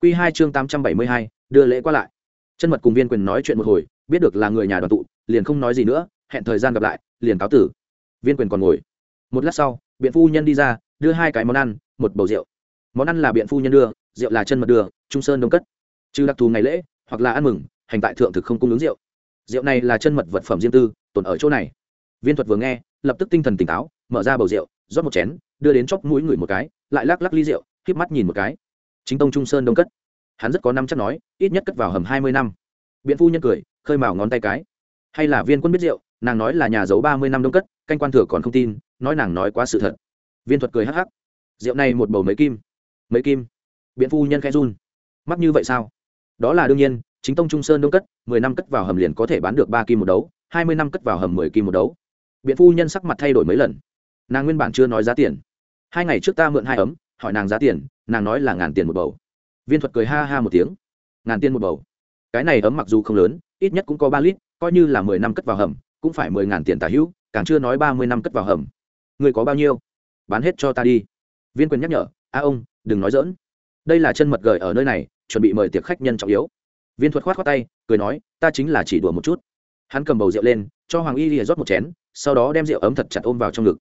Q2 chương tám trăm bảy mươi hai, đưa lễ qua lại. Chân mật cùng viên quyền nói chuyện một hồi, biết được là người nhà đoàn tụ, liền không nói gì nữa, hẹn thời gian gặp lại, liền cáo tử. Viên quyền còn ngồi. Một lát sau, biện phu nhân đi ra, đưa hai cái món ăn, một bầu rượu. Món ăn là biện phu nhân đưa, rượu là chân mật đưa, trung sơn đông cất. Trừ đặc thù ngày lễ, hoặc là ăn mừng, hành tại thượng thực không cung ứng rượu. Rượu này là chân mật vật phẩm riêng tư, tồn ở chỗ này. Viên thuật vừa nghe, lập tức tinh thần tỉnh táo, mở ra bầu rượu, rót một chén, đưa đến chóp mũi người một cái, lại lắc lắc ly rượu, híp mắt nhìn một cái chính tông trung sơn đông cất. Hắn rất có năm chắc nói, ít nhất cất vào hầm hai mươi năm. Biện phu nhân cười, khơi mào ngón tay cái. Hay là viên quân biết rượu, nàng nói là nhà giấu ba mươi năm đông cất, canh quan thừa còn không tin, nói nàng nói quá sự thật. Viên thuật cười hắc hắc. Rượu này một bầu mấy kim? Mấy kim? Biện phu nhân khẽ run. Mắc như vậy sao? Đó là đương nhiên, chính tông trung sơn đông cất, mười năm cất vào hầm liền có thể bán được ba kim một đấu, hai mươi năm cất vào hầm mười kim một đấu. Biện phu nhân sắc mặt thay đổi mấy lần. Nàng nguyên bản chưa nói giá tiền. Hai ngày trước ta mượn hai ấm hỏi nàng giá tiền, nàng nói là ngàn tiền một bầu. Viên thuật cười ha ha một tiếng. Ngàn tiền một bầu. Cái này ấm mặc dù không lớn, ít nhất cũng có ba lít, coi như là mười năm cất vào hầm, cũng phải mười ngàn tiền tả hữu, càng chưa nói ba mươi năm cất vào hầm. Người có bao nhiêu? Bán hết cho ta đi. Viên quyền nhắc nhở, a ông, đừng nói dỡn đây là chân mật gởi ở nơi này, chuẩn bị mời tiệc khách nhân trọng yếu. Viên thuật khoát khoát tay, cười nói, ta chính là chỉ đùa một chút. Hắn cầm bầu rượu lên, cho hoàng y lìa rót một chén, sau đó đem rượu ấm thật chặt ôm vào trong ngực.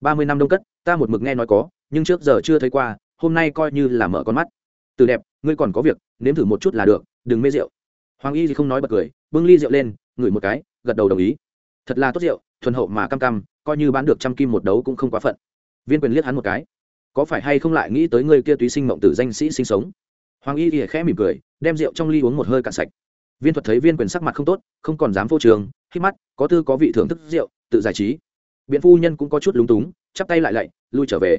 Ba mươi năm đông cất, ta một mực nghe nói có nhưng trước giờ chưa thấy qua, hôm nay coi như là mở con mắt. Từ đẹp, ngươi còn có việc, nếm thử một chút là được, đừng mê rượu. Hoàng y thì không nói bật cười, bưng ly rượu lên, ngửi một cái, gật đầu đồng ý. Thật là tốt rượu, thuần hậu mà cam cam, coi như bán được trăm kim một đấu cũng không quá phận. Viên quyền liếc hắn một cái. Có phải hay không lại nghĩ tới người kia túy sinh mộng tử danh sĩ sinh sống? Hoàng y thì khẽ mỉm cười, đem rượu trong ly uống một hơi cạn sạch. Viên thuật thấy viên quyền sắc mặt không tốt, không còn dám vô trường khi mắt, có tư có vị thưởng thức rượu, tự giải trí. Biện phu nhân cũng có chút lúng túng, chắp tay lại lạy, lui trở về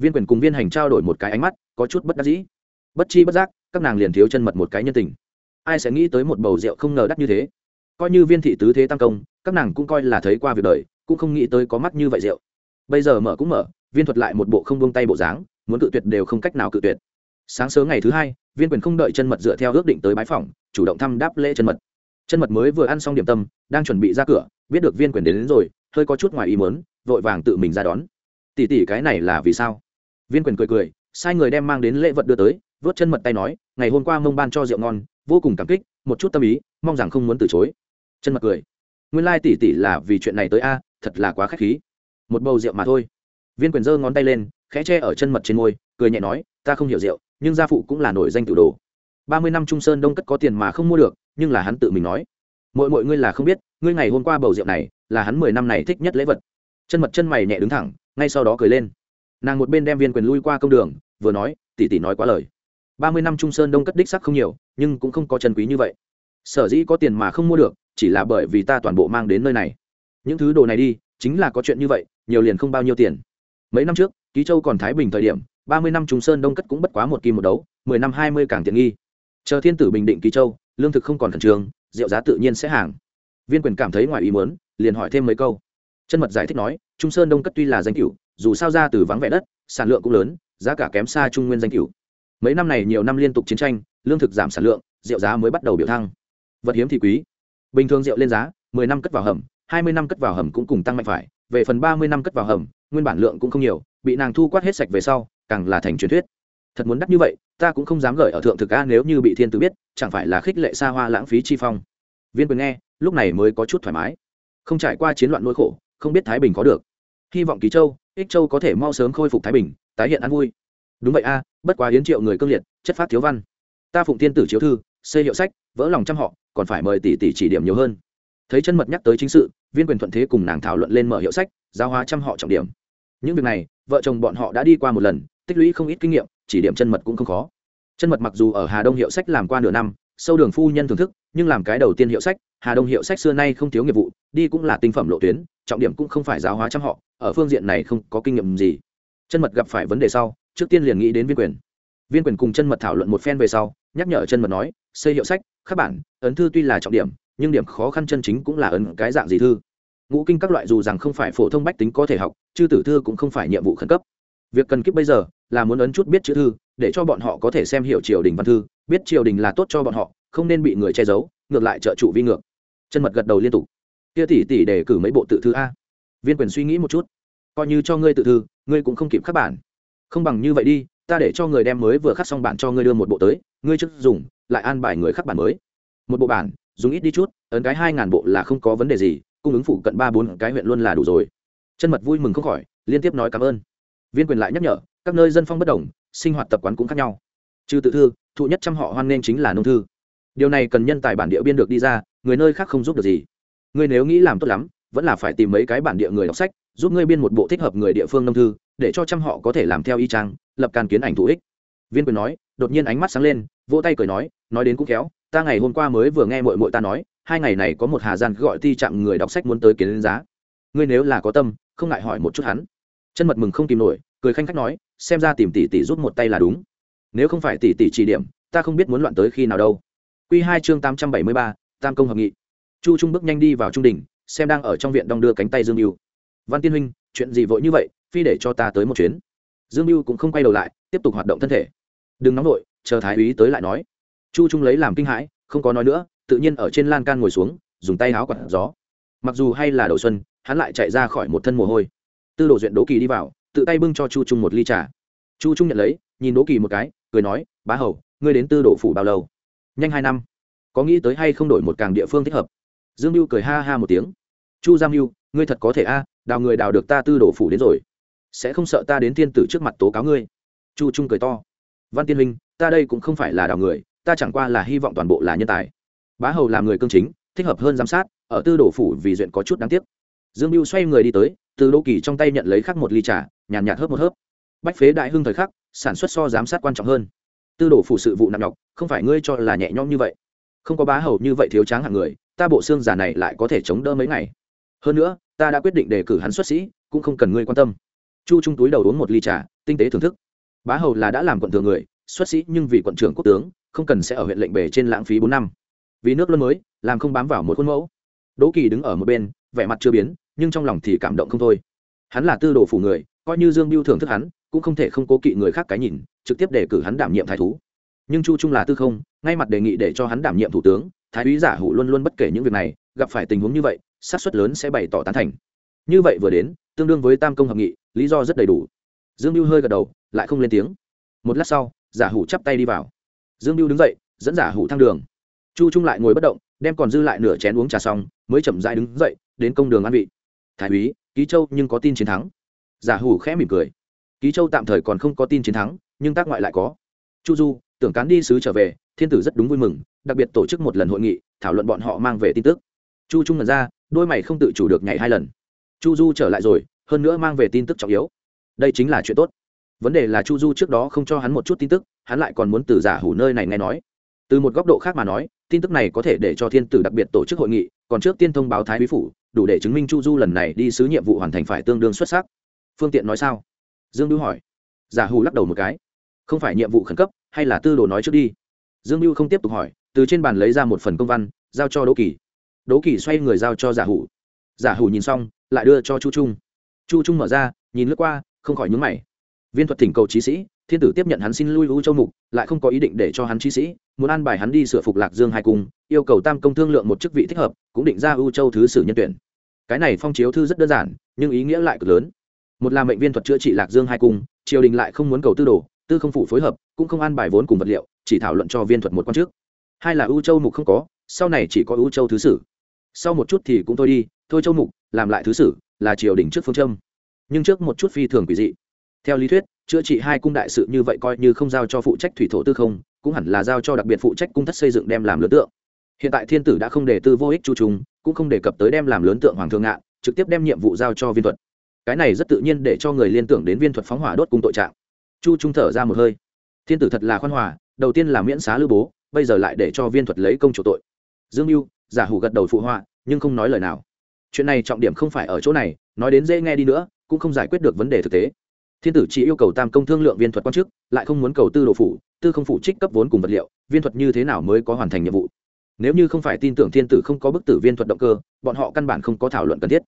viên quyền cùng viên hành trao đổi một cái ánh mắt có chút bất đắc dĩ. Bất chi bất giác các nàng liền thiếu chân mật một cái nhân tình. Ai sẽ nghĩ tới một bầu rượu không ngờ đắt như thế? Coi như viên thị tứ thế tăng công các nàng cũng coi là thấy qua việc đời cũng không nghĩ tới có mắt như vậy rượu. Bây giờ mở cũng mở viên thuật lại một bộ không buông tay bộ dáng muốn cự tuyệt đều không cách nào cự tuyệt. Sáng sớm ngày thứ hai viên quyền không đợi chân mật dựa theo ước định tới bái phòng chủ động thăm đáp lễ chân mật. Chân mật mới vừa ăn xong điểm tâm đang chuẩn bị ra cửa biết được viên quyền đến, đến rồi hơi có chút ngoài ý mớn vội vàng tự mình ra đón. Tỉ tỉ cái này là vì sao? Viên quyền cười cười, sai người đem mang đến lễ vật đưa tới, vớt chân mật tay nói, ngày hôm qua mông ban cho rượu ngon, vô cùng cảm kích, một chút tâm ý, mong rằng không muốn từ chối. Chân mật cười, nguyên lai tỉ tỉ là vì chuyện này tới a, thật là quá k h á c h khí. Một bầu rượu mà thôi. Viên quyền giơ ngón tay lên, khẽ che ở chân mật trên môi, cười nhẹ nói, ta không hiểu rượu, nhưng gia phụ cũng là nổi danh tự đồ. Ba mươi năm trung sơn đông cất có tiền mà không mua được, nhưng là hắn tự mình nói. Mỗi mỗi ngươi là không biết, ngươi ngày hôm qua bầu rượu này, là hắn mười năm này thích nhất lễ vật. Chân mật chân mày nhẹ đứng thẳng, ngay sau đó cười lên nàng một bên đem viên quyền lui qua công đường, vừa nói tỉ tỉ nói quá lời. Ba mươi năm trung sơn đông cất đích sắc không nhiều, nhưng cũng không có chân quý như vậy. Sở dĩ có tiền mà không mua được, chỉ là bởi vì ta toàn bộ mang đến nơi này. Những thứ đồ này đi, chính là có chuyện như vậy, nhiều liền không bao nhiêu tiền. Mấy năm trước, ký châu còn thái bình thời điểm, ba mươi năm trung sơn đông cất cũng bất quá một kim một đấu, mười năm hai mươi càng tiện nghi. Chờ thiên tử bình định ký châu, lương thực không còn khẩn trương, rượu giá tự nhiên sẽ hàng. Viên quyền cảm thấy ngoài ý muốn, liền hỏi thêm mấy câu chân mật giải thích nói, trung sơn đông cất tuy là danh cửu, dù sao ra từ vắng vẻ đất, sản lượng cũng lớn, giá cả kém xa trung nguyên danh cửu. Mấy năm này nhiều năm liên tục chiến tranh, lương thực giảm sản lượng, rượu giá mới bắt đầu biểu thăng. Vật hiếm thì quý. Bình thường rượu lên giá, mười năm cất vào hầm, hai mươi năm cất vào hầm cũng cùng tăng mạnh phải, về phần ba mươi năm cất vào hầm, nguyên bản lượng cũng không nhiều, bị nàng thu quát hết sạch về sau, càng là thành truyền thuyết. Thật muốn đắt như vậy, ta cũng không dám gửi ở thượng thực a nếu như bị thiên tử biết, chẳng phải là khích lệ xa hoa lãng phí chi phong. Viên quyền nghe, lúc này mới có chút thoải mái. Không trải qua chiến loạn nỗi khổ không biết thái bình có được. Hy vọng ký châu, ích châu có thể mau sớm khôi phục thái bình, tái hiện an vui. Đúng vậy a, bất quá hiến triệu người cương liệt, chất phát thiếu văn. Ta phụng tiên tử chiếu thư, xây hiệu sách, vỡ lòng trăm họ, còn phải mời tỷ tỷ chỉ điểm nhiều hơn. Thấy chân mật nhắc tới chính sự, viên quyền thuận thế cùng nàng thảo luận lên mở hiệu sách, giáo hóa trăm họ trọng điểm. Những việc này, vợ chồng bọn họ đã đi qua một lần, tích lũy không ít kinh nghiệm, chỉ điểm chân mật cũng không khó. Chân mật mặc dù ở hà đông hiệu sách làm qua nửa năm sâu đường phu nhân thưởng thức, nhưng làm cái đầu tiên hiệu sách, hà đông hiệu sách xưa nay không thiếu nghiệp vụ, đi cũng là tinh phẩm lộ tuyến, trọng điểm cũng không phải giáo hóa trăm họ, ở phương diện này không có kinh nghiệm gì. Chân mật gặp phải vấn đề sau, trước tiên liền nghĩ đến viên quyền. Viên quyền cùng chân mật thảo luận một phen về sau, nhắc nhở chân mật nói, xây hiệu sách các bản, ấn thư tuy là trọng điểm, nhưng điểm khó khăn chân chính cũng là ấn cái dạng gì thư. Ngũ kinh các loại dù rằng không phải phổ thông bách tính có thể học, chư tử thư cũng không phải nhiệm vụ khẩn cấp. Việc cần kiếp bây giờ là muốn ấn chút biết chữ thư, để cho bọn họ có thể xem hiểu triều đình văn thư biết triều đình là tốt cho bọn họ, không nên bị người che giấu, ngược lại trợ trụ vi ngược. Chân mật gật đầu liên tục. Kia tỷ tỷ để cử mấy bộ tự thư a. Viên quyền suy nghĩ một chút. Coi như cho ngươi tự thư, ngươi cũng không kịp khắc bản. Không bằng như vậy đi, ta để cho người đem mới vừa khắc xong bản cho ngươi đưa một bộ tới, ngươi trước dùng, lại an bài người khắc bản mới. Một bộ bản, dùng ít đi chút, ấn cái hai ngàn bộ là không có vấn đề gì, cung ứng phụ cận ba bốn cái huyện luôn là đủ rồi. Chân mật vui mừng không khỏi, liên tiếp nói cảm ơn. Viên quyền lại nhắc nhở, các nơi dân phong bất đồng, sinh hoạt tập quán cũng khác nhau trừ tự thư, thụ nhất trăm họ hoan nghênh chính là nông thư. Điều này cần nhân tài bản địa biên được đi ra, người nơi khác không giúp được gì. Ngươi nếu nghĩ làm tốt lắm, vẫn là phải tìm mấy cái bản địa người đọc sách, giúp ngươi biên một bộ thích hợp người địa phương nông thư, để cho trăm họ có thể làm theo y trang lập càn kiến ảnh thụ ích. Viên quyền nói, đột nhiên ánh mắt sáng lên, vỗ tay cười nói nói đến cũng khéo, ta ngày hôm qua mới vừa nghe mội mội ta nói, hai ngày này có một hà gian gọi ti chạm người đọc sách muốn tới kiến đến giá. Ngươi nếu là có tâm, không ngại hỏi một chút hắn. Chân mật mừng không tìm nổi, cười khanh khách nói, xem ra tìm tỷ tỷ rút một tay là đúng nếu không phải tỷ tỷ chỉ điểm, ta không biết muốn loạn tới khi nào đâu. Q hai chương tám trăm bảy mươi ba, tam công hợp nghị. Chu trung bước nhanh đi vào trung đình xem đang ở trong viện đong đưa cánh tay dương mưu văn tiên huynh, chuyện gì vội như vậy, phi để cho ta tới một chuyến. Dương mưu cũng không quay đầu lại, tiếp tục hoạt động thân thể. Đừng nóng vội, chờ thái úy tới lại nói. Chu trung lấy làm kinh hãi, không có nói nữa, tự nhiên ở trên lan can ngồi xuống, dùng tay áo quạt gió. Mặc dù hay là đầu xuân, hắn lại chạy ra khỏi một thân mồ hôi. Tư đồ duyện đỗ kỳ đi vào, tự tay bưng cho chu trung một ly trà. Chu trung nhận lấy, nhìn đỗ kỳ một cái cười nói, bá hầu, ngươi đến tư độ phủ bao lâu? Nhanh hai năm. Có nghĩ tới hay không đổi một càng địa phương thích hợp? Dương mưu cười ha ha một tiếng. Chu giam mưu, ngươi thật có thể a, đào người đào được ta tư đồ phủ đến rồi. Sẽ không sợ ta đến thiên tử trước mặt tố cáo ngươi. Chu trung cười to. Văn tiên huynh, ta đây cũng không phải là đào người, ta chẳng qua là hy vọng toàn bộ là nhân tài. Bá hầu làm người cương chính, thích hợp hơn giám sát, ở tư đồ phủ vì duyện có chút đáng tiếc. Dương mưu xoay người đi tới, từ đô kỳ trong tay nhận lấy khắc một ly trà, nhàn nhạt hớp một hớp bách phế đại hưng thời khắc, sản xuất so giám sát quan trọng hơn. Tư đồ phủ sự vụ nặng nhọc, không phải ngươi cho là nhẹ nhõm như vậy. Không có bá hầu như vậy thiếu tráng hạng người, ta bộ xương giả này lại có thể chống đỡ mấy ngày. Hơn nữa, ta đã quyết định đề cử hắn xuất sĩ, cũng không cần ngươi quan tâm. Chu trung túi đầu uống một ly trà, tinh tế thưởng thức. Bá hầu là đã làm quận thường người, xuất sĩ nhưng vì quận trưởng quốc tướng, không cần sẽ ở huyện lệnh bể trên lãng phí bốn năm. Vì nước luôn mới, làm không bám vào một khuôn mẫu. Đỗ kỳ đứng ở một bên, vẻ mặt chưa biến, nhưng trong lòng thì cảm động không thôi. Hắn là tư đồ phủ người, coi như dương biêu thưởng thức hắn cũng không thể không cố kỵ người khác cái nhìn, trực tiếp đề cử hắn đảm nhiệm thái thú. Nhưng chu trung là tư không, ngay mặt đề nghị để cho hắn đảm nhiệm thủ tướng, thái úy giả hủ luôn luôn bất kể những việc này, gặp phải tình huống như vậy sát suất lớn sẽ bày tỏ tán thành. Như vậy vừa đến, tương đương với tam công hợp nghị, lý do rất đầy đủ. Dương mưu hơi gật đầu, lại không lên tiếng. Một lát sau, giả hủ chắp tay đi vào. Dương mưu đứng dậy, dẫn giả hủ thang đường. Chu trung lại ngồi bất động, đem còn dư lại nửa chén uống trà xong, mới chậm dại đứng dậy, đến công đường ăn vị. Thái úy, ký châu nhưng có tin chiến thắng. Giả hủ khẽ mỉm cười ký châu tạm thời còn không có tin chiến thắng, nhưng tác ngoại lại có. Chu du, tưởng cán đi sứ trở về, thiên tử rất đúng vui mừng, đặc biệt tổ chức một lần hội nghị, thảo luận bọn họ mang về tin tức. Chu trung ngần ra, đôi mày không tự chủ được nhảy hai lần. Chu du trở lại rồi, hơn nữa mang về tin tức trọng yếu. Đây chính là chuyện tốt. Vấn đề là chu du trước đó không cho hắn một chút tin tức, hắn lại còn muốn từ giả hủ nơi này nghe nói. Từ một góc độ khác mà nói, tin tức này có thể để cho thiên tử đặc biệt tổ chức hội nghị, còn trước tiên thông báo thái bí phủ, đủ để chứng minh chu du lần này đi sứ nhiệm vụ hoàn thành phải tương đương xuất sắc. Phương tiện nói sao? Dương lưu hỏi. Giả hủ lắc đầu một cái. Không phải nhiệm vụ khẩn cấp, hay là tư đồ nói trước đi? Dương lưu không tiếp tục hỏi, từ trên bàn lấy ra một phần công văn, giao cho đỗ kỳ. Đỗ kỳ xoay người giao cho giả hủ giả hủ nhìn xong, lại đưa cho chu trung. Chu trung mở ra, nhìn lướt qua, không khỏi nhúng mày. Viên thuật thỉnh cầu trí sĩ, thiên tử tiếp nhận hắn xin lui u châu mục, lại không có ý định để cho hắn trí sĩ, muốn an bài hắn đi sửa phục lạc dương hai cung, yêu cầu tam công thương lượng một chức vị thích hợp, cũng định ra u châu thứ sử nhân tuyển. Cái này phong chiếu thư rất đơn giản, nhưng ý nghĩa lại cực lớn một là mệnh viên thuật chữa trị lạc dương hai cung, triều đình lại không muốn cầu tư đồ, tư không phủ phối hợp, cũng không an bài vốn cùng vật liệu, chỉ thảo luận cho viên thuật một quan trước. Hai là ưu châu mục không có, sau này chỉ có ưu châu thứ sử. Sau một chút thì cũng thôi đi, thôi châu mục, làm lại thứ sử, là triều đình trước phương châm. Nhưng trước một chút phi thường quỷ dị. Theo lý thuyết, chữa trị hai cung đại sự như vậy coi như không giao cho phụ trách thủy thổ tư không, cũng hẳn là giao cho đặc biệt phụ trách cung thất xây dựng đem làm lớn tượng. Hiện tại thiên tử đã không đề tư vô ích chu trùng, cũng không đề cập tới đem làm lớn tượng hoàng thượng ngạn trực tiếp đem nhiệm vụ giao cho viên thuật cái này rất tự nhiên để cho người liên tưởng đến viên thuật phóng hỏa đốt cung tội trạng. Chu trung thở ra một hơi. Thiên tử thật là khoan hòa, đầu tiên là miễn xá lưu bố, bây giờ lại để cho viên thuật lấy công chủ tội. Dương mưu, giả hủ gật đầu phụ họa, nhưng không nói lời nào. Chuyện này trọng điểm không phải ở chỗ này, nói đến dễ nghe đi nữa, cũng không giải quyết được vấn đề thực tế. Thiên tử chỉ yêu cầu tam công thương lượng viên thuật quan chức, lại không muốn cầu tư đồ phủ, tư không phủ trích cấp vốn cùng vật liệu, viên thuật như thế nào mới có hoàn thành nhiệm vụ. Nếu như không phải tin tưởng thiên tử không có bức tử viên thuật động cơ, bọn họ căn bản không có thảo luận cần thiết.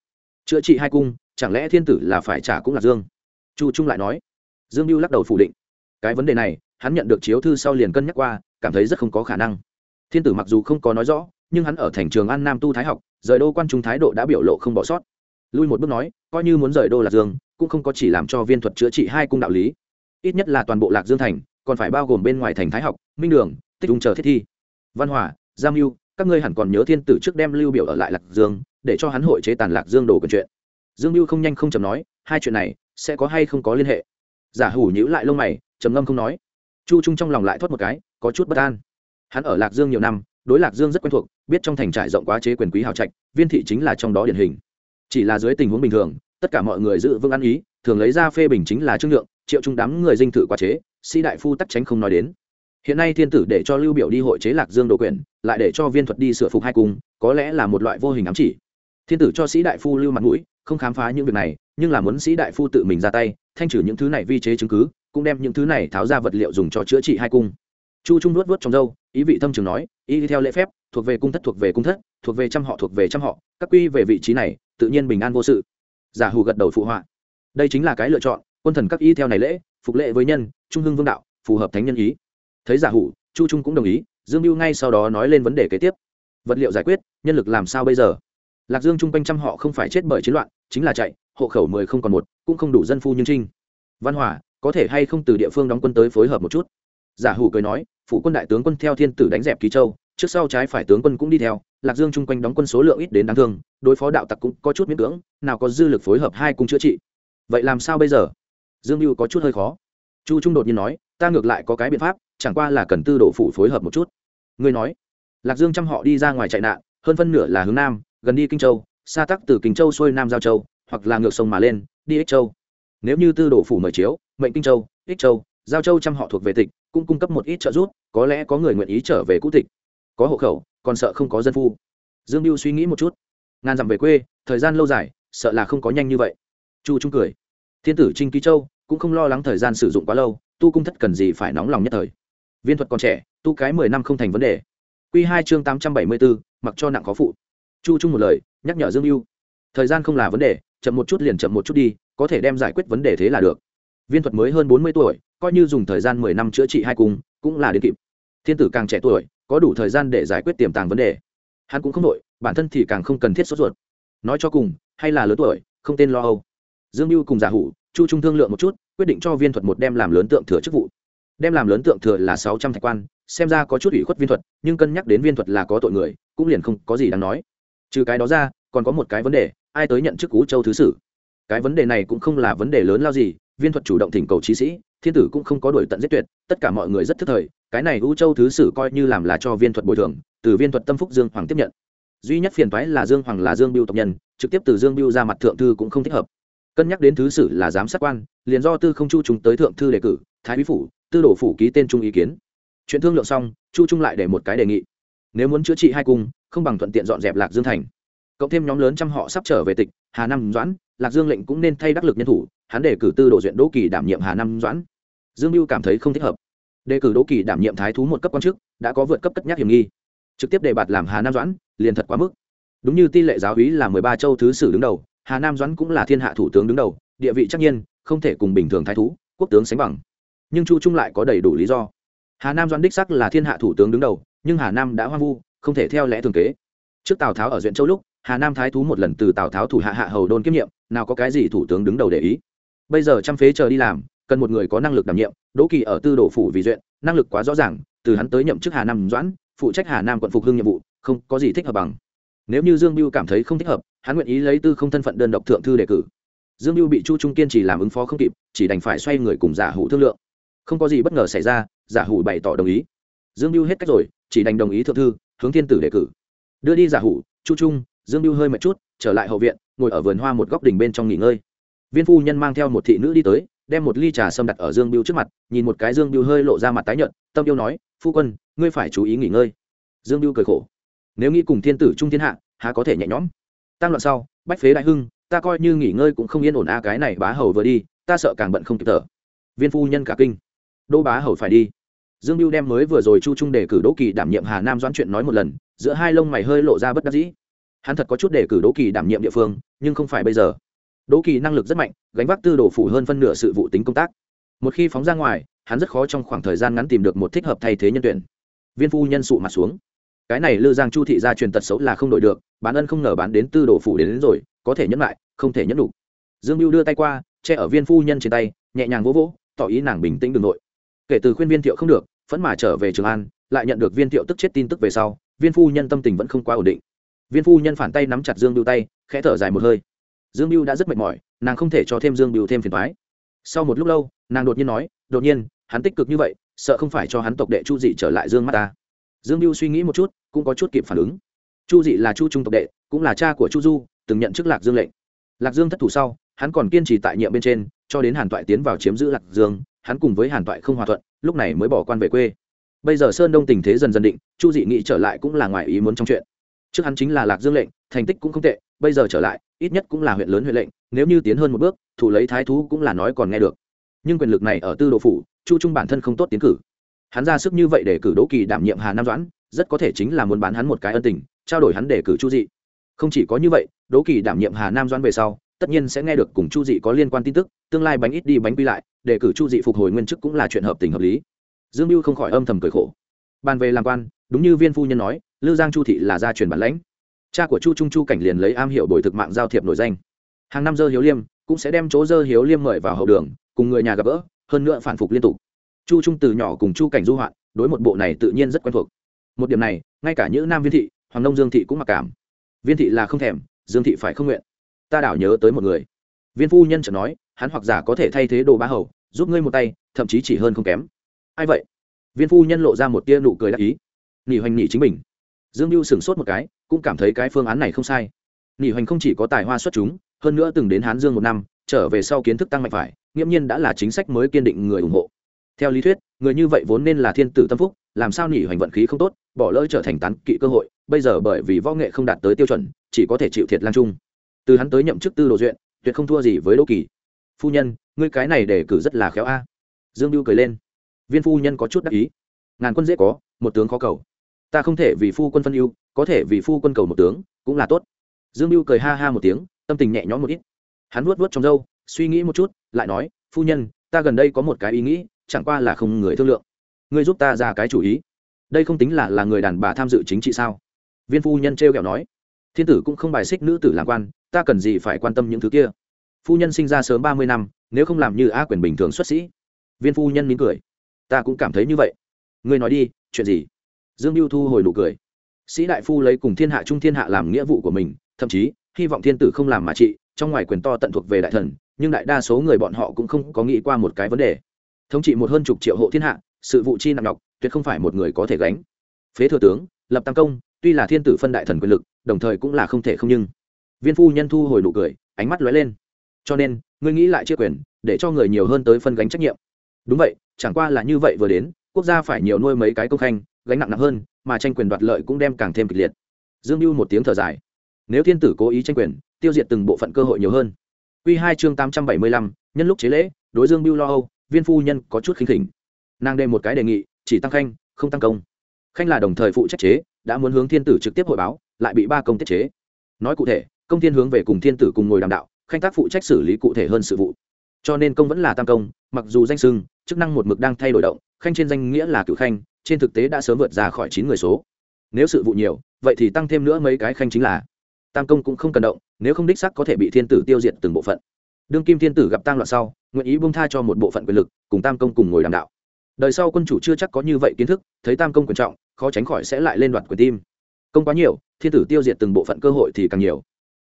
Chữa trị hai cung chẳng lẽ thiên tử là phải trả cũng là dương? Chu trung lại nói. Dương mưu lắc đầu phủ định. Cái vấn đề này, hắn nhận được chiếu thư sau liền cân nhắc qua, cảm thấy rất không có khả năng. Thiên tử mặc dù không có nói rõ, nhưng hắn ở thành trường an nam tu thái học, rời đô quan trung thái độ đã biểu lộ không bỏ sót. Lui một bước nói, coi như muốn rời đô lạc dương, cũng không có chỉ làm cho viên thuật chữa trị hai cung đạo lý. Ít nhất là toàn bộ lạc dương thành, còn phải bao gồm bên ngoài thành thái học, minh đường, tích ung chờ thiết thi. Văn hòa giam mưu các ngươi hẳn còn nhớ thiên tử trước đem lưu biểu ở lại lạc dương, để cho hắn hội chế tàn lạc dương đồ cần chuyện dương mưu không nhanh không chầm nói, hai chuyện này, sẽ có hay không có liên hệ? Giả hủ nhữ lại lông mày, trầm ngâm không nói. Chu trung trong lòng lại thoát một cái, có chút bất an. Hắn ở lạc dương nhiều năm, đối lạc dương rất quen thuộc, biết trong thành trại rộng quá chế quyền quý hào trạch, viên thị chính là trong đó điển hình. Chỉ là dưới tình huống bình thường, tất cả mọi người giữ vững ăn ý, thường lấy ra phê bình chính là trương lượng, triệu trung đám người dinh thự quá chế, sĩ đại phu tắc tránh không nói đến. Hiện nay thiên tử để cho lưu biểu đi hội chế lạc dương đồ quyền, lại để cho viên thuật đi sửa phục hai cung, có lẽ là một loại vô hình ám chỉ. Thiên tử cho sĩ đại phu lưu mặt mũi không khám phá những việc này, nhưng là muốn sĩ đại phu tự mình ra tay, thanh trừ những thứ này vi chế chứng cứ, cũng đem những thứ này tháo ra vật liệu dùng cho chữa trị hai cung. Chu trung nuốt vớt trong dâu ý vị thâm trường nói ý theo lễ phép, thuộc về cung thất thuộc về cung thất, thuộc về trăm họ thuộc về trăm họ, các quy về vị trí này, tự nhiên bình an vô sự. Giả hù gật đầu phụ họa. Đây chính là cái lựa chọn, quân thần các y theo này lễ, phục lệ với nhân, trung hưng vương đạo, phù hợp thánh nhân ý. Thấy giả hủ chu trung cũng đồng ý, dương mưu ngay sau đó nói lên vấn đề kế tiếp. Vật liệu giải quyết, nhân lực làm sao bây giờ? Lạc dương chung quanh trăm họ không phải chết bởi chiến loạn, chính là chạy, hộ khẩu mười không còn một, cũng không đủ dân phu nhưng trinh. Văn hòa, có thể hay không từ địa phương đóng quân tới phối hợp một chút? Giả hủ cười nói phụ quân đại tướng quân theo thiên tử đánh dẹp ký châu, trước sau trái phải tướng quân cũng đi theo, lạc dương chung quanh đóng quân số lượng ít đến đáng thương, đối phó đạo tặc cũng có chút miễn cưỡng, nào có dư lực phối hợp hai cung chữa trị. Vậy làm sao bây giờ? Dương mưu có chút hơi khó. Chu trung đột nhiên nói, ta ngược lại có cái biện pháp, chẳng qua là cần tư độ phủ phối hợp một chút. Ngươi nói. Lạc dương trăm họ đi ra ngoài chạy nạn, hơn phân nửa là hướng nam gần đi kinh châu, xa tắc từ kinh châu xuôi nam giao châu, hoặc là ngược sông mà lên, đi ích châu. Nếu như tư đổ phủ mời chiếu, mệnh kinh châu, ích châu, giao châu trăm họ thuộc về tịch, cũng cung cấp một ít trợ giúp, có lẽ có người nguyện ý trở về cũ tịch. Có hộ khẩu, còn sợ không có dân phu. Dương mưu suy nghĩ một chút. Ngàn dặm về quê, thời gian lâu dài, sợ là không có nhanh như vậy. Chu trung cười. Thiên tử trinh ký châu cũng không lo lắng thời gian sử dụng quá lâu, tu cung thất cần gì phải nóng lòng nhất thời. Viên thuật còn trẻ, tu cái mười năm không thành vấn đề. Q hai chương tám trăm bảy mươi bốn, mặc cho nặng khó phụ chu trung một lời, nhắc nhở dương mưu thời gian không là vấn đề, chậm một chút liền chậm một chút đi, có thể đem giải quyết vấn đề thế là được. Viên thuật mới hơn bốn mươi tuổi, coi như dùng thời gian mười năm chữa trị hai cung, cũng là đến kịp. Thiên tử càng trẻ tuổi, có đủ thời gian để giải quyết tiềm tàng vấn đề. Hắn cũng không đội bản thân thì càng không cần thiết sốt ruột. Nói cho cùng, hay là lớn tuổi, không tên lo âu. Dương mưu cùng giả hủ, chu trung thương lượng một chút, quyết định cho viên thuật một đem làm lớn tượng thừa chức vụ. Đem làm lớn tượng thừa là sáu trăm thạch quan, xem ra có chút ủy khuất viên thuật, nhưng cân nhắc đến viên thuật là có tội người, cũng liền không có gì đáng nói trừ cái đó ra, còn có một cái vấn đề, ai tới nhận chức cú châu thứ sử? Cái vấn đề này cũng không là vấn đề lớn lao gì, viên thuật chủ động thỉnh cầu trí sĩ, thiên tử cũng không có đổi tận giết tuyệt, tất cả mọi người rất thức thời, cái này u châu thứ sử coi như làm là cho viên thuật bồi thường, từ viên thuật tâm phúc dương hoàng tiếp nhận. Duy nhất phiền toái là dương hoàng là dương biêu tộc nhân, trực tiếp từ dương biêu ra mặt thượng thư cũng không thích hợp. Cân nhắc đến thứ sử là giám sát quan, liền do tư không chu chúng tới thượng thư đề cử, thái úy phủ, tư đổ phủ ký tên trung ý kiến. Chuyện thương lượng xong, chu trung lại để một cái đề nghị nếu muốn chữa trị hai cung, không bằng thuận tiện dọn dẹp lạc dương thành. Cộng thêm nhóm lớn trăm họ sắp trở về tịch, hà nam doãn, lạc dương lệnh cũng nên thay đắc lực nhân thủ, hắn đề cử tư đồ duyện đỗ kỳ đảm nhiệm hà nam doãn. Dương mưu cảm thấy không thích hợp. Đề cử đỗ kỳ đảm nhiệm thái thú một cấp quan chức, đã có vượt cấp cất nhắc hiểm nghi. Trực tiếp đề bạt làm hà nam doãn, liền thật quá mức. Đúng như tỷ lệ giáo hí là mười ba châu thứ sử đứng đầu, hà nam doãn cũng là thiên hạ thủ tướng đứng đầu, địa vị chắc nhiên, không thể cùng bình thường thái thú, quốc tướng sánh bằng. Nhưng chu trung lại có đầy đủ lý do. Hà nam doãn đích sắc là thiên hạ thủ tướng đứng đầu nhưng hà nam đã hoang vu, không thể theo lẽ thường kế. Trước tào tháo ở duyện châu lúc, hà nam thái thú một lần từ tào tháo thủ hạ hạ hầu đôn kiêm nhiệm, nào có cái gì thủ tướng đứng đầu để ý. Bây giờ trăm phế chờ đi làm, cần một người có năng lực đảm nhiệm, đỗ kỳ ở tư đồ phủ vì duyện, năng lực quá rõ ràng, từ hắn tới nhậm chức hà nam doãn, phụ trách hà nam quận phục hưng nhiệm vụ, không có gì thích hợp bằng. Nếu như dương biêu cảm thấy không thích hợp, hắn nguyện ý lấy tư không thân phận đơn độc thượng thư đề cử. Dương biêu bị chu trung kiên chỉ làm ứng phó không kịp, chỉ đành phải xoay người cùng giả hủ thương lượng. Không có gì bất ngờ xảy ra, giả hủ bày tỏ đồng ý dương biêu hết cách rồi, chỉ đành đồng ý thượng thư, hướng thiên tử đề cử. Đưa đi giả hủ, chu trung, dương biêu hơi mệt chút, trở lại hậu viện, ngồi ở vườn hoa một góc đình bên trong nghỉ ngơi. Viên phu nhân mang theo một thị nữ đi tới, đem một ly trà sâm đặt ở dương biêu trước mặt, nhìn một cái dương biêu hơi lộ ra mặt tái nhợt, tâm yêu nói, phu quân, ngươi phải chú ý nghỉ ngơi. Dương biêu cười khổ, nếu nghĩ cùng thiên tử trung thiên hạ, há có thể nhẹ nhõm? Tăng loạn sau, bách phế đại hưng, ta coi như nghỉ ngơi cũng không yên ổn a, cái này bá hầu vừa đi, ta sợ càng bận không kịp thở. Viên phu nhân cả kinh đô bá hầu phải đi dương biêu đem mới vừa rồi chu trung đề cử đỗ kỳ đảm nhiệm hà nam doãn chuyện nói một lần giữa hai lông mày hơi lộ ra bất đắc dĩ. Hắn thật có chút đề cử đỗ kỳ đảm nhiệm địa phương nhưng không phải bây giờ. Đỗ kỳ năng lực rất mạnh gánh vác tư đồ phủ hơn phân nửa sự vụ tính công tác. Một khi phóng ra ngoài hắn rất khó trong khoảng thời gian ngắn tìm được một thích hợp thay thế nhân tuyển. Viên phu nhân sụ mặt xuống. Cái này lư giang chu thị gia truyền tật xấu là không đổi được bán ân không ngờ bán đến tư đồ phủ đến, đến rồi có thể nhẫn lại không thể nhẫn đủ. Dương mưu đưa tay qua che ở viên phu nhân trên tay nhẹ nhàng vỗ vỗ tỏ ý nàng bình tĩnh đ ư n g nội. Kể từ khuyên viên thiệu không được phẫn mà trở về trường an, lại nhận được viên thiệu tức chết tin tức về sau, viên phu nhân tâm tình vẫn không quá ổn định. Viên phu nhân phản tay nắm chặt dương biêu tay, khẽ thở dài một hơi. Dương biêu đã rất mệt mỏi, nàng không thể cho thêm dương biêu thêm phiền thoái sau một lúc lâu, nàng đột nhiên nói, đột nhiên, hắn tích cực như vậy, sợ không phải cho hắn tộc đệ chu dị trở lại dương mắt ta. Dương biêu suy nghĩ một chút, cũng có chút kịp phản ứng. Chu dị là chu trung tộc đệ, cũng là cha của chu du, từng nhận chức lạc dương lệnh. Lạc dương thất thủ sau, hắn còn kiên trì tại nhiệm bên trên, cho đến hàn toại tiến vào chiếm giữ lạc dương hắn cùng với hàn toại không hòa thuận, lúc này mới bỏ quan về quê. Bây giờ sơn đông tình thế dần dần định, chu dị nghị trở lại cũng là ngoài ý muốn trong chuyện. Trước hắn chính là lạc dương lệnh, thành tích cũng không tệ, bây giờ trở lại, ít nhất cũng là huyện lớn huyện lệnh, nếu như tiến hơn một bước, thủ lấy thái thú cũng là nói còn nghe được. Nhưng quyền lực này ở tư độ phủ, chu trung bản thân không tốt tiến cử. Hắn ra sức như vậy để cử đỗ kỳ đảm nhiệm hà nam doãn, rất có thể chính là muốn bán hắn một cái ân tình, trao đổi hắn để cử chu dị. Không chỉ có như vậy, đỗ kỳ đảm nhiệm hà nam doãn về sau, tất nhiên sẽ nghe được cùng chu dị có liên quan tin tức, tương lai bánh ít đi bánh quy lại để cử chu dị phục hồi nguyên chức cũng là chuyện hợp tình hợp lý. Dương mưu không khỏi âm thầm cười khổ. Bàn về làm quan, đúng như viên phu nhân nói, lư giang chu thị là gia truyền bản lãnh. Cha của chu trung chu cảnh liền lấy am hiệu bồi thực mạng giao thiệp nổi danh. Hàng năm dơ hiếu liêm, cũng sẽ đem chỗ dơ hiếu liêm mời vào hậu đường, cùng người nhà gặp gỡ, hơn nữa phản phục liên tục. Chu trung từ nhỏ cùng chu cảnh du hoạn, đối một bộ này tự nhiên rất quen thuộc. Một điểm này, ngay cả những nam viên thị, hoàng nông dương thị cũng mặc cảm. Viên thị là không thèm, dương thị phải không nguyện. Ta đảo nhớ tới một người. Viên phu nhân chợt nói hắn hoặc giả có thể thay thế đồ bá hầu, giúp ngươi một tay, thậm chí chỉ hơn không kém. Ai vậy? Viên phu nhân lộ ra một tia nụ cười đắc ý. Nghỉ hoành nghỉ chính mình. Dương mưu sửng sốt một cái, cũng cảm thấy cái phương án này không sai. Nghỉ hoành không chỉ có tài hoa xuất chúng, hơn nữa từng đến hán dương một năm, trở về sau kiến thức tăng mạnh phải, nghiễm nhiên đã là chính sách mới kiên định người ủng hộ. Theo lý thuyết, người như vậy vốn nên là thiên tử tâm phúc, làm sao nghỉ hoành vận khí không tốt, bỏ lỡ trở thành tán kỵ cơ hội, bây giờ bởi vì võ nghệ không đạt tới tiêu chuẩn, chỉ có thể chịu thiệt lan trung. Từ hắn tới nhậm chức tư đồ duyện, tuyệt không thua gì với đỗ kỳ phu nhân, ngươi cái này để cử rất là khéo a. Dương biêu cười lên. Viên phu nhân có chút đắc ý. Ngàn quân dễ có, một tướng khó cầu. Ta không thể vì phu quân phân ưu, có thể vì phu quân cầu một tướng, cũng là tốt. Dương biêu cười ha ha một tiếng, tâm tình nhẹ nhõm một ít. Hắn vuốt vuốt trong râu, suy nghĩ một chút, lại nói, phu nhân, ta gần đây có một cái ý nghĩ, chẳng qua là không người thương lượng. Ngươi giúp ta ra cái chủ ý. Đây không tính là là người đàn bà tham dự chính trị sao? Viên phu nhân trêu ghẹo nói. Thiên tử cũng không bài xích nữ tử làm quan, ta cần gì phải quan tâm những thứ kia? Phu nhân sinh ra sớm ba mươi năm, nếu không làm như a quyền bình thường xuất sĩ. Viên phu nhân mỉm cười. Ta cũng cảm thấy như vậy. Ngươi nói đi, chuyện gì? Dương mưu thu hồi nụ cười. Sĩ đại phu lấy cùng thiên hạ trung thiên hạ làm nghĩa vụ của mình, thậm chí, hy vọng thiên tử không làm mà trị, trong ngoài quyền to tận thuộc về đại thần, nhưng đại đa số người bọn họ cũng không có nghĩ qua một cái vấn đề. Thống trị một hơn chục triệu hộ thiên hạ, sự vụ chi nặng nhọc, tuyệt không phải một người có thể gánh. Phế thừa tướng, lập tam công, tuy là thiên tử phân đại thần quyền lực, đồng thời cũng là không thể không nhưng. Viên phu nhân thu hồi nụ cười, ánh mắt lóe lên cho nên, ngươi nghĩ lại chia quyền, để cho người nhiều hơn tới phân gánh trách nhiệm. Đúng vậy, chẳng qua là như vậy vừa đến, quốc gia phải nhiều nuôi mấy cái công khanh, gánh nặng nặng hơn, mà tranh quyền đoạt lợi cũng đem càng thêm kịch liệt. Dương mưu một tiếng thở dài. Nếu thiên tử cố ý tranh quyền, tiêu diệt từng bộ phận cơ hội nhiều hơn. Q hai chương tám trăm bảy mươi lăm, nhân lúc chế lễ, đối dương mưu lo âu, viên phu nhân có chút khinh khỉnh. Nàng đem một cái đề nghị, chỉ tăng khanh, không tăng công. Khanh là đồng thời phụ trách chế, đã muốn hướng thiên tử trực tiếp hội báo, lại bị ba công tiết chế. Nói cụ thể, công thiên hướng về cùng thiên tử cùng ngồi đàm đạo khanh tác phụ trách xử lý cụ thể hơn sự vụ. Cho nên công vẫn là tam công, mặc dù danh sưng, chức năng một mực đang thay đổi động, khanh trên danh nghĩa là cựu khanh, trên thực tế đã sớm vượt ra khỏi chín người số. Nếu sự vụ nhiều, vậy thì tăng thêm nữa mấy cái khanh chính là. Tam công cũng không cần động, nếu không đích sắc có thể bị thiên tử tiêu diệt từng bộ phận. Đương kim thiên tử gặp tang loạn sau, nguyện ý bông tha cho một bộ phận quyền lực, cùng tam công cùng ngồi đàm đạo. Đời sau quân chủ chưa chắc có như vậy kiến thức, thấy tam công quan trọng, khó tránh khỏi sẽ lại lên đoạt quyền tim. Công quá nhiều, thiên tử tiêu diệt từng bộ phận cơ hội thì càng nhiều.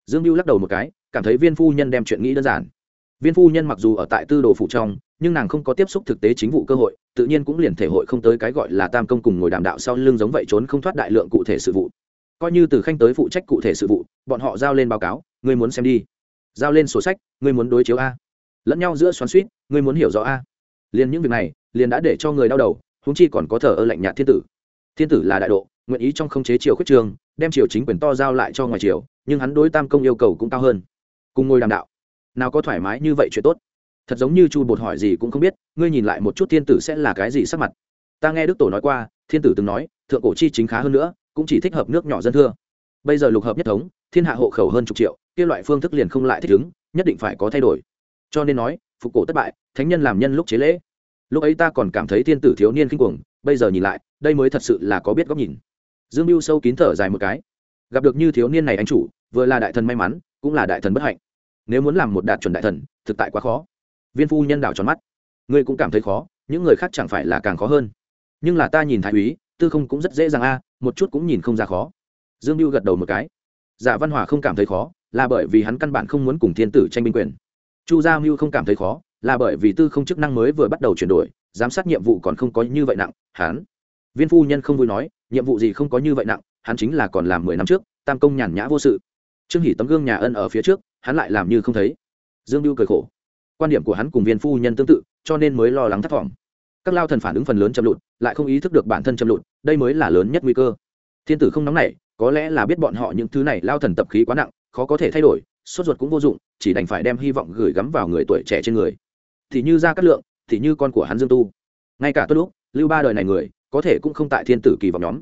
Dương mưu lắc đầu một cái cảm thấy viên phu nhân đem chuyện nghĩ đơn giản. Viên phu nhân mặc dù ở tại tư đồ phụ trong, nhưng nàng không có tiếp xúc thực tế chính vụ cơ hội, tự nhiên cũng liền thể hội không tới cái gọi là tam công cùng ngồi đàm đạo sau lưng giống vậy trốn không thoát đại lượng cụ thể sự vụ. Coi như từ khanh tới phụ trách cụ thể sự vụ, bọn họ giao lên báo cáo, ngươi muốn xem đi. Giao lên sổ sách, ngươi muốn đối chiếu a. Lẫn nhau giữa xoắn suýt ngươi muốn hiểu rõ a. Liền những việc này, liền đã để cho người đau đầu húng chi còn có thờ ơ lạnh nhạt thiên tử. Thiên tử là đại độ, nguyện ý trong không chế triều khuyết trường, đem triều chính quyền to giao lại cho ngoài triều, nhưng hắn đối tam công yêu cầu cũng cao hơn cùng ngồi đàm đạo. Nào có thoải mái như vậy chuyện tốt. Thật giống như chu bột hỏi gì cũng không biết, ngươi nhìn lại một chút thiên tử sẽ là cái gì sắc mặt. Ta nghe đức tổ nói qua, thiên tử từng nói, thượng cổ chi chính khá hơn nữa, cũng chỉ thích hợp nước nhỏ dân thưa. Bây giờ lục hợp nhất thống, thiên hạ hộ khẩu hơn chục triệu, kia loại phương thức liền không lại thích ứng, nhất định phải có thay đổi. Cho nên nói, phục cổ thất bại, thánh nhân làm nhân lúc chế lễ. Lúc ấy ta còn cảm thấy thiên tử thiếu niên kinh cuồng, bây giờ nhìn lại, đây mới thật sự là có biết góc nhìn. Dương mưu sâu kín thở dài một cái. Gặp được như thiếu niên này anh chủ, vừa là đại thần may mắn, cũng là đại thần bất hạnh nếu muốn làm một đạt chuẩn đại thần, thực tại quá khó. Viên phu nhân đảo tròn mắt. Ngươi cũng cảm thấy khó, những người khác chẳng phải là càng khó hơn. Nhưng là ta nhìn thái úy, tư không cũng rất dễ dàng a, một chút cũng nhìn không ra khó. Dương mưu gật đầu một cái. Giả văn hòa không cảm thấy khó, là bởi vì hắn căn bản không muốn cùng thiên tử tranh binh quyền. Chu gia mưu không cảm thấy khó, là bởi vì tư không chức năng mới vừa bắt đầu chuyển đổi, giám sát nhiệm vụ còn không có như vậy nặng, hắn. Viên phu nhân không vui nói, nhiệm vụ gì không có như vậy nặng, hắn chính là còn làm mười năm trước, tam công nhàn nhã vô sự. Trương hỷ tấm gương nhà ân ở phía trước hắn lại làm như không thấy. Dương mưu cười khổ. Quan điểm của hắn cùng viên phu nhân tương tự, cho nên mới lo lắng thất vọng. Các lao thần phản ứng phần lớn chậm lụt, lại không ý thức được bản thân chậm lụt, đây mới là lớn nhất nguy cơ. Thiên tử không nóng nảy, có lẽ là biết bọn họ những thứ này lao thần tập khí quá nặng, khó có thể thay đổi, sốt ruột cũng vô dụng, chỉ đành phải đem hy vọng gửi gắm vào người tuổi trẻ trên người. Thì như ra cát lượng, thì như con của hắn dương tu. Ngay cả tốt lúc lưu ba đời này người, có thể cũng không tại thiên tử kỳ vọng nhóm.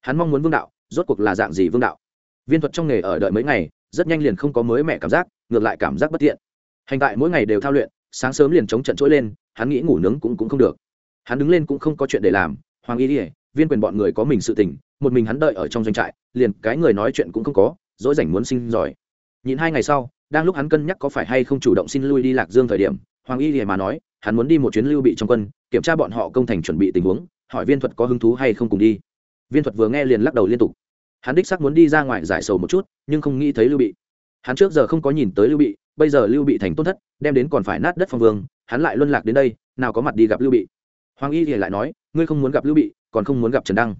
Hắn mong muốn vương đạo, rốt cuộc là dạng gì vương đạo? Viên thuật trong nghề ở đợi mấy ngày rất nhanh liền không có mới mẹ cảm giác, ngược lại cảm giác bất tiện. Hành tại mỗi ngày đều thao luyện, sáng sớm liền chống trận trỗi lên, hắn nghĩ ngủ nướng cũng cũng không được. Hắn đứng lên cũng không có chuyện để làm, hoàng y ỉa viên quyền bọn người có mình sự tình, một mình hắn đợi ở trong doanh trại, liền cái người nói chuyện cũng không có, dỗi rảnh muốn sinh giỏi. Nhịn hai ngày sau, đang lúc hắn cân nhắc có phải hay không chủ động xin lui đi lạc dương thời điểm, hoàng y ỉa mà nói, hắn muốn đi một chuyến lưu bị trong quân, kiểm tra bọn họ công thành chuẩn bị tình huống, hỏi viên thuật có hứng thú hay không cùng đi. Viên thuật vừa nghe liền lắc đầu liên tục hắn đích sắc muốn đi ra ngoài giải sầu một chút, nhưng không nghĩ thấy lưu bị. Hắn trước giờ không có nhìn tới lưu bị, bây giờ lưu bị thành tôn thất, đem đến còn phải nát đất phong vương, hắn lại luân lạc đến đây, nào có mặt đi gặp lưu bị. Hoàng y thì lại nói, ngươi không muốn gặp lưu bị, còn không muốn gặp trần đăng.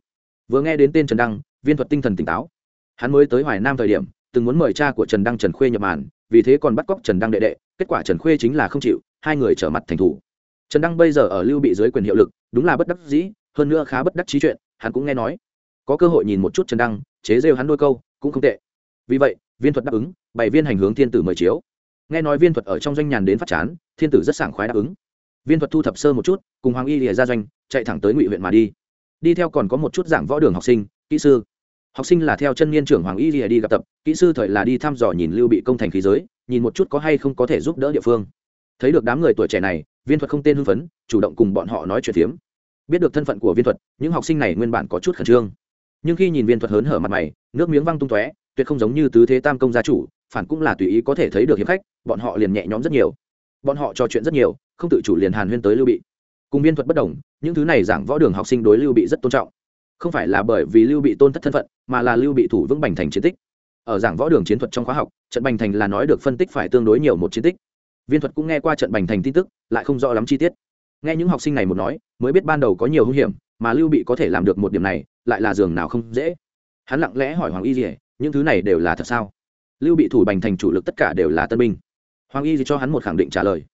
Vừa nghe đến tên trần đăng, viên thuật tinh thần tỉnh táo. Hắn mới tới hoài nam thời điểm, từng muốn mời cha của trần đăng trần khuê nhập màn, vì thế còn bắt cóc trần đăng đệ đệ, kết quả trần khuê chính là không chịu, hai người trở mặt thành thủ. Trần đăng bây giờ ở lưu bị dưới quyền hiệu lực, đúng là bất đắc dĩ, hơn nữa khá bất đắc trí chuyện, hắn cũng nghe nói có cơ hội nhìn một chút trần đăng, chế rêu hắn đôi câu, cũng không tệ. Vì vậy, viên thuật đáp ứng, bày viên hành hướng thiên tử mời chiếu. Nghe nói viên thuật ở trong doanh nhàn đến phát chán, thiên tử rất sảng khoái đáp ứng. Viên thuật thu thập sơ một chút, cùng hoàng y lìa ra doanh, chạy thẳng tới ngụy huyện mà đi. Đi theo còn có một chút giảng võ đường học sinh, kỹ sư. Học sinh là theo chân niên trưởng hoàng y lìa đi gặp tập, kỹ sư thời là đi thăm dò nhìn lưu bị công thành khí giới, nhìn một chút có hay không có thể giúp đỡ địa phương. Thấy được đám người tuổi trẻ này, viên thuật không tên hưng phấn, chủ động cùng bọn họ nói chuyện phiếm. Biết được thân phận của viên thuật, những học sinh này nguyên bản có chút khẩn trương nhưng khi nhìn viên thuật hớn hở mặt mày, nước miếng văng tung tóe, tuyệt không giống như tứ thế tam công gia chủ, phản cũng là tùy ý có thể thấy được hiệp khách, bọn họ liền nhẹ nhõm rất nhiều. Bọn họ trò chuyện rất nhiều, không tự chủ liền hàn huyên tới lưu bị. Cùng viên thuật bất đồng, những thứ này giảng võ đường học sinh đối lưu bị rất tôn trọng. Không phải là bởi vì lưu bị tôn thất thân phận, mà là lưu bị thủ vững bành thành chiến tích. Ở giảng võ đường chiến thuật trong khóa học, trận bành thành là nói được phân tích phải tương đối nhiều một chiến tích. Viên thuật cũng nghe qua trận bành thành tin tức, lại không rõ lắm chi tiết nghe những học sinh này một nói, mới biết ban đầu có nhiều hung hiểm, mà lưu bị có thể làm được một điểm này, lại là giường nào không dễ. Hắn lặng lẽ hỏi hoàng y gì những thứ này đều là thật sao? Lưu bị thủ bành thành chủ lực tất cả đều là tân binh. Hoàng y gì cho hắn một khẳng định trả lời.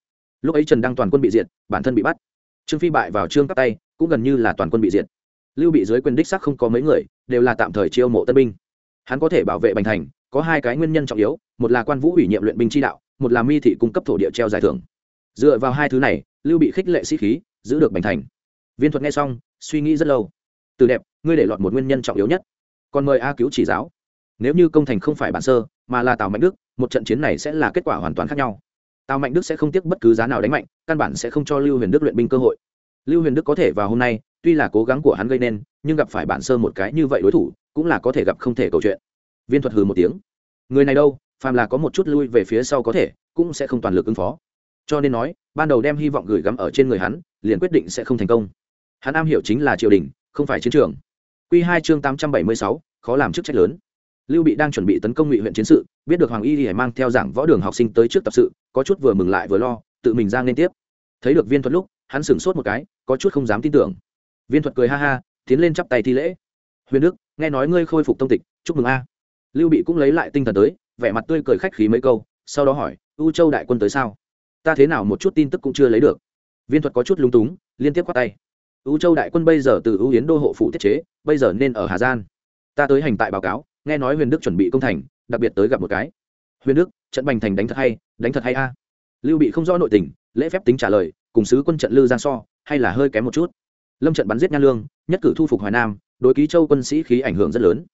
Lúc ấy trần đăng toàn quân bị diệt, bản thân bị bắt. Trương phi bại vào trương các tay, cũng gần như là toàn quân bị diệt. Lưu bị dưới quyền đích sắc không có mấy người, đều là tạm thời chiêu mộ tân binh. Hắn có thể bảo vệ bành thành, có hai cái nguyên nhân trọng yếu, một là quan vũ ủy nhiệm luyện binh chi đạo, một là mi thị cung cấp thổ địa treo giải thưởng. Dựa vào hai thứ này lưu bị khích lệ sĩ khí, giữ được bành thành. Viên thuật nghe xong, suy nghĩ rất lâu. Từ đẹp, ngươi để lọt một nguyên nhân trọng yếu nhất. Còn mời a cứu chỉ giáo. Nếu như công thành không phải bản sơ, mà là tào mạnh đức, một trận chiến này sẽ là kết quả hoàn toàn khác nhau. Tào mạnh đức sẽ không tiếc bất cứ giá nào đánh mạnh, căn bản sẽ không cho lưu huyền đức luyện binh cơ hội. Lưu huyền đức có thể vào hôm nay, tuy là cố gắng của hắn gây nên, nhưng gặp phải bản sơ một cái như vậy đối thủ, cũng là có thể gặp không thể câu chuyện. Viên thuật hừ một tiếng. Người này đâu, phàm là có một chút lui về phía sau có thể, cũng sẽ không toàn lực ứng phó cho nên nói, ban đầu đem hy vọng gửi gắm ở trên người hắn, liền quyết định sẽ không thành công. Hắn am hiểu chính là triều đình, không phải chiến trường. Q hai chương tám trăm bảy mươi sáu, khó làm chức trách lớn. Lưu bị đang chuẩn bị tấn công ngụy huyện chiến sự, biết được hoàng y thì mang theo giảng võ đường học sinh tới trước tập sự, có chút vừa mừng lại vừa lo, tự mình ra liên tiếp. Thấy được viên thuật lúc, hắn sửng sốt một cái, có chút không dám tin tưởng. Viên thuật cười ha ha, tiến lên chắp tay thi lễ. Huyền đức, nghe nói ngươi khôi phục tông tịch, chúc mừng a. Lưu bị cũng lấy lại tinh thần tới, vẻ mặt tươi cười khách khí mấy câu, sau đó hỏi, u châu đại quân tới sao? Ta thế nào một chút tin tức cũng chưa lấy được. Viên thuật có chút lúng túng, liên tiếp quát tay. U châu đại quân bây giờ từ ưu yến đô hộ phụ tiết chế, bây giờ nên ở hà giang ta tới hành tại báo cáo, nghe nói huyền đức chuẩn bị công thành, đặc biệt tới gặp một cái. Huyền đức, trận bành thành đánh thật hay, đánh thật hay a? Lưu bị không rõ nội tình, lễ phép tính trả lời, cùng sứ quân trận lư giang so, hay là hơi kém một chút. Lâm trận bắn giết nha lương, nhất cử thu phục hoài nam, đối ký châu quân sĩ khí ảnh hưởng rất lớn.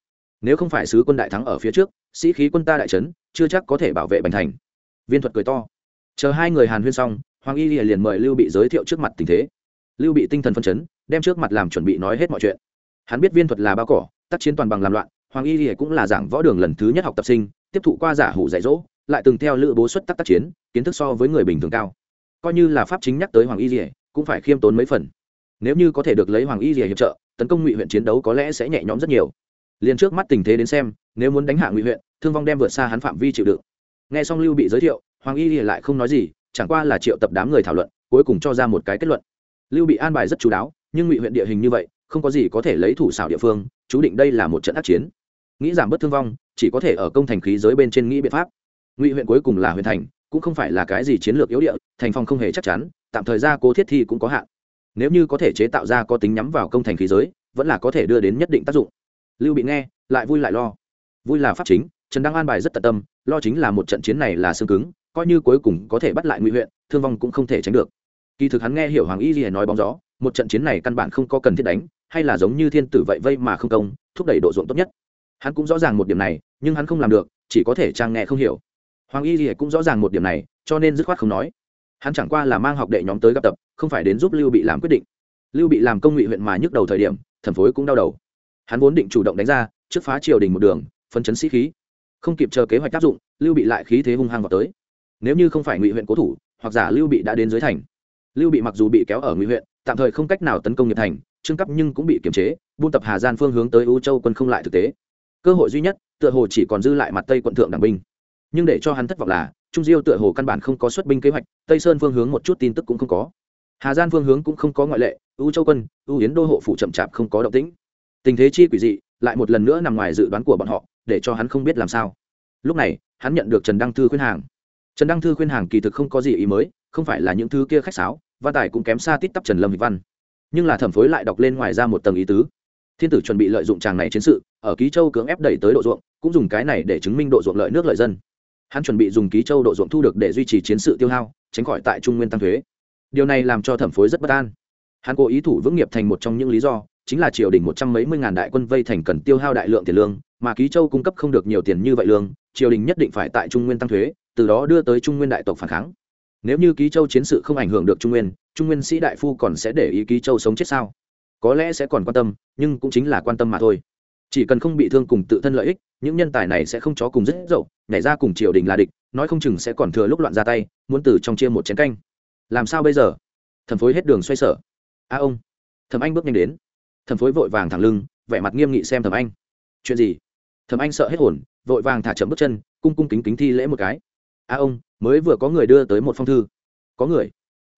Nếu không phải sứ quân đại thắng ở phía trước, sĩ khí quân ta đại trấn, chưa chắc có thể bảo vệ bành thành. Viên thuật cười to chờ hai người hàn huyên xong, hoàng y liền mời lưu bị giới thiệu trước mặt tình thế. Lưu bị tinh thần phân chấn, đem trước mặt làm chuẩn bị nói hết mọi chuyện. Hắn biết viên thuật là bao cỏ, tác chiến toàn bằng làm loạn, hoàng y lìa cũng là giảng võ đường lần thứ nhất học tập sinh, tiếp thụ qua giả hủ dạy dỗ, lại từng theo lữ bố xuất tác tác chiến, kiến thức so với người bình thường cao. Coi như là pháp chính nhắc tới hoàng y lìa, cũng phải khiêm tốn mấy phần. Nếu như có thể được lấy hoàng y rìa hiệp trợ, tấn công ngụy huyện chiến đấu có lẽ sẽ nhẹ nhõm rất nhiều. Liền trước mắt tình thế đến xem, nếu muốn đánh hạ ngụy huyện, thương vong đem vượt xa hắn phạm vi chịu đựng. Nghe xong lưu bị giới thiệu hoàng y rìa lại không nói gì, chẳng qua là triệu tập đám người thảo luận, cuối cùng cho ra một cái kết luận. Lưu bị an bài rất chú đáo, nhưng ngụy huyện địa hình như vậy, không có gì có thể lấy thủ xảo địa phương, chú định đây là một trận ác chiến. Nghĩ giảm bớt thương vong, chỉ có thể ở công thành khí giới bên trên nghĩ biện pháp. Ngụy huyện cuối cùng là huyện thành, cũng không phải là cái gì chiến lược yếu địa, thành phong không hề chắc chắn, tạm thời ra cố thiết thi cũng có hạn. Nếu như có thể chế tạo ra có tính nhắm vào công thành khí giới, vẫn là có thể đưa đến nhất định tác dụng. Lưu bị nghe, lại vui lại lo. Vui là pháp chính, trần đăng an bài rất tận tâm, lo chính là một trận chiến này là xương cứng coi như cuối cùng có thể bắt lại ngụy huyện, thương vong cũng không thể tránh được. Kỳ thực hắn nghe hiểu hoàng y gì nói bóng gió, một trận chiến này căn bản không có cần thiết đánh, hay là giống như thiên tử vậy vây mà không công, thúc đẩy độ ruộng tốt nhất. Hắn cũng rõ ràng một điểm này, nhưng hắn không làm được, chỉ có thể trang nghe không hiểu. Hoàng y gì cũng rõ ràng một điểm này, cho nên dứt khoát không nói. Hắn chẳng qua là mang học đệ nhóm tới gặp tập, không phải đến giúp lưu bị làm quyết định. Lưu bị làm công ngụy huyện mà nhức đầu thời điểm thần phối cũng đau đầu. Hắn vốn định chủ động đánh ra, trước phá triều đình một đường, phân chấn sĩ khí. Không kịp chờ kế hoạch áp dụng, lưu bị lại khí thế hung hăng vào tới nếu như không phải ngụy huyện cố thủ, hoặc giả lưu bị đã đến dưới thành. Lưu bị mặc dù bị kéo ở ngụy huyện, tạm thời không cách nào tấn công nghiệp thành trưng cấp nhưng cũng bị kiềm chế, buôn tập hà gian phương hướng tới u châu quân không lại thực tế. Cơ hội duy nhất, tựa hồ chỉ còn dư lại mặt tây quận thượng đảng binh. Nhưng để cho hắn thất vọng là, trung diêu tựa hồ căn bản không có xuất binh kế hoạch, tây sơn phương hướng một chút tin tức cũng không có. Hà gian phương hướng cũng không có ngoại lệ, u châu quân, u yến đô hộ phủ chậm chạp không có động tĩnh. Tình thế chi quỷ dị, lại một lần nữa nằm ngoài dự đoán của bọn họ, để cho hắn không biết làm sao. Lúc này, hắn nhận được trần đăng thư khuyên hàng trần đăng thư khuyên hàng kỳ thực không có gì ý mới, không phải là những thứ kia khách sáo, văn tài cũng kém xa tít tắp trần lâm hịch văn. Nhưng là thẩm phối lại đọc lên ngoài ra một tầng ý tứ. Thiên tử chuẩn bị lợi dụng tràng này chiến sự, ở ký châu cưỡng ép đẩy tới độ ruộng, cũng dùng cái này để chứng minh độ ruộng lợi nước lợi dân. Hắn chuẩn bị dùng ký châu độ ruộng thu được để duy trì chiến sự tiêu hao, tránh khỏi tại trung nguyên tăng thuế. Điều này làm cho thẩm phối rất bất an. Hắn cố ý thủ vững nghiệp thành một trong những lý do, chính là triều đình một trăm mấy mươi ngàn đại quân vây thành cần tiêu hao đại lượng tiền lương, mà ký châu cung cấp không được nhiều tiền như vậy lương, triều đình nhất định phải tại trung nguyên tăng thuế từ đó đưa tới trung nguyên đại tộc phản kháng. Nếu như ký châu chiến sự không ảnh hưởng được trung nguyên trung nguyên sĩ đại phu còn sẽ để ý ký châu sống chết sao? Có lẽ sẽ còn quan tâm, nhưng cũng chính là quan tâm mà thôi. Chỉ cần không bị thương cùng tự thân lợi ích, những nhân tài này sẽ không chó cùng rất dậu, nhảy ra cùng triều đình là địch, nói không chừng sẽ còn thừa lúc loạn ra tay, muốn từ trong chia một chén canh. Làm sao bây giờ? Thần phối hết đường xoay sở. A ông. Thẩm anh bước nhanh đến. Thần phối vội vàng thẳng lưng, vẻ mặt nghiêm nghị xem thẩm anh. Chuyện gì? Thẩm anh sợ hết hồn, vội vàng thả chậm bước chân, cung cung kính kính thi lễ một cái a ông, mới vừa có người đưa tới một phong thư. Có người.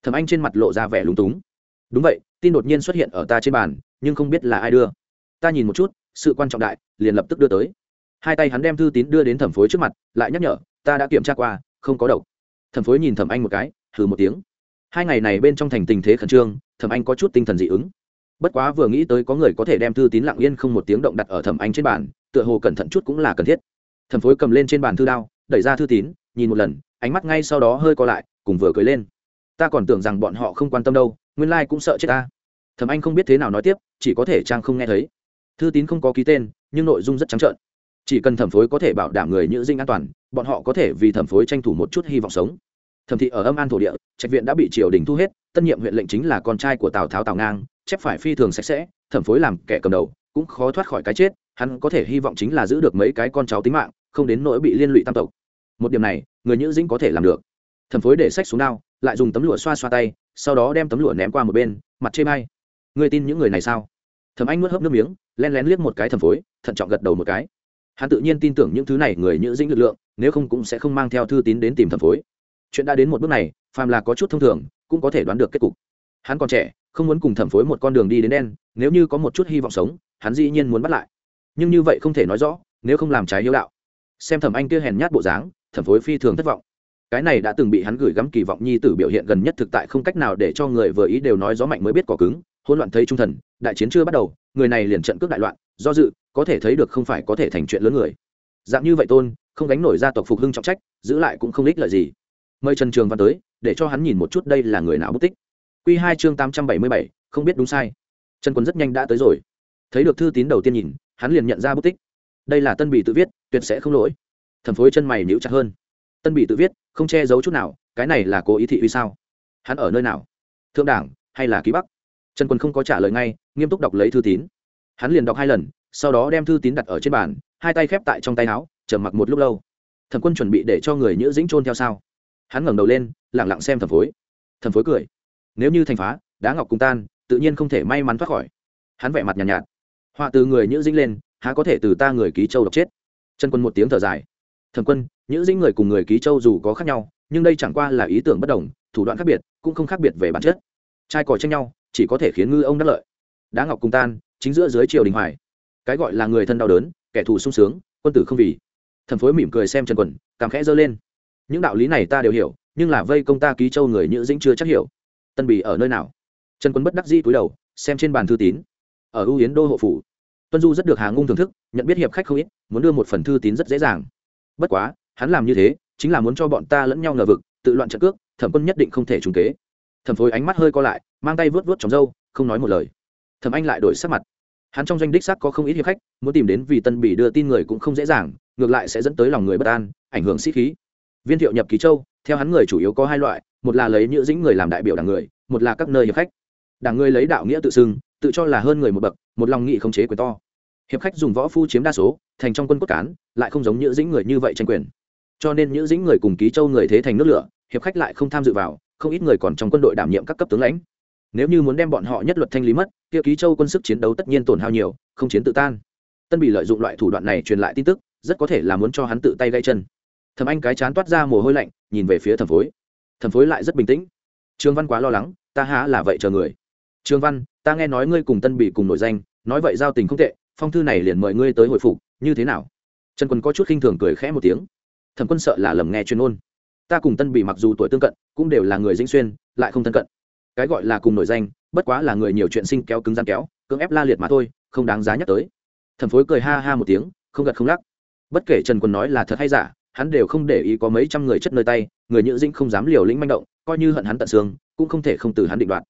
Thẩm anh trên mặt lộ ra vẻ lúng túng. Đúng vậy, tin đột nhiên xuất hiện ở ta trên bàn, nhưng không biết là ai đưa. Ta nhìn một chút, sự quan trọng đại, liền lập tức đưa tới. Hai tay hắn đem thư tín đưa đến thẩm phối trước mặt, lại nhắc nhở, ta đã kiểm tra qua, không có độc. Thẩm phối nhìn thẩm anh một cái thử một tiếng. Hai ngày này bên trong thành tình thế khẩn trương, thẩm anh có chút tinh thần dị ứng. Bất quá vừa nghĩ tới có người có thể đem thư tín lặng yên không một tiếng động đặt ở thẩm anh trên bàn, tựa hồ cẩn thận chút cũng là cần thiết. Thẩm phối cầm lên trên bàn thư đao, đẩy ra thư tín nhìn một lần, ánh mắt ngay sau đó hơi co lại, cùng vừa cười lên. Ta còn tưởng rằng bọn họ không quan tâm đâu, nguyên lai、like、cũng sợ chết ta. Thẩm anh không biết thế nào nói tiếp, chỉ có thể trang không nghe thấy. Thư tín không có ký tên, nhưng nội dung rất trắng trợn. Chỉ cần thẩm phối có thể bảo đảm người nhữ dinh an toàn, bọn họ có thể vì thẩm phối tranh thủ một chút hy vọng sống. Thẩm thị ở âm an thổ địa, trạch viện đã bị triều đình thu hết, tân nhiệm huyện lệnh chính là con trai của tào tháo tào ngang, chép phải phi thường sạch sẽ, thẩm phối làm kẻ cầm đầu, cũng khó thoát khỏi cái chết, hắn có thể hy vọng chính là giữ được mấy cái con cháu tính mạng, không đến nỗi bị liên lụy tam tộc một điểm này, người nhữ dĩnh có thể làm được. Thẩm phối để sách xuống đao, lại dùng tấm lụa xoa xoa tay, sau đó đem tấm lụa ném qua một bên, mặt chê may người tin những người này sao? Thẩm anh nuốt hớp nước miếng, len lén liếc một cái thẩm phối, thận trọng gật đầu một cái. Hắn tự nhiên tin tưởng những thứ này người nhữ dĩnh lực lượng, nếu không cũng sẽ không mang theo thư tín đến tìm thẩm phối. Chuyện đã đến một bước này, phàm là có chút thông thường, cũng có thể đoán được kết cục. Hắn còn trẻ, không muốn cùng thẩm phối một con đường đi đến đen, nếu như có một chút hy vọng sống, hắn dĩ nhiên muốn bắt lại. Nhưng như vậy không thể nói rõ, nếu không làm trái hiếu đạo. Xem thẩm anh kia hèn nhát bộ dáng thẩm phối phi thường thất vọng. Cái này đã từng bị hắn gửi gắm kỳ vọng nhi tử biểu hiện gần nhất thực tại không cách nào để cho người vừa ý đều nói gió mạnh mới biết cỏ cứng, hỗn loạn thấy trung thần, đại chiến chưa bắt đầu, người này liền trận cướp đại loạn, do dự, có thể thấy được không phải có thể thành chuyện lớn người. Dạng như vậy tôn, không đánh nổi gia tộc phục hưng trọng trách, giữ lại cũng không ích lợi gì. Mời trần trường văn tới, để cho hắn nhìn một chút đây là người nào bất tích. Q hai chương tám trăm bảy mươi bảy, không biết đúng sai. Trần quân rất nhanh đã tới rồi. Thấy được thư tín đầu tiên nhìn, hắn liền nhận ra bất tích. Đây là tân bị tự viết, tuyệt sẽ không lỗi thẩm phối chân mày níu chặt hơn. Tân bị tự viết không che giấu chút nào cái này là cố ý thị uy sao? Hắn ở nơi nào? Thượng đảng hay là ký bắc? Trần quân không có trả lời ngay nghiêm túc đọc lấy thư tín. Hắn liền đọc hai lần sau đó đem thư tín đặt ở trên bàn hai tay khép tại trong tay áo chờ mặc một lúc lâu. Thẩm quân chuẩn bị để cho người nhữ dĩnh trôn theo sao? Hắn ngẩng đầu lên lẳng lặng xem thẩm phối. Thẩm phối cười. Nếu như thành phá đá ngọc cùng tan tự nhiên không thể may mắn thoát khỏi. Hắn vẻ mặt nhàn nhạt, nhạt. Họa từ người nhữ dĩnh lên há có thể từ ta người ký châu độc chết? Trần quân một tiếng thở dài thần quân, nhữ dĩnh người cùng người ký châu dù có khác nhau, nhưng đây chẳng qua là ý tưởng bất đồng, thủ đoạn khác biệt, cũng không khác biệt về bản chất. Trai còi tranh nhau, chỉ có thể khiến ngư ông đắc lợi. Đá ngọc cùng tan, chính giữa dưới triều đình hoài. Cái gọi là người thân đau đớn, kẻ thù sung sướng, quân tử không vì. Thần phối mỉm cười xem trần quần cảm khẽ giơ lên. Những đạo lý này ta đều hiểu, nhưng là vây công ta ký châu người nhữ dĩnh chưa chắc hiểu. Tân bì ở nơi nào? Trần quân bất đắc dĩ cúi đầu, xem trên bàn thư tín. Ở ưu yến đô hộ phủ. Tuân du rất được hà ngung thưởng thức, nhận biết hiệp khách không ít, muốn đưa một phần thư tín rất dễ dàng bất quá, hắn làm như thế, chính là muốn cho bọn ta lẫn nhau ngờ vực, tự loạn trận cước, thẩm quân nhất định không thể trúng kế. Thẩm phối ánh mắt hơi co lại, mang tay vớt vớt trong râu, không nói một lời. Thẩm anh lại đổi sắc mặt. Hắn trong doanh đích sắc có không ít hiệp khách, muốn tìm đến vì tân bỉ đưa tin người cũng không dễ dàng, ngược lại sẽ dẫn tới lòng người bất an, ảnh hưởng sĩ khí. Viên thiệu nhập ký châu, theo hắn người chủ yếu có hai loại, một là lấy nhữ dĩnh người làm đại biểu đảng người, một là các nơi hiệp khách. Đảng người lấy đạo nghĩa tự xưng, tự cho là hơn người một bậc, một lòng nghị không chế quyền to hiệp khách dùng võ phu chiếm đa số, thành trong quân cốt cán, lại không giống nhữ dĩnh người như vậy tranh quyền. Cho nên nhữ dĩnh người cùng ký châu người thế thành nước lửa, hiệp khách lại không tham dự vào, không ít người còn trong quân đội đảm nhiệm các cấp tướng lãnh. Nếu như muốn đem bọn họ nhất luật thanh lý mất, kia ký châu quân sức chiến đấu tất nhiên tổn hao nhiều, không chiến tự tan. Tân bị lợi dụng loại thủ đoạn này truyền lại tin tức, rất có thể là muốn cho hắn tự tay gây chân. Thầm anh cái chán toát ra mồ hôi lạnh, nhìn về phía thẩm phối. Thẩm phối lại rất bình tĩnh. Trương văn quá lo lắng, ta há là vậy chờ người? Trương văn, ta nghe nói ngươi cùng tân bị cùng nổi danh, nói vậy giao tình không tệ phong thư này liền mời ngươi tới hồi phục, như thế nào? Trần quân có chút khinh thường cười khẽ một tiếng. Thẩm quân sợ là lầm nghe chuyên ôn ta cùng tân bị mặc dù tuổi tương cận, cũng đều là người dĩnh xuyên, lại không thân cận. Cái gọi là cùng nổi danh, bất quá là người nhiều chuyện sinh kéo cứng gian kéo, cưỡng ép la liệt mà thôi, không đáng giá nhắc tới. Thẩm phối cười ha ha một tiếng, không gật không lắc. Bất kể trần quân nói là thật hay giả, hắn đều không để ý có mấy trăm người chất nơi tay, người nhữ dĩnh không dám liều lĩnh manh động, coi như hận hắn tận xương, cũng không thể không từ hắn định đoạt.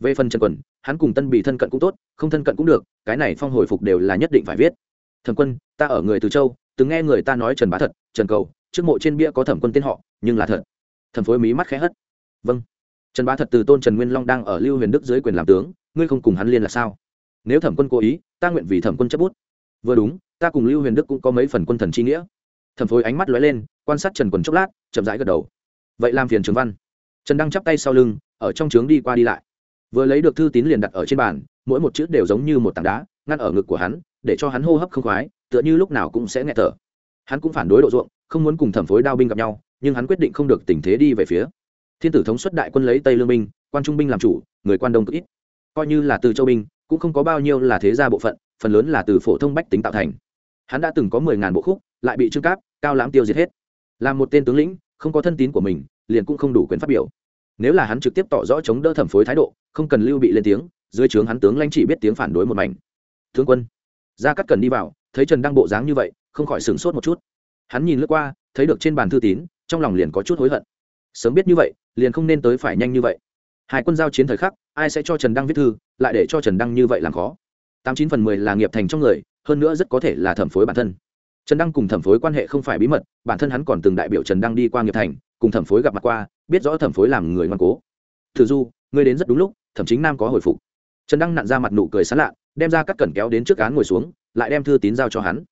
Về phần trần quân hắn cùng tân bị thân cận cũng tốt không thân cận cũng được, cái này phong hồi phục đều là nhất định phải viết. Thẩm quân, ta ở người từ châu, từng nghe người ta nói trần bá thật, trần cầu, trước mộ trên bia có thẩm quân tên họ, nhưng là thật. Thẩm phối mí mắt khẽ hất. Vâng. Trần bá thật từ tôn trần nguyên long đang ở lưu huyền đức dưới quyền làm tướng, ngươi không cùng hắn liên là sao? Nếu thẩm quân cố ý, ta nguyện vì thẩm quân chấp bút. Vừa đúng, ta cùng lưu huyền đức cũng có mấy phần quân thần chi nghĩa. Thẩm phối ánh mắt lóe lên, quan sát trần quần chốc lát, chậm rãi gật đầu. Vậy làm phiền trường văn. Trần đăng chắp tay sau lưng, ở trong trướng đi qua đi lại vừa lấy được thư tín liền đặt ở trên bàn, mỗi một chữ đều giống như một tảng đá, ngăn ở ngực của hắn, để cho hắn hô hấp không khoái, tựa như lúc nào cũng sẽ nghe thở. Hắn cũng phản đối độ ruộng, không muốn cùng thẩm phối đao binh gặp nhau, nhưng hắn quyết định không được tình thế đi về phía. Thiên tử thống xuất đại quân lấy tây lương binh, quan trung binh làm chủ, người quan đông cực ít. Coi như là từ châu binh, cũng không có bao nhiêu là thế gia bộ phận, phần lớn là từ phổ thông bách tính tạo thành. Hắn đã từng có mười ngàn bộ khúc, lại bị trương cáp, cao lãm tiêu diệt hết. Làm một tên tướng lĩnh, không có thân tín của mình, liền cũng không đủ quyền phát biểu nếu là hắn trực tiếp tỏ rõ chống đỡ thẩm phối thái độ, không cần lưu bị lên tiếng, dưới trướng hắn tướng lãnh chỉ biết tiếng phản đối một mảnh. Tướng quân, gia cắt cần đi vào, thấy trần đăng bộ dáng như vậy, không khỏi sửng sốt một chút. Hắn nhìn lướt qua, thấy được trên bàn thư tín, trong lòng liền có chút hối hận. Sớm biết như vậy, liền không nên tới phải nhanh như vậy. Hai quân giao chiến thời khắc, ai sẽ cho trần đăng viết thư, lại để cho trần đăng như vậy làm khó? Tám chín phần mười là nghiệp thành trong người, hơn nữa rất có thể là thẩm phối bản thân. Trần đăng cùng thẩm phối quan hệ không phải bí mật, bản thân hắn còn từng đại biểu trần đăng đi qua nghiệp thành cùng thẩm phối gặp mặt qua, biết rõ thẩm phối làm người ngoan cố. Thử du, ngươi đến rất đúng lúc, thẩm chính nam có hồi phục. Trần đăng nặn ra mặt nụ cười sán lạ, đem ra cắt cẩn kéo đến trước án ngồi xuống, lại đem thư tín giao cho hắn.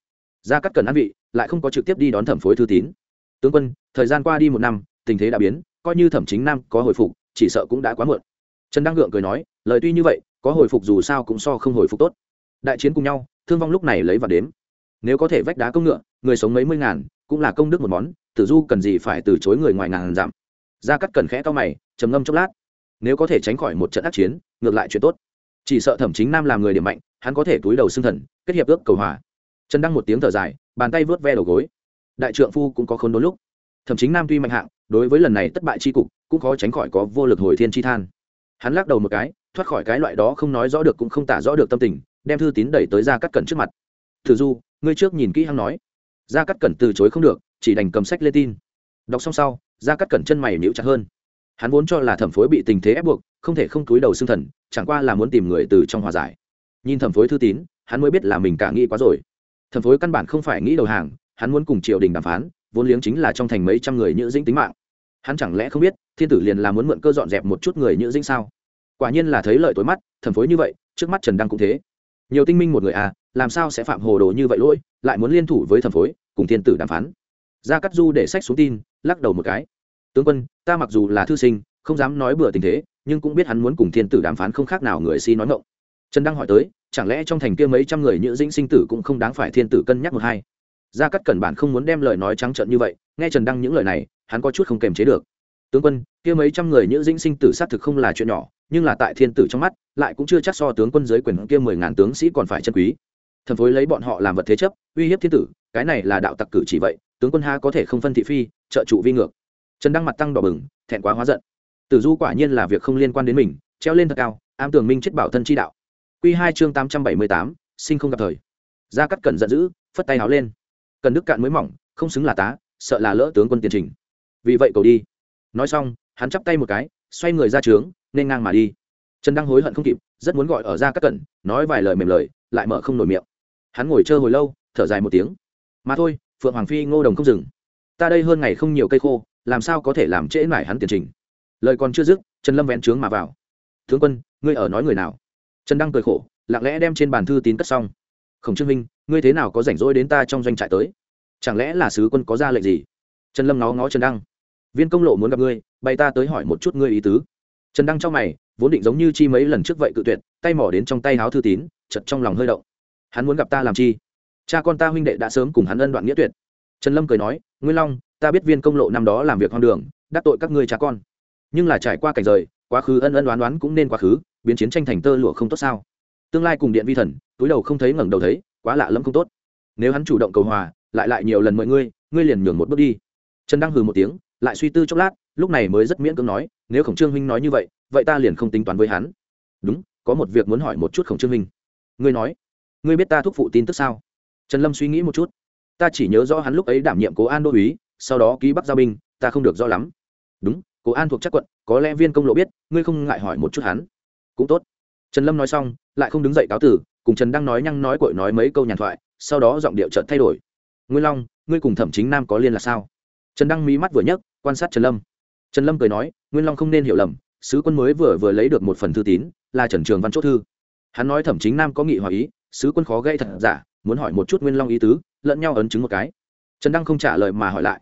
Ra cắt cẩn an vị, lại không có trực tiếp đi đón thẩm phối thư tín. Tướng quân, thời gian qua đi một năm, tình thế đã biến, coi như thẩm chính nam có hồi phục, chỉ sợ cũng đã quá muộn. Trần đăng gượng cười nói, lời tuy như vậy, có hồi phục dù sao cũng so không hồi phục tốt. Đại chiến cùng nhau, thương vong lúc này lấy vào đếm. Nếu có thể vách đá công ngựa, người sống mấy mươi ngàn cũng là công đức một món, tử du cần gì phải từ chối người ngoài ngàn giảm ra cắt cần khẽ to mày, trầm ngâm chốc lát. Nếu có thể tránh khỏi một trận ác chiến, ngược lại chuyện tốt. Chỉ sợ thẩm chính nam làm người điểm mạnh, hắn có thể túi đầu xương thần, kết hiệp ước cầu hòa. Trần đăng một tiếng thở dài, bàn tay vớt ve đầu gối. Đại trượng phu cũng có khốn đôi lúc. Thẩm chính nam tuy mạnh hạng, đối với lần này thất bại c cục, cũng khó tránh khỏi có vô lực hồi thiên chi than. Hắn lắc đầu một cái, thoát khỏi cái loại đó không nói rõ được cũng không tả rõ được tâm tình, đem thư tín đẩy tới ra cắt cẩn trước mặt. Thử du, ngươi trước nhìn kỹ hắn nói. Gia cắt cẩn từ chối không được, chỉ đành cầm sách lê tin. Đọc xong sau, Gia cắt cẩn chân mày níu chặt hơn. Hắn vốn cho là thẩm phối bị tình thế ép buộc, không thể không túi đầu xương thần, chẳng qua là muốn tìm người từ trong hòa giải. Nhìn thẩm phối thư tín, hắn mới biết là mình cả nghĩ quá rồi. Thẩm phối căn bản không phải nghĩ đầu hàng, hắn muốn cùng triều đình đàm phán, vốn liếng chính là trong thành mấy trăm người nhữ dĩnh tính mạng. Hắn chẳng lẽ không biết, thiên tử liền là muốn mượn cơ dọn dẹp một chút người nhữ dĩnh sao? Quả nhiên là thấy lợi tối mắt, thẩm phối như vậy, trước mắt trần đăng cũng thế. Nhiều tinh minh một người à làm sao sẽ phạm hồ đồ như vậy lỗi, lại muốn liên thủ với thẩm phối, cùng thiên tử đàm phán. Gia cắt du để sách xuống tin, lắc đầu một cái. Tướng quân, ta mặc dù là thư sinh, không dám nói bừa tình thế, nhưng cũng biết hắn muốn cùng thiên tử đàm phán không khác nào người si nói ngộng trần đăng hỏi tới, chẳng lẽ trong thành kia mấy trăm người nhữ dĩnh sinh tử cũng không đáng phải thiên tử cân nhắc một hai? Gia cắt cẩn bản không muốn đem lời nói trắng trợn như vậy, nghe trần đăng những lời này, hắn có chút không kềm chế được. Tướng quân, kia mấy trăm người nhữ dĩnh sinh tử xác thực không là chuyện nhỏ, nhưng là tại thiên tử trong mắt, lại cũng chưa chắc so tướng quân giới quyền kia mười ngàn tướng sĩ còn phải chân quý thần phối lấy bọn họ làm vật thế chấp, uy hiếp thiên tử, cái này là đạo tặc cử chỉ vậy, tướng quân ha có thể không phân thị phi, trợ trụ vi ngược. Trần đăng mặt tăng đỏ bừng, thẹn quá hóa giận. Tử du quả nhiên là việc không liên quan đến mình, treo lên thật cao, am tường minh chết bảo thân chi đạo. Q hai chương tám trăm bảy mươi tám, sinh không gặp thời. Gia cắt cẩn giận dữ, phất tay háo lên. Cần đức cạn mới mỏng, không xứng là tá, sợ là lỡ tướng quân tiền trình. Vì vậy cầu đi. Nói xong, hắn chắp tay một cái, xoay người ra trướng, nên ngang mà đi. Trần đăng hối hận không kịp, rất muốn gọi ở ra các cẩn, nói vài lời mềm lời, lại mở không nổi miệng hắn ngồi chơi hồi lâu, thở dài một tiếng. Mà thôi, phượng hoàng phi ngô đồng không dừng. Ta đây hơn ngày không nhiều cây khô, làm sao có thể làm trễ mải hắn tiền trình? Lời còn chưa dứt, trần lâm vén trướng mà vào. Tướng quân, ngươi ở nói người nào? Trần đăng cười khổ, lặng lẽ đem trên bàn thư tín cất xong. Khổng trương minh, ngươi thế nào có rảnh rỗi đến ta trong doanh trại tới? Chẳng lẽ là sứ quân có ra lệnh gì? Trần lâm nó ngó trần đăng. Viên công lộ muốn gặp ngươi, bày ta tới hỏi một chút ngươi ý tứ. Trần đăng trong mày, vốn định giống như chi mấy lần trước vậy cự tuyệt, tay mỏ đến trong tay háo thư tín chật trong lòng hơi động hắn muốn gặp ta làm chi? Cha con ta huynh đệ đã sớm cùng hắn ân đoạn nghĩa tuyệt. Trần lâm cười nói, nguyên long, ta biết viên công lộ năm đó làm việc hoang đường, đắc tội các ngươi cha con. Nhưng là trải qua cảnh rời, quá khứ ân ân đoán đoán cũng nên quá khứ, biến chiến tranh thành tơ lụa không tốt sao? Tương lai cùng điện vi thần, túi đầu không thấy ngẩng đầu thấy, quá lạ lẫm không tốt. Nếu hắn chủ động cầu hòa, lại lại nhiều lần mọi ngươi ngươi liền nhường một bước đi. Trần đăng hừ một tiếng, lại suy tư chốc lát, lúc này mới rất miễn cưỡng nói, nếu khổng trương huynh nói như vậy vậy ta liền không tính toán với hắn. Đúng, có một việc muốn hỏi một chút khổng trương huynh. Ngươi nói ngươi biết ta thúc phụ tin tức sao? Trần lâm suy nghĩ một chút. Ta chỉ nhớ rõ hắn lúc ấy đảm nhiệm cố an đô uý, sau đó ký bắc giao binh, ta không được rõ lắm. Đúng, cố an thuộc chắc quận, có lẽ viên công lộ biết, ngươi không ngại hỏi một chút hắn. Cũng tốt. Trần lâm nói xong, lại không đứng dậy cáo tử, cùng trần đang nói nhăng nói cội nói mấy câu nhàn thoại, sau đó giọng điệu trợt thay đổi. Nguyên long, ngươi cùng thẩm chính nam có liên là sao? Trần đăng mí mắt vừa nhấc, quan sát trần lâm. Trần lâm cười nói, nguyên long không nên hiểu lầm, sứ quân mới vừa vừa lấy được một phần thư tín, là trần trường văn chốt thư. Hắn nói thẩm chính nam có nghị hòa ý sứ quân khó gây thật giả, muốn hỏi một chút nguyên long ý tứ, lẫn nhau ấn chứng một cái. Trần đăng không trả lời mà hỏi lại.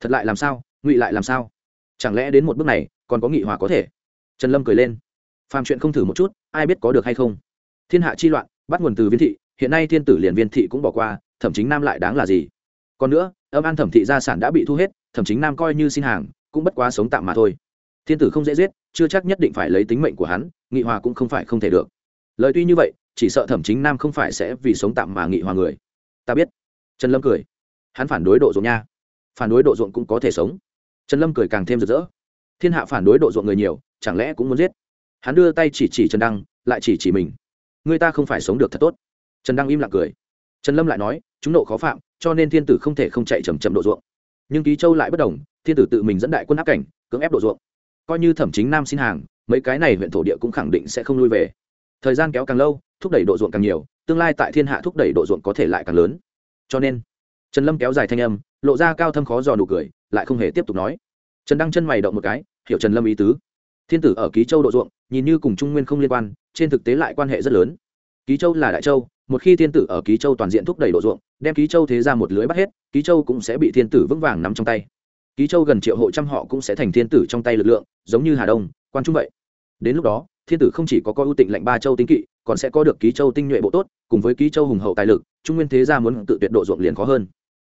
Thật lại làm sao? Ngụy lại làm sao? Chẳng lẽ đến một bước này, còn có nghị hòa có thể? Trần lâm cười lên. Phàm chuyện không thử một chút, ai biết có được hay không? Thiên hạ chi loạn, bắt nguồn từ viên thị, hiện nay thiên tử liền viên thị cũng bỏ qua, thẩm chính nam lại đáng là gì? Còn nữa, âm an thẩm thị gia sản đã bị thu hết, thẩm chính nam coi như xin hàng, cũng bất quá sống tạm mà thôi. Thiên tử không dễ giết, chưa chắc nhất định phải lấy tính mệnh của hắn, nghị hòa cũng không phải không thể được. Lời tuy như vậy chỉ sợ thẩm chính nam không phải sẽ vì sống tạm mà nghị hòa người. Ta biết. Trần lâm cười. Hắn phản đối độ ruộng nha. Phản đối độ ruộng cũng có thể sống. Trần lâm cười càng thêm rực rỡ. Thiên hạ phản đối độ ruộng người nhiều, chẳng lẽ cũng muốn giết? Hắn đưa tay chỉ chỉ trần đăng, lại chỉ chỉ mình. Người ta không phải sống được thật tốt. Trần đăng im lặng cười. Trần lâm lại nói, chúng nộ khó phạm, cho nên thiên tử không thể không chạy chầm chậm độ ruộng. Nhưng ký châu lại bất đồng, thiên tử tự mình dẫn đại quân áp cảnh, cưỡng ép độ ruộng. Coi như thẩm chính nam xin hàng, mấy cái này huyện thổ địa cũng khẳng định sẽ không lui về thời gian kéo càng lâu, thúc đẩy độ ruộng càng nhiều, tương lai tại thiên hạ thúc đẩy độ ruộng có thể lại càng lớn. Cho nên, trần lâm kéo dài thanh âm, lộ ra cao thâm khó dò nụ cười, lại không hề tiếp tục nói. Trần đăng chân mày động một cái, hiểu trần lâm ý tứ. Thiên tử ở ký châu độ ruộng, nhìn như cùng trung nguyên không liên quan, trên thực tế lại quan hệ rất lớn. Ký châu là đại châu, một khi thiên tử ở ký châu toàn diện thúc đẩy độ ruộng, đem ký châu thế ra một lưới bắt hết, ký châu cũng sẽ bị thiên tử vững vàng nắm trong tay. Ký châu gần triệu hộ trăm họ cũng sẽ thành thiên tử trong tay lực lượng, giống như hà đông, quan trung vậy. Đến lúc đó thiên tử không chỉ có coi ưu tịnh lệnh ba châu tinh kỵ, còn sẽ có được ký châu tinh nhuệ bộ tốt, cùng với ký châu hùng hậu tài lực, trung nguyên thế gia muốn tự tuyệt độ ruộng liền khó hơn.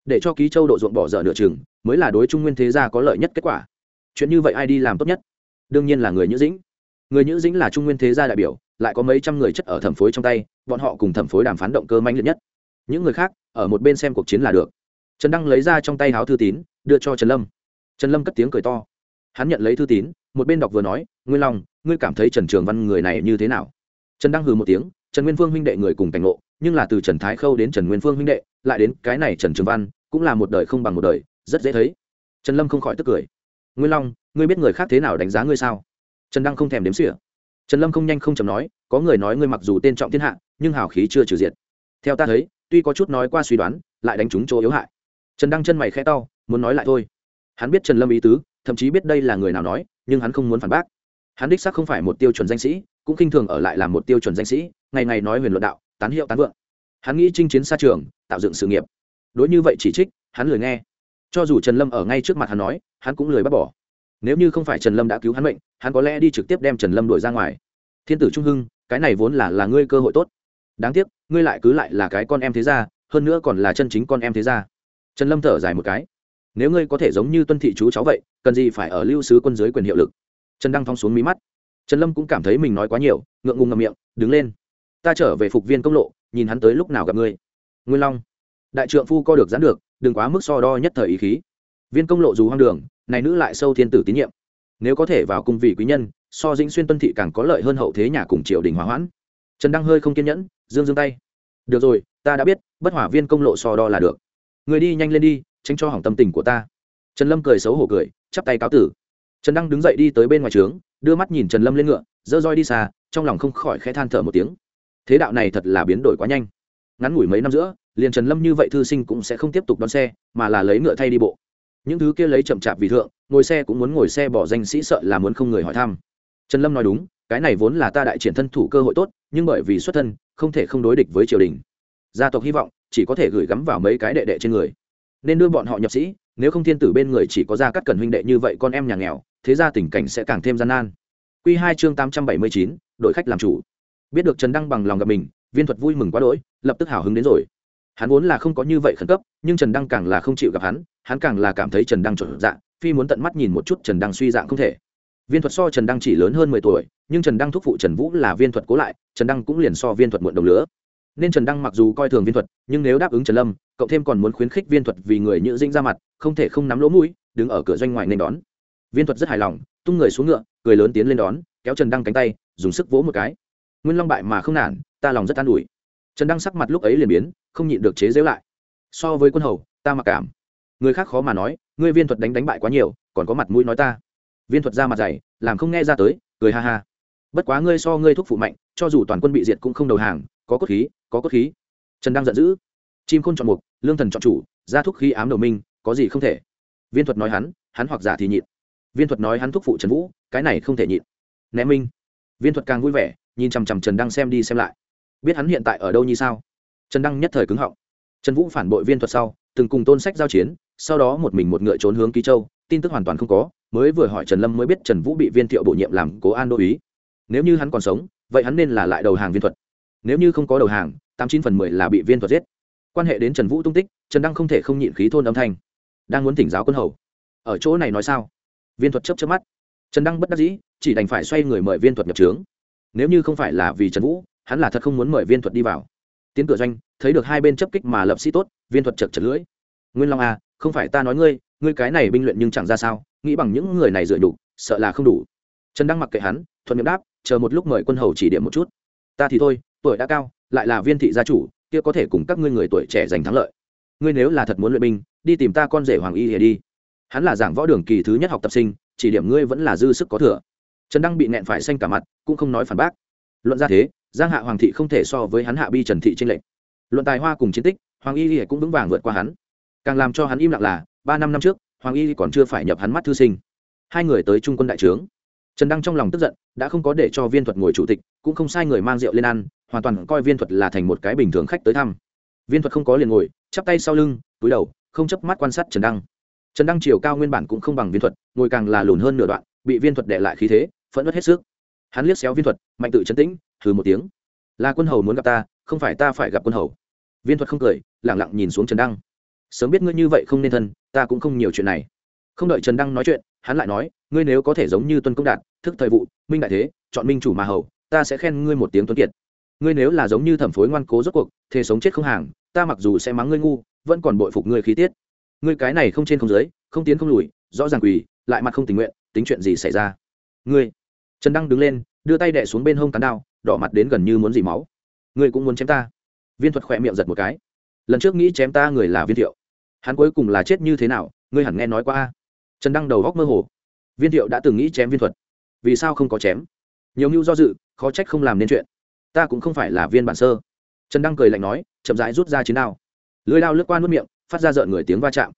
Để cho ký châu độ ruộng bỏ dở nửa chừng, mới là đối trung nguyên thế gia có lợi nhất kết quả. Chuyện như vậy ai đi làm tốt nhất? Đương nhiên là người nhữ dĩnh. Người nhữ dĩnh là trung nguyên thế gia đại biểu, lại có mấy trăm người chất ở thẩm phối trong tay, bọn họ cùng thẩm phối đàm phán động cơ manh liệt nhất. Những người khác, ở một bên xem cuộc chiến là được. Trần đăng lấy ra trong tay háo thư tín, đưa cho trần lâm. Trần lâm cất tiếng cười to. Hắn nhận lấy thư tín, một bên đọc vừa nói nguyên long, ngươi cảm thấy trần trường văn người này như thế nào? Trần đăng hừ một tiếng, trần nguyên phương huynh đệ người cùng cảnh ngộ, nhưng là từ trần thái khâu đến trần nguyên phương huynh đệ, lại đến cái này trần trường văn, cũng là một đời không bằng một đời, rất dễ thấy. Trần lâm không khỏi tức cười. Nguyên long, ngươi biết người khác thế nào đánh giá ngươi sao? Trần đăng không thèm đếm xỉa. Trần lâm không nhanh không chầm nói, có người nói ngươi mặc dù tên trọng thiên hạ, nhưng hào khí chưa trừ diệt. Theo ta thấy, tuy có chút nói qua suy đoán, lại đánh trúng chỗ yếu hại. Trần đăng chân mày khẽ to, muốn nói lại thôi. Hắn biết trần lâm ý tứ, thậm chí biết đây là người nào nói, nhưng hắn không muốn phản bác hắn đích xác không phải một tiêu chuẩn danh sĩ, cũng khinh thường ở lại làm một tiêu chuẩn danh sĩ, ngày ngày nói huyền luận đạo, tán hiệu tán vượng. Hắn nghĩ chinh chiến xa trường, tạo dựng sự nghiệp. Đối như vậy chỉ trích, hắn lười nghe. Cho dù trần lâm ở ngay trước mặt hắn nói, hắn cũng lười bác bỏ. Nếu như không phải trần lâm đã cứu hắn mệnh, hắn có lẽ đi trực tiếp đem trần lâm đuổi ra ngoài. Thiên tử trung hưng, cái này vốn là là ngươi cơ hội tốt. Đáng tiếc, ngươi lại cứ lại là cái con em thế gia, hơn nữa còn là chân chính con em thế gia. Trần lâm thở dài một cái. Nếu ngươi có thể giống như tuân thị chú cháu vậy, cần gì phải ở lưu sứ quân giới quyền hiệu lực? Trần đăng thong xuống mí mắt. Trần lâm cũng cảm thấy mình nói quá nhiều, ngượng ngùng ngầm miệng, đứng lên. Ta trở về phục viên công lộ, nhìn hắn tới lúc nào gặp ngươi. Nguyên long. Đại trượng phu co được giãn được, đừng quá mức so đo nhất thời ý khí. Viên công lộ dù hoang đường, này nữ lại sâu thiên tử tín nhiệm. Nếu có thể vào cung vị quý nhân, so dĩnh xuyên tuân thị càng có lợi hơn hậu thế nhà cùng triều đình hòa hoãn. Trần đăng hơi không kiên nhẫn, dương dương tay. Được rồi, ta đã biết, bất hỏa viên công lộ so đo là được. Người đi nhanh lên đi, tránh cho hỏng tâm tình của ta. Trần lâm cười xấu hổ cười, chắp tay cáo tử trần đăng đứng dậy đi tới bên ngoài trướng, đưa mắt nhìn trần lâm lên ngựa dơ roi đi xa, trong lòng không khỏi khẽ than thở một tiếng. Thế đạo này thật là biến đổi quá nhanh. Ngắn ngủi mấy năm giữa, liền trần lâm như vậy thư sinh cũng sẽ không tiếp tục đón xe, mà là lấy ngựa thay đi bộ. Những thứ kia lấy chậm chạp vì thượng, ngồi xe cũng muốn ngồi xe bỏ danh sĩ sợ là muốn không người hỏi thăm. Trần lâm nói đúng, cái này vốn là ta đại triển thân thủ cơ hội tốt, nhưng bởi vì xuất thân, không thể không đối địch với triều đình. Gia tộc hy vọng, chỉ có thể gửi gắm vào mấy cái đệ đệ trên người. Nên đưa bọn họ nhập sĩ, nếu không thiên tử bên người chỉ có gia cắt cần huynh đệ như vậy con em nhà nghèo thế ra tình cảnh sẽ càng thêm gian nan. Quy hai chương tám trăm bảy mươi chín đội khách làm chủ. Biết được trần đăng bằng lòng gặp mình viên thuật vui mừng quá đỗi lập tức hào hứng đến rồi. Hắn vốn là không có như vậy khẩn cấp nhưng trần đăng càng là không chịu gặp hắn hắn càng là cảm thấy trần đăng trộn dạ, phi muốn tận mắt nhìn một chút trần đăng suy dạng không thể. Viên thuật so trần đăng chỉ lớn hơn mười tuổi nhưng trần đăng thúc phụ trần vũ là viên thuật cố lại trần đăng cũng liền so viên thuật muộn đồng lứa. Nên trần đăng mặc dù coi thường viên thuật nhưng nếu đáp ứng trần lâm cậu thêm còn muốn khuyến khích viên thuật vì người nhữ dĩnh ra mặt không thể không nắm lỗ mũi đứng ở cửa doanh ngoài nên đón viên thuật rất hài lòng, tung người xuống ngựa, cười lớn tiến lên đón, kéo trần đăng cánh tay, dùng sức vỗ một cái. Nguyên long bại mà không nản, ta lòng rất an ủi. Trần đăng sắc mặt lúc ấy liền biến, không nhịn được chế giễu lại. So với quân hầu, ta mặc cảm. Người khác khó mà nói, ngươi viên thuật đánh đánh bại quá nhiều, còn có mặt mũi nói ta. Viên thuật ra mặt dày, làm không nghe ra tới, cười ha ha. Bất quá ngươi so ngươi thuốc phụ mạnh, cho dù toàn quân bị diệt cũng không đầu hàng, có cốt khí, có cốt khí. Trần đăng giận dữ. Chim khôn chọn mục, lương thần chọn chủ, ra thuốc khí ám đầu minh, có gì không thể. Viên thuật nói hắn hắn hoặc giả thì nhịn viên thuật nói hắn thúc phụ trần vũ, cái này không thể nhịn. Ném minh, viên thuật càng vui vẻ, nhìn chằm chằm trần đăng xem đi xem lại. Biết hắn hiện tại ở đâu như sao? Trần đăng nhất thời cứng họng. Trần vũ phản bội viên thuật sau, từng cùng tôn sách giao chiến, sau đó một mình một ngựa trốn hướng ký châu, tin tức hoàn toàn không có, mới vừa hỏi trần lâm mới biết trần vũ bị viên thiệu bổ nhiệm làm cố an đô ý. Nếu như hắn còn sống, vậy hắn nên là lại đầu hàng viên thuật. Nếu như không có đầu hàng, tám chín phần mười là bị viên thuật giết. Quan hệ đến trần vũ tung tích, trần đăng không thể không nhịn khí thôn âm thanh. Đang muốn tỉnh giáo quân hầu. Ở chỗ này nói sao? Viên thuật chấp chấp mắt. Trần đăng bất đắc dĩ, chỉ đành phải xoay người mời viên thuật nhập trướng. Nếu như không phải là vì trần vũ, hắn là thật không muốn mời viên thuật đi vào. Tiến cửa doanh, thấy được hai bên chấp kích mà lập sĩ tốt, viên thuật chật chật lưỡi. Nguyên long à không phải ta nói ngươi ngươi cái này binh luyện nhưng chẳng ra sao, nghĩ bằng những người này dựa đủ sợ là không đủ. Trần đăng mặc kệ hắn, thuận miệng đáp, chờ một lúc mời quân hầu chỉ điểm một chút. Ta thì thôi, tuổi đã cao, lại là viên thị gia chủ, kia có thể cùng các ngươi người tuổi trẻ giành thắng lợi. Ngươi nếu là thật muốn luyện binh, đi tìm ta con rể hoàng y hề đi hắn là giảng võ đường kỳ thứ nhất học tập sinh, chỉ điểm ngươi vẫn là dư sức có thừa. Trần đăng bị nẹn phải xanh cả mặt, cũng không nói phản bác. Luận ra thế, giang hạ hoàng thị không thể so với hắn hạ bi trần thị trên lệnh. luận tài hoa cùng chiến tích, hoàng y lìa cũng vững vàng vượt qua hắn. Càng làm cho hắn im lặng là, ba năm năm trước, hoàng y còn chưa phải nhập hắn mắt thư sinh. Hai người tới trung quân đại trướng. Trần đăng trong lòng tức giận, đã không có để cho viên thuật ngồi chủ tịch, cũng không sai người mang rượu lên ăn, hoàn toàn coi viên thuật là thành một cái bình thường khách tới thăm. Viên thuật không có liền ngồi, chắp tay sau lưng, túi đầu, không chấp mắt quan sát trần đăng trần đăng chiều cao nguyên bản cũng không bằng viên thuật, ngồi càng là lùn hơn nửa đoạn, bị viên thuật đệ lại khí thế, phẫn nứt hết sức. Hắn liếc xéo viên thuật, mạnh tự chấn tĩnh thử một tiếng. Là quân hầu muốn gặp ta, không phải ta phải gặp quân hầu. Viên thuật không cười, lẳng lặng nhìn xuống trần đăng. Sớm biết ngươi như vậy không nên thân, ta cũng không nhiều chuyện này. Không đợi trần đăng nói chuyện, hắn lại nói, ngươi nếu có thể giống như tuân công đạt, thức thời vụ, minh đại thế, chọn minh chủ mà hầu, ta sẽ khen ngươi một tiếng tuấn kiệt. Ngươi nếu là giống như thẩm phối ngoan cố rốt cuộc thế sống chết không hàng, ta mặc dù sẽ mắng ngươi ngu, vẫn còn bội phục ngươi khí tiết ngươi cái này không trên không dưới, không tiến không lùi, rõ ràng quỳ, lại mặt không tình nguyện, tính chuyện gì xảy ra? Ngươi. Trần đăng đứng lên, đưa tay đẻ xuống bên hông cán đao, đỏ mặt đến gần như muốn dỉ máu. Ngươi cũng muốn chém ta? Viên thuật khỏe miệng giật một cái. Lần trước nghĩ chém ta người là viên thiệu. Hắn cuối cùng là chết như thế nào, ngươi hẳn nghe nói qua a. Trần đăng đầu góc mơ hồ. Viên thiệu đã từng nghĩ chém viên thuật. Vì sao không có chém? Nhiều mưu do dự, khó trách không làm nên chuyện. Ta cũng không phải là viên bản sơ. Trần đăng cười lạnh nói, chậm rãi rút ra chiến đao. Lưới đao lướt qua nước miệng phát ra rợn người tiếng va chạm.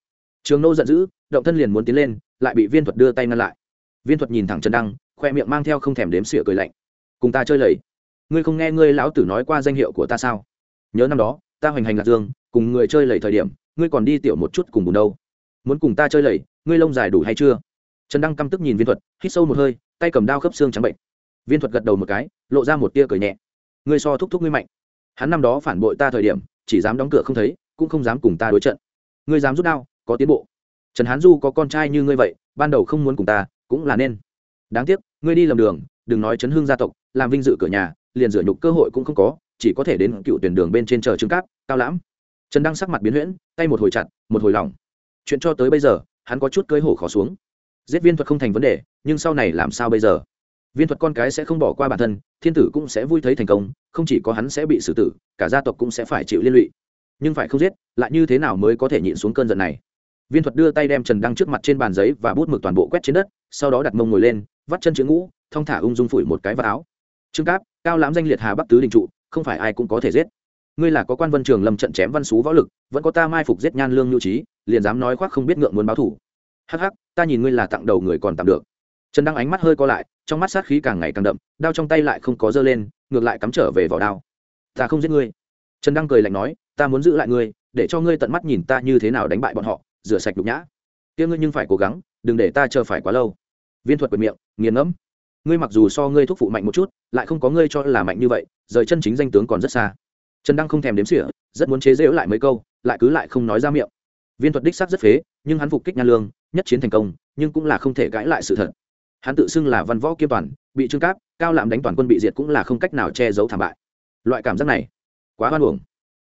Trường nô giận dữ, động thân liền muốn tiến lên, lại bị viên thuật đưa tay ngăn lại. Viên thuật nhìn thẳng trần đăng, khoe miệng mang theo không thèm đếm xỉa cười lạnh. Cùng ta chơi lầy. Ngươi không nghe ngươi lão tử nói qua danh hiệu của ta sao? Nhớ năm đó, ta hoành hành lạc dương, cùng người chơi lầy thời điểm, ngươi còn đi tiểu một chút cùng bùn đâu. Muốn cùng ta chơi lầy, ngươi lông dài đủ hay chưa? Trần đăng căm tức nhìn viên thuật, hít sâu một hơi, tay cầm đao khớp xương trắng bệnh. Viên thuật gật đầu một cái, lộ ra một tia cười nhẹ. Ngươi so thúc thúc ngươi mạnh. Hắn năm đó phản bội ta thời điểm, chỉ dám đóng cửa không thấy cũng không dám cùng ta đối trận. Ngươi dám rút đao, có tiến bộ. Trần hán du có con trai như ngươi vậy, ban đầu không muốn cùng ta, cũng là nên. Đáng tiếc, ngươi đi lầm đường, đừng nói chấn hương gia tộc, làm vinh dự cửa nhà, liền rửa nhục cơ hội cũng không có, chỉ có thể đến cựu tuyển đường bên trên chờ trứng cáp, cao lãm. Trần đăng sắc mặt biến huyễn, tay một hồi chặt, một hồi lỏng. Chuyện cho tới bây giờ, hắn có chút cưới hổ khó xuống. Giết viên thuật không thành vấn đề, nhưng sau này làm sao bây giờ? Viên thuật con cái sẽ không bỏ qua bản thân, thiên tử cũng sẽ vui thấy thành công, không chỉ có hắn sẽ bị xử tử, cả gia tộc cũng sẽ phải chịu liên lụy nhưng phải không giết, lại như thế nào mới có thể nhịn xuống cơn giận này? Viên thuật đưa tay đem trần đăng trước mặt trên bàn giấy và bút mực toàn bộ quét trên đất, sau đó đặt mông ngồi lên, vắt chân chữ ngũ, thong thả ung dung phủi một cái vào áo. Trương cáp, cao lãm danh liệt hà bắc tứ đình trụ, không phải ai cũng có thể giết. Ngươi là có quan vân trường lâm trận chém văn xú võ lực, vẫn có ta mai phục giết nhan lương nhu trí, liền dám nói khoác không biết ngượng muốn báo thủ. Hắc hắc, ta nhìn ngươi là tặng đầu người còn tạm được. Trần đăng ánh mắt hơi co lại, trong mắt sát khí càng ngày càng đậm, đao trong tay lại không có dơ lên, ngược lại cắm trở về vỏ đao. Ta không giết ngươi. Trần đăng cười lạnh nói ta muốn giữ lại ngươi, để cho ngươi tận mắt nhìn ta như thế nào đánh bại bọn họ, rửa sạch đục nhã. Kia ngươi nhưng phải cố gắng, đừng để ta chờ phải quá lâu. Viên thuật bật miệng, nghiền ngẫm. Ngươi mặc dù so ngươi thúc phụ mạnh một chút, lại không có ngươi cho là mạnh như vậy, rời chân chính danh tướng còn rất xa. Trần đăng không thèm đếm xỉa, rất muốn chế giễu lại mấy câu, lại cứ lại không nói ra miệng. Viên thuật đích xác rất phế, nhưng hắn phục kích nhan lương, nhất chiến thành công, nhưng cũng là không thể cãi lại sự thật. Hắn tự xưng là văn võ kiêm toàn, bị trương cáp, cao lạm đánh toàn quân bị diệt cũng là không cách nào che giấu thảm bại. Loại cảm giác này, quá hoan hồng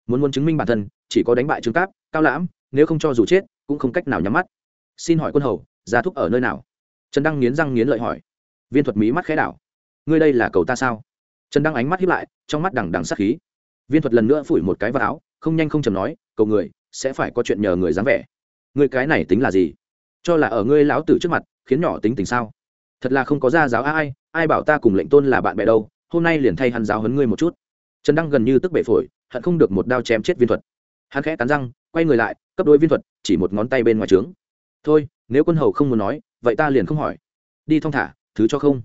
muốn muốn chứng minh bản thân, chỉ có đánh bại trương cáp, cao lãm, nếu không cho dù chết, cũng không cách nào nhắm mắt. Xin hỏi quân hầu, gia thúc ở nơi nào? Trần đăng nghiến răng nghiến lợi hỏi. Viên thuật mí mắt khẽ đảo. Ngươi đây là cầu ta sao? Trần đăng ánh mắt hiếp lại, trong mắt đằng đằng sắc khí. Viên thuật lần nữa phủi một cái vào áo, không nhanh không chầm nói, cầu người, sẽ phải có chuyện nhờ người dám vẻ. Ngươi cái này tính là gì? Cho là ở ngươi lão tử trước mặt, khiến nhỏ tính tình sao? Thật là không có gia giáo ai ai bảo ta cùng lệnh tôn là bạn bè đâu, hôm nay liền thay hắn giáo hấn ngươi một chút. Trần đăng gần như tức bể phổi hận không được một đao chém chết viên thuật. Hắn khẽ cắn răng, quay người lại, cấp đôi viên thuật, chỉ một ngón tay bên ngoài trướng. Thôi, nếu quân hầu không muốn nói, vậy ta liền không hỏi. Đi thong thả, thứ cho không.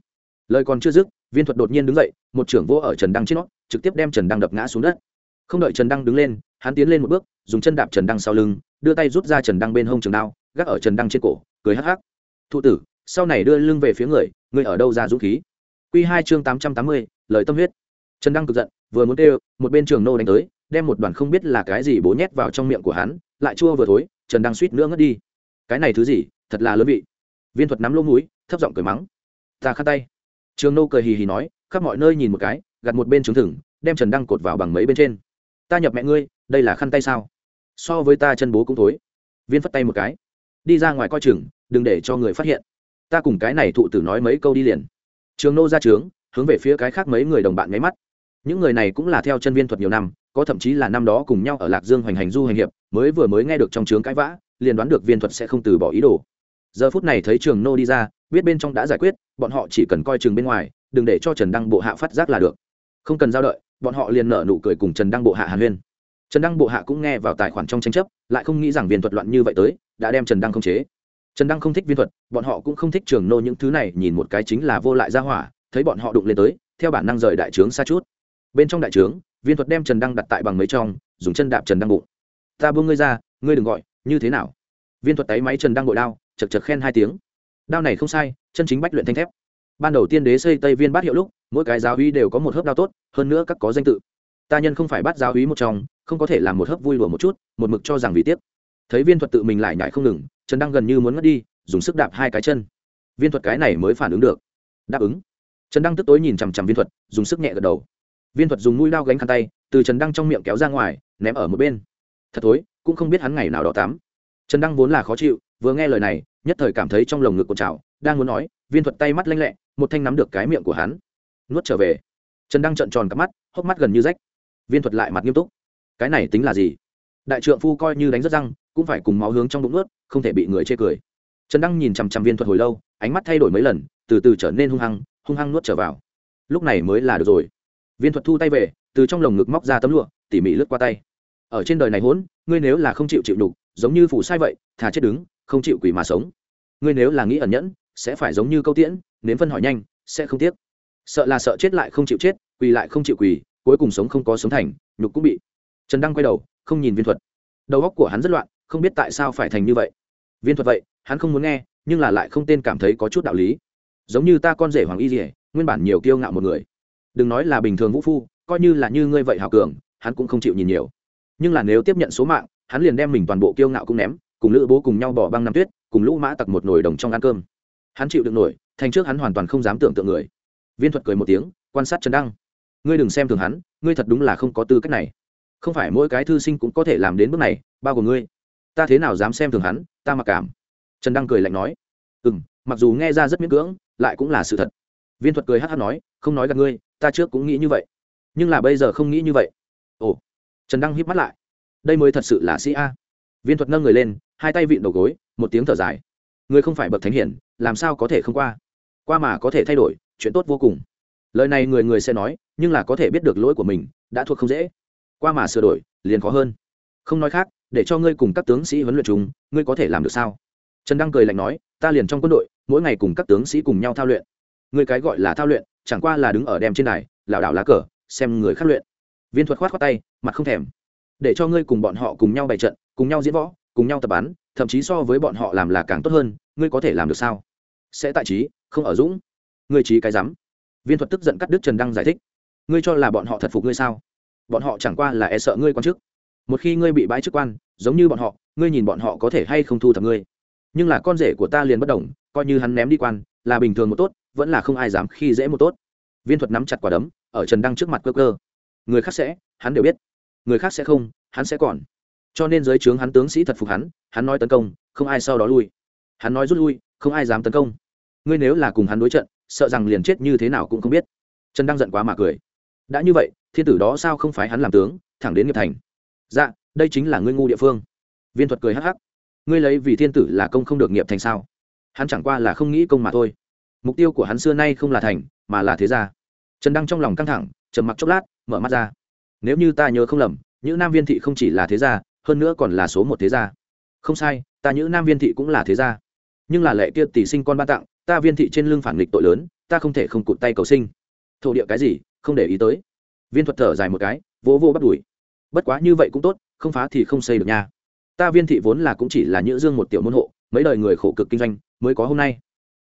Lời còn chưa dứt, viên thuật đột nhiên đứng dậy, một trưởng vô ở trần đăng trên nó, trực tiếp đem trần đăng đập ngã xuống đất. Không đợi trần đăng đứng lên, hắn tiến lên một bước, dùng chân đạp trần đăng sau lưng, đưa tay rút ra trần đăng bên hông trường đao, gác ở trần đăng trên cổ, cười hắc hắc. Thụ tử, sau này đưa lưng về phía người người ở đâu ra dũng khí? Q hai chương tám trăm tám mươi, lời tâm huyết. Trần đăng cực giận vừa muốn kêu, một bên trường nô đánh tới, đem một đoàn không biết là cái gì bố nhét vào trong miệng của hắn, lại chua vừa thối, trần đăng suýt nữa ngất đi. Cái này thứ gì, thật là lớn vị. Viên thuật nắm lỗ mũi, thấp giọng cười mắng. Ta khăn tay. Trường nô cười hì hì nói, khắp mọi nơi nhìn một cái gặt một bên trứng thừng, đem trần đăng cột vào bằng mấy bên trên. Ta nhập mẹ ngươi, đây là khăn tay sao? So với ta chân bố cũng thối. Viên phất tay một cái. Đi ra ngoài coi chừng, đừng để cho người phát hiện. Ta cùng cái này thụ tử nói mấy câu đi liền. Trường nô ra trướng, hướng về phía cái khác mấy người đồng bạn ngáy mắt những người này cũng là theo chân viên thuật nhiều năm, có thậm chí là năm đó cùng nhau ở lạc dương hoành hành du hành hiệp, mới vừa mới nghe được trong trướng cãi vã, liền đoán được viên thuật sẽ không từ bỏ ý đồ. Giờ phút này thấy trường nô đi ra, biết bên trong đã giải quyết, bọn họ chỉ cần coi chừng bên ngoài, đừng để cho trần đăng bộ hạ phát giác là được. Không cần giao đợi, bọn họ liền nở nụ cười cùng trần đăng bộ hạ hàn huyên. Trần đăng bộ hạ cũng nghe vào tài khoản trong tranh chấp, lại không nghĩ rằng viên thuật loạn như vậy tới, đã đem trần đăng không chế. Trần đăng không thích viên thuật, bọn họ cũng không thích trường nô những thứ này, nhìn một cái chính là vô lại ra hỏa, thấy bọn họ đụng lên tới, theo bản năng rời đại trướng xa chút bên trong đại trướng, viên thuật đem trần đăng đặt tại bằng mấy trong, dùng chân đạp trần đăng bụng. Ta buông ngươi ra, ngươi đừng gọi, như thế nào? Viên thuật tay máy trần đăng bội đao, chật chật khen hai tiếng. Đao này không sai, chân chính bách luyện thanh thép. Ban đầu tiên đế xây tây viên bát hiệu lúc, mỗi cái giáo uy đều có một hớp đao tốt, hơn nữa các có danh tự. Ta nhân không phải bắt giáo uy một trong, không có thể làm một hớp vui lùa một chút, một mực cho rằng vì tiếc. Thấy viên thuật tự mình lại nhải không ngừng, trần đăng gần như muốn mất đi, dùng sức đạp hai cái chân. Viên thuật cái này mới phản ứng được. Đáp ứng. Trần đăng tức tối nhìn chằm chằm viên thuật, dùng sức nhẹ gật đầu viên thuật dùng mũi đao gánh khăn tay, từ trần đăng trong miệng kéo ra ngoài, ném ở một bên. Thật thối, cũng không biết hắn ngày nào đó tắm. Trần đăng vốn là khó chịu, vừa nghe lời này, nhất thời cảm thấy trong lồng ngực cột trào, đang muốn nói, viên thuật tay mắt lanh lẹ, một thanh nắm được cái miệng của hắn. Nuốt trở về. Trần đăng trợn tròn cắp mắt, hốc mắt gần như rách. Viên thuật lại mặt nghiêm túc. Cái này tính là gì? Đại trượng phu coi như đánh rất răng, cũng phải cùng máu hướng trong bụng ướt không thể bị người chê cười. Trần đăng nhìn chằm chằm viên thuật hồi lâu, ánh mắt thay đổi mấy lần, từ từ trở nên hung hăng hung hăng nuốt trở vào. Lúc này mới là được rồi viên thuật thu tay về, từ trong lồng ngực móc ra tấm lụa, tỉ mỉ lướt qua tay. Ở trên đời này hỗn ngươi nếu là không chịu chịu đục giống như phủ sai vậy, thà chết đứng, không chịu quỷ mà sống. Ngươi nếu là nghĩ ẩn nhẫn, sẽ phải giống như câu tiễn, nếm phân hỏi nhanh, sẽ không tiếc. Sợ là sợ chết lại không chịu chết, quỳ lại không chịu quỳ, cuối cùng sống không có sống thành, nhục cũng bị. Trần đăng quay đầu, không nhìn viên thuật. Đầu óc của hắn rất loạn, không biết tại sao phải thành như vậy. Viên thuật vậy, hắn không muốn nghe, nhưng là lại không tên cảm thấy có chút đạo lý. Giống như ta con rể hoàng y dỉa nguyên bản nhiều kiêu ngạo một người đừng nói là bình thường vũ phu, coi như là như ngươi vậy hào cường, hắn cũng không chịu nhìn nhiều. Nhưng là nếu tiếp nhận số mạng, hắn liền đem mình toàn bộ kiêu ngạo cũng ném, cùng lữ bố cùng nhau bỏ băng năm tuyết, cùng lũ mã tặc một nồi đồng trong ăn cơm. Hắn chịu được nổi, thành trước hắn hoàn toàn không dám tưởng tượng người. Viên thuật cười một tiếng, quan sát trần đăng. Ngươi đừng xem thường hắn, ngươi thật đúng là không có tư cách này. Không phải mỗi cái thư sinh cũng có thể làm đến bước này, bao gồm ngươi. Ta thế nào dám xem thường hắn, ta mặc cảm. Trần đăng cười lạnh nói. Ừ m mặc dù nghe ra rất miễn cưỡng, lại cũng là sự thật. Viên thuật cười hát hát nói, không nói gặp ngươi ta trước cũng nghĩ như vậy, nhưng là bây giờ không nghĩ như vậy. Ồ, trần đăng híp mắt lại. Đây mới thật sự là sĩ a. Viên thuật nâng người lên, hai tay vịn đầu gối, một tiếng thở dài. Người không phải bậc thánh hiển, làm sao có thể không qua? Qua mà có thể thay đổi, chuyện tốt vô cùng. Lời này người người sẽ nói, nhưng là có thể biết được lỗi của mình, đã thuộc không dễ. Qua mà sửa đổi, liền khó hơn. Không nói khác, để cho ngươi cùng các tướng sĩ huấn luyện chúng ngươi có thể làm được sao? Trần đăng cười lạnh nói, ta liền trong quân đội, mỗi ngày cùng các tướng sĩ cùng nhau thao luyện. Người cái gọi là thao luyện chẳng qua là đứng ở đem trên đài lảo đảo lá cờ xem người khắc luyện. Viên thuật khoát khoát tay mặt không thèm. Để cho ngươi cùng bọn họ cùng nhau bày trận cùng nhau diễn võ cùng nhau tập bán, thậm chí so với bọn họ làm là càng tốt hơn ngươi có thể làm được sao? Sẽ tại trí không ở dũng. Ngươi trí cái rắm. Viên thuật tức giận cắt đứt trần đăng giải thích. Ngươi cho là bọn họ thật phục ngươi sao? Bọn họ chẳng qua là e sợ ngươi quan chức. Một khi ngươi bị bãi chức quan giống như bọn họ ngươi nhìn bọn họ có thể hay không thu thập ngươi. Nhưng là con rể của ta liền bất đồng coi như hắn ném đi quan là bình thường một tốt vẫn là không ai dám khi dễ một tốt. Viên thuật nắm chặt quả đấm, ở trần đăng trước mặt cơ cơ người khác sẽ, hắn đều biết. Người khác sẽ không, hắn sẽ còn. Cho nên giới trướng hắn tướng sĩ thật phục hắn hắn nói tấn công, không ai sau đó lui. Hắn nói rút lui, không ai dám tấn công. Ngươi nếu là cùng hắn đối trận, sợ rằng liền chết như thế nào cũng không biết. Trần đăng giận quá mà cười. Đã như vậy, thiên tử đó sao không phải hắn làm tướng, thẳng đến nghiệp thành? Dạ đây chính là ngươi ngu địa phương. Viên thuật cười hắc hắc. Ngươi lấy vì thiên tử là công không được nghiệp thành sao? Hắn chẳng qua là không nghĩ công mà thôi mục tiêu của hắn xưa nay không là thành, mà là thế gia. Trần đăng trong lòng căng thẳng, trầm mặc chốc lát, mở mắt ra. Nếu như ta nhớ không lầm, những nam viên thị không chỉ là thế gia, hơn nữa còn là số một thế gia. Không sai, ta những nam viên thị cũng là thế gia. Nhưng là lệ kia tỷ sinh con ban tặng, ta viên thị trên lưng phản nghịch tội lớn, ta không thể không cụt tay cầu sinh. Thổ địa cái gì, không để ý tới. Viên thuật thở dài một cái, vỗ vô bắt đuổi. Bất quá như vậy cũng tốt, không phá thì không xây được nha ta viên thị vốn là cũng chỉ là nhữ dương một tiểu môn hộ, mấy đời người khổ cực kinh doanh, mới có hôm nay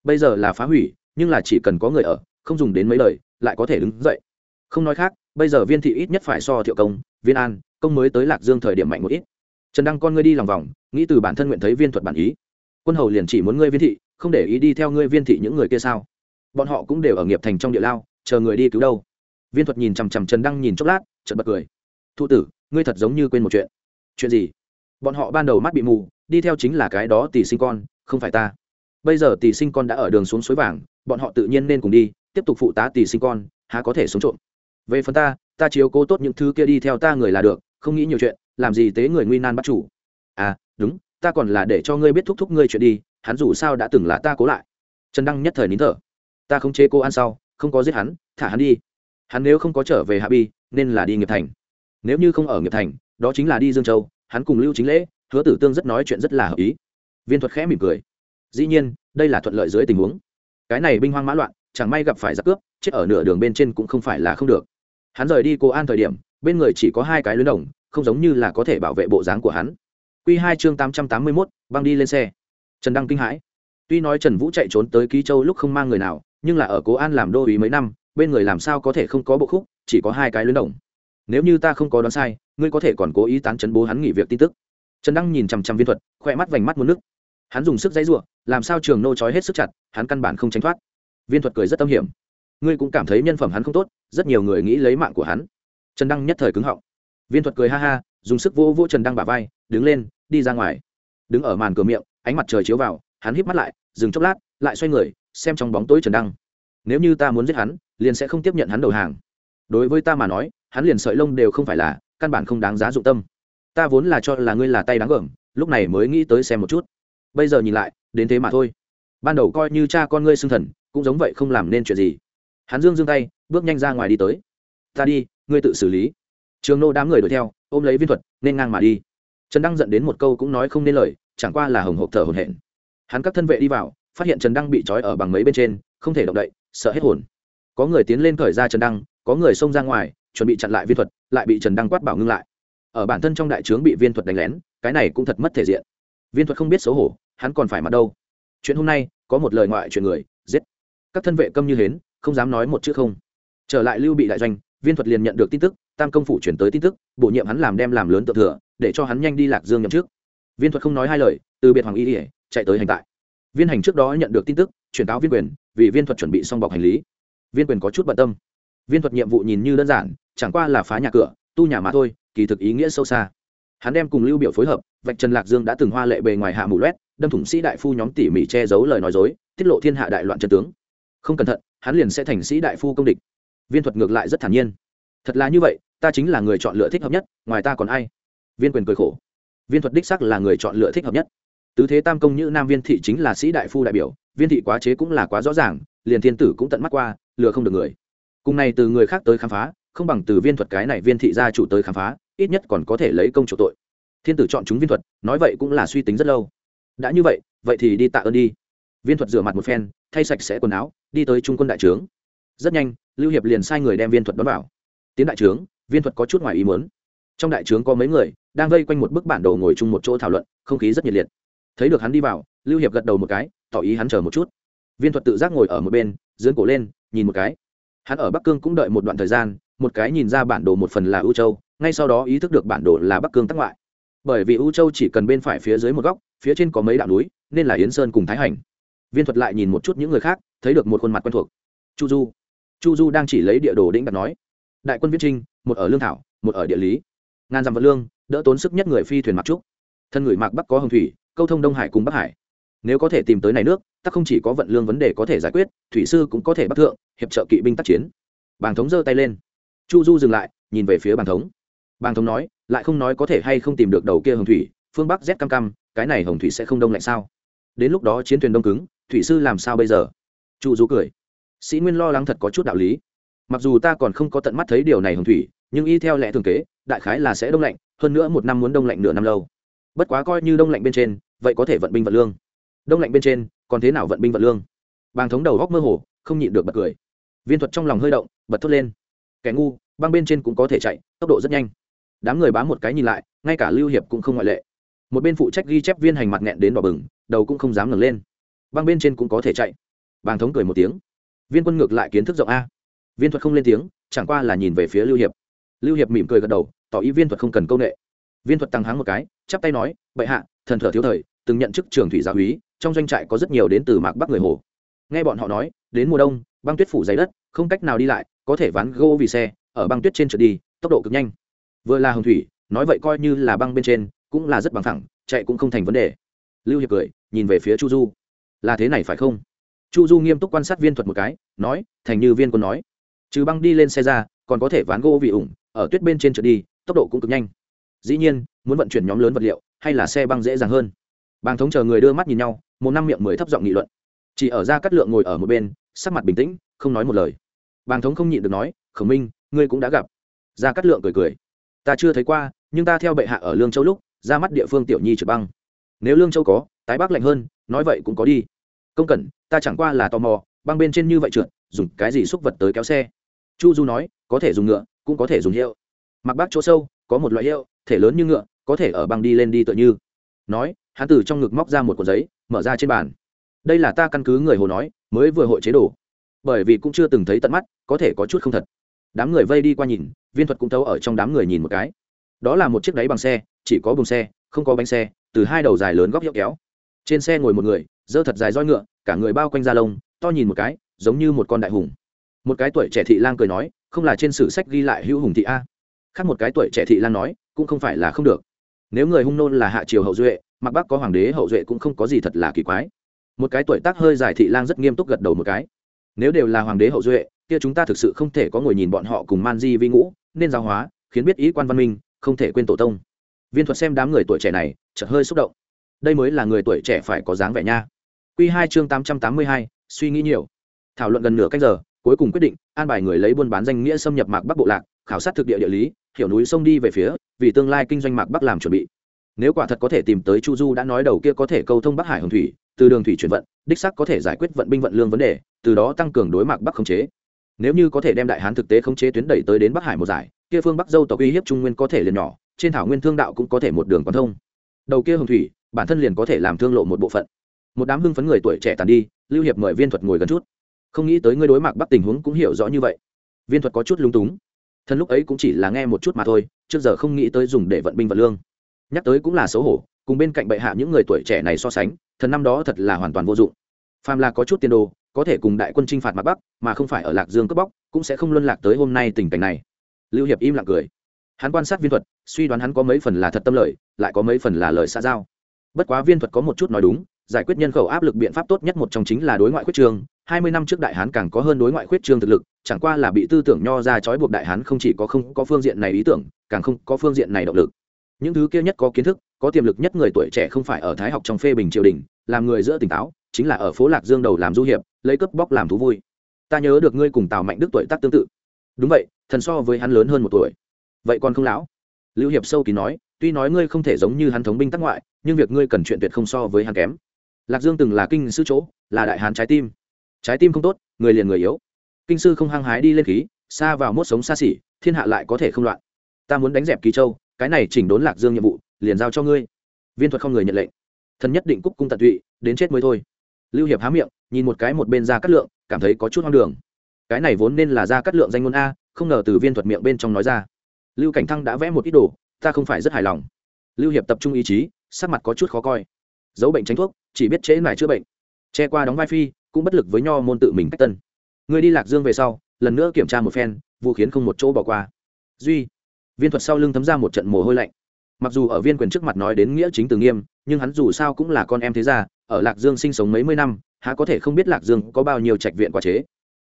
bây giờ là phá hủy, nhưng là chỉ cần có người ở, không dùng đến mấy lời, lại có thể đứng dậy. Không nói khác, bây giờ viên thị ít nhất phải so thiệu công, viên an, công mới tới lạc dương thời điểm mạnh một ít. Trần đăng con ngươi đi lòng vòng, nghĩ từ bản thân nguyện thấy viên thuật bản ý. Quân hầu liền chỉ muốn ngươi viên thị, không để ý đi theo ngươi viên thị những người kia sao. Bọn họ cũng đều ở nghiệp thành trong địa lao, chờ người đi cứu đâu. Viên thuật nhìn chằm chằm trần đăng nhìn chốc lát, chợt bật cười. Thụ tử, ngươi thật giống như quên một chuyện. Chuyện gì? Bọn họ ban đầu mắt bị mù, đi theo chính là cái đó tỷ sinh con, không phải ta bây giờ tỷ sinh con đã ở đường xuống suối vàng, bọn họ tự nhiên nên cùng đi, tiếp tục phụ tá tỷ sinh con, há có thể sống trộm. Về phần ta ta chiếu cố tốt những thứ kia đi theo ta người là được, không nghĩ nhiều chuyện, làm gì tế người nguy nan bắt chủ. À đúng, ta còn là để cho ngươi biết thúc thúc ngươi chuyện đi, hắn dù sao đã từng là ta cố lại. Trần đăng nhất thời nín thở. Ta không chế cô ăn sau, không có giết hắn, thả hắn đi. Hắn nếu không có trở về hạ bi, nên là đi nghiệp thành. Nếu như không ở nghiệp thành, đó chính là đi dương châu, hắn cùng lưu chính lễ, hứa tử tương rất nói chuyện rất là hợp ý. Viên thuật khẽ mỉm cười dĩ nhiên, đây là thuận lợi dưới tình huống. Cái này binh hoang mã loạn, chẳng may gặp phải giặc cướp, chết ở nửa đường bên trên cũng không phải là không được. Hắn rời đi cô an thời điểm, bên người chỉ có hai cái luyến đồng, không giống như là có thể bảo vệ bộ dáng của hắn. Q hai chương tám trăm tám mươi mốt, băng đi lên xe. Trần đăng kinh hãi. Tuy nói trần vũ chạy trốn tới ký châu lúc không mang người nào, nhưng là ở cố an làm đô ý mấy năm, bên người làm sao có thể không có bộ khúc, chỉ có hai cái luyến đồng. Nếu như ta không có đoán sai, ngươi có thể còn cố ý tán chấn bố hắn nghỉ việc tin tức. Trần đăng nhìn chằm chằm viên thuật khoe mắt vành mắt muốn nước hắn dùng sức dãy r u ộ làm sao trường nô trói hết sức chặt, hắn căn bản không tránh thoát. Viên thuật cười rất tâm hiểm. Ngươi cũng cảm thấy nhân phẩm hắn không tốt, rất nhiều người nghĩ lấy mạng của hắn. Trần đăng nhất thời cứng họng. Viên thuật cười ha ha, dùng sức vỗ vỗ trần đăng bả vai, đứng lên, đi ra ngoài. Đứng ở màn cửa miệng, ánh mặt trời chiếu vào, hắn híp mắt lại, dừng chốc lát, lại xoay người, xem trong bóng tối trần đăng. Nếu như ta muốn giết hắn, liền sẽ không tiếp nhận hắn đầu hàng. Đối với ta mà nói, hắn liền sợi lông đều không phải là, căn bản không đáng giá dụng tâm. Ta vốn là cho là ngươi là tay đáng gởm lúc này mới nghĩ tới xem một chút bây giờ nhìn lại, đến thế mà thôi. Ban đầu coi như cha con ngươi xưng thần, cũng giống vậy không làm nên chuyện gì. Hắn dương dương tay, bước nhanh ra ngoài đi tới. Ta đi, ngươi tự xử lý. Trường nô đám người đuổi theo, ôm lấy viên thuật, nên ngang mà đi. Trần đăng dẫn đến một câu cũng nói không nên lời, chẳng qua là hồng hộp thở hồn hển. Hắn các thân vệ đi vào, phát hiện trần đăng bị trói ở bằng mấy bên trên, không thể động đậy, sợ hết hồn. Có người tiến lên khởi ra trần đăng, có người xông ra ngoài, chuẩn bị chặn lại viên thuật, lại bị trần đăng quát bảo ngưng lại. Ở bản thân trong đại trướng bị viên thuật đánh lén, cái này cũng thật mất thể diện. Viên thuật không biết xấu hổ hắn còn phải mặt đâu? Chuyện hôm nay, có một lời ngoại chuyện người, giết. Các thân vệ câm như hến, không dám nói một chữ không. Trở lại lưu bị đại doanh, viên thuật liền nhận được tin tức, tam công phủ chuyển tới tin tức, bổ nhiệm hắn làm đem làm lớn tự thừa, để cho hắn nhanh đi lạc dương nhậm trước viên thuật không nói hai lời, từ biệt hoàng y ỉa chạy tới hành tại. Viên hành trước đó nhận được tin tức, chuyển cáo viên quyền, vì viên thuật chuẩn bị xong bọc hành lý. Viên quyền có chút bận tâm. Viên thuật nhiệm vụ nhìn như đơn giản, chẳng qua là phá nhà cửa, tu nhà mà thôi, kỳ thực ý nghĩa sâu xa. Hắn đem cùng lưu biểu phối hợp, vạch trần lạc dương đã từng hoa lệ bề ngoài hạ mù loét đâm thủng sĩ đại phu nhóm tỉ mỉ che giấu lời nói dối, tiết lộ thiên hạ đại loạn chân tướng. Không cẩn thận, hắn liền sẽ thành sĩ đại phu công địch. Viên thuật ngược lại rất thản nhiên. Thật là như vậy, ta chính là người chọn lựa thích hợp nhất, ngoài ta còn ai? Viên quyền cười khổ. Viên thuật đích sắc là người chọn lựa thích hợp nhất. Tứ thế tam công như nam viên thị chính là sĩ đại phu đại biểu, viên thị quá chế cũng là quá rõ ràng, liền thiên tử cũng tận mắt qua, lừa không được người. Cùng này từ người khác tới khám phá, không bằng từ viên thuật cái này viên thị gia chủ tới khám phá, ít nhất còn có thể lấy công chủ tội. Thiên tử chọn chúng viên thuật, nói vậy cũng là suy tính rất lâu đã như vậy vậy thì đi tạ ơn đi. Viên thuật rửa mặt một phen, thay sạch sẽ quần áo, đi tới trung quân đại trướng. Rất nhanh, lưu hiệp liền sai người đem viên thuật đón vào. Tiến đại trướng, viên thuật có chút ngoài ý muốn. Trong đại trướng có mấy người, đang vây quanh một bức bản đồ ngồi chung một chỗ thảo luận, không khí rất nhiệt liệt. Thấy được hắn đi vào, lưu hiệp gật đầu một cái, tỏ ý hắn chờ một chút. Viên thuật tự giác ngồi ở một bên dưỡng cổ lên, nhìn một cái. Hắn ở bắc cương cũng đợi một đoạn thời gian, một cái nhìn ra bản đồ một phần là ưu châu, ngay sau đó ý thức được bản đồ là bắc cương tắc ngoại. Bởi vì ưu châu chỉ cần bên phải phía dưới một góc phía trên có mấy đạo núi, nên là yến sơn cùng thái hành. Viên thuật lại nhìn một chút những người khác, thấy được một khuôn mặt quen thuộc. Chu du. Chu du đang chỉ lấy địa đồ đĩnh đặt nói, đại quân viết trinh, một ở lương thảo, một ở địa lý. Ngàn dặm vật lương, đỡ tốn sức nhất người phi thuyền mặc trúc. Thân người mạc bắc có hồng thủy, câu thông đông hải cùng bắc hải. Nếu có thể tìm tới này nước, ta không chỉ có vận lương vấn đề có thể giải quyết, thủy sư cũng có thể bắt thượng, hiệp trợ kỵ binh tác chiến. Bàng thống giơ tay lên. Chu du dừng lại, nhìn về phía bàng thống. Bàng thống nói, lại không nói có thể hay không tìm được đầu kia hồng thủy, phương bắc z cam cam cái này hồng thủy sẽ không đông lạnh sao? Đến lúc đó chiến thuyền đông cứng, thủy sư làm sao bây giờ? Chu du cười. Sĩ nguyên lo lắng thật có chút đạo lý. Mặc dù ta còn không có tận mắt thấy điều này hồng thủy, nhưng y theo lẽ thường kế, đại khái là sẽ đông lạnh, hơn nữa một năm muốn đông lạnh nửa năm lâu. Bất quá coi như đông lạnh bên trên, vậy có thể vận binh vận lương. Đông lạnh bên trên, còn thế nào vận binh vận lương? Bàng thống đầu góc mơ hồ, không nhịn được bật cười. Viên thuật trong lòng hơi động, bật thốt lên. Kẻ ngu, băng bên trên cũng có thể chạy, tốc độ rất nhanh. Đám người bám một cái nhìn lại, ngay cả lưu hiệp cũng không ngoại lệ một bên phụ trách ghi chép viên hành mặt nghẹn đến đỏ bừng, đầu cũng không dám ngẩng lên. Băng bên trên cũng có thể chạy. Bàng thống cười một tiếng. Viên quân ngược lại kiến thức rộng a. Viên thuật không lên tiếng, chẳng qua là nhìn về phía lưu hiệp. Lưu hiệp mỉm cười gật đầu, tỏ ý viên thuật không cần công nghệ. Viên thuật tăng háng một cái, chắp tay nói, bệ hạ, thần thở thiếu thời, từng nhận chức trường thủy gia úy, trong doanh trại có rất nhiều đến từ mạc bắc người hồ. Nghe bọn họ nói, đến mùa đông, băng tuyết phủ dày đất, không cách nào đi lại, có thể ván gỗ vì xe, ở băng tuyết trên trượt đi, tốc độ cực nhanh. Vừa là hồng thủy, nói vậy coi như là băng bên trên cũng là rất bằng thẳng chạy cũng không thành vấn đề. Lưu hiệp cười, nhìn về phía chu du. Là thế này phải không? Chu du nghiêm túc quan sát viên thuật một cái, nói, thành như viên quân nói. Trừ băng đi lên xe ra, còn có thể ván gỗ vì ủng, ở tuyết bên trên trượt đi, tốc độ cũng cực nhanh. Dĩ nhiên, muốn vận chuyển nhóm lớn vật liệu, hay là xe băng dễ dàng hơn. Bàng thống chờ người đưa mắt nhìn nhau, một năm miệng mới thấp giọng nghị luận. Chỉ ở ra cắt lượng ngồi ở một bên, sắc mặt bình tĩnh, không nói một lời. Bàng thống không nhịn được nói, khổng minh, ngươi cũng đã gặp. Ra cắt lượng cười cười, ta chưa thấy qua, nhưng ta theo bệ hạ ở lương châu lúc ra mắt địa phương tiểu nhi trực băng. Nếu lương châu có, tái bắc lạnh hơn, nói vậy cũng có đi. Công cẩn, ta chẳng qua là tò mò, băng bên trên như vậy trượt, dùng cái gì xúc vật tới kéo xe? Chu du nói, có thể dùng ngựa, cũng có thể dùng hiệu. Mặc bác chỗ sâu, có một loại hiệu, thể lớn như ngựa, có thể ở băng đi lên đi tựa như. Nói, hắn từ trong ngực móc ra một cuộn giấy, mở ra trên bàn. Đây là ta căn cứ người hồ nói, mới vừa hội chế đồ. Bởi vì cũng chưa từng thấy tận mắt, có thể có chút không thật. Đám người vây đi qua nhìn, viên thuật cũng thấu ở trong đám người nhìn một cái. Đó là một chiếc đáy bằng xe chỉ có bùng xe, không có bánh xe, từ hai đầu dài lớn góc hiệu kéo. Trên xe ngồi một người dơ thật dài roi ngựa, cả người bao quanh da lông, to nhìn một cái, giống như một con đại hùng. Một cái tuổi trẻ thị lang cười nói, không là trên sử sách ghi lại hữu hùng thị a. Khác một cái tuổi trẻ thị lang nói, cũng không phải là không được. Nếu người hung nôn là hạ triều hậu duệ, mặc bắc có hoàng đế hậu duệ cũng không có gì thật là kỳ quái. Một cái tuổi tác hơi dài thị lang rất nghiêm túc gật đầu một cái. Nếu đều là hoàng đế hậu duệ, kia chúng ta thực sự không thể có ngồi nhìn bọn họ cùng man di vi ngũ, nên giáo hóa, khiến biết ý quan văn minh, không thể quên tổ tông viên thuật xem đám người tuổi trẻ này, chợt hơi xúc động. Đây mới là người tuổi trẻ phải có dáng vẻ nha. Q hai chương tám trăm tám mươi hai, suy nghĩ nhiều. Thảo luận gần nửa cách giờ, cuối cùng quyết định, an bài người lấy buôn bán danh nghĩa xâm nhập mạc bắc bộ lạc, khảo sát thực địa địa lý, hiểu núi sông đi về phía, vì tương lai kinh doanh mạc bắc làm chuẩn bị. Nếu quả thật có thể tìm tới chu du đã nói đầu kia có thể câu thông bắc hải hồng thủy, từ đường thủy chuyển vận, đích sắc có thể giải quyết vận binh vận lương vấn đề, từ đó tăng cường đối mạc bắc khống chế. Nếu như có thể đem đại hán thực tế khống chế tuyến đẩy tới đến bắc hải một giải, kia phương bắc dâu tộc uy hiếp trung nguyên có thể liền nhỏ trên thảo nguyên thương đạo cũng có thể một đường quan thông. Đầu kia hồng thủy, bản thân liền có thể làm thương lộ một bộ phận. Một đám hưng phấn người tuổi trẻ tàn đi, lưu hiệp mời viên thuật ngồi gần chút. Không nghĩ tới ngươi đối mặt bắc tình huống cũng hiểu rõ như vậy. Viên thuật có chút lung túng. Thần lúc ấy cũng chỉ là nghe một chút mà thôi, trước giờ không nghĩ tới dùng để vận binh vận lương. Nhắc tới cũng là xấu hổ, cùng bên cạnh bệ hạ những người tuổi trẻ này so sánh, thần năm đó thật là hoàn toàn vô dụng. Phàm là có chút tiền đồ, có thể cùng đại quân chinh phạt mặt bắc, mà không phải ở lạc dương cướp bóc, cũng sẽ không luân lạc tới hôm nay tình cảnh này. Lưu hiệp im lặng cười hắn quan sát viên thuật, suy đoán hắn có mấy phần là thật tâm lợi lại có mấy phần là lời xã giao. Bất quá viên thuật có một chút nói đúng, giải quyết nhân khẩu áp lực biện pháp tốt nhất một trong chính là đối ngoại khuyết trương hai mươi năm trước đại hán càng có hơn đối ngoại khuyết trương thực lực, chẳng qua là bị tư tưởng nho ra trói buộc đại hán không chỉ có không có phương diện này ý tưởng, càng không có phương diện này động lực. Những thứ kia nhất có kiến thức, có tiềm lực nhất người tuổi trẻ không phải ở thái học trong phê bình triều đình, làm người giữa tỉnh táo, chính là ở phố lạc dương đầu làm du hiệp, lấy cướp bóc làm thú vui. Ta nhớ được ngươi cùng tào mạnh đức tuổi tác tương tự. Đúng vậy, thần so với hắn lớn hơn một tuổi vậy còn không lão? Lưu hiệp sâu kỳ nói, tuy nói ngươi không thể giống như hắn thống binh tác ngoại, nhưng việc ngươi cần chuyện tuyệt không so với hắn kém. Lạc dương từng là kinh sư chỗ, là đại hán trái tim. Trái tim không tốt, người liền người yếu. Kinh sư không hăng hái đi lên khí, xa vào mốt sống xa xỉ, thiên hạ lại có thể không loạn. Ta muốn đánh dẹp kỳ châu, cái này chỉnh đốn lạc dương nhiệm vụ, liền giao cho ngươi. Viên thuật không người nhận lệnh. Thần nhất định cúc cung tận tụy, đến chết mới thôi. Lưu hiệp há miệng, nhìn một cái một bên ra cắt lượng, cảm thấy có chút hoang đường. Cái này vốn nên là ra cắt lượng danh ngôn a, không ngờ từ viên thuật miệng bên trong nói ra lưu cảnh thăng đã vẽ một ít đồ, ta không phải rất hài lòng. Lưu hiệp tập trung ý chí, sắc mặt có chút khó coi. Giấu bệnh tránh thuốc, chỉ biết trễ mải chữa bệnh. Che qua đóng vai phi, cũng bất lực với nho môn tự mình cách tân. Người đi lạc dương về sau, lần nữa kiểm tra một phen, vụ khiến không một chỗ bỏ qua. Duy, viên thuật sau lưng thấm ra một trận mồ hôi lạnh. Mặc dù ở viên quyền trước mặt nói đến nghĩa chính từ nghiêm, nhưng hắn dù sao cũng là con em thế gia, ở lạc dương sinh sống mấy mươi năm, há có thể không biết lạc dương có bao nhiêu trạch viện quả chế.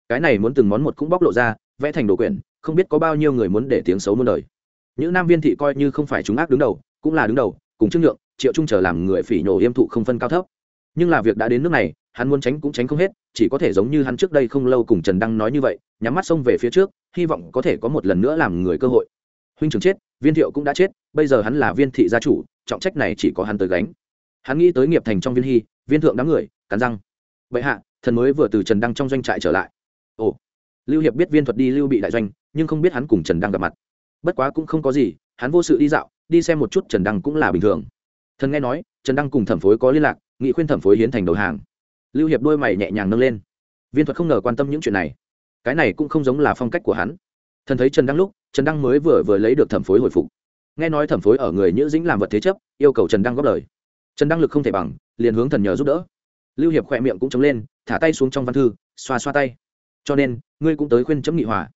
Cái này muốn từng món một cũng bóc lộ ra, vẽ thành đồ quyển không biết có bao nhiêu người muốn để tiếng xấu muôn đời. Những nam viên thị coi như không phải chúng ác đứng đầu, cũng là đứng đầu, cùng trương nhượng, triệu trung chờ làm người phỉ nhổ yêm thụ không phân cao thấp. Nhưng là việc đã đến nước này, hắn muốn tránh cũng tránh không hết, chỉ có thể giống như hắn trước đây không lâu cùng trần đăng nói như vậy, nhắm mắt xông về phía trước, hy vọng có thể có một lần nữa làm người cơ hội. Huynh trưởng chết, viên thiệu cũng đã chết, bây giờ hắn là viên thị gia chủ, trọng trách này chỉ có hắn tới gánh. Hắn nghĩ tới nghiệp thành trong viên hy, viên thượng đám người, cắn răng. Vậy hạ, thần mới vừa từ trần đăng trong doanh trại trở lại. Ồ lưu hiệp biết viên thuật đi lưu bị đại doanh, nhưng không biết hắn cùng trần đăng gặp mặt. Bất quá cũng không có gì, hắn vô sự đi dạo, đi xem một chút trần đăng cũng là bình thường. Thần nghe nói, trần đăng cùng thẩm phối có liên lạc, nghị khuyên thẩm phối hiến thành đầu hàng. Lưu hiệp đôi mày nhẹ nhàng nâng lên. Viên thuật không ngờ quan tâm những chuyện này. Cái này cũng không giống là phong cách của hắn. Thần thấy trần đăng lúc, trần đăng mới vừa vừa lấy được thẩm phối hồi phục. Nghe nói thẩm phối ở người nhữ dĩnh làm vật thế chấp, yêu cầu trần đăng góp lời. Trần đăng lực không thể bằng, liền hướng thần nhờ giúp đỡ. Lưu hiệp khỏe miệng cũng chống lên, thả tay xuống trong văn thư, xoa xoa tay cho nên, ngươi cũng tới khuyên chấm nghị hòa.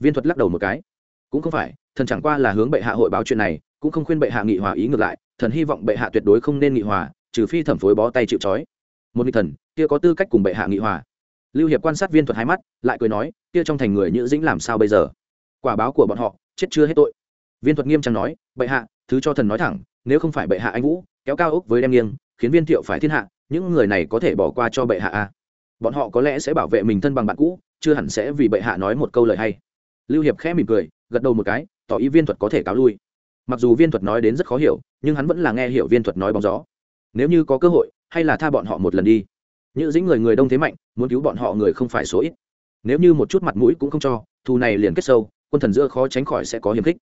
Viên thuật lắc đầu một cái. Cũng không phải, thần chẳng qua là hướng bệ hạ hội báo chuyện này, cũng không khuyên bệ hạ nghị hòa ý ngược lại, thần hy vọng bệ hạ tuyệt đối không nên nghị hòa, trừ phi thẩm phối bó tay chịu trói. Một nghịch thần, kia có tư cách cùng bệ hạ nghị hòa. Lưu hiệp quan sát viên thuật hai mắt, lại cười nói, kia trong thành người nhữ dĩnh làm sao bây giờ? Quả báo của bọn họ, chết chưa hết tội. Viên thuật nghiêm trang nói, bệ hạ, thứ cho thần nói thẳng, nếu không phải bệ hạ anh vũ, kéo cao ốc với đem nghiêng, khiến viên thiệu phải thiên hạ, những người này có thể bỏ qua cho bệ hạ a bọn họ có lẽ sẽ bảo vệ mình thân bằng bạn cũ chưa hẳn sẽ vì bệ hạ nói một câu lời hay. Lưu hiệp khẽ mỉm cười, gật đầu một cái, tỏ ý viên thuật có thể cáo lui. Mặc dù viên thuật nói đến rất khó hiểu, nhưng hắn vẫn là nghe hiểu viên thuật nói bóng gió. Nếu như có cơ hội, hay là tha bọn họ một lần đi. Như dĩnh người người đông thế mạnh, muốn cứu bọn họ người không phải số ít. Nếu như một chút mặt mũi cũng không cho, thù này liền kết sâu, quân thần giữa khó tránh khỏi sẽ có hiềm khích.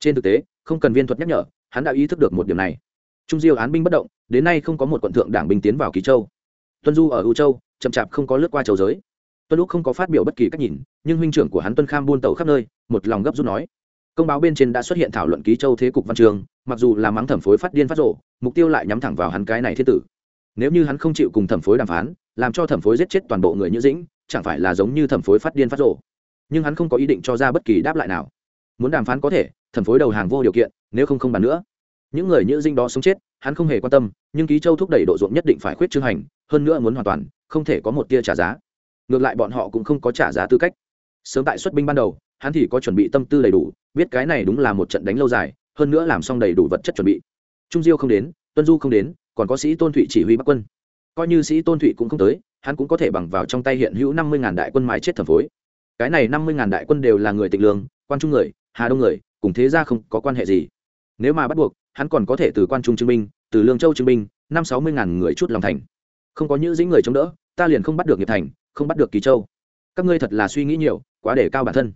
Trên thực tế, không cần viên thuật nhắc nhở, hắn đã ý thức được một điểm này. Trung diêu án binh bất động, đến nay không có một quận thượng đảng binh tiến vào kỳ châu. Tuân du ở u châu, chậm chạp không có lướt qua châu giới tuân lúc không có phát biểu bất kỳ cách nhìn, nhưng huynh trưởng của hắn tuân kham buôn tàu khắp nơi, một lòng gấp rút nói. Công báo bên trên đã xuất hiện thảo luận ký châu thế cục văn trường, mặc dù là mắng thẩm phối phát điên phát rộ, mục tiêu lại nhắm thẳng vào hắn cái này thiết tử. Nếu như hắn không chịu cùng thẩm phối đàm phán, làm cho thẩm phối giết chết toàn bộ người như dĩnh, chẳng phải là giống như thẩm phối phát điên phát rộ. Nhưng hắn không có ý định cho ra bất kỳ đáp lại nào. Muốn đàm phán có thể, thẩm phối đầu hàng vô điều kiện, nếu không không bàn nữa. Những người như dinh đó sống chết, hắn không hề quan tâm, nhưng ký châu thúc đẩy độ ruộng nhất định phải khuyết trương hành, hơn nữa muốn hoàn toàn, không thể có một tia trả giá ngược lại bọn họ cũng không có trả giá tư cách. Sớm tại xuất binh ban đầu, hắn thì có chuẩn bị tâm tư đầy đủ, biết cái này đúng là một trận đánh lâu dài, hơn nữa làm xong đầy đủ vật chất chuẩn bị. Trung diêu không đến, tuân du không đến, còn có sĩ tôn thụy chỉ huy bắc quân. Coi như sĩ tôn thụy cũng không tới, hắn cũng có thể bằng vào trong tay hiện hữu năm mươi ngàn đại quân mái chết thẩm phối. Cái này năm mươi ngàn đại quân đều là người tịch lương, quan trung người, hà đông người, cùng thế ra không có quan hệ gì. Nếu mà bắt buộc, hắn còn có thể từ quan trung chứng minh, từ lương châu chứng minh, năm sáu mươi ngàn người chút lòng thành. Không có những dĩnh người chống đỡ, ta liền không bắt được nghiệp thành không bắt được kỳ châu. Các ngươi thật là suy nghĩ nhiều, quá để cao bản thân.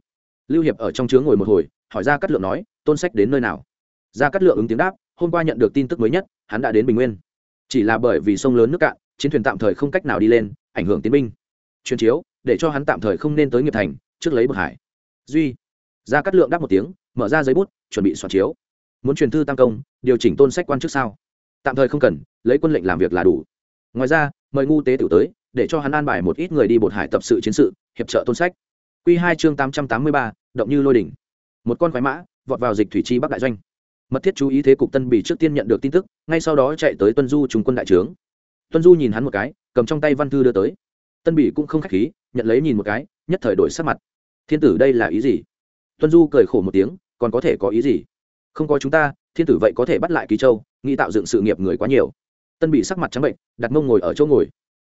Lưu hiệp ở trong chướng ngồi một hồi, hỏi ra cát lượng nói, tôn sách đến nơi nào? Ra cát lượng ứng tiếng đáp, hôm qua nhận được tin tức mới nhất, hắn đã đến bình nguyên. Chỉ là bởi vì sông lớn nước cạn, chiến thuyền tạm thời không cách nào đi lên, ảnh hưởng tiến binh. Truyền chiếu, để cho hắn tạm thời không nên tới nghiệp thành, trước lấy bậc hải. Duy. Ra cát lượng đáp một tiếng, mở ra giấy bút, chuẩn bị soạn chiếu. Muốn truyền thư tam công, điều chỉnh tôn sách quan trước sao? Tạm thời không cần, lấy quân lệnh làm việc là đủ. Ngoài ra, mời ngu tế tiểu tới để cho hắn an bài một ít người đi bột hải tập sự chiến sự, hiệp trợ tôn sách. Q hai chương tám trăm tám mươi ba, động như lôi đỉnh. Một con khoái mã, vọt vào dịch thủy chi bắc đại doanh. Mật thiết chú ý thế cục tân bỉ trước tiên nhận được tin tức, ngay sau đó chạy tới tuân du trung quân đại trướng. Tuân du nhìn hắn một cái, cầm trong tay văn thư đưa tới. Tân bỉ cũng không k h á c h khí, nhận lấy nhìn một cái, nhất thời đổi sắc mặt. Thiên tử đây là ý gì? Tuân du cười khổ một tiếng, còn có thể có ý gì? Không có chúng ta, thiên tử vậy có thể bắt lại kỳ châu, nghĩ tạo dựng sự nghiệp người quá nhiều. Tân bị sắc mặt trắng bệnh, đặt mông ngồi ở chỗ ngồi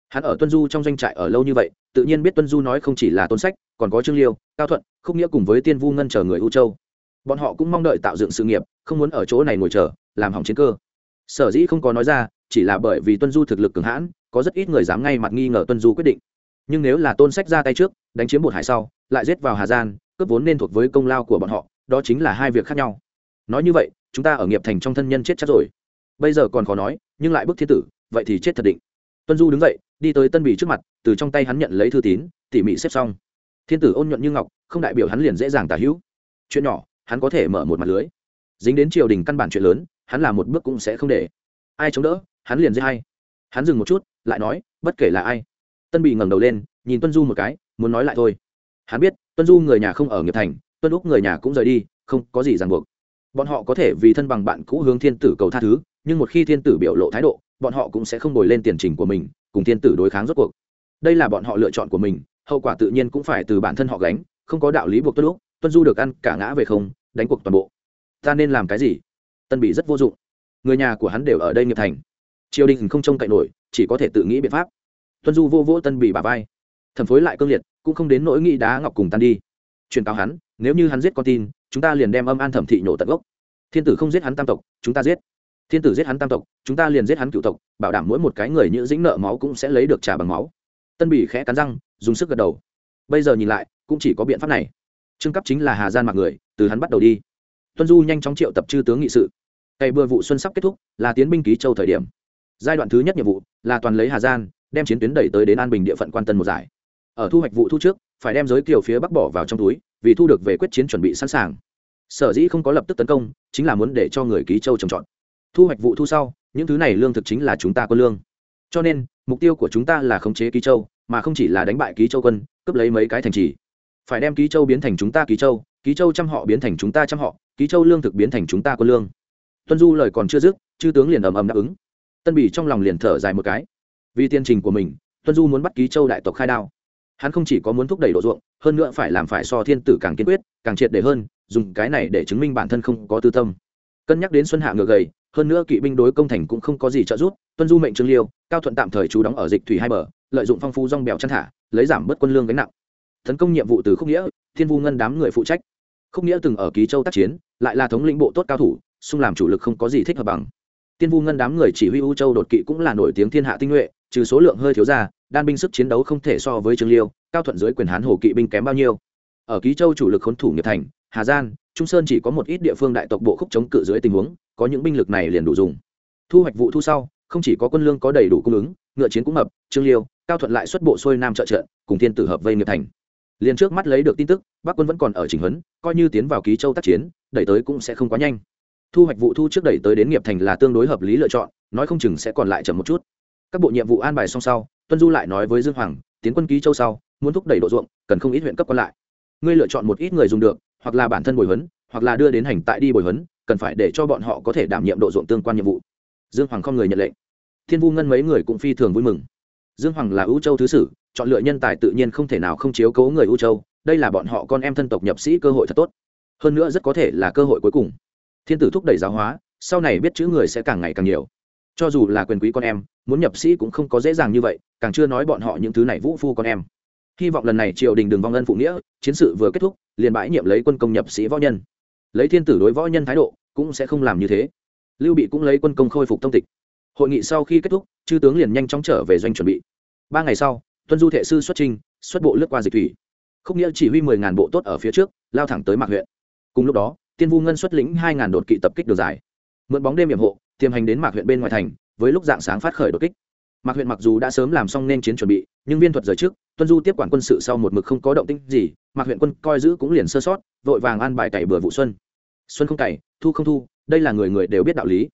hắn ở tuân du trong doanh trại ở lâu như vậy, tự nhiên biết tuân du nói không chỉ là tôn sách, còn có trương liêu, cao thuận không nghĩa cùng với tiên vu ngân chờ người u châu. Bọn họ cũng mong đợi tạo dựng sự nghiệp, không muốn ở chỗ này ngồi chờ, làm hỏng chiến cơ. Sở dĩ không có nói ra, chỉ là bởi vì tuân du thực lực cường hãn, có rất ít người dám ngay mặt nghi ngờ tuân du quyết định. Nhưng nếu là tôn sách ra tay trước, đánh chiếm bột hải sau, lại giết vào hà gian, cướp vốn nên thuộc với công lao của bọn họ, đó chính là hai việc khác nhau. Nói như vậy, chúng ta ở nghiệp thành trong thân nhân chết chắc rồi. Bây giờ còn khó nói, nhưng lại bức thiên tử, vậy thì chết thật định. Tuân du đứng dậy đi tới tân bì trước mặt, từ trong tay hắn nhận lấy thư tín, tỉ mỉ xếp xong. Thiên tử ôn nhuận như ngọc, không đại biểu hắn liền dễ dàng tả hữu. Chuyện nhỏ, hắn có thể mở một mặt lưới. Dính đến triều đình căn bản chuyện lớn, hắn làm một bước cũng sẽ không để. Ai chống đỡ, hắn liền dễ hay. Hắn dừng một chút, lại nói, bất kể là ai. Tân bị ngẩng đầu lên, nhìn tuân du một cái, muốn nói lại thôi. Hắn biết, tuân du người nhà không ở nghiệp thành, tuân úc người nhà cũng rời đi, không có gì ràng buộc. Bọn họ có thể vì thân bằng bạn cũ hướng thiên tử cầu tha thứ, nhưng một khi thiên tử biểu lộ thái độ, bọn họ cũng sẽ không đổi lên tiền trình của mình cùng thiên tử đối kháng rốt cuộc. Đây là bọn họ lựa chọn của mình, hậu quả tự nhiên cũng phải từ bản thân họ gánh, không có đạo lý buộc tuân lúc, tuân du được ăn cả ngã về không, đánh cuộc toàn bộ. Ta nên làm cái gì? Tân bị rất vô dụng. Người nhà của hắn đều ở đây nghiệp thành. Triều đình không trông cậy nổi, chỉ có thể tự nghĩ biện pháp. Tuân du vô vô tân bị bà vai. Thẩm phối lại cương liệt, cũng không đến nỗi nghĩ đá ngọc cùng tan đi. Truyền cáo hắn, nếu như hắn giết con tin, chúng ta liền đem âm an thẩm thị nhổ tận gốc. Thiên tử không giết hắn tam tộc, chúng ta giết thiên tử giết hắn tam tộc, chúng ta liền giết hắn cựu tộc, bảo đảm mỗi một cái người như dĩnh nợ máu cũng sẽ lấy được trả bằng máu. Tân bỉ khẽ cắn răng, dùng sức gật đầu. Bây giờ nhìn lại, cũng chỉ có biện pháp này. Trương cấp chính là hà gian mặc người, từ hắn bắt đầu đi. Tuân du nhanh chóng triệu tập chư tướng nghị sự. Cày bừa vụ xuân sắp kết thúc, là tiến binh ký châu thời điểm. Giai đoạn thứ nhất nhiệm vụ, là toàn lấy hà gian, đem chiến tuyến đẩy tới đến an bình địa phận quan tân một giải. Ở thu hoạch vụ thu trước, phải đem giới kiều phía bắc bỏ vào trong túi, vì thu được về quyết chiến chuẩn bị sẵn sàng. Sở dĩ không có lập tức tấn công, chính là muốn để cho người ký châu trồng trọt thu hoạch vụ thu sau, những thứ này lương thực chính là chúng ta có lương. Cho nên, mục tiêu của chúng ta là khống chế ký châu, mà không chỉ là đánh bại ký châu quân, cướp lấy mấy cái thành trì. Phải đem ký châu biến thành chúng ta ký châu ký châu trăm họ biến thành chúng ta trăm họ, ký châu lương thực biến thành chúng ta quân lương. Tuân du lời còn chưa dứt, chư tướng liền ầm ầm đáp ứng. Tân bỉ trong lòng liền thở dài một cái. Vì tiên trình của mình, tuân du muốn bắt ký châu đại tộc khai đao. Hắn không chỉ có muốn thúc đẩy độ ruộng, hơn nữa phải làm phải so thiên tử càng kiên quyết, càng triệt để hơn, dùng cái này để chứng minh bản thân không có tư tâm. Cân nhắc đến xuân hạ ngược gầy hơn nữa kỵ binh đối công thành cũng không có gì trợ giúp, tuân du mệnh trương liêu, cao thuận tạm thời trú đóng ở dịch thủy hai bờ, lợi dụng phong phú rong bèo chăn thả, lấy giảm bớt quân lương gánh nặng. Tấn công nhiệm vụ từ khúc nghĩa, thiên vu ngân đám người phụ trách. Khúc nghĩa từng ở ký châu tác chiến, lại là thống lĩnh bộ tốt cao thủ, xung làm chủ lực không có gì thích hợp bằng. Tiên vu ngân đám người chỉ huy u châu đột kỵ cũng là nổi tiếng thiên hạ tinh nhuệ, trừ số lượng hơi thiếu ra, đan binh sức chiến đấu không thể so với trương liêu, cao thuận dưới quyền hán hồ kỵ binh kém bao nhiêu. Ở ký châu chủ lực khốn thủ nghiệp thành, hà giang, trung sơn chỉ có một ít địa phương đại tộc bộ khúc chống cự dưới tình huống có những binh lực này liền đủ dùng. Thu hoạch vụ thu sau không chỉ có quân lương có đầy đủ cung ứng ngựa chiến cũng mập trương liêu cao thuận lại xuất bộ xuôi nam trợ trận, cùng thiên tử hợp vây nghiệp thành. Liền trước mắt lấy được tin tức bắc quân vẫn còn ở chỉnh huấn coi như tiến vào ký châu tác chiến đẩy tới cũng sẽ không quá nhanh. Thu hoạch vụ thu trước đẩy tới đến nghiệp thành là tương đối hợp lý lựa chọn nói không chừng sẽ còn lại chậm một chút. Các bộ nhiệm vụ an bài xong sau tuân du lại nói với dương hoàng tiến quân ký châu sau muốn thúc đẩy độ ruộng cần không ít huyện cấp còn lại. Ngươi lựa chọn một ít người dùng được hoặc là bản thân bồi huấn hoặc là đưa đến hành tại đi bồi huấn cần phải để cho bọn họ có thể đảm nhiệm độ ruộng tương quan nhiệm vụ. Dương hoàng không người nhận lệnh. Thiên vu ngân mấy người cũng phi thường vui mừng. Dương hoàng là ưu châu thứ sử, chọn lựa nhân tài tự nhiên không thể nào không chiếu cố người ưu châu, đây là bọn họ con em thân tộc nhập sĩ cơ hội thật tốt. Hơn nữa rất có thể là cơ hội cuối cùng. Thiên tử thúc đẩy giáo hóa, sau này biết chữ người sẽ càng ngày càng nhiều. Cho dù là quyền quý con em, muốn nhập sĩ cũng không có dễ dàng như vậy, càng chưa nói bọn họ những thứ này vũ phu con em. Hy vọng lần này triều đình đừng vong ân phụ nghĩa, chiến sự vừa kết thúc, liền bãi nhiệm lấy quân công nhập sĩ võ nhân lấy thiên tử đối võ nhân thái độ, cũng sẽ không làm như thế. Lưu bị cũng lấy quân công khôi phục thông tịch. Hội nghị sau khi kết thúc, chư tướng liền nhanh chóng trở về doanh chuẩn bị. Ba ngày sau, tuân du thệ sư xuất trình xuất bộ lướt qua dịch thủy. Không nghĩa chỉ huy mười ngàn bộ tốt ở phía trước, lao thẳng tới mạc huyện. Cùng lúc đó, tiên vu ngân xuất lĩnh hai ngàn đột kỵ tập kích đường dài. Mượn bóng đêm hiểm hộ, tiềm hành đến mạc huyện bên ngoài thành, với lúc dạng sáng phát khởi đột kích mạc huyện mặc dù đã sớm làm xong nên chiến chuẩn bị, nhưng viên thuật rời trước, tuân du tiếp quản quân sự sau một mực không có động tĩnh gì, mạc huyện quân coi giữ cũng liền sơ sót, vội vàng an bài cày bừa vụ xuân. Xuân không cày, thu không thu, đây là người người đều biết đạo lý.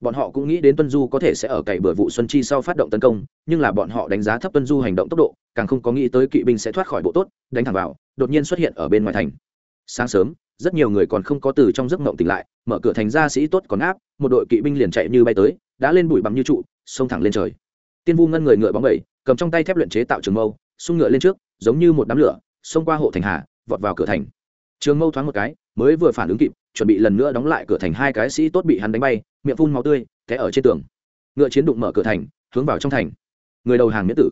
Bọn họ cũng nghĩ đến tuân du có thể sẽ ở cày bừa vụ xuân chi sau phát động tấn công, nhưng là bọn họ đánh giá thấp tuân du hành động tốc độ, càng không có nghĩ tới kỵ binh sẽ thoát khỏi bộ tốt, đánh thẳng vào, đột nhiên xuất hiện ở bên ngoài thành. Sáng sớm, rất nhiều người còn không có từ trong giấc mộng tỉnh lại, mở cửa thành ra sĩ tốt còn áp, một đội kỵ binh liền chạy như bay tới, đã lên bụi bằng như trụ, xông thẳng lên trời tiên vu ngân người ngựa bóng bẩy, cầm trong tay thép luyện chế tạo trường mâu, xung ngựa lên trước, giống như một đám lửa, xông qua hộ thành hà, vọt vào cửa thành. Trường mâu thoáng một cái, mới vừa phản ứng kịp, chuẩn bị lần nữa đóng lại cửa thành hai cái sĩ tốt bị hắn đánh bay, miệng phun máu tươi, té ở trên tường. Ngựa chiến đụng mở cửa thành, hướng vào trong thành. Người đầu hàng miễn tử.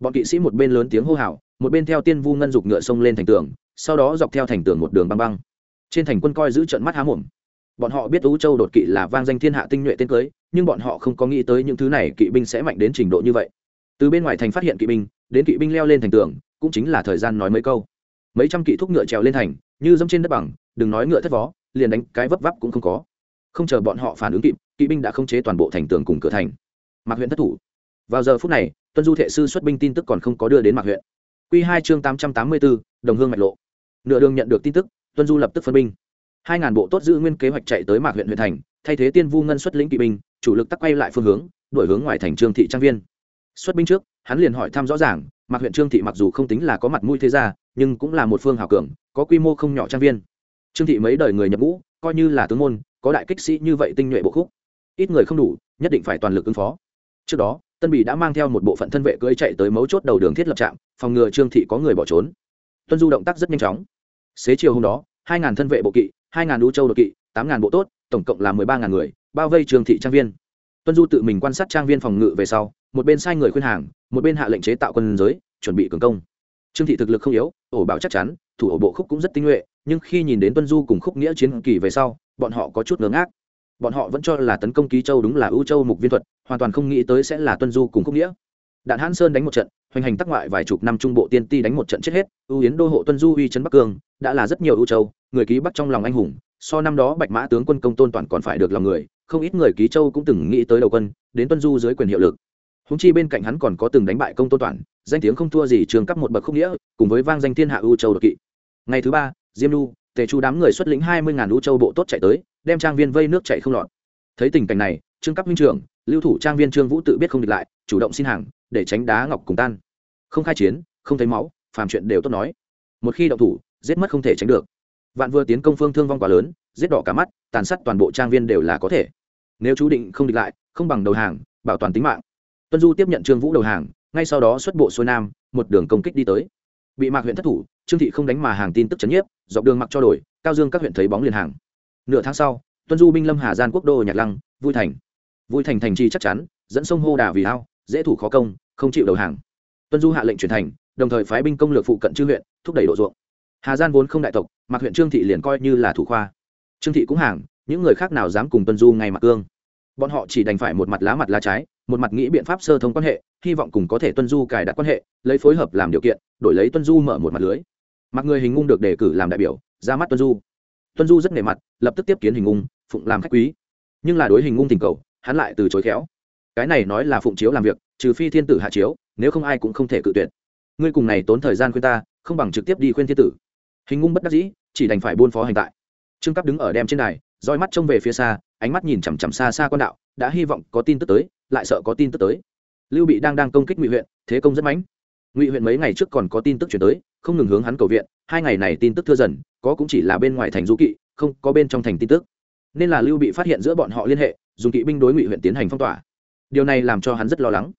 Bọn kỵ sĩ một bên lớn tiếng hô hào, một bên theo tiên vu ngân dục ngựa xông lên thành tường, sau đó dọc theo thành tường một đường băng băng. Trên thành quân coi giữ trận mắt há mồm. Bọn họ biết ú châu đột kỵ là vang danh thiên hạ tinh nhuệ tên cưới nhưng bọn họ không có nghĩ tới những thứ này kỵ binh sẽ mạnh đến trình độ như vậy. Từ bên ngoài thành phát hiện kỵ binh, đến kỵ binh leo lên thành tường, cũng chính là thời gian nói mấy câu. Mấy trăm kỵ thúc ngựa trèo lên thành, như dẫm trên đất bằng, đừng nói ngựa thất vó liền đánh cái vấp vắp cũng không có. Không chờ bọn họ phản ứng kịp, kỵ binh đã không chế toàn bộ thành tường cùng cửa thành. Mạc huyện thất thủ. Vào giờ phút này, tuân du thệ sư xuất binh tin tức còn không có đưa đến mạc huyện q hai chương tám trăm tám mươi bốn đồng hương mạch lộ. Nửa đường nhận được tin tức, tuân du lập tức phân binh. Hai ngàn bộ tốt giữ nguyên kế hoạch chạy tới mạc huyện huyện thành, thay thế tiên vu ngân xuất lĩnh kỵ binh chủ lực tắc quay lại phương hướng đổi hướng ngoài thành trương thị trang viên. Xuất binh trước, hắn liền hỏi thăm rõ ràng mạc huyện trương thị mặc dù không tính là có mặt mũi thế gia, nhưng cũng là một phương hào cường, có quy mô không nhỏ trang viên. Trương thị mấy đời người nhập ngũ, coi như là tướng môn, có đại kích sĩ như vậy tinh nhuệ bộ khúc, ít người không đủ, nhất định phải toàn lực ứng phó. Trước đó, tân bỉ đã mang theo một bộ phận thân vệ cưỡi chạy tới mấu chốt đầu đường thiết lập trạm, phòng ngừa trương thị có người bỏ trốn. Tuân du động tác rất nhanh chóng. Xế chiều hôm đó, hai ngàn thân vệ bộ kỵ, hai ngàn đu châu đột kỵ, tám ngàn bộ tốt, tổng cộng là mười ba ngàn người bao vây trường thị trang viên. Tuân du tự mình quan sát trang viên phòng ngự về sau, một bên sai người khuyên hàng, một bên hạ lệnh chế tạo quân giới, chuẩn bị cường công. Trương thị thực lực không yếu, ổ bảo chắc chắn, thủ ổ bộ khúc cũng rất tinh nhuệ, nhưng khi nhìn đến tuân du cùng khúc nghĩa chiến kỳ về sau, bọn họ có chút ngớ ngác. Bọn họ vẫn cho là tấn công ký châu đúng là ưu châu mục viên thuật, hoàn toàn không nghĩ tới sẽ là tuân du cùng khúc nghĩa. Đạn hãn sơn đánh một trận, hoành hành tắc ngoại vài chục năm trung bộ tiên ti đánh một trận chết hết, ưu yến đô hộ tuân du uy trấn bắc cương đã là rất nhiều ưu châu, người ký bắc trong lòng anh hùng, so năm đó bạch mã tướng quân công tôn toàn còn phải được lòng người không ít người ký châu cũng từng nghĩ tới đầu quân, đến tuân du dưới quyền hiệu lực. Húng chi bên cạnh hắn còn có từng đánh bại công tôn toàn, danh tiếng không thua gì trường cấp một bậc không nghĩa, cùng với vang danh thiên hạ ưu châu đột kỵ. Ngày thứ ba, diêm lu tề chu đám người xuất lĩnh hai mươi ngàn ưu châu bộ tốt chạy tới, đem trang viên vây nước chạy không lọt. Thấy tình cảnh này, trương cấp minh trưởng, lưu thủ trang viên trương vũ tự biết không địch lại, chủ động xin hàng, để tránh đá ngọc cùng tan. Không khai chiến, không thấy máu, phàm chuyện đều tốt nói. Một khi động thủ, giết mất không thể tránh được. Vạn vừa tiến công phương thương vong quá lớn, giết đỏ cả mắt, tàn sát toàn bộ trang viên đều là có thể nếu chú định không địch lại, không bằng đầu hàng, bảo toàn tính mạng. Tuân du tiếp nhận trương vũ đầu hàng, ngay sau đó xuất bộ xuôi nam, một đường công kích đi tới. Bị mạc huyện thất thủ, trương thị không đánh mà hàng tin tức chấn nhiếp, dọc đường mặc cho đổi, cao dương các huyện thấy bóng liền hàng. Nửa tháng sau, tuân du binh lâm hà gian quốc đô nhạc lăng, vui thành. Vui thành thành trì chắc chắn, dẫn sông hô đà vì ao, dễ thủ khó công, không chịu đầu hàng. Tuân du hạ lệnh chuyển thành, đồng thời phái binh công lược phụ cận chư huyện, thúc đẩy độ ruộng. Hà gian vốn không đại tộc, mạc huyện trương thị liền coi như là thủ khoa. Trương thị cũng hàng, những người khác nào dám cùng tuân du ngay mặt cương bọn họ chỉ đành phải một mặt lá mặt lá trái, một mặt nghĩ biện pháp sơ thông quan hệ, hy vọng cùng có thể tuân du cài đặt quan hệ, lấy phối hợp làm điều kiện, đổi lấy tuân du mở một mặt lưới. Mặc người hình ngung được đề cử làm đại biểu, ra mắt tuân du. Tuân du rất nề mặt, lập tức tiếp kiến hình ngung, phụng làm khách quý. Nhưng là đối hình ngung tình cầu, hắn lại từ chối khéo. Cái này nói là phụng chiếu làm việc, trừ phi thiên tử hạ chiếu, nếu không ai cũng không thể cự tuyệt. Ngươi cùng này tốn thời gian khuyên ta, không bằng trực tiếp đi khuyên thiên tử. Hình ngung bất đắc dĩ, chỉ đành phải buôn phó hành tại. Trương cấp đứng ở đem trên đài, roi mắt trông về phía xa ánh mắt nhìn chằm chằm xa xa quan đạo, đã hy vọng có tin tức tới, lại sợ có tin tức tới. Lưu bị đang đang công kích ngụy huyện, thế công rất mãnh. Ngụy huyện mấy ngày trước còn có tin tức chuyển tới, không ngừng hướng hắn cầu viện, hai ngày này tin tức thưa dần, có cũng chỉ là bên ngoài thành du kỵ, không có bên trong thành tin tức. Nên là lưu bị phát hiện giữa bọn họ liên hệ, dùng kỵ binh đối ngụy huyện tiến hành phong tỏa. Điều này làm cho hắn rất lo lắng.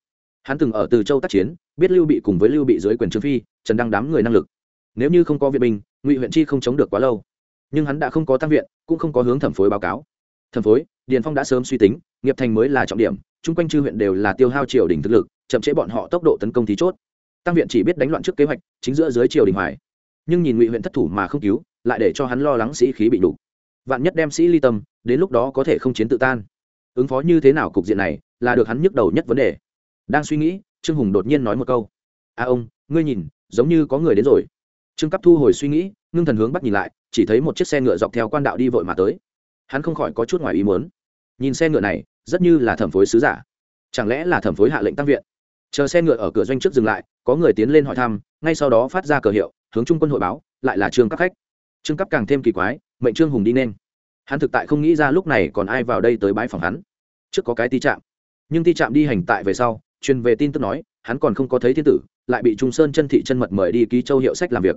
Hắn từng ở từ châu tác chiến, biết lưu bị cùng với lưu bị dưới quyền trương phi, trần đăng đám người năng lực. Nếu như không có viện binh, ngụy huyện chi không chống được quá lâu. Nhưng hắn đã không có tăng viện, cũng không có hướng thẩm phối báo cáo. Thần phối, điền phong đã sớm suy tính, nghiệp thành mới là trọng điểm, chung quanh chư huyện đều là tiêu hao triều đình thực lực, chậm chế bọn họ tốc độ tấn công thì chốt. Tăng viện chỉ biết đánh loạn trước kế hoạch, chính giữa dưới triều đình hoài. Nhưng nhìn ngụy huyện thất thủ mà không cứu, lại để cho hắn lo lắng sĩ khí bị đủ vạn nhất đem sĩ ly tâm, đến lúc đó có thể không chiến tự tan. Ứng phó như thế nào cục diện này, là được hắn nhức đầu nhất vấn đề. Đang suy nghĩ, trương hùng đột nhiên nói một câu. A ông, ngươi nhìn, giống như có người đến rồi. Trương cấp thu hồi suy nghĩ, ngưng thần hướng bắt nhìn lại, chỉ thấy một chiếc xe ngựa dọc theo quan đạo đi vội mà tới hắn không khỏi có chút ngoài ý muốn. Nhìn xe ngựa này, rất như là thẩm phối sứ giả. Chẳng lẽ là thẩm phối hạ lệnh tăng viện? Chờ xe ngựa ở cửa doanh trước dừng lại, có người tiến lên hỏi thăm, ngay sau đó phát ra cờ hiệu, hướng trung quân hội báo, lại là trương các khách. Trương cấp càng thêm kỳ quái, mệnh trương hùng đi nên. Hắn thực tại không nghĩ ra lúc này còn ai vào đây tới bãi phòng hắn. Trước có cái ti trạm, nhưng ti trạm đi hành tại về sau, truyền về tin tức nói, hắn còn không có thấy thiên tử, lại bị trung sơn chân thị chân mật mời đi ký châu hiệu sách làm việc.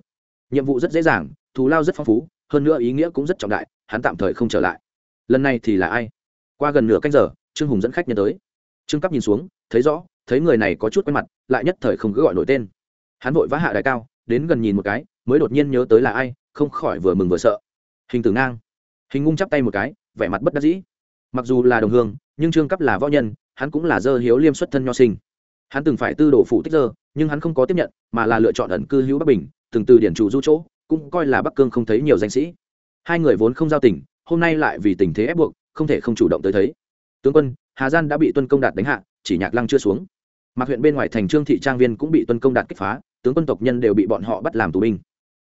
Nhiệm vụ rất dễ dàng, thù lao rất phong phú, hơn nữa ý nghĩa cũng rất trọng đại, hắn tạm thời không trở lại lần này thì là ai? Qua gần nửa canh giờ, trương hùng dẫn khách nhân tới. Trương cấp nhìn xuống, thấy rõ, thấy người này có chút quen mặt, lại nhất thời không cứ gọi nổi tên. Hắn vội vã hạ đại cao, đến gần nhìn một cái, mới đột nhiên nhớ tới là ai, không khỏi vừa mừng vừa sợ. Hình tử ngang. Hình ngung chắp tay một cái, vẻ mặt bất đắc dĩ. Mặc dù là đồng hương, nhưng trương cấp là võ nhân, hắn cũng là dơ hiếu liêm xuất thân nho sinh. Hắn từng phải tư đồ phụ tích dơ, nhưng hắn không có tiếp nhận, mà là lựa chọn ẩn cư hữu bắc bình, từng từ điển chủ du chỗ, cũng coi là bắc cương không thấy nhiều danh sĩ. Hai người vốn không giao tình hôm nay lại vì tình thế ép buộc, không thể không chủ động tới thấy. Tướng quân, hà gian đã bị tuân công đạt đánh hạ, chỉ nhạc lăng chưa xuống. Mặc huyện bên ngoài thành trương thị trang viên cũng bị tuân công đạt kích phá, tướng quân tộc nhân đều bị bọn họ bắt làm tù binh.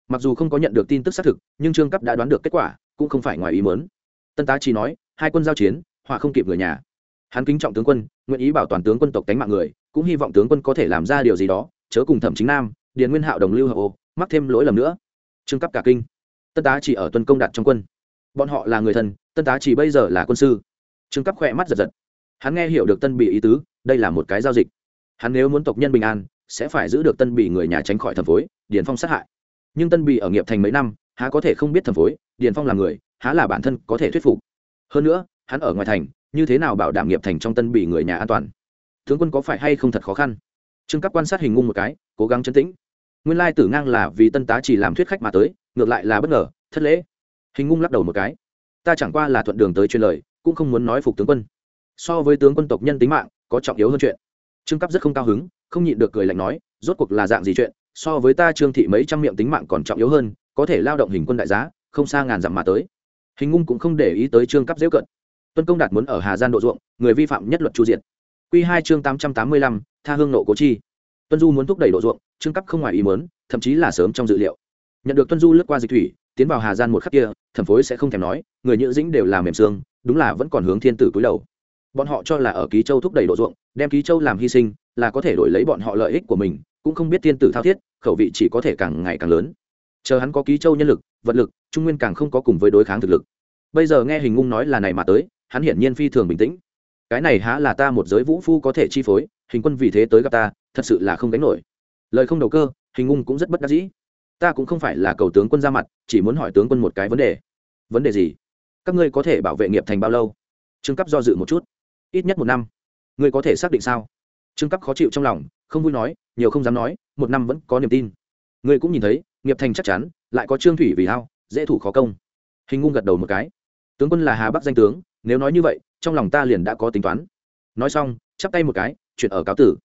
Mặc dù không có nhận được tin tức xác thực, nhưng trương cấp đã đoán được kết quả, cũng không phải ngoài ý mớn tân tá chỉ nói, hai quân giao chiến, họa không kịp người nhà. Hắn kính trọng tướng quân, nguyện ý bảo toàn tướng quân tộc đánh mạng người, cũng hy vọng tướng quân có thể làm ra điều gì đó, chớ cùng thẩm chính nam, điền nguyên hạo đồng lưu hợp ô, mắc thêm lỗi lầm nữa. Trương cấp cả kinh. Tân tá chỉ ở tuân công đạt trong quân bọn họ là người thân, tân tá chỉ bây giờ là quân sư. Trương cấp khỏe mắt giật giật. Hắn nghe hiểu được tân bị ý tứ, đây là một cái giao dịch. Hắn nếu muốn tộc nhân bình an, sẽ phải giữ được tân bị người nhà tránh khỏi thẩm phối, điền phong sát hại. Nhưng tân bị ở nghiệp thành mấy năm, há có thể không biết thẩm phối, điền phong là người, há là bản thân có thể thuyết phục. Hơn nữa, hắn ở ngoài thành, như thế nào bảo đảm nghiệp thành trong tân bị người nhà an toàn? Tướng quân có phải hay không thật khó khăn? Trương cấp quan sát hình ngung một cái, cố gắng chấn tĩnh. Nguyên lai tử ngang là vì tân tá chỉ làm thuyết khách mà tới, ngược lại là bất ngờ, thất lễ hình ngung lắc đầu một cái. Ta chẳng qua là thuận đường tới truyền lời, cũng không muốn nói phục tướng quân. So với tướng quân tộc nhân tính mạng, có trọng yếu hơn chuyện. Trương cấp rất không cao hứng, không nhịn được cười lạnh nói, rốt cuộc là dạng gì chuyện? So với ta trương thị mấy trăm miệng tính mạng còn trọng yếu hơn, có thể lao động hình quân đại giá, không xa ngàn dặm mà tới. Hình ngung cũng không để ý tới trương cấp dễ cận. Tuân công đạt muốn ở hà gian độ ruộng, người vi phạm nhất luật chu diện q hai chương tám trăm tám mươi lăm, tha hương nộ cố chi. Tuân du muốn thúc đẩy độ ruộng, trương cấp không ngoài ý mớn thậm chí là sớm trong dự liệu nhận được tuân du lướt qua dịch thủy, tiến vào hà gian một khắc kia, thẩm phối sẽ không thèm nói, người nhữ dĩnh đều là mềm xương, đúng là vẫn còn hướng thiên tử cúi đầu. Bọn họ cho là ở ký châu thúc đẩy độ ruộng, đem ký châu làm hy sinh, là có thể đổi lấy bọn họ lợi ích của mình, cũng không biết thiên tử thao thiết, khẩu vị chỉ có thể càng ngày càng lớn. Chờ hắn có ký châu nhân lực, vật lực, trung nguyên càng không có cùng với đối kháng thực lực. Bây giờ nghe hình ngung nói là này mà tới, hắn hiển nhiên phi thường bình tĩnh. Cái này há là ta một giới vũ phu có thể chi phối, hình quân vì thế tới gặp ta, thật sự là không đánh nổi. Lời không đầu cơ, hình ngung cũng rất bất đắc dĩ ta cũng không phải là cầu tướng quân ra mặt, chỉ muốn hỏi tướng quân một cái vấn đề. Vấn đề gì? Các ngươi có thể bảo vệ nghiệp thành bao lâu? Trương cấp do dự một chút. Ít nhất một năm. Ngươi có thể xác định sao? Trương cấp khó chịu trong lòng, không vui nói, nhiều không dám nói, một năm vẫn có niềm tin. Ngươi cũng nhìn thấy, nghiệp thành chắc chắn, lại có trương thủy vì hao, dễ thủ khó công. Hình ngung gật đầu một cái. Tướng quân là hà bắc danh tướng, nếu nói như vậy, trong lòng ta liền đã có tính toán. Nói xong, chắp tay một cái, chuyện ở cáo tử.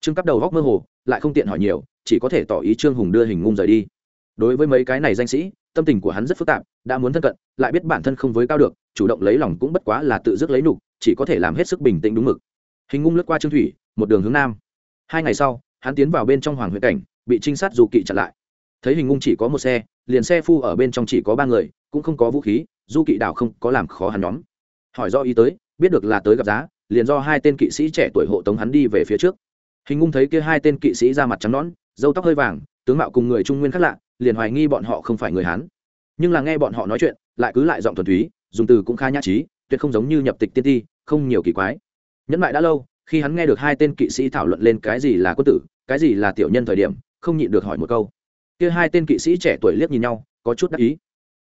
Trương cấp đầu góc mơ hồ, lại không tiện hỏi nhiều, chỉ có thể tỏ ý trương hùng đưa hình ngung rời đi đối với mấy cái này danh sĩ, tâm tình của hắn rất phức tạp, đã muốn thân cận, lại biết bản thân không với cao được, chủ động lấy lòng cũng bất quá là tự dứt lấy nục chỉ có thể làm hết sức bình tĩnh đúng mực. Hình ngung lướt qua trương thủy, một đường hướng nam. Hai ngày sau, hắn tiến vào bên trong hoàng huyện cảnh, bị trinh sát dù kỵ chặn lại. Thấy hình ngung chỉ có một xe, liền xe phu ở bên trong chỉ có ba người, cũng không có vũ khí du kỵ đảo không có làm khó hắn nhóm. Hỏi do ý tới, biết được là tới gặp giá, liền do hai tên kỵ sĩ trẻ tuổi hộ tống hắn đi về phía trước. Hình ngung thấy kia hai tên kỵ sĩ ra mặt trắng nõn dâu tóc hơi vàng tướng mạo cùng người trung nguyên khác lạ, liền hoài nghi bọn họ không phải người hán. Nhưng là nghe bọn họ nói chuyện, lại cứ lại giọng thuần túy, dùng từ cũng khá nhã trí, tuyệt không giống như nhập tịch tiên ti, không nhiều kỳ quái. Nhẫn lại đã lâu, khi hắn nghe được hai tên kỵ sĩ thảo luận lên cái gì là quân tử, cái gì là tiểu nhân thời điểm, không nhịn được hỏi một câu. Kia hai tên kỵ sĩ trẻ tuổi liếc nhìn nhau, có chút đắc ý.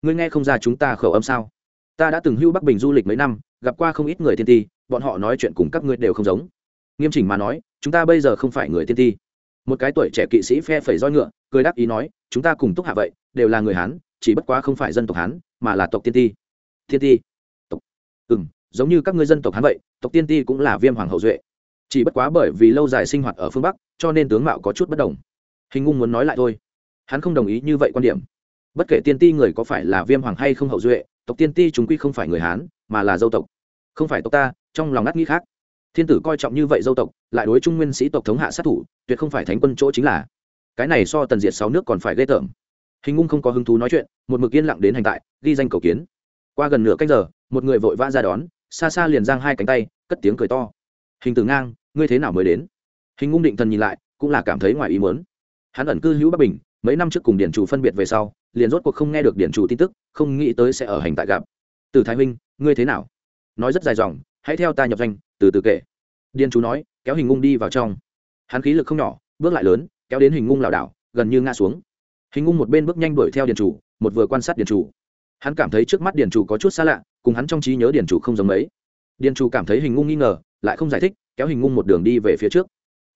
Ngươi nghe không ra chúng ta khẩu âm sao? Ta đã từng hưu bắc bình du lịch mấy năm, gặp qua không ít người tiên ti, bọn họ nói chuyện cùng các ngươi đều không giống. Nghiêm chỉnh mà nói, chúng ta bây giờ không phải người tiên ti một cái tuổi trẻ kỵ sĩ phe phẩy roi ngựa, cười đáp ý nói, chúng ta cùng túc hạ vậy, đều là người hán, chỉ bất quá không phải dân tộc hán, mà là tộc tiên ti. Thiên ti? Tộc. Ừ m giống như các ngươi dân tộc hán vậy, tộc tiên ti cũng là viêm hoàng hậu duệ. Chỉ bất quá bởi vì lâu dài sinh hoạt ở phương bắc, cho nên tướng mạo có chút bất đồng. Hình ngung muốn nói lại thôi. Hắn không đồng ý như vậy quan điểm. Bất kể tiên ti người có phải là viêm hoàng hay không hậu duệ, tộc tiên ti chúng quy không phải người hán, mà là dâu tộc. Không phải tộc ta, trong lòng ngắt nghĩ khác thiên tử coi trọng như vậy dâu tộc, lại đối trung nguyên sĩ tộc thống hạ sát thủ, tuyệt không phải thánh quân chỗ chính là. Cái này so tần diệt sáu nước còn phải ghê tởm. Hình Ung không có hứng thú nói chuyện, một mực yên lặng đến hành tại, ghi danh cầu kiến. Qua gần nửa cách giờ, một người vội vã ra đón, xa xa liền giang hai cánh tay, cất tiếng cười to. Hình tử ngang, ngươi thế nào mới đến? Hình ngung định thần nhìn lại, cũng là cảm thấy ngoài ý muốn. Hắn ẩn cư hữu bắc bình, mấy năm trước cùng điển chủ phân biệt về sau, liền rốt cuộc không nghe được điển chủ tin tức, không nghĩ tới sẽ ở hành tại gặp. Từ thái huynh, ngươi thế nào? Nói rất dài dòng hãy theo ta nhập danh từ từ kể. Điền chủ nói, kéo hình ngung đi vào trong. Hắn khí lực không nhỏ, bước lại lớn, kéo đến hình ngung lảo đảo, gần như ngã xuống. Hình ngung một bên bước nhanh đuổi theo điền chủ một vừa quan sát điền chủ hắn cảm thấy trước mắt điền chủ có chút xa lạ, cùng hắn trong trí nhớ điền chủ không giống mấy. Điền chủ cảm thấy hình ngung nghi ngờ, lại không giải thích, kéo hình ngung một đường đi về phía trước.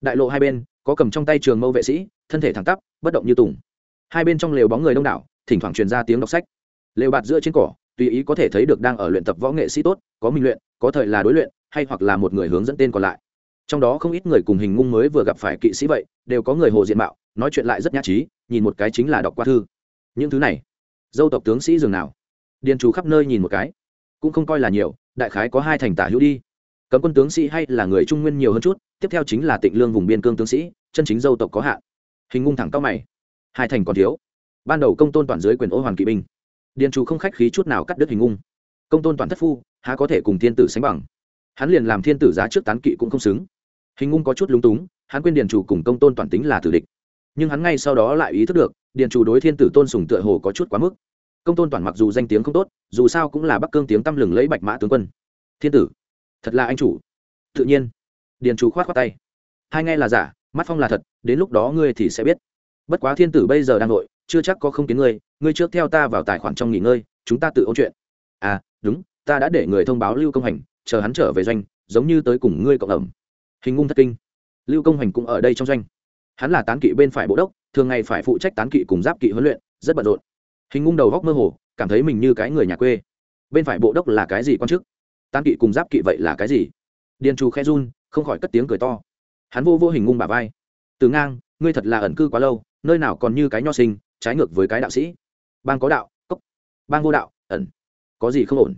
Đại lộ hai bên, có cầm trong tay trường mâu vệ sĩ, thân thể thẳng tắp, bất động như tùng. Hai bên trong lều bóng người đông đảo, thỉnh thoảng truyền ra tiếng đọc sách. Lều bạt giữa trên cỏ tùy ý có thể thấy được đang ở luyện tập võ nghệ sĩ tốt, có minh luyện, có thời là đối luyện, hay hoặc là một người hướng dẫn tên còn lại. Trong đó không ít người cùng hình ngung mới vừa gặp phải kỵ sĩ vậy, đều có người hồ diện mạo, nói chuyện lại rất nhã trí, nhìn một cái chính là đọc qua thư. Những thứ này, dâu tộc tướng sĩ dường nào? Điền chủ khắp nơi nhìn một cái. Cũng không coi là nhiều, đại khái có hai thành tả hữu đi. Cấm quân tướng sĩ hay là người trung nguyên nhiều hơn chút, tiếp theo chính là tịnh lương vùng biên cương tướng sĩ, chân chính dâu tộc có hạn. Hình ngung thẳng cao mày. Hai thành còn thiếu. Ban đầu công tôn toàn dưới quyền ô hoàn kỵ binh điền chủ không khách khí chút nào cắt đứt hình ngung công tôn toàn thất phu, há có thể cùng thiên tử sánh bằng? Hắn liền làm thiên tử giá trước tán kỵ cũng không xứng. Hình ngung có chút lúng túng, hắn quên điền chủ cùng công tôn toàn tính là tử địch. Nhưng hắn ngay sau đó lại ý thức được, điền chủ đối thiên tử tôn sùng tựa hồ có chút quá mức. Công tôn toàn mặc dù danh tiếng không tốt, dù sao cũng là bắc cương tiếng tăm lừng lấy bạch mã tướng quân. Thiên tử, thật là anh chủ. Tự nhiên. Điền chủ khoát khoát tay. Hai nghe là giả, mắt phong là thật, đến lúc đó ngươi thì sẽ biết. Bất quá thiên tử bây giờ đang nội chưa chắc có không kiến ngươi ngươi trước theo ta vào tài khoản trong nghỉ ngơi, chúng ta tự ôn chuyện. À đúng, ta đã để người thông báo lưu công hành chờ hắn trở về doanh, giống như tới cùng ngươi cộng ẩm. Hình ngung thất kinh. Lưu công hành cũng ở đây trong doanh. Hắn là tán kỵ bên phải bộ đốc, thường ngày phải phụ trách tán kỵ cùng giáp kỵ huấn luyện, rất bận rộn. Hình ngung đầu góc mơ hồ, cảm thấy mình như cái người nhà quê. Bên phải bộ đốc là cái gì quan chức? Tán kỵ cùng giáp kỵ vậy là cái gì? Điền trù khe run, không khỏi cất tiếng cười to. Hắn vô vô hình ngung bà vai. Từ ngang, ngươi thật là ẩn cư quá lâu, nơi nào còn như cái nho sinh trái ngược với cái đạo sĩ. Bang có đạo, cốc. Bang vô đạo, ẩn. Có gì không ổn?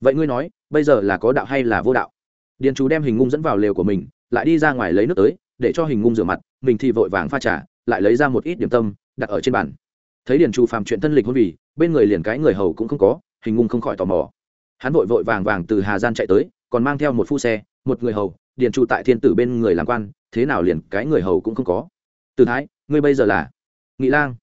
Vậy ngươi nói, bây giờ là có đạo hay là vô đạo? Điền chú đem hình ngung dẫn vào lều của mình, lại đi ra ngoài lấy nước tới, để cho hình ngung rửa mặt, mình thì vội vàng pha trà, lại lấy ra một ít điểm tâm, đặt ở trên bàn. Thấy điền chú phàm chuyện thân lịch hôn vì, bên người liền cái người hầu cũng không có, hình ngung không khỏi tò mò. Hắn vội vội vàng vàng từ hà gian chạy tới, còn mang theo một phu xe, một người hầu, điền trụ tại thiên tử bên người làm quan, thế nào liền cái người hầu cũng không có. Từ thái, ngươi bây giờ là? Nghị lang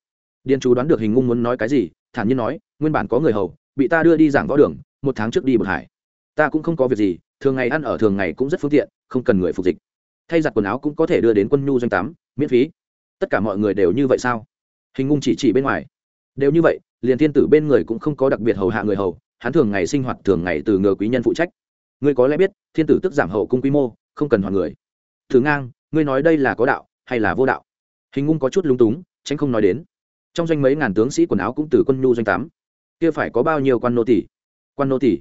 điền chú đoán được hình ngung muốn nói cái gì, thản nhiên nói, nguyên bản có người hầu, bị ta đưa đi giảng võ đường, một tháng trước đi bậc hải. Ta cũng không có việc gì, thường ngày ăn ở thường ngày cũng rất phương tiện, không cần người phục dịch. Thay giặt quần áo cũng có thể đưa đến quân nhu doanh tắm miễn phí. Tất cả mọi người đều như vậy sao? Hình ngung chỉ chỉ bên ngoài. Đều như vậy, liền thiên tử bên người cũng không có đặc biệt hầu hạ người hầu, hắn thường ngày sinh hoạt thường ngày từ ngờ quý nhân phụ trách. Ngươi có lẽ biết, thiên tử tức giảm hậu cung quy mô, không cần hoàn người. Thử ngang, ngươi nói đây là có đạo hay là vô đạo? Hình ngung có chút lung túng, tránh không nói đến trong doanh mấy ngàn tướng sĩ quần áo cũng từ quân nhu doanh tám. Kia phải có bao nhiêu quan nô tỷ quan nô tỷ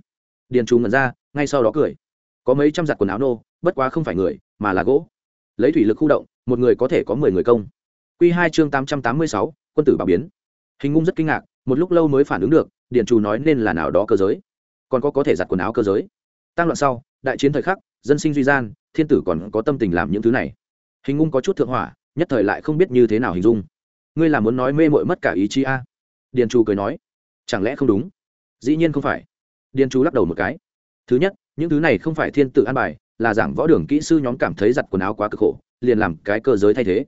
điền trù ngẩn ra, ngay sau đó cười. Có mấy trăm giặt quần áo nô, bất quá không phải người, mà là gỗ. Lấy thủy lực khu động, một người có thể có mười người công. Q hai chương tám trăm tám mươi sáu, quân tử bảo biến. Hình ngung rất kinh ngạc, một lúc lâu mới phản ứng được, điền trù nói nên là nào đó cơ giới. Còn có có thể giặt quần áo cơ giới. Tăng loạn sau, đại chiến thời khắc, dân sinh duy gian, thiên tử còn có tâm tình làm những thứ này. Hình ngung có chút thượng hỏa, nhất thời lại không biết như thế nào hình dung ngươi là muốn nói mê mội mất cả ý chí a? À? điền trù cười nói. Chẳng lẽ không đúng? Dĩ nhiên không phải. Điền trù lắc đầu một cái. Thứ nhất, những thứ này không phải thiên tự an bài, là giảng võ đường kỹ sư nhóm cảm thấy giặt quần áo quá cực khổ, liền làm cái cơ giới thay thế.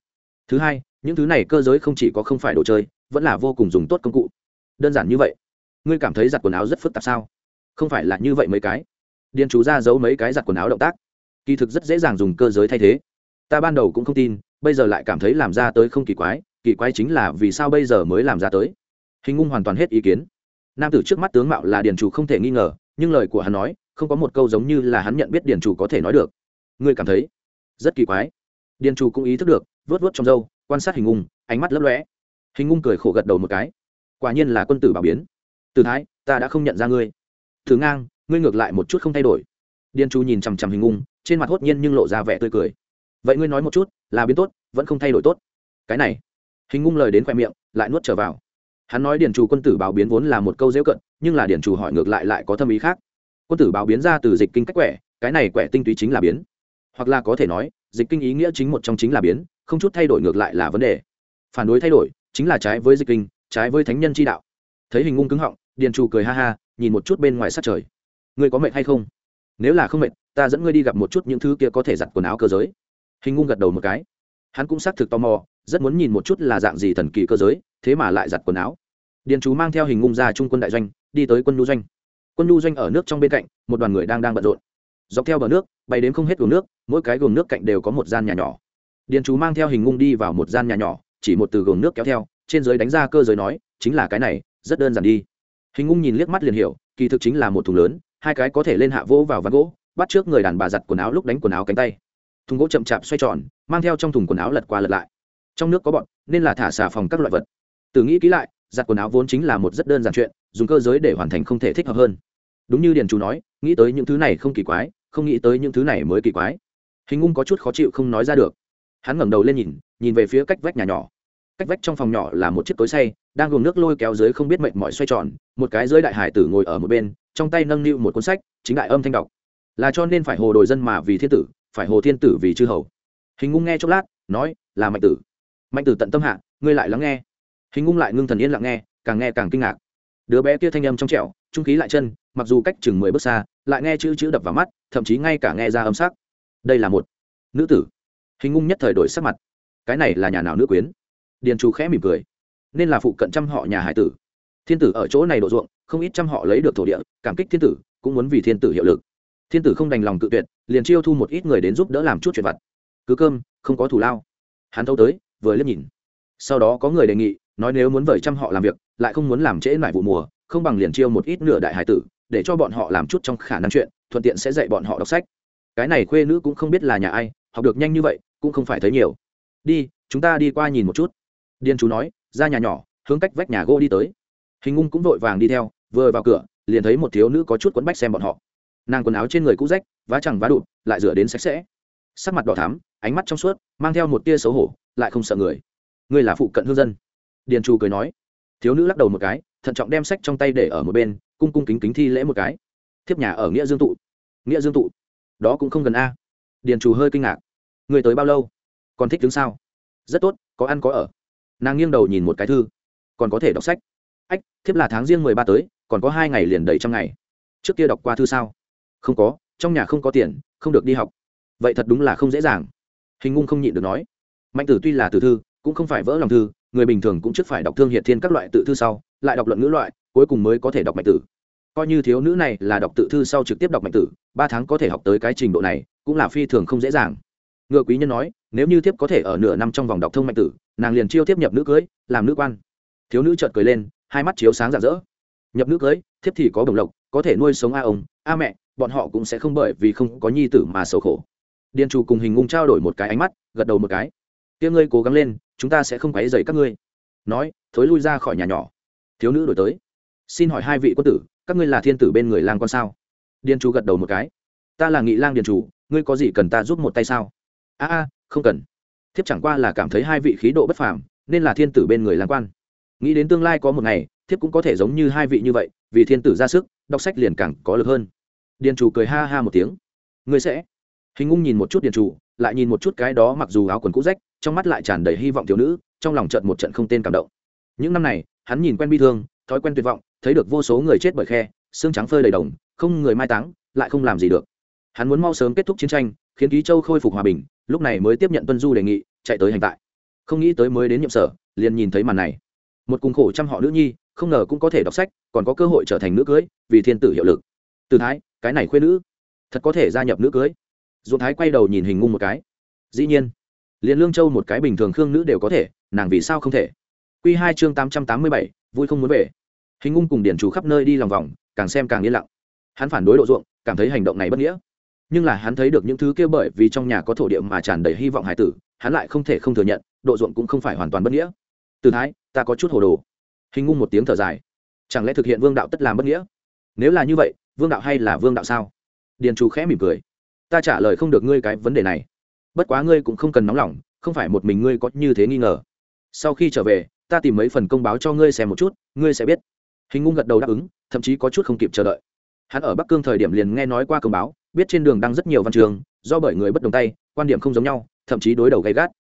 Thứ hai, những thứ này cơ giới không chỉ có không phải đồ chơi, vẫn là vô cùng dùng tốt công cụ. Đơn giản như vậy. Ngươi cảm thấy giặt quần áo rất phức tạp sao? Không phải là như vậy mấy cái. Điền chú ra giấu mấy cái giặt quần áo động tác. Kỳ thực rất dễ dàng dùng cơ giới thay thế. Ta ban đầu cũng không tin, bây giờ lại cảm thấy làm ra tới không kỳ quái kỳ quái chính là vì sao bây giờ mới làm ra tới? Hình ngung hoàn toàn hết ý kiến. Nam tử trước mắt tướng mạo là điền chủ không thể nghi ngờ, nhưng lời của hắn nói, không có một câu giống như là hắn nhận biết điền chủ có thể nói được. Ngươi cảm thấy rất kỳ quái. Điền chủ cũng ý thức được vớt vớt trong râu, quan sát hình ngung ánh mắt lấp lóe. Hình ngung cười khổ gật đầu một cái. Quả nhiên là quân tử bảo biến. Từ thái, ta đã không nhận ra ngươi. Thử ngang, ngươi ngược lại một chút không thay đổi. Điền chủ nhìn chằm chằm hình ngung trên mặt hốt nhiên nhưng lộ ra vẻ tươi cười. Vậy ngươi nói một chút, là biến tốt, vẫn không thay đổi tốt. Cái này hình ngung lời đến khoe miệng, lại nuốt trở vào. Hắn nói điển chủ quân tử báo biến vốn là một câu dễ cận, nhưng là điển chủ hỏi ngược lại lại có thâm ý khác. Quân tử báo biến ra từ dịch kinh cách quẻ, cái này quẻ tinh túy chính là biến. Hoặc là có thể nói, dịch kinh ý nghĩa chính một trong chính là biến, không chút thay đổi ngược lại là vấn đề. Phản đối thay đổi, chính là trái với dịch kinh, trái với thánh nhân chi đạo. Thấy hình ngung cứng họng, điền chủ cười ha ha, nhìn một chút bên ngoài sát trời. Ngươi có mệt hay không? Nếu là không mệt, ta dẫn ngươi đi gặp một chút những thứ kia có thể giặt quần áo cơ giới. Hình ngung gật đầu một cái. Hắn cũng xác thực tò mò rất muốn nhìn một chút là dạng gì thần kỳ cơ giới, thế mà lại giặt quần áo. Điền chú mang theo hình ngung ra trung quân đại doanh, đi tới quân nhu doanh. Quân nhu doanh ở nước trong bên cạnh, một đoàn người đang đang bận rộn. Dọc theo bờ nước, bay đến không hết gồm nước, mỗi cái gồm nước cạnh đều có một gian nhà nhỏ. Điền chú mang theo hình ngung đi vào một gian nhà nhỏ, chỉ một từ gồm nước kéo theo, trên giới đánh ra cơ giới nói, chính là cái này, rất đơn giản đi. Hình ngung nhìn liếc mắt liền hiểu, kỳ thực chính là một thùng lớn, hai cái có thể lên hạ vỗ vào ván gỗ, bắt trước người đàn bà giặt quần áo lúc đánh quần áo cánh tay. Thùng gỗ chậm chạp xoay tròn, mang theo trong thùng quần áo lật qua lật lại trong nước có bọn, nên là thả xà phòng các loại vật. Từ nghĩ kỹ lại, giặt quần áo vốn chính là một rất đơn giản chuyện, dùng cơ giới để hoàn thành không thể thích hợp hơn. Đúng như điền chủ nói, nghĩ tới những thứ này không kỳ quái, không nghĩ tới những thứ này mới kỳ quái. Hình ung có chút khó chịu không nói ra được. Hắn ngẩng đầu lên nhìn nhìn về phía cách vách nhà nhỏ. Cách vách trong phòng nhỏ là một chiếc cối say đang gồm nước lôi kéo dưới không biết mệnh mọi xoay tròn, một cái dưới đại hải tử ngồi ở một bên, trong tay nâng niu một cuốn sách, chính đại âm thanh đọc. Là cho nên phải hồ đồi dân mà vì thiên tử, phải hồ thiên tử vì chư hầu. Hình ngung nghe chốc lát, nói, là mạnh tử mạnh tử tận tâm hạ, ngươi lại lắng nghe. Hình ngung lại ngưng thần yên lặng nghe, càng nghe càng kinh ngạc. Đứa bé kia thanh âm trong trẻo, trung khí lại chân, mặc dù cách chừng mười bước xa, lại nghe chữ chữ đập vào mắt, thậm chí ngay cả nghe ra âm sắc. Đây là một nữ tử. Hình ngung nhất thời đổi sắc mặt. Cái này là nhà nào nữ quyến? Điền chú khẽ mỉm cười. Nên là phụ cận trăm họ nhà hải tử. Thiên tử ở chỗ này độ ruộng, không ít trăm họ lấy được thổ địa, cảm kích thiên tử, cũng muốn vì thiên tử hiệu lực. Thiên tử không đành lòng tự tuyệt, liền chiêu thu một ít người đến giúp đỡ làm chút chuyện vặt. Cứ cơm, không có thủ lao. Hắn thâu tới vừa liếc nhìn. Sau đó có người đề nghị, nói nếu muốn vời trăm họ làm việc, lại không muốn làm trễ nải vụ mùa, không bằng liền chiêu một ít nửa đại hải tử, để cho bọn họ làm chút trong khả năng chuyện, thuận tiện sẽ dạy bọn họ đọc sách. Cái này khuê nữ cũng không biết là nhà ai, học được nhanh như vậy, cũng không phải thấy nhiều. Đi, chúng ta đi qua nhìn một chút. Điên chú nói, ra nhà nhỏ, hướng cách vách nhà gỗ đi tới. Hình ngung cũng vội vàng đi theo, vừa vào cửa, liền thấy một thiếu nữ có chút quấn bách xem bọn họ. Nàng quần áo trên người cũ rách, vá chẳng vá đụt, lại rửa đến sạch sẽ. Sắc mặt đỏ thắm, ánh mắt trong suốt, mang theo một tia xấu hổ lại không sợ người. Ngươi là phụ cận hương dân. Điền trù cười nói. Thiếu nữ lắc đầu một cái, thận trọng đem sách trong tay để ở một bên, cung cung kính kính thi lễ một cái. Thiếp nhà ở nghĩa dương tụ. Nghĩa dương tụ. Đó cũng không gần a. Điền trù hơi kinh ngạc. Người tới bao lâu? Còn thích đứng sao? Rất tốt, có ăn có ở. Nàng nghiêng đầu nhìn một cái thư. Còn có thể đọc sách. Ách, thiếp là tháng riêng mười ba tới, còn có hai ngày liền đầy trong ngày. Trước kia đọc qua thư sao? Không có, trong nhà không có tiền, không được đi học. Vậy thật đúng là không dễ dàng. Hình ngung không nhịn được nói mạnh tử tuy là tử thư, cũng không phải vỡ lòng thư, người bình thường cũng trước phải đọc thương hiệt thiên các loại tự thư sau, lại đọc luận ngữ loại, cuối cùng mới có thể đọc mạnh tử. Coi như thiếu nữ này là đọc tự thư sau trực tiếp đọc mạnh tử, ba tháng có thể học tới cái trình độ này, cũng là phi thường không dễ dàng. Ngựa quý nhân nói, nếu như thiếp có thể ở nửa năm trong vòng đọc thông mạnh tử, nàng liền chiêu tiếp nhập nữ cưới, làm nữ quan. Thiếu nữ chợt cười lên, hai mắt chiếu sáng rạng rỡ. Nhập nữ cưới, thiếp thì có đồng lộc, có thể nuôi sống a ông, a mẹ, bọn họ cũng sẽ không bởi vì không có nhi tử mà xấu khổ. Điền chủ cùng hình ngung trao đổi một cái ánh mắt, gật đầu một cái tiếng ngươi cố gắng lên, chúng ta sẽ không quấy dày các ngươi. Nói, thối lui ra khỏi nhà nhỏ. Thiếu nữ đổi tới. Xin hỏi hai vị quân tử, các ngươi là thiên tử bên người lang con sao? Điền chủ gật đầu một cái. Ta là nghị lang điền chủ, ngươi có gì cần ta giúp một tay sao? A a, không cần. Thiếp chẳng qua là cảm thấy hai vị khí độ bất phàm, nên là thiên tử bên người lang quan. Nghĩ đến tương lai có một ngày, thiếp cũng có thể giống như hai vị như vậy, vì thiên tử ra sức, đọc sách liền càng có lực hơn. Điền chủ cười ha ha một tiếng. Ngươi sẽ. Hình Ung nhìn một chút điền chủ lại nhìn một chút cái đó mặc dù áo quần cũ rách, trong mắt lại tràn đầy hy vọng thiếu nữ, trong lòng trận một trận không tên cảm động. Những năm này, hắn nhìn quen bi thương, thói quen tuyệt vọng, thấy được vô số người chết bởi khe, xương trắng phơi đầy đồng, không người mai táng, lại không làm gì được. Hắn muốn mau sớm kết thúc chiến tranh, khiến ký châu khôi phục hòa bình, lúc này mới tiếp nhận tuân du đề nghị, chạy tới hành tại. Không nghĩ tới mới đến nhiệm sở, liền nhìn thấy màn này. Một cùng khổ trăm họ nữ nhi, không ngờ cũng có thể đọc sách, còn có cơ hội trở thành nữ cưới, vì thiên tử hiệu lực. Từ thái, cái này khuyên nữ, thật có thể gia nhập nữ cưới dũng thái quay đầu nhìn hình ngung một cái. Dĩ nhiên liền lương châu một cái bình thường khương nữ đều có thể, nàng vì sao không thể? Q hai chương tám trăm tám mươi bảy, vui không muốn về. Hình ngung cùng điển chủ khắp nơi đi lòng vòng, càng xem càng yên lặng. Hắn phản đối độ ruộng, cảm thấy hành động này bất nghĩa. Nhưng là hắn thấy được những thứ kia bởi vì trong nhà có thổ địa mà tràn đầy hy vọng hải tử, hắn lại không thể không thừa nhận, độ ruộng cũng không phải hoàn toàn bất nghĩa. Từ thái, ta có chút hồ đồ. Hình ngung một tiếng thở dài. Chẳng lẽ thực hiện vương đạo tất làm bất nghĩa? Nếu là như vậy, vương đạo hay là vương đạo sao? Điền chủ khẽ mỉm cười ta trả lời không được ngươi cái vấn đề này. Bất quá ngươi cũng không cần nóng lòng, không phải một mình ngươi có như thế nghi ngờ. Sau khi trở về, ta tìm mấy phần công báo cho ngươi xem một chút, ngươi sẽ biết. Hình ngung gật đầu đáp ứng, thậm chí có chút không kịp chờ đợi. Hắn ở bắc cương thời điểm liền nghe nói qua công báo, biết trên đường đăng rất nhiều văn trường, do bởi người bất đồng tay, quan điểm không giống nhau, thậm chí đối đầu gay gắt.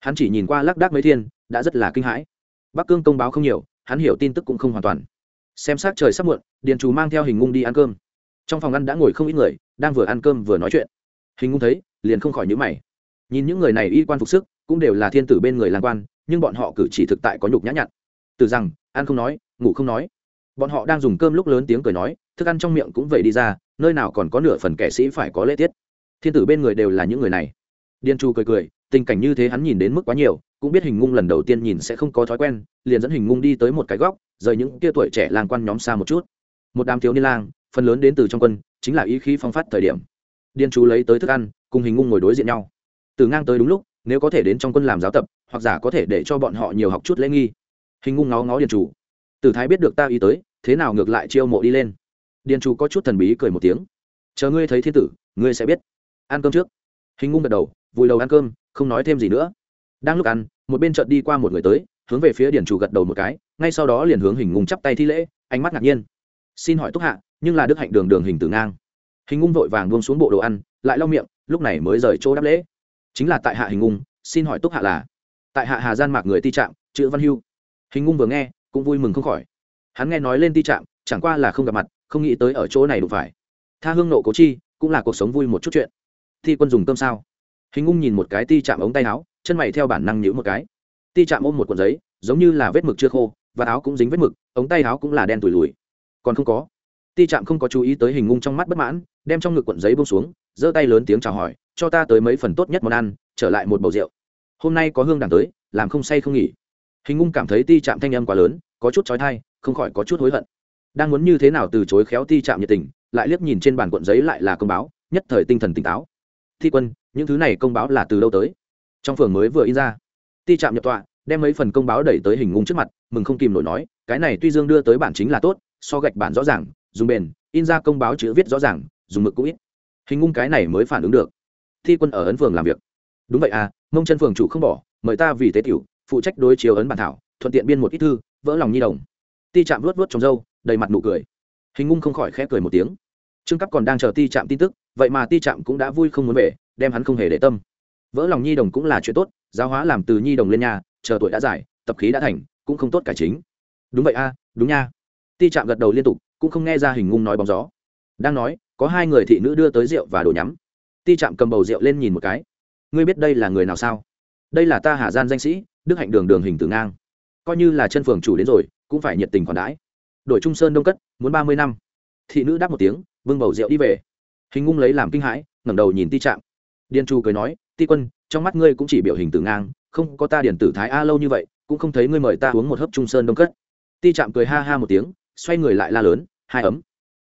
Hắn chỉ nhìn qua lác đác mấy thiên, đã rất là kinh hãi. Bắc cương công báo không nhiều, hắn hiểu tin tức cũng không hoàn toàn. Xem sát trời sắp muộn, điền chú mang theo hình ngung đi ăn cơm. Trong phòng ăn đã ngồi không ít người, đang vừa ăn cơm vừa nói chuyện hình ngung thấy, liền không khỏi nhữ mày. Nhìn những người này y quan phục sức, cũng đều là thiên tử bên người làm quan, nhưng bọn họ cử chỉ thực tại có nhục nhã nhặn. Từ rằng, ăn không nói, ngủ không nói. Bọn họ đang dùng cơm lúc lớn tiếng cười nói, thức ăn trong miệng cũng vậy đi ra, nơi nào còn có nửa phần kẻ sĩ phải có lễ tiết. Thiên tử bên người đều là những người này. Điền chu cười cười, tình cảnh như thế hắn nhìn đến mức quá nhiều, cũng biết hình ngung lần đầu tiên nhìn sẽ không có thói quen, liền dẫn hình ngung đi tới một cái góc, rời những tia tuổi trẻ lang quan nhóm xa một chút. Một đám thiếu niên lang, phần lớn đến từ trong quân, chính là ý khí phong phát thời điểm điền chú lấy tới thức ăn, cùng hình ngung ngồi đối diện nhau. Từ ngang tới đúng lúc, nếu có thể đến trong quân làm giáo tập, hoặc giả có thể để cho bọn họ nhiều học chút lễ nghi. Hình ngung ngó ngó điền chủ tử thái biết được ta ý tới, thế nào ngược lại chiêu mộ đi lên. Điền chủ có chút thần bí cười một tiếng. Chờ ngươi thấy thiên tử, ngươi sẽ biết. Ăn cơm trước. Hình ngung gật đầu, vùi đầu ăn cơm, không nói thêm gì nữa. Đang lúc ăn, một bên chợt đi qua một người tới, hướng về phía điền chủ gật đầu một cái, ngay sau đó liền hướng hình ngung chắp tay thi lễ, ánh mắt ngạc nhiên. Xin hỏi túc hạ, nhưng là đức hạnh đường đường hình tử ngang hình Ung vội vàng buông xuống bộ đồ ăn lại lau miệng lúc này mới rời chỗ đáp lễ. Chính là tại hạ hình Ung, xin hỏi túc hạ là? Tại hạ hà gian mạc người ti trạm chữ văn hưu. Hình Ung vừa nghe cũng vui mừng không khỏi. Hắn nghe nói lên ti trạm chẳng qua là không gặp mặt không nghĩ tới ở chỗ này đủ phải. Tha hương nộ cố chi cũng là cuộc sống vui một chút chuyện. Thi quân dùng cơm sao? Hình ngung nhìn một cái ti chạm ống tay áo chân mày theo bản năng nhữ một cái. Ti chạm ôm một cuộn giấy giống như là vết mực chưa khô và áo cũng dính vết mực ống tay áo cũng là đen tủi lùi còn không có ti Trạm không có chú ý tới hình ngung trong mắt bất mãn, đem trong ngực cuộn giấy bông xuống, giơ tay lớn tiếng chào hỏi, cho ta tới mấy phần tốt nhất món ăn, trở lại một bầu rượu. Hôm nay có hương đàn tới, làm không say không nghỉ. Hình ngung cảm thấy ti Trạm thanh âm quá lớn, có chút trói thai không khỏi có chút hối hận. Đang muốn như thế nào từ chối khéo ti Trạm nhiệt tình, lại liếc nhìn trên bàn cuộn giấy lại là công báo, nhất thời tinh thần tỉnh táo. Thi quân, những thứ này công báo là từ đâu tới? Trong phường mới vừa in ra. Ti Trạm nhập tọa, đem mấy phần công báo đẩy tới hình ngung trước mặt, mừng không kìm nổi nói, cái này tuy dương đưa tới bản chính là tốt, so gạch bản rõ ràng dùng bền, in ra công báo chữ viết rõ ràng, dùng mực cũng ít. Hình ngung cái này mới phản ứng được. Thi quân ở ấn phường làm việc. Đúng vậy à mông chân phường chủ không bỏ, mời ta vì tế tiểu, phụ trách đối chiếu ấn bản thảo, thuận tiện biên một ít thư, vỡ lòng nhi đồng. Ti chạm luốt luốt trong râu, đầy mặt nụ cười. Hình ngung không khỏi khẽ cười một tiếng. Trương cấp còn đang chờ ti chạm tin tức, vậy mà ti chạm cũng đã vui không muốn về, đem hắn không hề để tâm. Vỡ lòng nhi đồng cũng là chuyện tốt, giáo hóa làm từ nhi đồng lên nhà, chờ tuổi đã dài, tập khí đã thành, cũng không tốt cải chính. Đúng vậy a đúng nha. Ti chạm gật đầu liên tục cũng không nghe ra hình ngung nói bóng gió. Đang nói, có hai người thị nữ đưa tới rượu và đồ nhắm. Ti chạm cầm bầu rượu lên nhìn một cái. Ngươi biết đây là người nào sao? Đây là ta hà gian danh sĩ, đức hạnh đường đường hình tử ngang. Coi như là chân phường chủ đến rồi, cũng phải nhiệt tình khoản đãi. Đội trung sơn đông cất, muốn ba mươi năm. Thị nữ đáp một tiếng vương bầu rượu đi về. Hình ngung lấy làm kinh hãi, ngẩng đầu nhìn ti trạm. Điền chu cười nói, ti quân, trong mắt ngươi cũng chỉ biểu hình tử ngang, không có ta điền tử thái a lâu như vậy, cũng không thấy ngươi mời ta uống một hớp trung sơn đông cất. Ti trạm cười ha ha một tiếng xoay người lại la lớn, hai ấm.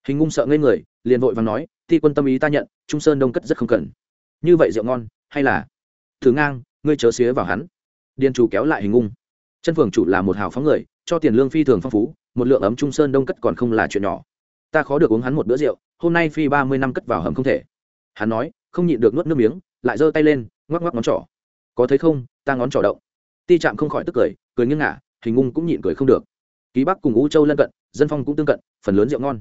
Hình ngung sợ ngây người, liền vội và nói, ti quân tâm ý ta nhận, trung sơn đông cất rất không cần. Như vậy rượu ngon, hay là? Thứ ngang, ngươi chớ xía vào hắn. Điền chủ kéo lại hình ngung. Chân phường chủ là một hào phóng người, cho tiền lương phi thường phong phú, một lượng ấm trung sơn đông cất còn không là chuyện nhỏ. Ta khó được uống hắn một bữa rượu, hôm nay phi ba mươi năm cất vào hầm không thể. Hắn nói, không nhịn được nuốt nước miếng, lại giơ tay lên, ngoắc ngoắc ngón trỏ. Có thấy không, ta ngón trỏ động. Ti chạm không khỏi tức cười cười nghiêng ngả, hình ngung cũng nhịn cười không được ký bắc cùng u châu lân cận, dân phong cũng tương cận, phần lớn rượu ngon.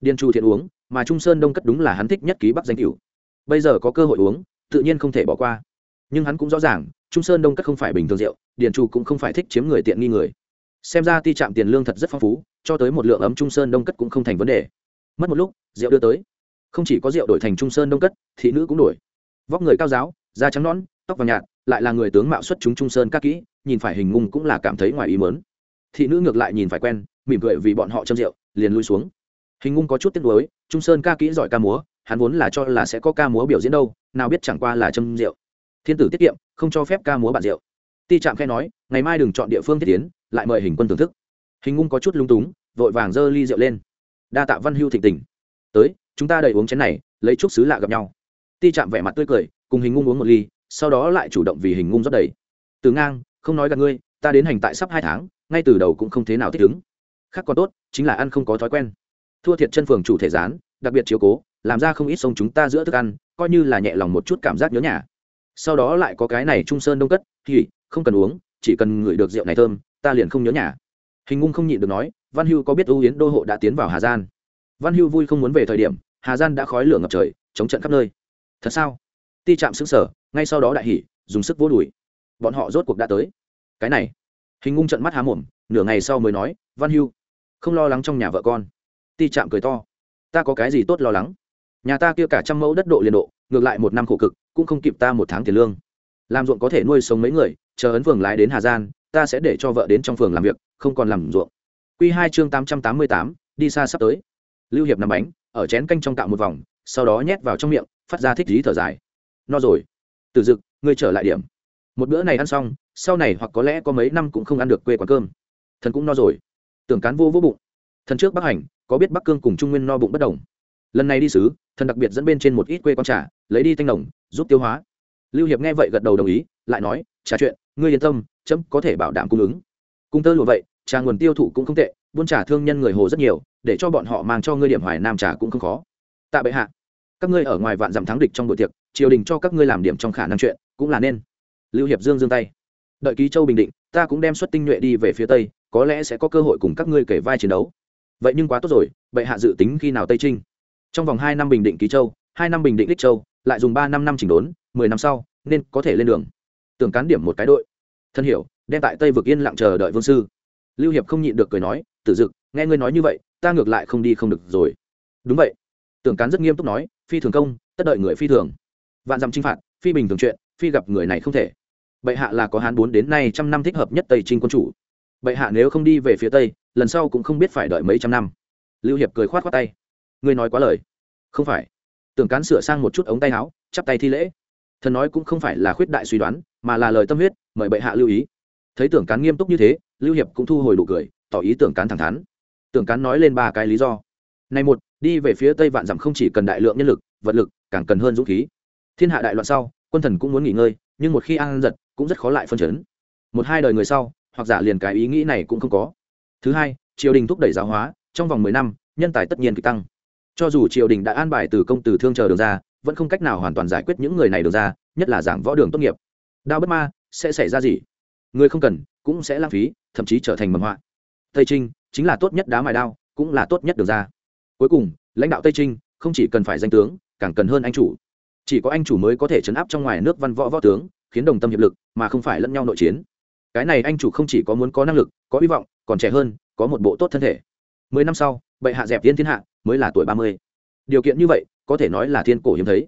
Điền chu thiện uống, mà trung sơn đông cất đúng là hắn thích nhất ký bắc danh cửu. Bây giờ có cơ hội uống, tự nhiên không thể bỏ qua. Nhưng hắn cũng rõ ràng, trung sơn đông cất không phải bình thường rượu, điền chu cũng không phải thích chiếm người tiện nghi người. Xem ra ti trạm tiền lương thật rất phong phú, cho tới một lượng ấm trung sơn đông cất cũng không thành vấn đề. Mất một lúc, rượu đưa tới. Không chỉ có rượu đổi thành trung sơn đông cất, thị nữ cũng đổi. Vóc người cao giáo, da trắng nõn, tóc vàng nhạt, lại là người tướng mạo xuất chúng trung sơn các kỹ, nhìn phải hình ngung cũng là cảm thấy ngoài ý mớn thị nữ ngược lại nhìn phải quen, mỉm cười vì bọn họ châm rượu, liền lui xuống. Hình ngung có chút tiếc nuối, trung sơn ca kỹ giỏi ca múa, hắn vốn là cho là sẽ có ca múa biểu diễn đâu, nào biết chẳng qua là châm rượu. Thiên tử tiết kiệm, không cho phép ca múa bạn rượu. Ti trạm khe nói, ngày mai đừng chọn địa phương thiết tiến, lại mời hình quân thưởng thức. Hình ngung có chút lung túng, vội vàng giơ ly rượu lên. Đa tạ văn hưu thịnh tình. Tới, chúng ta đầy uống chén này, lấy chút xứ lạ gặp nhau. Ti trạm vẻ mặt tươi cười, cùng hình ngung uống một ly, sau đó lại chủ động vì hình ngung rót đầy. Từ ngang, không nói gặp ngươi, ta đến hành tại sắp hai tháng ngay từ đầu cũng không thế nào thích ứng. Khác còn tốt, chính là ăn không có thói quen. Thua thiệt chân phường chủ thể gián, đặc biệt chiếu cố, làm ra không ít sông chúng ta giữa thức ăn, coi như là nhẹ lòng một chút cảm giác nhớ nhà. Sau đó lại có cái này trung sơn đông cất, thì, không cần uống, chỉ cần ngửi được rượu này thơm, ta liền không nhớ nhà. Hình ngung không nhịn được nói, văn hưu có biết ưu yến đô hộ đã tiến vào hà gian văn hưu vui không muốn về thời điểm, hà gian đã khói lửa ngập trời, chống trận khắp nơi. Thật sao? Ti chạm xứng sở ngay sau đó đại hỉ, dùng sức vô đùi. Bọn họ rốt cuộc đã tới. Cái này hình ngung trận mắt há mồm, nửa ngày sau mới nói, văn hưu, không lo lắng trong nhà vợ con. Ti chạm cười to, ta có cái gì tốt lo lắng? Nhà ta kia cả trăm mẫu đất độ liền độ, ngược lại một năm khổ cực, cũng không kịp ta một tháng tiền lương. Làm ruộng có thể nuôi sống mấy người, chờ ấn phường lái đến hà gian ta sẽ để cho vợ đến trong phường làm việc, không còn làm ruộng. Q hai chương tám trăm tám mươi tám, đi xa sắp tới. Lưu hiệp nằm bánh, ở chén canh trong tạo một vòng, sau đó nhét vào trong miệng, phát ra thích dí thở dài. No rồi. Từ dực, ngươi trở lại điểm một bữa này ăn xong, sau này hoặc có lẽ có mấy năm cũng không ăn được quê quán cơm. Thần cũng no rồi. Tưởng cán vô vô bụng. Thần trước bắc hành, có biết bắc cương cùng trung nguyên no bụng bất đồng. Lần này đi sứ thần đặc biệt dẫn bên trên một ít quê con trà, lấy đi thanh đồng, giúp tiêu hóa. Lưu hiệp nghe vậy gật đầu đồng ý, lại nói, trà chuyện, ngươi yên tâm, chấm có thể bảo đảm cung ứng. Cung tơ lụa vậy, trà nguồn tiêu thụ cũng không tệ, buôn trà thương nhân người hồ rất nhiều, để cho bọn họ mang cho ngươi điểm hoài nam trà cũng không khó. Tạ bệ hạ, các ngươi ở ngoài vạn dặm thắng địch trong buổi tiệc, triều đình cho các ngươi làm điểm trong khả năng chuyện, cũng là nên lưu hiệp dương dương tay. Đợi ký châu bình định, ta cũng đem xuất tinh nhuệ đi về phía tây, có lẽ sẽ có cơ hội cùng các ngươi kể vai chiến đấu. Vậy nhưng quá tốt rồi, bệ hạ dự tính khi nào tây trinh? Trong vòng hai năm bình định ký châu, hai năm bình định đích châu, lại dùng ba năm năm chỉnh đốn, mười năm sau, nên có thể lên đường. Tưởng cán điểm một cái đội. Thân hiểu, đem tại tây vực yên lặng chờ đợi vương sư. Lưu hiệp không nhịn được cười nói, tử dực, nghe ngươi nói như vậy, ta ngược lại không đi không được rồi. Đúng vậy. Tưởng cán rất nghiêm túc nói, phi thường công, tất đợi người phi thường. Vạn dặm chinh phạt, phi bình thường chuyện, phi gặp người này không thể bệ hạ là có hán bốn đến nay trăm năm thích hợp nhất tây trinh quân chủ. Bệ hạ nếu không đi về phía tây, lần sau cũng không biết phải đợi mấy trăm năm. Lưu hiệp cười khoát khoát tay. Ngươi nói quá lời. Không phải. Tưởng cán sửa sang một chút ống tay áo, chắp tay thi lễ. Thần nói cũng không phải là khuyết đại suy đoán, mà là lời tâm huyết, mời bệ hạ lưu ý. Thấy tưởng cán nghiêm túc như thế, lưu hiệp cũng thu hồi đủ cười, tỏ ý tưởng cán thẳng thắn. Tưởng cán nói lên ba cái lý do. Này một, đi về phía tây vạn dặm không chỉ cần đại lượng nhân lực, vật lực, càng cần hơn dũng khí. Thiên hạ đại loạn sau, quân thần cũng muốn nghỉ ngơi, nhưng một khi an giật cũng rất khó lại phân chấn. Một hai đời người sau, hoặc giả liền cái ý nghĩ này cũng không có. Thứ hai, triều đình thúc đẩy giáo hóa, trong vòng mười năm, nhân tài tất nhiên kịch tăng. Cho dù triều đình đã an bài từ công từ thương chờ đường ra, vẫn không cách nào hoàn toàn giải quyết những người này được ra, nhất là giảng võ đường tốt nghiệp. Đao bất ma, sẽ xảy ra gì? Người không cần, cũng sẽ lãng phí, thậm chí trở thành mầm họa. Tây trinh, chính là tốt nhất đá mài đao, cũng là tốt nhất được ra. Cuối cùng, lãnh đạo tây trinh, không chỉ cần phải danh tướng, càng cần hơn anh chủ. Chỉ có anh chủ mới có thể chấn áp trong ngoài nước văn võ võ tướng khiến đồng tâm hiệp lực, mà không phải lẫn nhau nội chiến. Cái này anh chủ không chỉ có muốn có năng lực, có hy vọng, còn trẻ hơn, có một bộ tốt thân thể. Mười năm sau, bệ hạ dẹp tiên thiên hạ, mới là tuổi ba mươi. Điều kiện như vậy, có thể nói là thiên cổ hiếm thấy.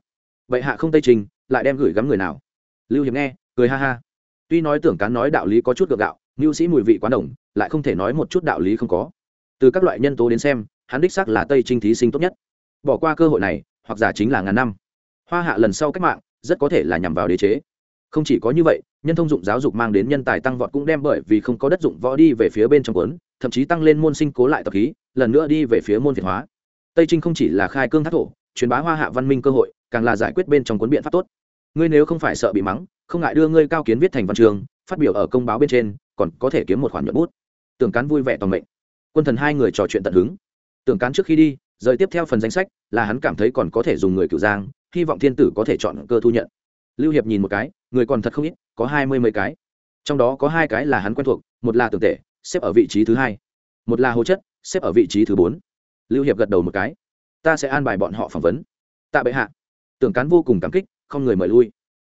Bệ hạ không tây trình, lại đem gửi gắm người nào? Lưu hiệp nghe, cười ha ha. Tuy nói tưởng cán nói đạo lý có chút gượng gạo, mưu sĩ mùi vị quá đồng lại không thể nói một chút đạo lý không có. Từ các loại nhân tố đến xem, hắn đích xác là tây trinh thí sinh tốt nhất. Bỏ qua cơ hội này, hoặc giả chính là ngàn năm. Hoa hạ lần sau cách mạng, rất có thể là nhằm vào đế chế không chỉ có như vậy, nhân thông dụng giáo dục mang đến nhân tài tăng vọt cũng đem bởi vì không có đất dụng võ đi về phía bên trong cuốn, thậm chí tăng lên môn sinh cố lại tập khí, lần nữa đi về phía môn việt hóa. Tây trinh không chỉ là khai cương thác thổ, truyền bá hoa hạ văn minh cơ hội, càng là giải quyết bên trong cuốn biện pháp tốt. Ngươi nếu không phải sợ bị mắng, không ngại đưa ngươi cao kiến viết thành văn trường, phát biểu ở công báo bên trên, còn có thể kiếm một khoản nhuận bút. Tưởng cán vui vẻ toàn mệnh. Quân thần hai người trò chuyện tận hứng. Tưởng cán trước khi đi, rời tiếp theo phần danh sách, là hắn cảm thấy còn có thể dùng người cựu giang, hy vọng thiên tử có thể chọn cơ thu nhận lưu hiệp nhìn một cái, người còn thật không ít, có hai mươi mấy cái. Trong đó có hai cái là hắn quen thuộc, một là tưởng tể, xếp ở vị trí thứ hai. Một là hồ chất, xếp ở vị trí thứ bốn. Lưu hiệp gật đầu một cái. Ta sẽ an bài bọn họ phỏng vấn. Tạ bệ hạ. Tưởng cán vô cùng cảm kích, không người mời lui.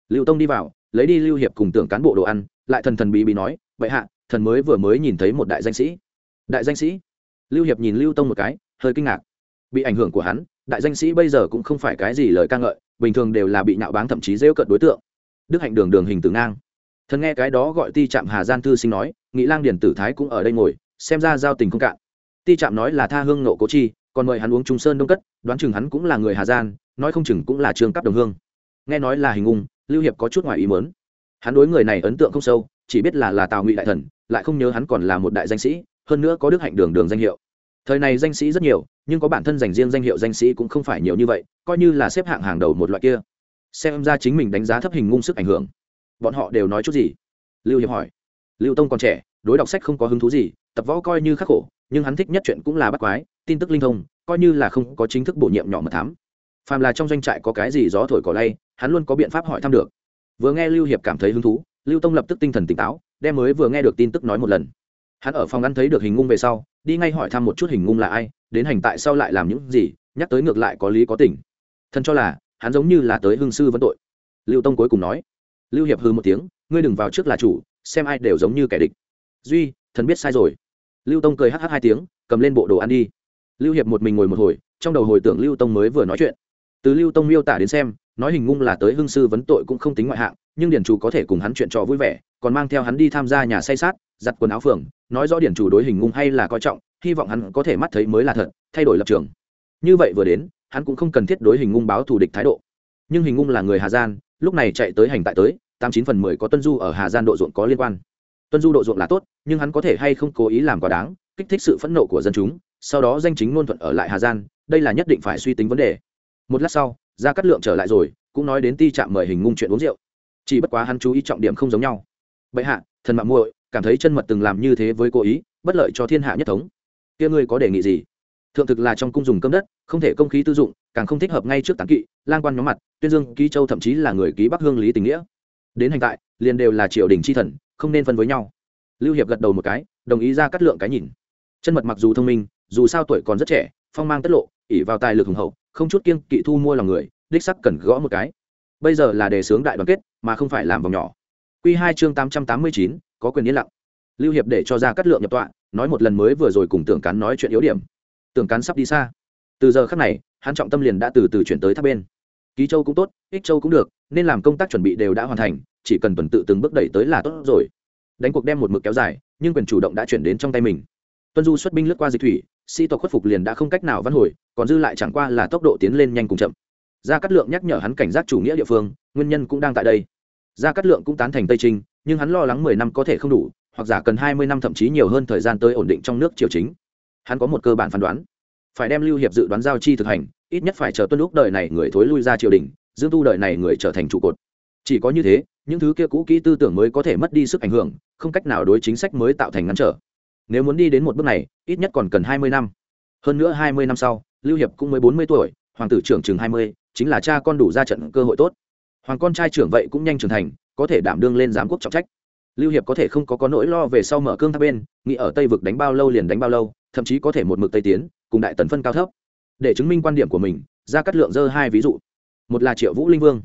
Lưu tông đi vào, lấy đi lưu hiệp cùng tưởng cán bộ đồ ăn, lại thần thần bí bí nói, bệ hạ, thần mới vừa mới nhìn thấy một đại danh sĩ. Đại danh sĩ? Lưu hiệp nhìn lưu tông một cái, hơi kinh ngạc. Bị ảnh hưởng của hắn, đại danh sĩ bây giờ cũng không phải cái gì lời ca ngợi bình thường đều là bị nạo báng thậm chí rêu cận đối tượng. Đức hạnh đường đường hình tử ngang. Thần nghe cái đó gọi ti trạm hà gian thư sinh nói, nghị lang Điền tử thái cũng ở đây ngồi, xem ra giao tình không cạn. Ti trạm nói là tha hương nộ cố chi, còn mời hắn uống trung sơn đông cất, đoán chừng hắn cũng là người hà gian, nói không chừng cũng là trường cấp đồng hương. Nghe nói là hình ung, lưu hiệp có chút ngoài ý mớn hắn đối người này ấn tượng không sâu, chỉ biết là là tào ngụy đại thần, lại không nhớ hắn còn là một đại danh sĩ, hơn nữa có đức hạnh đường đường danh hiệu. Thời này danh sĩ rất nhiều nhưng có bản thân dành riêng danh hiệu danh sĩ cũng không phải nhiều như vậy, coi như là xếp hạng hàng đầu một loại kia. Xem ra chính mình đánh giá thấp hình ngung sức ảnh hưởng. Bọn họ đều nói chút gì? Lưu hiệp hỏi. Lưu tông còn trẻ, đối đọc sách không có hứng thú gì, tập võ coi như khắc khổ, nhưng hắn thích nhất chuyện cũng là bắt quái, tin tức linh thông, coi như là không có chính thức bổ nhiệm nhỏ mật thám. Phàm là trong doanh trại có cái gì gió thổi cỏ lay, hắn luôn có biện pháp hỏi thăm được. Vừa nghe lưu hiệp cảm thấy hứng thú, lưu tông lập tức tinh thần tỉnh táo, đem mới vừa nghe được tin tức nói một lần. Hắn ở phòng ăn thấy được hình ngung về sau, đi ngay hỏi thăm một chút hình ngung là ai đến hành tại sau lại làm những gì, nhắc tới ngược lại có lý có tình. Thần cho là, hắn giống như là tới hương sư vấn tội. Lưu tông cuối cùng nói. Lưu hiệp hư một tiếng, ngươi đừng vào trước là chủ, xem ai đều giống như kẻ địch. Duy, thần biết sai rồi. Lưu tông cười hh hai tiếng, cầm lên bộ đồ ăn đi. Lưu hiệp một mình ngồi một hồi, trong đầu hồi tưởng lưu tông mới vừa nói chuyện. Từ lưu tông miêu tả đến xem, nói hình ngung là tới hương sư vấn tội cũng không tính ngoại hạng, nhưng điển chủ có thể cùng hắn chuyện trò vui vẻ, còn mang theo hắn đi tham gia nhà say sát, giặt quần áo phường, nói rõ điển chủ đối hình ngung hay là coi trọng hy vọng hắn có thể mắt thấy mới là thật, thay đổi lập trường. Như vậy vừa đến, hắn cũng không cần thiết đối hình ngung báo thù địch thái độ. Nhưng hình ngung là người hà gian, lúc này chạy tới hành tại tới, tám chín phần mười có tuân du ở hà gian độ ruộng có liên quan. Tuân du độ ruộng là tốt, nhưng hắn có thể hay không cố ý làm quá đáng, kích thích sự phẫn nộ của dân chúng, sau đó danh chính ngôn thuận ở lại hà gian, đây là nhất định phải suy tính vấn đề. Một lát sau ra cắt lượng trở lại rồi, cũng nói đến ti trạm mời hình ngung chuyện uống rượu. Chỉ bất quá hắn chú ý trọng điểm không giống nhau. Bệ hạ, thần mạng muội, cảm thấy chân mật từng làm như thế với cố ý, bất lợi cho thiên hạ nhất thống kia ngươi có đề nghị gì? Thượng thực là trong cung dùng cơm đất, không thể công khí tư dụng, càng không thích hợp ngay trước tán kỵ, lang quan nhóm mặt, tuyên dương ký châu thậm chí là người ký bắc hương lý tình nghĩa. Đến hành tại, liền đều là triều đình chi thần, không nên phân với nhau. Lưu hiệp gật đầu một cái, đồng ý ra cắt lượng cái nhìn. Chân mật mặc dù thông minh, dù sao tuổi còn rất trẻ, phong mang tất lộ ỉ vào tài lực hùng hậu, không chút kiêng kỵ thu mua lòng người, đích sắc cần gõ một cái. Bây giờ là đề xướng đại đoàn kết, mà không phải làm vòng nhỏ. Q hai chương tám trăm tám mươi chín, có quyền yên lặng lưu hiệp để cho ra cắt lượng nhập tọa, nói một lần mới vừa rồi cùng tưởng cán nói chuyện yếu điểm. Tưởng cán sắp đi xa. Từ giờ khắc này, hắn trọng tâm liền đã từ từ chuyển tới tháp bên. Ký châu cũng tốt, ích châu cũng được, nên làm công tác chuẩn bị đều đã hoàn thành, chỉ cần tuần tự từng bước đẩy tới là tốt rồi. Đánh cuộc đem một mực kéo dài, nhưng quyền chủ động đã chuyển đến trong tay mình. Tuân du xuất binh lướt qua dịch thủy, sĩ tộc khuất phục liền đã không cách nào văn hồi, còn dư lại chẳng qua là tốc độ tiến lên nhanh cùng chậm. Gia cát lượng nhắc nhở hắn cảnh giác chủ nghĩa địa phương, nguyên nhân cũng đang tại đây. Gia cát lượng cũng tán thành tây trinh, nhưng hắn lo lắng mười năm có thể không đủ hoặc giả cần hai mươi năm thậm chí nhiều hơn thời gian tới ổn định trong nước triều chính. Hắn có một cơ bản phán đoán. Phải đem lưu hiệp dự đoán giao chi thực hành, ít nhất phải chờ tuân lúc đời này người thối lui ra triều đình, dương tu đời này người trở thành trụ cột. Chỉ có như thế, những thứ kia cũ kỹ tư tưởng mới có thể mất đi sức ảnh hưởng, không cách nào đối chính sách mới tạo thành ngăn trở. Nếu muốn đi đến một bước này, ít nhất còn cần hai mươi năm. Hơn nữa hai mươi năm sau, lưu hiệp cũng mới bốn mươi tuổi, hoàng tử trưởng chừng hai mươi, chính là cha con đủ ra trận cơ hội tốt. Hoàng con trai trưởng vậy cũng nhanh trưởng thành, có thể đảm đương lên giám quốc trọng trách lưu hiệp có thể không có có nỗi lo về sau mở cương tháp bên, nghĩ ở tây vực đánh bao lâu liền đánh bao lâu, thậm chí có thể một mực tây tiến, cùng đại tần phân cao thấp. Để chứng minh quan điểm của mình, ra cắt lượng dơ hai ví dụ. Một là triệu vũ linh vương.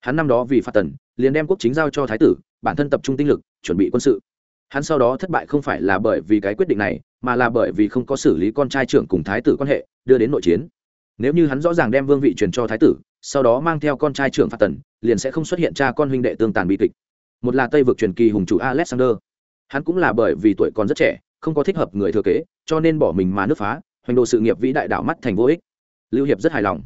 Hắn năm đó vì phạt tần, liền đem quốc chính giao cho thái tử, bản thân tập trung tinh lực, chuẩn bị quân sự. Hắn sau đó thất bại không phải là bởi vì cái quyết định này, mà là bởi vì không có xử lý con trai trưởng cùng thái tử quan hệ, đưa đến nội chiến. Nếu như hắn rõ ràng đem vương vị truyền cho thái tử, sau đó mang theo con trai trưởng phạt tần, liền sẽ không xuất hiện cha con huynh đệ tương tàn bi kịch một là tây vực truyền kỳ hùng chủ alexander. Hắn cũng là bởi vì tuổi còn rất trẻ, không có thích hợp người thừa kế, cho nên bỏ mình mà nước phá, hoành đồ sự nghiệp vĩ đại đạo mắt thành vô ích. Lưu hiệp rất hài lòng.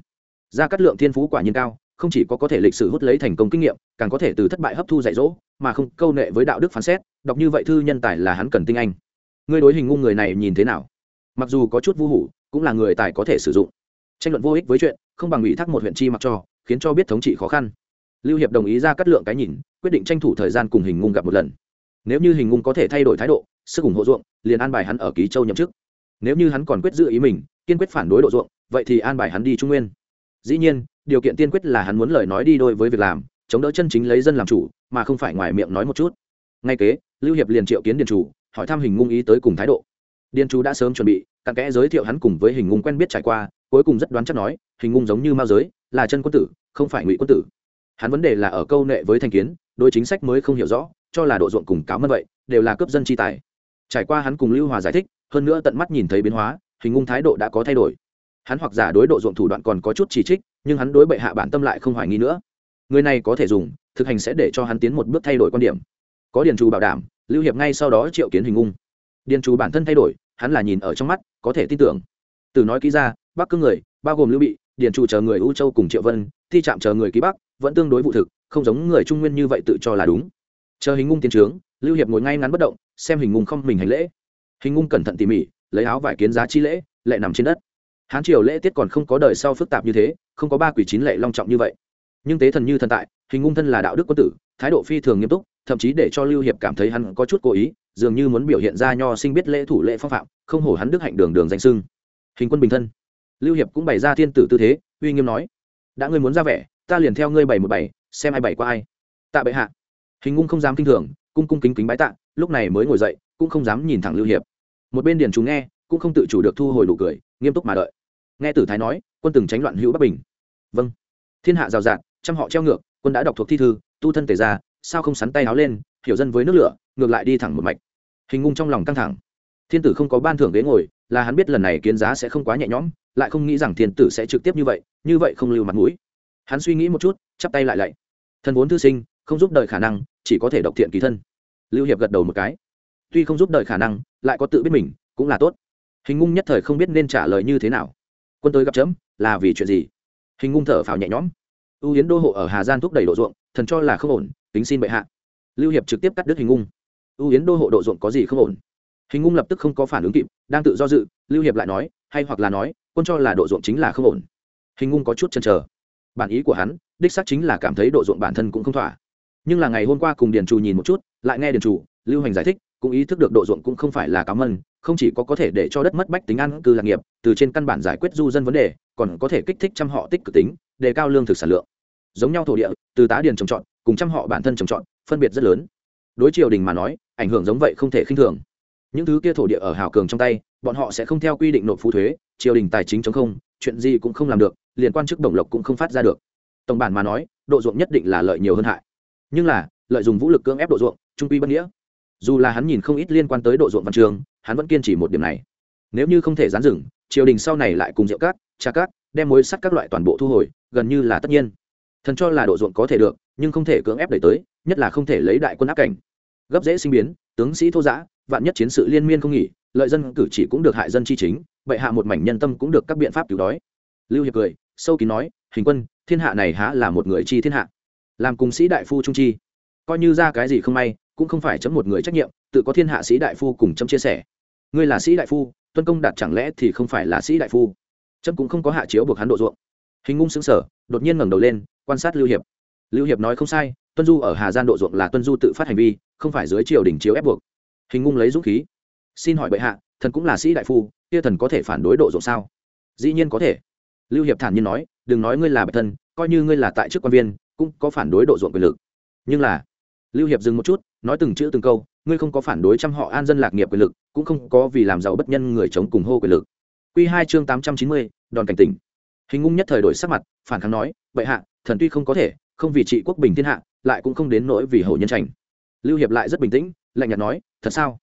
Gia cát lượng thiên phú quả nhiên cao, không chỉ có có thể lịch sử hút lấy thành công kinh nghiệm, càng có thể từ thất bại hấp thu dạy dỗ, mà không câu nệ với đạo đức phán xét, đọc như vậy thư nhân tài là hắn cần tinh anh. Ngươi đối hình ngung người này nhìn thế nào? Mặc dù có chút vô hủ, cũng là người tài có thể sử dụng. Tranh luận vô ích với chuyện, không bằng ủy thác một huyện chi mặc cho, khiến cho biết thống trị khó khăn. Lưu hiệp đồng ý ra cắt lượng cái nhìn quyết định tranh thủ thời gian cùng hình ngung gặp một lần. Nếu như hình ngung có thể thay đổi thái độ, sức ủng hộ ruộng, liền an bài hắn ở ký châu nhậm chức. Nếu như hắn còn quyết giữ ý mình, kiên quyết phản đối độ ruộng, vậy thì an bài hắn đi trung nguyên. Dĩ nhiên, điều kiện tiên quyết là hắn muốn lời nói đi đôi với việc làm, chống đỡ chân chính lấy dân làm chủ, mà không phải ngoài miệng nói một chút. Ngay kế, lưu hiệp liền triệu kiến điền chủ, hỏi thăm hình ngung ý tới cùng thái độ. Điền chủ đã sớm chuẩn bị, cặn kẽ giới thiệu hắn cùng với hình ngung quen biết trải qua, cuối cùng rất đoán chắc nói, hình ngung giống như mao giới, là chân quân tử, không phải ngụy quân tử. Hắn vấn đề là ở câu nệ với thành kiến đôi chính sách mới không hiểu rõ, cho là độ ruộng cùng cáo mân vậy, đều là cướp dân chi tài. Trải qua hắn cùng lưu hòa giải thích, hơn nữa tận mắt nhìn thấy biến hóa, hình Ung thái độ đã có thay đổi. Hắn hoặc giả đối độ ruộng thủ đoạn còn có chút chỉ trích, nhưng hắn đối bệ hạ bản tâm lại không hoài nghi nữa. Người này có thể dùng, thực hành sẽ để cho hắn tiến một bước thay đổi quan điểm. Có điền trù bảo đảm, lưu hiệp ngay sau đó triệu kiến hình ung. Điền trù bản thân thay đổi, hắn là nhìn ở trong mắt, có thể tin tưởng. Từ nói kỹ ra, bắc cương người, bao gồm lưu bị, điền trù chờ người u châu cùng triệu vân, thi chạm chờ người ký bắc, vẫn tương đối vụ thực không giống người trung nguyên như vậy tự cho là đúng. Chờ hình ngung tiến trướng, lưu hiệp ngồi ngay ngắn bất động, xem hình ngung không mình hành lễ. Hình ngung cẩn thận tỉ mỉ, lấy áo vải kiến giá chi lễ, lệ nằm trên đất. Hán triều lễ tiết còn không có đời sau phức tạp như thế, không có ba quỷ chín lệ long trọng như vậy. Nhưng tế thần như thần tại, hình ngung thân là đạo đức quân tử, thái độ phi thường nghiêm túc, thậm chí để cho lưu hiệp cảm thấy hắn có chút cố ý, dường như muốn biểu hiện ra nho sinh biết lễ thủ lễ phong phạm, không hổ hắn đức hạnh đường đường danh sưng. Hình quân bình thân. Lưu hiệp cũng bày ra thiên tử tư thế, uy nghiêm nói, đã ngươi muốn ra vẻ, ta liền theo ngươi bảy một bảy xem ai bảy qua ai. Tạ bệ hạ. Hình ngung không dám kinh thường, cung cung kính kính bái tạ, lúc này mới ngồi dậy, cũng không dám nhìn thẳng lưu hiệp. Một bên điền chúng nghe, cũng không tự chủ được thu hồi nụ cười, nghiêm túc mà đợi. Nghe tử thái nói, quân từng tránh loạn hữu bắc bình. Vâng. Thiên hạ rào rạt, trăm họ treo ngược, quân đã đọc thuộc thi thư, tu thân tề ra sao không sắn tay áo lên, hiểu dân với nước lửa, ngược lại đi thẳng một mạch. Hình ngung trong lòng căng thẳng. Thiên tử không có ban thưởng ghế ngồi, là hắn biết lần này kiến giá sẽ không quá nhẹ nhõm, lại không nghĩ rằng thiên tử sẽ trực tiếp như vậy như vậy không lưu mặt mũi hắn suy nghĩ một chút, chắp tay lại lạy. Thần vốn thư sinh, không giúp đời khả năng, chỉ có thể độc thiện kỳ thân. Lưu hiệp gật đầu một cái. Tuy không giúp đời khả năng, lại có tự biết mình, cũng là tốt. Hình ngung nhất thời không biết nên trả lời như thế nào. Quân tới gặp chấm, là vì chuyện gì? Hình ngung thở phào nhẹ nhõm. Ưu yến đô hộ ở hà gian thúc đẩy độ ruộng, thần cho là không ổn, tính xin bệ hạ. Lưu hiệp trực tiếp cắt đứt hình ngung. Ưu yến đô hộ độ ruộng có gì không ổn? Hình ngung lập tức không có phản ứng kịp, đang tự do dự, lưu hiệp lại nói, hay hoặc là nói, quân cho là độ ruộng chính là không ổn. Hình ngung có chút chần chờ bản ý của hắn, đích xác chính là cảm thấy độ ruộng bản thân cũng không thỏa. Nhưng là ngày hôm qua cùng điền chủ nhìn một chút, lại nghe điền chủ lưu hành giải thích, cũng ý thức được độ ruộng cũng không phải là cá mân, không chỉ có có thể để cho đất mất bách tính ăn cư lạc nghiệp, từ trên căn bản giải quyết du dân vấn đề, còn có thể kích thích trăm họ tích cực tính, đề cao lương thực sản lượng. Giống nhau thổ địa, từ tá điền trồng trọt, cùng trăm họ bản thân trồng trọt, phân biệt rất lớn. Đối triều đình mà nói, ảnh hưởng giống vậy không thể khinh thường. Những thứ kia thổ địa ở hào cường trong tay, bọn họ sẽ không theo quy định nộp phú thuế, triều đình tài chính chống không chuyện gì cũng không làm được, liền quan chức đồng lộc cũng không phát ra được. Tổng bản mà nói, độ ruộng nhất định là lợi nhiều hơn hại. Nhưng là, lợi dụng vũ lực cưỡng ép độ ruộng, trung quy bất nghĩa. Dù là hắn nhìn không ít liên quan tới độ ruộng văn trường, hắn vẫn kiên trì một điểm này. Nếu như không thể gián rừng triều đình sau này lại cùng rượu cát, trà cát, đem mối sắt các loại toàn bộ thu hồi, gần như là tất nhiên. Thần cho là độ ruộng có thể được, nhưng không thể cưỡng ép đẩy tới, nhất là không thể lấy đại quân áp cảnh. Gấp dễ sinh biến, tướng sĩ thô giã, vạn nhất chiến sự liên miên không nghỉ lợi dân cử chỉ cũng được hại dân chi chính, bệ hạ một mảnh nhân tâm cũng được các biện pháp cứu đói. Lưu hiệp cười, sâu kín nói, hình quân, thiên hạ này há là một người chi thiên hạ? Làm cùng sĩ đại phu trung chi? Coi như ra cái gì không may, cũng không phải chấm một người trách nhiệm, tự có thiên hạ sĩ đại phu cùng chấm chia sẻ. Ngươi là sĩ đại phu, tuân công đạt chẳng lẽ thì không phải là sĩ đại phu? Chấm cũng không có hạ chiếu buộc hắn độ ruộng. Hình ngung xứng sở đột nhiên ngẩng đầu lên, quan sát lưu hiệp. Lưu hiệp nói không sai, tuân du ở hà gian độ ruộng là tuân du tự phát hành vi, không phải dưới triều đình chiếu ép buộc. Hình ngung lấy dũng khí xin hỏi bệ hạ, thần cũng là sĩ đại phu, kia thần có thể phản đối độ ruộng sao? Dĩ nhiên có thể. Lưu hiệp thản nhiên nói, đừng nói ngươi là bệ thân coi như ngươi là tại chức quan viên, cũng có phản đối độ ruộng quyền lực. Nhưng là, lưu hiệp dừng một chút, nói từng chữ từng câu, ngươi không có phản đối trăm họ an dân lạc nghiệp quyền lực, cũng không có vì làm giàu bất nhân người chống cùng hô quyền lực. Q hai chương tám trăm chín mươi, đòn cảnh tỉnh. Hình ngung nhất thời đổi sắc mặt, phản kháng nói vậy hạ, thần tuy không có thể, không vì trị quốc bình thiên hạ, lại cũng không đến nỗi vì hậu nhân trành. Lưu hiệp lại rất bình tĩnh, lạnh nhạt nói, thật sao?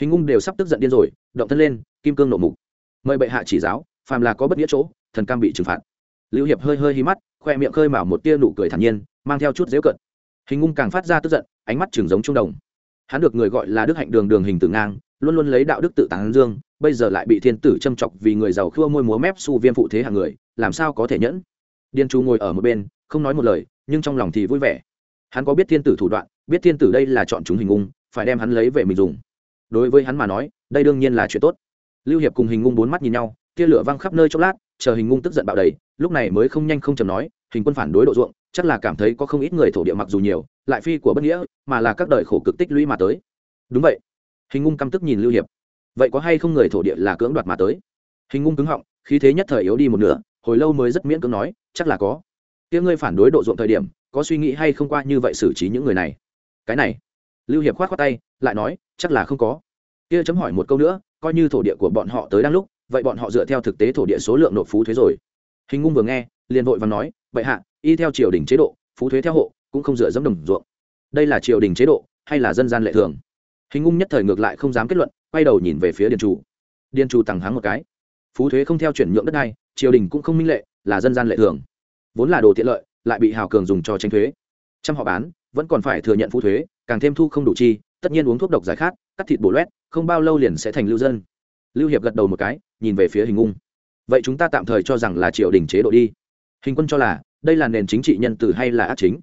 Hình Ung đều sắp tức giận điên rồi, động thân lên, kim cương nộ mục. Mời bệ hạ chỉ giáo, phàm là có bất nghĩa chỗ, thần cam bị trừng phạt. Lưu hiệp hơi hơi hí mắt, khoe miệng khơi mào một tia nụ cười thản nhiên, mang theo chút dễu cận. Hình Ung càng phát ra tức giận, ánh mắt trường giống trung đồng. Hắn được người gọi là đức hạnh đường đường hình tử ngang, luôn luôn lấy đạo đức tự tán dương, bây giờ lại bị thiên tử châm chọc vì người giàu khua môi múa mép su viêm phụ thế hàng người, làm sao có thể nhẫn? Điên chú ngồi ở một bên, không nói một lời, nhưng trong lòng thì vui vẻ. Hắn có biết thiên tử thủ đoạn, biết thiên tử đây là chọn chúng hình ung, phải đem hắn lấy về mình dùng đối với hắn mà nói, đây đương nhiên là chuyện tốt. Lưu hiệp cùng hình ngung bốn mắt nhìn nhau, tia lửa văng khắp nơi chốc lát, chờ hình ngung tức giận bạo đầy, lúc này mới không nhanh không chầm nói, hình quân phản đối độ ruộng, chắc là cảm thấy có không ít người thổ địa mặc dù nhiều, lại phi của bất nghĩa, mà là các đời khổ cực tích lũy mà tới. Đúng vậy. Hình ngung căm tức nhìn lưu hiệp. Vậy có hay không người thổ địa là cưỡng đoạt mà tới? Hình ngung cứng họng, khí thế nhất thời yếu đi một nửa, hồi lâu mới rất miễn cưỡng nói, chắc là có. Tiếng ngươi phản đối độ ruộng thời điểm, có suy nghĩ hay không qua như vậy xử trí những người này? Cái này lưu hiệp khoát khoát tay, lại nói, chắc là không có. Kia chấm hỏi một câu nữa, coi như thổ địa của bọn họ tới đang lúc, vậy bọn họ dựa theo thực tế thổ địa số lượng nộp phú thuế rồi. Hình ngung vừa nghe, liền vội và nói vậy hạ, y theo triều đình chế độ, phú thuế theo hộ, cũng không dựa dẫm đồng ruộng. Đây là triều đình chế độ, hay là dân gian lệ thường? Hình ngung nhất thời ngược lại không dám kết luận, quay đầu nhìn về phía điền chủ. Điền chủ tằng hắng một cái. Phú thuế không theo chuyển nhượng đất đai, triều đình cũng không minh lệ, là dân gian lệ thường. Vốn là đồ tiện lợi, lại bị hào cường dùng cho tranh thuế. Trăm họ bán vẫn còn phải thừa nhận phụ thuế, càng thêm thu không đủ chi, tất nhiên uống thuốc độc giải khát, cắt thịt bổ loét, không bao lâu liền sẽ thành lưu dân. Lưu hiệp gật đầu một cái, nhìn về phía hình ung. Vậy chúng ta tạm thời cho rằng là triều đình chế độ đi. Hình quân cho là, đây là nền chính trị nhân từ hay là ác chính?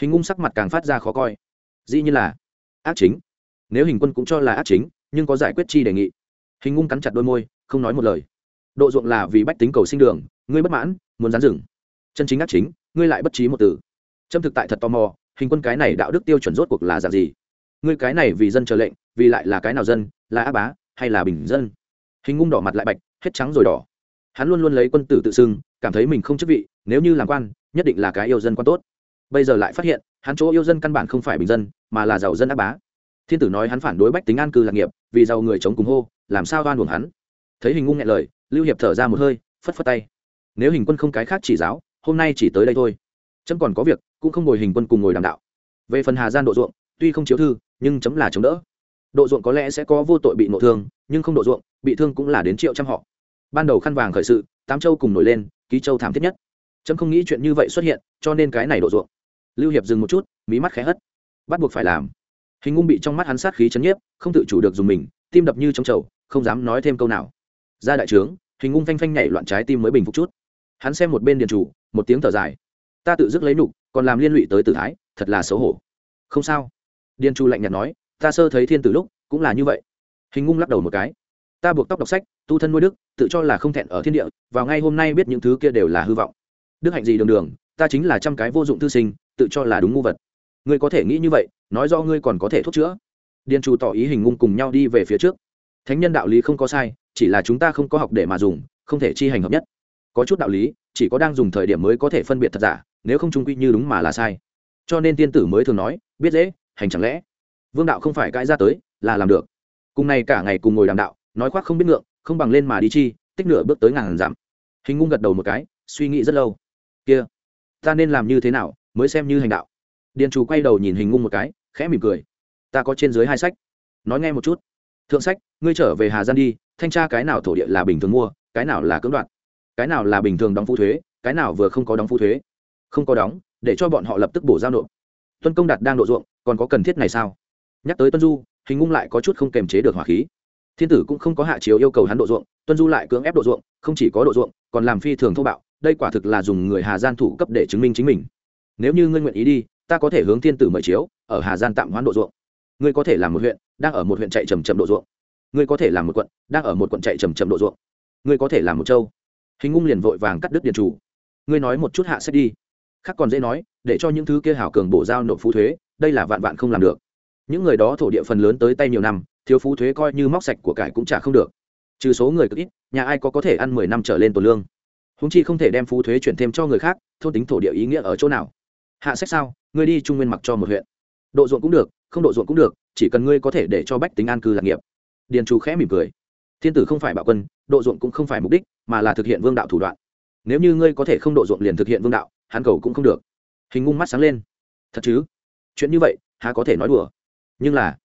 Hình ung sắc mặt càng phát ra khó coi. Dĩ như là ác chính. Nếu hình quân cũng cho là ác chính, nhưng có giải quyết chi đề nghị. Hình ung cắn chặt đôi môi, không nói một lời. Độ ruộng là vì bách tính cầu sinh đường, ngươi bất mãn, muốn gián rừng. Chân chính ác chính, ngươi lại bất trí một từ. Trâm thực tại thật tò mò hình quân cái này đạo đức tiêu chuẩn rốt cuộc là dạng gì? Ngươi cái này vì dân chờ lệnh, vì lại là cái nào dân? Là á bá hay là bình dân? Hình ngung đỏ mặt lại bạch, hết trắng rồi đỏ. Hắn luôn luôn lấy quân tử tự xưng, cảm thấy mình không chức vị, nếu như làm quan, nhất định là cái yêu dân quan tốt. Bây giờ lại phát hiện, hắn chỗ yêu dân căn bản không phải bình dân, mà là giàu dân ác bá. Thiên tử nói hắn phản đối bách tính an cư lạc nghiệp, vì giàu người chống cùng hô, làm sao oan uổng hắn? Thấy hình ngung nhẹ lời, lưu hiệp thở ra một hơi, phất phất tay. Nếu hình quân không cái khác chỉ giáo, hôm nay chỉ tới đây thôi. Chấm còn có việc cũng không ngồi hình quân cùng ngồi đàm đạo. Về phần hà gian độ ruộng, tuy không chiếu thư, nhưng chấm là chống đỡ. Độ ruộng có lẽ sẽ có vô tội bị nộ thương, nhưng không độ ruộng, bị thương cũng là đến triệu trăm họ. Ban đầu khăn vàng khởi sự, tám châu cùng nổi lên, ký châu thảm thiết nhất. Chấm không nghĩ chuyện như vậy xuất hiện, cho nên cái này độ ruộng. Lưu hiệp dừng một chút, mí mắt khẽ hất. Bắt buộc phải làm. Hình ngung bị trong mắt hắn sát khí chấn nhiếp, không tự chủ được dùng mình, tim đập như trong chậu không dám nói thêm câu nào. Ra đại trướng, hình ngung phanh phanh nhảy loạn trái tim mới bình phục chút. Hắn xem một bên điền chủ, một tiếng thở dài. Ta tự dứt lấy nục còn làm liên lụy tới tử thái, thật là xấu hổ. Không sao. Điên Chu lạnh nhạt nói, ta sơ thấy thiên tử lúc cũng là như vậy. Hình ngung lắc đầu một cái. Ta buộc tóc đọc sách, tu thân nuôi đức, tự cho là không thẹn ở thiên địa, vào ngay hôm nay biết những thứ kia đều là hư vọng. Đức hạnh gì đường đường, ta chính là trăm cái vô dụng thư sinh, tự cho là đúng ngu vật. Ngươi có thể nghĩ như vậy, nói do ngươi còn có thể thuốc chữa. Điền chủ tỏ ý hình ngung cùng nhau đi về phía trước. Thánh nhân đạo lý không có sai, chỉ là chúng ta không có học để mà dùng, không thể chi hành hợp nhất. Có chút đạo lý, chỉ có đang dùng thời điểm mới có thể phân biệt thật giả nếu không trung quy như đúng mà là sai. Cho nên tiên tử mới thường nói, biết dễ, hành chẳng lẽ. Vương đạo không phải cãi ra tới, là làm được. Cùng này cả ngày cùng ngồi đàm đạo, nói khoác không biết ngượng, không bằng lên mà đi chi, tích nửa bước tới ngàn giảm. Hình ngung gật đầu một cái, suy nghĩ rất lâu. Kia, ta nên làm như thế nào, mới xem như hành đạo? Điền chủ quay đầu nhìn hình ngung một cái, khẽ mỉm cười. Ta có trên dưới hai sách. Nói nghe một chút. Thượng sách, ngươi trở về hà gian đi, thanh tra cái nào thổ địa là bình thường mua, cái nào là cưỡng đoạt, cái nào là bình thường đóng phụ thuế, cái nào vừa không có đóng phụ thuế không có đóng, để cho bọn họ lập tức bổ giao nộp. Tuân công đạt đang độ ruộng, còn có cần thiết này sao? Nhắc tới tuân du, hình ngung lại có chút không kềm chế được hỏa khí. Thiên tử cũng không có hạ chiếu yêu cầu hắn độ ruộng, tuân du lại cưỡng ép độ ruộng, không chỉ có độ ruộng, còn làm phi thường thô bạo, đây quả thực là dùng người hà gian thủ cấp để chứng minh chính mình. Nếu như ngươi nguyện ý đi, ta có thể hướng thiên tử mời chiếu, ở hà gian tạm hoãn độ ruộng. Ngươi có thể làm một huyện, đang ở một huyện chạy trầm trầm độ ruộng. Ngươi có thể làm một quận, đang ở một quận chạy trầm trầm độ ruộng. Ngươi có thể làm một châu. Hình ngung liền vội vàng cắt đứt điện chủ. Ngươi nói một chút hạ sách đi khác còn dễ nói, để cho những thứ kia hảo cường bổ giao nộp phú thuế, đây là vạn vạn không làm được. Những người đó thổ địa phần lớn tới tay nhiều năm, thiếu phú thuế coi như móc sạch của cải cũng trả không được. Trừ số người cực ít, nhà ai có có thể ăn mười năm trở lên tổ lương. Húng chi không thể đem phú thuế chuyển thêm cho người khác, thôn tính thổ địa ý nghĩa ở chỗ nào? Hạ sách sao, ngươi đi trung nguyên mặc cho một huyện. Độ ruộng cũng được, không độ ruộng cũng được, chỉ cần ngươi có thể để cho bách tính an cư lạc nghiệp. Điền chủ khẽ mỉm cười. Thiên tử không phải bạo quân, độ ruộng cũng không phải mục đích, mà là thực hiện vương đạo thủ đoạn. Nếu như ngươi có thể không độ ruộng liền thực hiện vương đạo hắn cầu cũng không được. Hình ngung mắt sáng lên. Thật chứ? Chuyện như vậy, há có thể nói đùa. Nhưng là,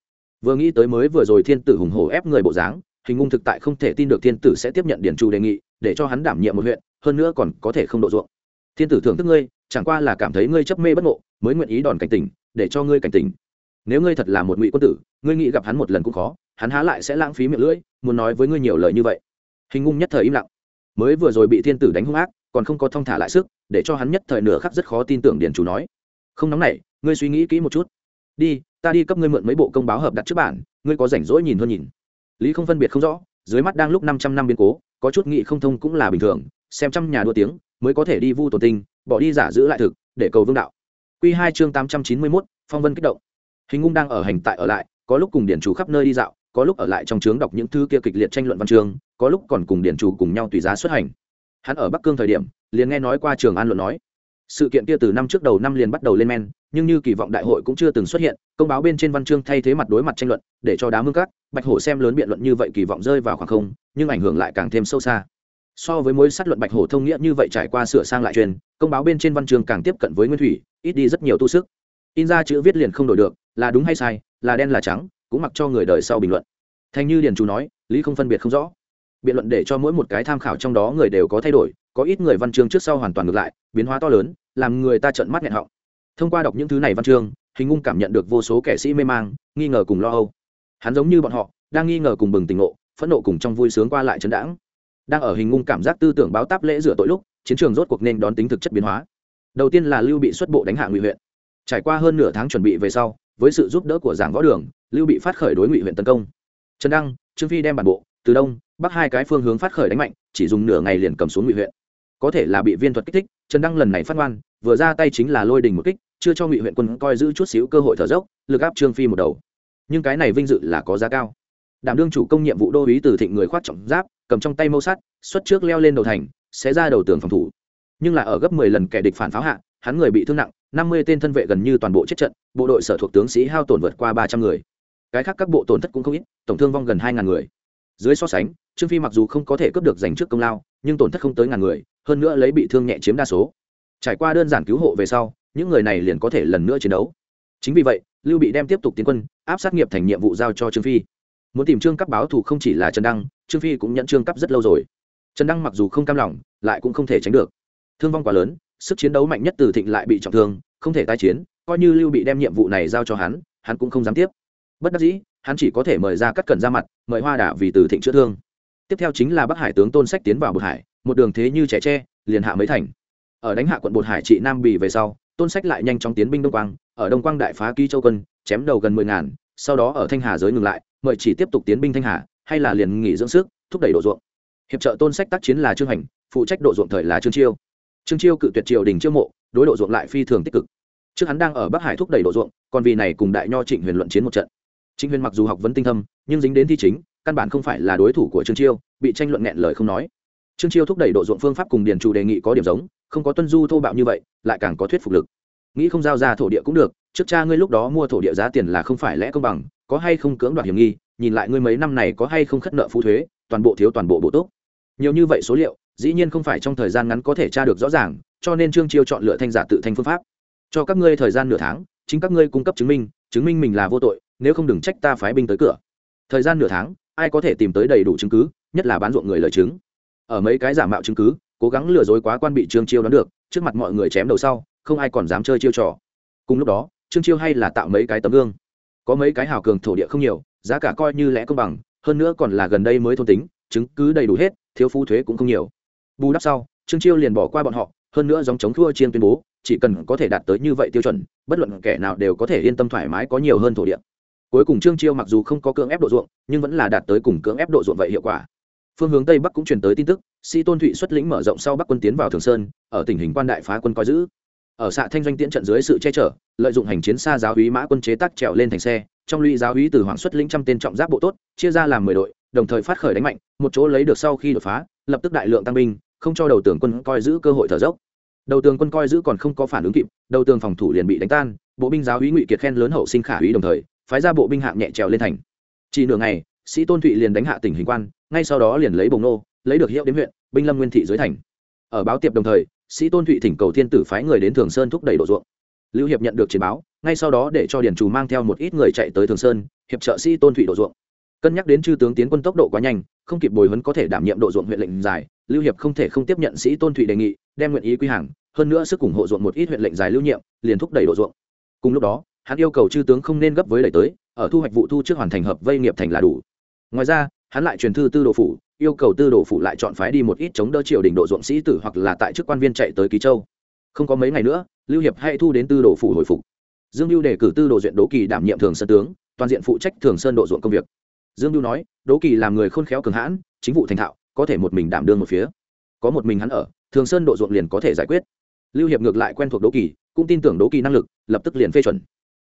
vừa nghĩ tới mới vừa rồi thiên tử hùng hổ ép người bộ dáng, hình ngung thực tại không thể tin được thiên tử sẽ tiếp nhận điển trù đề nghị, để cho hắn đảm nhiệm một huyện, hơn nữa còn có thể không độ ruộng. Thiên tử thưởng thức ngươi, chẳng qua là cảm thấy ngươi chấp mê bất ngộ, mới nguyện ý đòn cảnh tỉnh, để cho ngươi cảnh tỉnh. Nếu ngươi thật là một ngụy quân tử, ngươi nghĩ gặp hắn một lần cũng khó, hắn há lại sẽ lãng phí miệng lưỡi, muốn nói với ngươi nhiều lời như vậy. Hình ngung nhất thời im lặng. Mới vừa rồi bị thiên tử đánh hung ác, còn không có thong thả lại sức để cho hắn nhất thời nửa khắc rất khó tin tưởng điển chủ nói. Không nóng này ngươi suy nghĩ kỹ một chút. Đi, ta đi cấp ngươi mượn mấy bộ công báo hợp đặt trước bản, ngươi có rảnh rỗi nhìn hơn nhìn. Lý không phân biệt không rõ, dưới mắt đang lúc năm trăm năm biến cố, có chút nghị không thông cũng là bình thường, xem trăm nhà đua tiếng, mới có thể đi vu tổ tinh, bỏ đi giả giữ lại thực, để cầu vương đạo. Q hai chương tám trăm chín mươi mốt, phong vân kích động. Hình ngung đang ở hành tại ở lại, có lúc cùng điển chủ khắp nơi đi dạo, có lúc ở lại trong trướng đọc những thư kia kịch liệt tranh luận văn chương, có lúc còn cùng điển chủ cùng nhau tùy giá xuất hành. Hắn ở bắc cương thời điểm liền nghe nói qua trường an luận nói. Sự kiện kia từ năm trước đầu năm liền bắt đầu lên men, nhưng như kỳ vọng đại hội cũng chưa từng xuất hiện, công báo bên trên văn chương thay thế mặt đối mặt tranh luận, để cho đá mương cát, bạch hổ xem lớn biện luận như vậy kỳ vọng rơi vào khoảng không, nhưng ảnh hưởng lại càng thêm sâu xa. So với mối sát luận bạch hổ thông nghĩa như vậy trải qua sửa sang lại truyền, công báo bên trên văn chương càng tiếp cận với nguyên thủy, ít đi rất nhiều tu sức. In ra chữ viết liền không đổi được, là đúng hay sai, là đen là trắng, cũng mặc cho người đời sau bình luận. Thành như điền chú nói, lý không phân biệt không rõ. Biện luận để cho mỗi một cái tham khảo trong đó người đều có thay đổi có ít người văn chương trước sau hoàn toàn ngược lại, biến hóa to lớn, làm người ta trợn mắt nghẹn họng. Thông qua đọc những thứ này văn chương, hình ngung cảm nhận được vô số kẻ sĩ mê mang, nghi ngờ cùng lo âu. Hắn giống như bọn họ, đang nghi ngờ cùng bừng tỉnh ngộ, phẫn nộ cùng trong vui sướng qua lại chấn đãng. Đang ở hình ngung cảm giác tư tưởng báo táp lễ rửa tội lúc, chiến trường rốt cuộc nên đón tính thực chất biến hóa. Đầu tiên là lưu bị xuất bộ đánh hạ ngụy huyện. Trải qua hơn nửa tháng chuẩn bị về sau, với sự giúp đỡ của giảng võ đường, lưu bị phát khởi đối ngụy huyện tấn công. Trần đăng, trương phi đem bản bộ, từ đông, bắc hai cái phương hướng phát khởi đánh mạnh, chỉ dùng nửa ngày liền cầm xuống ngụy huyện có thể là bị viên thuật kích thích, trần đăng lần này phát ngoan, vừa ra tay chính là lôi đình một kích, chưa cho ngụy huyện quân coi giữ chút xíu cơ hội thở dốc, lực áp trương phi một đầu. Nhưng cái này vinh dự là có giá cao. Đảm đương chủ công nhiệm vụ đô uý từ thịnh người khoát trọng giáp, cầm trong tay mâu sắt, xuất trước leo lên đầu thành, sẽ ra đầu tường phòng thủ. Nhưng là ở gấp mười lần kẻ địch phản pháo hạ, hắn người bị thương nặng, năm mươi tên thân vệ gần như toàn bộ chết trận, bộ đội sở thuộc tướng sĩ hao tổn vượt qua ba trăm người. Cái khác các bộ tổn thất cũng không ít, tổng thương vong gần hai ngàn người. Dưới so sánh, trương phi mặc dù không có thể cướp được giành trước công lao nhưng tổn thất không tới ngàn người, hơn nữa lấy bị thương nhẹ chiếm đa số. Trải qua đơn giản cứu hộ về sau, những người này liền có thể lần nữa chiến đấu. Chính vì vậy, lưu bị đem tiếp tục tiến quân, áp sát nghiệp thành nhiệm vụ giao cho trương phi. Muốn tìm trương cấp báo thù không chỉ là trần đăng, trương phi cũng nhận trương cấp rất lâu rồi. Trần đăng mặc dù không cam lòng, lại cũng không thể tránh được. Thương vong quá lớn, sức chiến đấu mạnh nhất từ thịnh lại bị trọng thương, không thể tái chiến, coi như lưu bị đem nhiệm vụ này giao cho hắn hắn cũng không dám tiếp. Bất đắc dĩ, hắn chỉ có thể mời ra cắt cẩn ra mặt, mời hoa đả vì từ thịnh chữa thương tiếp theo chính là bắc hải tướng tôn sách tiến vào bột hải, một đường thế như trẻ tre, liền hạ mấy thành. Ở đánh hạ quận bột hải trị nam bì về sau, tôn sách lại nhanh chóng tiến binh đông quang, ở đông quang đại phá ký châu quân, chém đầu gần mười ngàn, sau đó ở thanh hà giới ngừng lại, mời chỉ tiếp tục tiến binh thanh hà, hay là liền nghỉ dưỡng sức, thúc đẩy độ ruộng. Hiệp trợ tôn sách tác chiến là trương hành, phụ trách độ ruộng thời là trương chiêu. Trương chiêu cự tuyệt triều đình chiêu mộ, đối độ ruộng lại phi thường tích cực. Trước hắn đang ở bắc hải thúc đẩy độ ruộng, còn vì này cùng đại nho trịnh huyền luận chiến một trận trịnh huyền mặc dù học vấn tinh thâm, nhưng dính đến thi chính, căn bản không phải là đối thủ của trương chiêu, bị tranh luận nghẹn lời không nói. Trương chiêu thúc đẩy độ ruộng phương pháp cùng điền chủ đề nghị có điểm giống, không có tuân du thô bạo như vậy, lại càng có thuyết phục lực. Nghĩ không giao ra thổ địa cũng được, trước cha ngươi lúc đó mua thổ địa giá tiền là không phải lẽ công bằng, có hay không cưỡng đoạt hiểm nghi, nhìn lại ngươi mấy năm này có hay không khất nợ phú thuế, toàn bộ thiếu toàn bộ bộ tốt nhiều như vậy số liệu, dĩ nhiên không phải trong thời gian ngắn có thể tra được rõ ràng, cho nên trương chiêu chọn lựa thanh giả tự thanh phương pháp. Cho các ngươi thời gian nửa tháng, chính các ngươi cung cấp chứng minh chứng minh mình là vô tội, nếu không đừng trách ta phái binh tới cửa. Thời gian nửa tháng, ai có thể tìm tới đầy đủ chứng cứ, nhất là bán ruộng người lời chứng. Ở mấy cái giả mạo chứng cứ, cố gắng lừa dối quá quan bị trương chiêu đoán được, trước mặt mọi người chém đầu sau, không ai còn dám chơi chiêu trò. Cùng lúc đó, trương chiêu hay là tạo mấy cái tấm gương. Có mấy cái hào cường thổ địa không nhiều, giá cả coi như lẽ công bằng, hơn nữa còn là gần đây mới thôn tính, chứng cứ đầy đủ hết, thiếu phú thuế cũng không nhiều. Bù đắp sau, trương chiêu liền bỏ qua bọn họ hơn nữa dòng chống thua chiên tuyên bố, chỉ cần có thể đạt tới như vậy tiêu chuẩn, bất luận kẻ nào đều có thể yên tâm thoải mái có nhiều hơn thổ địa. Cuối cùng trương chiêu mặc dù không có cưỡng ép độ ruộng, nhưng vẫn là đạt tới cùng cưỡng ép độ ruộng vậy hiệu quả. Phương hướng tây bắc cũng truyền tới tin tức, sĩ tôn thụy xuất lĩnh mở rộng sau bắc quân tiến vào thường sơn, ở tình hình quan đại phá quân coi giữ. Ở xạ thanh doanh tiễn trận dưới sự che chở, lợi dụng hành chiến xa giáo úy mã quân chế tác trèo lên thành xe, trong lũy giáo úy từ hoàng xuất lĩnh trăm tên trọng giáp bộ tốt, chia ra làm mười đội, đồng thời phát khởi đánh mạnh, một chỗ lấy được sau khi đột phá, lập tức đại lượng tăng binh không cho đầu tường quân coi giữ cơ hội thở dốc. Đầu tường quân coi giữ còn không có phản ứng kịp, đầu tường phòng thủ liền bị đánh tan, bộ binh giáo húy ngụy kiệt khen lớn hậu sinh khả húy đồng thời, phái ra bộ binh hạng nhẹ trèo lên thành. Chỉ nửa ngày, sĩ tôn thụy liền đánh hạ tỉnh hình quan, ngay sau đó liền lấy bồng nô, lấy được hiệu đến huyện, binh lâm nguyên thị dưới thành. Ở báo tiệp đồng thời, sĩ tôn thụy thỉnh cầu thiên tử phái người đến thường sơn thúc đẩy đổ ruộng. Lưu hiệp nhận được chiến báo, ngay sau đó để cho điển trù mang theo một ít người chạy tới thường sơn, hiệp trợ sĩ tôn thụy đổ ruộng cân nhắc đến chư tướng tiến quân tốc độ quá nhanh, không kịp bồi huấn có thể đảm nhiệm độ ruộng huyện lệnh dài, lưu hiệp không thể không tiếp nhận sĩ tôn thụy đề nghị, đem nguyện ý quy hàng, hơn nữa sức ủng hộ ruộng một ít huyện lệnh dài lưu nhiệm, liền thúc đẩy độ ruộng. Cùng lúc đó, hắn yêu cầu chư tướng không nên gấp với đẩy tới, ở thu hoạch vụ thu trước hoàn thành hợp vây nghiệp thành là đủ. Ngoài ra, hắn lại truyền thư tư đồ phủ, yêu cầu tư đồ phủ lại chọn phái đi một ít chống đỡ triều đình độ ruộng sĩ tử hoặc là tại chức quan viên chạy tới ký châu. Không có mấy ngày nữa, lưu hiệp hay thu đến tư đồ phủ hồi phục. Dương lưu đề cử tư đồ duyện đỗ kỳ đảm nhiệm thường sơn tướng, toàn diện phụ trách thường sơn độ ruộng công việc dương lưu nói, đỗ kỳ làm người khôn khéo cường hãn, chính vụ thành thạo, có thể một mình đảm đương một phía. Có một mình hắn ở, thường sơn độ ruộng liền có thể giải quyết. Lưu hiệp ngược lại quen thuộc đỗ kỳ, cũng tin tưởng đỗ kỳ năng lực, lập tức liền phê chuẩn.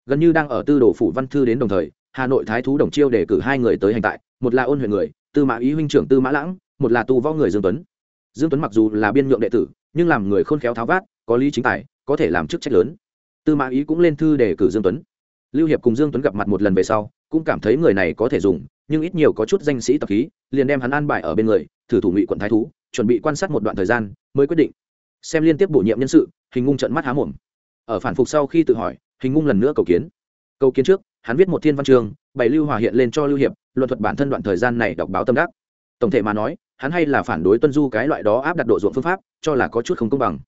Gần như đang ở tư đồ phủ văn thư đến đồng thời, hà nội thái thú đồng chiêu đề cử hai người tới hành tại, một là ôn huyện người, tư mã ý huynh trưởng tư mã lãng, một là tu võ người dương tuấn. Dương tuấn mặc dù là biên nhượng đệ tử, nhưng làm người khôn khéo tháo vát, có lý chính tài, có thể làm chức trách lớn. Tư mã ý cũng lên thư đề cử dương tuấn. Lưu hiệp cùng dương tuấn gặp mặt một lần về sau cũng cảm thấy người này có thể dùng, nhưng ít nhiều có chút danh sĩ tập khí, liền đem hắn an bài ở bên người, thử thủ ngụy quận thái thú, chuẩn bị quan sát một đoạn thời gian, mới quyết định. Xem liên tiếp bổ nhiệm nhân sự, hình ngung trận mắt há mồm. Ở phản phục sau khi tự hỏi, hình ngung lần nữa cầu kiến. Cầu kiến trước, hắn viết một thiên văn chương bày lưu hòa hiện lên cho lưu hiệp, luận thuật bản thân đoạn thời gian này đọc báo tâm đắc. Tổng thể mà nói, hắn hay là phản đối tuân du cái loại đó áp đặt độ ruộng phương pháp, cho là có chút không công bằng.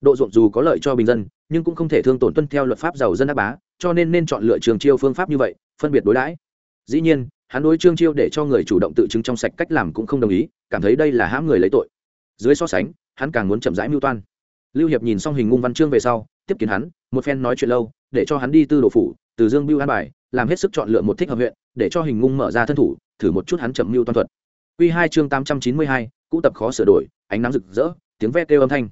Độ ruộng dù có lợi cho bình dân, nhưng cũng không thể thương tổn tuân theo luật pháp giàu dân đắc bá, cho nên nên chọn lựa trường chiêu phương pháp như vậy phân biệt đối đãi. Dĩ nhiên, hắn đối trương chiêu để cho người chủ động tự chứng trong sạch cách làm cũng không đồng ý, cảm thấy đây là hãm người lấy tội. Dưới so sánh, hắn càng muốn chậm rãi mưu toan. Lưu hiệp nhìn xong hình ngung văn chương về sau, tiếp kiến hắn, một phen nói chuyện lâu, để cho hắn đi tư đồ phủ, từ dương biêu an bài, làm hết sức chọn lựa một thích hợp huyện, để cho hình ngung mở ra thân thủ, thử một chút hắn chậm mưu toan thuật. Quy hai chương tám trăm chín mươi hai, cũ tập khó sửa đổi, ánh nắng rực rỡ, tiếng ve kêu âm thanh.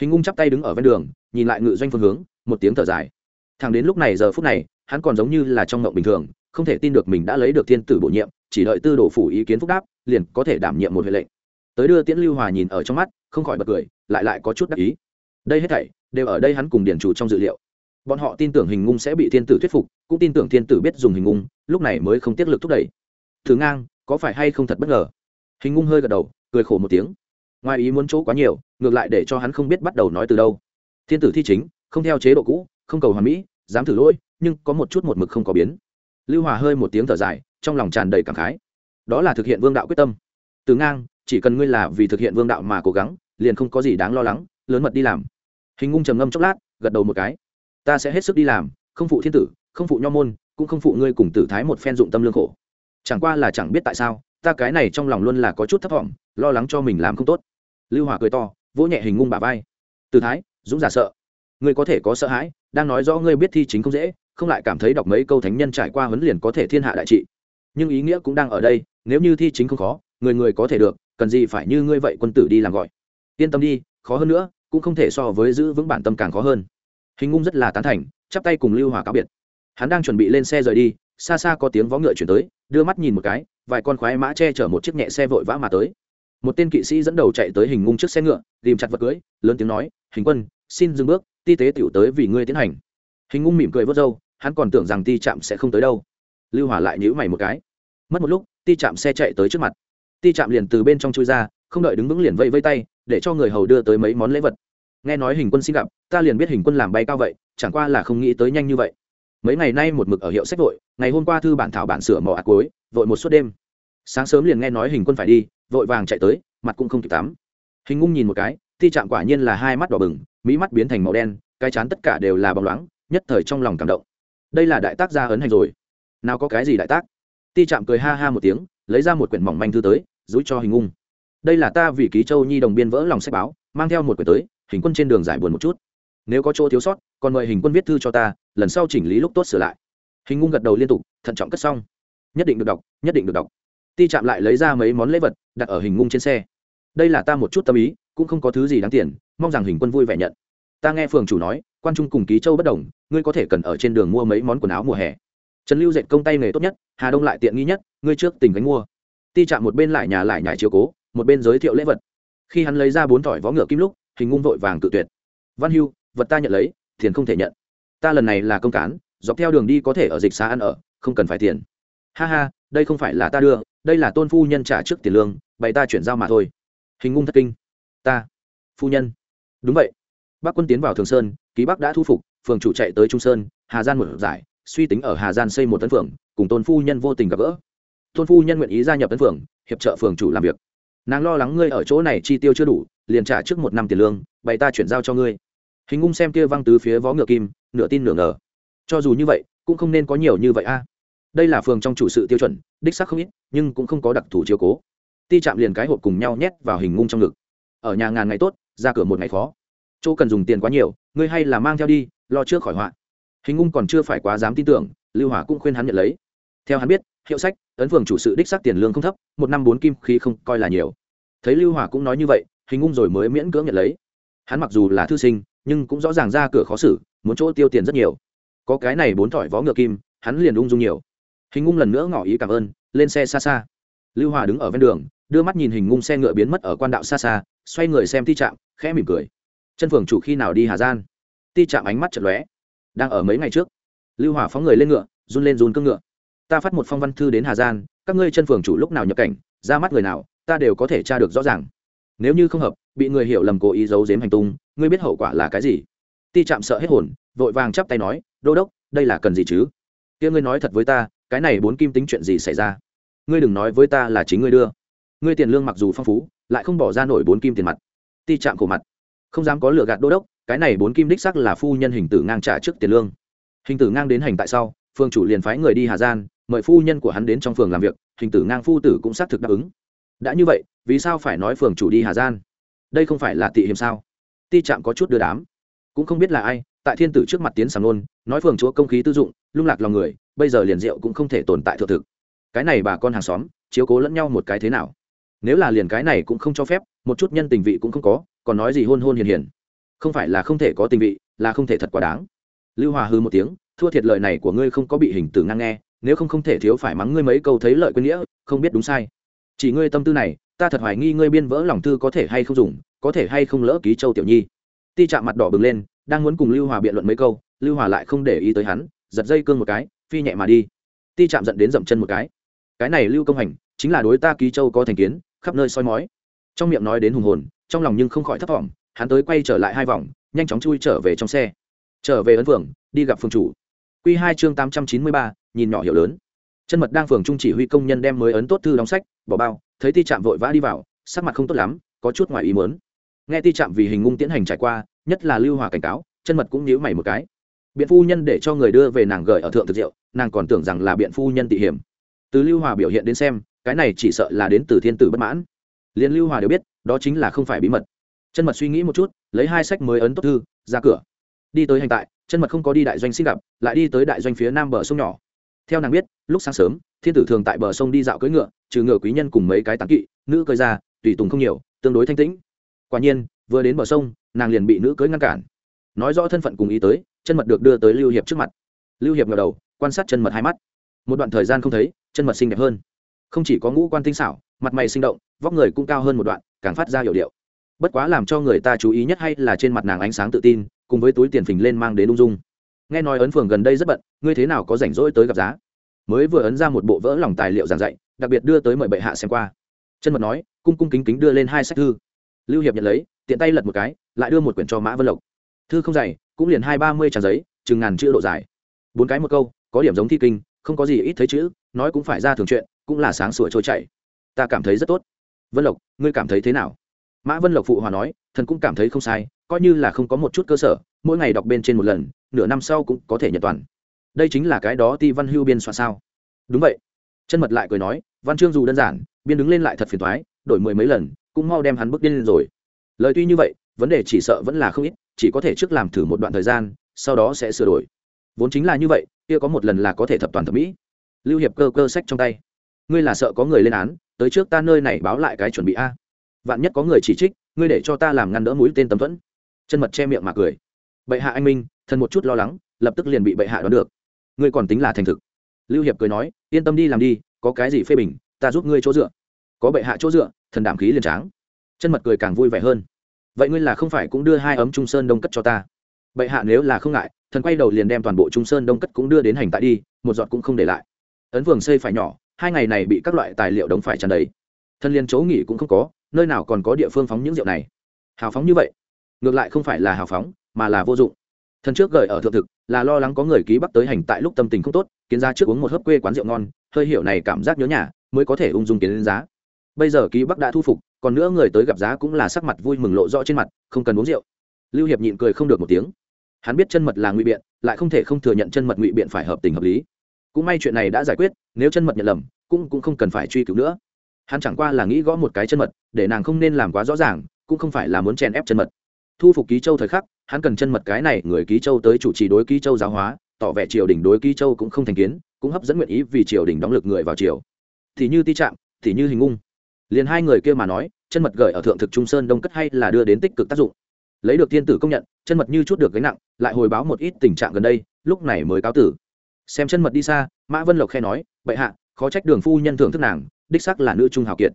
Hình ngung chắp tay đứng ở ven đường, nhìn lại ngự doanh phương hướng, một tiếng thở dài. Thẳng đến lúc này giờ phút này hắn còn giống như là trong ngộng bình thường, không thể tin được mình đã lấy được thiên tử bổ nhiệm, chỉ đợi tư đồ phủ ý kiến phúc đáp, liền có thể đảm nhiệm một huệ lệnh. Tới đưa tiễn lưu hòa nhìn ở trong mắt, không khỏi bật cười, lại lại có chút đắc ý. Đây hết thảy, đều ở đây hắn cùng điển chủ trong dự liệu. Bọn họ tin tưởng hình ngung sẽ bị thiên tử thuyết phục, cũng tin tưởng thiên tử biết dùng hình ngung, lúc này mới không tiết lực thúc đẩy. Thử ngang, có phải hay không thật bất ngờ? Hình ngung hơi gật đầu, cười khổ một tiếng. Ngoài ý muốn chỗ quá nhiều, ngược lại để cho hắn không biết bắt đầu nói từ đâu. Thiên tử thi chính, không theo chế độ cũ, không cầu hoàn mỹ, dám thử lỗi nhưng có một chút một mực không có biến. Lưu hòa hơi một tiếng thở dài, trong lòng tràn đầy cảm khái. Đó là thực hiện vương đạo quyết tâm. Từ ngang, chỉ cần ngươi là vì thực hiện vương đạo mà cố gắng, liền không có gì đáng lo lắng, lớn mật đi làm. Hình ngung trầm ngâm chốc lát, gật đầu một cái. Ta sẽ hết sức đi làm, không phụ thiên tử, không phụ nho môn, cũng không phụ ngươi cùng tử thái một phen dụng tâm lương khổ. Chẳng qua là chẳng biết tại sao, ta cái này trong lòng luôn là có chút thấp thỏm lo lắng cho mình làm không tốt. Lưu hòa cười to, vỗ nhẹ hình ngung bà vai. Tử thái, dũng giả sợ. Ngươi có thể có sợ hãi, đang nói rõ ngươi biết thi chính không dễ không lại cảm thấy đọc mấy câu thánh nhân trải qua huấn liền có thể thiên hạ đại trị. Nhưng ý nghĩa cũng đang ở đây, nếu như thi chính không khó, người người có thể được, cần gì phải như ngươi vậy quân tử đi làm gọi. Yên tâm đi, khó hơn nữa, cũng không thể so với giữ vững bản tâm càng khó hơn. Hình ngung rất là tán thành, chắp tay cùng lưu hòa cáo biệt. Hắn đang chuẩn bị lên xe rời đi, xa xa có tiếng vó ngựa chuyển tới, đưa mắt nhìn một cái, vài con khoái mã che chở một chiếc nhẹ xe vội vã mà tới. Một tên kỵ sĩ dẫn đầu chạy tới hình ngung trước xe ngựa, tìm chặt vật cưới, lớn tiếng nói, hình quân, xin dừng bước, ti tế tiểu tới vì ngươi tiến hành hình ngung mỉm cười vớt râu, hắn còn tưởng rằng ti chạm sẽ không tới đâu. Lưu hỏa lại nhíu mày một cái. Mất một lúc, ti chạm xe chạy tới trước mặt. Ti chạm liền từ bên trong chui ra, không đợi đứng vững liền vây vây tay, để cho người hầu đưa tới mấy món lễ vật. Nghe nói hình quân xin gặp, ta liền biết hình quân làm bay cao vậy, chẳng qua là không nghĩ tới nhanh như vậy. Mấy ngày nay một mực ở hiệu sách vội, ngày hôm qua thư bản thảo bản sửa mỏ ạt cuối, vội một suốt đêm. Sáng sớm liền nghe nói hình quân phải đi, vội vàng chạy tới, mặt cũng không kịp tắm. Hình ngung nhìn một cái, ti chạm quả nhiên là hai mắt đỏ bừng mỹ mắt biến thành màu đen, cái chán tất cả đều là bóng loáng nhất thời trong lòng cảm động. Đây là đại tác gia ấn hành rồi. Nào có cái gì đại tác? Ti chạm cười ha ha một tiếng, lấy ra một quyển mỏng manh thư tới dúi cho hình ung. đây là ta vì ký châu nhi đồng biên vỡ lòng sách báo, mang theo một quyển tới, hình quân trên đường giải buồn một chút. Nếu có chỗ thiếu sót, còn mời hình quân viết thư cho ta, lần sau chỉnh lý lúc tốt sửa lại. Hình ngung gật đầu liên tục, thận trọng cất xong. Nhất định được đọc, nhất định được đọc. Ti chạm lại lấy ra mấy món lễ vật, đặt ở hình ngung trên xe. Đây là ta một chút tâm ý, cũng không có thứ gì đáng tiền, mong rằng hình quân vui vẻ nhận. Ta nghe phường chủ nói quan trung cùng ký châu bất đồng, ngươi có thể cần ở trên đường mua mấy món quần áo mùa hè. Trần lưu dệt công tay nghề tốt nhất, hà đông lại tiện nghi nhất, ngươi trước tình gánh mua. Ti chạm một bên lại nhà lại nhải chiếu cố, một bên giới thiệu lễ vật. Khi hắn lấy ra bốn thỏi vó ngựa kim lúc, hình ngung vội vàng cự tuyệt. Văn hưu, vật ta nhận lấy, tiền không thể nhận. Ta lần này là công cán, dọc theo đường đi có thể ở dịch xa ăn ở, không cần phải tiền. Ha ha, đây không phải là ta đưa, đây là tôn phu nhân trả trước tiền lương, bày ta chuyển giao mà thôi. Hình ngung thất kinh. Ta, phu nhân. Đúng vậy bắc quân tiến vào thường sơn ký bắc đã thu phục, phường chủ chạy tới trung sơn, hà gian một giải, suy tính ở hà gian xây một tấn phường, cùng tôn phu nhân vô tình gặp gỡ. Tôn phu nhân nguyện ý gia nhập tấn phường, hiệp trợ phường chủ làm việc. Nàng lo lắng ngươi ở chỗ này chi tiêu chưa đủ, liền trả trước một năm tiền lương, bày ta chuyển giao cho ngươi. Hình ngung xem kia văng tứ phía vó ngựa kim, nửa tin nửa ngờ. Cho dù như vậy, cũng không nên có nhiều như vậy a. Đây là phường trong chủ sự tiêu chuẩn, đích xác không ít, nhưng cũng không có đặc thù chiếu cố. Ti chạm liền cái hộp cùng nhau nhét vào hình ngung trong ngực. Ở nhà ngàn ngày tốt, ra cửa một ngày khó chỗ cần dùng tiền quá nhiều, ngươi hay là mang theo đi, lo trước khỏi họa. Hình ngung còn chưa phải quá dám tin tưởng, lưu hỏa cũng khuyên hắn nhận lấy. Theo hắn biết, hiệu sách, ấn phường chủ sự đích xác tiền lương không thấp, một năm bốn kim khí không coi là nhiều. Thấy lưu hỏa cũng nói như vậy, hình ngung rồi mới miễn cưỡng nhận lấy. Hắn mặc dù là thư sinh, nhưng cũng rõ ràng ra cửa khó xử, muốn chỗ tiêu tiền rất nhiều. Có cái này bốn thỏi vó ngựa kim, hắn liền ung dung nhiều. Hình ngung lần nữa ngỏ ý cảm ơn, lên xe xa xa. Lưu hòa đứng ở ven đường, đưa mắt nhìn hình ngung xe ngựa biến mất ở quan đạo xa xa, xoay người xem ti trạm khẽ mỉm cười chân phường chủ khi nào đi hà gian ti trạm ánh mắt chật lóe. Đang ở mấy ngày trước, lưu hòa phóng người lên ngựa, run lên run cương ngựa. Ta phát một phong văn thư đến hà gian các ngươi chân phường chủ lúc nào nhập cảnh, ra mắt người nào, ta đều có thể tra được rõ ràng. Nếu như không hợp, bị người hiểu lầm cố ý giấu giếm hành tung, ngươi biết hậu quả là cái gì? Ti chạm sợ hết hồn, vội vàng chắp tay nói, đô đốc, đây là cần gì chứ? Kia ngươi nói thật với ta, cái này bốn kim tính chuyện gì xảy ra? Ngươi đừng nói với ta là chính ngươi đưa. Ngươi tiền lương mặc dù phong phú, lại không bỏ ra nổi bốn kim tiền mặt. Ti chạm cổ mặt không dám có lựa gạt đô đốc, cái này bốn kim đích sắc là phu nhân hình tử ngang trả trước tiền lương. Hình tử ngang đến hành tại sau, phương chủ liền phái người đi hà gian mời phu nhân của hắn đến trong phường làm việc, hình tử ngang phu tử cũng xác thực đáp ứng. Đã như vậy, vì sao phải nói phường chủ đi hà gian đây không phải là tị hiểm sao? Ti chạm có chút đưa đám. Cũng không biết là ai, tại thiên tử trước mặt tiến sàng nôn, nói phường chúa công khí tư dụng, lung lạc lòng người, bây giờ liền rượu cũng không thể tồn tại thực thực. Cái này bà con hàng xóm, chiếu cố lẫn nhau một cái thế nào? Nếu là liền cái này cũng không cho phép, một chút nhân tình vị cũng không có còn nói gì hôn hôn hiền hiền. Không phải là không thể có tình vị, là không thể thật quá đáng. Lưu hòa hư một tiếng, thua thiệt lời này của ngươi không có bị hình tử ngang nghe, nếu không không thể thiếu phải mắng ngươi mấy câu thấy lợi quên nghĩa, không biết đúng sai. Chỉ ngươi tâm tư này, ta thật hoài nghi ngươi biên vỡ lòng thư có thể hay không dùng, có thể hay không lỡ ký châu tiểu nhi. Ti chạm mặt đỏ bừng lên, đang muốn cùng lưu hòa biện luận mấy câu, lưu hòa lại không để ý tới hắn, giật dây cương một cái, phi nhẹ mà đi. Ti chạm dẫn đến dậm chân một cái. Cái này lưu công hành, chính là đối ta ký châu có thành kiến, khắp nơi soi mói. Trong miệng nói đến hùng hồn trong lòng nhưng không khỏi thấp thỏm, hắn tới quay trở lại hai vòng, nhanh chóng chui trở về trong xe. Trở về ấn phường, đi gặp phường chủ. Q hai chương tám trăm chín mươi ba, nhìn nhỏ hiệu lớn. Chân mật đang phường trung chỉ huy công nhân đem mới ấn tốt thư đóng sách, bỏ bao, thấy ti chạm vội vã đi vào, sắc mặt không tốt lắm, có chút ngoài ý mớn nghe ti chạm vì hình ngung tiến hành trải qua, nhất là lưu hòa cảnh cáo, chân mật cũng nhíu mày một cái. Biện phu nhân để cho người đưa về nàng gửi ở thượng thực diệu nàng còn tưởng rằng là biện phu nhân tị hiểm. Từ lưu hòa biểu hiện đến xem, cái này chỉ sợ là đến từ thiên tử bất mãn liền lưu hòa đều biết, đó chính là không phải bí mật. Chân mật suy nghĩ một chút, lấy hai sách mới ấn tốt thư, ra cửa. Đi tới hành tại, chân mật không có đi đại doanh xin gặp, lại đi tới đại doanh phía nam bờ sông nhỏ. Theo nàng biết, lúc sáng sớm, thiên tử thường tại bờ sông đi dạo cưỡi ngựa, trừ ngựa quý nhân cùng mấy cái tán kỵ, nữ cưỡi ra tùy tùng không nhiều, tương đối thanh tĩnh. Quả nhiên, vừa đến bờ sông, nàng liền bị nữ cưới ngăn cản. Nói rõ thân phận cùng ý tới, chân mật được đưa tới lưu hiệp trước mặt. Lưu hiệp ngờ đầu, quan sát chân mật hai mắt. Một đoạn thời gian không thấy, chân mật xinh đẹp hơn. Không chỉ có ngũ quan tinh xảo mặt mày sinh động, vóc người cũng cao hơn một đoạn, càng phát ra hiệu điệu. Bất quá làm cho người ta chú ý nhất hay là trên mặt nàng ánh sáng tự tin, cùng với túi tiền phình lên mang đến ung dung. Nghe nói ấn phường gần đây rất bận, ngươi thế nào có rảnh rỗi tới gặp giá? Mới vừa ấn ra một bộ vỡ lòng tài liệu giảng dạy, đặc biệt đưa tới mời bệ hạ xem qua. Chân mật nói, cung cung kính kính đưa lên hai sách thư. Lưu hiệp nhận lấy, tiện tay lật một cái, lại đưa một quyển cho mã vân lộc. Thư không dày, cũng liền hai ba mươi trang giấy, chừng ngàn chữ độ dài. Bốn cái một câu, có điểm giống thi kinh, không có gì ít thấy chữ, nói cũng phải ra thường chuyện, cũng là sáng sủa trôi chảy ta cảm thấy rất tốt. Vân lộc, ngươi cảm thấy thế nào? Mã vân lộc phụ hòa nói, thần cũng cảm thấy không sai, coi như là không có một chút cơ sở, mỗi ngày đọc bên trên một lần, nửa năm sau cũng có thể nhận toàn. Đây chính là cái đó ti văn hưu biên soạn sao? Đúng vậy. Chân mật lại cười nói, văn chương dù đơn giản, biên đứng lên lại thật phiền thoái đổi mười mấy lần, cũng mau đem hắn bước điên lên rồi. Lời tuy như vậy, vấn đề chỉ sợ vẫn là không ít, chỉ có thể trước làm thử một đoạn thời gian, sau đó sẽ sửa đổi. Vốn chính là như vậy, kia có một lần là có thể thập toàn thẩm mỹ. Lưu hiệp cơ cơ sách trong tay ngươi là sợ có người lên án, tới trước ta nơi này báo lại cái chuẩn bị a. Vạn nhất có người chỉ trích, ngươi để cho ta làm ngăn đỡ mũi tên tấm thuẫn. Chân mật che miệng mà cười. Bệ hạ anh minh, thần một chút lo lắng, lập tức liền bị bệ hạ đoán được. Ngươi còn tính là thành thực. Lưu hiệp cười nói, yên tâm đi làm đi, có cái gì phê bình, ta giúp ngươi chỗ dựa. Có bệ hạ chỗ dựa, thần đảm khí liền tráng. Chân mật cười càng vui vẻ hơn. Vậy ngươi là không phải cũng đưa hai ấm trung sơn đông cất cho ta? Bệ hạ nếu là không ngại, thần quay đầu liền đem toàn bộ trung sơn đông cất cũng đưa đến hành tại đi, một giọt cũng không để lại. Ấn vườn xây phải nhỏ hai ngày này bị các loại tài liệu đóng phải tràn đầy. Thân liên chỗ nghỉ cũng không có, nơi nào còn có địa phương phóng những rượu này. Hào phóng như vậy, ngược lại không phải là hào phóng, mà là vô dụng. Thân trước gửi ở thượng thực, là lo lắng có người ký bắc tới hành tại lúc tâm tình không tốt, kiến ra trước uống một hớp quê quán rượu ngon, hơi hiểu này cảm giác nhớ nhà, mới có thể ung dung kiến lên giá. Bây giờ ký bắc đã thu phục, còn nữa người tới gặp giá cũng là sắc mặt vui mừng lộ rõ trên mặt, không cần uống rượu. Lưu hiệp nhịn cười không được một tiếng. Hắn biết chân mật là ngụy biện, lại không thể không thừa nhận chân mật ngụy biện phải hợp tình hợp lý cũng may chuyện này đã giải quyết, nếu chân mật nhận lầm, cũng cũng không cần phải truy cứu nữa. Hắn chẳng qua là nghĩ gõ một cái chân mật, để nàng không nên làm quá rõ ràng, cũng không phải là muốn chèn ép chân mật. Thu phục ký châu thời khắc, hắn cần chân mật cái này người ký châu tới chủ trì đối ký châu giáo hóa, tỏ vẻ triều đình đối ký châu cũng không thành kiến, cũng hấp dẫn nguyện ý vì triều đình đóng lực người vào triều. Thì như ti trạng thì như hình ung. Liền hai người kia mà nói, chân mật gửi ở thượng thực trung sơn đông cất hay là đưa đến tích cực tác dụng. Lấy được thiên tử công nhận, chân mật như chút được gánh nặng, lại hồi báo một ít tình trạng gần đây, lúc này mới cáo tử xem chân mật đi xa, mã vân lộc khe nói, bệ hạ, khó trách đường phu nhân thưởng thức nàng, đích sắc là nữ trung hào kiệt.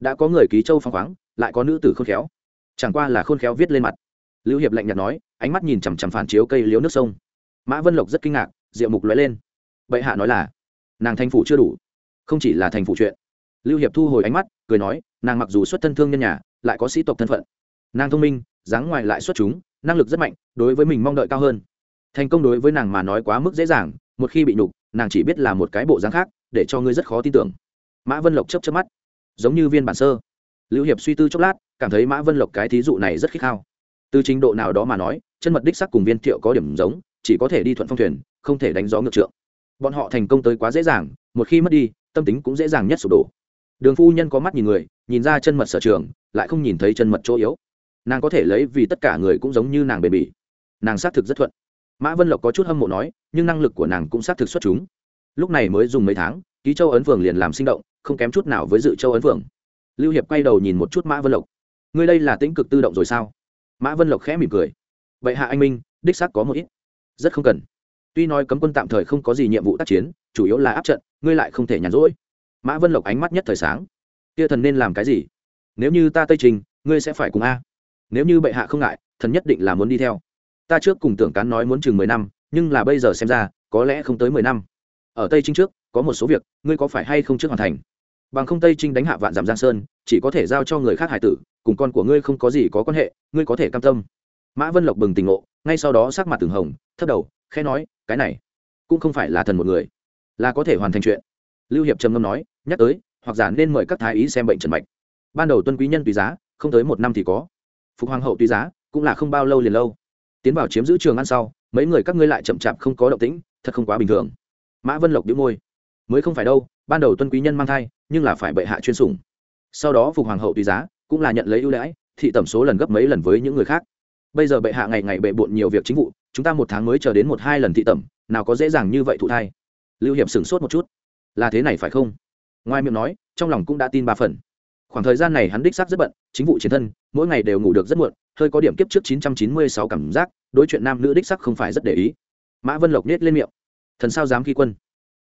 Đã có người ký châu phong khoáng, lại có nữ tử khôn khéo. Chẳng qua là khôn khéo viết lên mặt. Lưu hiệp lạnh nhạt nói, ánh mắt nhìn chằm chằm phản chiếu cây liếu nước sông. Mã vân lộc rất kinh ngạc diệu mục lóe lên. Bệ hạ nói là, nàng thành phủ chưa đủ, không chỉ là thành phủ chuyện. Lưu hiệp thu hồi ánh mắt, cười nói, nàng mặc dù xuất thân thương nhân nhà, lại có sĩ tộc thân phận. Nàng thông minh, dáng ngoài lại xuất chúng, năng lực rất mạnh, đối với mình mong đợi cao hơn. Thành công đối với nàng mà nói quá mức dễ dàng một khi bị nhục, nàng chỉ biết là một cái bộ dáng khác, để cho ngươi rất khó tin tưởng. Mã vân lộc chấp chấp mắt, giống như viên bản sơ. Lưu hiệp suy tư chốc lát, cảm thấy mã vân lộc cái thí dụ này rất khích khao. Từ trình độ nào đó mà nói, chân mật đích sắc cùng viên thiệu có điểm giống, chỉ có thể đi thuận phong thuyền, không thể đánh gió ngược trượng. Bọn họ thành công tới quá dễ dàng, một khi mất đi, tâm tính cũng dễ dàng nhất sụp đổ. Đường phu nhân có mắt nhìn người, nhìn ra chân mật sở trường, lại không nhìn thấy chân mật chỗ yếu. Nàng có thể lấy vì tất cả người cũng giống như nàng bền bỉ. Nàng xác thực rất thuận mã vân lộc có chút hâm mộ nói, nhưng năng lực của nàng cũng xác thực xuất chúng. Lúc này mới dùng mấy tháng, ký châu ấn phường liền làm sinh động, không kém chút nào với dự châu ấn phường. Lưu hiệp quay đầu nhìn một chút mã vân lộc. Ngươi đây là tĩnh cực tự động rồi sao? Mã vân lộc khẽ mỉm cười. Vậy hạ anh minh, đích xác có một ít. Rất không cần. Tuy nói cấm quân tạm thời không có gì nhiệm vụ tác chiến, chủ yếu là áp trận, ngươi lại không thể nhàn rỗi. Mã vân lộc ánh mắt nhất thời sáng. Kia thần nên làm cái gì? Nếu như ta tây trình, ngươi sẽ phải cùng a. Nếu như bệ hạ không ngại, thần nhất định là muốn đi theo ta trước cùng tưởng cán nói muốn chừng mười năm, nhưng là bây giờ xem ra, có lẽ không tới mười năm. Ở tây trinh trước, có một số việc, ngươi có phải hay không trước hoàn thành? Bằng không tây trinh đánh hạ vạn giảm giang sơn, chỉ có thể giao cho người khác hải tử, cùng con của ngươi không có gì có quan hệ, ngươi có thể cam tâm. Mã vân lộc bừng tỉnh ngộ, ngay sau đó sắc mặt từng hồng, thấp đầu, khẽ nói, cái này, cũng không phải là thần một người, là có thể hoàn thành chuyện. Lưu hiệp trầm ngâm nói, nhắc tới, hoặc giả nên mời các thái ý xem bệnh trần mạch. Ban đầu tuân quý nhân tùy giá, không tới một năm thì có. Phục hoàng hậu tùy giá, cũng là không bao lâu liền lâu tiến vào chiếm giữ trường ăn sau, mấy người các ngươi lại chậm chạp không có động tĩnh, thật không quá bình thường. Mã vân lộc đĩu môi. Mới không phải đâu, ban đầu tuân quý nhân mang thai, nhưng là phải bệ hạ chuyên sủng. Sau đó phục hoàng hậu tùy giá, cũng là nhận lấy ưu đãi, thị tẩm số lần gấp mấy lần với những người khác. Bây giờ bệ hạ ngày ngày bệ bộn nhiều việc chính vụ, chúng ta một tháng mới chờ đến một hai lần thị tẩm, nào có dễ dàng như vậy thụ thai. Lưu hiệp sửng sốt một chút. Là thế này phải không? Ngoài miệng nói, trong lòng cũng đã tin ba phần. Khoảng thời gian này hắn đích xác rất bận, chính vụ chiến thân, mỗi ngày đều ngủ được rất muộn hơi có điểm kiếp trước chín trăm chín mươi sáu cảm giác, đối chuyện nam nữ đích sắc không phải rất để ý. Mã vân lộc nết lên miệng. Thần sao dám khi quân?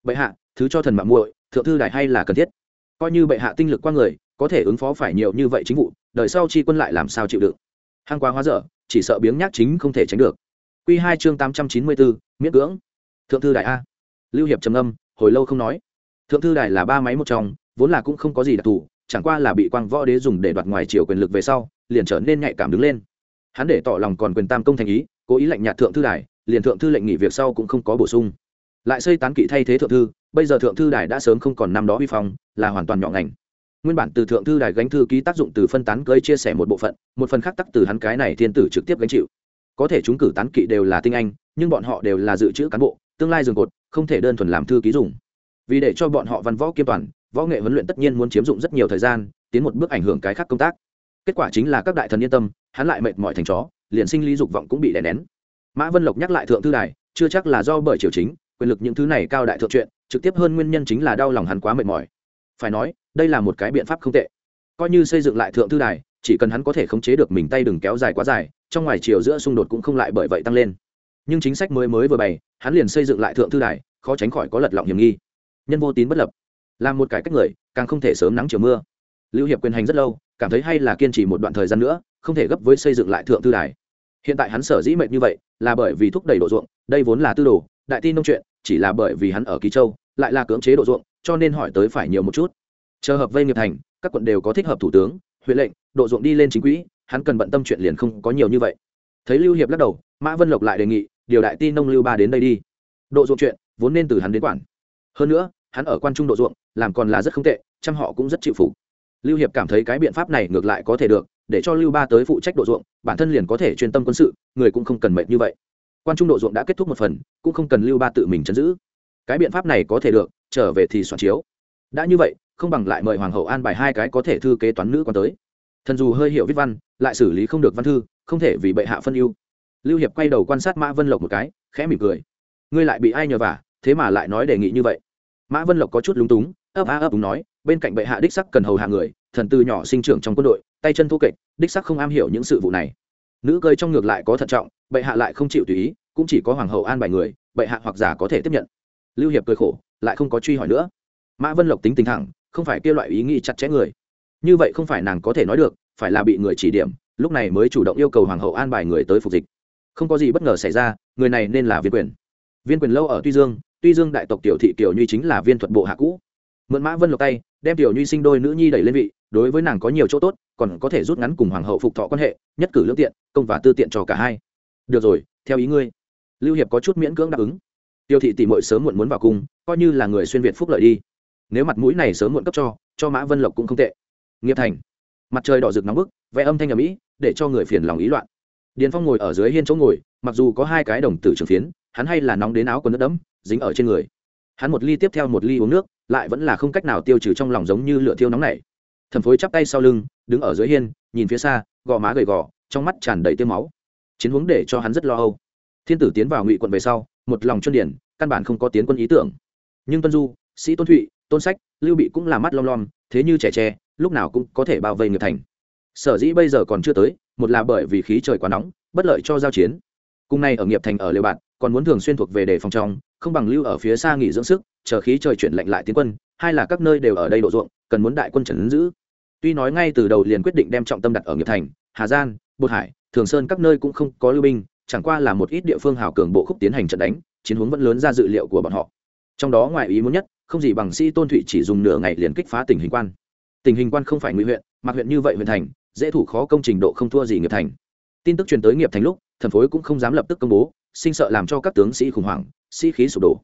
Bệ hạ, thứ cho thần mạo muội, thượng thư đại hay là cần thiết? Coi như bệ hạ tinh lực qua người, có thể ứng phó phải nhiều như vậy chính vụ, đời sau chi quân lại làm sao chịu đựng? Hang quá hóa dở, chỉ sợ biếng nhác chính không thể tránh được. Quy hai chương tám trăm chín mươi bốn miễn cưỡng. Thượng thư đại a. Lưu hiệp trầm âm hồi lâu không nói. Thượng thư đại là ba máy một trong, vốn là cũng không có gì đặc thù, chẳng qua là bị quang võ đế dùng để đoạt ngoài triều quyền lực về sau liền trở nên nhạy cảm đứng lên. Hắn để tỏ lòng còn quyền tam công thành ý, cố ý lệnh nhạt thượng thư đài, liền thượng thư lệnh nghỉ việc sau cũng không có bổ sung. Lại xây tán kỵ thay thế thượng thư, bây giờ thượng thư đài đã sớm không còn năm đó vi phong, là hoàn toàn nhỏ ngành. Nguyên bản từ thượng thư đài gánh thư ký tác dụng từ phân tán gây chia sẻ một bộ phận, một phần khác tắc từ hắn cái này thiên tử trực tiếp gánh chịu. Có thể chúng cử tán kỵ đều là tinh anh, nhưng bọn họ đều là dự trữ cán bộ, tương lai dường cột, không thể đơn thuần làm thư ký dùng. Vì để cho bọn họ văn võ kiêm toàn, võ nghệ huấn luyện tất nhiên muốn chiếm dụng rất nhiều thời gian, tiến một bước ảnh hưởng cái khác công tác kết quả chính là các đại thần yên tâm, hắn lại mệt mỏi thành chó, liền sinh lý dục vọng cũng bị đè nén. Mã vân lộc nhắc lại thượng thư đài, chưa chắc là do bởi triều chính, quyền lực những thứ này cao đại thượng chuyện, trực tiếp hơn nguyên nhân chính là đau lòng hắn quá mệt mỏi. Phải nói, đây là một cái biện pháp không tệ. Coi như xây dựng lại thượng thư đài, chỉ cần hắn có thể khống chế được mình tay đừng kéo dài quá dài, trong ngoài chiều giữa xung đột cũng không lại bởi vậy tăng lên. Nhưng chính sách mới mới vừa bày, hắn liền xây dựng lại thượng thư đài, khó tránh khỏi có lật lọng hiểm nghi. Nhân vô tín bất lập làm một cải cách người, càng không thể sớm nắng chiều mưa lưu hiệp quyền hành rất lâu, cảm thấy hay là kiên trì một đoạn thời gian nữa, không thể gấp với xây dựng lại thượng thư đài. Hiện tại hắn sở dĩ mệnh như vậy, là bởi vì thúc đẩy độ ruộng, đây vốn là tư đồ, đại tin nông chuyện, chỉ là bởi vì hắn ở kỳ châu, lại là cưỡng chế độ ruộng, cho nên hỏi tới phải nhiều một chút. Chờ hợp vây nghiệp thành, các quận đều có thích hợp thủ tướng, huyện lệnh, độ ruộng đi lên chính quỹ, hắn cần bận tâm chuyện liền không có nhiều như vậy. Thấy lưu hiệp lắc đầu, mã vân lộc lại đề nghị, điều đại tin nông lưu ba đến đây đi. Độ ruộng chuyện, vốn nên từ hắn đến quản. Hơn nữa, hắn ở quan trung độ ruộng, làm còn là rất không tệ trăm họ cũng rất chịu phục lưu hiệp cảm thấy cái biện pháp này ngược lại có thể được, để cho lưu ba tới phụ trách độ ruộng, bản thân liền có thể chuyên tâm quân sự, người cũng không cần mệt như vậy. Quan trung độ ruộng đã kết thúc một phần, cũng không cần lưu ba tự mình chấn giữ. Cái biện pháp này có thể được, trở về thì soạn chiếu. Đã như vậy, không bằng lại mời hoàng hậu an bài hai cái có thể thư kế toán nữ quan tới. Thần dù hơi hiểu viết văn, lại xử lý không được văn thư, không thể vì bệ hạ phân ưu. Lưu hiệp quay đầu quan sát mã vân lộc một cái, khẽ mỉm cười. Ngươi lại bị ai nhờ vả, thế mà lại nói đề nghị như vậy. Mã vân lộc có chút lúng túng, ấp á ấp đúng nói bên cạnh bệ hạ đích sắc cần hầu hạ người, thần từ nhỏ sinh trưởng trong quân đội, tay chân thu kệch, đích sắc không am hiểu những sự vụ này. Nữ cơi trong ngược lại có thận trọng, bệ hạ lại không chịu tùy ý, cũng chỉ có hoàng hậu an bài người, bệ hạ hoặc giả có thể tiếp nhận. Lưu hiệp cười khổ, lại không có truy hỏi nữa. Mã vân lộc tính tình thẳng, không phải kêu loại ý nghĩ chặt chẽ người. Như vậy không phải nàng có thể nói được, phải là bị người chỉ điểm, lúc này mới chủ động yêu cầu hoàng hậu an bài người tới phục dịch. Không có gì bất ngờ xảy ra, người này nên là viên quyền. Viên quyền lâu ở tuy dương tuy dương đại tộc tiểu thị kiều như chính là viên thuật bộ hạ cũ mượn mã vân lộc tay, đem tiểu nhuy sinh đôi nữ nhi đẩy lên vị, đối với nàng có nhiều chỗ tốt, còn có thể rút ngắn cùng hoàng hậu phục thọ quan hệ, nhất cử lương tiện, công và tư tiện cho cả hai. Được rồi, theo ý ngươi. Lưu hiệp có chút miễn cưỡng đáp ứng. Tiêu thị tỷ mội sớm muộn muốn vào cung, coi như là người xuyên việt phúc lợi đi. Nếu mặt mũi này sớm muộn cấp cho cho mã vân lộc cũng không tệ. Nghiệp thành. Mặt trời đỏ rực nóng bức vẽ âm thanh ở mỹ để cho người phiền lòng ý loạn. Điền phong ngồi ở dưới hiên chỗ ngồi, mặc dù có hai cái đồng tử trường phiến, hắn hay là nóng đến áo quần nước đẫm, dính ở trên người. Hắn một ly tiếp theo một ly uống nước lại vẫn là không cách nào tiêu trừ trong lòng giống như lửa thiêu nóng này. Thẩm phối chắp tay sau lưng, đứng ở dưới hiên, nhìn phía xa, gò má gầy gò, trong mắt tràn đầy tiêu máu. Chiến hướng để cho hắn rất lo âu. Thiên tử tiến vào ngụy quận về sau, một lòng chuyên điển, căn bản không có tiến quân ý tưởng. Nhưng tuân du, sĩ tôn thụy, tôn sách, lưu bị cũng là mắt lom lom, thế như trẻ tre, lúc nào cũng có thể bao vây nghiệp thành. Sở dĩ bây giờ còn chưa tới, một là bởi vì khí trời quá nóng, bất lợi cho giao chiến. Cùng nay ở nghiệp thành ở liều bạn còn muốn thường xuyên thuộc về đề phòng trong không bằng lưu ở phía xa nghỉ dưỡng sức, chờ khí trời chuyển lạnh lại tiến quân, hai là các nơi đều ở đây độ ruộng, cần muốn đại quân trần giữ. Tuy nói ngay từ đầu liền quyết định đem trọng tâm đặt ở nghiệp thành, hà giang, bột hải, thường sơn các nơi cũng không có lưu binh, chẳng qua là một ít địa phương hào cường bộ khúc tiến hành trận đánh, chiến hướng vẫn lớn ra dự liệu của bọn họ. Trong đó ngoài ý muốn nhất, không gì bằng sĩ tôn thụy chỉ dùng nửa ngày liền kích phá tình hình quan. Tình hình quan không phải nguy huyện, mà huyện như vậy huyện thành, dễ thủ khó công trình độ không thua gì nghiệp thành. Tin tức truyền tới nghiệp thành lúc, thần phối cũng không dám lập tức công bố, sinh sợ làm cho các tướng sĩ khủng hoảng sĩ khí sụp đổ.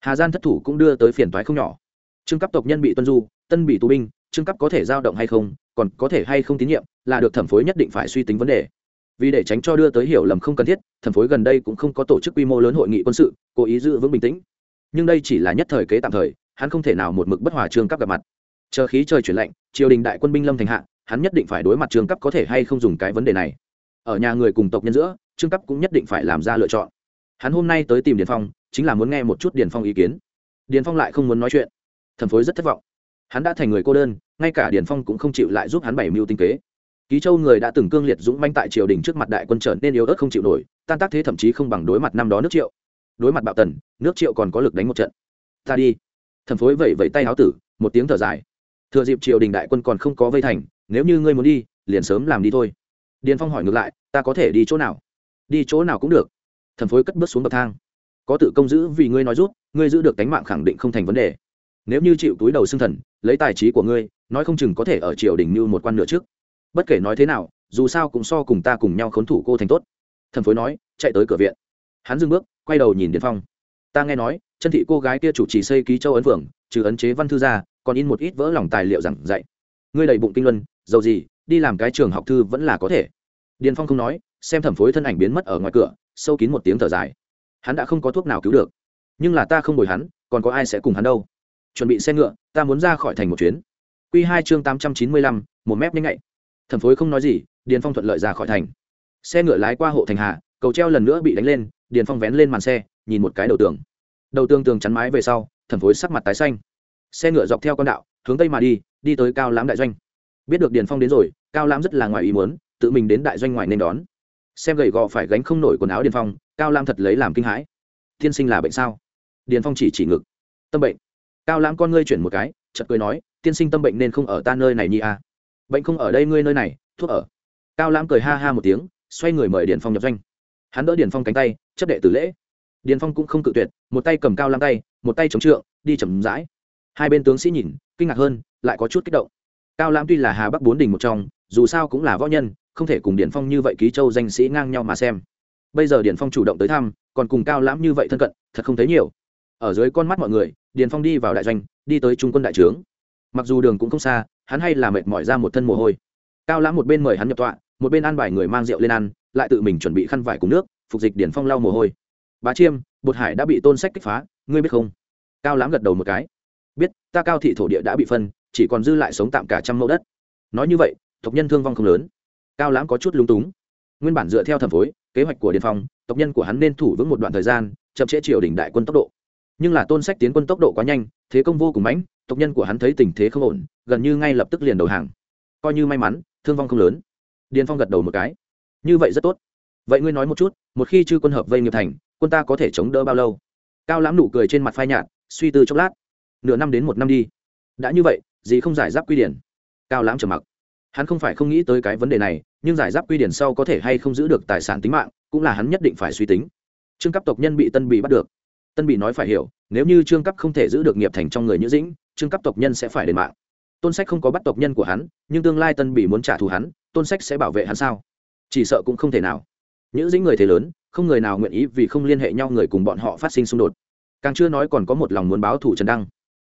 Hà gian thất thủ cũng đưa tới phiền toái không nhỏ. Trương cấp tộc nhân bị tuân du, tân bị tù binh, trương cấp có thể giao động hay không, còn có thể hay không tín nhiệm, là được thẩm phối nhất định phải suy tính vấn đề. Vì để tránh cho đưa tới hiểu lầm không cần thiết, thẩm phối gần đây cũng không có tổ chức quy mô lớn hội nghị quân sự, cố ý giữ vững bình tĩnh. Nhưng đây chỉ là nhất thời kế tạm thời, hắn không thể nào một mực bất hòa trương cấp gặp mặt. Chờ khí trời chuyển lạnh, triều đình đại quân binh lâm thành hạ, hắn nhất định phải đối mặt trương cấp có thể hay không dùng cái vấn đề này. Ở nhà người cùng tộc nhân giữa, trương cấp cũng nhất định phải làm ra lựa chọn hắn hôm nay tới tìm điền phong, chính là muốn nghe một chút điền phong ý kiến. Điền phong lại không muốn nói chuyện. Thần phối rất thất vọng. Hắn đã thành người cô đơn, ngay cả điền phong cũng không chịu lại giúp hắn bảy mưu tinh kế. Ký châu người đã từng cương liệt dũng manh tại triều đình trước mặt đại quân trở nên yếu ớt không chịu nổi, tan tác thế thậm chí không bằng đối mặt năm đó nước triệu. Đối mặt bạo tần, nước triệu còn có lực đánh một trận. Ta đi. Thần phối vẩy vẫy tay háo tử, một tiếng thở dài. Thừa dịp triều đình đại quân còn không có vây thành, nếu như ngươi muốn đi, liền sớm làm đi thôi. Điền phong hỏi ngược lại, ta có thể đi chỗ nào? Đi chỗ nào cũng được thần phối cất bước xuống bậc thang. Có tự công giữ vì ngươi nói rút, ngươi giữ được tánh mạng khẳng định không thành vấn đề. Nếu như chịu túi đầu xương thần, lấy tài trí của ngươi, nói không chừng có thể ở triều đình như một quan nửa trước. Bất kể nói thế nào, dù sao cũng so cùng ta cùng nhau khốn thủ cô thành tốt. Thần phối nói, chạy tới cửa viện. Hắn dừng bước, quay đầu nhìn điền phong. Ta nghe nói, chân thị cô gái kia chủ trì xây ký châu ấn phường trừ ấn chế văn thư ra, còn in một ít vỡ lòng tài liệu giảng dạy. Ngươi đầy bụng kinh luân, dầu gì, đi làm cái trường học thư vẫn là có thể. Điền phong không nói xem thẩm phối thân ảnh biến mất ở ngoài cửa, sâu kín một tiếng thở dài. Hắn đã không có thuốc nào cứu được. Nhưng là ta không bồi hắn, còn có ai sẽ cùng hắn đâu? Chuẩn bị xe ngựa, ta muốn ra khỏi thành một chuyến. Q hai chương tám trăm chín mươi lăm, một mép nhanh ngậy thẩm phối không nói gì, điền phong thuận lợi ra khỏi thành. Xe ngựa lái qua hộ thành hà cầu treo lần nữa bị đánh lên, điền phong vén lên màn xe, nhìn một cái đầu tường. Đầu tường tường chắn mái về sau, thẩm phối sắc mặt tái xanh. Xe ngựa dọc theo con đạo, hướng tây mà đi đi tới cao lãm đại doanh. Biết được điền phong đến rồi, cao lãm rất là ngoài ý muốn, tự mình đến đại doanh ngoài nên đón xem gầy gò phải gánh không nổi quần áo điền phong, cao lam thật lấy làm kinh hãi. Tiên sinh là bệnh sao? Điền phong chỉ chỉ ngực. Tâm bệnh. Cao lãm con ngươi chuyển một cái, chợt cười nói, tiên sinh tâm bệnh nên không ở ta nơi này nhi à. bệnh không ở đây ngươi nơi này, thuốc ở. Cao lãm cười ha ha một tiếng, xoay người mời điền phong nhập doanh. Hắn đỡ điền phong cánh tay, chấp đệ tử lễ. Điền phong cũng không cự tuyệt, một tay cầm cao lãm tay, một tay chống trượng, đi chầm rãi. Hai bên tướng sĩ nhìn, kinh ngạc hơn, lại có chút kích động. Cao lãm tuy là hà bắc bốn đình một trong, dù sao cũng là võ nhân không thể cùng điền phong như vậy ký châu danh sĩ ngang nhau mà xem. Bây giờ điền phong chủ động tới thăm, còn cùng cao lãm như vậy thân cận, thật không thấy nhiều. Ở dưới con mắt mọi người điền phong đi vào đại doanh, đi tới trung quân đại trướng. Mặc dù đường cũng không xa, hắn hay là mệt mỏi ra một thân mồ hôi. Cao lãm một bên mời hắn nhập tọa, một bên ăn bài người mang rượu lên ăn, lại tự mình chuẩn bị khăn vải cùng nước, phục dịch điền phong lau mồ hôi. Bá chiêm, bột hải đã bị tôn sách kích phá, ngươi biết không? Cao lãm gật đầu một cái. Biết, ta cao thị thổ địa đã bị phân, chỉ còn dư lại sống tạm cả trăm mẫu đất. Nói như vậy, tộc nhân thương vong không lớn cao lãm có chút lúng túng. Nguyên bản dựa theo thẩm phối, kế hoạch của điền phong, tộc nhân của hắn nên thủ vững một đoạn thời gian, chậm trễ triều đình đại quân tốc độ. Nhưng là tôn sách tiến quân tốc độ quá nhanh, thế công vô cùng mãnh, tộc nhân của hắn thấy tình thế không ổn, gần như ngay lập tức liền đầu hàng. Coi như may mắn, thương vong không lớn. Điền phong gật đầu một cái. Như vậy rất tốt. Vậy ngươi nói một chút, một khi chư quân hợp vây nghiệp thành, quân ta có thể chống đỡ bao lâu? Cao lãm nụ cười trên mặt phai nhạt, suy tư chốc lát. Nửa năm đến một năm đi. Đã như vậy, gì không giải giáp quy điển? Cao lãm trầm mặc. Hắn không phải không nghĩ tới cái vấn đề này nhưng giải giáp quy điển sau có thể hay không giữ được tài sản tính mạng, cũng là hắn nhất định phải suy tính. Trương cấp tộc nhân bị tân bị bắt được. Tân bị nói phải hiểu, nếu như trương cấp không thể giữ được nghiệp thành trong người nhữ dĩnh, trương cấp tộc nhân sẽ phải đền mạng. Tôn sách không có bắt tộc nhân của hắn, nhưng tương lai tân bị muốn trả thù hắn, tôn sách sẽ bảo vệ hắn sao? Chỉ sợ cũng không thể nào. Nhữ dĩnh người thế lớn, không người nào nguyện ý vì không liên hệ nhau người cùng bọn họ phát sinh xung đột. Càng chưa nói còn có một lòng muốn báo thủ trần đăng.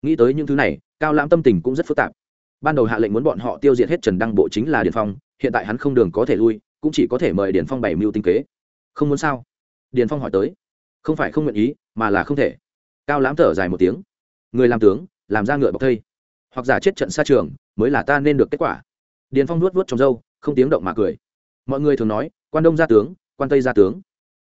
Nghĩ tới những thứ này, cao lãm tâm tình cũng rất phức tạp ban đầu hạ lệnh muốn bọn họ tiêu diệt hết trần đăng bộ chính là điền phong, hiện tại hắn không đường có thể lui, cũng chỉ có thể mời điền phong bày mưu tinh kế. Không muốn sao? Điền phong hỏi tới. Không phải không nguyện ý, mà là không thể. Cao lãm thở dài một tiếng. Người làm tướng, làm ra ngựa bọc thây. Hoặc giả chết trận xa trường, mới là ta nên được kết quả. Điền phong nuốt vuốt trong râu, không tiếng động mà cười. Mọi người thường nói, quan đông gia tướng, quan tây gia tướng.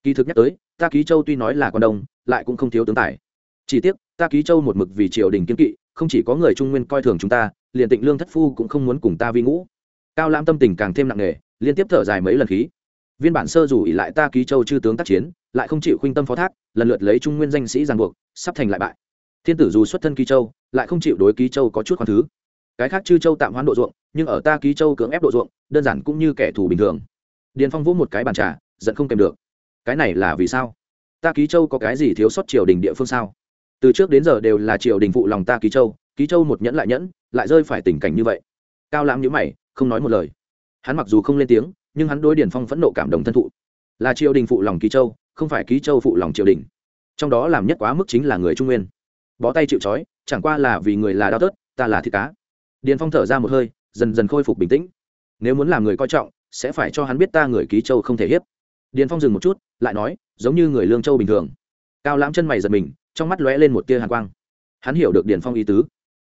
Kỳ thực nhắc tới, ta ký châu tuy nói là quan đông, lại cũng không thiếu tướng tài. Chỉ tiếc, ta ký châu một mực vì triều đình kiên kỵ không chỉ có người trung nguyên coi thường chúng ta, liền tịnh lương thất phu cũng không muốn cùng ta vi ngũ. Cao lãm tâm tình càng thêm nặng nề, liên tiếp thở dài mấy lần khí. Viên bản sơ dù ỉ lại ta ký châu chư tướng tác chiến, lại không chịu khuynh tâm phó thác, lần lượt lấy trung nguyên danh sĩ giang buộc, sắp thành lại bại. Thiên tử dù xuất thân ký châu, lại không chịu đối ký châu có chút khoan thứ. Cái khác chư châu tạm hoãn độ ruộng, nhưng ở ta ký châu cưỡng ép độ ruộng, đơn giản cũng như kẻ thù bình thường. Điền phong vỗ một cái bàn trà, giận không kèm được. Cái này là vì sao? Ta ký châu có cái gì thiếu sót triều đình địa phương sao? Từ trước đến giờ đều là triều đình phụ lòng ta ký châu ký châu một nhẫn lại nhẫn, lại rơi phải tình cảnh như vậy. Cao lãm nhữ mày, không nói một lời. Hắn mặc dù không lên tiếng, nhưng hắn đối điền phong phẫn nộ cảm động thân thụ. Là triều đình phụ lòng ký châu, không phải ký châu phụ lòng triều đình. Trong đó làm nhất quá mức chính là người trung nguyên. Bó tay chịu trói, chẳng qua là vì người là đau tớt, ta là thịt cá. Điền phong thở ra một hơi, dần dần khôi phục bình tĩnh. Nếu muốn làm người coi trọng, sẽ phải cho hắn biết ta người ký châu không thể hiếp. Điền phong dừng một chút, lại nói, giống như người lương châu bình thường. Cao lãm chân mày giật mình trong mắt lóe lên một tia hàn quang. Hắn hiểu được điền phong ý tứ.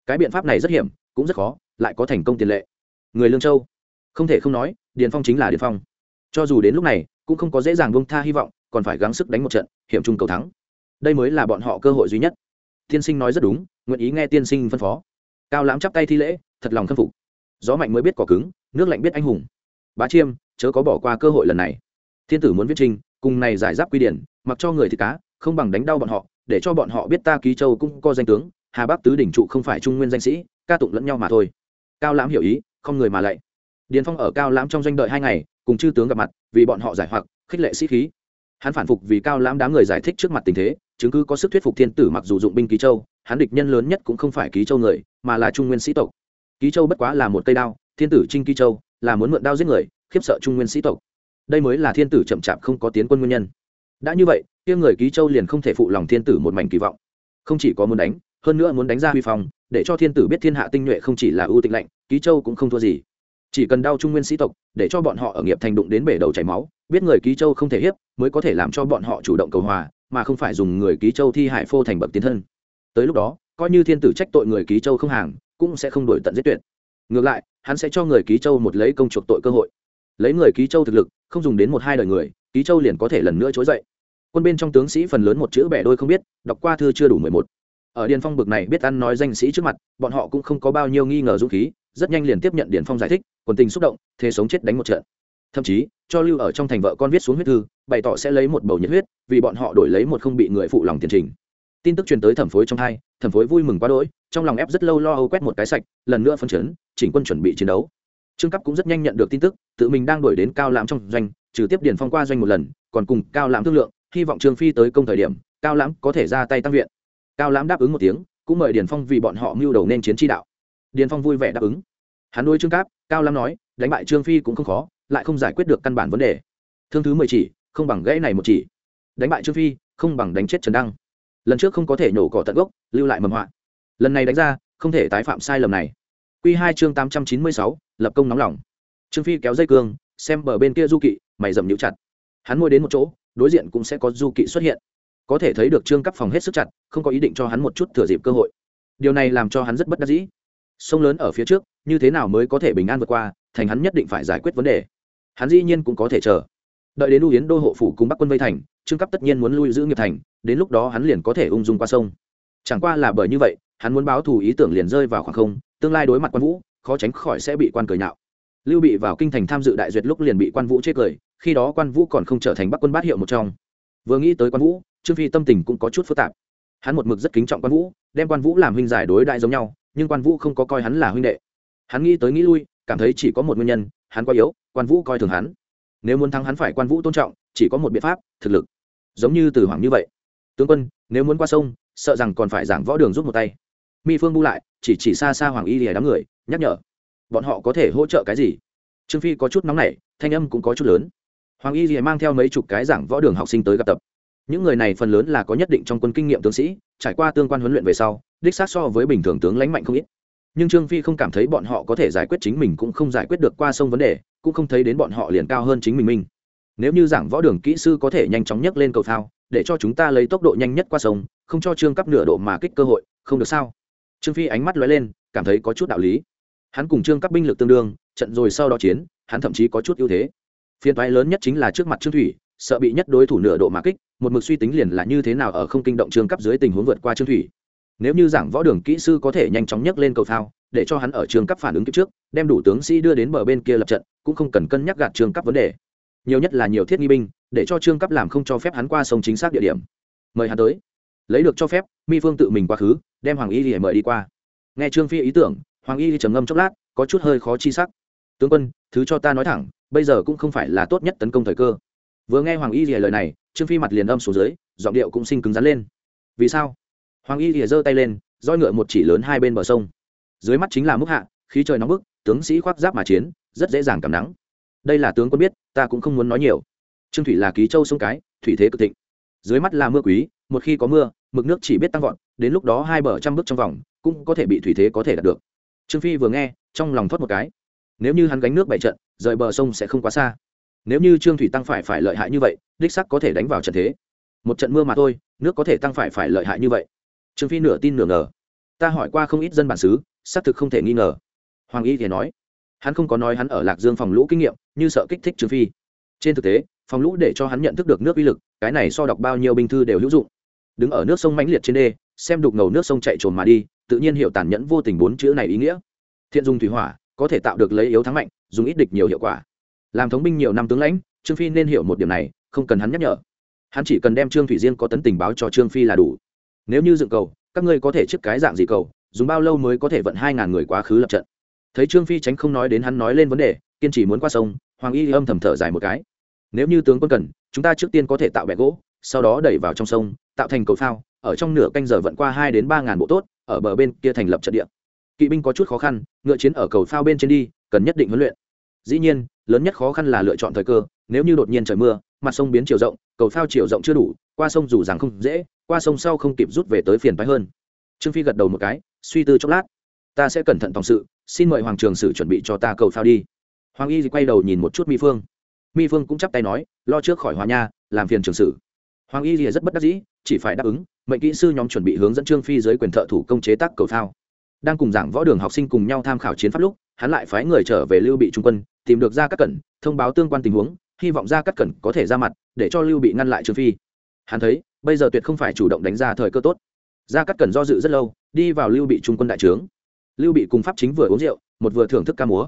Cái biện pháp này rất hiểm, cũng rất khó, lại có thành công tiền lệ. Người lương châu, không thể không nói, điền phong chính là điền phong. Cho dù đến lúc này, cũng không có dễ dàng bông tha hy vọng, còn phải gắng sức đánh một trận, hiểm trung cầu thắng. Đây mới là bọn họ cơ hội duy nhất. Tiên sinh nói rất đúng, nguyện ý nghe tiên sinh phân phó. Cao lãm chắp tay thi lễ, thật lòng khâm phục. Gió mạnh mới biết cỏ cứng, nước lạnh biết anh hùng. Bá chiêm, chớ có bỏ qua cơ hội lần này. Thiên tử muốn viết trinh cùng này giải giáp quy điển, mặc cho người thì cá, không bằng đánh đau bọn họ để cho bọn họ biết ta ký châu cũng có danh tướng, hà bắc tứ đỉnh trụ không phải trung nguyên danh sĩ, ca tụng lẫn nhau mà thôi. Cao lãm hiểu ý, không người mà lạy. Điền phong ở cao lãm trong doanh đợi hai ngày, cùng chư tướng gặp mặt, vì bọn họ giải hoặc, khích lệ sĩ khí. Hắn phản phục vì cao lãm đám người giải thích trước mặt tình thế, chứng cứ có sức thuyết phục thiên tử mặc dù dụng binh ký châu, hắn địch nhân lớn nhất cũng không phải ký châu người, mà là trung nguyên sĩ tộc. Ký châu bất quá là một cây đao, thiên tử trinh ký châu, là muốn mượn đao giết người, khiếp sợ trung nguyên sĩ tộc. Đây mới là thiên tử chậm chạp không có tiến quân nguyên nhân. Đã như vậy kia người ký châu liền không thể phụ lòng thiên tử một mảnh kỳ vọng. Không chỉ có muốn đánh, hơn nữa muốn đánh ra huy phong, để cho thiên tử biết thiên hạ tinh nhuệ không chỉ là ưu tịnh lạnh, ký châu cũng không thua gì. Chỉ cần đao trung nguyên sĩ tộc, để cho bọn họ ở nghiệp thành đụng đến bể đầu chảy máu, biết người ký châu không thể hiếp, mới có thể làm cho bọn họ chủ động cầu hòa, mà không phải dùng người ký châu thi hải phô thành bậc tiến thân. Tới lúc đó, coi như thiên tử trách tội người ký châu không hàng, cũng sẽ không đổi tận giết tuyệt. Ngược lại, hắn sẽ cho người ký châu một lấy công chuộc tội cơ hội. Lấy người ký châu thực lực, không dùng đến một hai đời người, ký châu liền có thể lần nữa trỗi dậy quân bên trong tướng sĩ phần lớn một chữ bẻ đôi không biết, đọc qua thư chưa đủ mười một. Ở điền phong bực này biết ăn nói danh sĩ trước mặt, bọn họ cũng không có bao nhiêu nghi ngờ dũng khí, rất nhanh liền tiếp nhận điền phong giải thích, quần tình xúc động, thế sống chết đánh một trận. Thậm chí, cho lưu ở trong thành vợ con viết xuống huyết thư, bày tỏ sẽ lấy một bầu nhiệt huyết, vì bọn họ đổi lấy một không bị người phụ lòng tiền trình. Tin tức truyền tới thẩm phối trong hai, thẩm phối vui mừng quá đỗi, trong lòng ép rất lâu lo âu quét một cái sạch, lần nữa phân chấn, chỉnh quân chuẩn bị chiến đấu. Trương cấp cũng rất nhanh nhận được tin tức, tự mình đang đổi đến cao lãm trong doanh, trừ tiếp điền phong qua doanh một lần, còn cùng cao lãm thương lượng hy vọng trương phi tới công thời điểm, cao lãm có thể ra tay tăng viện. Cao lãm đáp ứng một tiếng, cũng mời điền phong vì bọn họ mưu đầu nên chiến tri đạo. Điền phong vui vẻ đáp ứng. Hắn nuôi trương cáp, cao lãm nói, đánh bại trương phi cũng không khó, lại không giải quyết được căn bản vấn đề. Thương thứ mười chỉ, không bằng gãy này một chỉ. Đánh bại trương phi, không bằng đánh chết trần đăng. Lần trước không có thể nổ cỏ tận gốc, lưu lại mầm họa. Lần này đánh ra, không thể tái phạm sai lầm này. Q hai chương tám trăm chín mươi sáu, lập công nóng lòng. Trương phi kéo dây cương, xem bờ bên kia du kỵ, mày dầm nhũ chặt. Hắn môi đến một chỗ đối diện cũng sẽ có du kỵ xuất hiện. Có thể thấy được trương cấp phòng hết sức chặt, không có ý định cho hắn một chút thừa dịp cơ hội. Điều này làm cho hắn rất bất đắc dĩ. Sông lớn ở phía trước, như thế nào mới có thể bình an vượt qua, thành hắn nhất định phải giải quyết vấn đề. Hắn dĩ nhiên cũng có thể chờ. Đợi đến u yến đô hộ phủ cùng bắc quân vây thành, trương cấp tất nhiên muốn lui giữ nghiệp thành, đến lúc đó hắn liền có thể ung dung qua sông. Chẳng qua là bởi như vậy, hắn muốn báo thù ý tưởng liền rơi vào khoảng không, tương lai đối mặt quan vũ, khó tránh khỏi sẽ bị quan cười nhạo. Lưu bị vào kinh thành tham dự đại duyệt lúc liền bị quan vũ chết cười khi đó quan vũ còn không trở thành bắc quân bát hiệu một trong. Vừa nghĩ tới quan vũ, trương phi tâm tình cũng có chút phức tạp. Hắn một mực rất kính trọng quan vũ, đem quan vũ làm huynh giải đối đại giống nhau, nhưng quan vũ không có coi hắn là huynh đệ. Hắn nghĩ tới nghĩ lui, cảm thấy chỉ có một nguyên nhân, hắn quá yếu, quan vũ coi thường hắn. Nếu muốn thắng hắn phải quan vũ tôn trọng, chỉ có một biện pháp, thực lực. Giống như từ hoàng như vậy. Tướng quân, nếu muốn qua sông, sợ rằng còn phải giảng võ đường giúp một tay. Mi phương bu lại, chỉ chỉ xa xa hoàng y lìa đám người, nhắc nhở. Bọn họ có thể hỗ trợ cái gì? Trương phi có chút nóng nảy, thanh âm cũng có chút lớn hoàng y lìa mang theo mấy chục cái giảng võ đường học sinh tới gặp tập. Những người này phần lớn là có nhất định trong quân kinh nghiệm tướng sĩ, trải qua tương quan huấn luyện về sau, đích sát so với bình thường tướng lãnh mạnh không ít. Nhưng trương phi không cảm thấy bọn họ có thể giải quyết chính mình cũng không giải quyết được qua sông vấn đề, cũng không thấy đến bọn họ liền cao hơn chính mình mình. nếu như giảng võ đường kỹ sư có thể nhanh chóng nhấc lên cầu thao, để cho chúng ta lấy tốc độ nhanh nhất qua sông, không cho trương cấp nửa độ mà kích cơ hội, không được sao? Trương phi ánh mắt lóe lên, cảm thấy có chút đạo lý. Hắn cùng trương cấp binh lực tương đương, trận rồi sau đó chiến, hắn thậm chí có chút ưu thế phiền toái lớn nhất chính là trước mặt trương thủy, sợ bị nhất đối thủ nửa độ mà kích, một mực suy tính liền là như thế nào ở không kinh động trương cấp dưới tình huống vượt qua trương thủy. Nếu như giảng võ đường kỹ sư có thể nhanh chóng nhấc lên cầu thao để cho hắn ở trường cấp phản ứng kịp trước, đem đủ tướng sĩ đưa đến bờ bên kia lập trận, cũng không cần cân nhắc gạt trường cấp vấn đề. Nhiều nhất là nhiều thiết nghi binh, để cho trương cấp làm không cho phép hắn qua sông chính xác địa điểm. Mời hắn tới. Lấy được cho phép, mi phương tự mình quá khứ, đem hoàng y để mời đi qua. Nghe trương phi ý tưởng, hoàng y trầm ngâm chốc lát, có chút hơi khó chi sắc. Tướng quân, thứ cho ta nói thẳng bây giờ cũng không phải là tốt nhất tấn công thời cơ. Vừa nghe hoàng y rìa lời này, trương phi mặt liền âm xuống dưới, giọng điệu cũng sinh cứng rắn lên. Vì sao? Hoàng y rìa giơ tay lên, roi ngựa một chỉ lớn hai bên bờ sông. Dưới mắt chính là mức hạ, khí trời nóng bức, tướng sĩ khoác giáp mà chiến, rất dễ dàng cảm nắng. Đây là tướng quân biết, ta cũng không muốn nói nhiều. Trương thủy là ký châu sông cái, thủy thế cực thịnh. Dưới mắt là mưa quý, một khi có mưa, mực nước chỉ biết tăng vọt, đến lúc đó hai bờ trăm bước trong vòng, cũng có thể bị thủy thế có thể đạt được. Trương phi vừa nghe, trong lòng thoát một cái nếu như hắn gánh nước bảy trận, rời bờ sông sẽ không quá xa. Nếu như trương thủy tăng phải phải lợi hại như vậy, đích sắc có thể đánh vào trận thế. Một trận mưa mà thôi, nước có thể tăng phải phải lợi hại như vậy. Trương phi nửa tin nửa ngờ. Ta hỏi qua không ít dân bản xứ, xác thực không thể nghi ngờ. Hoàng y thì nói, hắn không có nói hắn ở lạc dương phòng lũ kinh nghiệm, như sợ kích thích trương phi. Trên thực tế, phòng lũ để cho hắn nhận thức được nước uy lực, cái này so đọc bao nhiêu binh thư đều hữu dụng. Đứng ở nước sông mãnh liệt trên đê, xem đục ngầu nước sông chạy trồn mà đi, tự nhiên hiểu tàn nhẫn vô tình bốn chữ này ý nghĩa. Thiện dùng thủy hỏa có thể tạo được lấy yếu thắng mạnh, dùng ít địch nhiều hiệu quả. Làm thống binh nhiều năm tướng lãnh, trương phi nên hiểu một điểm này, không cần hắn nhắc nhở. Hắn chỉ cần đem trương thủy diên có tấn tình báo cho trương phi là đủ. Nếu như dựng cầu, các ngươi có thể chiếc cái dạng gì cầu, dùng bao lâu mới có thể vận hai ngàn người quá khứ lập trận. Thấy trương phi tránh không nói đến hắn nói lên vấn đề, kiên trì muốn qua sông, hoàng y âm thầm thở dài một cái. Nếu như tướng quân cần, chúng ta trước tiên có thể tạo bẹ gỗ, sau đó đẩy vào trong sông, tạo thành cầu phao, ở trong nửa canh giờ vận qua hai đến ba ngàn bộ tốt, ở bờ bên kia thành lập trận địa kỵ binh có chút khó khăn, ngựa chiến ở cầu phao bên trên đi, cần nhất định huấn luyện. Dĩ nhiên, lớn nhất khó khăn là lựa chọn thời cơ, nếu như đột nhiên trời mưa, mặt sông biến chiều rộng, cầu phao chiều rộng chưa đủ, qua sông dù rằng không dễ, qua sông sau không kịp rút về tới phiền phái hơn. Trương phi gật đầu một cái, suy tư chốc lát. Ta sẽ cẩn thận tòng sự, xin mời hoàng trường sử chuẩn bị cho ta cầu phao đi. Hoàng y quay đầu nhìn một chút mi phương. Mi phương cũng chắp tay nói, lo trước khỏi hòa nha, làm phiền trường sử. Hoàng y rìa rất bất đắc dĩ, chỉ phải đáp ứng, mệnh kỹ sư nhóm chuẩn bị hướng dẫn trương phi dưới quyền thợ thủ công chế tác cầu phao đang cùng giảng võ đường học sinh cùng nhau tham khảo chiến pháp lúc, hắn lại phái người trở về lưu bị trung quân, tìm được ra các cẩn, thông báo tương quan tình huống, hy vọng ra các cẩn có thể ra mặt, để cho lưu bị ngăn lại trương phi. Hắn thấy, bây giờ tuyệt không phải chủ động đánh ra thời cơ tốt. Ra các cẩn do dự rất lâu, đi vào lưu bị trung quân đại trướng. Lưu bị cùng pháp chính vừa uống rượu, một vừa thưởng thức ca múa.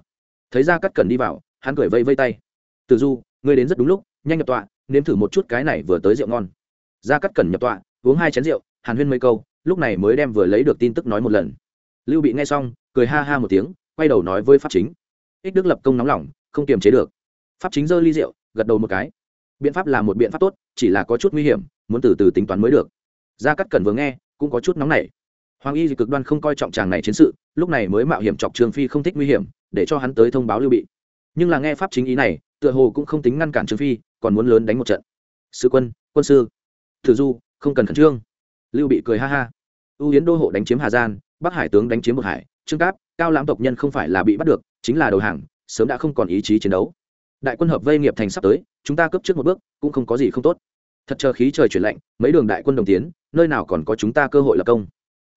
Thấy ra các cẩn đi vào, hắn cười vây vây tay. Từ du, ngươi đến rất đúng lúc, nhanh nhập tọa, nếm thử một chút cái này vừa tới rượu ngon. Ra cắt cẩn nhập tọa, uống hai chén rượu, hàn huyên mấy câu, lúc này mới đem vừa lấy được tin tức nói một lần lưu bị nghe xong, cười ha ha một tiếng, quay đầu nói với pháp chính. Ích đức lập công nóng lòng, không kiềm chế được. Pháp chính giơ ly rượu, gật đầu một cái. Biện pháp là một biện pháp tốt, chỉ là có chút nguy hiểm, muốn từ từ tính toán mới được. Gia cắt cẩn vừa nghe, cũng có chút nóng nảy. Hoàng y cực đoan không coi trọng chàng này chiến sự, lúc này mới mạo hiểm chọc trương phi không thích nguy hiểm, để cho hắn tới thông báo lưu bị. Nhưng là nghe pháp chính ý này, tựa hồ cũng không tính ngăn cản trương phi, còn muốn lớn đánh một trận. Sư quân quân sư. Thử du, không cần khẩn trương. Lưu bị cười ha ha. Ưu yến đô hộ đánh chiếm hà gian bắc hải tướng đánh chiếm một hải trương cáp cao lãm tộc nhân không phải là bị bắt được chính là đầu hàng sớm đã không còn ý chí chiến đấu. Đại quân hợp vây nghiệp thành sắp tới chúng ta cấp trước một bước cũng không có gì không tốt. Thật chờ khí trời chuyển lạnh mấy đường đại quân đồng tiến nơi nào còn có chúng ta cơ hội lập công.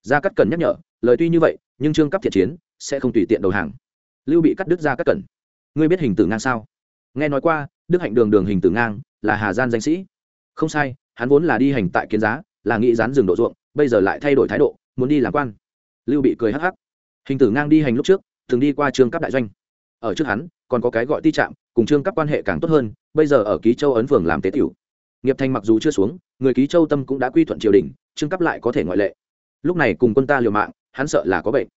Gia cắt cần nhắc nhở lời tuy như vậy nhưng trương cấp thiện chiến sẽ không tùy tiện đầu hàng. Lưu bị cắt đứt gia cắt cần, ngươi biết hình tử ngang sao? Nghe nói qua đức hạnh đường đường hình tử ngang là hà gian danh sĩ. Không sai hắn vốn là đi hành tại kiến giá là nghĩ dán rừng độ ruộng bây giờ lại thay đổi thái độ muốn đi làm quan lưu bị cười hắc hắc. Hình tử ngang đi hành lúc trước, thường đi qua trương cấp đại doanh. Ở trước hắn, còn có cái gọi ti trạm, cùng trương cấp quan hệ càng tốt hơn, bây giờ ở ký châu ấn phường làm tế tiểu. Nghiệp thành mặc dù chưa xuống, người ký châu tâm cũng đã quy thuận triều đình, trương cấp lại có thể ngoại lệ. Lúc này cùng quân ta liều mạng, hắn sợ là có bệnh.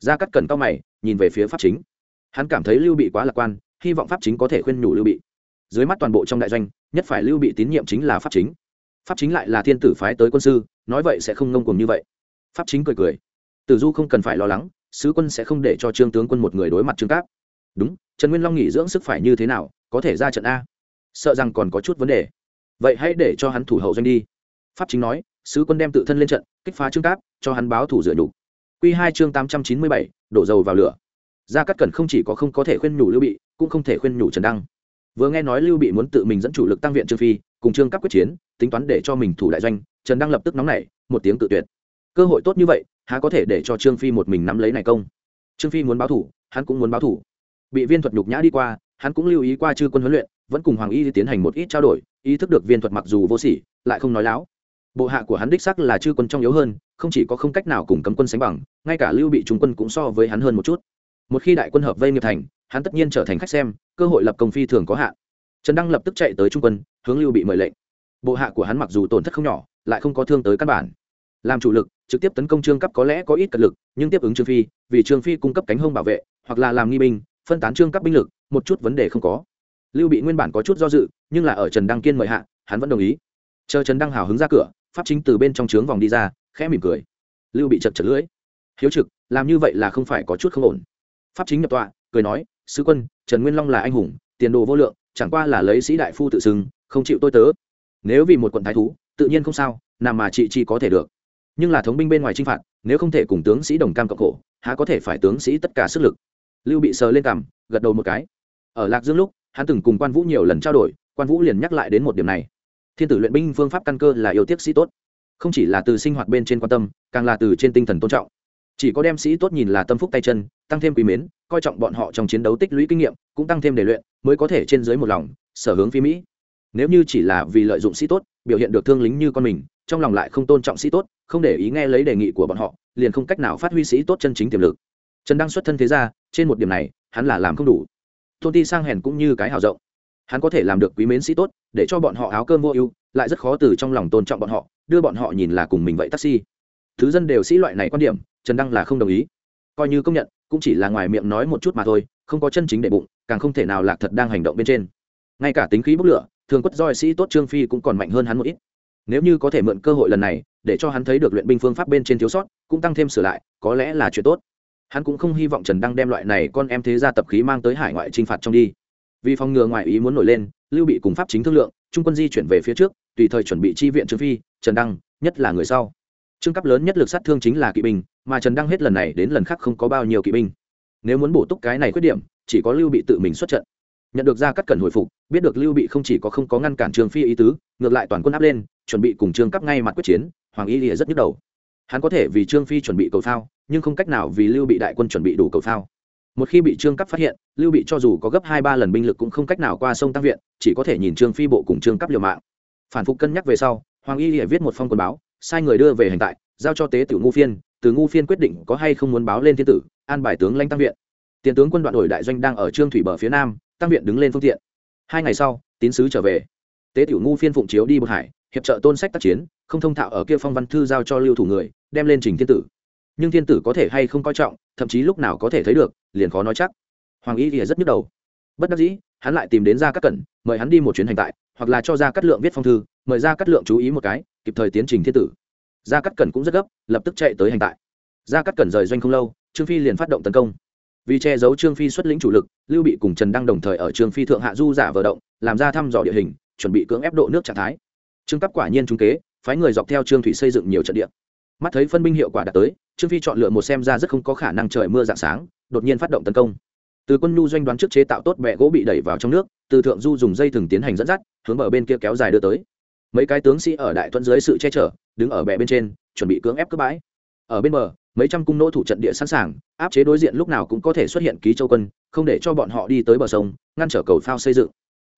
Ra cắt cần cao mày, nhìn về phía pháp chính. Hắn cảm thấy lưu bị quá lạc quan, hy vọng pháp chính có thể khuyên nhủ lưu bị. Dưới mắt toàn bộ trong đại doanh, nhất phải lưu bị tín nhiệm chính là pháp chính. Pháp chính lại là thiên tử phái tới quân sư, nói vậy sẽ không ngông cuồng như vậy. Pháp chính cười cười tử du không cần phải lo lắng, sứ quân sẽ không để cho trương tướng quân một người đối mặt trương cáp. Đúng, trần nguyên long nghỉ dưỡng sức phải như thế nào, có thể ra trận a. Sợ rằng còn có chút vấn đề. Vậy hãy để cho hắn thủ hậu doanh đi. Pháp chính nói, sứ quân đem tự thân lên trận, kích phá trương cáp, cho hắn báo thủ dựa đủ. q hai chương tám trăm chín mươi bảy, đổ dầu vào lửa. Gia cát cẩn không chỉ có không có thể khuyên nhủ lưu bị, cũng không thể khuyên nhủ trần đăng. Vừa nghe nói lưu bị muốn tự mình dẫn chủ lực tăng viện trương phi, cùng trương các quyết chiến, tính toán để cho mình thủ đại doanh, trần đăng lập tức nóng nảy, một tiếng tự tuyệt. Cơ hội tốt như vậy há có thể để cho trương phi một mình nắm lấy này công? Trương phi muốn báo thủ, hắn cũng muốn báo thủ. Bị viên thuật nhục nhã đi qua, hắn cũng lưu ý qua chư quân huấn luyện, vẫn cùng hoàng y tiến hành một ít trao đổi, ý thức được viên thuật mặc dù vô sỉ, lại không nói láo. Bộ hạ của hắn đích sắc là chư quân trong yếu hơn, không chỉ có không cách nào cùng cấm quân sánh bằng, ngay cả lưu bị trung quân cũng so với hắn hơn một chút. Một khi đại quân hợp vây nghiệp thành, hắn tất nhiên trở thành khách xem, cơ hội lập công phi thường có hạn. Trần đăng lập tức chạy tới trung quân, hướng lưu bị mời lệnh. Bộ hạ của hắn mặc dù tổn thất không nhỏ, lại không có thương tới căn bản làm chủ lực, trực tiếp tấn công trương cấp có lẽ có ít cật lực, nhưng tiếp ứng trương phi, vì trương phi cung cấp cánh hông bảo vệ, hoặc là làm nghi binh, phân tán trương cấp binh lực, một chút vấn đề không có. Lưu bị nguyên bản có chút do dự, nhưng là ở trần đăng kiên mời hạ, hắn vẫn đồng ý. Chờ trần đăng hào hứng ra cửa, pháp chính từ bên trong trướng vòng đi ra, khẽ mỉm cười. Lưu bị chật chật lưỡi. Hiếu trực, làm như vậy là không phải có chút không ổn. Pháp chính nhập tọa, cười nói, sứ quân, trần nguyên long là anh hùng, tiền đồ vô lượng, chẳng qua là lấy sĩ đại phu tự xưng, không chịu tôi tớ. Nếu vì một quận thái thú, tự nhiên không sao nào mà chị chi có thể được nhưng là thống binh bên ngoài chinh phạt, nếu không thể cùng tướng sĩ đồng cam cộng khổ, há có thể phải tướng sĩ tất cả sức lực. Lưu bị sờ lên cằm, gật đầu một cái. Ở lạc dương lúc, hắn từng cùng quan vũ nhiều lần trao đổi, quan vũ liền nhắc lại đến một điểm này. Thiên tử luyện binh phương pháp căn cơ là yêu tiếc sĩ tốt. Không chỉ là từ sinh hoạt bên trên quan tâm, càng là từ trên tinh thần tôn trọng. Chỉ có đem sĩ tốt nhìn là tâm phúc tay chân, tăng thêm quý mến, coi trọng bọn họ trong chiến đấu tích lũy kinh nghiệm, cũng tăng thêm để luyện, mới có thể trên dưới một lòng, sở hướng phi mỹ. Nếu như chỉ là vì lợi dụng sĩ tốt, biểu hiện được thương lính như con mình, trong lòng lại không tôn trọng sĩ tốt không để ý nghe lấy đề nghị của bọn họ, liền không cách nào phát huy sĩ tốt chân chính tiềm lực. Trần đăng xuất thân thế ra trên một điểm này, hắn là làm không đủ. Tôn ti sang hèn cũng như cái hào rộng. Hắn có thể làm được quý mến sĩ tốt, để cho bọn họ áo cơm vô ưu, lại rất khó từ trong lòng tôn trọng bọn họ, đưa bọn họ nhìn là cùng mình vậy taxi. Thứ dân đều sĩ loại này quan điểm, trần đăng là không đồng ý. Coi như công nhận, cũng chỉ là ngoài miệng nói một chút mà thôi, không có chân chính để bụng, càng không thể nào lạc thật đang hành động bên trên. Ngay cả tính khí bốc lửa, thường quất roi sĩ tốt trương phi cũng còn mạnh hơn hắn một ít. Nếu như có thể mượn cơ hội lần này để cho hắn thấy được luyện binh phương pháp bên trên thiếu sót, cũng tăng thêm sửa lại, có lẽ là chuyện tốt. Hắn cũng không hy vọng trần đăng đem loại này con em thế ra tập khí mang tới hải ngoại t r i n h phạt trong đi. Vì phòng ngừa ngoại ý muốn nổi lên, lưu bị cùng pháp chính thương lượng, trung quân di chuyển về phía trước, tùy thời chuẩn bị chi viện trương phi, trần đăng, nhất là người sau. Trương cấp lớn nhất lực sát thương chính là kỵ binh, mà trần đăng hết lần này đến lần khác không có bao nhiêu kỵ binh. Nếu muốn bổ túc cái này khuyết điểm, chỉ có lưu bị tự mình xuất trận. Nhận được ra cắt cẩn hồi phục, biết được lưu bị không chỉ có không có ngăn cản trương phi ý tứ, ngược lại toàn quân áp lên, chuẩn bị cùng trương cấp ngay mặt quyết chiến hoàng y lìa rất nhức đầu. Hắn có thể vì trương phi chuẩn bị cầu phao, nhưng không cách nào vì lưu bị đại quân chuẩn bị đủ cầu phao. Một khi bị trương cấp phát hiện, lưu bị cho dù có gấp hai ba lần binh lực cũng không cách nào qua sông tăng viện, chỉ có thể nhìn trương phi bộ cùng trương cấp liều mạng. Phản phục cân nhắc về sau, hoàng y lìa viết một phong quân báo, sai người đưa về hành tại, giao cho tế tử ngu phiên, từ ngu phiên quyết định có hay không muốn báo lên thiên tử, an bài tướng lãnh tăng viện. Tiền tướng quân đoạn đổi đại doanh đang ở trương thủy bờ phía nam, tăng viện đứng lên phương tiện. Hai ngày sau, tín sứ trở về. Tế tiểu ngu phiên phụng chiếu đi bậc hải, hiệp trợ tôn sách tác chiến không thông thạo ở kia phong văn thư giao cho lưu thủ người, đem lên trình thiên tử. Nhưng thiên tử có thể hay không coi trọng, thậm chí lúc nào có thể thấy được, liền khó nói chắc. Hoàng y thì rất nhức đầu. Bất đắc dĩ, hắn lại tìm đến ra các cẩn, mời hắn đi một chuyến hành tại, hoặc là cho ra cát lượng viết phong thư, mời ra cát lượng chú ý một cái, kịp thời tiến trình thiên tử. Ra cát cẩn cũng rất gấp, lập tức chạy tới hành tại. Ra cát cẩn rời doanh không lâu, trương phi liền phát động tấn công. Vì che giấu trương phi xuất lĩnh chủ lực, lưu bị cùng trần đăng đồng thời ở trương phi thượng hạ du giả vờ động, làm ra thăm dò địa hình, chuẩn bị cưỡng ép độ nước trạng thái. Trương cấp quả nhiên trung kế phái người dọc theo trương thủy xây dựng nhiều trận địa. Mắt thấy phân binh hiệu quả đạt tới, trương phi chọn lựa một xem ra rất không có khả năng trời mưa dạng sáng, đột nhiên phát động tấn công. Từ quân nhu doanh đoán trước chế tạo tốt bẹ gỗ bị đẩy vào trong nước, từ thượng du dùng dây thừng tiến hành dẫn dắt, hướng bờ bên kia kéo dài đưa tới. Mấy cái tướng sĩ ở đại thuận dưới sự che chở, đứng ở bẹ bên trên, chuẩn bị cưỡng ép cướp bãi. Ở bên bờ, mấy trăm cung nỗ thủ trận địa sẵn sàng, áp chế đối diện lúc nào cũng có thể xuất hiện ký châu quân, không để cho bọn họ đi tới bờ sông, ngăn trở cầu phao xây dựng.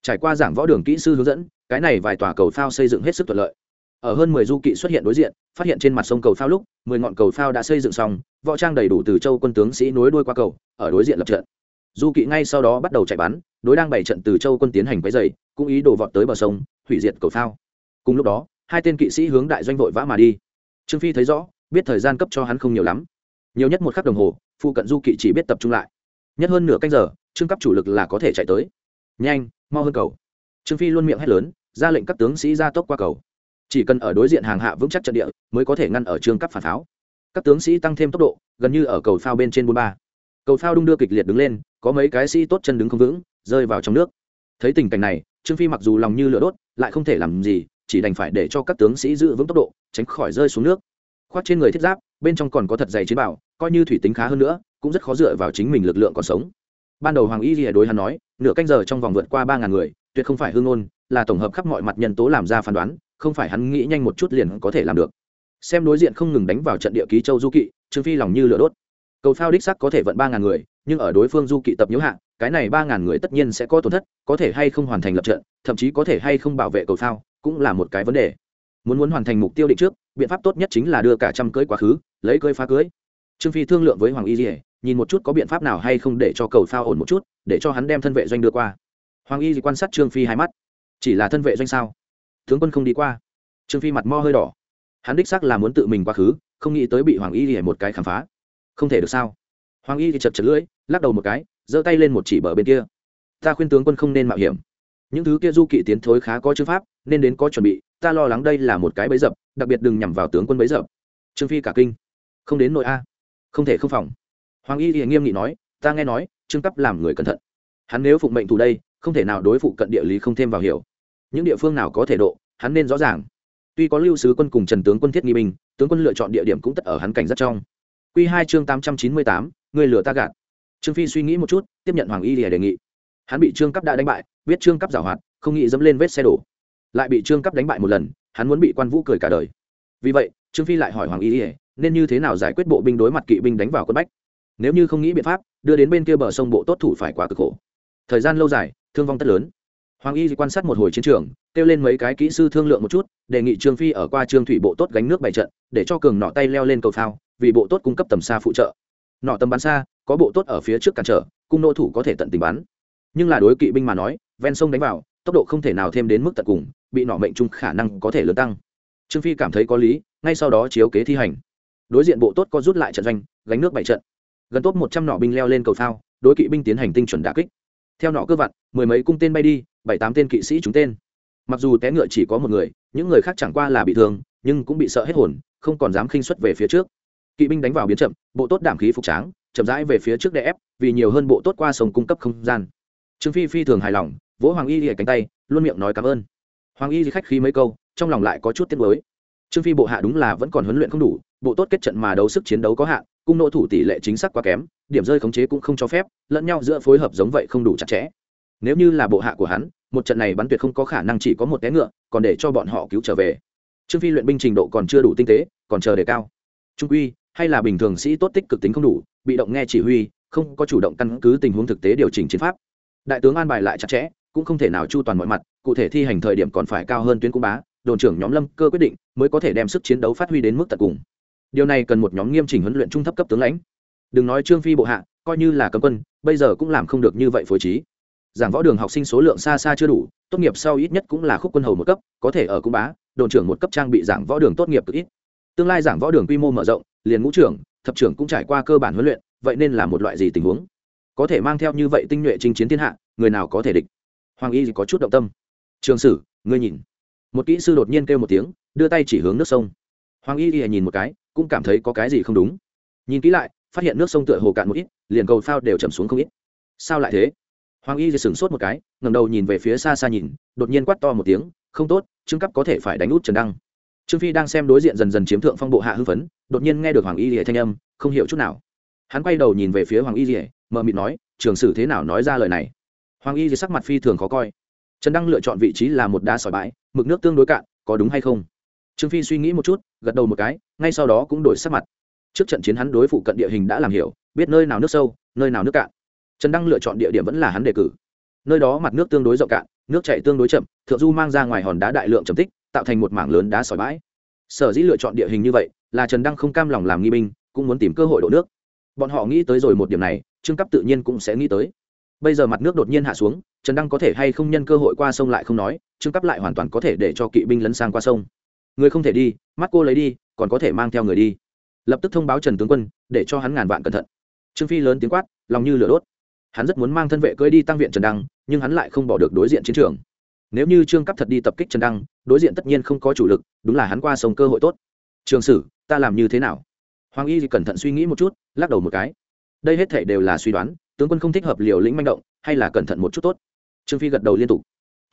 Trải qua giảng võ đường kỹ sư hướng dẫn, cái này vài tòa cầu phao xây dựng hết sức thuận lợi ở hơn mười du kỵ xuất hiện đối diện, phát hiện trên mặt sông cầu phao lúc, mười ngọn cầu phao đã xây dựng xong, võ trang đầy đủ từ châu quân tướng sĩ nối đuôi qua cầu, ở đối diện lập trận. Du kỵ ngay sau đó bắt đầu chạy bắn, đối đang bày trận từ châu quân tiến hành quấy dày cũng ý đổ vọt tới bờ sông, hủy diệt cầu phao. Cùng lúc đó, hai tên kỵ sĩ hướng đại doanh vội vã mà đi. Trương phi thấy rõ, biết thời gian cấp cho hắn không nhiều lắm. Nhiều nhất một khắc đồng hồ, phụ cận du kỵ chỉ biết tập trung lại. Nhất hơn nửa canh giờ, trương cấp chủ lực là có thể chạy tới. Nhanh, mau hơn cầu. Trương phi luôn miệng hét lớn, ra lệnh các tướng sĩ ra tốc qua cầu chỉ cần ở đối diện hàng hạ vững chắc trận địa mới có thể ngăn ở trương cấp phản pháo. Các tướng sĩ tăng thêm tốc độ, gần như ở cầu phao bên trên bốn ba. Cầu phao đung đưa kịch liệt đứng lên, có mấy cái sĩ tốt chân đứng không vững, rơi vào trong nước. Thấy tình cảnh này, trương phi mặc dù lòng như lửa đốt, lại không thể làm gì, chỉ đành phải để cho các tướng sĩ giữ vững tốc độ, tránh khỏi rơi xuống nước. Khoác trên người thiết giáp, bên trong còn có thật dày chiến bảo, coi như thủy tính khá hơn nữa, cũng rất khó dựa vào chính mình lực lượng còn sống. Ban đầu hoàng y rìa đối hắn nói, nửa canh giờ trong vòng vượt qua ba ngàn người, tuyệt không phải hương ngôn, là tổng hợp khắp mọi mặt nhân tố làm ra phán đoán không phải hắn nghĩ nhanh một chút liền có thể làm được. Xem đối diện không ngừng đánh vào trận địa ký châu du kỵ, trương phi lòng như lửa đốt. Cầu phao đích sắc có thể vận ba ngàn người, nhưng ở đối phương du kỵ tập nhiễu hạng cái này ba ngàn người tất nhiên sẽ có tổn thất, có thể hay không hoàn thành lập trận, thậm chí có thể hay không bảo vệ cầu phao, cũng là một cái vấn đề. Muốn muốn hoàn thành mục tiêu định trước, biện pháp tốt nhất chính là đưa cả trăm cưới quá khứ, lấy cưới phá cưới. Trương phi thương lượng với hoàng y dỉa nhìn một chút có biện pháp nào hay không để cho cầu phao ổn một chút, để cho hắn đem thân vệ doanh đưa qua. Hoàng y quan sát trương phi hai mắt. Chỉ là thân vệ doanh sao? Tướng quân không đi qua. Trương phi mặt mo hơi đỏ. Hắn đích xác là muốn tự mình quá khứ, không nghĩ tới bị hoàng y thì một cái khám phá. Không thể được sao? Hoàng y thì chật chật lưỡi, lắc đầu một cái, giơ tay lên một chỉ bờ bên kia. Ta khuyên tướng quân không nên mạo hiểm. Những thứ kia du kỵ tiến thối khá có chữ pháp, nên đến có chuẩn bị, ta lo lắng đây là một cái bẫy dập, đặc biệt đừng nhằm vào tướng quân bẫy dập. Trương phi cả kinh. Không đến nội a. Không thể không phòng. Hoàng y thì nghiêm nghị nói, ta nghe nói, trương cấp làm người cẩn thận. Hắn nếu phụng mệnh thủ đây, không thể nào đối phụ cận địa lý không thêm vào hiểu những địa phương nào có thể độ, hắn nên rõ ràng. Tuy có lưu sứ quân cùng trần tướng quân thiết nghi binh, tướng quân lựa chọn địa điểm cũng tất ở hắn cảnh rất trong. Q hai chương tám trăm chín mươi tám, người lừa ta gạt. Trương phi suy nghĩ một chút, tiếp nhận hoàng y lìa đề nghị. Hắn bị trương cấp đã đánh bại, biết trương cấp giảo hoạt, không nghĩ dẫm lên vết xe đổ. Lại bị trương cấp đánh bại một lần, hắn muốn bị quan vũ cười cả đời. Vì vậy, trương phi lại hỏi hoàng y lìa, nên như thế nào giải quyết bộ binh đối mặt kỵ binh đánh vào quân bách? Nếu như không nghĩ biện pháp, đưa đến bên kia bờ sông bộ tốt thủ phải quá cực khổ. Thời gian lâu dài, thương vong tất lớn hoàng y quan sát một hồi chiến trường, kêu lên mấy cái kỹ sư thương lượng một chút, đề nghị trương phi ở qua trương thủy bộ tốt gánh nước bày trận, để cho cường nọ tay leo lên cầu phao, vì bộ tốt cung cấp tầm xa phụ trợ. Nọ tầm bắn xa, có bộ tốt ở phía trước cản trở, cung nô thủ có thể tận tình bắn. Nhưng là đối kỵ binh mà nói, ven sông đánh vào, tốc độ không thể nào thêm đến mức tận cùng, bị nọ mệnh trung khả năng có thể lớn tăng. Trương phi cảm thấy có lý, ngay sau đó chiếu kế thi hành. Đối diện bộ tốt có rút lại trận doanh, gánh nước bảy trận. Gần tốt một trăm nọ binh leo lên cầu phao, đối kỵ binh tiến hành tinh chuẩn đà kích theo nọ cơ vặn, mười mấy cung tên bay đi, bảy tám tên kỵ sĩ trúng tên. Mặc dù té ngựa chỉ có một người, những người khác chẳng qua là bị thương, nhưng cũng bị sợ hết hồn, không còn dám khinh xuất về phía trước. Kỵ binh đánh vào biến chậm, bộ tốt đảm khí phục tráng, chậm rãi về phía trước đè ép, vì nhiều hơn bộ tốt qua sông cung cấp không gian. Trương phi phi thường hài lòng, vỗ hoàng y lìa cánh tay, luôn miệng nói cảm ơn. Hoàng y khách khí mấy câu, trong lòng lại có chút tiếc nuối. Trương phi bộ hạ đúng là vẫn còn huấn luyện không đủ, bộ tốt kết trận mà đấu sức chiến đấu có hạn cung nỗ thủ tỷ lệ chính xác quá kém, điểm rơi khống chế cũng không cho phép, lẫn nhau giữa phối hợp giống vậy không đủ chặt chẽ. Nếu như là bộ hạ của hắn, một trận này bắn tuyệt không có khả năng chỉ có một té ngựa, còn để cho bọn họ cứu trở về. Trương phi luyện binh trình độ còn chưa đủ tinh tế, còn chờ đề cao. Trung quy, hay là bình thường sĩ tốt tích cực tính không đủ, bị động nghe chỉ huy, không có chủ động căn cứ tình huống thực tế điều chỉnh chiến pháp. Đại tướng an bài lại chặt chẽ, cũng không thể nào chu toàn mọi mặt, cụ thể thi hành thời điểm còn phải cao hơn tuyến cung bá, đồn trưởng nhóm lâm cơ quyết định mới có thể đem sức chiến đấu phát huy đến mức tận cùng điều này cần một nhóm nghiêm chỉnh huấn luyện trung thấp cấp tướng lãnh. Đừng nói trương phi bộ hạ, coi như là cấm quân, bây giờ cũng làm không được như vậy phối trí. Giảng võ đường học sinh số lượng xa xa chưa đủ, tốt nghiệp sau ít nhất cũng là khúc quân hầu một cấp, có thể ở cung bá, đồn trưởng một cấp trang bị giảng võ đường tốt nghiệp cực ít. Tương lai giảng võ đường quy mô mở rộng, liền ngũ trưởng, thập trưởng cũng trải qua cơ bản huấn luyện, vậy nên là một loại gì tình huống? Có thể mang theo như vậy tinh nhuệ chinh chiến thiên hạ, người nào có thể địch? Hoàng y có chút động tâm. Trường sử, ngươi nhìn. Một kỹ sư đột nhiên kêu một tiếng, đưa tay chỉ hướng nước sông. Hoàng y nhìn một cái cũng cảm thấy có cái gì không đúng. Nhìn kỹ lại, phát hiện nước sông tựa hồ cạn một ít, liền cầu phao đều chầm xuống không ít. Sao lại thế? Hoàng y sửng sốt một cái ngầm đầu nhìn về phía xa xa nhìn, đột nhiên quát to một tiếng, không tốt, trương cấp có thể phải đánh út trần đăng. Trương phi đang xem đối diện dần dần chiếm thượng phong bộ hạ hưng phấn, đột nhiên nghe được hoàng y lìa thanh âm, không hiểu chút nào. Hắn quay đầu nhìn về phía hoàng y lìa mờ mịt nói, trường sử thế nào nói ra lời này? Hoàng y lìa sắc mặt phi thường khó coi. Trần đăng lựa chọn vị trí là một đá sỏi bãi, mực nước tương đối cạn, có đúng hay không? Trương phi suy nghĩ một chút, gật đầu một cái, ngay sau đó cũng đổi sắc mặt. Trước trận chiến hắn đối phụ cận địa hình đã làm hiểu, biết nơi nào nước sâu, nơi nào nước cạn. Trần đăng lựa chọn địa điểm vẫn là hắn đề cử. Nơi đó mặt nước tương đối rộng cạn, nước chảy tương đối chậm, thượng du mang ra ngoài hòn đá đại lượng trầm tích, tạo thành một mảng lớn đá sỏi bãi. Sở dĩ lựa chọn địa hình như vậy, là trần đăng không cam lòng làm nghi binh, cũng muốn tìm cơ hội đổ nước. Bọn họ nghĩ tới rồi một điểm này, trương cấp tự nhiên cũng sẽ nghĩ tới. Bây giờ mặt nước đột nhiên hạ xuống, trần đăng có thể hay không nhân cơ hội qua sông lại không nói, trương cấp lại hoàn toàn có thể để cho kỵ binh lấn sang qua sông người không thể đi, mắt cô lấy đi, còn có thể mang theo người đi. Lập tức thông báo trần tướng quân, để cho hắn ngàn vạn cẩn thận. Trương phi lớn tiếng quát, lòng như lửa đốt. Hắn rất muốn mang thân vệ cưỡi đi tăng viện trần đăng, nhưng hắn lại không bỏ được đối diện chiến trường. Nếu như trương cấp thật đi tập kích trần đăng, đối diện tất nhiên không có chủ lực, đúng là hắn qua sông cơ hội tốt. Trường sử, ta làm như thế nào? Hoàng y cẩn thận suy nghĩ một chút, lắc đầu một cái. Đây hết thể đều là suy đoán, tướng quân không thích hợp liều lĩnh manh động, hay là cẩn thận một chút tốt? Trương phi gật đầu liên tục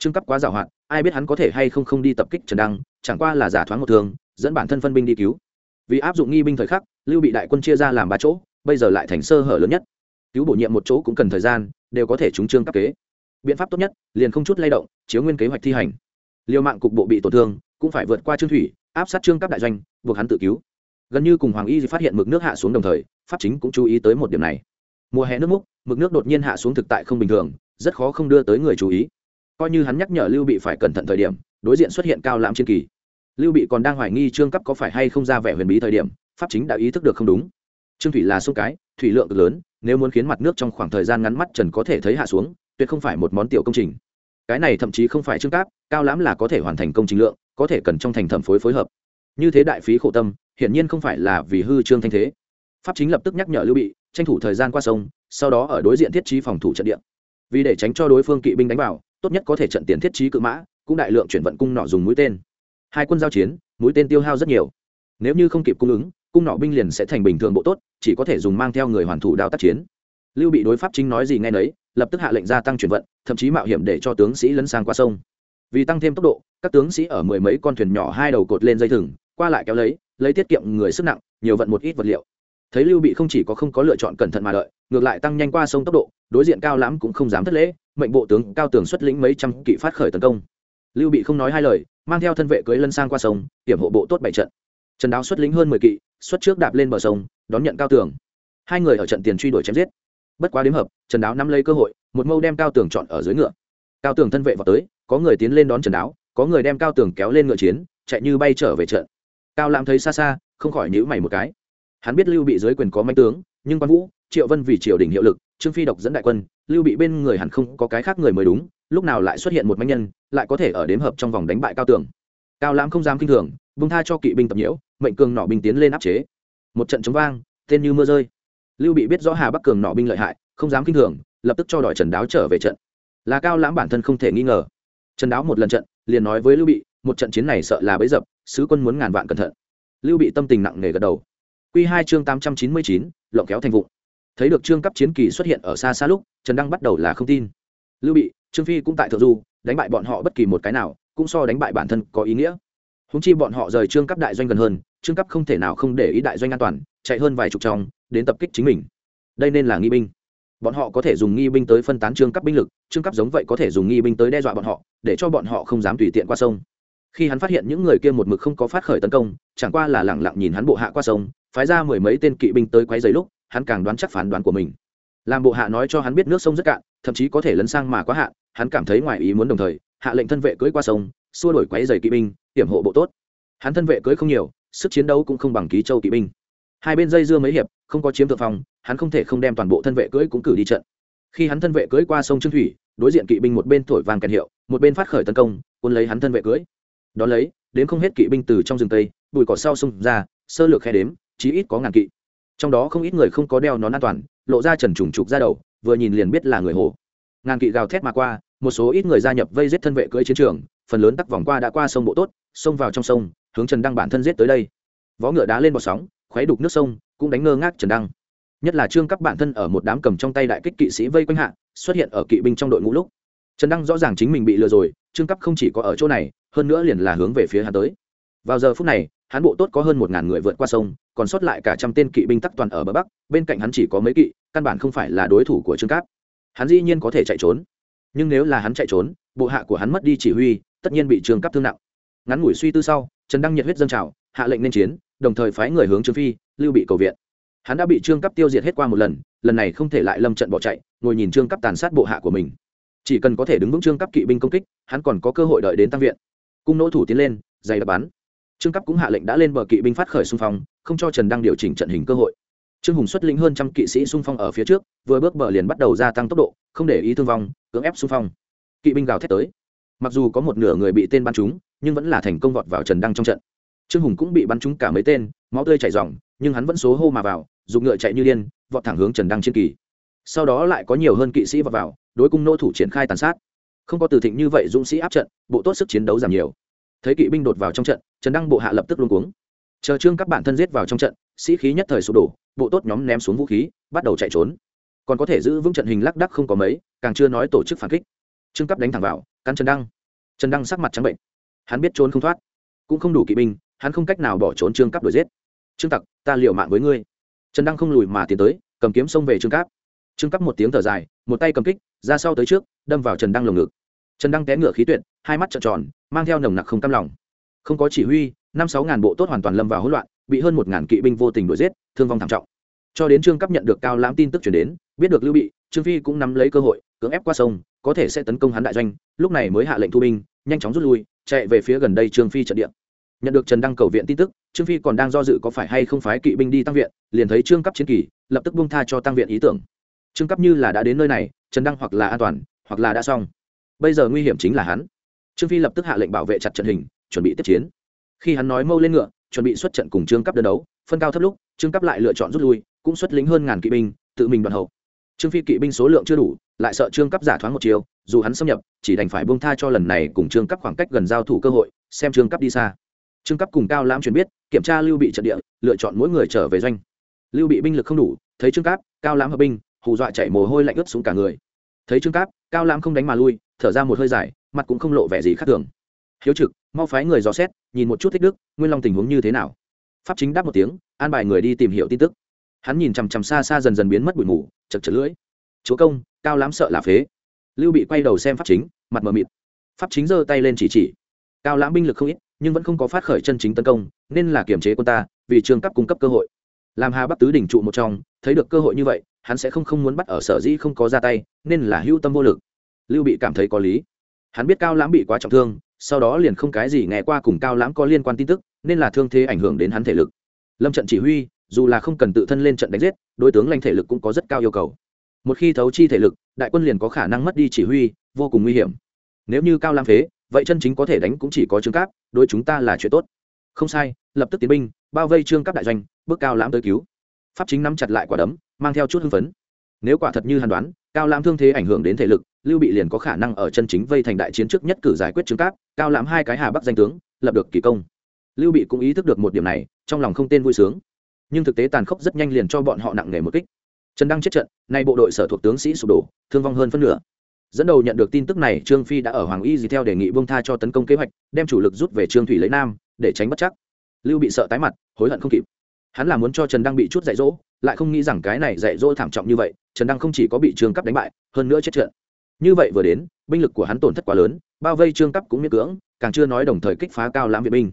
trương cấp quá giàu hạn ai biết hắn có thể hay không không đi tập kích trần đăng, chẳng qua là giả thoáng một thường, dẫn bản thân phân binh đi cứu. Vì áp dụng nghi binh thời khắc, lưu bị đại quân chia ra làm ba chỗ, bây giờ lại thành sơ hở lớn nhất. Cứu bổ nhiệm một chỗ cũng cần thời gian, đều có thể trúng trương cấp kế. Biện pháp tốt nhất, liền không chút lay động, chiếu nguyên kế hoạch thi hành. Liều mạng cục bộ bị tổn thương, cũng phải vượt qua trương thủy, áp sát trương cấp đại doanh, buộc hắn tự cứu. Gần như cùng hoàng y phát hiện mực nước hạ xuống đồng thời, pháp chính cũng chú ý tới một điểm này. Mùa hè nước múc, mực nước đột nhiên hạ xuống thực tại không bình thường, rất khó không đưa tới người chú ý coi như hắn nhắc nhở lưu bị phải cẩn thận thời điểm, đối diện xuất hiện cao lãm chiến kỳ. Lưu bị còn đang hoài nghi trương cấp có phải hay không ra vẻ huyền bí thời điểm, pháp chính đã ý thức được không đúng. Trương thủy là sông cái, thủy lượng cực lớn, nếu muốn khiến mặt nước trong khoảng thời gian ngắn mắt trần có thể thấy hạ xuống, tuyệt không phải một món tiểu công trình. Cái này thậm chí không phải trương cáp, cao lãm là có thể hoàn thành công trình lượng, có thể cần trong thành thẩm phối phối hợp. Như thế đại phí khổ tâm, hiển nhiên không phải là vì hư trương thanh thế. Pháp chính lập tức nhắc nhở lưu bị, tranh thủ thời gian qua sông, sau đó ở đối diện thiết trí phòng thủ trận địa. Vì để tránh cho đối phương kỵ binh đánh vào tốt nhất có thể trận tiền thiết trí cự mã, cũng đại lượng chuyển vận cung nọ dùng mũi tên. Hai quân giao chiến, mũi tên tiêu hao rất nhiều. Nếu như không kịp cung ứng, cung nọ binh liền sẽ thành bình thường bộ tốt, chỉ có thể dùng mang theo người hoàn thủ đao tác chiến. Lưu bị đối pháp chính nói gì nghe nấy, lập tức hạ lệnh gia tăng chuyển vận, thậm chí mạo hiểm để cho tướng sĩ lấn sang qua sông. Vì tăng thêm tốc độ, các tướng sĩ ở mười mấy con thuyền nhỏ hai đầu cột lên dây thừng, qua lại kéo lấy lấy tiết kiệm người sức nặng, nhiều vận một ít vật liệu. Thấy lưu bị không chỉ có không có lựa chọn cẩn thận mà đợi, ngược lại tăng nhanh qua sông tốc độ, đối diện cao lãm cũng không dám thất lễ mệnh bộ tướng cao tường xuất lĩnh mấy trăm kỵ phát khởi tấn công. Lưu bị không nói hai lời, mang theo thân vệ cưới lân sang qua sông, hiểm hộ bộ tốt bảy trận. Trần đáo xuất lĩnh hơn mười kỵ, xuất trước đạp lên bờ sông, đón nhận cao tường. Hai người ở trận tiền truy đuổi chém giết. Bất quá đếm hợp, trần đáo nắm lấy cơ hội, một mâu đem cao tường chọn ở dưới ngựa. Cao tường thân vệ vào tới, có người tiến lên đón trần đáo, có người đem cao tường kéo lên ngựa chiến, chạy như bay trở về trận. Cao lãm thấy xa xa, không khỏi nhữ mày một cái. Hắn biết lưu bị dưới quyền có manh tướng nhưng quan vũ, triệu vân vì triều đình hiệu lực, trương phi độc dẫn đại quân, lưu bị bên người hẳn không có cái khác người mới đúng, lúc nào lại xuất hiện một manh nhân, lại có thể ở đếm hợp trong vòng đánh bại cao tường. Cao lãm không dám kinh thường bung tha cho kỵ binh tập nhiễu, mệnh cường nỏ binh tiến lên áp chế. Một trận chống vang, tên như mưa rơi. Lưu bị biết rõ hà bắc cường nỏ binh lợi hại, không dám kinh thường, lập tức cho đòi trần đáo trở về trận. Là cao lãm bản thân không thể nghi ngờ. Trần đáo một lần trận, liền nói với lưu bị, một trận chiến này sợ là bấy dập, sứ quân muốn ngàn vạn cẩn thận. Lưu bị tâm tình nặng nề gật đầu. Q hai chương tám trăm chín mươi chín lộng kéo thành vụ. Thấy được trương cấp chiến kỳ xuất hiện ở xa xa lúc, trần đăng bắt đầu là không tin. Lưu bị, trương phi cũng tại thượng du, đánh bại bọn họ bất kỳ một cái nào, cũng so đánh bại bản thân có ý nghĩa. Húng chi bọn họ rời trương cấp đại doanh gần hơn, trương cấp không thể nào không để ý đại doanh an toàn, chạy hơn vài chục trong đến tập kích chính mình. Đây nên là nghi binh. Bọn họ có thể dùng nghi binh tới phân tán trương cấp binh lực, trương cấp giống vậy có thể dùng nghi binh tới đe dọa bọn họ, để cho bọn họ không dám tùy tiện qua sông khi hắn phát hiện những người kia một mực không có phát khởi tấn công chẳng qua là lẳng lặng nhìn hắn bộ hạ qua sông phái ra mười mấy tên kỵ binh tới quấy giấy lúc hắn càng đoán chắc phán đoán của mình. Làm bộ hạ nói cho hắn biết nước sông rất cạn thậm chí có thể lấn sang mà quá hạn hắn cảm thấy ngoài ý muốn đồng thời hạ lệnh thân vệ cưỡi qua sông xua đổi quấy giày kỵ binh hiểm hộ bộ tốt. Hắn thân vệ cưỡi không nhiều sức chiến đấu cũng không bằng ký châu kỵ binh. Hai bên dây dưa mấy hiệp không có chiếm thượng phòng, hắn không thể không đem toàn bộ thân vệ cưỡi cũng cử đi trận. Khi hắn thân vệ cưỡi qua sông trương thủy đối diện kỵ binh một bên thổi vàng kèn hiệu một bên phát khởi tấn công quân lấy hắn thân vệ cưỡi đón lấy, đến không hết kỵ binh từ trong rừng tây, bụi cỏ sau xung ra, sơ lược khe đếm, chí ít có ngàn kỵ. Trong đó không ít người không có đeo nón an toàn, lộ ra trần trùng trục ra đầu, vừa nhìn liền biết là người hồ. Ngàn kỵ gào thét mà qua, một số ít người gia nhập vây giết thân vệ cưỡi chiến trường, phần lớn tắc vòng qua đã qua sông bộ tốt, xông vào trong sông, hướng trần đăng bản thân giết tới đây. Vó ngựa đá lên bọt sóng, khuấy đục nước sông, cũng đánh ngơ ngác trần đăng. Nhất là trương các bản thân ở một đám cầm trong tay đại kích kỵ sĩ vây quanh hạ, xuất hiện ở kỵ binh trong đội ngũ lúc. Trần đăng rõ ràng chính mình bị lừa rồi trương cấp không chỉ có ở chỗ này, hơn nữa liền là hướng về phía hắn tới. Vào giờ phút này, hắn bộ tốt có hơn một ngàn người vượt qua sông, còn sót lại cả trăm tên kỵ binh tắc toàn ở bờ bắc, bên cạnh hắn chỉ có mấy kỵ, căn bản không phải là đối thủ của trương cáp hắn dĩ nhiên có thể chạy trốn. Nhưng nếu là hắn chạy trốn, bộ hạ của hắn mất đi chỉ huy, tất nhiên bị trương cáp thương nặng. Ngắn ngủi suy tư sau, trần đăng nhiệt huyết dâng trào, hạ lệnh nên chiến, đồng thời phái người hướng trương phi, lưu bị cầu viện. Hắn đã bị trương cấp tiêu diệt hết qua một lần lần này không thể lại lâm trận bỏ chạy, ngồi nhìn trương cấp tàn sát bộ hạ của mình chỉ cần có thể đứng vững trương cấp kỵ binh công kích, hắn còn có cơ hội đợi đến tăng viện. Cung nỗ thủ tiến lên dày đập bắn. Trương cấp cũng hạ lệnh đã lên bờ kỵ binh phát khởi xung phong, không cho trần đăng điều chỉnh trận hình cơ hội. Trương hùng xuất lĩnh hơn trăm kỵ sĩ xung phong ở phía trước, vừa bước bờ liền bắt đầu gia tăng tốc độ, không để ý thương vong, cưỡng ép xung phong. Kỵ binh gào thét tới. Mặc dù có một nửa người bị tên bắn trúng, nhưng vẫn là thành công vọt vào trần đăng trong trận. Trương hùng cũng bị bắn trúng cả mấy tên, máu tươi chảy r nhưng hắn vẫn số hô mà vào dùng ngựa chạy như điên, vọt thẳng hướng trần đăng trên kỳ sau đó lại có nhiều hơn kỵ sĩ vào vào, đối cung nô thủ triển khai tàn sát. Không có từ thịnh như vậy, dũng sĩ áp trận, bộ tốt sức chiến đấu giảm nhiều. Thấy kỵ binh đột vào trong trận, trần đăng bộ hạ lập tức luôn cuống. Chờ trương các bạn thân giết vào trong trận, sĩ khí nhất thời sụp đổ, bộ tốt nhóm ném xuống vũ khí, bắt đầu chạy trốn. Còn có thể giữ vững trận hình lắc đắc không có mấy, càng chưa nói tổ chức phản kích. Trương cấp đánh thẳng vào, cắn trần đăng. Trần đăng sắc mặt trắng bệnh. Hắn biết trốn không thoát. Cũng không đủ kỵ binh, hắn không cách nào bỏ trốn trương cấp đuổi giết. Trương tặc, ta liều mạng với ngươi. Trần đăng không lùi mà tiến tới, cầm kiếm xông về trương cáp trương cấp một tiếng thở dài, một tay cầm kích, ra sau tới trước, đâm vào trần đăng lồng ngực. Trần đăng té ngựa khí tuyệt, hai mắt trợn tròn, mang theo nồng nặc không cam lòng. Không có chỉ huy, năm sáu ngàn bộ tốt hoàn toàn lâm vào hỗn loạn, bị hơn một ngàn kỵ binh vô tình đuổi giết, thương vong thảm trọng. Cho đến trương cấp nhận được cao lãm tin tức chuyển đến, biết được lưu bị, trương phi cũng nắm lấy cơ hội, cưỡng ép qua sông, có thể sẽ tấn công hắn đại doanh, lúc này mới hạ lệnh thu binh, nhanh chóng rút lui, chạy về phía gần đây trương phi trận địa. Nhận được trần đăng cầu viện tin tức, trương phi còn đang do dự có phải hay không phái kỵ binh đi tăng viện, liền thấy trương cấp chiến kỳ, lập tức buông tha cho tăng viện ý tưởng trương cấp như là đã đến nơi này, trần đăng hoặc là an toàn, hoặc là đã xong. Bây giờ nguy hiểm chính là hắn. Trương phi lập tức hạ lệnh bảo vệ chặt trận hình, chuẩn bị tiếp chiến. Khi hắn nói mâu lên ngựa, chuẩn bị xuất trận cùng trương cấp đơn đấu, phân cao thấp lúc, trương cấp lại lựa chọn rút lui, cũng xuất lính hơn ngàn kỵ binh, tự mình đoàn hậu. Trương phi kỵ binh số lượng chưa đủ, lại sợ trương cấp giả thoáng một chiều, dù hắn xâm nhập, chỉ đành phải buông tha cho lần này cùng trương cấp khoảng cách gần giao thủ cơ hội, xem trương cấp đi xa. Trương cấp cùng cao lãm truyền biết, kiểm tra lưu bị trận địa, lựa chọn mỗi người trở về doanh. Lưu bị binh lực không đủ, thấy trương cấp cao lãm hợp binh hù dọa chảy mồ hôi lạnh ướt xuống cả người. Thấy trương cáp, cao lãm không đánh mà lui, thở ra một hơi dài, mặt cũng không lộ vẻ gì khác thường. Hiếu trực, mau phái người dò xét, nhìn một chút thích đức, nguyên long tình huống như thế nào. Pháp chính đáp một tiếng, an bài người đi tìm hiểu tin tức. Hắn nhìn chằm chằm xa xa dần dần biến mất bụi mù, chật chật lưỡi. Chúa công, cao lãm sợ là phế. Lưu bị quay đầu xem pháp chính, mặt mờ mịt. Pháp chính giơ tay lên chỉ chỉ. Cao lãm binh lực không ít, nhưng vẫn không có phát khởi chân chính tấn công, nên là kiềm chế quân ta, vì trường cấp cung cấp cơ hội. Làm hà bắc tứ đỉnh trụ một trong, thấy được cơ hội như vậy hắn sẽ không không muốn bắt ở sở dĩ không có ra tay, nên là hưu tâm vô lực. Lưu bị cảm thấy có lý. Hắn biết cao lãm bị quá trọng thương, sau đó liền không cái gì nghe qua cùng cao lãm có liên quan tin tức, nên là thương thế ảnh hưởng đến hắn thể lực. Lâm trận chỉ huy, dù là không cần tự thân lên trận đánh giết, đối tướng lãnh thể lực cũng có rất cao yêu cầu. Một khi thấu chi thể lực, đại quân liền có khả năng mất đi chỉ huy, vô cùng nguy hiểm. Nếu như cao lãm phế, vậy chân chính có thể đánh cũng chỉ có trương cáp, đối chúng ta là chuyện tốt. Không sai, lập tức tiến binh, bao vây trương cáp đại doanh, bước cao lãm tới cứu. Pháp chính nắm chặt lại quả đấm mang theo chút hưng phấn. Nếu quả thật như hàn đoán, cao lãm thương thế ảnh hưởng đến thể lực, lưu bị liền có khả năng ở chân chính vây thành đại chiến trước nhất cử giải quyết chứng cáp, cao lãm hai cái hà bắc danh tướng, lập được kỳ công. Lưu bị cũng ý thức được một điểm này, trong lòng không tên vui sướng. Nhưng thực tế tàn khốc rất nhanh liền cho bọn họ nặng nề một kích. Trần đăng chết trận, nay bộ đội sở thuộc tướng sĩ sụp đổ, thương vong hơn phân nửa. Dẫn đầu nhận được tin tức này, trương phi đã ở hoàng y gì theo đề nghị bông tha cho tấn công kế hoạch, đem chủ lực rút về trương thủy lấy nam, để tránh bất chắc. Lưu bị sợ tái mặt, hối hận không kịp hắn là muốn cho trần đăng bị chút dạy dỗ, lại không nghĩ rằng cái này dạy dỗ thảm trọng như vậy, trần đăng không chỉ có bị trương cấp đánh bại, hơn nữa chết trận. Như vậy vừa đến, binh lực của hắn tổn thất quá lớn, bao vây trương cấp cũng miễn cưỡng, càng chưa nói đồng thời kích phá cao lãm viện binh.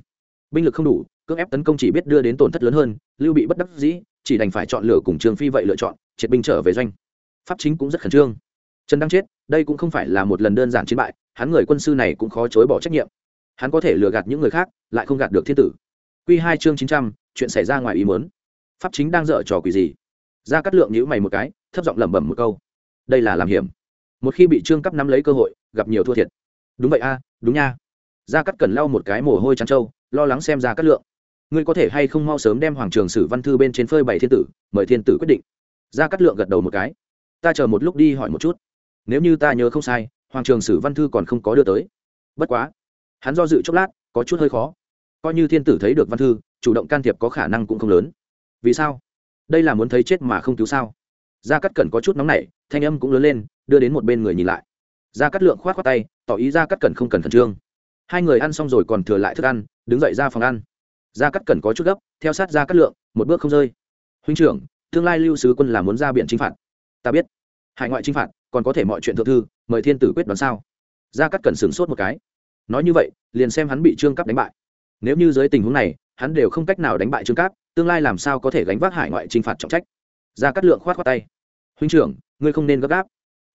Binh lực không đủ, cưỡng ép tấn công chỉ biết đưa đến tổn thất lớn hơn, lưu bị bất đắc dĩ, chỉ đành phải chọn lựa cùng trương phi vậy lựa chọn, triệt binh trở về doanh. Pháp chính cũng rất khẩn trương. Trần đăng chết, đây cũng không phải là một lần đơn giản chiến bại, hắn người quân sư này cũng khó chối bỏ trách nhiệm. Hắn có thể lừa gạt những người khác, lại không gạt được thiên tử. Q hai chương chín trăm chuyện xảy ra ngoài ý muốn, pháp chính đang dở trò quỷ gì? Ra cắt lượng nhữ mày một cái thấp giọng lẩm bẩm một câu. Đây là làm hiểm. Một khi bị trương cấp nắm lấy cơ hội gặp nhiều thua thiệt. Đúng vậy a đúng nha. Ra cắt cần lau một cái mồ hôi trắng trâu lo lắng xem ra cắt lượng. Ngươi có thể hay không mau sớm đem hoàng trường sử văn thư bên trên phơi bày thiên tử mời thiên tử quyết định. Ra cắt lượng gật đầu một cái. Ta chờ một lúc đi hỏi một chút. Nếu như ta nhớ không sai hoàng trường sử văn thư còn không có đưa tới. Bất quá. Hắn do dự chốc lát có chút hơi khó. Coi như thiên tử thấy được văn thư chủ động can thiệp có khả năng cũng không lớn. Vì sao? Đây là muốn thấy chết mà không cứu sao? Gia cắt cẩn có chút nóng nảy, thanh âm cũng lớn lên, đưa đến một bên người nhìn lại. Gia cắt lượng khoát khoát tay, tỏ ý gia cắt cẩn không cần khẩn trương. Hai người ăn xong rồi còn thừa lại thức ăn, đứng dậy ra phòng ăn. Gia cắt cẩn có chút gấp, theo sát gia cắt lượng, một bước không rơi. Huynh trưởng, tương lai lưu sứ quân là muốn ra biển chính phạt. Ta biết. Hải ngoại chính phạt, còn có thể mọi chuyện thượng thư, mời thiên tử quyết đoán sao? Gia cắt cẩn sửng sốt một cái. Nói như vậy, liền xem hắn bị trương cấp đánh bại. Nếu như dưới tình huống này hắn đều không cách nào đánh bại trương cáp, tương lai làm sao có thể gánh vác hải ngoại t r i n h phạt trọng trách? Ra cắt lượng khoát khoát tay. Huynh trưởng, ngươi không nên gấp gáp.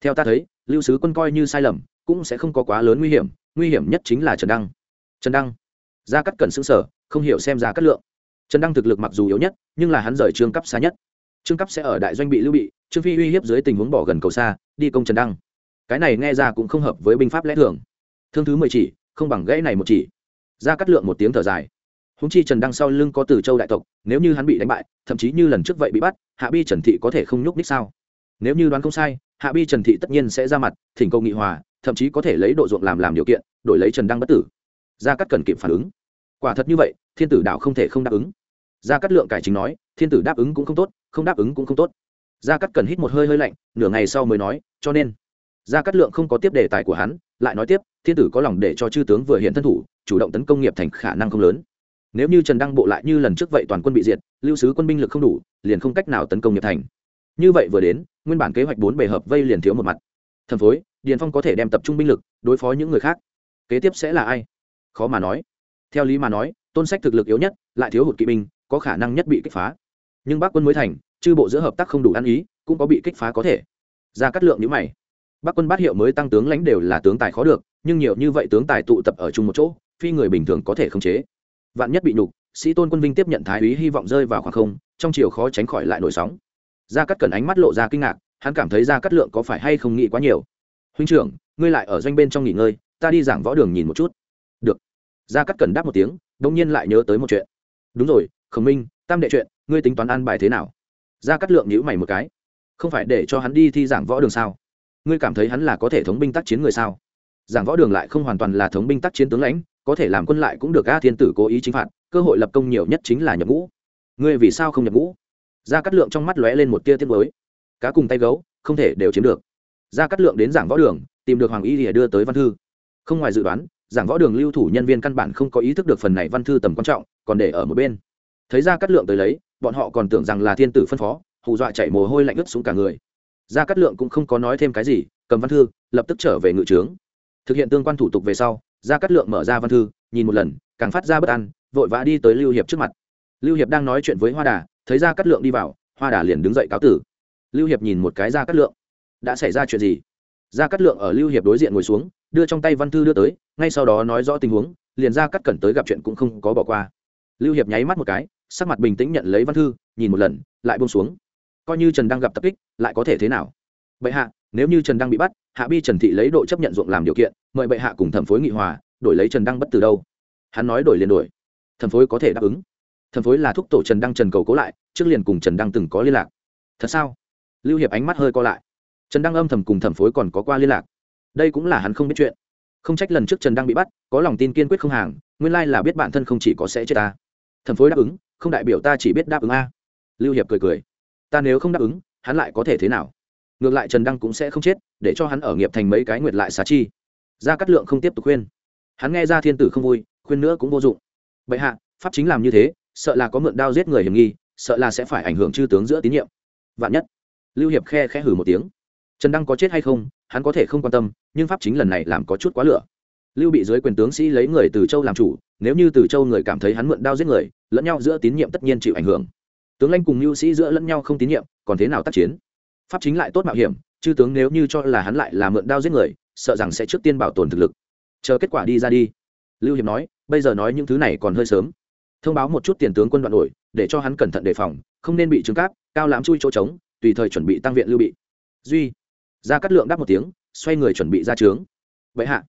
Theo ta thấy, lưu sứ quân coi như sai lầm, cũng sẽ không có quá lớn nguy hiểm nguy hiểm nhất chính là trần đăng. Trần đăng. Ra cắt cần xứng sở không hiểu xem ra cắt lượng. Trần đăng thực lực mặc dù yếu nhất, nhưng là hắn rời trương cấp xa nhất. Trương cấp sẽ ở đại doanh bị lưu bị, trương phi uy hiếp dưới tình huống bỏ gần cầu xa, đi công trần đăng. Cái này nghe ra cũng không hợp với binh pháp lẽ thường. Thương thứ mười chỉ, không bằng gãy này một chỉ. Ra cắt lượng một tiếng thở dài húng chi trần đăng sau lưng có từ châu đại tộc, nếu như hắn bị đánh bại, thậm chí như lần trước vậy bị bắt, hạ bi trần thị có thể không nhúc ních sao? Nếu như đoán không sai, hạ bi trần thị tất nhiên sẽ ra mặt, thỉnh cầu nghị hòa, thậm chí có thể lấy độ ruộng làm làm điều kiện, đổi lấy trần đăng bất tử. Gia cắt cần kịp phản ứng. Quả thật như vậy, thiên tử đạo không thể không đáp ứng. Gia cắt lượng cải chính nói, thiên tử đáp ứng cũng không tốt, không đáp ứng cũng không tốt. Gia cắt cần hít một hơi hơi lạnh, nửa ngày sau mới nói, cho nên. Gia cắt lượng không có tiếp đề tài của hắn, lại nói tiếp, thiên tử có lòng để cho chư tướng vừa hiện thân thủ, chủ động tấn công nghiệp thành khả năng không lớn nếu như trần đăng bộ lại như lần trước vậy toàn quân bị diệt, lưu sứ quân binh lực không đủ, liền không cách nào tấn công nghiệp thành. Như vậy vừa đến, nguyên bản kế hoạch bốn bề hợp vây liền thiếu một mặt. Thần phối, điền phong có thể đem tập trung binh lực đối phó những người khác. Kế tiếp sẽ là ai? Khó mà nói. Theo lý mà nói, tôn sách thực lực yếu nhất, lại thiếu hụt kỵ binh, có khả năng nhất bị kích phá. Nhưng bắc quân mới thành, chư bộ giữa hợp tác không đủ ăn ý, cũng có bị kích phá có thể. Ra cắt lượng nhữ mày. Bắc quân bát hiệu mới tăng tướng lãnh đều là tướng tài khó được, nhưng nhiều như vậy tướng tài tụ tập ở chung một chỗ, phi người bình thường có thể khống chế vạn nhất bị nhục, sĩ tôn quân vinh tiếp nhận thái úy hy vọng rơi vào khoảng không, trong chiều khó tránh khỏi lại nổi sóng. Gia cắt cẩn ánh mắt lộ ra kinh ngạc, hắn cảm thấy gia cắt lượng có phải hay không nghĩ quá nhiều. Huynh trưởng, ngươi lại ở doanh bên trong nghỉ ngơi, ta đi giảng võ đường nhìn một chút. Được. Gia cắt cẩn đáp một tiếng đông nhiên lại nhớ tới một chuyện. Đúng rồi, khổng minh, tam đệ chuyện, ngươi tính toán ăn bài thế nào? Gia cắt lượng nhữ mày một cái. Không phải để cho hắn đi thi giảng võ đường sao? Ngươi cảm thấy hắn là có thể thống binh tác chiến người sao? Giảng võ đường lại không hoàn toàn là thống binh tác chiến tướng lãnh có thể làm quân lại cũng được a thiên tử cố ý chính phạt, cơ hội lập công nhiều nhất chính là nhập ngũ. Ngươi vì sao không nhập ngũ? Gia cát lượng trong mắt lóe lên một tia tiết mới cá cùng tay gấu, không thể đều chiếm được. Gia cát lượng đến giảng võ đường, tìm được hoàng y thì đưa tới văn thư. Không ngoài dự đoán, giảng võ đường lưu thủ nhân viên căn bản không có ý thức được phần này văn thư tầm quan trọng, còn để ở một bên. Thấy gia cát lượng tới lấy, bọn họ còn tưởng rằng là thiên tử phân phó, hù dọa chạy mồ hôi lạnh ướt xuống cả người. Gia cát lượng cũng không có nói thêm cái gì, cầm văn thư, lập tức trở về ngự trướng. Thực hiện tương quan thủ tục về sau gia cát lượng mở ra văn thư, nhìn một lần, càng phát ra bất an, vội vã đi tới lưu hiệp trước mặt. Lưu hiệp đang nói chuyện với hoa đà, thấy gia cát lượng đi vào, hoa đà liền đứng dậy cáo tử. Lưu hiệp nhìn một cái gia cát lượng. Đã xảy ra chuyện gì? Gia cát lượng ở lưu hiệp đối diện ngồi xuống, đưa trong tay văn thư đưa tới, ngay sau đó nói rõ tình huống, liền gia cát cẩn tới gặp chuyện cũng không có bỏ qua. Lưu hiệp nháy mắt một cái, sắc mặt bình tĩnh nhận lấy văn thư, nhìn một lần, lại buông xuống. Coi như trần đang gặp tập kích, lại có thể thế nào? Bệ hạ, nếu như trần đang bị bắt hạ bi trần thị lấy độ chấp nhận ruộng làm điều kiện, mời bệ hạ cùng thẩm phối nghị hòa, đổi lấy trần đăng bất từ đâu? Hắn nói đổi liền đổi. Thẩm phối có thể đáp ứng. Thẩm phối là thúc tổ trần đăng trần cầu cố lại, trước liền cùng trần đăng từng có liên lạc. Thật sao? Lưu hiệp ánh mắt hơi co lại. Trần đăng âm thầm cùng thẩm phối còn có qua liên lạc. Đây cũng là hắn không biết chuyện. Không trách lần trước trần đăng bị bắt, có lòng tin kiên quyết không hàng, nguyên lai là biết bản thân không chỉ có sẽ chết ta. Thẩm phối đáp ứng, không đại biểu ta chỉ biết đáp ứng a. Lưu hiệp cười cười. Ta nếu không đáp ứng, hắn lại có thể thế nào? Ngược lại trần đăng cũng sẽ không chết, để cho hắn ở nghiệp thành mấy cái nguyệt lại xá chi. Gia cát lượng không tiếp tục khuyên. Hắn nghe ra thiên tử không vui, khuyên nữa cũng vô dụng. Bệ hạ, pháp chính làm như thế, sợ là có mượn đao giết người hiểm nghi, sợ là sẽ phải ảnh hưởng chư tướng giữa tín nhiệm. Vạn nhất. Lưu hiệp khe khẽ hử một tiếng. Trần đăng có chết hay không, hắn có thể không quan tâm, nhưng pháp chính lần này làm có chút quá lửa. Lưu bị dưới quyền tướng sĩ lấy người từ châu làm chủ, nếu như từ châu người cảm thấy hắn mượn đao giết người, lẫn nhau giữa tín nhiệm tất nhiên chịu ảnh hưởng. Tướng lãnh cùng mưu sĩ giữa lẫn nhau không tín nhiệm, còn thế nào tác chiến? Pháp chính lại tốt mạo hiểm, chư tướng nếu như cho là hắn lại là mượn đao giết người, sợ rằng sẽ trước tiên bảo tồn thực lực. Chờ kết quả đi ra đi. Lưu hiệp nói, bây giờ nói những thứ này còn hơi sớm. Thông báo một chút tiền tướng quân đoạn đổi, để cho hắn cẩn thận đề phòng, không nên bị trứng cáp, cao lãm chui chỗ trống, tùy thời chuẩn bị tăng viện lưu bị. Duy ra cắt lượng đáp một tiếng, xoay người chuẩn bị ra trướng. Vậy hạ.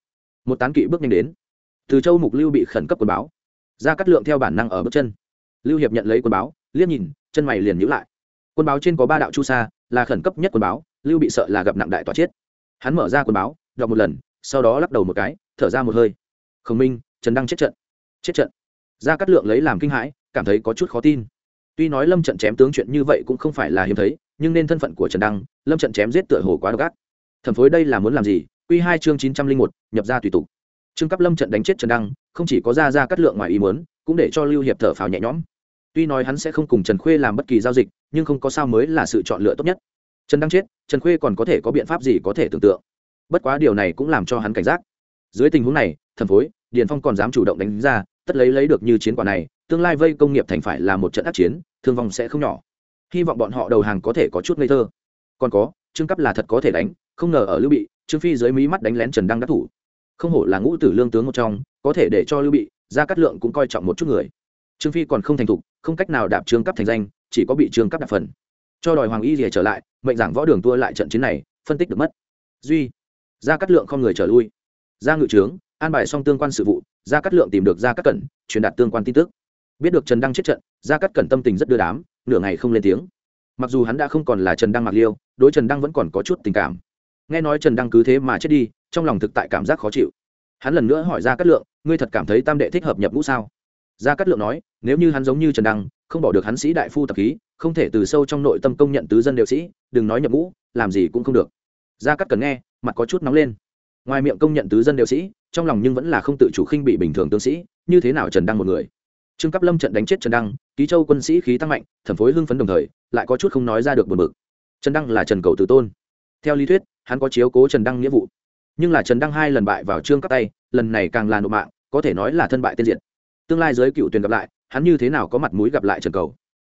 Một tán kỵ bước nhanh đến. Từ châu mục lưu bị khẩn cấp quần báo. Ra cắt lượng theo bản năng ở bước chân. Lưu hiệp nhận lấy quần báo, liếc nhìn, chân mày liền nhữ lại. Quân báo trên có ba đạo chu sa là khẩn cấp nhất quần báo, lưu bị sợ là gặp nặng đại tòa chết. Hắn mở ra quần báo, đọc một lần, sau đó lắc đầu một cái, thở ra một hơi. Khổng minh, trần đăng chết trận. Chết trận. Ra cắt lượng lấy làm kinh hãi, cảm thấy có chút khó tin. Tuy nói lâm trận chém tướng chuyện như vậy cũng không phải là hiếm thấy, nhưng nên thân phận của trần đăng, lâm trận chém giết tựa hồ quá độc ác. Thẩm phối đây là muốn làm gì? Q hai chương chín trăm linh một, nhập ra tùy tục. Trương cấp lâm trận đánh chết trần đăng, không chỉ có ra ra cắt lượng ngoài ý muốn, cũng để cho lưu hiệp thở phào nhẹ nhõm tuy nói hắn sẽ không cùng trần khuê làm bất kỳ giao dịch, nhưng không có sao mới là sự chọn lựa tốt nhất. Trần đang chết, trần khuê còn có thể có biện pháp gì có thể tưởng tượng. Bất quá điều này cũng làm cho hắn cảnh giác. Dưới tình huống này thần phối, điền phong còn dám chủ động đánh ra, tất lấy lấy được như chiến quả này, tương lai vây công nghiệp thành phải là một trận ác chiến, thương vong sẽ không nhỏ. Hy vọng bọn họ đầu hàng có thể có chút ngây thơ. Còn có, trương cấp là thật có thể đánh, không ngờ ở lưu bị, trương phi dưới mí mắt đánh lén trần đăng đắc thủ. Không hổ là ngũ tử lương tướng một trong, có thể để cho lưu bị ra cắt lượng cũng coi trọng một chút người. Trương phi còn không thành thục không cách nào đạp trương cấp thành danh, chỉ có bị trương cấp đạp phần. Cho đòi hoàng y rìa trở lại, mệnh giảng võ đường tua lại trận chiến này, phân tích được mất. Duy ra cắt lượng không người trở lui. Ra ngự trướng, an bài xong tương quan sự vụ ra cắt lượng tìm được ra cắt cẩn, truyền đạt tương quan tin tức. Biết được trần đăng chết trận ra cắt cẩn tâm tình rất đưa đám, nửa ngày không lên tiếng. Mặc dù hắn đã không còn là trần đăng mặc liêu, đối trần đăng vẫn còn có chút tình cảm. Nghe nói trần đăng cứ thế mà chết đi, trong lòng thực tại cảm giác khó chịu. Hắn lần nữa hỏi ra cát lượng, ngươi thật cảm thấy tam đệ thích hợp nhập ngũ sao? Gia cát lượng nói nếu như hắn giống như trần đăng, không bỏ được hắn sĩ đại phu tập khí, không thể từ sâu trong nội tâm công nhận tứ dân đều sĩ, đừng nói nhập ngũ, làm gì cũng không được. Gia cát cần nghe, mặt có chút nóng lên. Ngoài miệng công nhận tứ dân đều sĩ, trong lòng nhưng vẫn là không tự chủ khinh bị bình thường tướng sĩ, như thế nào trần đăng một người? Trương cấp lâm trận đánh chết trần đăng, ký châu quân sĩ khí tăng mạnh, thẩm phối hưng phấn đồng thời, lại có chút không nói ra được buồn bực. Trần đăng là trần cầu tử tôn. Theo lý thuyết, hắn có chiếu cố trần đăng nghĩa vụ. Nhưng là trần đăng hai lần bại vào trương cấp tay, lần này càng là nộp mạng, có thể nói là thân bại tiên diện tương lai giới cựu tuyển gặp lại, hắn như thế nào có mặt mũi gặp lại trần cầu?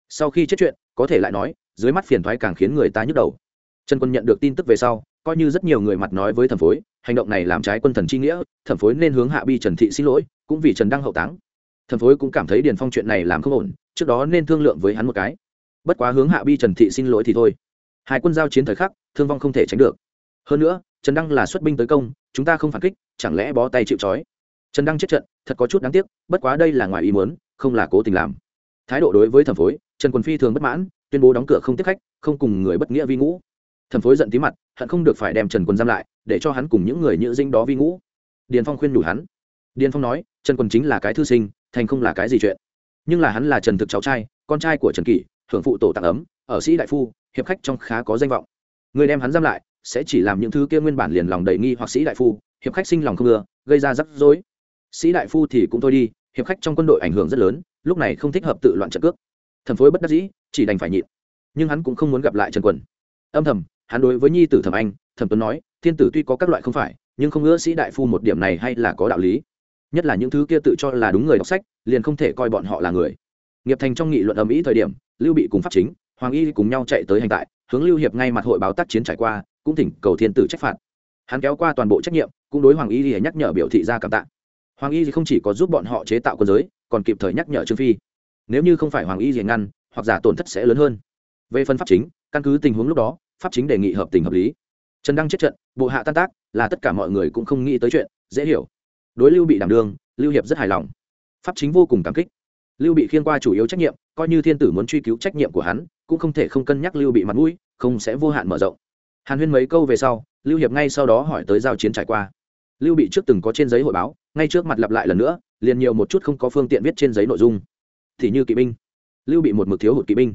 Sau khi chết chuyện, có thể lại nói, dưới mắt phiền thoái càng khiến người ta nhức đầu. Trần quân nhận được tin tức về sau, coi như rất nhiều người mặt nói với thẩm phối, hành động này làm trái quân thần c h i nghĩa, thẩm phối nên hướng hạ bi trần thị xin lỗi, cũng vì trần đăng hậu táng. Thẩm phối cũng cảm thấy điền phong chuyện này làm không ổn, trước đó nên thương lượng với hắn một cái. Bất quá hướng hạ bi trần thị xin lỗi thì thôi. Hai quân giao chiến thời khắc, thương vong không thể tránh được. Hơn nữa, trần đăng là xuất binh tới công, chúng ta không phản kích, chẳng lẽ bó tay chịu c trần đăng chết trận, thật có chút đáng tiếc, bất quá đây là ngoài ý muốn, không là cố tình làm. Thái độ đối với thẩm phối, trần quân phi thường bất mãn, tuyên bố đóng cửa không tiếp khách, không cùng người bất nghĩa vi ngũ. Thẩm phối giận tí mặt, hận không được phải đem trần quân giam lại, để cho hắn cùng những người nhữ dinh đó vi ngũ. Điền phong khuyên nhủ hắn. Điền phong nói, trần quân chính là cái thư sinh, thành không là cái gì chuyện. Nhưng là hắn là trần thực cháu trai, con trai của trần kỷ hưởng phụ tổ tạng ấm, ở sĩ đại phu, hiệp khách trong khá có danh vọng. Người đem hắn giam lại, sẽ chỉ làm những thứ kia nguyên bản liền lòng đầy nghi hoặc sĩ đại phu, hiệp khách sinh lòng không ưa, gây ra rắc rối sĩ đại phu thì cũng thôi đi, hiệp khách trong quân đội ảnh hưởng rất lớn, lúc này không thích hợp tự loạn trận cước. Thần phối bất đắc dĩ, chỉ đành phải nhịn. Nhưng hắn cũng không muốn gặp lại trần quần. Âm thầm, hắn đối với nhi tử thẩm anh, thẩm tuấn nói, thiên tử tuy có các loại không phải, nhưng không ngỡ sĩ đại phu một điểm này hay là có đạo lý. Nhất là những thứ kia tự cho là đúng người đọc sách, liền không thể coi bọn họ là người. Nghiệp thành trong nghị luận ầm ĩ thời điểm, lưu bị cùng pháp chính, hoàng y cùng nhau chạy tới hành tại, hướng lưu hiệp ngay mặt hội báo tác chiến trải qua, cũng thỉnh cầu thiên tử trách phạt. Hắn kéo qua toàn bộ trách nhiệm, cũng đối hoàng y nhắc nhở biểu thị ra cảm tạ hoàng y thì không chỉ có giúp bọn họ chế tạo quân giới, còn kịp thời nhắc nhở trương phi. Nếu như không phải hoàng y thì ngăn, hoặc giả tổn thất sẽ lớn hơn. Về phần pháp chính, căn cứ tình huống lúc đó, pháp chính đề nghị hợp tình hợp lý. Trần đăng chết trận, bộ hạ tan tác, là tất cả mọi người cũng không nghĩ tới chuyện, dễ hiểu. Đối lưu bị đảm đương, lưu hiệp rất hài lòng. Pháp chính vô cùng cảm kích. Lưu bị khiên qua chủ yếu trách nhiệm, coi như thiên tử muốn truy cứu trách nhiệm của hắn, cũng không thể không cân nhắc lưu bị mặt mũi, không sẽ vô hạn mở rộng. Hàn huyên mấy câu về sau, lưu hiệp ngay sau đó hỏi tới giao chiến trải qua. Lưu bị trước từng có trên giấy hội báo ngay trước mặt lặp lại lần nữa, liền nhiều một chút không có phương tiện viết trên giấy nội dung. Thì như kỵ binh. Lưu bị một mực thiếu hụt kỵ binh.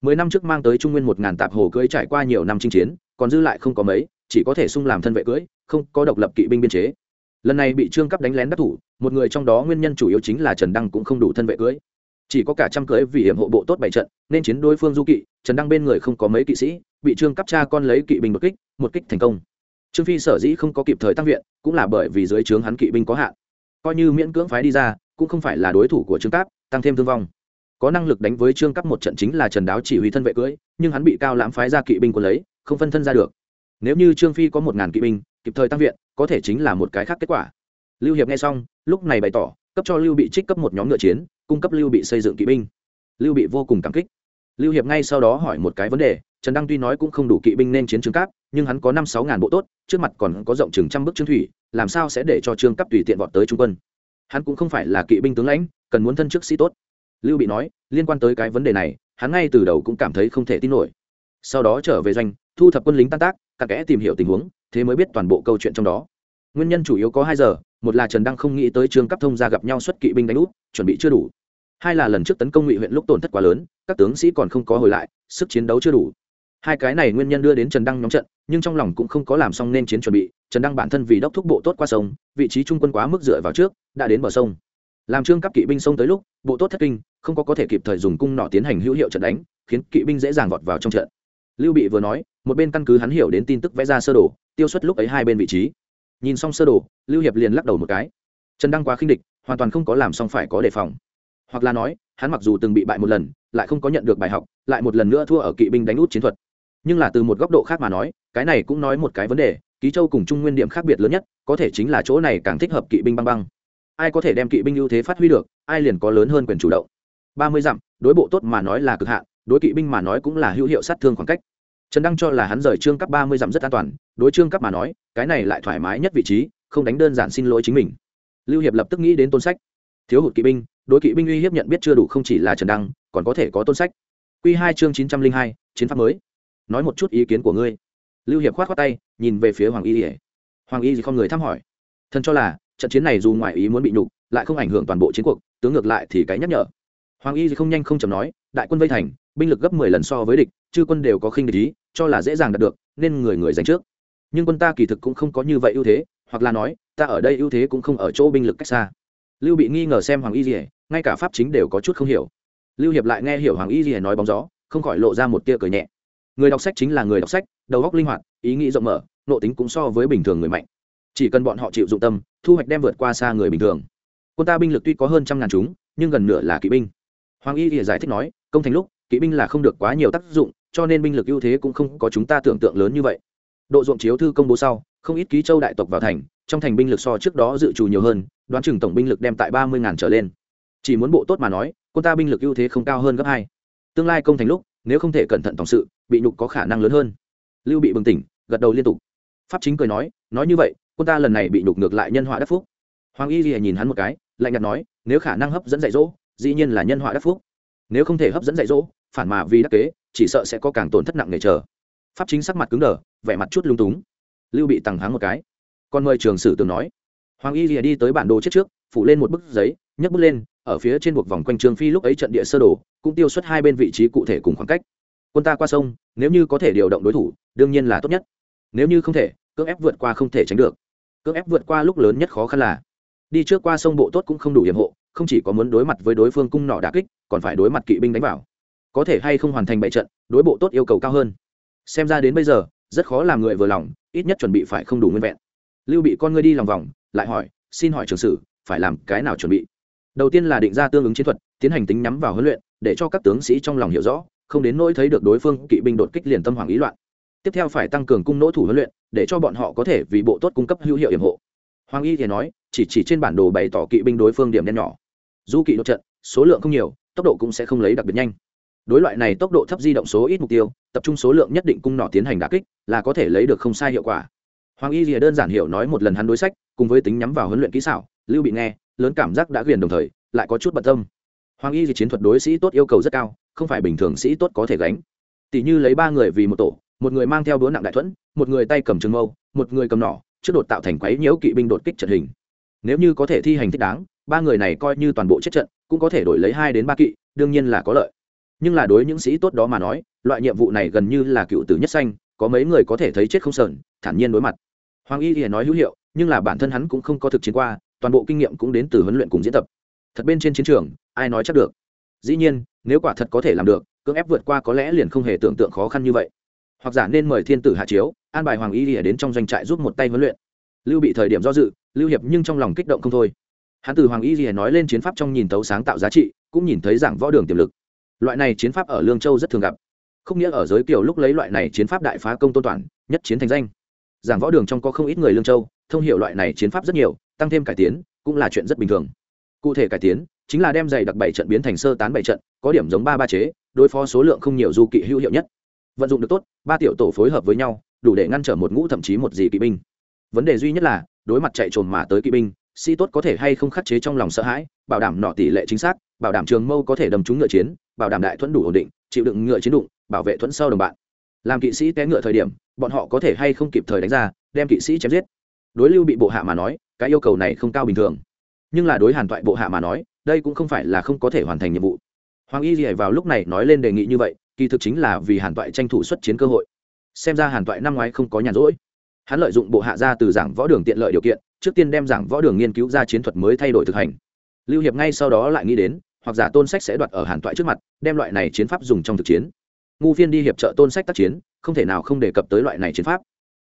Mười năm trước mang tới trung nguyên một ngàn tạp hồ cưỡi trải qua nhiều năm chinh chiến, còn dư lại không có mấy, chỉ có thể sung làm thân vệ cưỡi không có độc lập kỵ binh biên chế. Lần này bị trương cấp đánh lén đắc thủ, một người trong đó nguyên nhân chủ yếu chính là trần đăng cũng không đủ thân vệ cưỡi chỉ có cả trăm cưỡi vì hiểm hộ bộ tốt bảy trận, nên chiến đối phương du kỵ, trần đăng bên người không có mấy kỵ sĩ, bị trương cấp cha con lấy kỵ binh một kích một kích thành công trương phi sở dĩ không có kịp thời tăng viện, cũng là bởi vì dưới trướng hắn kỵ binh có hạn. Coi như miễn cưỡng phái đi ra, cũng không phải là đối thủ của trương cáp, tăng thêm thương vong. Có năng lực đánh với trương Cáp một trận chính là trần đáo chỉ huy thân vệ cưỡi, nhưng hắn bị cao lãm phái ra kỵ binh của lấy, không phân thân ra được. Nếu như trương phi có một ngàn kỵ binh, kịp thời tăng viện, có thể chính là một cái khác kết quả. Lưu hiệp nghe xong, lúc này bày tỏ, cấp cho lưu bị trích cấp một nhóm ngựa chiến, cung cấp lưu bị xây dựng kỵ binh. Lưu bị vô cùng cảm kích lưu hiệp ngay sau đó hỏi một cái vấn đề, trần đăng tuy nói cũng không đủ kỵ binh nên chiến trường cáp, nhưng hắn có năm sáu ngàn bộ tốt, trước mặt còn có rộng chừng trăm bước trương thủy, làm sao sẽ để cho trương cấp tùy tiện vọt tới trung quân? Hắn cũng không phải là kỵ binh tướng lãnh, cần muốn thân chức sĩ tốt. Lưu bị nói, liên quan tới cái vấn đề này, hắn ngay từ đầu cũng cảm thấy không thể tin nổi. Sau đó trở về doanh, thu thập quân lính tan tác cả kẽ tìm hiểu tình huống, thế mới biết toàn bộ câu chuyện trong đó. Nguyên nhân chủ yếu có hai giờ, một là trần đăng không nghĩ tới trương cấp thông ra gặp nhau xuất kỵ binh đánh úp, chuẩn bị chưa đủ hai là lần trước tấn công ngụy huyện lúc tổn thất quá lớn, các tướng sĩ còn không có hồi lại, sức chiến đấu chưa đủ. Hai cái này nguyên nhân đưa đến trần đăng nhóm trận, nhưng trong lòng cũng không có làm xong nên chiến chuẩn bị, trần đăng bản thân vì đốc thúc bộ tốt qua sông, vị trí trung quân quá mức dựa vào trước, đã đến bờ sông. Làm trương cấp kỵ binh sông tới lúc, bộ tốt thất kinh, không có có thể kịp thời dùng cung nọ tiến hành hữu hiệu trận đánh, khiến kỵ binh dễ dàng vọt vào trong trận. Lưu bị vừa nói, một bên căn cứ hắn hiểu đến tin tức vẽ ra sơ đồ, tiêu xuất lúc ấy hai bên vị trí. Nhìn xong sơ đồ, lưu hiệp liền lắc đầu một cái. Trần đăng quá khinh địch, hoàn toàn không có làm xong phải có đề phòng hoặc là nói, hắn mặc dù từng bị bại một lần, lại không có nhận được bài học, lại một lần nữa thua ở kỵ binh đánh út chiến thuật. Nhưng là từ một góc độ khác mà nói, cái này cũng nói một cái vấn đề, ký châu cùng trung nguyên điểm khác biệt lớn nhất, có thể chính là chỗ này càng thích hợp kỵ binh băng băng. Ai có thể đem kỵ binh ưu thế phát huy được, ai liền có lớn hơn quyền chủ động. Ba mươi dặm, đối bộ tốt mà nói là cực hạn, đối kỵ binh mà nói cũng là hữu hiệu sát thương khoảng cách. Trần đăng cho là hắn rời trương cấp ba mươi dặm rất an toàn, đối trương cấp mà nói, cái này lại thoải mái nhất vị trí, không đánh đơn giản xin lỗi chính mình. Lưu hiệp lập tức nghĩ đến tôn sách. Thiếu hụt kỵ binh đối kỵ binh uy hiếp nhận biết chưa đủ không chỉ là trần đăng còn có thể có tôn sách q hai chương chín trăm linh hai, chiến pháp mới. Nói một chút ý kiến của ngươi. Lưu hiệp khoát khoát tay, nhìn về phía hoàng y ỉa hoàng y không người thăm hỏi. Thân cho là, trận chiến này dù ngoại ý muốn bị nhục, lại không ảnh hưởng toàn bộ chiến cuộc, tướng ngược lại thì cái nhắc nhở. Hoàng y không nhanh không chầm nói, đại quân vây thành, binh lực gấp mười lần so với địch, chư quân đều có khinh địch ý, cho là dễ dàng đạt được, nên người người giành trước. Nhưng quân ta kỳ thực cũng không có như vậy ưu thế, hoặc là nói, ta ở đây ưu thế cũng không ở chỗ binh lực cách xa lưu bị nghi ngờ xem hoàng y dỉa ngay cả pháp chính đều có chút không hiểu. Lưu hiệp lại nghe hiểu hoàng y dỉa nói bóng gió, không khỏi lộ ra một tia cười nhẹ. Người đọc sách chính là người đọc sách, đầu óc linh hoạt, ý nghĩ rộng mở nộ tính cũng so với bình thường người mạnh. Chỉ cần bọn họ chịu dụng tâm, thu hoạch đem vượt qua xa người bình thường. Quân ta binh lực tuy có hơn trăm ngàn chúng, nhưng gần nửa là kỵ binh. Hoàng y thì giải thích nói, công thành lúc, kỵ binh là không được quá nhiều tác dụng, cho nên binh lực ưu thế cũng không có chúng ta tưởng tượng lớn như vậy. Độ ruộng chiếu thư công bố sau, không ít ký châu đại tộc vào thành trong thành binh lực so trước đó dự trù nhiều hơn, đoán chừng tổng binh lực đem tại ba mươi ngàn trở lên. Chỉ muốn bộ tốt mà nói, quân ta binh lực ưu thế không cao hơn gấp hai. Tương lai công thành lúc, nếu không thể cẩn thận tổng sự, bị nhục có khả năng lớn hơn. Lưu bị bừng tỉnh, gật đầu liên tục. Pháp chính cười nói nói như vậy, quân ta lần này bị nhục ngược lại nhân họa đắc phúc. Hoàng y lìa nhìn hắn một cái, lạnh nhạt nói, nếu khả năng hấp dẫn dạy dỗ, dĩ nhiên là nhân họa đắc phúc. Nếu không thể hấp dẫn dạy dỗ, phản mà vì đắc kế, chỉ sợ sẽ có càng tổn thất nặng nề chờ. Pháp chính sắc mặt cứng đờ, vẻ mặt chút lung túng. Lưu bị tằng háng một cái còn mời trường sử tường nói. Hoàng y lìa đi tới bản đồ chết trước, phủ lên một bức giấy, nhấc bút lên, ở phía trên buộc vòng quanh trường phi lúc ấy trận địa sơ đồ, cũng tiêu xuất hai bên vị trí cụ thể cùng khoảng cách. Quân ta qua sông, nếu như có thể điều động đối thủ, đương nhiên là tốt nhất. Nếu như không thể, cưỡng ép vượt qua không thể tránh được. Cưỡng ép vượt qua lúc lớn nhất khó khăn là, đi trước qua sông bộ tốt cũng không đủ hiểm hộ, không chỉ có muốn đối mặt với đối phương cung nỏ đà kích, còn phải đối mặt kỵ binh đánh vào. Có thể hay không hoàn thành bại trận, đối bộ tốt yêu cầu cao hơn. Xem ra đến bây giờ, rất khó làm người vừa lòng, ít nhất chuẩn bị phải không đủ nguyên vẹn lưu bị con ngươi đi lòng vòng, lại hỏi, xin hỏi trường sử, phải làm cái nào chuẩn bị? Đầu tiên là định ra tương ứng chiến thuật, tiến hành tính nhắm vào huấn luyện, để cho các tướng sĩ trong lòng hiểu rõ, không đến nỗi thấy được đối phương kỵ binh đột kích liền tâm hoàng ý loạn. Tiếp theo phải tăng cường cung nỗ thủ huấn luyện, để cho bọn họ có thể vì bộ tốt cung cấp hữu hiệu hiểm hộ. Hoàng y thì nói, chỉ chỉ trên bản đồ bày tỏ kỵ binh đối phương điểm đen nhỏ. Du kỵ đột trận, số lượng không nhiều, tốc độ cũng sẽ không lấy đặc biệt nhanh. Đối loại này tốc độ thấp di động số ít mục tiêu, tập trung số lượng nhất định cung nỏ tiến hành đà kích, là có thể lấy được không sai hiệu quả hoàng y rìa đơn giản hiểu nói một lần hắn đối sách, cùng với tính nhắm vào huấn luyện kỹ xảo, lưu bị nghe, lớn cảm giác đã quyền đồng thời, lại có chút bận tâm. Hoàng y rìa chiến thuật đối sĩ tốt yêu cầu rất cao, không phải bình thường sĩ tốt có thể gánh. Tỷ như lấy ba người vì một tổ, một người mang theo đũa nặng đại thuẫn, một người tay cầm trường mâu, một người cầm nỏ, trước đột tạo thành quấy nhiễu kỵ binh đột kích trận hình. Nếu như có thể thi hành thích đáng, ba người này coi như toàn bộ chết trận, cũng có thể đổi lấy hai đến ba kỵ, đương nhiên là có lợi. Nhưng là đối những sĩ tốt đó mà nói, loại nhiệm vụ này gần như là cựu tử nhất xanh có mấy người có thể thấy chết không sờn, thản nhiên đối mặt. Hoàng y thì nói hữu hiệu, nhưng là bản thân hắn cũng không có thực chiến qua, toàn bộ kinh nghiệm cũng đến từ huấn luyện cùng diễn tập. Thật bên trên chiến trường, ai nói chắc được? Dĩ nhiên, nếu quả thật có thể làm được, cưỡng ép vượt qua có lẽ liền không hề tưởng tượng khó khăn như vậy. Hoặc giả nên mời thiên tử hạ chiếu, an bài hoàng y lìa đến trong doanh trại giúp một tay huấn luyện. Lưu bị thời điểm do dự, lưu hiệp nhưng trong lòng kích động không thôi. Hắn từ hoàng y lìa nói lên chiến pháp trong nhìn tấu sáng tạo giá trị, cũng nhìn thấy giảng võ đường tiềm lực. Loại này chiến pháp ở lương châu rất thường gặp không nghĩa ở giới kiều lúc lấy loại này chiến pháp đại phá công tôn toàn, nhất chiến thành danh. Giảng võ đường trong có không ít người lương châu, thông hiểu loại này chiến pháp rất nhiều, tăng thêm cải tiến, cũng là chuyện rất bình thường. Cụ thể cải tiến, chính là đem giày đặc bảy trận biến thành sơ tán bảy trận, có điểm giống ba ba chế, đối phó số lượng không nhiều du kỵ hữu hiệu nhất. Vận dụng được tốt, ba tiểu tổ phối hợp với nhau, đủ để ngăn trở một ngũ thậm chí một gì kỵ binh. Vấn đề duy nhất là, đối mặt chạy trồn mà tới kỵ binh, sĩ tốt có thể hay không khắc chế trong lòng sợ hãi, bảo đảm nọ tỷ lệ chính xác, bảo đảm trường mâu có thể đầm trúng ngựa chiến, bảo đảm đại thuẫn đủ ổn định, chịu đựng ngựa chiến đụng bảo vệ thuẫn sau đồng bạn. Làm kỵ sĩ té ngựa thời điểm, bọn họ có thể hay không kịp thời đánh ra, đem kỵ sĩ chém giết. Đối lưu bị bộ hạ mà nói, cái yêu cầu này không cao bình thường. Nhưng là đối hàn toại bộ hạ mà nói, đây cũng không phải là không có thể hoàn thành nhiệm vụ. Hoàng y dì vào lúc này nói lên đề nghị như vậy, kỳ thực chính là vì hàn toại tranh thủ xuất chiến cơ hội. Xem ra hàn toại năm ngoái không có nhàn rỗi. Hắn lợi dụng bộ hạ ra từ giảng võ đường tiện lợi điều kiện, trước tiên đem giảng võ đường nghiên cứu ra chiến thuật mới thay đổi thực hành. Lưu hiệp ngay sau đó lại nghĩ đến, hoặc giả tôn sách sẽ đoạt ở hàn toại trước mặt, đem loại này chiến pháp dùng trong thực chiến ngu phiên đi hiệp trợ tôn sách tác chiến, không thể nào không đề cập tới loại này chiến pháp.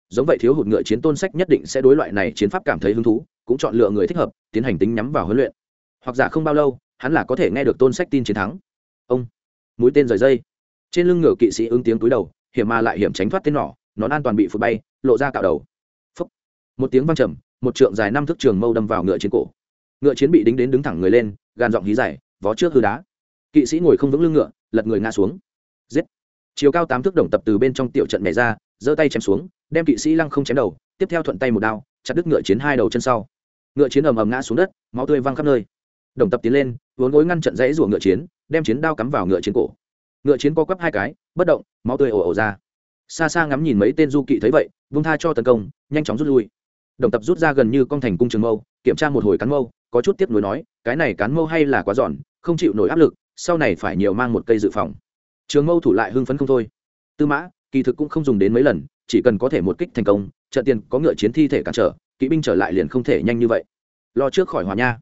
Giống vậy thiếu hụt ngựa chiến tôn sách nhất định sẽ đối loại này chiến pháp cảm thấy hứng thú, cũng chọn lựa người thích hợp, tiến hành tính nhắm vào huấn luyện. Hoặc giả không bao lâu, hắn là có thể nghe được tôn sách tin chiến thắng. Ông, mũi tên rời dây. Trên lưng ngựa kỵ sĩ ứng tiếng túi đầu, hiểm mà lại hiểm tránh thoát tên nỏ, nón an toàn bị phụt bay, lộ ra cạo đầu. Phúc. một tiếng văng trầm, một trượng dài năm thước trường mâu đâm vào ngựa chiến cổ. Ngựa chiến bị đính đến đứng thẳng người lên gan giọng hí dài, vó trước hư đá. Kỵ sĩ ngồi không vững lưng ngựa, lật người ngã xuống. Giết chiều cao tám thước đồng tập từ bên trong tiểu trận nhảy ra, giơ tay chém xuống, đem kỵ sĩ lăng không chém đầu, tiếp theo thuận tay một đao, chặt đứt ngựa chiến hai đầu chân sau. Ngựa chiến ầm ầm ngã xuống đất, máu tươi văng khắp nơi. Đồng tập tiến lên, vốn gối ngăn trận dãy rủa ngựa chiến, đem chiến đao cắm vào ngựa chiến cổ. Ngựa chiến co quắp hai cái, bất động, máu tươi ồ ồ ra. Xa xa ngắm nhìn mấy tên du kỵ thấy vậy, vung tha cho tấn công, nhanh chóng rút lui. Đồng tập rút ra gần như con thành cung trường mâu, kiểm tra một hồi cán mâu, có chút tiếp nối nói, cái này cán mâu hay là quá giòn, không chịu nổi áp lực, sau này phải nhiều mang một cây dự phòng trường mâu thủ lại hưng phấn không thôi. Tư mã, kỳ thực cũng không dùng đến mấy lần, chỉ cần có thể một kích thành công, trận tiền có ngựa chiến thi thể cản trở, kỵ binh trở lại liền không thể nhanh như vậy. Lo trước khỏi hòa nha.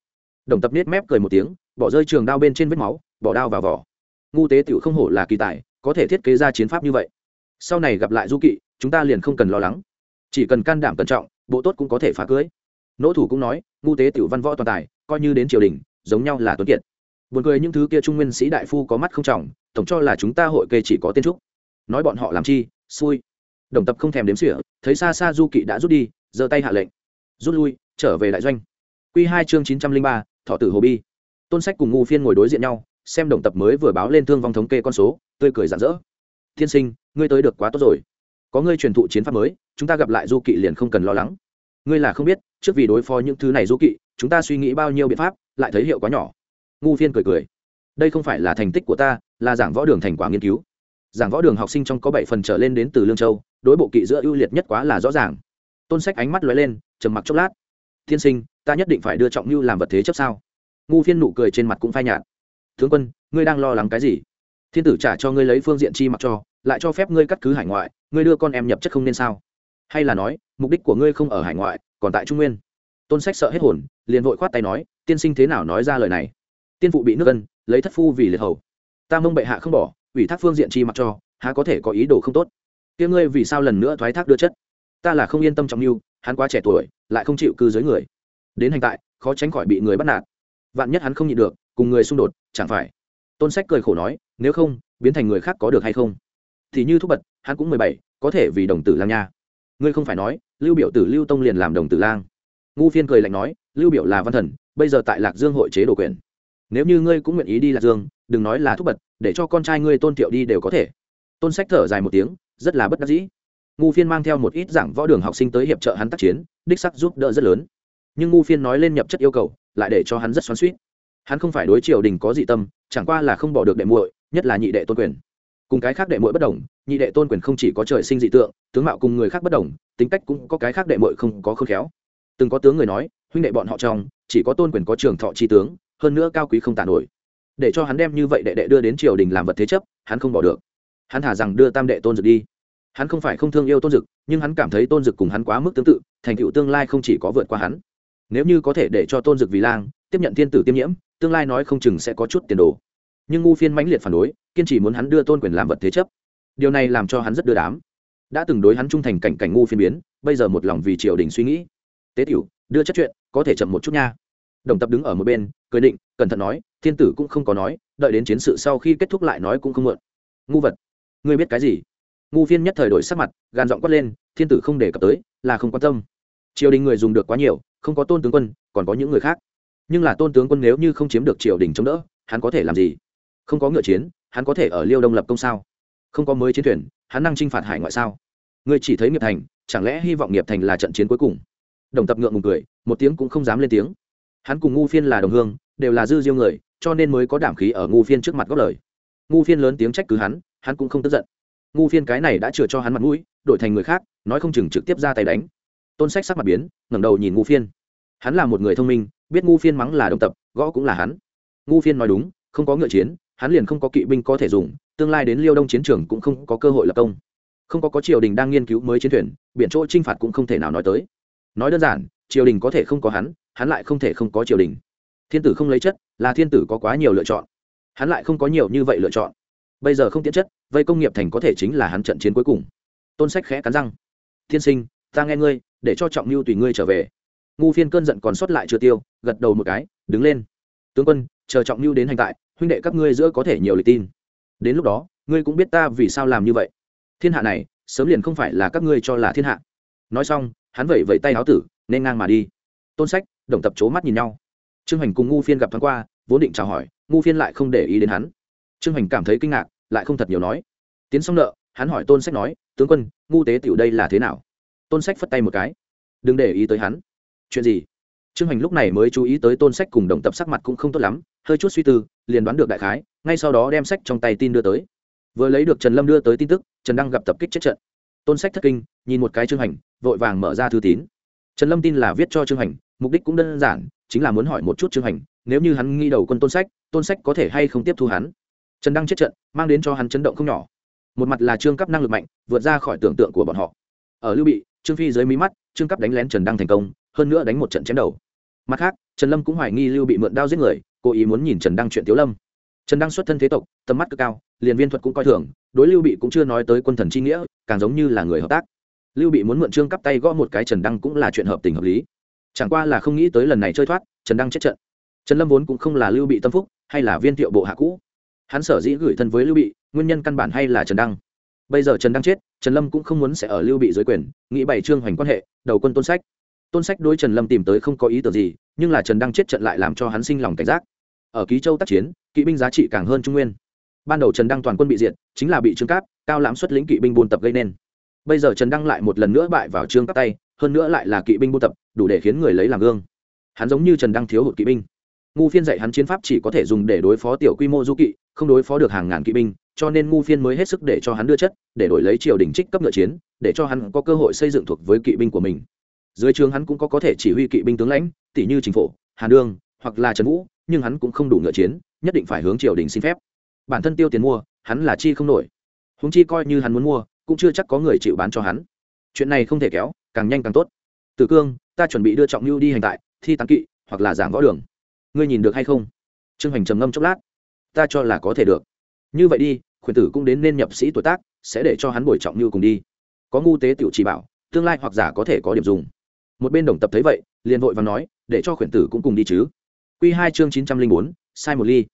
Đồng tập nết mép cười một tiếng, bỏ rơi trường đao bên trên vết máu, bỏ đao vào vỏ. Ngu tế tiểu không hổ là kỳ tài, có thể thiết kế ra chiến pháp như vậy. Sau này gặp lại du kỵ, chúng ta liền không cần lo lắng. Chỉ cần can đảm cẩn trọng, bộ tốt cũng có thể phá cưới. Nỗ thủ cũng nói, ngu tế tiểu văn võ toàn tài, coi như đến triều đình, giống nhau là tuấn kiệt. Buồn cười những thứ kia trung nguyên sĩ đại phu có mắt không trọng tổng cho là chúng ta hội kê chỉ có tên trúc. Nói bọn họ làm chi, xui. Đồng tập không thèm đếm xỉa, thấy xa xa du kỵ đã rút đi, giơ tay hạ lệnh. Rút lui, trở về đại doanh. Q hai chương chín trăm linh ba, thọ tử hồ bi. Tôn sách cùng ngu phiên ngồi đối diện nhau, xem đồng tập mới vừa báo lên thương vong thống kê con số, tươi cười rạng rỡ. Tiên sinh, ngươi tới được quá tốt rồi. Có ngươi truyền thụ chiến pháp mới, chúng ta gặp lại du kỵ liền không cần lo lắng. Ngươi là không biết, trước vì đối phó những thứ này du kỵ, chúng ta suy nghĩ bao nhiêu biện pháp, lại thấy hiệu quá nhỏ. Ngu phiên cười cười đây không phải là thành tích của ta, là giảng võ đường thành quả nghiên cứu. Giảng võ đường học sinh trong có bảy phần trở lên đến từ lương châu, đối bộ kỵ giữa ưu liệt nhất quá là rõ ràng. Tôn sách ánh mắt lóe lên, trầm mặc chốc lát. Tiên sinh, ta nhất định phải đưa trọng như làm vật thế chấp sao? Ngu phiên nụ cười trên mặt cũng phai nhạt. Tướng quân, ngươi đang lo lắng cái gì? Thiên tử trả cho ngươi lấy phương diện chi mặc cho, lại cho phép ngươi cắt cứ hải ngoại, ngươi đưa con em nhập chất không nên sao? Hay là nói, mục đích của ngươi không ở hải ngoại, còn tại trung nguyên. Tôn sách sợ hết hồn, liền vội khoát tay nói, tiên sinh thế nào nói ra lời này? Tiên phụ bị nước ân lấy thất phu vì liệt hầu. Ta mông bệ hạ không bỏ, ủy thác phương diện chi mặc cho, há có thể có ý đồ không tốt. Kia ngươi vì sao lần nữa thoái thác đưa chất? Ta là không yên tâm trọng mưu, hắn quá trẻ tuổi, lại không chịu cư giới người. Đến hành tại, khó tránh khỏi bị người bắt nạt. Vạn nhất hắn không nhịn được, cùng người xung đột, chẳng phải. Tôn sách cười khổ nói, nếu không, biến thành người khác có được hay không? Thì như thúc bật, hắn cũng mười bảy, có thể vì đồng tử lang nha. Ngươi không phải nói, lưu biểu tử, lưu tông liền làm đồng tử lang. Ngu phiên cười lạnh nói, lưu biểu là văn thần, bây giờ tại lạc dương hội chế đồ quyền nếu như ngươi cũng nguyện ý đi lạc dương, đừng nói là thúc bật, để cho con trai ngươi tôn thiệu đi đều có thể. Tôn sách thở dài một tiếng, rất là bất đắc dĩ. Ngu phiên mang theo một ít giảng võ đường học sinh tới hiệp trợ hắn tác chiến, đích sắc giúp đỡ rất lớn. Nhưng ngu phiên nói lên nhập chất yêu cầu, lại để cho hắn rất xoắn suýt hắn không phải đối triều đình có dị tâm, chẳng qua là không bỏ được đệ muội, nhất là nhị đệ tôn quyền. Cùng cái khác đệ muội bất đồng, nhị đệ tôn quyền không chỉ có trời sinh dị tượng, tướng mạo cùng người khác bất đồng, tính cách cũng có cái khác đệ muội không có khôn khéo. Từng có tướng người nói, huynh đệ bọn họ trong, chỉ có tôn quyền có trường thọ chi tướng hơn nữa cao quý không tàn nổi. Để cho hắn đem như vậy đệ đệ đưa đến triều đình làm vật thế chấp, hắn không bỏ được. Hắn thả rằng đưa tam đệ tôn dực đi. Hắn không phải không thương yêu tôn dực, nhưng hắn cảm thấy tôn dực cùng hắn quá mức tương tự, thành tựu tương lai không chỉ có vượt qua hắn. Nếu như có thể để cho tôn dực vì lang, tiếp nhận thiên tử tiêm nhiễm, tương lai nói không chừng sẽ có chút tiền đồ. Nhưng ngu phiên mãnh liệt phản đối, kiên trì muốn hắn đưa tôn quyền làm vật thế chấp. Điều này làm cho hắn rất đưa đám. Đã từng đối hắn trung thành cảnh cảnh ngu phiên biến, bây giờ một lòng vì triều đình suy nghĩ. Tế tiểu, đưa chất chuyện, có thể chậm một chút nha đồng tập đứng ở một bên, cười định, cẩn thận nói, thiên tử cũng không có nói, đợi đến chiến sự sau khi kết thúc lại nói cũng không mượn ngu vật, ngươi biết cái gì? Ngu phiên nhất thời đổi sắc mặt gàn giọng quát lên, thiên tử không đề cập tới, là không quan tâm. Triều đình người dùng được quá nhiều, không có tôn tướng quân, còn có những người khác. Nhưng là tôn tướng quân nếu như không chiếm được triều đình chống đỡ, hắn có thể làm gì? Không có ngựa chiến, hắn có thể ở liêu đông lập công sao? Không có mới chiến thuyền, hắn năng t r i n h phạt hải ngoại sao? Ngươi chỉ thấy nghiệp thành, chẳng lẽ hy vọng nghiệp thành là trận chiến cuối cùng? Đồng tập ngượng ngùng cười, một tiếng cũng không dám lên tiếng hắn cùng ngu phiên là đồng hương, đều là dư diêu người, cho nên mới có đảm khí ở ngu phiên trước mặt góp lời. Ngu phiên lớn tiếng trách cứ hắn hắn cũng không tức giận. Ngu phiên cái này đã chừa cho hắn mặt mũi, đổi thành người khác, nói không chừng trực tiếp ra tay đánh. Tôn sách sắc mặt biến, ngẩng đầu nhìn ngu phiên. Hắn là một người thông minh, biết ngu phiên mắng là đồng tập, gõ cũng là hắn. Ngu phiên nói đúng, không có ngựa chiến, hắn liền không có kỵ binh có thể dùng, tương lai đến liêu đông chiến trường cũng không có cơ hội lập công. Không có có triều đình đang nghiên cứu mới chiến thuyền, biển chỗ t r i n h phạt cũng không thể nào nói tới. Nói đơn giản, triều đình có thể không có hắn hắn lại không thể không có triều đình. Thiên tử không lấy chất, là thiên tử có quá nhiều lựa chọn. Hắn lại không có nhiều như vậy lựa chọn. Bây giờ không tiến chất, vây công nghiệp thành có thể chính là hắn trận chiến cuối cùng. Tôn sách khẽ cắn răng. Thiên sinh, ta nghe ngươi, để cho trọng mưu tùy ngươi trở về. Ngu phiên cơn giận còn sót lại chưa tiêu, gật đầu một cái, đứng lên. Tướng quân, chờ trọng mưu đến hành tại, huynh đệ các ngươi giữa có thể nhiều lời tin. Đến lúc đó, ngươi cũng biết ta vì sao làm như vậy. Thiên hạ này, sớm liền không phải là các ngươi cho là thiên hạ. Nói xong, hắn vẩy vẩy tay áo tử, nên ngang mà đi. Tôn sách đồng tập c mắt nhìn nhau. Trương hành cùng ngu phiên gặp thoáng qua, vốn định chào hỏi, ngu phiên lại không để ý đến hắn. Trương hành cảm thấy kinh ngạc, lại không thật nhiều nói. Tiến xong nợ, hắn hỏi tôn sách nói, tướng quân, ngu tế tiểu đây là thế nào? Tôn sách phất tay một cái. Đừng để ý tới hắn. Chuyện gì? Trương hành lúc này mới chú ý tới tôn sách cùng đồng tập sắc mặt cũng không tốt lắm, hơi chút suy tư, liền đoán được đại khái, ngay sau đó đem sách trong tay tin đưa tới. Vừa lấy được trần lâm đưa tới tin tức, trần đăng gặp tập kích chết trận. Tôn sách thất kinh, nhìn một cái trương hành vội vàng mở ra thư tín trần lâm tin là viết cho trương hành, mục đích cũng đơn giản, chính là muốn hỏi một chút trương hành, nếu như hắn nghi đầu quân tôn sách tôn sách có thể hay không tiếp thu hắn. Trần đăng chết trận, mang đến cho hắn chấn động không nhỏ. Một mặt là trương cấp năng lực mạnh, vượt ra khỏi tưởng tượng của bọn họ. Ở lưu bị, trương phi dưới mí mắt, trương cấp đánh lén trần đăng thành công, hơn nữa đánh một trận chém đầu. Mặt khác, trần lâm cũng hoài nghi lưu bị mượn đao giết người, cố ý muốn nhìn trần đăng chuyện tiếu lâm. Trần đăng xuất thân thế tộc, tầm mắt cực cao, liền viên thuật cũng coi thường, đối lưu bị cũng chưa nói tới quân thần chi nghĩa, càng giống như là người hợp tác lưu bị muốn mượn trương cắp tay gõ một cái trần đăng cũng là chuyện hợp tình hợp lý. Chẳng qua là không nghĩ tới lần này chơi thoát, trần đăng chết trận. Trần lâm vốn cũng không là lưu bị tâm phúc, hay là viên thiệu bộ hạ cũ. Hắn sở dĩ gửi thân với lưu bị, nguyên nhân căn bản hay là trần đăng. Bây giờ trần đăng chết, trần lâm cũng không muốn sẽ ở lưu bị dưới quyền, nghĩ bày trương hoành quan hệ, đầu quân tôn sách. Tôn sách đối trần lâm tìm tới không có ý tưởng gì, nhưng là trần đăng chết trận lại làm cho hắn sinh lòng cảnh giác. Ở ký châu tác chiến, kỵ binh giá trị càng hơn trung nguyên. Ban đầu trần đăng toàn quân bị diệt, chính là bị trương cáp, cao lãm xuất lĩnh kỵ binh buôn tập gây nên bây giờ trần đăng lại một lần nữa bại vào trương các tay, hơn nữa lại là kỵ binh buôn tập, đủ để khiến người lấy làm gương. Hắn giống như trần đăng thiếu hụt kỵ binh. Ngu phiên dạy hắn chiến pháp chỉ có thể dùng để đối phó tiểu quy mô du kỵ, không đối phó được hàng ngàn kỵ binh, cho nên ngu phiên mới hết sức để cho hắn đưa chất, để đổi lấy triều đình trích cấp ngựa chiến, để cho hắn có cơ hội xây dựng thuộc với kỵ binh của mình. Dưới trường hắn cũng có có thể chỉ huy kỵ binh tướng lãnh tỷ như chính phủ hàn đương hoặc là trần vũ, nhưng hắn cũng không đủ ngựa chiến, nhất định phải hướng triều đình xin phép. Bản thân tiêu tiền mua, hắn là chi không nổi. Húng chi coi như hắn muốn mua cũng chưa chắc có người chịu bán cho hắn. Chuyện này không thể kéo, càng nhanh càng tốt. Tử cương, ta chuẩn bị đưa trọng lưu đi hành tại, thi tán kỵ, hoặc là giảng võ đường. Ngươi nhìn được hay không? Trương hoành trầm ngâm chốc lát. Ta cho là có thể được. Như vậy đi, khuyển tử cũng đến nên nhập sĩ tuổi tác, sẽ để cho hắn bồi trọng lưu cùng đi. Có ngu tế tiểu chỉ bảo, tương lai hoặc giả có thể có điểm dùng. Một bên đồng tập thấy vậy, liền vội và nói, để cho khuyển tử cũng cùng đi chứ. Q hai chương chín trăm linh bốn, sai một ly.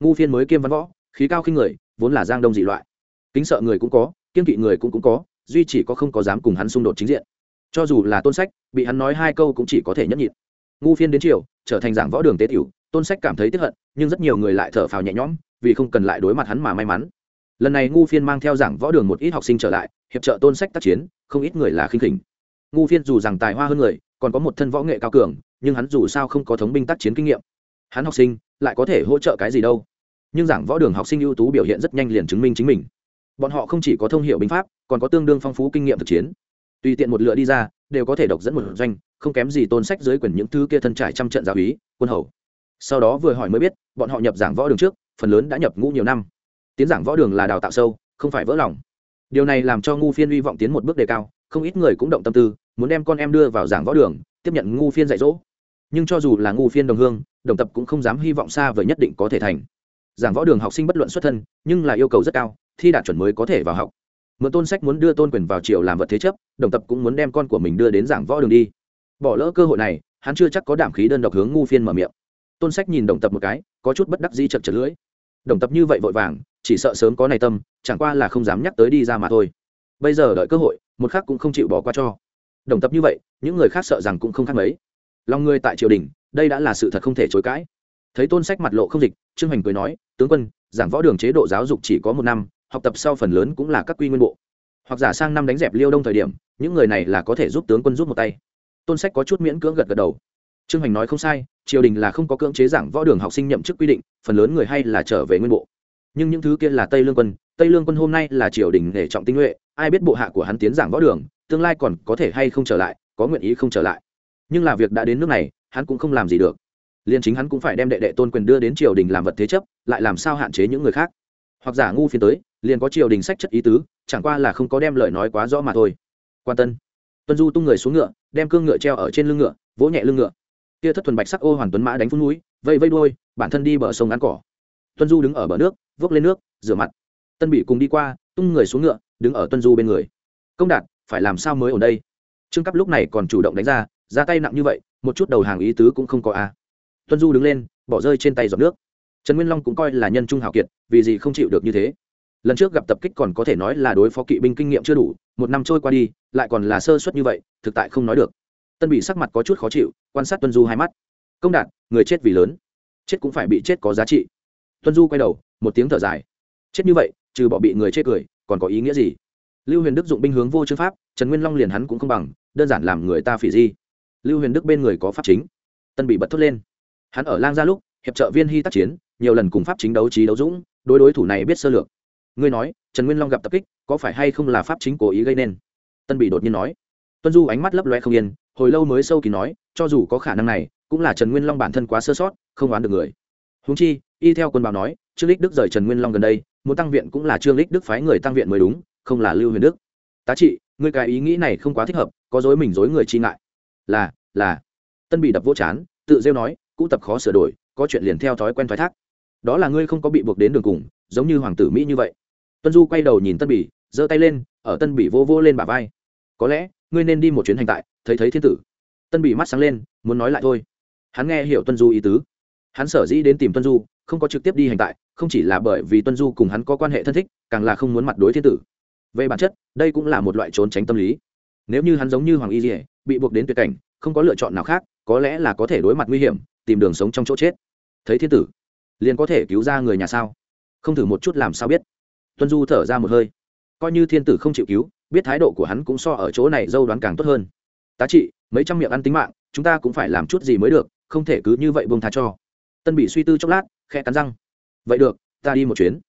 Ngu phiên mới kiêm văn võ, khí cao khinh người, vốn là giang đông dị loại. Kính sợ người cũng có kiên kỵ người cũng cũng có, duy chỉ có không có dám cùng hắn xung đột chính diện. Cho dù là tôn sách, bị hắn nói hai câu cũng chỉ có thể nhấp nhịn. Ngu phiên đến chiều trở thành giảng võ đường tế tiểu, tôn sách cảm thấy tiếp hận, nhưng rất nhiều người lại thở phào nhẹ nhõm, vì không cần lại đối mặt hắn mà may mắn. Lần này ngu phiên mang theo giảng võ đường một ít học sinh trở lại, hiệp trợ tôn sách tác chiến, không ít người là khinh khỉnh. Ngu phiên dù rằng tài hoa hơn người, còn có một thân võ nghệ cao cường, nhưng hắn dù sao không có thống binh tác chiến kinh nghiệm. Hắn học sinh, lại có thể hỗ trợ cái gì đâu. Nhưng giảng võ đường học sinh ưu tú biểu hiện rất nhanh liền chứng minh chính mình bọn họ không chỉ có thông hiểu binh pháp, còn có tương đương phong phú kinh nghiệm thực chiến. Tùy tiện một lựa đi ra, đều có thể độc dẫn một doanh, không kém gì tôn sách dưới quyền những thứ kia thân trải trăm trận giáo úy quân hầu. Sau đó vừa hỏi mới biết, bọn họ nhập giảng võ đường trước, phần lớn đã nhập ngũ nhiều năm. Tiến giảng võ đường là đào tạo sâu, không phải vỡ lòng. Điều này làm cho ngu phiên hy vọng tiến một bước đề cao, không ít người cũng động tâm tư, muốn đem con em đưa vào giảng võ đường, tiếp nhận ngu phiên dạy dỗ. Nhưng cho dù là ngu phiên đồng hương, đồng tập cũng không dám hy vọng xa vời nhất định có thể thành. Giảng võ đường học sinh bất luận xuất thân, nhưng là yêu cầu rất cao thi đạt chuẩn mới có thể vào học. Mượn tôn sách muốn đưa tôn quyền vào triều làm vật thế chấp, đồng tập cũng muốn đem con của mình đưa đến giảng võ đường đi. Bỏ lỡ cơ hội này, hắn chưa chắc có đảm khí đơn độc hướng ngu phiên mở miệng. Tôn sách nhìn đồng tập một cái, có chút bất đắc dĩ chật chật lưỡi. Đồng tập như vậy vội vàng, chỉ sợ sớm có này tâm, chẳng qua là không dám nhắc tới đi ra mà thôi. Bây giờ đợi cơ hội, một khác cũng không chịu bỏ qua cho. Đồng tập như vậy, những người khác sợ rằng cũng không khác mấy. Lòng người tại triều đình, đây đã là sự thật không thể chối cãi. Thấy tôn sách mặt lộ không dịch, trương hành cười nói, tướng quân, giảng võ đường chế độ giáo dục chỉ có một năm học tập sau phần lớn cũng là các quy nguyên bộ. Hoặc giả sang năm đánh dẹp liêu đông thời điểm, những người này là có thể giúp tướng quân giúp một tay. Tôn sách có chút miễn cưỡng gật gật đầu. Trương hành nói không sai, triều đình là không có cưỡng chế giảng võ đường học sinh nhậm chức quy định, phần lớn người hay là trở về nguyên bộ. Nhưng những thứ kia là tây lương quân, tây lương quân hôm nay là triều đình để trọng tinh nhuệ, ai biết bộ hạ của hắn tiến giảng võ đường, tương lai còn có thể hay không trở lại, có nguyện ý không trở lại. Nhưng là việc đã đến nước này, hắn cũng không làm gì được. Liền chính hắn cũng phải đem đệ đệ tôn quyền đưa đến triều đình làm vật thế chấp, lại làm sao hạn chế những người khác. Hoặc giả ngu phiên tới liền có triều đình sách chất ý tứ, chẳng qua là không có đem lời nói quá rõ mà thôi. Quan tân. Tuân du tung người xuống ngựa, đem cương ngựa treo ở trên lưng ngựa, vỗ nhẹ lưng ngựa. Kia thất thuần bạch sắc ô hoàn tuấn mã đánh phun núi, vây vây đuôi, bản thân đi bờ sông ăn cỏ. Tuân du đứng ở bờ nước, vốc lên nước, rửa mặt. Tân bị cùng đi qua, tung người xuống ngựa, đứng ở tuân du bên người. Công đạt, phải làm sao mới ở đây? Trương cấp lúc này còn chủ động đánh ra ra tay nặng như vậy, một chút đầu hàng ý tứ cũng không có a. À. tuân du đứng lên, bỏ rơi trên tay giọt nước. Trần nguyên long cũng coi là nhân trung hào kiệt, vì gì không chịu được như thế? Lần trước gặp tập kích còn có thể nói là đối phó kỵ binh kinh nghiệm chưa đủ, một năm trôi qua đi, lại còn là sơ suất như vậy, thực tại không nói được. Tân bị sắc mặt có chút khó chịu, quan sát tuân du hai mắt. Công đạt người chết vì lớn. Chết cũng phải bị chết có giá trị. Tuân du quay đầu, một tiếng thở dài. Chết như vậy, trừ bỏ bị người chết cười, còn có ý nghĩa gì? Lưu huyền đức dụng binh hướng vô chương pháp, trần nguyên long liền hắn cũng không bằng, đơn giản làm người ta phỉ di. Lưu huyền đức bên người có pháp chính. Tân bị bật thốt lên. Hắn ở lang gia lúc, hiệp trợ viên hy tác chiến, nhiều lần cùng pháp chính đấu trí đấu dũng, đối đối thủ này biết sơ lược ngươi nói, trần nguyên long gặp tập kích, có phải hay không là pháp chính cố ý gây nên? Tân bị đột nhiên nói. Tuân du ánh mắt lấp loe không yên, hồi lâu mới sâu kỳ nói, cho dù có khả năng này, cũng là trần nguyên long bản thân quá sơ sót, không đoán được người. Húng chi, y theo quân báo nói, trương lích đức rời trần nguyên long gần đây, muốn tăng viện cũng là trương lích đức phái người tăng viện mới đúng, không là lưu huyền đức. Tá trị, ngươi cái ý nghĩ này không quá thích hợp, có dối mình dối người chi ngại. Là là. Tân bị đập vỗ chán, tự rêu nói, cũ tập khó sửa đổi, có chuyện liền theo thói quen thoái thác. Đó là ngươi không có bị buộc đến đường cùng, giống như hoàng tử mỹ như vậy tuân du quay đầu nhìn tân bỉ, giơ tay lên, ở tân bỉ vô vô lên bả vai. Có lẽ, ngươi nên đi một chuyến hành tại, thấy thấy thiên tử. Tân bỉ mắt sáng lên, muốn nói lại thôi. Hắn nghe hiểu tuân du ý tứ. Hắn sở dĩ đến tìm tuân du, không có trực tiếp đi hành tại, không chỉ là bởi vì tuân du cùng hắn có quan hệ thân thích, càng là không muốn mặt đối thiên tử. Về bản chất, đây cũng là một loại trốn tránh tâm lý. Nếu như hắn giống như hoàng y dỉa bị buộc đến tuyệt cảnh, không có lựa chọn nào khác, có lẽ là có thể đối mặt nguy hiểm, tìm đường sống trong chỗ chết. Thấy thiên tử, liền có thể cứu ra người nhà sao? Không thử một chút làm sao biết tuân du thở ra một hơi. Coi như thiên tử không chịu cứu, biết thái độ của hắn cũng so ở chỗ này dâu đoán càng tốt hơn. Tá trị, mấy trăm miệng ăn tính mạng, chúng ta cũng phải làm chút gì mới được, không thể cứ như vậy bông tha cho. Tân bị suy tư chốc lát khe cắn răng. Vậy được, ta đi một chuyến.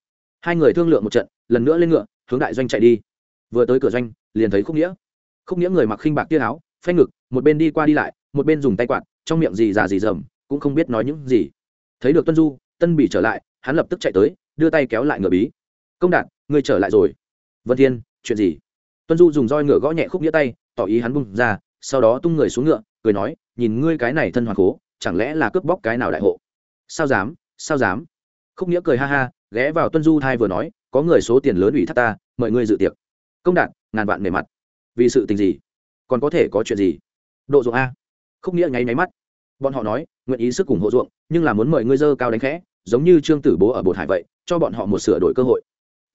Hai người thương lượng một trận, lần nữa lên ngựa, hướng đại doanh chạy đi. Vừa tới cửa doanh, liền thấy khúc nghĩa. Khúc nghĩa người mặc khinh bạc tia áo, phanh ngực, một bên đi qua đi lại, một bên dùng tay quạt, trong miệng gì già gì dầm, cũng không biết nói những gì. Thấy được tuân du, tân bị trở lại, hắn lập tức chạy tới, đưa tay kéo lại ngựa bí công đạt, ngươi trở lại rồi. Vân thiên, chuyện gì? Tuân du dùng roi ngựa gõ nhẹ khúc nghĩa tay, tỏ ý hắn bung ra, sau đó tung người xuống ngựa, cười nói, nhìn ngươi cái này thân hoàng cố chẳng lẽ là cướp bóc cái nào đại hộ? Sao dám sao dám? Khúc nghĩa cười ha ha, ghé vào tuân du thai vừa nói, có người số tiền lớn ủy thác ta, mời ngươi dự tiệc. Công đạt, ngàn vạn nề mặt. Vì sự tình gì? Còn có thể có chuyện gì? Độ ruộng a. Khúc nghĩa nháy máy mắt. Bọn họ nói, nguyện ý sức cùng hộ ruộng, nhưng là muốn mời ngươi dơ cao đánh khẽ, giống như trương tử bố ở bột hải vậy, cho bọn họ một sửa đổi cơ hội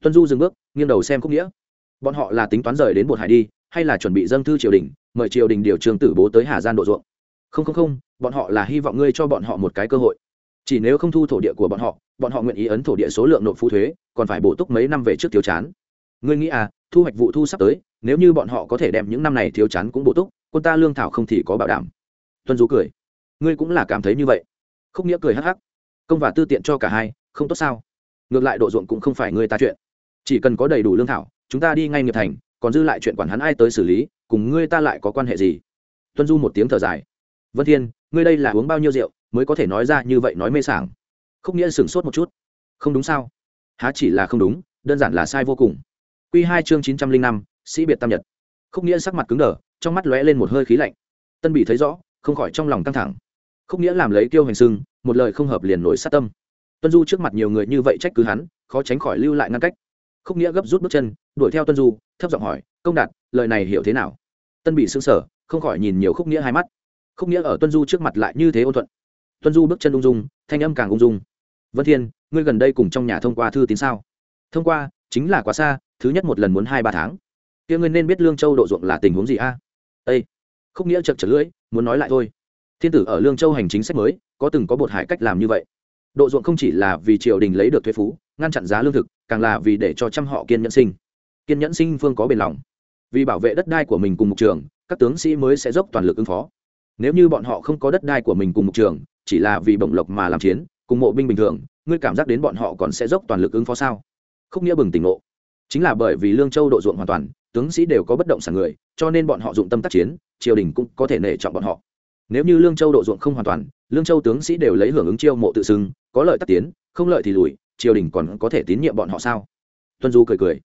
tuân du dừng bước, nghiêng đầu xem khúc nghĩa. Bọn họ là tính toán rời đến bột hải đi, hay là chuẩn bị dâng thư triều đình, mời triều đình điều trường tử bố tới hà gian độ ruộng? Không không không, bọn họ là hy vọng ngươi cho bọn họ một cái cơ hội. Chỉ nếu không thu thổ địa của bọn họ bọn họ nguyện ý ấn thổ địa số lượng nộp phú thuế, còn phải bổ túc mấy năm về trước thiếu chán. Ngươi nghĩ à thu hoạch vụ thu sắp tới, nếu như bọn họ có thể đem những năm này thiếu chán cũng bổ túc, quân ta lương thảo không thì có bảo đảm. Tuân du cười. Ngươi cũng là cảm thấy như vậy. Khúc nghĩa cười hắc hắc. Công và tư tiện cho cả hai, không tốt sao? Ngược lại độ ruộng cũng không phải ngươi ta chuyện chỉ cần có đầy đủ lương thảo, chúng ta đi ngay nghiệp thành, còn dư lại chuyện quản hắn ai tới xử lý, cùng ngươi ta lại có quan hệ gì? Tuân du một tiếng thở dài. Vân thiên, ngươi đây là uống bao nhiêu rượu, mới có thể nói ra như vậy nói mê sảng? Khúc nghĩa sửng sốt một chút. Không đúng sao? Há chỉ là không đúng, đơn giản là sai vô cùng. Q hai chương chín trăm linh năm, sĩ biệt tam nhật. Khúc nghĩa sắc mặt cứng đờ, trong mắt lóe lên một hơi khí lạnh. Tân bị thấy rõ, không khỏi trong lòng căng thẳng. Khúc nghĩa làm lấy tiêu hành sưng, một lời không hợp liền nổi sát tâm. Tuân du trước mặt nhiều người như vậy trách cứ hắn, khó tránh khỏi lưu lại ngăn cách khúc nghĩa gấp rút bước chân, đuổi theo tuân du, thấp giọng hỏi, công đạt, lời này hiểu thế nào? Tân bị xứng sở không khỏi nhìn nhiều khúc nghĩa hai mắt. Khúc nghĩa ở tuân du trước mặt lại như thế ôn thuận. Tuân du bước chân ung dung, thanh âm càng ung dung. Vân thiên, ngươi gần đây cùng trong nhà thông qua thư tín sao? Thông qua, chính là quá xa, thứ nhất một lần muốn hai ba tháng. Kia ngươi nên biết lương châu độ ruộng là tình huống gì a? À? khúc nghĩa chật chật lưỡi, muốn nói lại thôi. Thiên tử ở lương châu hành chính sách mới, có từng có bột hải cách làm như vậy. Độ ruộng không chỉ là vì triều đình lấy được thuế phú ngăn chặn giá lương thực, càng là vì để cho trăm họ kiên nhẫn sinh. Kiên nhẫn sinh phương có bền lòng. Vì bảo vệ đất đai của mình cùng mục trường, các tướng sĩ mới sẽ dốc toàn lực ứng phó. Nếu như bọn họ không có đất đai của mình cùng mục trường, chỉ là vì bổng lộc mà làm chiến, cùng mộ binh bình thường, ngươi cảm giác đến bọn họ còn sẽ dốc toàn lực ứng phó sao? Không nghĩa bừng tỉnh ngộ. Chính là bởi vì lương châu độ ruộng hoàn toàn, tướng sĩ đều có bất động sản người, cho nên bọn họ dụng tâm tác chiến, triều đình cũng có thể nể trọng bọn họ. Nếu như lương châu độ ruộng không hoàn toàn, lương châu tướng sĩ đều lấy hưởng ứng chiêu mộ tự xưng, có lợi tác tiến, không lợi thì lùi triều đình còn có thể tín nhiệm bọn họ sao? Tuân du cười cười.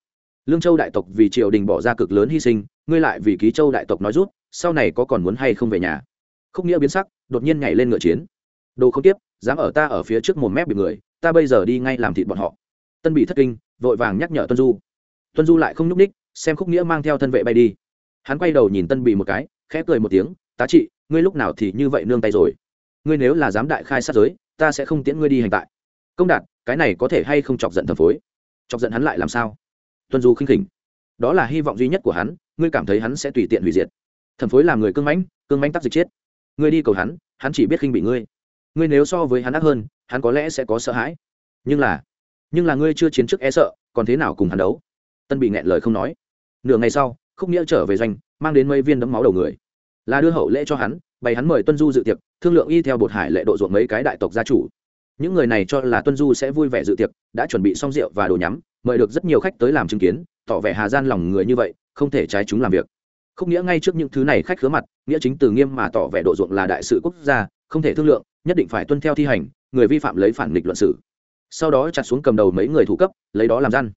Lương châu đại tộc vì triều đình bỏ ra cực lớn hy sinh, ngươi lại vì ký châu đại tộc nói rút, sau này có còn muốn hay không về nhà? Khúc nghĩa biến sắc, đột nhiên nhảy lên ngựa chiến. Đồ không tiếp, dám ở ta ở phía trước một mép bị người, ta bây giờ đi ngay làm thịt bọn họ. Tân bị thất kinh, vội vàng nhắc nhở tuân du. Tuân du lại không nhúc ních, xem khúc nghĩa mang theo thân vệ bay đi. Hắn quay đầu nhìn tân bị một cái, khẽ cười một tiếng, tá trị, ngươi lúc nào thì như vậy nương tay rồi? Ngươi nếu là dám đại khai sát giới, ta sẽ không tiễn ngươi đi hành tại. Công đạt cái này có thể hay không chọc giận thẩm phối? Chọc giận hắn lại làm sao? Tuân du khinh khỉnh. Đó là hy vọng duy nhất của hắn, ngươi cảm thấy hắn sẽ tùy tiện hủy diệt. Thẩm phối làm người cương mãnh cương mãnh tắc dịch chết. Ngươi đi cầu hắn hắn chỉ biết khinh bị ngươi. Ngươi nếu so với hắn ác hơn, hắn có lẽ sẽ có sợ hãi. Nhưng là nhưng là ngươi chưa chiến trước e sợ, còn thế nào cùng hắn đấu? Tân bị nghẹn lời không nói. Nửa ngày sau, khúc nghĩa trở về doanh, mang đến mấy viên đấm máu đầu người. Là đưa hậu lễ cho hắn, bày hắn mời tuân du dự tiệc, thương lượng y theo bột hải lệ độ ruộng mấy cái đại tộc gia chủ những người này cho là tuân du sẽ vui vẻ dự tiệc, đã chuẩn bị xong rượu và đồ nhắm, mời được rất nhiều khách tới làm chứng kiến, tỏ vẻ hà gian lòng người như vậy, không thể trái chúng làm việc. Không nghĩa ngay trước những thứ này khách khứa mặt, nghĩa chính từ nghiêm mà tỏ vẻ độ ruộng là đại sự quốc gia, không thể thương lượng, nhất định phải tuân theo thi hành, người vi phạm lấy phản nghịch luận xử. Sau đó chặt xuống cầm đầu mấy người thủ cấp, lấy đó làm răn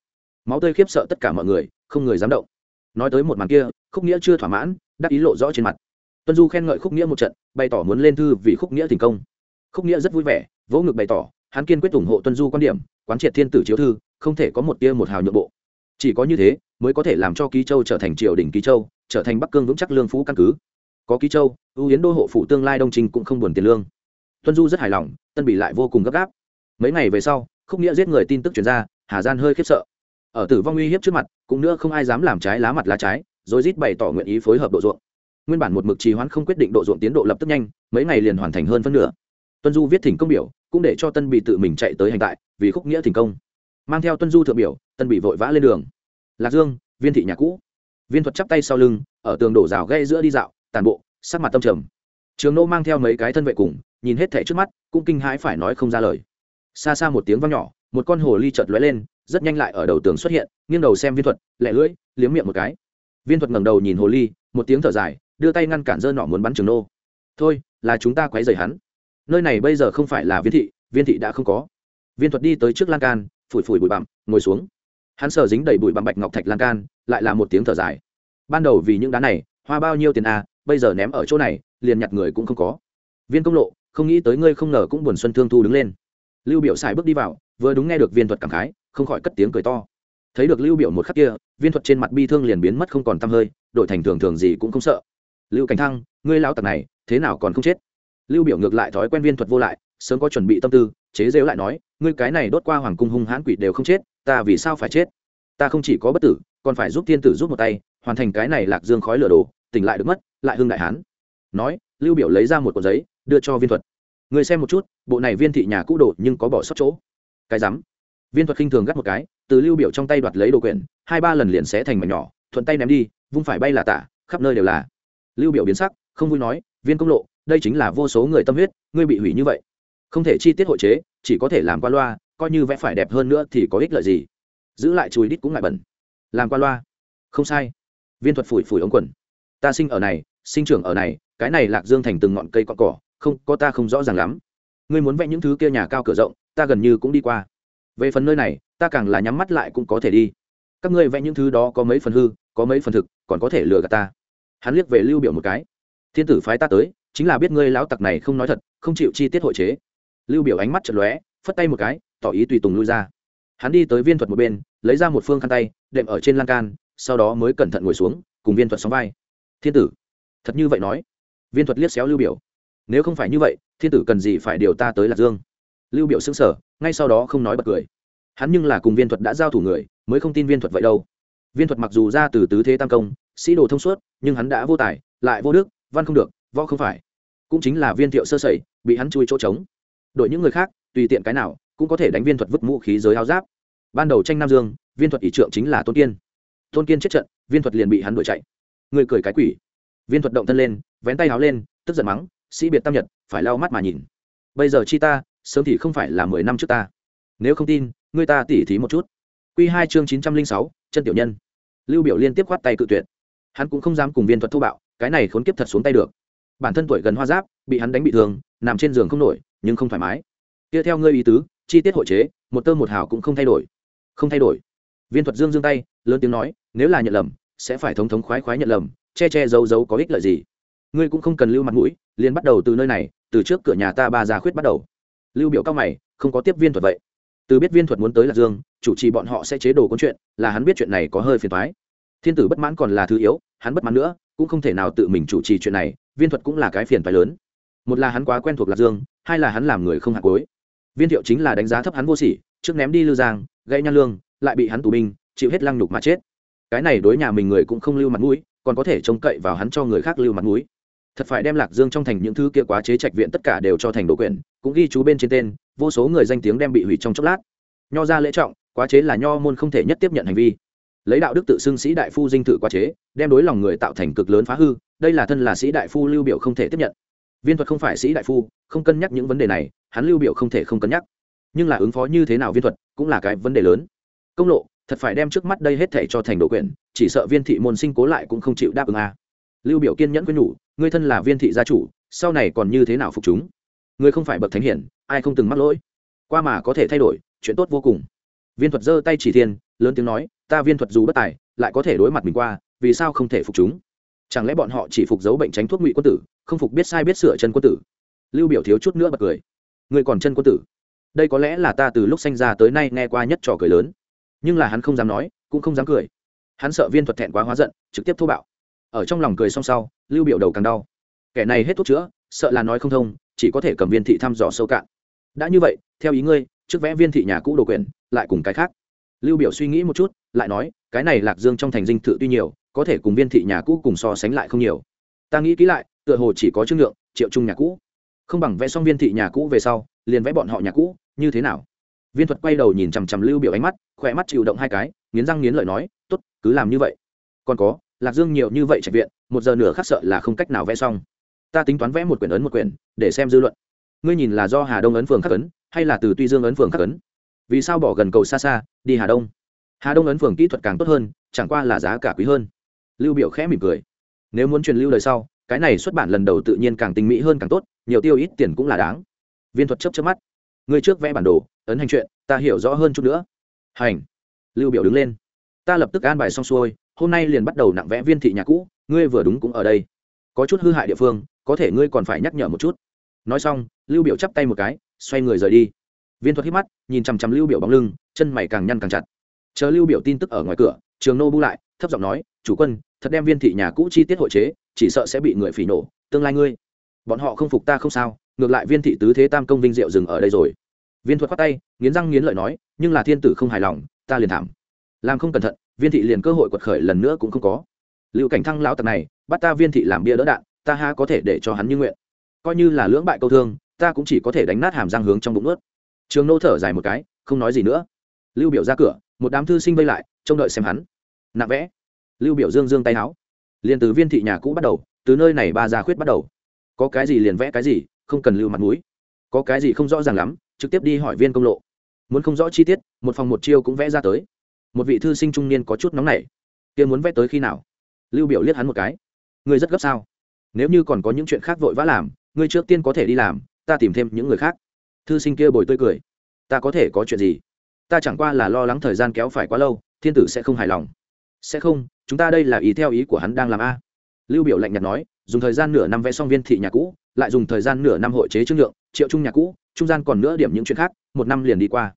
máu tươi khiếp sợ tất cả mọi người, không người dám động. Nói tới một màn kia, khúc nghĩa chưa thỏa mãn, đắc ý lộ rõ trên mặt. Tuân du khen ngợi khúc nghĩa một trận, bày tỏ muốn lên thư vì khúc nghĩa thành công khúc nghĩa rất vui vẻ, vỗ ngực bày tỏ, hắn kiên quyết ủng hộ tuân du quan điểm, quán triệt thiên tử chiếu thư, không thể có một tia một hào nhượng bộ. Chỉ có như thế, mới có thể làm cho ký châu trở thành triều đình ký châu, trở thành bắc cương vững chắc lương phú căn cứ. Có ký châu, ưu yến đô hộ phủ tương lai đông trình cũng không buồn tiền lương. Tuân du rất hài lòng, tân bị lại vô cùng gấp gáp. Mấy ngày về sau, khúc nghĩa giết người tin tức chuyển ra, hà gian hơi khiếp sợ. Ở tử vong uy hiếp trước mặt, cũng nữa không ai dám làm trái lá mặt lá trái, rồi rít bày tỏ nguyện ý phối hợp độ ruộng. Nguyên bản một mực trì hoãn không quyết định độ ruộng tiến độ lập tức nhanh, mấy ngày liền hoàn thành hơn phân nửa tuân du viết thỉnh công biểu, cũng để cho tân bị tự mình chạy tới hành tại, vì khúc nghĩa thành công. Mang theo tuân du thượng biểu, tân bị vội vã lên đường. Lạc dương, viên thị nhà cũ. Viên thuật chắp tay sau lưng, ở tường đổ rào gây giữa đi dạo, tàn bộ, sắc mặt tâm trầm. Trường nô mang theo mấy cái thân vệ cùng, nhìn hết thẻ trước mắt, cũng kinh hãi phải nói không ra lời. Xa xa một tiếng vang nhỏ, một con hồ ly chợt lóe lên, rất nhanh lại ở đầu tường xuất hiện, nghiêng đầu xem viên thuật lẹ lưỡi, liếm miệng một cái. Viên thuật ngẩng đầu nhìn hồ ly, một tiếng thở dài, đưa tay ngăn cản dơ nọ muốn bắn trường nô. Thôi, là chúng ta quấy rầy hắn nơi này bây giờ không phải là viên thị viên thị đã không có. Viên thuật đi tới trước lan can, phủi phủi bụi bặm, ngồi xuống. Hắn sờ dính đầy bụi bặm bạch ngọc thạch lan can, lại là một tiếng thở dài. Ban đầu vì những đá này, hoa bao nhiêu tiền à bây giờ ném ở chỗ này, liền nhặt người cũng không có. Viên công lộ, không nghĩ tới ngươi không ngờ cũng buồn xuân thương thu đứng lên. Lưu biểu xài bước đi vào, vừa đúng nghe được viên thuật cảm khái, không khỏi cất tiếng cười to. Thấy được lưu biểu một khắc kia, viên thuật trên mặt bi thương liền biến mất không còn tăm hơi đội thành thường thường gì cũng không sợ. Lưu cảnh thăng, ngươi lão tặc này, thế nào còn không chết? Lưu biểu ngược lại thói quen viên thuật vô lại, sớm có chuẩn bị tâm tư, chế rêu lại nói, ngươi cái này đốt qua hoàng cung hung hãn quỷ đều không chết, ta vì sao phải chết? Ta không chỉ có bất tử, còn phải giúp thiên tử giúp một tay, hoàn thành cái này lạc dương khói lửa đổ, tỉnh lại được mất, lại hưng đại hán. Nói, lưu biểu lấy ra một cuộn giấy, đưa cho viên thuật. Người xem một chút, bộ này viên thị nhà cũ đồ nhưng có bỏ sót chỗ. Cái rắm. Viên thuật khinh thường gắt một cái, từ lưu biểu trong tay đoạt lấy đồ quyển, hai ba lần liền xé thành mảnh nhỏ, thuận tay ném đi, vung phải bay là tả, khắp nơi đều là. Lưu biểu biến sắc, không vui nói, viên công lộ đây chính là vô số người tâm huyết, ngươi bị hủy như vậy. Không thể chi tiết hội chế, chỉ có thể làm qua loa, coi như vẽ phải đẹp hơn nữa thì có ích lợi gì? Giữ lại chùi đít cũng ngại bẩn. Làm qua loa? Không sai. Viên thuật phủi phủi ống quần. Ta sinh ở này, sinh trưởng ở này, cái này lạc dương thành từng ngọn cây cọn cỏ, không, có ta không rõ ràng lắm. Ngươi muốn vẽ những thứ kia nhà cao cửa rộng, ta gần như cũng đi qua. Về phần nơi này, ta càng là nhắm mắt lại cũng có thể đi. Các ngươi vẽ những thứ đó có mấy phần hư, có mấy phần thực, còn có thể lừa gạt ta. Hắn liếc về lưu biểu một cái. Thiên tử phái ta tới chính là biết ngươi lão tặc này không nói thật, không chịu chi tiết hội chế. Lưu biểu ánh mắt chật lóe, phất tay một cái, tỏ ý tùy tùng lui ra. Hắn đi tới viên thuật một bên, lấy ra một phương khăn tay, đệm ở trên lan can, sau đó mới cẩn thận ngồi xuống, cùng viên thuật sóng vai. Thiên tử, thật như vậy nói? Viên thuật liếc xéo lưu biểu. Nếu không phải như vậy, thiên tử cần gì phải điều ta tới lạc dương? Lưu biểu sững sờ, ngay sau đó không nói bật cười. Hắn nhưng là cùng viên thuật đã giao thủ người, mới không tin viên thuật vậy đâu. Viên thuật mặc dù ra từ tứ thế tam công, sĩ đồ thông suốt, nhưng hắn đã vô tài, lại vô đức, văn không được võ không phải. Cũng chính là viên thiệu sơ sẩy, bị hắn chui chỗ trống. Đội những người khác, tùy tiện cái nào, cũng có thể đánh viên thuật vứt vũ khí giới áo giáp. Ban đầu tranh nam dương, viên thuật ỷ trượng chính là tôn kiên. Tôn kiên chết trận, viên thuật liền bị hắn đuổi chạy. Người cười cái quỷ. Viên thuật động thân lên, vén tay áo lên, tức giận mắng, sĩ biệt tam nhật, phải lau mắt mà nhìn. Bây giờ chi ta, sớm thì không phải là mười năm trước ta. Nếu không tin, ngươi ta tỉ thí một chút. Q hai chương chín trăm linh sáu, chân tiểu nhân. Lưu biểu liên tiếp khoát tay cự tuyệt. Hắn cũng không dám cùng viên thuật thô bạo, cái này khốn kiếp thật xuống tay được bản thân tuổi gần hoa giáp, bị hắn đánh bị thương, nằm trên giường không nổi, nhưng không thoải mái. Kia theo ngươi ý tứ, chi tiết hội chế, một tơ một hào cũng không thay đổi. Không thay đổi. Viên thuật dương dương tay, lớn tiếng nói, nếu là nhận lầm, sẽ phải thống thống khoái khoái nhận lầm, che che giấu giấu có ích lợi gì. Ngươi cũng không cần lưu mặt mũi, liền bắt đầu từ nơi này, từ trước cửa nhà ta ba ra khuyết bắt đầu. Lưu biểu cao mày, không có tiếp viên thuật vậy. Từ biết viên thuật muốn tới lạc dương, chủ trì bọn họ sẽ chế đồ cuốn chuyện, là hắn biết chuyện này có hơi phiền toái. Thiên tử bất mãn còn là thứ yếu, hắn bất mãn nữa, cũng không thể nào tự mình chủ trì chuyện này viên thuật cũng là cái phiền toái lớn. Một là hắn quá quen thuộc lạc dương, hai là hắn làm người không hạt cối viên thiệu chính là đánh giá thấp hắn vô sỉ, trước ném đi lưu giang gây nhan lương, lại bị hắn tù binh, chịu hết lăng nhục mà chết. Cái này đối nhà mình người cũng không lưu mặt mũi, còn có thể trông cậy vào hắn cho người khác lưu mặt mũi. Thật phải đem lạc dương trong thành những thứ kia quá chế trạch viện tất cả đều cho thành đồ quyền cũng ghi chú bên trên tên, vô số người danh tiếng đem bị hủy trong chốc lát. Nho ra lễ trọng, quá chế là nho môn không thể nhất tiếp nhận hành vi lấy đạo đức tự xưng sĩ đại phu dinh thự quá chế, đem đối lòng người tạo thành cực lớn phá hư, đây là thân là sĩ đại phu lưu biểu không thể tiếp nhận. Viên thuật không phải sĩ đại phu, không cân nhắc những vấn đề này, hắn lưu biểu không thể không cân nhắc. Nhưng là ứng phó như thế nào viên thuật cũng là cái vấn đề lớn. Công lộ, thật phải đem trước mắt đây hết thể cho thành độ quyền chỉ sợ viên thị môn sinh cố lại cũng không chịu đáp ứng a. Lưu biểu kiên nhẫn với nhủ, ngươi thân là viên thị gia chủ, sau này còn như thế nào phục chúng? Ngươi không phải bậc thánh hiển, ai không từng mắc lỗi? Qua mà có thể thay đổi, chuyện tốt vô cùng. Viên thuật giơ tay chỉ thiên, lớn tiếng nói ta viên thuật dù bất tài, lại có thể đối mặt mình qua, vì sao không thể phục chúng? Chẳng lẽ bọn họ chỉ phục giấu bệnh tránh thuốc ngụy quân tử, không phục biết sai biết sửa chân quân tử? Lưu biểu thiếu chút nữa bật cười. Người còn chân quân tử? Đây có lẽ là ta từ lúc sinh ra tới nay nghe qua nhất trò cười lớn. Nhưng là hắn không dám nói, cũng không dám cười. Hắn sợ viên thuật thẹn quá hóa giận, trực tiếp thô bạo. Ở trong lòng cười xong sau, lưu biểu đầu càng đau. Kẻ này hết thuốc chữa, sợ là nói không thông, chỉ có thể cầm viên thị thăm dò sâu cạn. Đã như vậy, theo ý ngươi, trước vẽ viên thị nhà cũ đồ quyền, lại cùng cái khác lưu biểu suy nghĩ một chút, lại nói, cái này lạc dương trong thành dinh thự tuy nhiều, có thể cùng viên thị nhà cũ cùng so sánh lại không nhiều. Ta nghĩ kỹ lại, tựa hồ chỉ có trương lượng, triệu trung nhà cũ. Không bằng vẽ xong viên thị nhà cũ về sau, liền vẽ bọn họ nhà cũ, như thế nào? Viên thuật quay đầu nhìn chằm chằm lưu biểu ánh mắt, khỏe mắt chịu động hai cái, nghiến răng nghiến lợi nói, tốt, cứ làm như vậy. Còn có, lạc dương nhiều như vậy trạch viện, một giờ nửa khác sợ là không cách nào vẽ xong. Ta tính toán vẽ một quyển ấn một quyển, để xem dư luận. Ngươi nhìn là do hà đông ấn phường khắc ấn, hay là từ tuy dương ấn phường khắc ấn? Vì sao bỏ gần cầu xa xa, đi hà đông? Hà đông ấn phường kỹ thuật càng tốt hơn, chẳng qua là giá cả quý hơn. Lưu biểu khẽ mỉm cười. Nếu muốn truyền lưu lời sau, cái này xuất bản lần đầu tự nhiên càng tinh mỹ hơn càng tốt, nhiều tiêu ít tiền cũng là đáng. Viên thuật chấp chấp mắt. Ngươi trước vẽ bản đồ, ấn hành chuyện, ta hiểu rõ hơn chút nữa. Hành. Lưu biểu đứng lên. Ta lập tức an bài xong xuôi, hôm nay liền bắt đầu nặng vẽ viên thị nhà cũ, ngươi vừa đúng cũng ở đây. Có chút hư hại địa phương, có thể ngươi còn phải nhắc nhở một chút. Nói xong, lưu biểu chắp tay một cái, xoay người rời đi viên thuật hít mắt, nhìn chằm chằm lưu biểu bóng lưng, chân mày càng nhăn càng chặt. Chờ lưu biểu tin tức ở ngoài cửa, trường nô bu lại, thấp giọng nói, chủ quân, thật đem viên thị nhà cũ chi tiết hội chế, chỉ sợ sẽ bị người phỉ nổ, tương lai ngươi, bọn họ không phục ta không sao, ngược lại viên thị tứ thế tam công vinh diệu dừng ở đây rồi. Viên thuật khoát tay, nghiến răng nghiến lợi nói, nhưng là thiên tử không hài lòng, ta liền thảm. Làm không cẩn thận, viên thị liền cơ hội quật khởi lần nữa cũng không có. Lưu cảnh thăng lão tặc này, bắt ta viên thị làm bia đỡ đạn, ta ha có thể để cho hắn như nguyện. Coi như là lưỡng bại câu thương, ta cũng chỉ có thể đánh nát hàm răng hướng trong bụng ướt trường nô thở dài một cái, không nói gì nữa. Lưu biểu ra cửa, một đám thư sinh vây lại, trông đợi xem hắn. Nặng vẽ. Lưu biểu dương dương tay áo liền từ viên thị nhà cũ bắt đầu, từ nơi này ba ra khuyết bắt đầu. Có cái gì liền vẽ cái gì, không cần lưu mặt mũi. Có cái gì không rõ ràng lắm, trực tiếp đi hỏi viên công lộ. Muốn không rõ chi tiết, một phòng một chiêu cũng vẽ ra tới. Một vị thư sinh trung niên có chút nóng nảy. Kia muốn vẽ tới khi nào? Lưu biểu liếc hắn một cái. Ngươi rất gấp sao? Nếu như còn có những chuyện khác vội vã làm ngươi trước tiên có thể đi làm, ta tìm thêm những người khác thư sinh kia bồi tươi cười. Ta có thể có chuyện gì? Ta chẳng qua là lo lắng thời gian kéo phải quá lâu, thiên tử sẽ không hài lòng. Sẽ không, chúng ta đây là ý theo ý của hắn đang làm a. Lưu biểu lạnh nhạt nói, dùng thời gian nửa năm vẽ xong viên thị nhà cũ, lại dùng thời gian nửa năm hội chế trương lượng, triệu trung nhà cũ, trung gian còn nữa điểm những chuyện khác, một năm liền đi qua.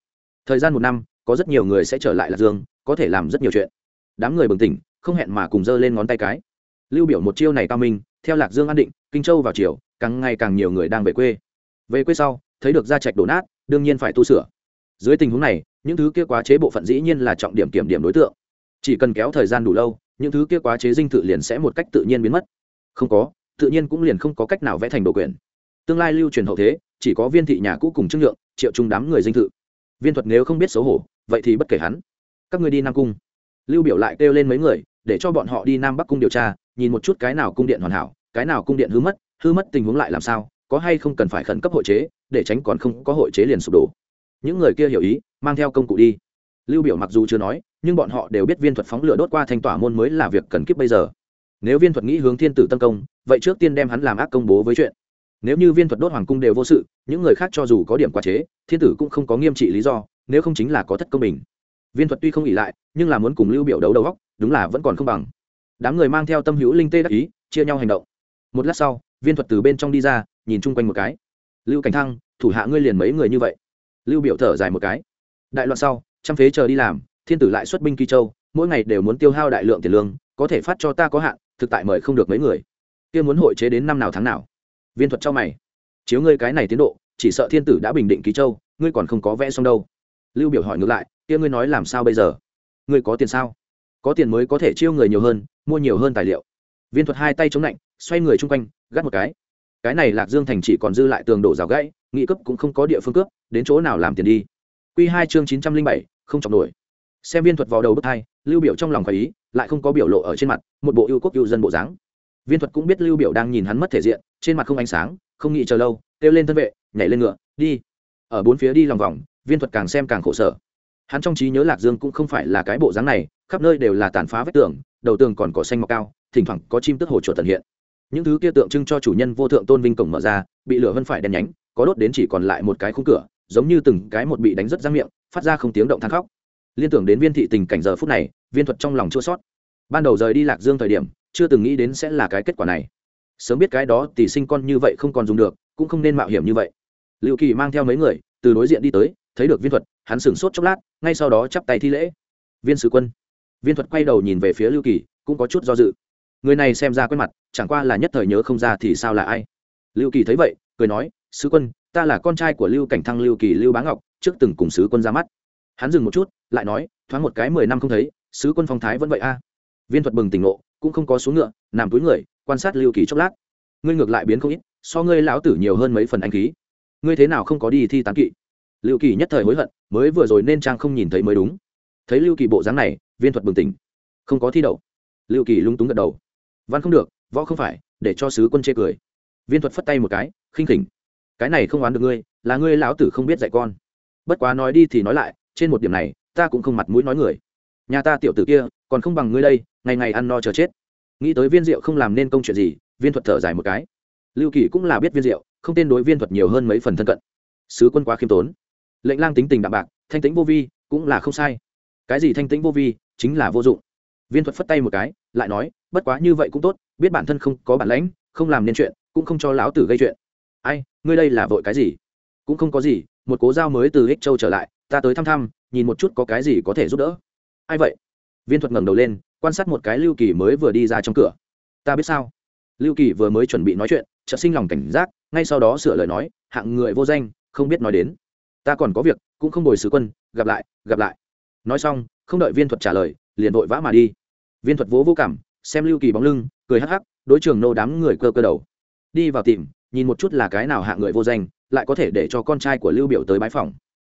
Thời gian một năm, có rất nhiều người sẽ trở lại lạc dương, có thể làm rất nhiều chuyện. Đám người bừng tỉnh, không hẹn mà cùng giơ lên ngón tay cái. Lưu biểu một chiêu này cao minh, theo lạc dương an định, kinh châu vào chiều càng ngày càng nhiều người đang về quê. Về quê sau thấy được gia trạch đổ nát, đương nhiên phải tu sửa. Dưới tình huống này, những thứ kia quá chế bộ phận dĩ nhiên là trọng điểm kiểm điểm đối tượng. Chỉ cần kéo thời gian đủ lâu, những thứ kia quá chế dinh thự liền sẽ một cách tự nhiên biến mất. Không có, tự nhiên cũng liền không có cách nào vẽ thành đồ quyền. Tương lai lưu truyền hậu thế, chỉ có viên thị nhà cũ cùng chức lượng triệu trung đám người dinh thự. Viên thuật nếu không biết xấu hổ, vậy thì bất kể hắn. Các người đi nam cung. Lưu biểu lại kêu lên mấy người, để cho bọn họ đi nam bắc cung điều tra, nhìn một chút cái nào cung điện hoàn hảo, cái nào cung điện hư mất hư mất tình huống lại làm sao có hay không cần phải khẩn cấp hội chế, để tránh còn không có hội chế liền sụp đổ. Những người kia hiểu ý, mang theo công cụ đi. Lưu biểu mặc dù chưa nói, nhưng bọn họ đều biết viên thuật phóng lửa đốt qua thanh tỏa môn mới là việc cần kiếp bây giờ. Nếu viên thuật nghĩ hướng thiên tử tấn công, vậy trước tiên đem hắn làm ác công bố với chuyện. Nếu như viên thuật đốt hoàng cung đều vô sự, những người khác cho dù có điểm quá chế, thiên tử cũng không có nghiêm trị lý do, nếu không chính là có thất công bình. Viên thuật tuy không ỉ lại, nhưng là muốn cùng lưu biểu đấu đầu góc đúng là vẫn còn không bằng. Đám người mang theo tâm hữu linh tê đắc ý, chia nhau hành động. Một lát sau, viên thuật từ bên trong đi ra nhìn chung quanh một cái. Lưu cảnh thăng, thủ hạ ngươi liền mấy người như vậy. Lưu biểu thở dài một cái. Đại loạn sau, trăm phế chờ đi làm, thiên tử lại xuất binh kỳ châu, mỗi ngày đều muốn tiêu hao đại lượng tiền lương, có thể phát cho ta có hạn, thực tại mời không được mấy người. Kia muốn hội chế đến năm nào tháng nào? Viên thuật cho mày. Chiếu ngươi cái này tiến độ, chỉ sợ thiên tử đã bình định ký châu, ngươi còn không có vẽ xong đâu. Lưu biểu hỏi ngược lại, kia ngươi nói làm sao bây giờ? Ngươi có tiền sao? Có tiền mới có thể chiêu người nhiều hơn, mua nhiều hơn tài liệu. Viên thuật hai tay chống lạnh, xoay người chung quanh, gắt một cái cái này lạc dương thành chỉ còn dư lại tường đổ rào gãy, nghị cấp cũng không có địa phương cướp, đến chỗ nào làm tiền đi. Q hai chương chín trăm linh bảy, không chọc nổi. Xem viên thuật vào đầu bước hai, lưu biểu trong lòng khỏi ý, lại không có biểu lộ ở trên mặt, một bộ yêu quốc yêu dân bộ dáng. Viên thuật cũng biết lưu biểu đang nhìn hắn mất thể diện, trên mặt không ánh sáng, không nghĩ chờ lâu, kêu lên thân vệ, nhảy lên ngựa, đi. Ở bốn phía đi lòng vòng, viên thuật càng xem càng khổ sở. Hắn trong trí nhớ lạc dương cũng không phải là cái bộ dáng này, khắp nơi đều là tàn phá vách tường, đầu tường còn cỏ xanh mọc cao, thỉnh thoảng có chim tức hồ chuột tận hiện những thứ kia tượng trưng cho chủ nhân vô thượng tôn vinh cổng mở ra, bị lửa vân phải đen nhánh, có đốt đến chỉ còn lại một cái khung cửa, giống như từng cái một bị đánh rất ra miệng, phát ra không tiếng động than khóc. Liên tưởng đến viên thị tình cảnh giờ phút này, viên thuật trong lòng chua sót ban đầu rời đi lạc dương thời điểm, chưa từng nghĩ đến sẽ là cái kết quả này. Sớm biết cái đó thì sinh con như vậy không còn dùng được, cũng không nên mạo hiểm như vậy. Liệu kỳ mang theo mấy người, từ đối diện đi tới, thấy được viên thuật, hắn sửng sốt chốc lát, ngay sau đó chắp tay thi lễ. Viên sứ quân. Viên thuật quay đầu nhìn về phía lưu kỳ, cũng có chút do dự người này xem ra quen mặt, chẳng qua là nhất thời nhớ không ra thì sao là ai. Lưu kỳ thấy vậy, cười nói, sứ quân, ta là con trai của lưu cảnh thăng lưu kỳ lưu bá ngọc, trước từng cùng sứ quân ra mắt. Hắn dừng một chút, lại nói, thoáng một cái mười năm không thấy, sứ quân phong thái vẫn vậy a. Viên thuật bừng tỉnh ngộ, cũng không có xuống ngựa, nằm túi người, quan sát lưu kỳ chốc lát. Ngươi ngược lại biến không ít, so ngươi lão tử nhiều hơn mấy phần anh khí. Ngươi thế nào không có đi thi tán kỵ? Lưu kỳ nhất thời hối hận, mới vừa rồi nên trang không nhìn thấy mới đúng. Thấy lưu kỳ bộ dáng này, viên thuật bừng tỉnh. Không có thi đậu. Lưu kỳ lung túng gật đầu văn không được, võ không phải, để cho sứ quân chê cười. Viên thuật phất tay một cái, khinh khỉnh. Cái này không oán được ngươi, là ngươi lão tử không biết dạy con. Bất quá nói đi thì nói lại, trên một điểm này, ta cũng không mặt mũi nói người. Nhà ta tiểu tử kia, còn không bằng ngươi đây, ngày ngày ăn no chờ chết. Nghĩ tới viên diệu không làm nên công chuyện gì, viên thuật thở dài một cái. Lưu kỳ cũng là biết viên diệu, không tên đối viên thuật nhiều hơn mấy phần thân cận. Sứ quân quá khiêm tốn. Lệnh lang tính tình đạm bạc, thanh tĩnh vô vi, cũng là không sai. Cái gì thanh tĩnh vô vi, chính là vô dụng. Viên thuật phất tay một cái, lại nói bất quá như vậy cũng tốt, biết bản thân không có bản lãnh, không làm nên chuyện, cũng không cho lão tử gây chuyện. Ai, ngươi đây là vội cái gì? Cũng không có gì, một cố giao mới từ ích châu trở lại, ta tới thăm thăm, nhìn một chút có cái gì có thể giúp đỡ. Ai vậy? Viên thuật ngẩng đầu lên, quan sát một cái lưu kỳ mới vừa đi ra trong cửa. Ta biết sao? Lưu kỳ vừa mới chuẩn bị nói chuyện, chợt sinh lòng cảnh giác, ngay sau đó sửa lời nói, hạng người vô danh, không biết nói đến. Ta còn có việc, cũng không bồi sứ quân, gặp lại gặp lại. Nói xong, không đợi viên thuật trả lời, liền vội vã mà đi. Viên thuật vỗ vô cảm xem lưu kỳ bóng lưng, cười hắc hắc, đối trường nô đám người cơ cơ đầu. Đi vào tìm, nhìn một chút là cái nào hạng người vô danh, lại có thể để cho con trai của lưu biểu tới bái phòng.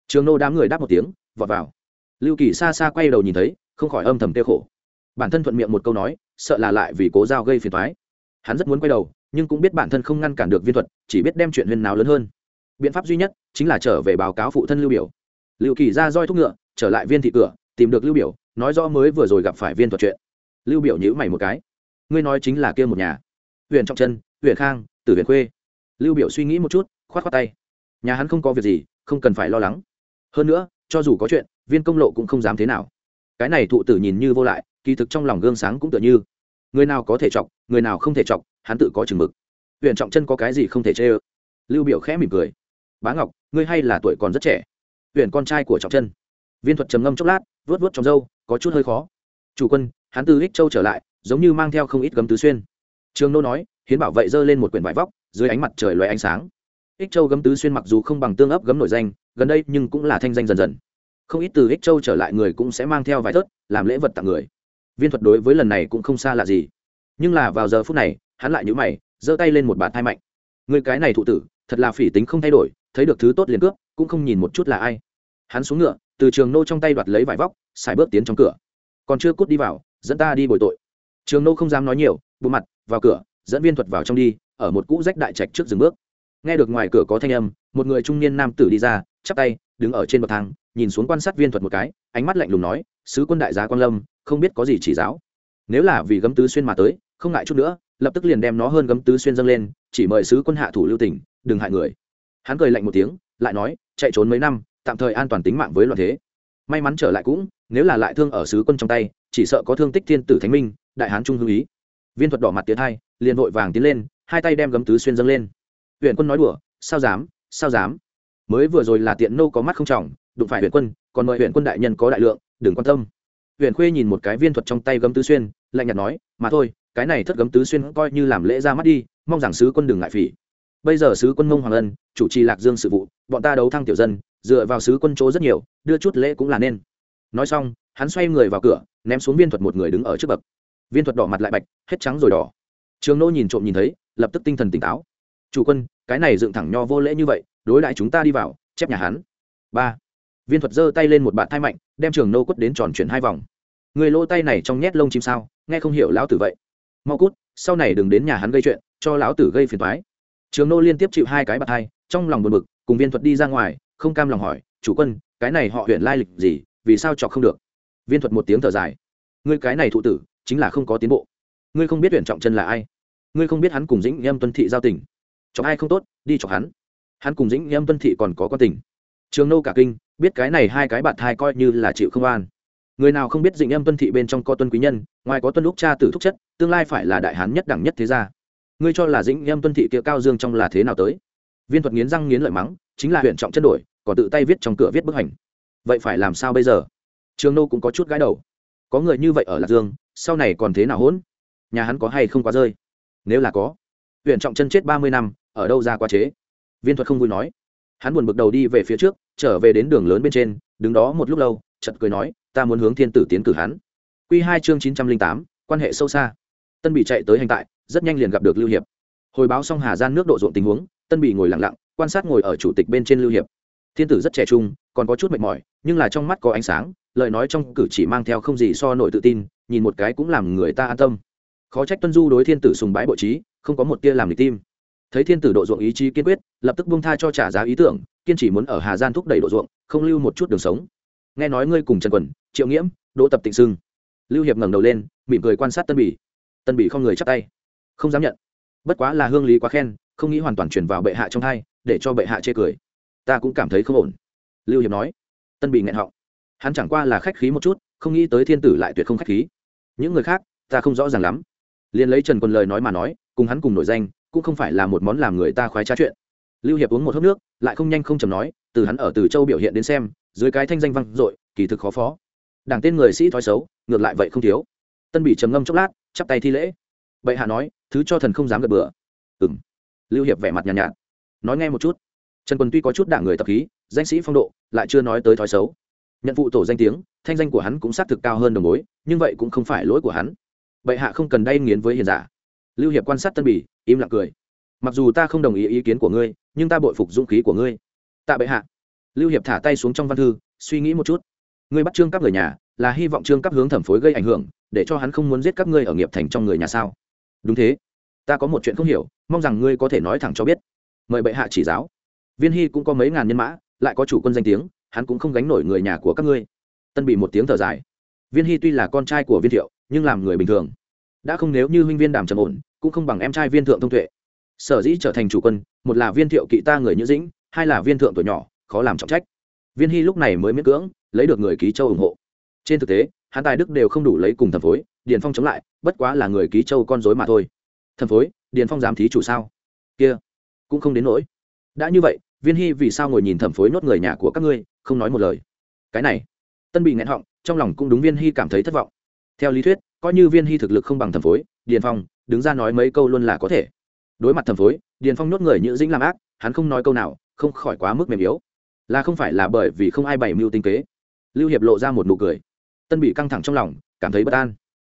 Trường nô đám người đáp một tiếng, vọt vào. Lưu kỳ xa xa quay đầu nhìn thấy, không khỏi âm thầm tiêu khổ. Bản thân thuận miệng một câu nói, sợ là lại vì cố giao gây phiền toái. Hắn rất muốn quay đầu, nhưng cũng biết bản thân không ngăn cản được viên thuật, chỉ biết đem chuyện huyên nào lớn hơn. Biện pháp duy nhất, chính là trở về báo cáo phụ thân lưu biểu. Lưu kỳ ra roi thúc ngựa, trở lại viên thị cửa, tìm được lưu biểu, nói rõ mới vừa rồi gặp phải viên thuật chuyện lưu biểu nhữ mày một cái. Ngươi nói chính là kia một nhà. Huyện trọng chân huyện khang, tử huyện khuê. Lưu biểu suy nghĩ một chút, khoát khoát tay. Nhà hắn không có việc gì, không cần phải lo lắng. Hơn nữa, cho dù có chuyện, viên công lộ cũng không dám thế nào. Cái này thụ tử nhìn như vô lại, kỳ thực trong lòng gương sáng cũng tựa như. Người nào có thể chọc, người nào không thể chọc, hắn tự có chừng mực. Huyện trọng chân có cái gì không thể chê ơ? Lưu biểu khẽ mỉm cười. Bá ngọc, ngươi hay là tuổi còn rất trẻ. Huyện con trai của trọng chân. Viên thuật trầm ngâm chốc lát vớt vớt trong râu, có chút hơi khó. Chủ quân hắn từ ích châu trở lại, giống như mang theo không ít gấm tứ xuyên. Trường nô nói, hiến bảo vệ giơ lên một quyển vải vóc, dưới ánh mặt trời loé ánh sáng. Ích châu gấm tứ xuyên mặc dù không bằng tương ấp gấm nổi danh, gần đây nhưng cũng là thanh danh dần dần. Không ít từ ích châu trở lại người cũng sẽ mang theo vài thớt, làm lễ vật tặng người. Viên thuật đối với lần này cũng không xa lạ gì. Nhưng là vào giờ phút này, hắn lại nhữ mày, giơ tay lên một bàn thai mạnh. Người cái này thụ tử, thật là phỉ tính không thay đổi, thấy được thứ tốt liền cướp, cũng không nhìn một chút là ai. Hắn xuống ngựa, từ trường nô trong tay đoạt lấy vải vóc, xài bước tiến trong cửa. Còn chưa cút đi vào dẫn ta đi bồi tội. Trường nô không dám nói nhiều, bộ mặt, vào cửa, dẫn viên thuật vào trong đi, ở một cũ rách đại trạch trước dừng bước. Nghe được ngoài cửa có thanh âm, một người trung niên nam tử đi ra, chắp tay, đứng ở trên bậc thang, nhìn xuống quan sát viên thuật một cái, ánh mắt lạnh lùng nói, sứ quân đại gia quan lâm, không biết có gì chỉ giáo. Nếu là vì gấm tứ xuyên mà tới, không ngại chút nữa, lập tức liền đem nó hơn gấm tứ xuyên dâng lên, chỉ mời sứ quân hạ thủ lưu tỉnh đừng hại người. Hắn cười lạnh một tiếng, lại nói, chạy trốn mấy năm, tạm thời an toàn tính mạng với loạn thế. May mắn trở lại cũng, nếu là lại thương ở sứ quân trong tay chỉ sợ có thương tích thiên tử thánh minh, đại hán trung hưng ý. Viên thuật đỏ mặt tiến hai, liền vội vàng tiến lên, hai tay đem gấm tứ xuyên dâng lên. Huyện quân nói đùa, sao dám sao dám? Mới vừa rồi là tiện nô có mắt không trọng, đụng phải huyện quân, còn mời huyện quân đại nhân có đại lượng, đừng quan tâm. Huyện khuê nhìn một cái viên thuật trong tay gấm tứ xuyên, lạnh nhạt nói, mà thôi, cái này thất gấm tứ xuyên coi như làm lễ ra mắt đi, mong rằng sứ quân đừng ngại phỉ. Bây giờ sứ quân mông hoàng ân, chủ trì lạc dương sự vụ, bọn ta đấu thăng tiểu dân, dựa vào sứ quân chỗ rất nhiều, đưa chút lễ cũng là nên. Nói xong hắn xoay người vào cửa, ném xuống viên thuật một người đứng ở trước bậc. Viên thuật đỏ mặt lại bạch, hết trắng rồi đỏ. Trường nô nhìn trộm nhìn thấy, lập tức tinh thần tỉnh táo. Chủ quân, cái này dựng thẳng nho vô lễ như vậy, đối đại chúng ta đi vào, chép nhà hắn. Ba. Viên thuật giơ tay lên một bạn thai mạnh, đem trường nô quất đến tròn chuyển hai vòng. Người lỗ tay này trong nhét lông chim sao, nghe không hiểu lão tử vậy. Mau cút, sau này đừng đến nhà hắn gây chuyện, cho lão tử gây phiền thoái trường nô liên tiếp chịu hai cái bạt thai, trong lòng buồn bực, cùng viên thuật đi ra ngoài, không cam lòng hỏi, chủ quân, cái này họ huyện lai lịch gì, vì sao chọc không được? Viên thuật một tiếng thở dài. Ngươi cái này thụ tử, chính là không có tiến bộ. Ngươi không biết tuyển trọng chân là ai. Ngươi không biết hắn cùng dĩnh em tuân thị giao tình. Chọc ai không tốt, đi chọc hắn. Hắn cùng dĩnh em tuân thị còn có con tình. Trường nô cả kinh, biết cái này hai cái bạn thai coi như là chịu không an. Người nào không biết dĩnh em tuân thị bên trong có tuân quý nhân, ngoài có tuân lúc cha tử thúc chất, tương lai phải là đại hán nhất đẳng nhất thế gia. Ngươi cho là dĩnh em tuân thị kia cao dương trong là thế nào tới? Viên thuật nghiến răng nghiến lợi mắng, chính là huyện trọng chân đổi, còn tự tay viết trong cửa viết bức hành vậy phải làm sao bây giờ? Trường nô cũng có chút gái đầu. Có người như vậy ở lạc dương, sau này còn thế nào hỗn? Nhà hắn có hay không quá rơi? Nếu là có, huyện trọng chân chết ba mươi năm, ở đâu ra quá chế? Viên thuật không vui nói. Hắn buồn bực đầu đi về phía trước, trở về đến đường lớn bên trên, đứng đó một lúc lâu chật cười nói, ta muốn hướng thiên tử tiến cử hắn. Q hai chương chín trăm linh tám, quan hệ sâu xa. Tân bị chạy tới hành tại, rất nhanh liền gặp được lưu hiệp. Hồi báo xong hà gian nước độ ruộng tình huống, tân bị ngồi lặng lặng, quan sát ngồi ở chủ tịch bên trên lưu hiệp. Thiên tử rất trẻ trung, còn có chút mệt mỏi, nhưng là trong mắt có ánh sáng lời nói trong cử chỉ mang theo không gì so nổi tự tin, nhìn một cái cũng làm người ta an tâm. Khó trách tuân du đối thiên tử sùng bái bộ trí, không có một tia làm lịch tim. Thấy thiên tử độ ruộng ý chí kiên quyết, lập tức buông tha cho trả giá ý tưởng, kiên chỉ muốn ở hà gian thúc đẩy độ ruộng, không lưu một chút đường sống. Nghe nói ngươi cùng trần quần triệu nghiễm, đỗ tập tịnh sưng. Lưu hiệp ngẩng đầu lên, mỉm cười quan sát tân bỉ. Tân bỉ không người chắp tay. Không dám nhận. Bất quá là hương lý quá khen, không nghĩ hoàn toàn truyền vào bệ hạ trong thai để cho bệ hạ chê cười. Ta cũng cảm thấy không ổn. Lưu hiệp nói. Tân bỉ nghẹn họng hắn chẳng qua là khách khí một chút không nghĩ tới thiên tử lại tuyệt không khách khí. Những người khác ta không rõ ràng lắm. Liền lấy trần quân lời nói mà nói cùng hắn cùng nổi danh cũng không phải là một món làm người ta khoái trá chuyện. Lưu hiệp uống một hớp nước lại không nhanh không chầm nói từ hắn ở từ châu biểu hiện đến xem dưới cái thanh danh vang dội kỳ thực khó phó. Đảng tên người sĩ thói xấu ngược lại vậy không thiếu. Tân bị trầm ngâm chốc lát chắp tay thi lễ. Bệ hạ nói thứ cho thần không dám gật bừa. Ừ lưu hiệp vẻ mặt nhàn nhạt, nhạt. Nói nghe một chút. Trần quân tuy có chút đảng người tập khí danh sĩ phong độ lại chưa nói tới thói xấu nhận vụ tổ danh tiếng, thanh danh của hắn cũng xác thực cao hơn đồng bối, nhưng vậy cũng không phải lỗi của hắn. Bệ hạ không cần đay nghiến với hiền giả. Lưu hiệp quan sát tân bỉ im lặng cười. Mặc dù ta không đồng ý ý kiến của ngươi, nhưng ta bội phục dũng khí của ngươi. Tạ bệ hạ. Lưu hiệp thả tay xuống trong văn thư, suy nghĩ một chút. Ngươi bắt trương các người nhà, là hy vọng trương các hướng thẩm phối gây ảnh hưởng, để cho hắn không muốn giết các ngươi ở nghiệp thành trong người nhà sao? Đúng thế. Ta có một chuyện không hiểu, mong rằng ngươi có thể nói thẳng cho biết. Mời bệ hạ chỉ giáo. Viên hy cũng có mấy ngàn nhân mã, lại có chủ quân danh tiếng hắn cũng không gánh nổi người nhà của các ngươi. Tân bị một tiếng thở dài. Viên hy tuy là con trai của viên thiệu, nhưng làm người bình thường. Đã không nếu như huynh viên đàm trầm ổn, cũng không bằng em trai viên thượng thông tuệ. Sở dĩ trở thành chủ quân, một là viên thiệu kỵ ta người nhữ dĩnh, hai là viên thượng tuổi nhỏ, khó làm trọng trách. Viên hy lúc này mới miễn cưỡng, lấy được người ký châu ủng hộ. Trên thực tế, hắn tài đức đều không đủ lấy cùng thẩm phối, điền phong chống lại, bất quá là người ký châu con dối mà thôi. Thẩm phối, điền phong dám thí chủ sao? Kia, cũng không đến nỗi. Đã như vậy viên hy vì sao ngồi nhìn thẩm phối nốt người nhà của các ngươi, không nói một lời? Cái này, tân bị nghẹn họng, trong lòng cũng đúng viên hy cảm thấy thất vọng. Theo lý thuyết, coi như viên hy thực lực không bằng thẩm phối, điền phong đứng ra nói mấy câu luôn là có thể. Đối mặt thẩm phối, điền phong nhốt người nhữ dĩnh làm ác, hắn không nói câu nào, không khỏi quá mức mềm yếu. Là không phải là bởi vì không ai bày mưu tinh kế. Lưu hiệp lộ ra một nụ cười. Tân bị căng thẳng trong lòng, cảm thấy bất an.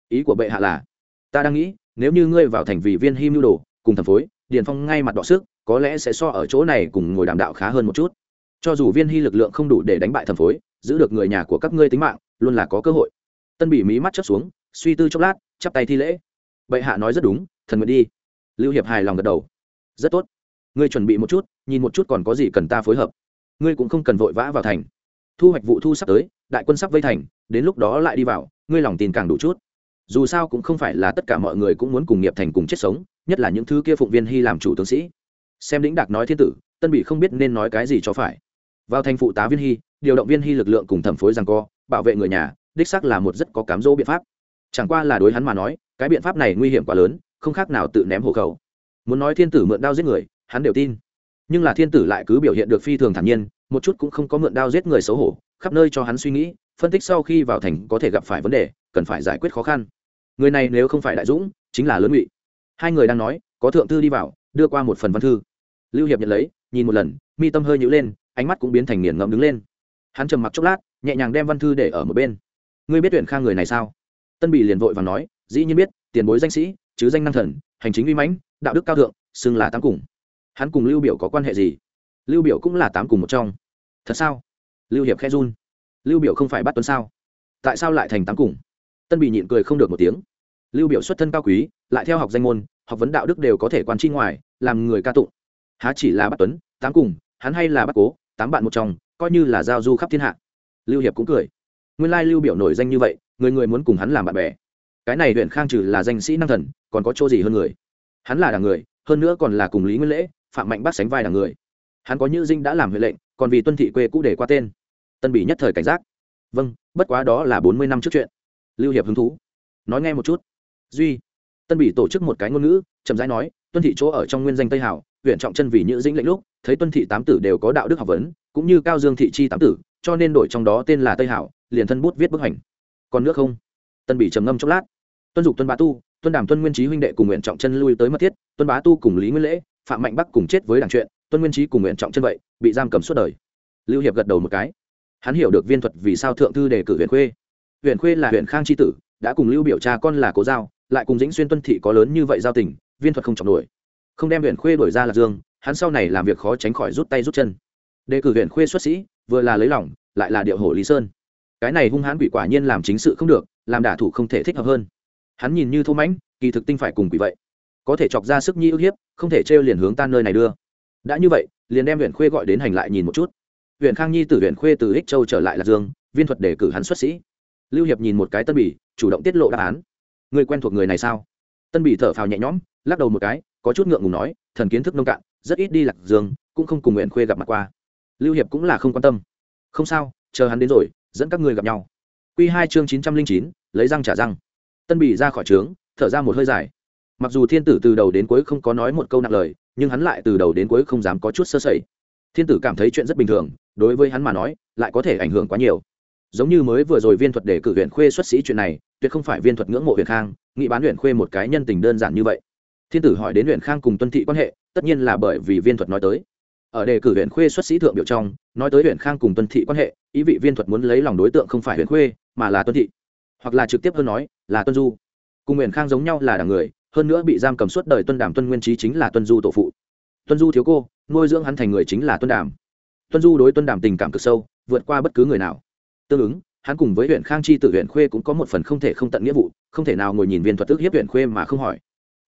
Ý của bệ hạ là, ta đang nghĩ, nếu như ngươi vào thành vì viên hy mưu đồ, cùng thẩm phối, điền phong ngay mặt đọ sức có lẽ sẽ so ở chỗ này cùng ngồi đàm đạo khá hơn một chút. Cho dù viên hy lực lượng không đủ để đánh bại thẩm phối, giữ được người nhà của các ngươi tính mạng, luôn là có cơ hội. Tân bị mí mắt chấp xuống, suy tư chốc lát, chắp tay thi lễ. Bệ hạ nói rất đúng, thần nguyện đi. Lưu hiệp hài lòng gật đầu. Rất tốt. Ngươi chuẩn bị một chút, nhìn một chút còn có gì cần ta phối hợp. Ngươi cũng không cần vội vã vào thành. Thu hoạch vụ thu sắp tới, đại quân sắp vây thành, đến lúc đó lại đi vào, ngươi lòng tin càng đủ chút. Dù sao cũng không phải là tất cả mọi người cũng muốn cùng nghiệp thành cùng chết sống, nhất là những thứ kia phụng viên hy làm chủ tướng sĩ xem lĩnh đạc nói thiên tử, tân bị không biết nên nói cái gì cho phải. Vào thành phụ tá viên hy, điều động viên hy lực lượng cùng thẩm phối rằng co, bảo vệ người nhà, đích xác là một rất có cám dỗ biện pháp. Chẳng qua là đối hắn mà nói, cái biện pháp này nguy hiểm quá lớn, không khác nào tự ném hộ khẩu. Muốn nói thiên tử mượn đao giết người, hắn đều tin. Nhưng là thiên tử lại cứ biểu hiện được phi thường thản nhiên, một chút cũng không có mượn đao giết người xấu hổ, khắp nơi cho hắn suy nghĩ, phân tích sau khi vào thành có thể gặp phải vấn đề, cần phải giải quyết khó khăn. Người này nếu không phải đại dũng, chính là lớn ngụy. Hai người đang nói, có thượng thư đi vào đưa qua một phần văn thư. Lưu hiệp nhận lấy, nhìn một lần, mi tâm hơi nhữ lên, ánh mắt cũng biến thành nghiền ngẫm đứng lên. Hắn trầm mặc chốc lát, nhẹ nhàng đem văn thư để ở một bên. Ngươi biết tuyển khang người này sao? Tân bị liền vội và nói, dĩ nhiên biết, tiền bối danh sĩ, chứ danh năng thần, hành chính uy mãnh, đạo đức cao thượng, xưng là tám cùng. Hắn cùng lưu biểu có quan hệ gì? Lưu biểu cũng là tám cùng một trong. Thật sao? Lưu hiệp khe run. Lưu biểu không phải bắt tuấn sao? Tại sao lại thành tám cùng? Tân bị nhịn cười không được một tiếng. Lưu biểu xuất thân cao quý, lại theo học danh môn học vấn đạo đức đều có thể quan chi ngoài, làm người ca tụng. Há chỉ là bắt tuấn, tám cùng, hắn hay là bắt cố, tám bạn một chồng coi như là giao du khắp thiên hạ. Lưu hiệp cũng cười. Nguyên lai lưu biểu nổi danh như vậy, người người muốn cùng hắn làm bạn bè. Cái này huyện khang trừ là danh sĩ năng thần, còn có chỗ gì hơn người? Hắn là đảng người, hơn nữa còn là cùng lý nguyên lễ, phạm mạnh bắt sánh vai đảng người. Hắn có như dinh đã làm huệ lệnh, còn vì tuân thị quê cũ để qua tên. Tân bỉ nhất thời cảnh giác. Vâng bất quá đó là bốn mươi năm trước chuyện. Lưu hiệp hứng thú. Nói nghe một chút. Duy tân bỉ tổ chức một cái ngôn ngữ, chậm rãi nói, tuân thị chỗ ở trong nguyên danh tây hảo huyện trọng chân vì nhữ dĩnh lệnh lúc, thấy tuân thị tám tử đều có đạo đức học vấn, cũng như cao dương thị chi tám tử, cho nên đổi trong đó tên là tây hảo liền thân bút viết bức hành. Còn nước không? Tân bỉ trầm ngâm chốc lát. Tuân dục tuân bá tu, tuân đàm tuân nguyên trí huynh đệ cùng nguyện trọng chân lui tới mất thiết, tuân bá tu cùng lý nguyên lễ, phạm mạnh bắc cùng chết với đảng chuyện, tuân nguyên trí cùng nguyện trọng chân vậy, bị giam cầm suốt đời. Lưu hiệp gật đầu một cái. Hắn hiểu được viên thuật vì sao thượng thư đề cử huyện khuê. Huyện khuê là huyện khang tri tử, đã cùng lưu biểu cha con là cố giao lại cùng dĩnh xuyên tuân thị có lớn như vậy giao tình, viên thuật không trọng nổi. Không đem huyện khuê đổi ra lạc dương, hắn sau này làm việc khó tránh khỏi rút tay rút chân. Đề cử huyện khuê xuất sĩ, vừa là lấy lòng, lại là điệu hổ lý sơn. Cái này hung hãn quỷ quả nhiên làm chính sự không được, làm đả thủ không thể thích hợp hơn. Hắn nhìn như thô mãnh, kỳ thực tinh phải cùng quỷ vậy. Có thể chọc ra sức nhi ức hiếp, không thể trêu liền hướng tan nơi này đưa. Đã như vậy, liền đem huyện khuê gọi đến hành lại nhìn một chút. Huyện khang nhi từ huyện khuê từ ích châu trở lại lạc dương, viên thuật đề cử hắn xuất sĩ. Lưu hiệp nhìn một cái tân bỉ chủ động tiết lộ đáp án người quen thuộc người này sao? Tân bỉ thở phào nhẹ nhõm, lắc đầu một cái, có chút ngượng ngùng nói, thần kiến thức nông cạn, rất ít đi lạc dương, cũng không cùng nguyện khuê gặp mặt qua. Lưu hiệp cũng là không quan tâm. Không sao, chờ hắn đến rồi, dẫn các người gặp nhau. Q hai chương chín trăm linh chín, lấy răng trả răng. Tân bỉ ra khỏi trướng, thở ra một hơi dài. Mặc dù thiên tử từ đầu đến cuối không có nói một câu nặng lời, nhưng hắn lại từ đầu đến cuối không dám có chút sơ sẩy. Thiên tử cảm thấy chuyện rất bình thường, đối với hắn mà nói, lại có thể ảnh hưởng quá nhiều giống như mới vừa rồi viên thuật để cử huyện khuê xuất sĩ chuyện này, tuyệt không phải viên thuật ngưỡng mộ huyện khang nghị bán huyện khuê một cái nhân tình đơn giản như vậy. Thiên tử hỏi đến huyện khang cùng tuân thị quan hệ, tất nhiên là bởi vì viên thuật nói tới. Ở đề cử huyện khuê xuất sĩ thượng biểu trong, nói tới huyện khang cùng tuân thị quan hệ, ý vị viên thuật muốn lấy lòng đối tượng không phải huyện khuê, mà là tuân thị. Hoặc là trực tiếp hơn nói, là tuân du. Cùng huyện khang giống nhau là đảng người, hơn nữa bị giam cầm suốt đời tuân đàm tuân nguyên trí chính là tuân du tổ phụ. Tuân du thiếu cô, nuôi dưỡng hắn thành người chính là tuân đàm. Tuân du đối tuân đàm tình cảm cực sâu, vượt qua bất cứ người nào tương ứng, hắn cùng với huyện khang chi tự huyện khuê cũng có một phần không thể không tận nghĩa vụ, không thể nào ngồi nhìn viên thuật tức hiếp huyện khuê mà không hỏi.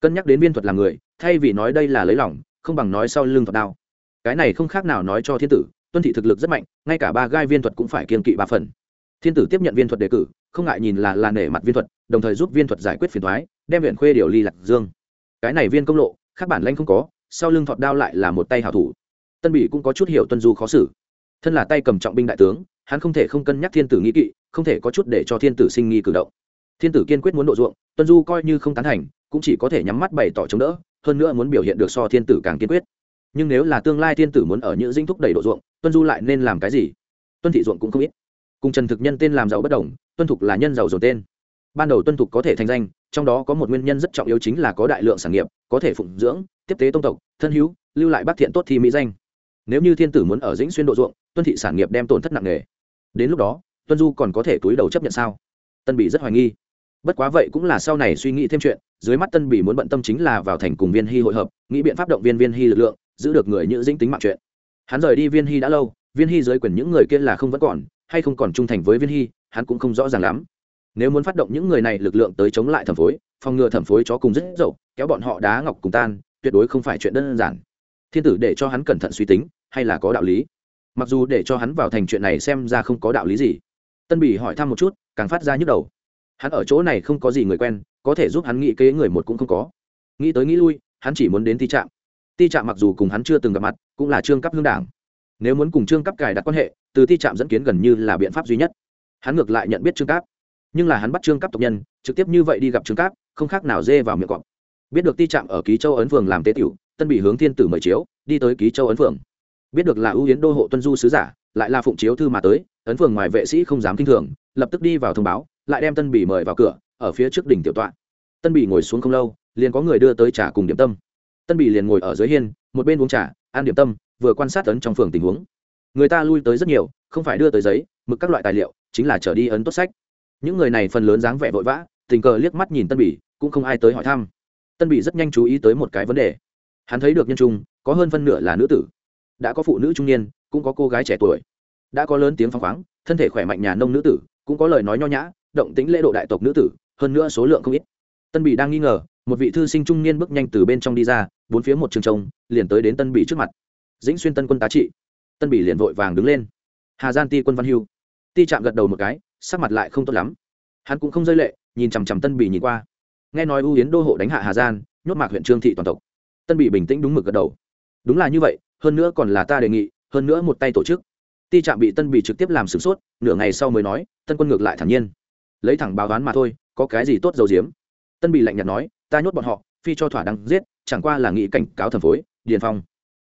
Cân nhắc đến viên thuật là người, thay vì nói đây là lấy lòng, không bằng nói sau lưng thuật đao. Cái này không khác nào nói cho thiên tử, tuân thị thực lực rất mạnh, ngay cả ba gai viên thuật cũng phải kiên kỵ ba phần. Thiên tử tiếp nhận viên thuật đề cử, không ngại nhìn là là nể mặt viên thuật, đồng thời giúp viên thuật giải quyết phiền thoái đem huyện khuê điều ly lạc dương. Cái này viên công lộ, khác bản lanh không có, sau lưng thọt đao lại là một tay hảo thủ. Tân bỉ cũng có chút hiểu tuân du khó xử. Thân là tay cầm trọng binh đại tướng hắn không thể không cân nhắc thiên tử nghĩ kỵ, không thể có chút để cho thiên tử sinh nghi cử động. Thiên tử kiên quyết muốn độ ruộng, tuân du coi như không tán thành, cũng chỉ có thể nhắm mắt bày tỏ chống đỡ, hơn nữa muốn biểu hiện được so thiên tử càng kiên quyết. Nhưng nếu là tương lai thiên tử muốn ở những dinh thúc đẩy độ ruộng, tuân du lại nên làm cái gì? Tuân thị ruộng cũng không ít. Cùng trần thực nhân tên làm giàu bất đồng, tuân thục là nhân giàu dồn tên. Ban đầu tuân thục có thể thành danh, trong đó có một nguyên nhân rất trọng yếu chính là có đại lượng sản nghiệp, có thể phụng dưỡng, tiếp tế tông tộc, thân hữu, lưu lại bác thiện tốt thi mỹ danh. Nếu như thiên tử muốn ở dĩnh xuyên độ ruộng, tuân thị sản nghiệp đem tổn thất nặng nề đến lúc đó, tuân du còn có thể túi đầu chấp nhận sao? Tân bị rất hoài nghi. Bất quá vậy cũng là sau này suy nghĩ thêm chuyện, dưới mắt tân bị muốn bận tâm chính là vào thành cùng viên hy hội hợp, nghĩ biện pháp động viên viên hy lực lượng, giữ được người như dĩnh tính mạng chuyện. Hắn rời đi viên hy đã lâu, viên hy dưới quyền những người kia là không vẫn còn, hay không còn trung thành với viên hy, hắn cũng không rõ ràng lắm. Nếu muốn phát động những người này lực lượng tới chống lại thẩm phối, phòng ngừa thẩm phối chó cùng rất dậu, kéo bọn họ đá ngọc cùng tan, tuyệt đối không phải chuyện đơn giản. Thiên tử để cho hắn cẩn thận suy tính, hay là có đạo lý? Mặc dù để cho hắn vào thành chuyện này xem ra không có đạo lý gì. Tân bỉ hỏi thăm một chút, càng phát ra nhức đầu. Hắn ở chỗ này không có gì người quen, có thể giúp hắn nghĩ kế người một cũng không có. Nghĩ tới nghĩ lui, hắn chỉ muốn đến ti trạm. Ti trạm mặc dù cùng hắn chưa từng gặp mặt, cũng là trương cấp hương đảng. Nếu muốn cùng trương cấp cài đặt quan hệ, từ ti trạm dẫn kiến gần như là biện pháp duy nhất. Hắn ngược lại nhận biết trương cấp. Nhưng là hắn bắt trương cấp tộc nhân, trực tiếp như vậy đi gặp trương cấp, không khác nào dê vào miệng cọp. Biết được ti trạm ở ký châu ấn phường làm tế tiểu, tân bị hướng thiên tử mời chiếu, đi tới ký châu ấn phường biết được là ưu yến đô hộ tuân du sứ giả, lại là phụng chiếu thư mà tới, ấn phường ngoài vệ sĩ không dám kinh thường, lập tức đi vào thông báo, lại đem tân bỉ mời vào cửa, ở phía trước đỉnh tiểu tọa. Tân bỉ ngồi xuống không lâu, liền có người đưa tới trà cùng điểm tâm. Tân bỉ liền ngồi ở dưới hiên, một bên uống trà, ăn điểm tâm, vừa quan sát ấn trong phường tình huống. Người ta lui tới rất nhiều, không phải đưa tới giấy, mực các loại tài liệu, chính là trở đi ấn tốt sách. Những người này phần lớn dáng vẻ vội vã, tình cờ liếc mắt nhìn tân bỉ, cũng không ai tới hỏi thăm. Tân bỉ rất nhanh chú ý tới một cái vấn đề. Hắn thấy được nhân trung, có hơn phân nửa là nữ tử đã có phụ nữ trung niên, cũng có cô gái trẻ tuổi. Đã có lớn tiếng phăng khoáng, thân thể khỏe mạnh nhà nông nữ tử, cũng có lời nói nho nhã, động tính lễ độ đại tộc nữ tử, hơn nữa số lượng không ít. Tân bỉ đang nghi ngờ, một vị thư sinh trung niên bước nhanh từ bên trong đi ra, bốn phía một trường trông liền tới đến tân bỉ trước mặt. Dĩnh xuyên tân quân tá trị. Tân bỉ liền vội vàng đứng lên. Hà gian ti quân văn hưu. Ti chạm gật đầu một cái, sắc mặt lại không tốt lắm. Hắn cũng không rơi lệ, nhìn chằm chằm tân bỉ nhìn qua. Nghe nói ưu yến đô hộ đánh hạ hà gian, nhốt mạc huyện trương thị toàn tộc. Tân bỉ bình tĩnh đúng mực gật đầu. Đúng là như vậy hơn nữa còn là ta đề nghị, hơn nữa một tay tổ chức. Ti trạm bị tân bị trực tiếp làm sửng sốt, nửa ngày sau mới nói, tân quân ngược lại thản nhiên. Lấy thẳng báo đoán mà thôi, có cái gì tốt dầu diếm tân bị lạnh nhạt nói, ta nhốt bọn họ, phi cho thỏa đáng giết, chẳng qua là nghị cảnh cáo thần phối, điền phong.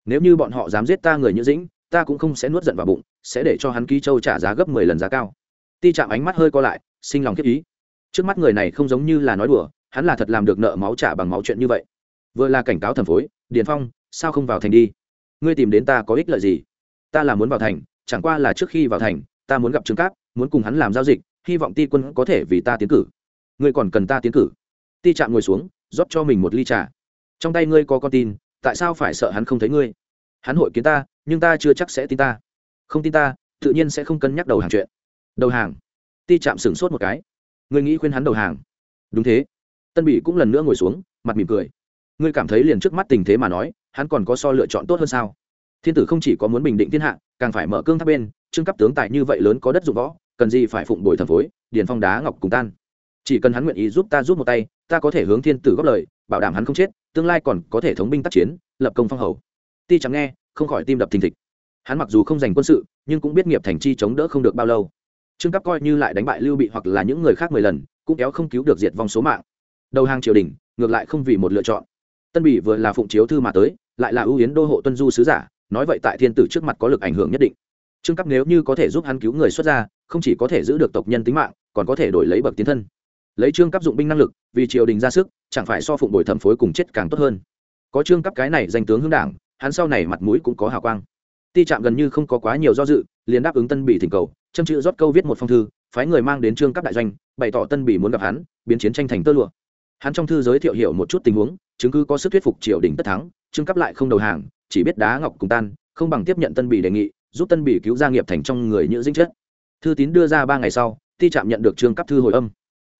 Nếu như bọn họ dám giết ta người như dĩnh, ta cũng không sẽ nuốt giận vào bụng, sẽ để cho hắn ký châu trả giá gấp mười lần giá cao. Ti chạm ánh mắt hơi co lại, sinh lòng thiết ý. Trước mắt người này không giống như là nói đùa, hắn là thật làm được nợ máu trả bằng máu chuyện như vậy. Vừa là cảnh cáo thần phối, điền phong, sao không vào thành đi? Ngươi tìm đến ta có ích lợi gì? Ta là muốn vào thành, chẳng qua là trước khi vào thành, ta muốn gặp trương cáp, muốn cùng hắn làm giao dịch, hy vọng ti quân có thể vì ta tiến cử. Ngươi còn cần ta tiến cử. Ti chạm ngồi xuống, rót cho mình một ly trà. Trong tay ngươi có con tin, tại sao phải sợ hắn không thấy ngươi? Hắn hội kiến ta, nhưng ta chưa chắc sẽ tin ta. Không tin ta, tự nhiên sẽ không cân nhắc đầu hàng chuyện. Đầu hàng. Ti chạm sửng sốt một cái. Ngươi nghĩ khuyên hắn đầu hàng. Đúng thế. Tân bị cũng lần nữa ngồi xuống, mặt mỉm cười. Ngươi cảm thấy liền trước mắt tình thế mà nói hắn còn có so lựa chọn tốt hơn sao? Thiên tử không chỉ có muốn bình định thiên hạ, càng phải mở cương tháp bên, trưng cấp tướng tài như vậy lớn có đất dụng võ, cần gì phải phụng bồi thần phối, điền phong đá ngọc cùng tan. Chỉ cần hắn nguyện ý giúp ta giúp một tay, ta có thể hướng thiên tử góp lời, bảo đảm hắn không chết, tương lai còn có thể thống binh tác chiến, lập công phong hầu. Ti chẳng nghe, không khỏi tim đập thình thịch. Hắn mặc dù không giành quân sự, nhưng cũng biết nghiệp thành chi chống đỡ không được bao lâu. Trương cấp coi như lại đánh bại lưu bị hoặc là những người khác mười lần, cũng kéo không cứu được diệt vong số mạng. Đầu hàng triều đình, ngược lại không vì một lựa chọn. Tân bỉ vừa là phụng chiếu thư mà tới lại là ưu yến đô hộ tuân du sứ giả, nói vậy tại thiên tử trước mặt có lực ảnh hưởng nhất định. Trương cấp nếu như có thể giúp hắn cứu người xuất ra không chỉ có thể giữ được tộc nhân tính mạng, còn có thể đổi lấy bậc tiến thân. Lấy trương cấp dụng binh năng lực, vì triều đình ra sức, chẳng phải so phụng bồi thẩm phối cùng chết càng tốt hơn. Có trương cấp cái này danh tướng hướng đảng, hắn sau này mặt mũi cũng có hào quang. Ti trạm gần như không có quá nhiều do dự, liền đáp ứng tân bỉ thỉnh cầu, châm chữ rót câu viết một phong thư, phái người mang đến trương cấp đại doanh, bày tỏ tân bỉ muốn gặp hắn, biến chiến tranh thành tơ lụa. Hắn trong thư giới thiệu hiểu một chút tình huống, chứng cứ có sức thuyết phục triều đình tất thắng trương cấp lại không đầu hàng, chỉ biết đá ngọc cùng tan, không bằng tiếp nhận tân bỉ đề nghị, giúp tân bỉ cứu gia nghiệp thành trong người nhữ dinh chất. Thư tín đưa ra ba ngày sau, ti trạm nhận được trương cấp thư hồi âm.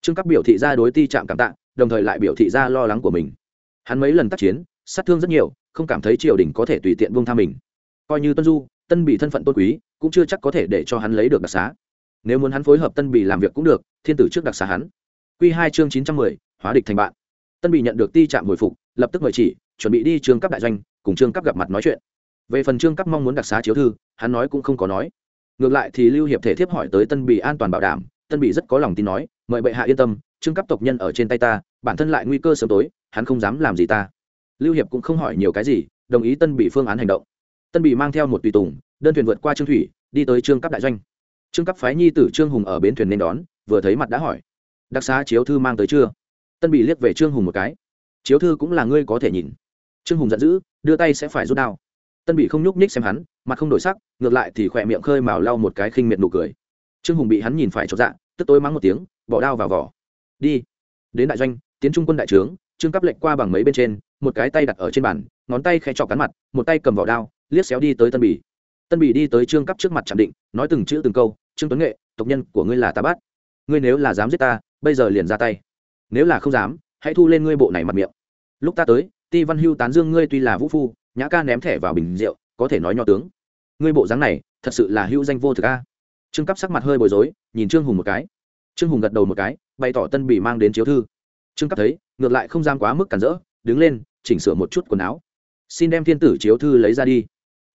Trương cấp biểu thị ra đối ti trạm cảm tạ, đồng thời lại biểu thị ra lo lắng của mình. Hắn mấy lần tác chiến, sát thương rất nhiều, không cảm thấy triều đình có thể tùy tiện buông tha mình. Coi như tuân du, tân bị thân phận tôn quý, cũng chưa chắc có thể để cho hắn lấy được đặc xá. Nếu muốn hắn phối hợp tân bị làm việc cũng được, thiên tử trước đặc xá hắn. Q hai chương chín trăm mười, hóa địch thành bạn. Tân bị nhận được ti trạm hồi phục, lập tức mời chỉ chuẩn bị đi trương cấp đại doanh, cùng trương cấp gặp mặt nói chuyện. Về phần trương cấp mong muốn đặc xá chiếu thư, hắn nói cũng không có nói. Ngược lại thì lưu hiệp thể thiếp hỏi tới tân bị an toàn bảo đảm, tân bị rất có lòng tin nói, mời bệ hạ yên tâm, trương cấp tộc nhân ở trên tay ta, bản thân lại nguy cơ sớm tối, hắn không dám làm gì ta. Lưu hiệp cũng không hỏi nhiều cái gì, đồng ý tân bị phương án hành động. Tân bị mang theo một tùy tùng, đơn thuyền vượt qua trương thủy, đi tới trương cấp đại doanh. Trương cấp phái nhi tử trương hùng ở bến thuyền nên đón, vừa thấy mặt đã hỏi, đặc xá chiếu thư mang tới chưa? Tân bị liếc về trương hùng một cái, chiếu thư cũng là ngươi có thể nhìn trương hùng giận dữ, đưa tay sẽ phải rút đao. Tân bị không nhúc nhích xem hắn, mặt không đổi sắc, ngược lại thì khỏe miệng khơi mào lau một cái khinh miệt nụ cười. Trương hùng bị hắn nhìn phải chột dạ tức tối mắng một tiếng, bỏ đao vào vỏ. Đi. Đến đại doanh, tiến trung quân đại trướng, trương cấp lệnh qua bằng mấy bên trên, một cái tay đặt ở trên bàn, ngón tay khẽ chọc cắn mặt, một tay cầm vỏ đao, liếc xéo đi tới tân bỉ. Tân bỉ đi tới trương cấp trước mặt chạm định, nói từng chữ từng câu, trương tuấn nghệ, tộc nhân của ngươi là ta bắt. Ngươi nếu là dám giết ta, bây giờ liền ra tay. Nếu là không dám, hãy thu lên ngươi bộ này mặt miệng. Lúc ta tới ti văn hưu tán dương ngươi tuy là vũ phu, nhã ca ném thẻ vào bình rượu, có thể nói nho tướng. Ngươi bộ dáng này, thật sự là hữu danh vô thực a. Trương cấp sắc mặt hơi bối rối, nhìn trương hùng một cái. Trương hùng gật đầu một cái, bày tỏ tân bỉ mang đến chiếu thư. Trương cấp thấy, ngược lại không giam quá mức cản rỡ, đứng lên, chỉnh sửa một chút quần áo. Xin đem thiên tử chiếu thư lấy ra đi.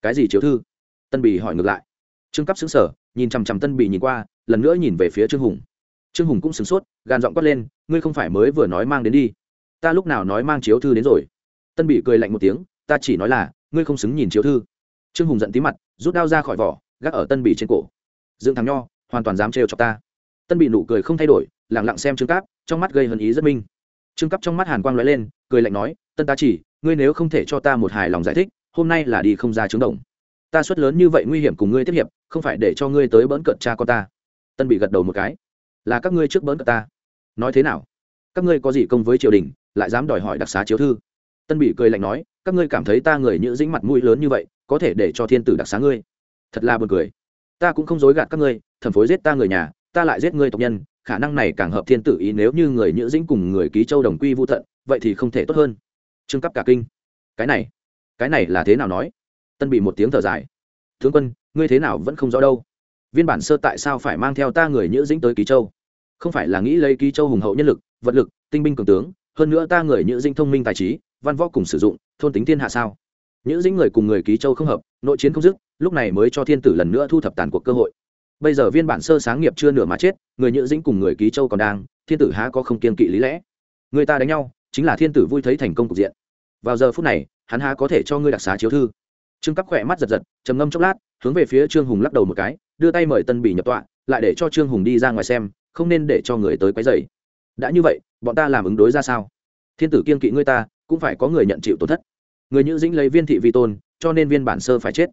Cái gì chiếu thư? Tân bỉ hỏi ngược lại. Trương cấp xứng sở nhìn chằm chằm tân bỉ nhìn qua, lần nữa nhìn về phía trương hùng. Trương hùng cũng sửng sốt gàn giọng quát lên, ngươi không phải mới vừa nói mang đến đi. Ta lúc nào nói mang chiếu thư đến rồi? Tân Bị cười lạnh một tiếng, ta chỉ nói là, ngươi không xứng nhìn chiếu thư. Trương hùng giận tí mặt, rút đao ra khỏi vỏ, gác ở tân Bị trên cổ. Dương thằng nho, hoàn toàn dám trêu chọc ta. Tân bị nụ cười không thay đổi lẳng lặng xem trương cáp, trong mắt gây hận ý rất minh. Trương Cáp trong mắt hàn quang lóe lên, cười lạnh nói, tân ta chỉ, ngươi nếu không thể cho ta một hài lòng giải thích, hôm nay là đi không ra trướng đồng. Ta xuất lớn như vậy nguy hiểm cùng ngươi tiếp hiệp, không phải để cho ngươi tới bỡn cợt cha con ta. Tân bị gật đầu một cái. Là các ngươi trước bỡn cợt ta. Nói thế nào? Các ngươi có gì công với triều đình, lại dám đòi hỏi đặc xá chiếu thư? Tân bị cười lạnh nói, các ngươi cảm thấy ta người nhữ dĩnh mặt mũi lớn như vậy, có thể để cho thiên tử đặc xá ngươi? Thật là buồn cười. Ta cũng không dối gạt các ngươi, thẩm phối giết ta người nhà, ta lại giết ngươi tộc nhân, khả năng này càng hợp thiên tử ý nếu như người nhữ dĩnh cùng người ký châu đồng quy vô thận vậy thì không thể tốt hơn. Trương cấp cả kinh. Cái này cái này là thế nào nói? Tân bị một tiếng thở dài. Tướng quân, ngươi thế nào vẫn không rõ đâu. Viên bản sơ tại sao phải mang theo ta người nhữ dĩnh tới ký châu? Không phải là nghĩ lấy ký châu hùng hậu nhân lực, vật lực, tinh binh cường tướng, hơn nữa ta người nhữ dĩnh thông minh tài trí văn võ cùng sử dụng, thôn tính thiên hạ sao? Nhữ dĩnh người cùng người ký châu không hợp, nội chiến không dứt, lúc này mới cho thiên tử lần nữa thu thập tàn cuộc cơ hội. Bây giờ viên bản sơ sáng nghiệp chưa nửa mà chết, người nhữ dĩnh cùng người ký châu còn đang, thiên tử há có không kiên kỵ lý lẽ? Người ta đánh nhau, chính là thiên tử vui thấy thành công cục diện. Vào giờ phút này, hắn há có thể cho ngươi đặc xá chiếu thư? Trương cắp khỏe mắt giật giật, trầm ngâm chốc lát, hướng về phía trương hùng lắc đầu một cái, đưa tay mời tân bỉ nhập tọa, lại để cho trương hùng đi ra ngoài xem, không nên để cho người tới quấy dày đã như vậy, bọn ta làm ứng đối ra sao? Thiên tử kiên kỵ ngươi ta cũng phải có người nhận chịu tổn thất. Người nhữ dĩnh lấy viên thị vi tôn, cho nên viên bản sơ phải chết.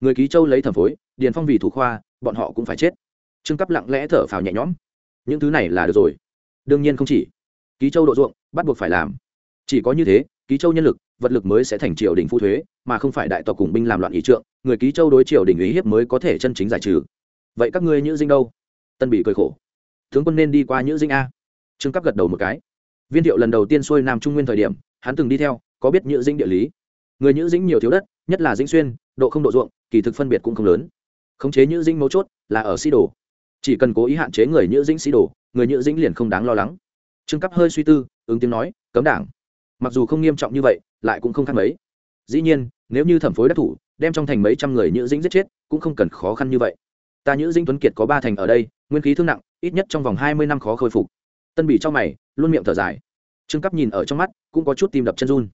Người ký châu lấy thẩm phối, điền phong vì thủ khoa, bọn họ cũng phải chết. Trương cấp lặng lẽ thở phào nhẹ nhõm. Những thứ này là được rồi. Đương nhiên không chỉ. Ký châu độ ruộng, bắt buộc phải làm. Chỉ có như thế, ký châu nhân lực, vật lực mới sẽ thành triều đình phu thuế, mà không phải đại tộc cùng binh làm loạn ý trượng, người ký châu đối triều đình ý hiếp mới có thể chân chính giải trừ. Vậy các ngươi nhữ dinh đâu? Tân bị cười khổ. Tướng quân nên đi qua nhữ dinh a. Trương cấp gật đầu một cái. Viên thiệu lần đầu tiên xuôi nam trung nguyên thời điểm hắn từng đi theo, có biết nhữ dinh địa lý. Người nhữ dĩnh nhiều thiếu đất, nhất là dĩnh xuyên, độ không độ ruộng, kỳ thực phân biệt cũng không lớn. Khống chế nhữ dĩnh mấu chốt là ở sĩ đồ. Chỉ cần cố ý hạn chế người nhữ dĩnh sĩ đồ, người nhữ dĩnh liền không đáng lo lắng. Trương cấp hơi suy tư, ứng tiếng nói, cấm đảng. Mặc dù không nghiêm trọng như vậy, lại cũng không khác mấy. Dĩ nhiên, nếu như thẩm phối đắc thủ, đem trong thành mấy trăm người nhữ dĩnh giết chết, cũng không cần khó khăn như vậy. Ta nhữ dĩnh tuấn kiệt có ba thành ở đây, nguyên khí thương nặng, ít nhất trong vòng hai mươi năm khó khôi phục. Tân Bỉ trong mày, luôn miệng thở dài trương cấp nhìn ở trong mắt, cũng có chút tim đập chân run.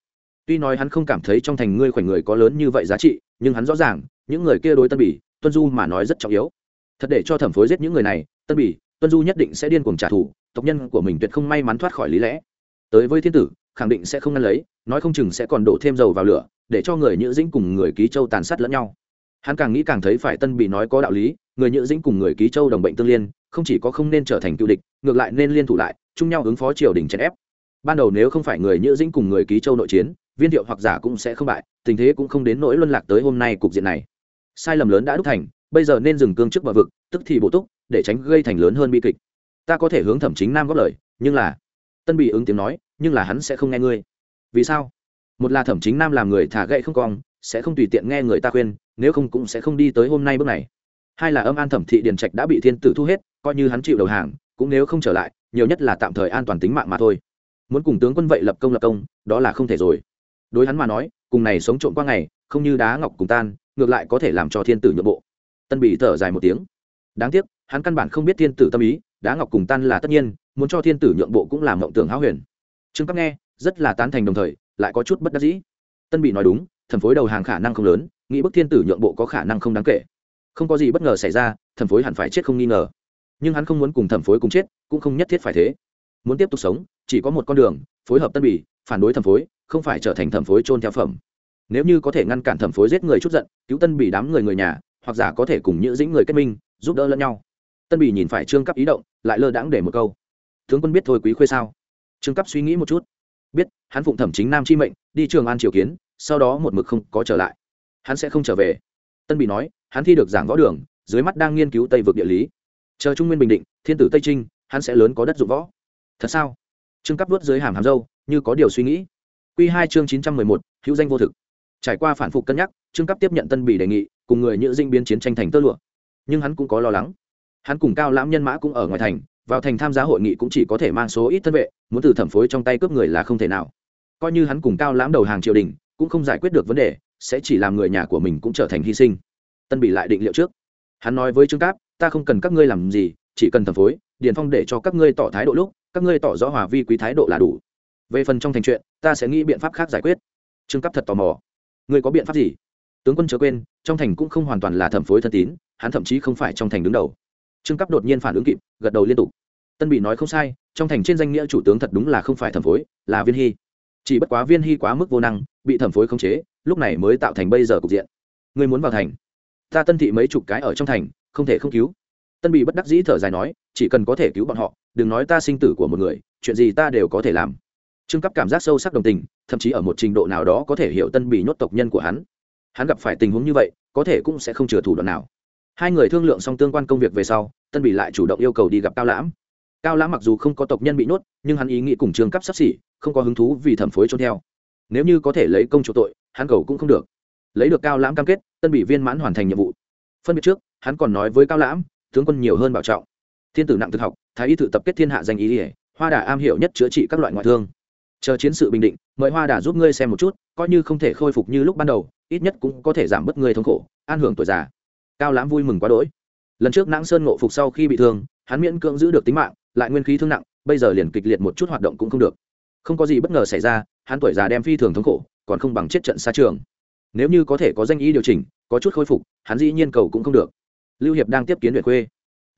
Tuy nói hắn không cảm thấy trong thành ngươi khoảnh người có lớn như vậy giá trị, nhưng hắn rõ ràng, những người kia đối tân bỉ, tuân du mà nói rất trọng yếu. Thật để cho thẩm phối giết những người này, tân bỉ, tuân du nhất định sẽ điên cuồng trả thù, tộc nhân của mình tuyệt không may mắn thoát khỏi lý lẽ. Tới với thiên tử, khẳng định sẽ không ngăn lấy, nói không chừng sẽ còn đổ thêm dầu vào lửa, để cho người nhữ dĩnh cùng người ký châu tàn sát lẫn nhau. Hắn càng nghĩ càng thấy phải tân bị nói có đạo lý, người nhữ dĩnh cùng người ký châu đồng bệnh tương liên, không chỉ có không nên trở thành cựu địch, ngược lại nên liên thủ lại, chung nhau ứng phó triều đình chèn ép ban đầu nếu không phải người nhữ dĩnh cùng người ký châu nội chiến, viên thiệu hoặc giả cũng sẽ không bại, tình thế cũng không đến nỗi luân lạc tới hôm nay cục diện này. Sai lầm lớn đã đúc thành, bây giờ nên dừng cương trước bờ vực, tức thì bổ túc, để tránh gây thành lớn hơn bi kịch. Ta có thể hướng thẩm chính nam góp lời, nhưng là, tân bị ứng tiếng nói, nhưng là hắn sẽ không nghe ngươi. Vì sao? Một là thẩm chính nam làm người thả gậy không cong, sẽ không tùy tiện nghe người ta khuyên, nếu không cũng sẽ không đi tới hôm nay bước này. Hai là âm an thẩm thị điền trạch đã bị thiên tử thu hết, coi như hắn chịu đầu hàng, cũng nếu không trở lại, nhiều nhất là tạm thời an toàn tính mạng mà thôi muốn cùng tướng quân vậy lập công lập công, đó là không thể rồi. Đối hắn mà nói, cùng này sống trộm qua ngày, không như đá ngọc cùng tan, ngược lại có thể làm cho thiên tử nhượng bộ. Tân bị thở dài một tiếng. Đáng tiếc, hắn căn bản không biết thiên tử tâm ý, đá ngọc cùng tan là tất nhiên, muốn cho thiên tử nhượng bộ cũng là mộng tưởng háo huyền. Trương cấp nghe, rất là tán thành đồng thời, lại có chút bất đắc dĩ. Tân bị nói đúng, thần phối đầu hàng khả năng không lớn, nghĩ bức thiên tử nhượng bộ có khả năng không đáng kể. Không có gì bất ngờ xảy ra, thần phối hẳn phải chết không nghi ngờ. Nhưng hắn không muốn cùng thẩm phối cùng chết, cũng không nhất thiết phải thế muốn tiếp tục sống, chỉ có một con đường, phối hợp tân bỉ phản đối thẩm phối, không phải trở thành thẩm phối trôn theo phẩm. Nếu như có thể ngăn cản thẩm phối giết người chút giận, cứu tân bỉ đám người người nhà, hoặc giả có thể cùng nhữ dĩnh người kết minh, giúp đỡ lẫn nhau. Tân bỉ nhìn phải trương cấp ý động, lại lơ đãng để một câu. Tướng quân biết thôi quý khuê sao? Trương cấp suy nghĩ một chút. Biết, hắn phụng thẩm chính nam chi mệnh, đi trường an triều kiến, sau đó một mực không có trở lại. Hắn sẽ không trở về. Tân bị nói, hắn thi được giảng võ đường, dưới mắt đang nghiên cứu tây vực địa lý. Chờ trung nguyên bình định, thiên tử tây trinh, hắn sẽ lớn có đất dụng võ thật sao? Trương cấp vớt dưới hàm hàm dâu như có điều suy nghĩ. Q hai chương chín trăm mười một, hữu danh vô thực. Trải qua phản phục cân nhắc, trương cấp tiếp nhận tân bị đề nghị, cùng người nhữ dinh biến chiến tranh thành tơ lụa. Nhưng hắn cũng có lo lắng. Hắn cùng cao lãm nhân mã cũng ở ngoài thành, vào thành tham gia hội nghị cũng chỉ có thể mang số ít thân vệ, muốn từ thẩm phối trong tay cướp người là không thể nào. Coi như hắn cùng cao lãm đầu hàng triều đình, cũng không giải quyết được vấn đề, sẽ chỉ làm người nhà của mình cũng trở thành hy sinh. Tân bị lại định liệu trước. Hắn nói với trương cáp, ta không cần các ngươi làm gì, chỉ cần thẩm phối, điền phong để cho các ngươi tỏ thái độ lúc các ngươi tỏ rõ hòa vi quý thái độ là đủ. Về phần trong thành chuyện, ta sẽ nghĩ biện pháp khác giải quyết. Trương cấp thật tò mò. Ngươi có biện pháp gì? Tướng quân chớ quên, trong thành cũng không hoàn toàn là thẩm phối thân tín, hắn thậm chí không phải trong thành đứng đầu. Trương cấp đột nhiên phản ứng kịp, gật đầu liên tục. Tân bị nói không sai, trong thành trên danh nghĩa chủ tướng thật đúng là không phải thẩm phối, là viên hy. Chỉ bất quá viên hy quá mức vô năng, bị thẩm phối khống chế, lúc này mới tạo thành bây giờ cục diện. Ngươi muốn vào thành. Ta tân thị mấy chục cái ở trong thành, không thể không cứu tân bị bất đắc dĩ thở dài nói, chỉ cần có thể cứu bọn họ, đừng nói ta sinh tử của một người, chuyện gì ta đều có thể làm. Trương cấp cảm giác sâu sắc đồng tình, thậm chí ở một trình độ nào đó có thể hiểu tân bị nhốt tộc nhân của hắn. Hắn gặp phải tình huống như vậy, có thể cũng sẽ không chừa thủ đoạn nào. Hai người thương lượng xong tương quan công việc về sau, tân bị lại chủ động yêu cầu đi gặp cao lãm. Cao lãm mặc dù không có tộc nhân bị nhốt, nhưng hắn ý nghĩ cùng Trường cấp sắp xỉ, không có hứng thú vì thẩm phối trốn theo. Nếu như có thể lấy công chủ tội, hắn cầu cũng không được. Lấy được cao lãm cam kết, tân bị viên mãn hoàn thành nhiệm vụ. Phân biệt trước, hắn còn nói với cao lãm tướng quân nhiều hơn bảo trọng. Thiên tử nặng thực học, thái y tự tập kết thiên hạ danh ý ỉa hoa đà am hiểu nhất chữa trị các loại ngoại thương. Chờ chiến sự bình định, mời hoa đà giúp ngươi xem một chút, coi như không thể khôi phục như lúc ban đầu, ít nhất cũng có thể giảm bớt ngươi thống khổ, an hưởng tuổi già. Cao lãm vui mừng quá đỗi. Lần trước nãng sơn ngộ phục sau khi bị thương, hắn miễn cưỡng giữ được tính mạng, lại nguyên khí thương nặng, bây giờ liền kịch liệt một chút hoạt động cũng không được. Không có gì bất ngờ xảy ra, hắn tuổi già đem phi thường thống khổ, còn không bằng chết trận xa trường. Nếu như có thể có danh y điều chỉnh, có chút khôi phục, hắn dĩ nhiên cầu cũng không được lưu hiệp đang tiếp kiến huyện khuê.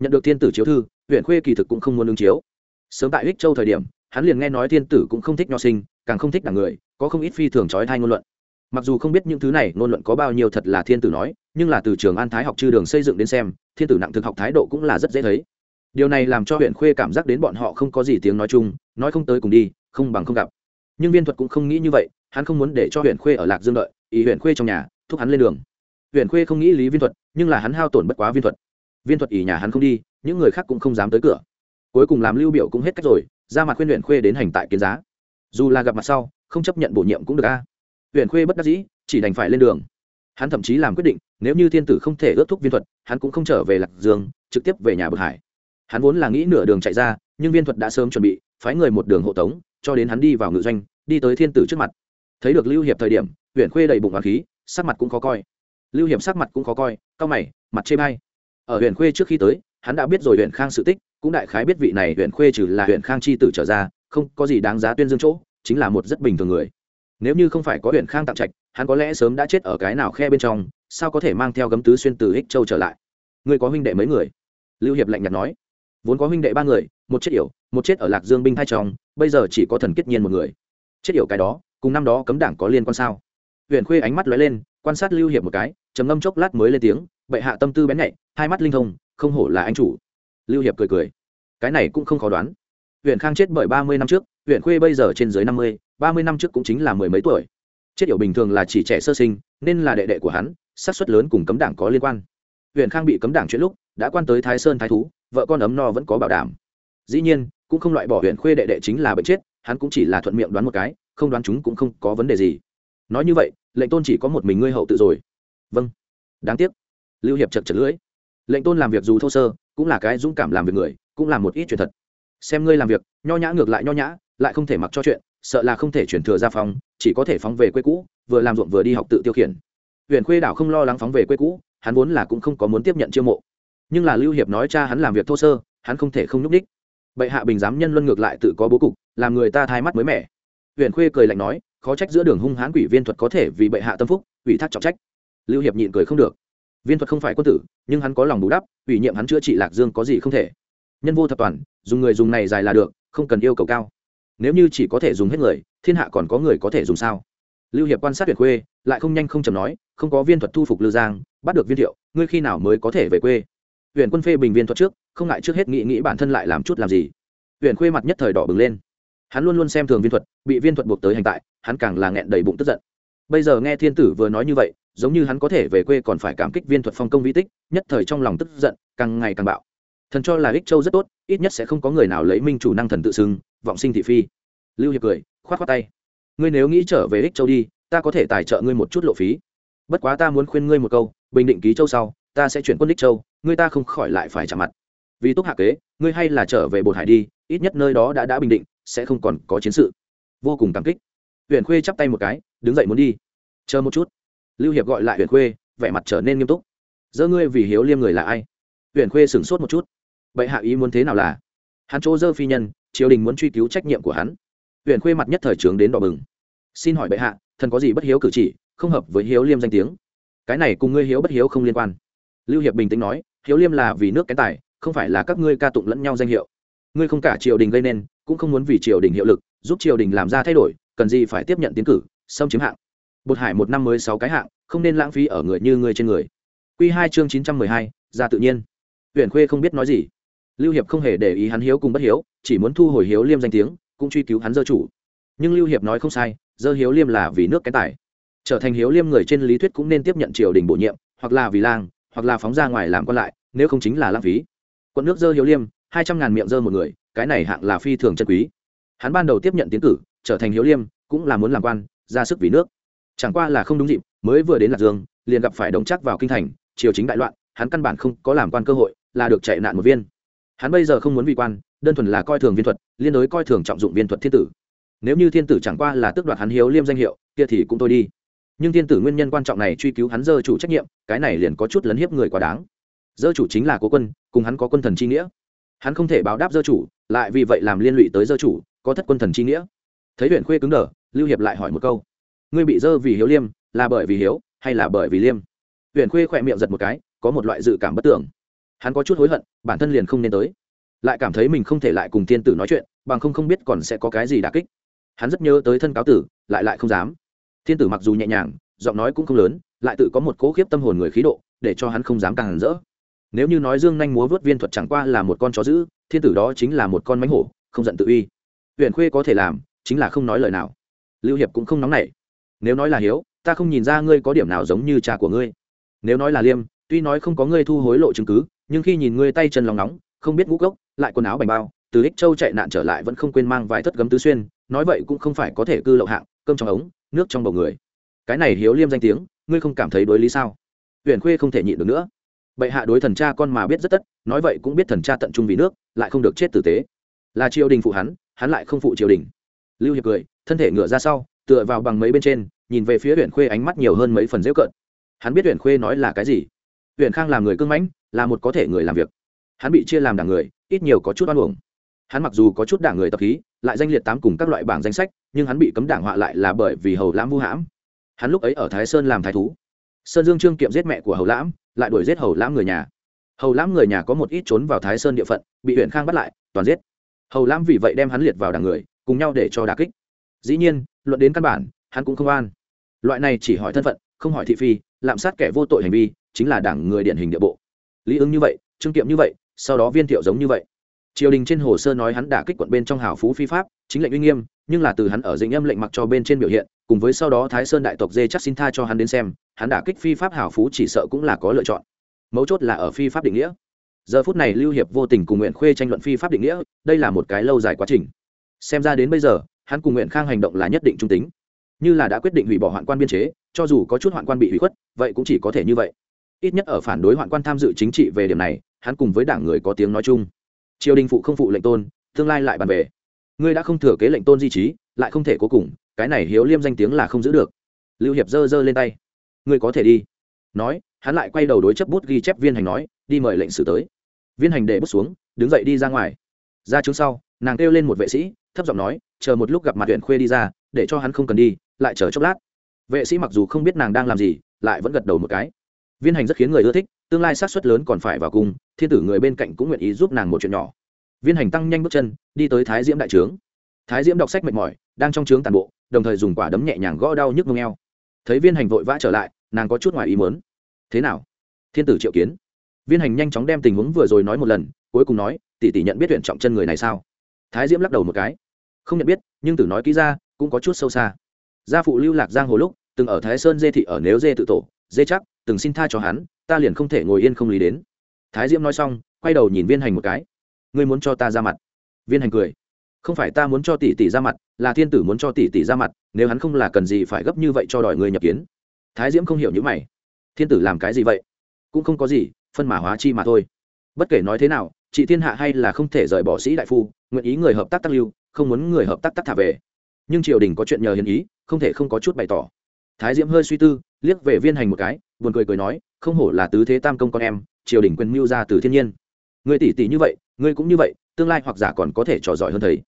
Nhận được thiên tử chiếu thư huyện khuê kỳ thực cũng không muốn ứng chiếu. Sớm tại ích châu thời điểm, hắn liền nghe nói thiên tử cũng không thích nho sinh, càng không thích đảng người, có không ít phi thường trói thai ngôn luận. Mặc dù không biết những thứ này ngôn luận có bao nhiêu thật là thiên tử nói, nhưng là từ trường an thái học chư đường xây dựng đến xem, thiên tử nặng thực học thái độ cũng là rất dễ thấy. Điều này làm cho huyện khuê cảm giác đến bọn họ không có gì tiếng nói chung, nói không tới cùng đi, không bằng không gặp. Nhưng viên thuật cũng không nghĩ như vậy, hắn không muốn để cho huyện khuê ở lạc dương đợi, ý huyện khuê trong nhà, thúc hắn lên đường. Huyền khuê không nghĩ lý viên thuật, nhưng là hắn hao tổn bất quá viên thuật. Viên thuật ỉ nhà hắn không đi, những người khác cũng không dám tới cửa. Cuối cùng làm lưu biểu cũng hết cách rồi, ra mặt khuyên Huyền khuê đến hành tại kiến giá. Dù là gặp mặt sau, không chấp nhận bổ nhiệm cũng được a. Huyền khuê bất đắc dĩ, chỉ đành phải lên đường. Hắn thậm chí làm quyết định, nếu như thiên tử không thể ước thúc viên thuật, hắn cũng không trở về lạc dương, trực tiếp về nhà bậc hải. Hắn vốn là nghĩ nửa đường chạy ra, nhưng viên thuật đã sớm chuẩn bị, phái người một đường hộ tống, cho đến hắn đi vào ngự doanh, đi tới thiên tử trước mặt. Thấy được lưu hiệp thời điểm, Huyền khuê đầy bụng oán khí, sắc mặt cũng khó coi lưu hiệp sắc mặt cũng khó coi cao mày, mặt chê bay ở huyện khuê trước khi tới, hắn đã biết rồi huyện khang sự tích, cũng đại khái biết vị này huyện khuê trừ là huyện khang chi tử trở ra, không có gì đáng giá tuyên dương chỗ, chính là một rất bình thường người. Nếu như không phải có huyện khang tặng trạch, hắn có lẽ sớm đã chết ở cái nào khe bên trong, sao có thể mang theo gấm tứ xuyên từ ích châu trở lại? Ngươi có huynh đệ mấy người? Lưu hiệp lạnh nhạt nói. Vốn có huynh đệ ba người, một chết yểu, một chết ở lạc dương binh hai trong bây giờ chỉ có thần kết nhiên một người. Chết yểu cái đó, cùng năm đó cấm đảng có liên quan sao? Huyện khuê ánh mắt lóe lên quan sát lưu hiệp một cái, trầm ngâm chốc lát mới lên tiếng, bệ hạ tâm tư bén nhạy, hai mắt linh thông, không hổ là anh chủ. Lưu hiệp cười cười. Cái này cũng không khó đoán. Huyện khang chết bởi ba mươi năm trước huyện khuê bây giờ trên dưới năm mươi, ba mươi năm trước cũng chính là mười mấy tuổi. Chết yểu bình thường là chỉ trẻ sơ sinh, nên là đệ đệ của hắn sát xuất lớn cùng cấm đảng có liên quan. Huyện khang bị cấm đảng chuyện lúc, đã quan tới thái sơn thái thú, vợ con ấm no vẫn có bảo đảm. Dĩ nhiên, cũng không loại bỏ huyện khuê đệ đệ chính là bệnh chết, hắn cũng chỉ là thuận miệng đoán một cái, không đoán chúng cũng không có vấn đề gì. Nói như vậy lệnh tôn chỉ có một mình ngươi hậu tự rồi. Vâng. Đáng tiếc. Lưu hiệp chật chật lưỡi. Lệnh tôn làm việc dù thô sơ, cũng là cái dũng cảm làm việc người, cũng làm một ít chuyện thật. Xem ngươi làm việc, nho nhã ngược lại nho nhã, lại không thể mặc cho chuyện, sợ là không thể chuyển thừa ra phòng, chỉ có thể phóng về quê cũ, vừa làm ruộng vừa đi học tự tiêu khiển. Huyện khuê đảo không lo lắng phóng về quê cũ, hắn vốn là cũng không có muốn tiếp nhận chiêu mộ. Nhưng là lưu hiệp nói cha hắn làm việc thô sơ, hắn không thể không nhúc đích bệ hạ bình giám nhân luân ngược lại tự có bố cục, làm người ta thai mắt mới mẻ. Huyện khuê cười lạnh nói khó trách giữa đường hung hãn quỷ viên thuật có thể vì bệ hạ tâm phúc, ủy thác trọng trách. Lưu hiệp nhịn cười không được. Viên thuật không phải quân tử, nhưng hắn có lòng bù đắp, ủy nhiệm hắn chữa trị lạc dương có gì không thể. Nhân vô thập toàn, dùng người dùng này dài là được, không cần yêu cầu cao. Nếu như chỉ có thể dùng hết người, thiên hạ còn có người có thể dùng sao? Lưu hiệp quan sát huyện quê lại không nhanh không chầm nói, không có viên thuật thu phục lư giang, bắt được viên thiệu, ngươi khi nào mới có thể về quê? Huyện quân phê bình viên thuật trước, không ngại trước hết nghĩ nghĩ bản thân lại làm chút làm gì. Huyện khuê mặt nhất thời đỏ bừng lên. Hắn luôn luôn xem thường viên thuật, bị viên thuật buộc tới hành tại hắn càng là nghẹn đầy bụng tức giận. Bây giờ nghe thiên tử vừa nói như vậy, giống như hắn có thể về quê còn phải cảm kích viên thuật phong công vĩ tích, nhất thời trong lòng tức giận, càng ngày càng bạo. Thần cho là ích châu rất tốt, ít nhất sẽ không có người nào lấy minh chủ năng thần tự xưng, vọng sinh thị phi. Lưu hiệp cười, khoát khoát tay. Ngươi nếu nghĩ trở về ích châu đi, ta có thể tài trợ ngươi một chút lộ phí. Bất quá ta muốn khuyên ngươi một câu, bình định ký châu sau, ta sẽ chuyển quân ích châu, ngươi ta không khỏi lại phải chạm mặt. Vì túc hạ kế, ngươi hay là trở về bột hải đi, ít nhất nơi đó đã đã bình định, sẽ không còn có chiến sự. Vô cùng cảm kích huyện khuê chắp tay một cái, đứng dậy muốn đi. Chờ một chút. Lưu hiệp gọi lại huyện khuê, vẻ mặt trở nên nghiêm túc. Dơ ngươi vì hiếu liêm người là ai? Huyện khuê sửng sốt một chút. Vậy hạ ý muốn thế nào là? Hắn chỗ dơ phi nhân, triều đình muốn truy cứu trách nhiệm của hắn. Huyện khuê mặt nhất thời trướng đến đỏ bừng. Xin hỏi bệ hạ, thần có gì bất hiếu cử chỉ, không hợp với hiếu liêm danh tiếng? Cái này cùng ngươi hiếu bất hiếu không liên quan. Lưu hiệp bình tĩnh nói, hiếu liêm là vì nước cái tài, không phải là các ngươi ca tụng lẫn nhau danh hiệu. Ngươi không cả triều đình gây nên, cũng không muốn vì triều đình hiệu lực, giúp triều đình làm ra thay đổi cần gì phải tiếp nhận tiến cử, xâm chiếm hạng. Bột hải một năm mới sáu cái hạng, không nên lãng phí ở người như người trên người. Q hai chương chín trăm mười hai, ra tự nhiên. Huyện khuê không biết nói gì. Lưu hiệp không hề để ý hắn hiếu cùng bất hiếu, chỉ muốn thu hồi hiếu liêm danh tiếng, cũng truy cứu hắn dơ chủ. Nhưng lưu hiệp nói không sai, dơ hiếu liêm là vì nước cái tài. Trở thành hiếu liêm người trên lý thuyết cũng nên tiếp nhận triều đình bổ nhiệm, hoặc là vì lang, hoặc là phóng ra ngoài làm quan lại, nếu không chính là lãng phí. Quận nước dơ hiếu liêm, hai trăm ngàn miệng dơ một người, cái này hạng là phi thường chân quý. Hắn ban đầu tiếp nhận tiến cử trở thành hiếu liêm, cũng là muốn làm quan, ra sức vì nước. Chẳng qua là không đúng dịp, mới vừa đến lạc dương, liền gặp phải đống chắc vào kinh thành, triều chính đại loạn, hắn căn bản không có làm quan cơ hội, là được chạy nạn một viên. Hắn bây giờ không muốn vì quan, đơn thuần là coi thường viên thuật, liên đối coi thường trọng dụng viên thuật thiên tử. Nếu như thiên tử chẳng qua là tước đoạt hắn hiếu liêm danh hiệu, kia thì cũng thôi đi. Nhưng thiên tử nguyên nhân quan trọng này truy cứu hắn dơ chủ trách nhiệm, cái này liền có chút lấn hiếp người quá đáng. Dơ chủ chính là cố quân, cùng hắn có quân thần chi nghĩa. Hắn không thể báo đáp dơ chủ, lại vì vậy làm liên lụy tới dơ chủ, có thất quân thần chi nghĩa thấy huyện khuê cứng đờ, lưu hiệp lại hỏi một câu. Ngươi bị dơ vì hiếu liêm, là bởi vì hiếu, hay là bởi vì liêm? Huyện khuê khỏe miệng giật một cái, có một loại dự cảm bất tưởng hắn có chút hối hận, bản thân liền không nên tới. Lại cảm thấy mình không thể lại cùng thiên tử nói chuyện, bằng không không biết còn sẽ có cái gì đà kích. Hắn rất nhớ tới thân cáo tử, lại lại không dám. Thiên tử mặc dù nhẹ nhàng, giọng nói cũng không lớn, lại tự có một cố khiếp tâm hồn người khí độ, để cho hắn không dám càng hẳn rỡ. Nếu như nói dương nhanh múa vớt viên thuật chẳng qua là một con chó dữ, thiên tử đó chính là một con mánh hổ, không giận tự uy. Huyện khuê có thể làm chính là không nói lời nào. Lưu hiệp cũng không nóng nảy. Nếu nói là hiếu, ta không nhìn ra ngươi có điểm nào giống như cha của ngươi. Nếu nói là liêm, tuy nói không có ngươi thu hối lộ chứng cứ, nhưng khi nhìn ngươi tay chân lòng nóng, không biết ngũ cốc, lại quần áo bành bao, từ ích châu chạy nạn trở lại vẫn không quên mang vài thất gấm tứ xuyên, nói vậy cũng không phải có thể cư lậu hạng, cơm trong ống, nước trong bầu người. Cái này hiếu liêm danh tiếng, ngươi không cảm thấy đối lý sao? Huyền khuê không thể nhịn được nữa. Bệ hạ đối thần cha con mà biết rất tất, nói vậy cũng biết thần cha tận trung vì nước, lại không được chết tử tế. Là triều đình phụ hắn hắn lại không phụ triều đình lưu hiệp cười, thân thể ngựa ra sau, tựa vào bằng mấy bên trên, nhìn về phía huyện khuê ánh mắt nhiều hơn mấy phần dễ cận hắn biết huyện khuê nói là cái gì. Huyện khang làm người cưng mãnh, là một có thể người làm việc. Hắn bị chia làm đảng người, ít nhiều có chút oan uổng. Hắn mặc dù có chút đảng người tập khí, lại danh liệt tám cùng các loại bảng danh sách, nhưng hắn bị cấm đảng họa lại là bởi vì hầu lãm vu hãm. Hắn lúc ấy ở thái sơn làm thái thú. Sơn dương trương kiệm giết mẹ của hầu lãm, lại đuổi giết hầu lãm người nhà. Hầu lãm người nhà có một ít trốn vào thái sơn địa phận, bị huyện khang bắt lại, toàn giết. Hầu lãm vì vậy đem hắn liệt vào đảng người cùng nhau để cho đà kích. Dĩ nhiên, luận đến căn bản, hắn cũng không an loại này chỉ hỏi thân phận, không hỏi thị phi, lạm sát kẻ vô tội hành vi, chính là đảng người điển hình địa bộ. Lý ứng như vậy, trương kiệm như vậy, sau đó viên thiệu giống như vậy. Triều đình trên hồ sơ nói hắn đả kích quận bên trong hào phú phi pháp, chính lệnh uy nghiêm, nhưng là từ hắn ở dĩnh âm lệnh mặc cho bên trên biểu hiện, cùng với sau đó thái sơn đại tộc dê chắc xin tha cho hắn đến xem, hắn đả kích phi pháp hào phú chỉ sợ cũng là có lựa chọn. Mấu chốt là ở phi pháp định nghĩa. Giờ phút này lưu hiệp vô tình cùng nguyện khuê tranh luận phi pháp định nghĩa, đây là một cái lâu dài quá trình xem ra đến bây giờ, hắn cùng nguyện khang hành động là nhất định trung tính. Như là đã quyết định hủy bỏ hoạn quan biên chế, cho dù có chút hoạn quan bị hủy khuất, vậy cũng chỉ có thể như vậy. Ít nhất ở phản đối hoạn quan tham dự chính trị về điểm này, hắn cùng với đảng người có tiếng nói chung. Triều đình phụ không phụ lệnh tôn, tương lai lại bàn về. Ngươi đã không thừa kế lệnh tôn di trí, lại không thể cố cùng, cái này hiếu liêm danh tiếng là không giữ được. Lưu hiệp giơ giơ lên tay. Ngươi có thể đi. Nói, hắn lại quay đầu đối chấp bút ghi chép viên hành nói, đi mời lệnh sử tới. Viên hành để bút xuống, đứng dậy đi ra ngoài. Ra chứng sau, nàng kêu lên một vệ sĩ thấp giọng nói, chờ một lúc gặp mặt huyện khuê đi ra, để cho hắn không cần đi, lại chờ chốc lát. Vệ sĩ mặc dù không biết nàng đang làm gì, lại vẫn gật đầu một cái. Viên hành rất khiến người ưa thích, tương lai sát xuất lớn còn phải vào cung thiên tử người bên cạnh cũng nguyện ý giúp nàng một chuyện nhỏ. Viên hành tăng nhanh bước chân, đi tới thái diễm đại trướng. Thái diễm đọc sách mệt mỏi, đang trong trướng tàn bộ, đồng thời dùng quả đấm nhẹ nhàng gõ đau nhức mông eo. Thấy viên hành vội vã trở lại, nàng có chút ngoài ý mớn thế nào? Thiên tử triệu kiến? Viên hành nhanh chóng đem tình huống vừa rồi nói một lần, cuối cùng nói, tỷ tỷ nhận biết huyện trọng chân người này sao? Thái diễm lắc đầu một cái không nhận biết, nhưng từ nói kỹ ra, cũng có chút sâu xa. Gia phụ lưu lạc giang hồ lúc, từng ở thái sơn dê thị ở nếu dê tự tổ, dê chắc, từng xin tha cho hắn, ta liền không thể ngồi yên không lý đến. Thái diễm nói xong, quay đầu nhìn viên hành một cái. Ngươi muốn cho ta ra mặt. Viên hành cười. Không phải ta muốn cho tỷ tỷ ra mặt, là thiên tử muốn cho tỷ tỷ ra mặt, nếu hắn không là cần gì phải gấp như vậy cho đòi người nhập kiến. Thái diễm không hiểu những mày. Thiên tử làm cái gì vậy? Cũng không có gì, phân mã hóa chi mà thôi. Bất kể nói thế nào, chị thiên hạ hay là không thể rời bỏ sĩ đại phu, nguyện ý người hợp tác tác lưu không muốn người hợp tác tác thả về. Nhưng triều đình có chuyện nhờ hiền ý, không thể không có chút bày tỏ. Thái diễm hơi suy tư, liếc về viên hành một cái, buồn cười cười nói, không hổ là tứ thế tam công con em, triều đình quyền mưu ra từ thiên nhiên. Người tỷ tỷ như vậy, ngươi cũng như vậy, tương lai hoặc giả còn có thể trò giỏi hơn thầy.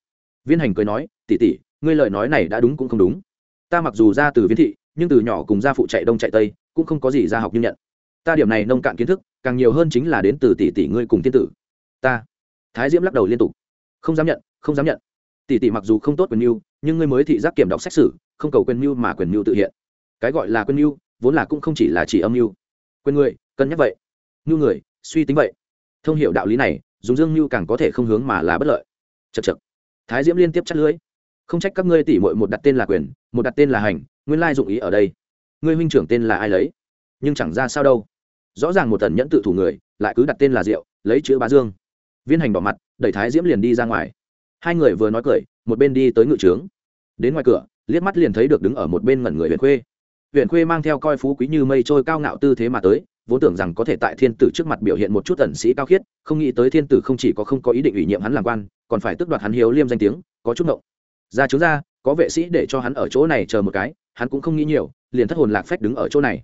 Viên hành cười nói, tỷ tỷ, ngươi lời nói này đã đúng cũng không đúng. Ta mặc dù ra từ viên thị, nhưng từ nhỏ cùng gia phụ chạy đông chạy tây, cũng không có gì ra học như nhận. Ta điểm này nông cạn kiến thức, càng nhiều hơn chính là đến từ tỷ tỷ ngươi cùng thiên tử. Ta. Thái diễm lắc đầu liên tục. Không dám nhận, không dám nhận tỷ tỷ mặc dù không tốt quyền mưu, nhưng ngươi mới thị giác kiểm đọc xét xử, không cầu quyền mưu mà quyền mưu tự hiện. Cái gọi là quyền mưu, vốn là cũng không chỉ là chỉ âm mưu. Quyền người, cân nhắc vậy. Mưu người, suy tính vậy. Thông hiểu đạo lý này, dùng dương mưu càng có thể không hướng mà là bất lợi. Chật chật thái diễm liên tiếp chắt lưới không trách các ngươi tỉ mội một đặt tên là quyền, một đặt tên là hành, nguyên lai dụng ý ở đây. Ngươi huynh trưởng tên là ai lấy? Nhưng chẳng ra sao đâu. Rõ ràng một tần nhẫn tự thủ người, lại cứ đặt tên là diệu, lấy chữ bá dương. Viên hành bỏ mặt, đẩy thái diễm liền đi ra ngoài hai người vừa nói cười, một bên đi tới ngự trướng. Đến ngoài cửa, liếc mắt liền thấy được đứng ở một bên ngẩn người huyện khuê. Huyện khuê mang theo coi phú quý như mây trôi cao ngạo tư thế mà tới, vốn tưởng rằng có thể tại thiên tử trước mặt biểu hiện một chút ẩn sĩ cao khiết, không nghĩ tới thiên tử không chỉ có không có ý định ủy nhiệm hắn làm quan, còn phải tước đoạt hắn hiếu liêm danh tiếng, có chút ngộng. Ra chúng ra, có vệ sĩ để cho hắn ở chỗ này chờ một cái, hắn cũng không nghĩ nhiều, liền thất hồn lạc phách đứng ở chỗ này.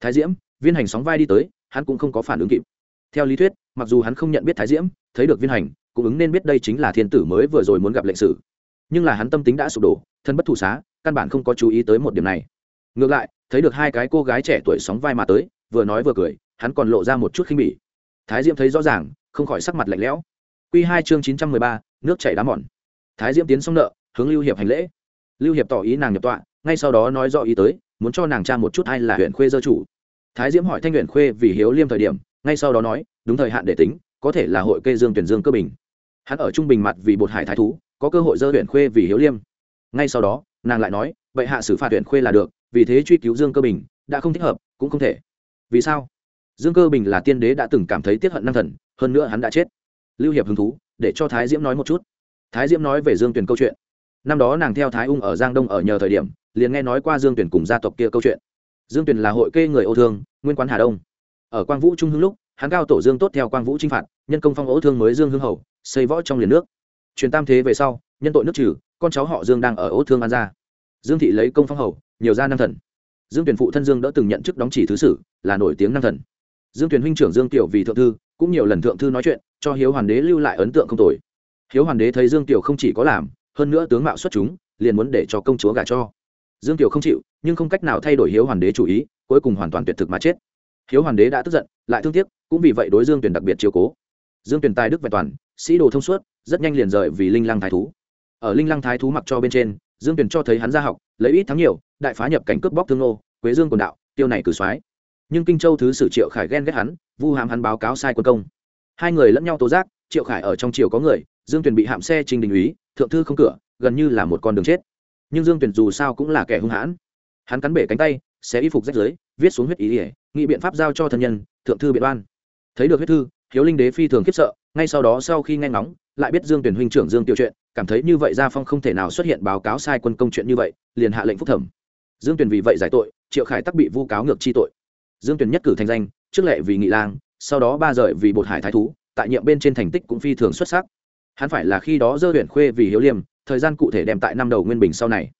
Thái diễm, viên hành sóng vai đi tới, hắn cũng không có phản ứng kịp. Theo lý thuyết, mặc dù hắn không nhận biết thái diễm, thấy được viên hành cũng ứng nên biết đây chính là thiên tử mới vừa rồi muốn gặp lệnh sử. Nhưng là hắn tâm tính đã sụp đổ, thân bất thủ xá, căn bản không có chú ý tới một điểm này. Ngược lại, thấy được hai cái cô gái trẻ tuổi sóng vai mà tới, vừa nói vừa cười, hắn còn lộ ra một chút khinh bỉ. Thái diễm thấy rõ ràng, không khỏi sắc mặt lạnh lẽo. Q hai chương chín trăm mười ba, nước chảy đá mòn. Thái diễm tiến xong nợ, hướng lưu hiệp hành lễ. Lưu hiệp tỏ ý nàng nhập tọa, ngay sau đó nói rõ ý tới, muốn cho nàng cha một chút ai là huyện khuê dơ chủ. Thái diễm hỏi thanh huyện khuê vì hiếu liêm thời điểm, ngay sau đó nói, đúng thời hạn để tính, có thể là hội kê dương tuyển dương cơ bình hắn ở trung bình mặt vì bột hải thái thú, có cơ hội dơ huyện khuê vì hiếu liêm. Ngay sau đó, nàng lại nói vậy hạ xử phạt huyện khuê là được, vì thế truy cứu dương cơ bình, đã không thích hợp, cũng không thể. Vì sao? Dương cơ bình là tiên đế đã từng cảm thấy tiết hận năng thần, hơn nữa hắn đã chết. Lưu hiệp hứng thú, để cho thái diễm nói một chút. Thái diễm nói về dương tuyển câu chuyện. Năm đó nàng theo thái ung ở giang đông ở nhờ thời điểm, liền nghe nói qua dương tuyển cùng gia tộc kia câu chuyện. Dương tuyển là hội kê người ô thương, nguyên quán hà đông. Ở quang vũ trung hưng lúc, hắn cao tổ dương tốt theo quang vũ chinh phạt, nhân công phong ô thương mới dương hưng hầu xây võ trong liền nước. Truyền tam thế về sau, nhân tội nước trừ, con cháu họ dương đang ở ô thương an gia. Dương thị lấy công phong hầu, nhiều gia năng thần. Dương tuyển phụ thân dương đã từng nhận chức đóng chỉ thứ sử, là nổi tiếng năng thần. Dương tuyển huynh trưởng dương tiểu vì thượng thư, cũng nhiều lần thượng thư nói chuyện, cho hiếu hoàng đế lưu lại ấn tượng không tồi. Hiếu hoàng đế thấy dương tiểu không chỉ có làm, hơn nữa tướng mạo xuất chúng, liền muốn để cho công chúa gả cho. Dương tiểu không chịu, nhưng không cách nào thay đổi hiếu hoàng đế chủ ý, cuối cùng hoàn toàn tuyệt thực mà chết. Hiếu hoàng đế đã tức giận, lại thương tiếc, cũng vì vậy đối dương tuyển đặc biệt chiều cố. Dương tuyển tài đức vẹn toàn sĩ đồ thông suốt, rất nhanh liền rời vì linh lăng thái thú. Ở linh lăng thái thú mặc cho bên trên, dương Tuyền cho thấy hắn ra học, lấy ít thắng nhiều, đại phá nhập cảnh cướp bóc thương nô, quế dương quần đạo, tiêu này cử soái. Nhưng kinh châu thứ sử triệu khải ghen ghét hắn, vu hàm hắn báo cáo sai quân công. Hai người lẫn nhau tố giác, triệu khải ở trong triều có người, dương tuyền bị hạm xe trình đình úy, thượng thư không cửa, gần như là một con đường chết. Nhưng dương tuyền dù sao cũng là kẻ hung hãn. Hắn cắn bể cánh tay, xé y phục rách giới viết xuống huyết ý ỉa nghị biện pháp giao cho thân nhân, thượng thư biện oan. Thấy được huyết thư hiếu linh đế phi thường khiếp sợ, ngay sau đó sau khi nghe ngóng, lại biết dương tuyển huynh trưởng dương tiêu chuyện cảm thấy như vậy gia phong không thể nào xuất hiện báo cáo sai quân công chuyện như vậy, liền hạ lệnh phúc thẩm. Dương tuyển vì vậy giải tội, triệu khải tắc bị vu cáo ngược chi tội. Dương tuyển nhất cử thành danh, trước lệ vì nghị lang, sau đó ba rời vì bột hải thái thú, tại nhiệm bên trên thành tích cũng phi thường xuất sắc. Hắn phải là khi đó dơ huyện khuê vì hiếu liêm, thời gian cụ thể đem tại năm đầu nguyên bình sau này.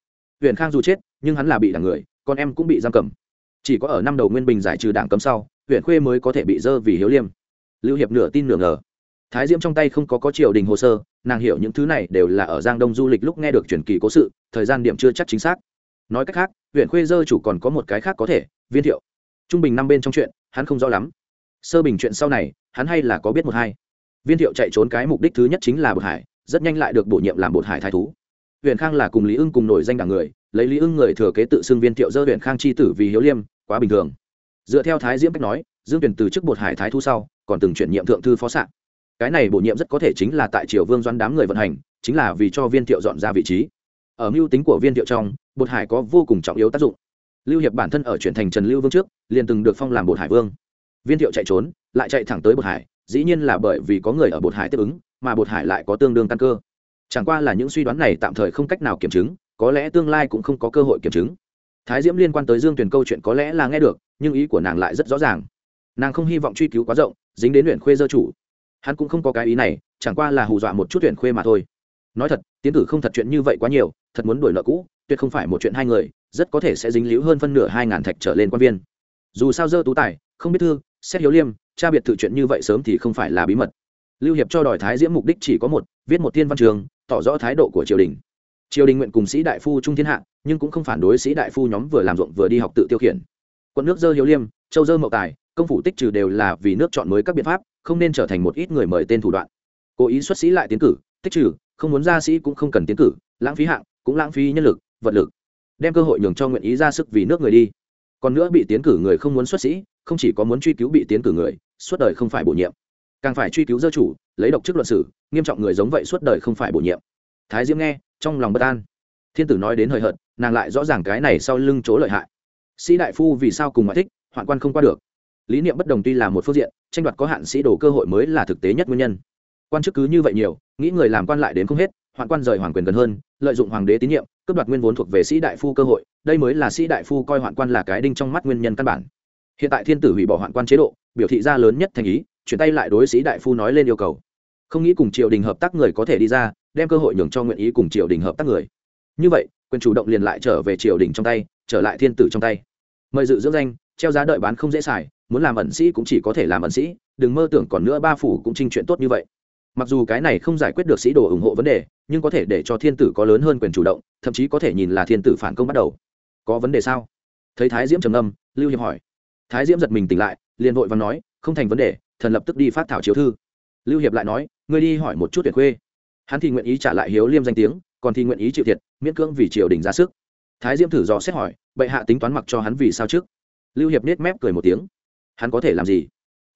Huyện khang dù chết, nhưng hắn là bị đảng người, con em cũng bị giam cầm. Chỉ có ở năm đầu nguyên bình giải trừ đảng cấm sau huyện khuê mới có thể bị dơ vì hiếu liêm lưu hiệp nửa tin nửa ngờ. Thái diễm trong tay không có có triều đình hồ sơ, nàng hiểu những thứ này đều là ở giang đông du lịch lúc nghe được truyền kỳ cố sự, thời gian điểm chưa chắc chính xác. Nói cách khác, huyện khuê dơ chủ còn có một cái khác có thể, viên thiệu. Trung bình năm bên trong chuyện, hắn không rõ lắm. Sơ bình chuyện sau này, hắn hay là có biết một hai. Viên thiệu chạy trốn cái mục đích thứ nhất chính là bột hải, rất nhanh lại được bổ nhiệm làm bột hải thái thú. Huyện khang là cùng lý ưng cùng nổi danh đảng người, lấy lý ưng người thừa kế tự xưng viên thiệu dơ huyện khang c h i tử vì hiếu liêm, quá bình thường dựa theo thái diễm cách nói, dương tuyển từ chức bột hải thái thu sau, còn từng chuyển nhiệm thượng thư phó s cái này bổ nhiệm rất có thể chính là tại triều vương doan đám người vận hành, chính là vì cho viên thiệu dọn ra vị trí. Ở mưu tính của viên thiệu trong, bột hải có vô cùng trọng yếu tác dụng. Lưu hiệp bản thân ở chuyển thành trần lưu vương trước, liền từng được phong làm bột hải vương. Viên thiệu chạy trốn, lại chạy thẳng tới bột hải, dĩ nhiên là bởi vì có người ở bột hải tiếp ứng, mà bột hải lại có tương đương căn cơ. Chẳng qua là những suy đoán này tạm thời không cách nào kiểm chứng, có lẽ tương lai cũng không có cơ hội kiểm chứng. Thái diễm liên quan tới dương tuyền câu chuyện có lẽ là nghe được nhưng ý của nàng lại rất rõ ràng. Nàng không hy vọng truy cứu quá rộng, dính đến huyện khuê dơ chủ. Hắn cũng không có cái ý này, chẳng qua là hù dọa một chút huyện khuê mà thôi. Nói thật, tiến cử không thật chuyện như vậy quá nhiều, thật muốn đổi nợ cũ, tuyệt không phải một chuyện hai người, rất có thể sẽ dính líu hơn phân nửa hai ngàn thạch trở lên quan viên. Dù sao dơ tú tài, không biết thư, xét hiếu liêm cha biệt thự chuyện như vậy sớm thì không phải là bí mật. Lưu hiệp cho đòi thái diễm mục đích chỉ có một, viết một thiên văn trường, tỏ rõ thái độ của triều đình. Triều đình nguyện cùng sĩ đại phu trung thiên hạ, nhưng cũng không phản đối sĩ đại phu nhóm vừa làm ruộng vừa đi học tự tiêu khiển quận nước dơ hiếu liêm, châu dơ mậu tài, công phủ tích trừ đều là vì nước chọn mới các biện pháp, không nên trở thành một ít người mời tên thủ đoạn. Cố ý xuất sĩ lại tiến cử, tích trừ, không muốn ra sĩ cũng không cần tiến cử, lãng phí hạng, cũng lãng phí nhân lực, vật lực. Đem cơ hội nhường cho nguyện ý ra sức vì nước người đi. Còn nữa bị tiến cử người không muốn xuất sĩ, không chỉ có muốn truy cứu bị tiến cử người, suốt đời không phải bổ nhiệm. Càng phải truy cứu dơ chủ, lấy độc chức luận sử, nghiêm trọng người giống vậy suốt đời không phải bổ nhiệm. Thái diễm nghe, trong lòng bất an. Thiên tử nói đến hời hợt, nàng lại rõ ràng cái này sau lưng chỗ lợi hại sĩ đại phu vì sao cùng ngoại thích, hoạn quan không qua được? Lý niệm bất đồng tuy là một phương diện, tranh đoạt có hạn sĩ đồ cơ hội mới là thực tế nhất nguyên nhân. Quan chức cứ như vậy nhiều, nghĩ người làm quan lại đến không hết, hoạn quan rời hoàng quyền gần hơn, lợi dụng hoàng đế tín nhiệm, cướp đoạt nguyên vốn thuộc về sĩ đại phu cơ hội, đây mới là sĩ đại phu coi hoạn quan là cái đinh trong mắt nguyên nhân căn bản. Hiện tại thiên tử hủy bỏ hoạn quan chế độ, biểu thị ra lớn nhất thành ý, chuyển tay lại đối sĩ đại phu nói lên yêu cầu. Không nghĩ cùng triều đình hợp tác người có thể đi ra, đem cơ hội nhường cho nguyện ý cùng triều đình hợp tác người. Như vậy, quyền chủ động liền lại trở về triều đình trong tay trở lại thiên tử trong tay. Mời dự dưỡng danh, treo giá đợi bán không dễ xài, muốn làm ẩn sĩ cũng chỉ có thể làm ẩn sĩ, đừng mơ tưởng còn nữa ba phủ cũng trinh chuyện tốt như vậy. Mặc dù cái này không giải quyết được sĩ đồ ủng hộ vấn đề, nhưng có thể để cho thiên tử có lớn hơn quyền chủ động, thậm chí có thể nhìn là thiên tử phản công bắt đầu. Có vấn đề sao? Thấy thái diễm trầm âm lưu hiệp hỏi. Thái diễm giật mình tỉnh lại, liền vội và nói, không thành vấn đề, thần lập tức đi phát thảo chiếu thư. Lưu hiệp lại nói, ngươi đi hỏi một chút tuyệt khuê. Hắn thì nguyện ý trả lại hiếu liêm danh tiếng, còn thì nguyện ý chịu thiệt, miễn cưỡng vì triều đình ra sức thái diễm thử dò xét hỏi, bệ hạ tính toán mặc cho hắn vì sao trước? Lưu hiệp nết mép cười một tiếng, hắn có thể làm gì?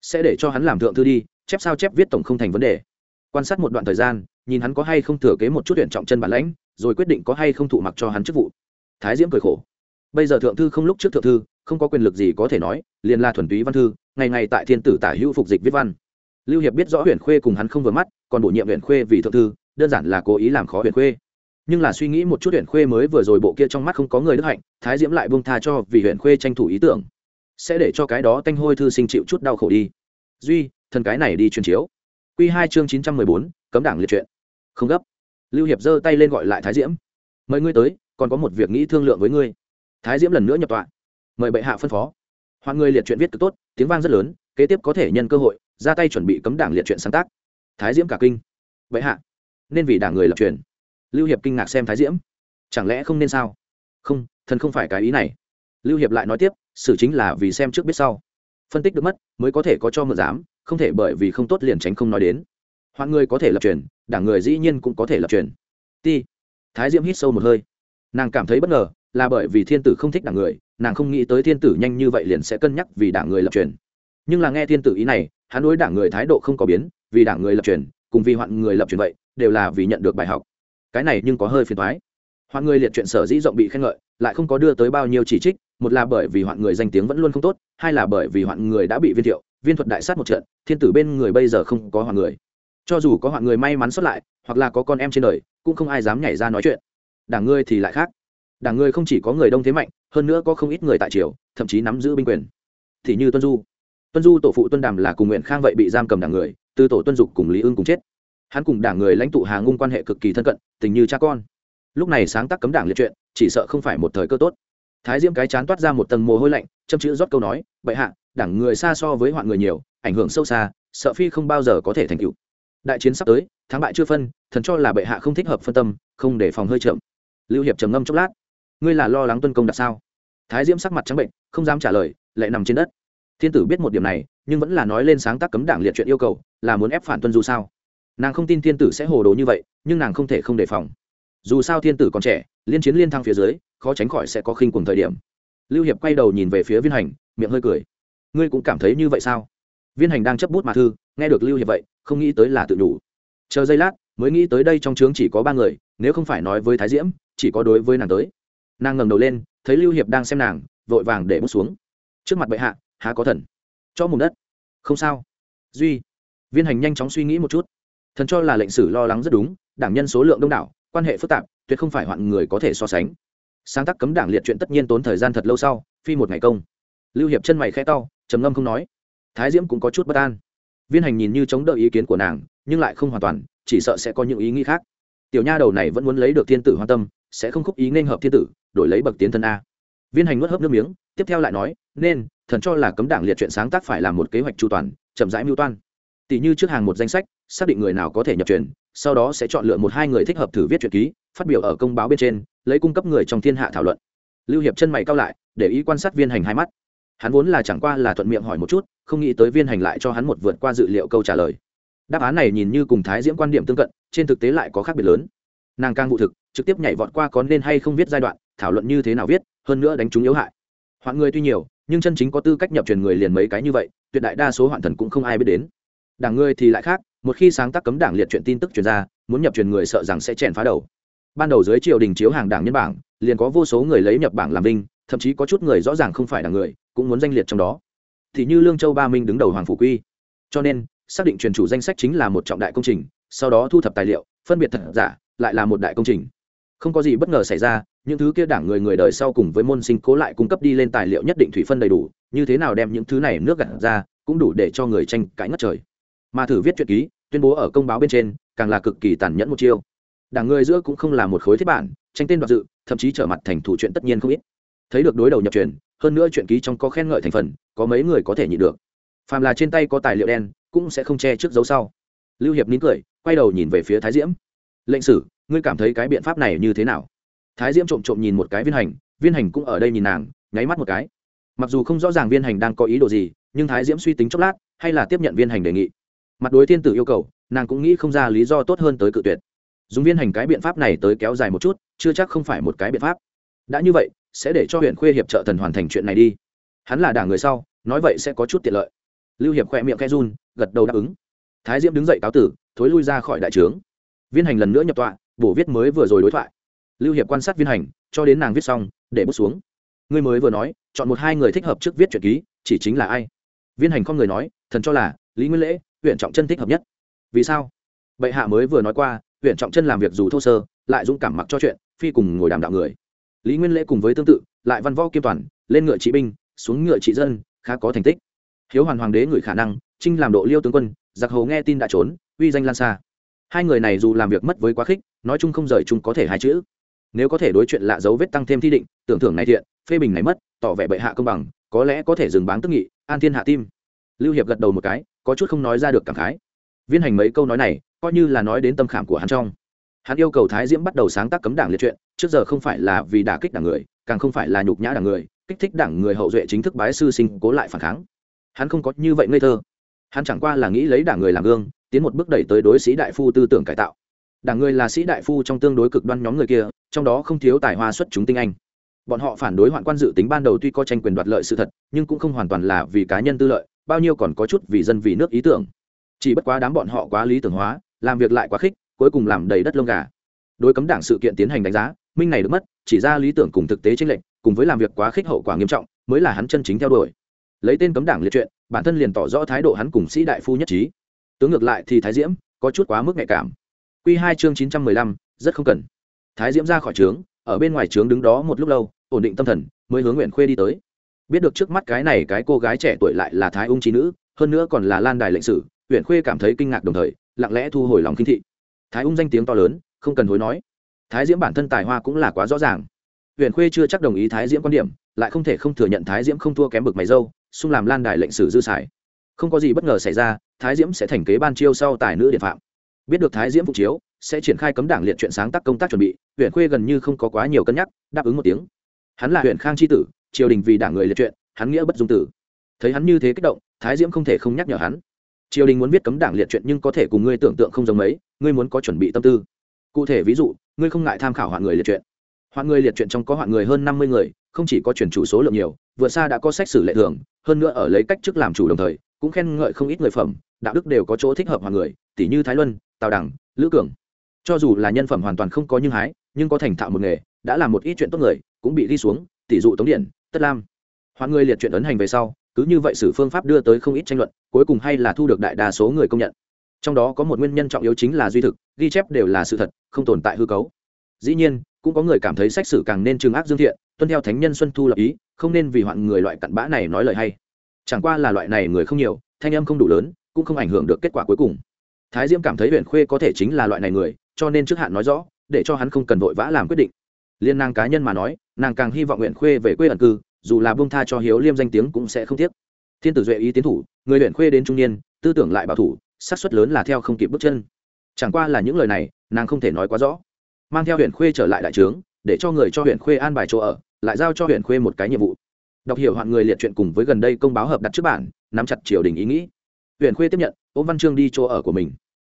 Sẽ để cho hắn làm thượng thư đi, chép sao chép viết tổng không thành vấn đề. Quan sát một đoạn thời gian, nhìn hắn có hay không thừa kế một chút tuyển trọng chân bản lãnh, rồi quyết định có hay không thụ mặc cho hắn chức vụ. Thái diễm cười khổ, bây giờ thượng thư không lúc trước thượng thư, không có quyền lực gì có thể nói, liền là thuần túy văn thư, ngày ngày tại thiên tử tả hữu phục dịch viết văn. Lưu hiệp biết rõ huyện khuê cùng hắn không vừa mắt, còn bổ nhiệm huyện khuê vì thượng thư, đơn giản là cố ý làm khó huyện khuê nhưng là suy nghĩ một chút huyện khuê mới vừa rồi bộ kia trong mắt không có người đức hạnh, thái diễm lại buông tha cho vì huyện khuê tranh thủ ý tưởng. Sẽ để cho cái đó tanh hôi thư sinh chịu chút đau khổ đi. Duy, thần cái này đi truyền chiếu. Q hai chương chín trăm mười bốn, cấm đảng liệt truyện không gấp. Lưu hiệp giơ tay lên gọi lại thái diễm. Mời ngươi tới, còn có một việc nghĩ thương lượng với ngươi. Thái diễm lần nữa nhập tọa. Mời bệ hạ phân phó. Hoặc người liệt truyện viết cực tốt, tiếng vang rất lớn, kế tiếp có thể nhân cơ hội, ra tay chuẩn bị cấm đảng liệt truyện sáng tác. Thái diễm cả kinh. Bệ hạ, nên vì đảng người lập truyền lưu hiệp kinh ngạc xem thái diễm. Chẳng lẽ không nên sao? Không, thần không phải cái ý này. Lưu hiệp lại nói tiếp, xử chính là vì xem trước biết sau. Phân tích được mất, mới có thể có cho mượn dám không thể bởi vì không tốt liền tránh không nói đến. Hoạn người có thể lập truyền, đảng người dĩ nhiên cũng có thể lập truyền. Ti. Thái diễm hít sâu một hơi. Nàng cảm thấy bất ngờ, là bởi vì thiên tử không thích đảng người, nàng không nghĩ tới thiên tử nhanh như vậy liền sẽ cân nhắc vì đảng người lập truyền. Nhưng là nghe thiên tử ý này, hắn đối đảng người thái độ không có biến, vì đảng người lập truyền, cùng vì hoạn người lập truyền vậy, đều là vì nhận được bài học cái này nhưng có hơi phiền thoái. Hoạn người liệt chuyện sở dĩ rộng bị khen ngợi, lại không có đưa tới bao nhiêu chỉ trích, một là bởi vì hoạn người danh tiếng vẫn luôn không tốt, hai là bởi vì hoạn người đã bị viên thiệu, viên thuật đại sát một trận, thiên tử bên người bây giờ không có hoạn người. Cho dù có hoạn người may mắn xuất lại, hoặc là có con em trên đời, cũng không ai dám nhảy ra nói chuyện. Đảng ngươi thì lại khác. Đảng ngươi không chỉ có người đông thế mạnh, hơn nữa có không ít người tại triều, thậm chí nắm giữ binh quyền. Thì như tuân du. Tuân du tổ phụ tuân đàm là cùng nguyện khang vậy bị giam cầm đảng người, từ tổ tuân dục cùng lý ưng cùng chết hắn cùng đảng người lãnh tụ hà ngung quan hệ cực kỳ thân cận, tình như cha con. Lúc này sáng tác cấm đảng liệt chuyện, chỉ sợ không phải một thời cơ tốt. Thái diễm cái chán toát ra một tầng mồ hôi lạnh, châm chữ rót câu nói, bệ hạ, đảng người xa so với hoạn người nhiều, ảnh hưởng sâu xa, sợ phi không bao giờ có thể thành tựu. Đại chiến sắp tới, thắng bại chưa phân, thần cho là bệ hạ không thích hợp phân tâm, không để phòng hơi chậm. Lưu hiệp trầm ngâm chốc lát. Ngươi là lo lắng tuân công đặt sao? Thái diễm sắc mặt trắng bệnh, không dám trả lời lại nằm trên đất. Thiên tử biết một điểm này, nhưng vẫn là nói lên sáng tác cấm đảng liệt chuyện yêu cầu, là muốn ép phản tuân du sao? Nàng không tin thiên tử sẽ hồ đồ như vậy, nhưng nàng không thể không đề phòng. Dù sao thiên tử còn trẻ, liên chiến liên thăng phía dưới, khó tránh khỏi sẽ có khinh cùng thời điểm. Lưu hiệp quay đầu nhìn về phía viên hành, miệng hơi cười. Ngươi cũng cảm thấy như vậy sao? Viên hành đang chấp bút mà thư, nghe được lưu hiệp vậy, không nghĩ tới là tự đủ. Chờ giây lát, mới nghĩ tới đây trong trướng chỉ có ba người, nếu không phải nói với thái diễm, chỉ có đối với nàng tới. Nàng ngẩng đầu lên, thấy lưu hiệp đang xem nàng, vội vàng để bút xuống. Trước mặt bệ hạ, há có thần? Cho mùng đất. Không sao. Duy. Viên hành nhanh chóng suy nghĩ một chút thần cho là lệnh sử lo lắng rất đúng, đảng nhân số lượng đông đảo, quan hệ phức tạp, tuyệt không phải hoạn người có thể so sánh. Sáng tác cấm đảng liệt chuyện tất nhiên tốn thời gian thật lâu sau, phi một ngày công. Lưu hiệp chân mày khẽ to, trầm ngâm không nói. Thái diễm cũng có chút bất an. Viên hành nhìn như chống đỡ ý kiến của nàng, nhưng lại không hoàn toàn, chỉ sợ sẽ có những ý nghĩ khác. Tiểu nha đầu này vẫn muốn lấy được thiên tử hoan tâm, sẽ không khúc ý nên hợp thiên tử, đổi lấy bậc tiến thân a. Viên hành nuốt hớp nước miếng, tiếp theo lại nói, nên, thần cho là cấm đảng liệt chuyện sáng tác phải là một kế hoạch chu toàn, chậm rãi mưu toan. Tỷ như trước hàng một danh sách xác định người nào có thể nhập truyền, sau đó sẽ chọn lựa một hai người thích hợp thử viết truyện ký, phát biểu ở công báo bên trên, lấy cung cấp người trong thiên hạ thảo luận. Lưu hiệp chân mày cao lại, để ý quan sát viên hành hai mắt. Hắn vốn là chẳng qua là thuận miệng hỏi một chút, không nghĩ tới viên hành lại cho hắn một vượt qua dự liệu câu trả lời. Đáp án này nhìn như cùng thái diễm quan điểm tương cận, trên thực tế lại có khác biệt lớn. Nàng càng vụ thực, trực tiếp nhảy vọt qua có nên hay không viết giai đoạn, thảo luận như thế nào viết, hơn nữa đánh chúng yếu hại. Hoạn người tuy nhiều, nhưng chân chính có tư cách nhập truyền người liền mấy cái như vậy, tuyệt đại đa số hoạn thần cũng không ai biết đến. Đảng ngươi thì lại khác một khi sáng tác cấm đảng liệt chuyện tin tức truyền ra, muốn nhập truyền người sợ rằng sẽ chèn phá đầu. Ban đầu dưới triều đình chiếu hàng đảng nhân bảng, liền có vô số người lấy nhập bảng làm vinh, thậm chí có chút người rõ ràng không phải đảng người, cũng muốn danh liệt trong đó. Thì như lương châu ba minh đứng đầu hoàng phủ quy. Cho nên, xác định truyền chủ danh sách chính là một trọng đại công trình, sau đó thu thập tài liệu, phân biệt thật giả, lại là một đại công trình. Không có gì bất ngờ xảy ra, những thứ kia đảng người người đời sau cùng với môn sinh cố lại cung cấp đi lên tài liệu nhất định thủy phân đầy đủ, như thế nào đem những thứ này nước gặt ra, cũng đủ để cho người tranh cãi ngất trời mà thử viết truyện ký, tuyên bố ở công báo bên trên, càng là cực kỳ tàn nhẫn một chiêu. Đảng người giữa cũng không là một khối thiết bản, tranh tên đoạt dự, thậm chí trở mặt thành thủ chuyện tất nhiên không ít. Thấy được đối đầu nhập truyền, hơn nữa chuyện ký trong có khen ngợi thành phần, có mấy người có thể nhịn được. Phàm là trên tay có tài liệu đen, cũng sẽ không che trước dấu sau. Lưu hiệp nín cười, quay đầu nhìn về phía thái diễm. Lệnh sử, ngươi cảm thấy cái biện pháp này như thế nào? Thái diễm trộm trộm nhìn một cái viên hành viên hành cũng ở đây nhìn nàng, nháy mắt một cái. Mặc dù không rõ ràng viên hành đang có ý đồ gì, nhưng thái diễm suy tính chốc lát, hay là tiếp nhận viên hành đề nghị mặt đối thiên tử yêu cầu, nàng cũng nghĩ không ra lý do tốt hơn tới cự tuyệt. Dùng viên hành cái biện pháp này tới kéo dài một chút, chưa chắc không phải một cái biện pháp. Đã như vậy, sẽ để cho huyện khuê hiệp trợ thần hoàn thành chuyện này đi. Hắn là đảng người sau, nói vậy sẽ có chút tiện lợi. Lưu hiệp khoe miệng khe run, gật đầu đáp ứng. Thái diễm đứng dậy cáo tử, thối lui ra khỏi đại trướng. Viên hành lần nữa nhập tọa, bổ viết mới vừa rồi đối thoại. Lưu hiệp quan sát viên hành, cho đến nàng viết xong, để bút xuống. Ngươi mới vừa nói, chọn một hai người thích hợp trước viết truyện ký, chỉ chính là ai? Viên hành không người nói, thần cho là lý nguyên lễ huyện trọng chân thích hợp nhất. Vì sao? Bệ hạ mới vừa nói qua, huyện trọng chân làm việc dù thô sơ, lại dũng cảm mặc cho chuyện, phi cùng ngồi đàm đạo người. Lý nguyên lễ cùng với tương tự, lại văn võ kiêm toàn, lên ngựa trị binh, xuống ngựa trị dân, khá có thành tích. Hiếu hoàn hoàng đế người khả năng, trinh làm độ liêu tướng quân, giặc hầu nghe tin đã trốn, uy danh lan xa. Hai người này dù làm việc mất với quá khích, nói chung không rời chung có thể hai chữ. Nếu có thể đối chuyện lạ dấu vết tăng thêm thi định, tưởng thưởng này thiện, phê bình này mất, tỏ vẻ bệ hạ công bằng, có lẽ có thể dừng báng tức nghị, an thiên hạ tim. Lưu hiệp gật đầu một cái có chút không nói ra được cảm khái. Viên hành mấy câu nói này, coi như là nói đến tâm khảm của hắn trong. Hắn yêu cầu thái diễm bắt đầu sáng tác cấm đảng liệt truyện, trước giờ không phải là vì đả kích đảng người, càng không phải là nhục nhã đảng người, kích thích đảng người hậu duệ chính thức bái sư sinh cố lại phản kháng. Hắn không có như vậy ngây thơ. Hắn chẳng qua là nghĩ lấy đảng người làm gương, tiến một bước đẩy tới đối sĩ đại phu tư tưởng cải tạo. Đảng người là sĩ đại phu trong tương đối cực đoan nhóm người kia, trong đó không thiếu tài hoa xuất chúng tinh anh. Bọn họ phản đối hoạn quan dự tính ban đầu tuy có tranh quyền đoạt lợi sự thật, nhưng cũng không hoàn toàn là vì cá nhân tư lợi bao nhiêu còn có chút vì dân vì nước ý tưởng. Chỉ bất quá đám bọn họ quá lý tưởng hóa, làm việc lại quá khích, cuối cùng làm đầy đất lông gà. Đối cấm đảng sự kiện tiến hành đánh giá, minh này được mất, chỉ ra lý tưởng cùng thực tế tranh lệch, cùng với làm việc quá khích hậu quả nghiêm trọng, mới là hắn chân chính theo đuổi. Lấy tên cấm đảng liệt chuyện, bản thân liền tỏ rõ thái độ hắn cùng sĩ đại phu nhất trí. Tướng ngược lại thì thái diễm, có chút quá mức nhạy cảm. Q hai chương chín trăm mười lăm, rất không cần. Thái diễm ra khỏi trướng, ở bên ngoài trướng đứng đó một lúc lâu, ổn định tâm thần, mới hướng nguyện khuê đi tới biết được trước mắt cái này cái cô gái trẻ tuổi lại là thái ung trí nữ, hơn nữa còn là lan đài lệnh sử huyện khuê cảm thấy kinh ngạc đồng thời, lặng lẽ thu hồi lòng kinh thị. Thái ung danh tiếng to lớn, không cần hối nói. Thái diễm bản thân tài hoa cũng là quá rõ ràng. Huyện khuê chưa chắc đồng ý thái diễm quan điểm, lại không thể không thừa nhận thái diễm không thua kém bực mày dâu, xung làm lan đài lệnh sử dư sải không có gì bất ngờ xảy ra, thái diễm sẽ thành kế ban chiêu sau tài nữ điện phạm. Biết được thái diễm phục chiếu, sẽ triển khai cấm đảng liệt chuyện sáng tác công tác chuẩn bị huyện khuê gần như không có quá nhiều cân nhắc, đáp ứng một tiếng. Hắn là huyện khang tri tử triều đình vì đảng người liệt chuyện, hắn nghĩa bất dung tử. Thấy hắn như thế kích động, thái diễm không thể không nhắc nhở hắn. Triều đình muốn viết cấm đảng liệt chuyện nhưng có thể cùng ngươi tưởng tượng không giống mấy, ngươi muốn có chuẩn bị tâm tư. Cụ thể ví dụ, ngươi không ngại tham khảo hoạn người liệt chuyện. Hoạn người liệt chuyện trong có hoạn người hơn năm mươi người, không chỉ có chuyển chủ số lượng nhiều vượt xa đã có sách sử lệ thường, hơn nữa ở lấy cách chức làm chủ đồng thời, cũng khen ngợi không ít người phẩm, đạo đức đều có chỗ thích hợp hoạn người tỷ như thái luân, tào đẳng, lữ cường. Cho dù là nhân phẩm hoàn toàn không có nhưng hái, nhưng có thành thạo một nghề, đã làm một ít chuyện tốt người, cũng bị đi xuống tỷ dụ tống điện tất lam. Hoạn người liệt chuyện ấn hành về sau, cứ như vậy sử phương pháp đưa tới không ít tranh luận, cuối cùng hay là thu được đại đa số người công nhận. Trong đó có một nguyên nhân trọng yếu chính là duy thực, ghi chép đều là sự thật, không tồn tại hư cấu. Dĩ nhiên, cũng có người cảm thấy sách sử càng nên trừng ác dương thiện, tuân theo thánh nhân xuân thu lập ý, không nên vì hoạn người loại cặn bã này nói lời hay. Chẳng qua là loại này người không nhiều, thanh âm không đủ lớn, cũng không ảnh hưởng được kết quả cuối cùng. Thái diễm cảm thấy huyện khuê có thể chính là loại này người, cho nên trước hạn nói rõ, để cho hắn không cần vội vã làm quyết định. Liên nàng cá nhân mà nói nàng càng hy vọng huyện khuê về quê ẩn cư, dù là bông tha cho hiếu liêm danh tiếng cũng sẽ không tiếc. Thiên tử duệ ý tiến thủ, người huyện khuê đến trung niên, tư tưởng lại bảo thủ, xác suất lớn là theo không kịp bước chân. Chẳng qua là những lời này, nàng không thể nói quá rõ. Mang theo huyện khuê trở lại đại trướng, để cho người cho huyện khuê an bài chỗ ở, lại giao cho huyện khuê một cái nhiệm vụ. Đọc hiểu hoạn người liệt chuyện cùng với gần đây công báo hợp đặt trước bản, nắm chặt triều đình ý nghĩ. Huyện khuê tiếp nhận, ôm văn chương đi chỗ ở của mình.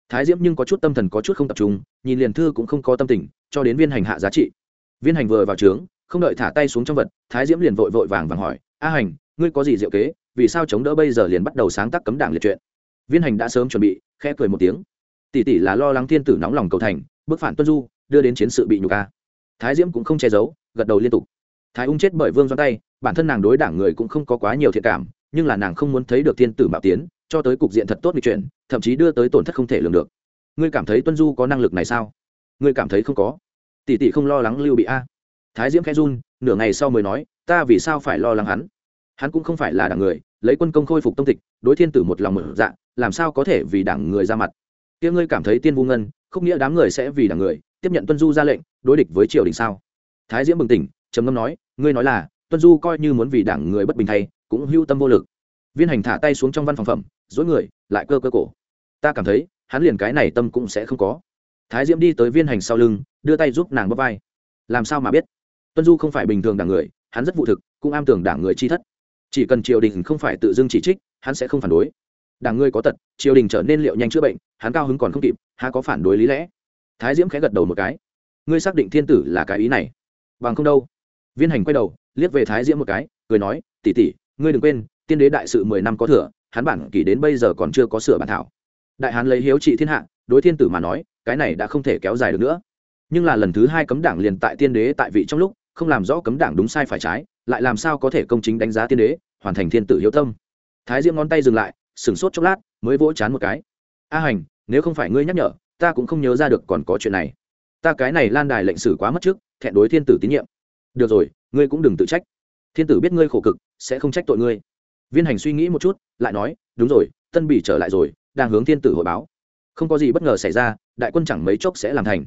Thái diễm nhưng có chút tâm thần có chút không tập trung, nhìn liền thư cũng không có tâm tình, cho đến viên hành hạ giá trị. Viên hành vừa vào trướng không đợi thả tay xuống trong vật, thái diễm liền vội vội vàng vàng hỏi, a hành, ngươi có gì diệu kế? Vì sao chống đỡ bây giờ liền bắt đầu sáng tác cấm đảng liệt chuyện viên hành đã sớm chuẩn bị, khẽ cười một tiếng. Tỷ tỷ là lo lắng thiên tử nóng lòng cầu thành bức phản tuân du, đưa đến chiến sự bị nhục ca thái diễm cũng không che giấu, gật đầu liên tục. Thái ung chết bởi vương do tay, bản thân nàng đối đảng người cũng không có quá nhiều thiện cảm, nhưng là nàng không muốn thấy được thiên tử mạo tiến, cho tới cục diện thật tốt nghịch chuyển, thậm chí đưa tới tổn thất không thể lường được. Ngươi cảm thấy tuân du có năng lực này sao? Ngươi cảm thấy không có. Tỷ tỷ không lo lắng lưu bị a thái diễm khẽ run, nửa ngày sau mới nói, ta vì sao phải lo lắng hắn? Hắn cũng không phải là đảng người, lấy quân công khôi phục tông tịch, đối thiên tử một lòng mở dạ làm sao có thể vì đảng người ra mặt? Kia ngươi cảm thấy tiên vu ngân, không nghĩa đám người sẽ vì đảng người, tiếp nhận tuân du ra lệnh, đối địch với triều đình sao? Thái diễm bừng tỉnh, trầm ngâm nói, ngươi nói là, tuân du coi như muốn vì đảng người bất bình thay, cũng hưu tâm vô lực. Viên hành thả tay xuống trong văn phòng phẩm, dối người, lại cơ cơ cổ. Ta cảm thấy, hắn liền cái này tâm cũng sẽ không có. Thái diễm đi tới viên hành sau lưng, đưa tay giúp nàng bóp vai. Làm sao mà biết? Tuân du không phải bình thường đảng người, hắn rất vụ thực, cũng am tưởng đảng người chi thất. Chỉ cần triều đình không phải tự dưng chỉ trích, hắn sẽ không phản đối. Đảng ngươi có tật, triều đình trở nên liệu nhanh chữa bệnh, hắn cao hứng còn không kịp, há có phản đối lý lẽ? Thái diễm khẽ gật đầu một cái. Ngươi xác định thiên tử là cái ý này? Bằng không đâu. Viên hành quay đầu, liếc về thái diễm một cái, cười nói tỉ tỉ ngươi đừng quên, tiên đế đại sự mười năm có thừa, hắn bản kỷ đến bây giờ còn chưa có sửa bản thảo. Đại hán lấy hiếu trị thiên hạ, đối thiên tử mà nói, cái này đã không thể kéo dài được nữa. Nhưng là lần thứ hai cấm đảng liền tại tiên đế tại vị trong lúc không làm rõ cấm đảng đúng sai phải trái, lại làm sao có thể công chính đánh giá tiên đế, hoàn thành thiên tử hiếu tâm. Thái diễm ngón tay dừng lại, sửng sốt chốc lát, mới vỗ chán một cái. A hành, nếu không phải ngươi nhắc nhở, ta cũng không nhớ ra được còn có chuyện này. Ta cái này lan đài lệnh sử quá mất trước, thẹn đối thiên tử tín nhiệm. Được rồi, ngươi cũng đừng tự trách. Thiên tử biết ngươi khổ cực, sẽ không trách tội ngươi. Viên hành suy nghĩ một chút, lại nói, đúng rồi, tân bỉ trở lại rồi, đang hướng thiên tử hội báo. Không có gì bất ngờ xảy ra, đại quân chẳng mấy chốc sẽ làm thành.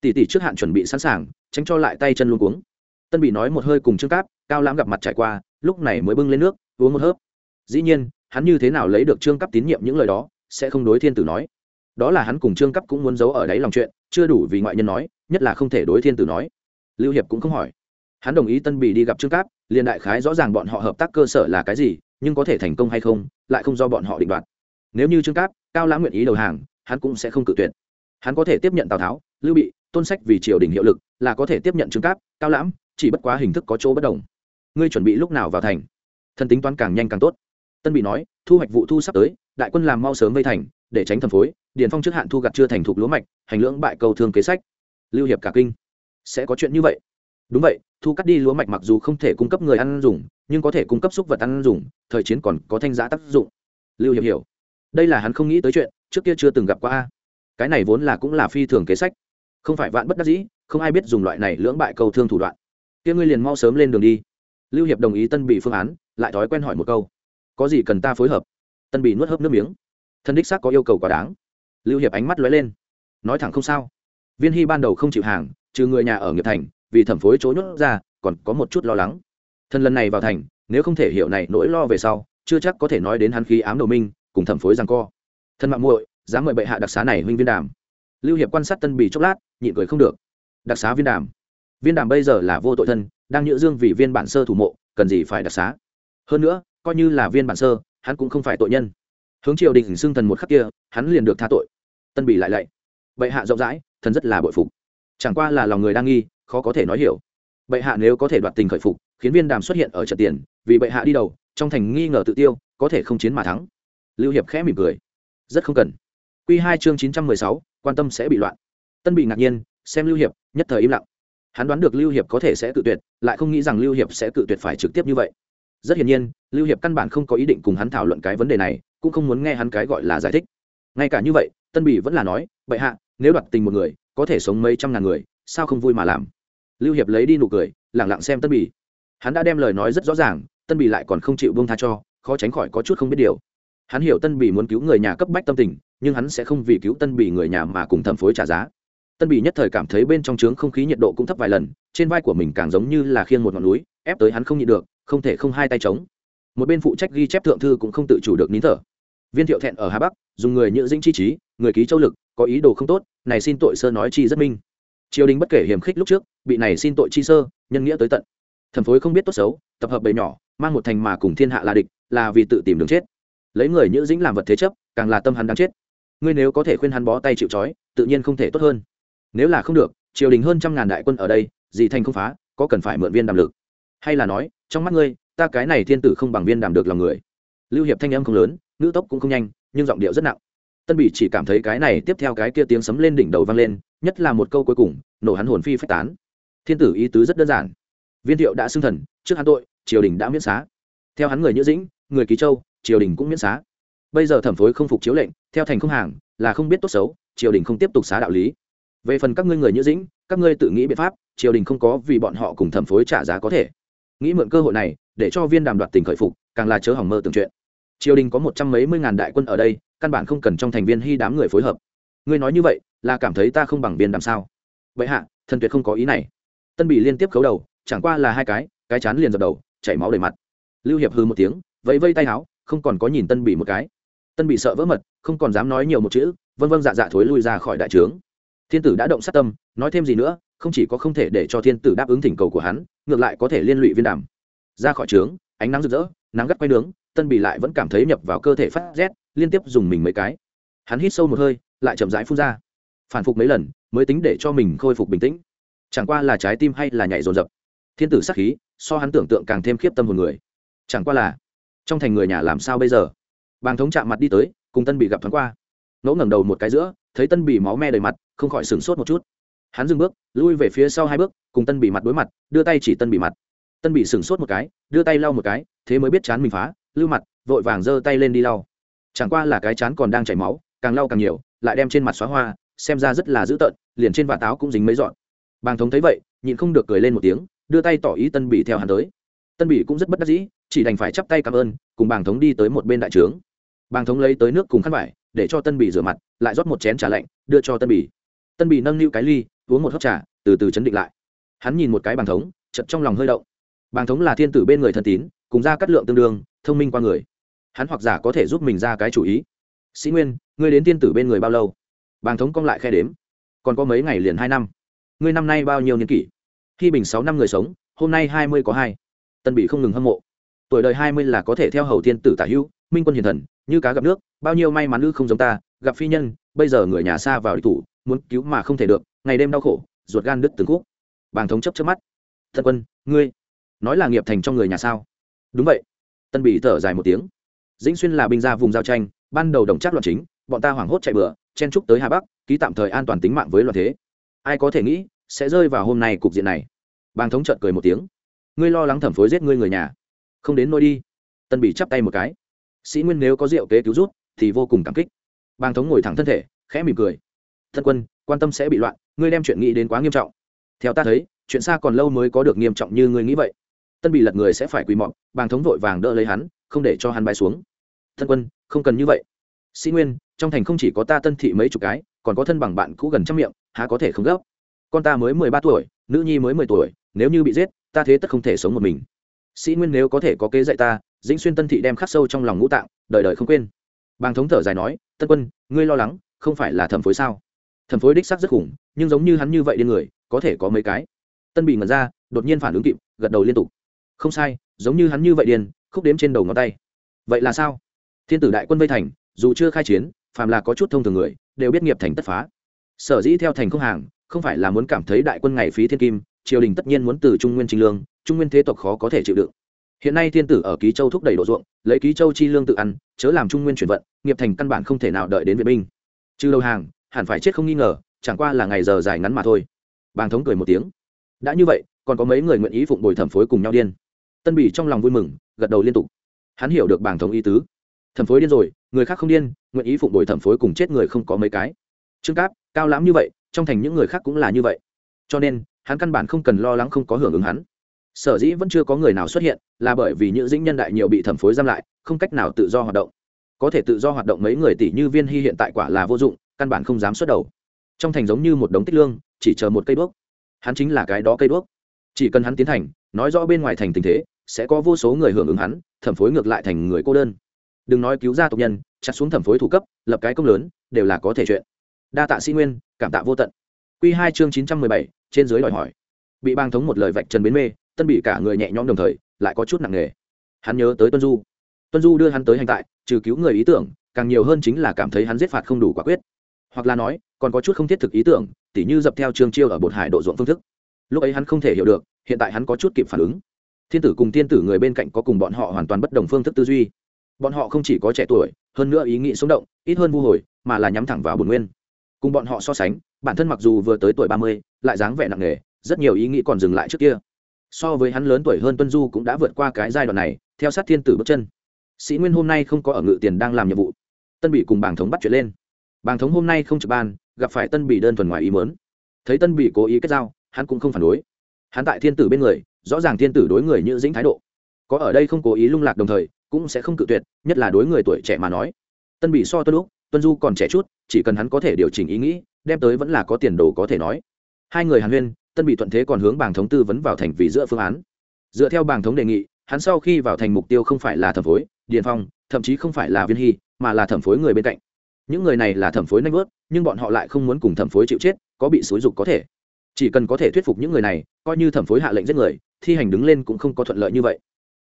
Tỷ tỷ trước hạn chuẩn bị sẵn sàng, tránh cho lại tay chân luôn cuống tân bị nói một hơi cùng trương cáp, cao lãm gặp mặt trải qua, lúc này mới bưng lên nước, uống một hớp. Dĩ nhiên, hắn như thế nào lấy được trương cấp tín nhiệm những lời đó, sẽ không đối thiên tử nói. Đó là hắn cùng trương cấp cũng muốn giấu ở đáy lòng chuyện, chưa đủ vì ngoại nhân nói, nhất là không thể đối thiên tử nói. Lưu hiệp cũng không hỏi. Hắn đồng ý tân Bị đi gặp trương cáp, liền đại khái rõ ràng bọn họ hợp tác cơ sở là cái gì, nhưng có thể thành công hay không, lại không do bọn họ định đoạt. Nếu như trương cáp, cao lãng nguyện ý đầu hàng, hắn cũng sẽ không cự tuyệt. Hắn có thể tiếp nhận tào tháo, lưu bị, tôn sách vì triều đình hiệu lực, là có thể tiếp nhận trương cáp, cao lãm chỉ bất quá hình thức có chỗ bất đồng. Ngươi chuẩn bị lúc nào vào thành? Thần tính toán càng nhanh càng tốt. Tân bị nói, thu hoạch vụ thu sắp tới, đại quân làm mau sớm vây thành, để tránh thầm phối, điền phong trước hạn thu gặt chưa thành thục lúa mạch, hành lưỡng bại cầu thương kế sách. Lưu hiệp cả kinh. Sẽ có chuyện như vậy. Đúng vậy, thu cắt đi lúa mạch mặc dù không thể cung cấp người ăn dùng, nhưng có thể cung cấp súc vật ăn dùng, thời chiến còn có thanh giá tác dụng. Lưu hiệp hiểu. Đây là hắn không nghĩ tới chuyện, trước kia chưa từng gặp qua cái này vốn là cũng là phi thường kế sách. Không phải vạn bất đắc dĩ, không ai biết dùng loại này lưỡng bại cầu thương thủ đoạn kia ngươi liền mau sớm lên đường đi. Lưu hiệp đồng ý tân bị phương án, lại thói quen hỏi một câu. Có gì cần ta phối hợp? Tân bị nuốt hớp nước miếng. Thân đích xác có yêu cầu quá đáng. Lưu hiệp ánh mắt lóe lên. Nói thẳng không sao. Viên hy ban đầu không chịu hàng, trừ người nhà ở nghiệp thành, vì thẩm phối chối nhốt ra, còn có một chút lo lắng. Thân lần này vào thành, nếu không thể hiểu này nỗi lo về sau, chưa chắc có thể nói đến hắn khí ám đầu minh, cùng thẩm phối rằng co. Thân mạng muội, dám mời bệ hạ đặc xá này huynh viên đàm. Lưu hiệp quan sát tân bì chốc lát, nhịn cười không được. Đặc xá viên đàm viên đàm bây giờ là vô tội thân, đang nhữ dương vì viên bản sơ thủ mộ, cần gì phải đặc xá? Hơn nữa, coi như là viên bản sơ, hắn cũng không phải tội nhân. Hướng triều đình xưng thần một khắc kia, hắn liền được tha tội. Tân bì lại lạy, bệ hạ rộng rãi, thần rất là bội phục. Chẳng qua là lòng người đang nghi, khó có thể nói hiểu. Bệ hạ nếu có thể đoạt tình khởi phục, khiến viên đàm xuất hiện ở trận tiền, vì bệ hạ đi đầu, trong thành nghi ngờ tự tiêu, có thể không chiến mà thắng. Lưu hiệp khẽ mỉm cười, rất không cần. Q hai chương chín trăm mười sáu, quan tâm sẽ bị loạn. Tân bị ngạc nhiên, xem lưu hiệp, nhất thời im lặng hắn đoán được lưu hiệp có thể sẽ tự tuyệt, lại không nghĩ rằng lưu hiệp sẽ tự tuyệt phải trực tiếp như vậy. Rất hiển nhiên, lưu hiệp căn bản không có ý định cùng hắn thảo luận cái vấn đề này, cũng không muốn nghe hắn cái gọi là giải thích. Ngay cả như vậy, tân bỉ vẫn là nói, bệ hạ, nếu đoạt tình một người, có thể sống mấy trăm ngàn người, sao không vui mà làm? Lưu hiệp lấy đi nụ cười, lẳng lặng xem tân bỉ hắn đã đem lời nói rất rõ ràng, tân bỉ lại còn không chịu buông tha cho, khó tránh khỏi có chút không biết điều. Hắn hiểu tân bỉ muốn cứu người nhà cấp bách tâm tình, nhưng hắn sẽ không vì cứu tân bỉ người nhà mà cùng thẩm phối trả giá tân bị nhất thời cảm thấy bên trong trướng không khí nhiệt độ cũng thấp vài lần, trên vai của mình càng giống như là khiêng một ngọn núi, ép tới hắn không nhịn được, không thể không hai tay trống một bên phụ trách ghi chép thượng thư cũng không tự chủ được nín thở. Viên thiệu thẹn ở hà bắc, dùng người nhữ dĩnh chi trí, người ký châu lực, có ý đồ không tốt, này xin tội sơ nói chi rất minh. Triều đình bất kể hiểm khích lúc trước, bị này xin tội chi sơ, nhân nghĩa tới tận. Thẩm phối không biết tốt xấu, tập hợp bầy nhỏ, mang một thành mà cùng thiên hạ là địch, là vì tự tìm đường chết. Lấy người nhữ dĩnh làm vật thế chấp, càng là tâm hắn đáng chết. Ngươi nếu có thể khuyên hắn bó tay chịu trói, tự nhiên không thể tốt hơn nếu là không được, triều đình hơn trăm ngàn đại quân ở đây, gì thành không phá, có cần phải mượn viên đàm lực? Hay là nói, trong mắt ngươi, ta cái này thiên tử không bằng viên đàm được lòng người. Lưu hiệp thanh âm không lớn, ngữ tốc cũng không nhanh, nhưng giọng điệu rất nặng. Tân bỉ chỉ cảm thấy cái này tiếp theo cái kia tiếng sấm lên đỉnh đầu vang lên, nhất là một câu cuối cùng, nổ hắn hồn phi phách tán. Thiên tử ý tứ rất đơn giản. Viên thiệu đã xưng thần, trước hắn tội, triều đình đã miễn xá. Theo hắn người nhữ dĩnh, người ký châu, triều đình cũng miễn xá. Bây giờ thẩm phối không phục chiếu lệnh, theo thành không hàng, là không biết tốt xấu, triều đình không tiếp tục xá đạo lý về phần các ngươi người nhữ dĩnh, các ngươi tự nghĩ biện pháp, triều đình không có vì bọn họ cùng thẩm phối trả giá có thể. Nghĩ mượn cơ hội này, để cho viên đàm đoạt tình khởi phục, càng là chớ hỏng mơ tưởng chuyện. Triều đình có một trăm mấy mươi ngàn đại quân ở đây, căn bản không cần trong thành viên hy đám người phối hợp. Ngươi nói như vậy, là cảm thấy ta không bằng viên đàm sao? Vậy hạ, thần tuyệt không có ý này. Tân bị liên tiếp khấu đầu, chẳng qua là hai cái cái chán liền dập đầu, chảy máu đầy mặt. Lưu hiệp hư một tiếng, vẫy vây tay áo, không còn có nhìn tân bị một cái. Tân bị sợ vỡ mật, không còn dám nói nhiều một chữ, vân vân dạ dạ thối lui ra khỏi đại trướng thiên tử đã động sát tâm, nói thêm gì nữa, không chỉ có không thể để cho thiên tử đáp ứng thỉnh cầu của hắn, ngược lại có thể liên lụy viên đàm. Ra khỏi trướng, ánh nắng rực rỡ, nắng gắt quay nướng, tân bì lại vẫn cảm thấy nhập vào cơ thể phát rét, liên tiếp dùng mình mấy cái. Hắn hít sâu một hơi, lại chậm rãi phun ra. Phản phục mấy lần, mới tính để cho mình khôi phục bình tĩnh. Chẳng qua là trái tim hay là nhảy dồn dập. thiên tử sắc khí, so hắn tưởng tượng càng thêm khiếp tâm một người. Chẳng qua là, trong thành người nhà làm sao bây giờ? Bàng thống chạm mặt đi tới, cùng tân bị gặp thoáng qua. Ngẫu ngẩng đầu một cái giữa, thấy tân bị máu me đầy mặt không khỏi sửng sốt một chút. Hắn dừng bước, lui về phía sau hai bước, cùng tân bị mặt đối mặt, đưa tay chỉ tân bị mặt. Tân bị sửng sốt một cái, đưa tay lau một cái, thế mới biết chán mình phá, lưu mặt, vội vàng giơ tay lên đi lau. Chẳng qua là cái chán còn đang chảy máu, càng lau càng nhiều, lại đem trên mặt xóa hoa, xem ra rất là dữ tợn, liền trên vạt áo cũng dính mấy dọn bàng thống thấy vậy, nhịn không được cười lên một tiếng, đưa tay tỏ ý tân bị theo hắn tới. Tân bị cũng rất bất đắc dĩ, chỉ đành phải chắp tay cảm ơn, cùng bàng thống đi tới một bên đại trướng. Bàng thống lấy tới nước cùng khăn vải, để cho tân bị rửa mặt, lại rót một chén trà lạnh, đưa cho tân bị tân bị nâng niu cái ly, uống một hớp trà, từ từ chấn định lại. Hắn nhìn một cái bàng thống chật trong lòng hơi động. Bàng thống là thiên tử bên người thân tín, cùng ra cắt lượng tương đương, thông minh qua người. Hắn hoặc giả có thể giúp mình ra cái chủ ý. Sĩ nguyên, ngươi đến thiên tử bên người bao lâu? Bàng thống cong lại khe đếm. Còn có mấy ngày liền hai năm. Ngươi năm nay bao nhiêu niên kỷ? Khi bình sáu năm người sống, hôm nay hai mươi có hai. Tân bị không ngừng hâm mộ. Tuổi đời hai mươi là có thể theo hầu thiên tử tả hữu, minh quân hiền thần, như cá gặp nước, bao nhiêu may mắn ư không giống ta, gặp phi nhân, bây giờ người nhà xa vào địch thủ muốn cứu mà không thể được, ngày đêm đau khổ, ruột gan đứt từng khúc. Bàng thống chấp trước mắt. Thân quân, ngươi nói là nghiệp thành cho người nhà sao? Đúng vậy. Tân bị thở dài một tiếng. Dĩnh xuyên là binh ra vùng giao tranh, ban đầu đồng chắc loạn chính, bọn ta hoảng hốt chạy bừa, chen trúc tới hà bắc, ký tạm thời an toàn tính mạng với loạn thế. Ai có thể nghĩ, sẽ rơi vào hôm nay cục diện này. Bàng thống trợn cười một tiếng. Ngươi lo lắng thẩm phối giết ngươi người nhà. Không đến nôi đi. Tân bị chắp tay một cái. Sĩ nguyên nếu có rượu kế cứu rút, thì vô cùng cảm kích. Bàng thống ngồi thẳng thân thể, khẽ mỉm cười thân quân, quan tâm sẽ bị loạn, ngươi đem chuyện nghĩ đến quá nghiêm trọng. Theo ta thấy, chuyện xa còn lâu mới có được nghiêm trọng như ngươi nghĩ vậy. Tân bị lật người sẽ phải quỳ mọc bàng thống vội vàng đỡ lấy hắn, không để cho hắn bay xuống. Thân quân, không cần như vậy. Sĩ nguyên, trong thành không chỉ có ta tân thị mấy chục cái, còn có thân bằng bạn cũ gần trăm miệng, há có thể không gấp? Con ta mới mười ba tuổi, nữ nhi mới mười tuổi, nếu như bị giết, ta thế tất không thể sống một mình. Sĩ nguyên nếu có thể có kế dạy ta, dĩnh xuyên tân thị đem khắc sâu trong lòng ngũ tạng, đời đời không quên. Bàng thống thở dài nói, tân quân, ngươi lo lắng, không phải là thẩm phối sao? Thẩm phối đích sắc rất khủng, nhưng giống như hắn như vậy điên người, có thể có mấy cái. Tân bị ngẩn ra, đột nhiên phản ứng kịp, gật đầu liên tục. Không sai, giống như hắn như vậy điên, khúc đếm trên đầu ngón tay. Vậy là sao? Thiên tử đại quân vây thành, dù chưa khai chiến, phàm là có chút thông thường người, đều biết nghiệp thành tất phá. Sở dĩ theo thành không hàng, không phải là muốn cảm thấy đại quân ngày phí thiên kim, triều đình tất nhiên muốn từ trung nguyên trinh lương, trung nguyên thế tộc khó có thể chịu đựng. Hiện nay thiên tử ở ký châu thúc đẩy độ ruộng, lấy ký châu chi lương tự ăn, chớ làm trung nguyên chuyển vận, nghiệp thành căn bản không thể nào đợi đến viện binh. Trừ đầu hàng hẳn phải chết không nghi ngờ, chẳng qua là ngày giờ dài ngắn mà thôi. Bàng thống cười một tiếng. Đã như vậy, còn có mấy người nguyện ý phụng bồi thẩm phối cùng nhau điên. Tân bỉ trong lòng vui mừng, gật đầu liên tục. Hắn hiểu được bàng thống ý tứ. Thẩm phối điên rồi, người khác không điên, nguyện ý phụng bồi thẩm phối cùng chết người không có mấy cái. Trương cáp, cao lãm như vậy, trong thành những người khác cũng là như vậy. Cho nên, hắn căn bản không cần lo lắng không có hưởng ứng hắn. Sở dĩ vẫn chưa có người nào xuất hiện, là bởi vì những dĩnh nhân đại nhiều bị thẩm phối giam lại, không cách nào tự do hoạt động. Có thể tự do hoạt động mấy người tỷ như viên hy hiện tại quả là vô dụng căn bản không dám xuất đầu. Trong thành giống như một đống tích lương, chỉ chờ một cây đuốc. Hắn chính là cái đó cây đuốc. Chỉ cần hắn tiến thành, nói rõ bên ngoài thành tình thế, sẽ có vô số người hưởng ứng hắn, thẩm phối ngược lại thành người cô đơn. Đừng nói cứu ra tộc nhân, chặt xuống thẩm phối thủ cấp, lập cái công lớn, đều là có thể chuyện. Đa tạ sĩ nguyên, cảm tạ vô tận. Q hai chương chín trăm mười bảy, trên dưới đòi hỏi. Bị bang thống một lời vạch trần bến mê, tân bị cả người nhẹ nhõm đồng thời, lại có chút nặng nề. Hắn nhớ tới tuân du. Tuân du đưa hắn tới hành tại, trừ cứu người ý tưởng, càng nhiều hơn chính là cảm thấy hắn giết phạt không đủ quả quyết hoặc là nói, còn có chút không thiết thực ý tưởng, tỉ như dập theo trường chiêu ở bột hải độ ruộng phương thức. Lúc ấy hắn không thể hiểu được, hiện tại hắn có chút kịp phản ứng. Thiên tử cùng tiên tử người bên cạnh có cùng bọn họ hoàn toàn bất đồng phương thức tư duy. Bọn họ không chỉ có trẻ tuổi, hơn nữa ý nghĩ sống động, ít hơn vu hồi, mà là nhắm thẳng vào bồn nguyên. Cùng bọn họ so sánh, bản thân mặc dù vừa tới tuổi ba mươi, lại dáng vẻ nặng nề, rất nhiều ý nghĩ còn dừng lại trước kia. So với hắn lớn tuổi hơn tuân du cũng đã vượt qua cái giai đoạn này, theo sát thiên tử bước chân. Sĩ nguyên hôm nay không có ở ngự tiền đang làm nhiệm vụ. Tân bị cùng bảng thống bắt chuyện lên. Bàng thống hôm nay không trực ban, gặp phải tân bị đơn thuần ngoài ý mớn thấy tân bị cố ý kết giao, hắn cũng không phản đối. Hắn tại thiên tử bên người, rõ ràng thiên tử đối người như dĩnh thái độ. Có ở đây không cố ý lung lạc đồng thời, cũng sẽ không cự tuyệt, nhất là đối người tuổi trẻ mà nói. Tân bị so tuân lúc tuân du còn trẻ chút, chỉ cần hắn có thể điều chỉnh ý nghĩ, đem tới vẫn là có tiền đồ có thể nói. Hai người hàn huyên, tân bị thuận thế còn hướng bảng thống tư vấn vào thành vì giữa phương án. Dựa theo bảng thống đề nghị, hắn sau khi vào thành mục tiêu không phải là thẩm phối điền phong, thậm chí không phải là viên hy, mà là thẩm phối người bên cạnh những người này là thẩm phối nanh vớt, nhưng bọn họ lại không muốn cùng thẩm phối chịu chết, có bị xúi dục có thể. Chỉ cần có thể thuyết phục những người này, coi như thẩm phối hạ lệnh giết người, thi hành đứng lên cũng không có thuận lợi như vậy.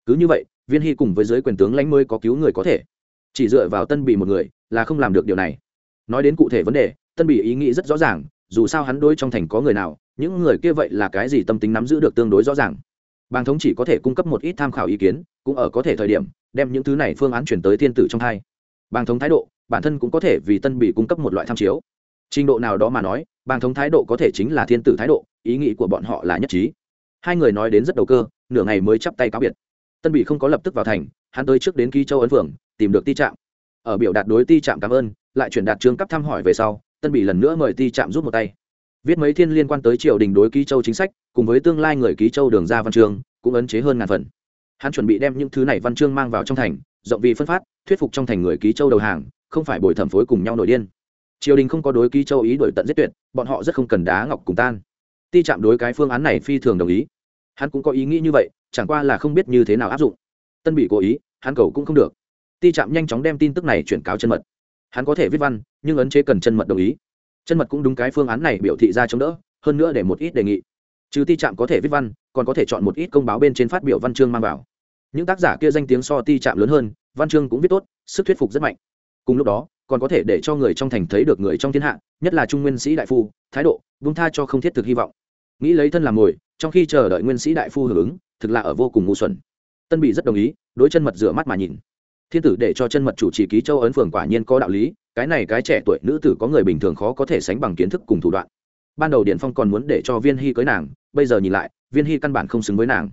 Cứ như vậy, viên hy cùng với giới quyền tướng lãnh mới có cứu người có thể. Chỉ dựa vào tân bị một người là không làm được điều này. Nói đến cụ thể vấn đề, tân bị ý nghĩ rất rõ ràng, dù sao hắn đôi trong thành có người nào, những người kia vậy là cái gì tâm tính nắm giữ được tương đối rõ ràng. Bàng thống chỉ có thể cung cấp một ít tham khảo ý kiến, cũng ở có thể thời điểm, đem những thứ này phương án chuyển tới thiên tử trong thai bàng thống thái độ, bản thân cũng có thể vì tân bị cung cấp một loại tham chiếu. Trình độ nào đó mà nói, bàng thống thái độ có thể chính là thiên tử thái độ, ý nghĩ của bọn họ là nhất trí. Hai người nói đến rất đầu cơ, nửa ngày mới chắp tay cáo biệt. Tân bị không có lập tức vào thành, hắn tới trước đến ký châu ấn phường tìm được ti trạm. Ở biểu đạt đối ti trạm cảm ơn, lại chuyển đạt trương cấp thăm hỏi về sau, tân bị lần nữa mời ti trạm rút một tay. Viết mấy thiên liên quan tới triều đình đối ký châu chính sách, cùng với tương lai người ký châu đường ra văn chương, cũng ấn chế hơn ngàn phần. Hắn chuẩn bị đem những thứ này văn chương mang vào trong thành rộng vì phân phát, thuyết phục trong thành người ký châu đầu hàng, không phải bồi thẩm phối cùng nhau nổi điên. Triều đình không có đối ký châu ý đổi tận giết tuyệt, bọn họ rất không cần đá ngọc cùng tan. Ti chạm đối cái phương án này phi thường đồng ý. Hắn cũng có ý nghĩ như vậy, chẳng qua là không biết như thế nào áp dụng. Tân bị cố ý, hắn cầu cũng không được. Ti chạm nhanh chóng đem tin tức này chuyển cáo chân mật. Hắn có thể viết văn, nhưng ấn chế cần chân mật đồng ý. Chân mật cũng đúng cái phương án này biểu thị ra chống đỡ, hơn nữa để một ít đề nghị. Trừ ti trạm có thể viết văn, còn có thể chọn một ít công báo bên trên phát biểu văn chương mang vào những tác giả kia danh tiếng so ti chạm lớn hơn, văn chương cũng viết tốt, sức thuyết phục rất mạnh. Cùng lúc đó, còn có thể để cho người trong thành thấy được người trong thiên hạ, nhất là trung nguyên sĩ đại phu, thái độ vung tha cho không thiết thực hy vọng. Nghĩ lấy thân làm mồi, trong khi chờ đợi nguyên sĩ đại phu hưởng ứng, thực là ở vô cùng ngu xuẩn. Tân bị rất đồng ý, đối chân mật rửa mắt mà nhìn. Thiên tử để cho chân mật chủ trì ký châu ấn phường quả nhiên có đạo lý, cái này cái trẻ tuổi nữ tử có người bình thường khó có thể sánh bằng kiến thức cùng thủ đoạn. Ban đầu điện phong còn muốn để cho viên hy cưới nàng, bây giờ nhìn lại, viên hy căn bản không xứng với nàng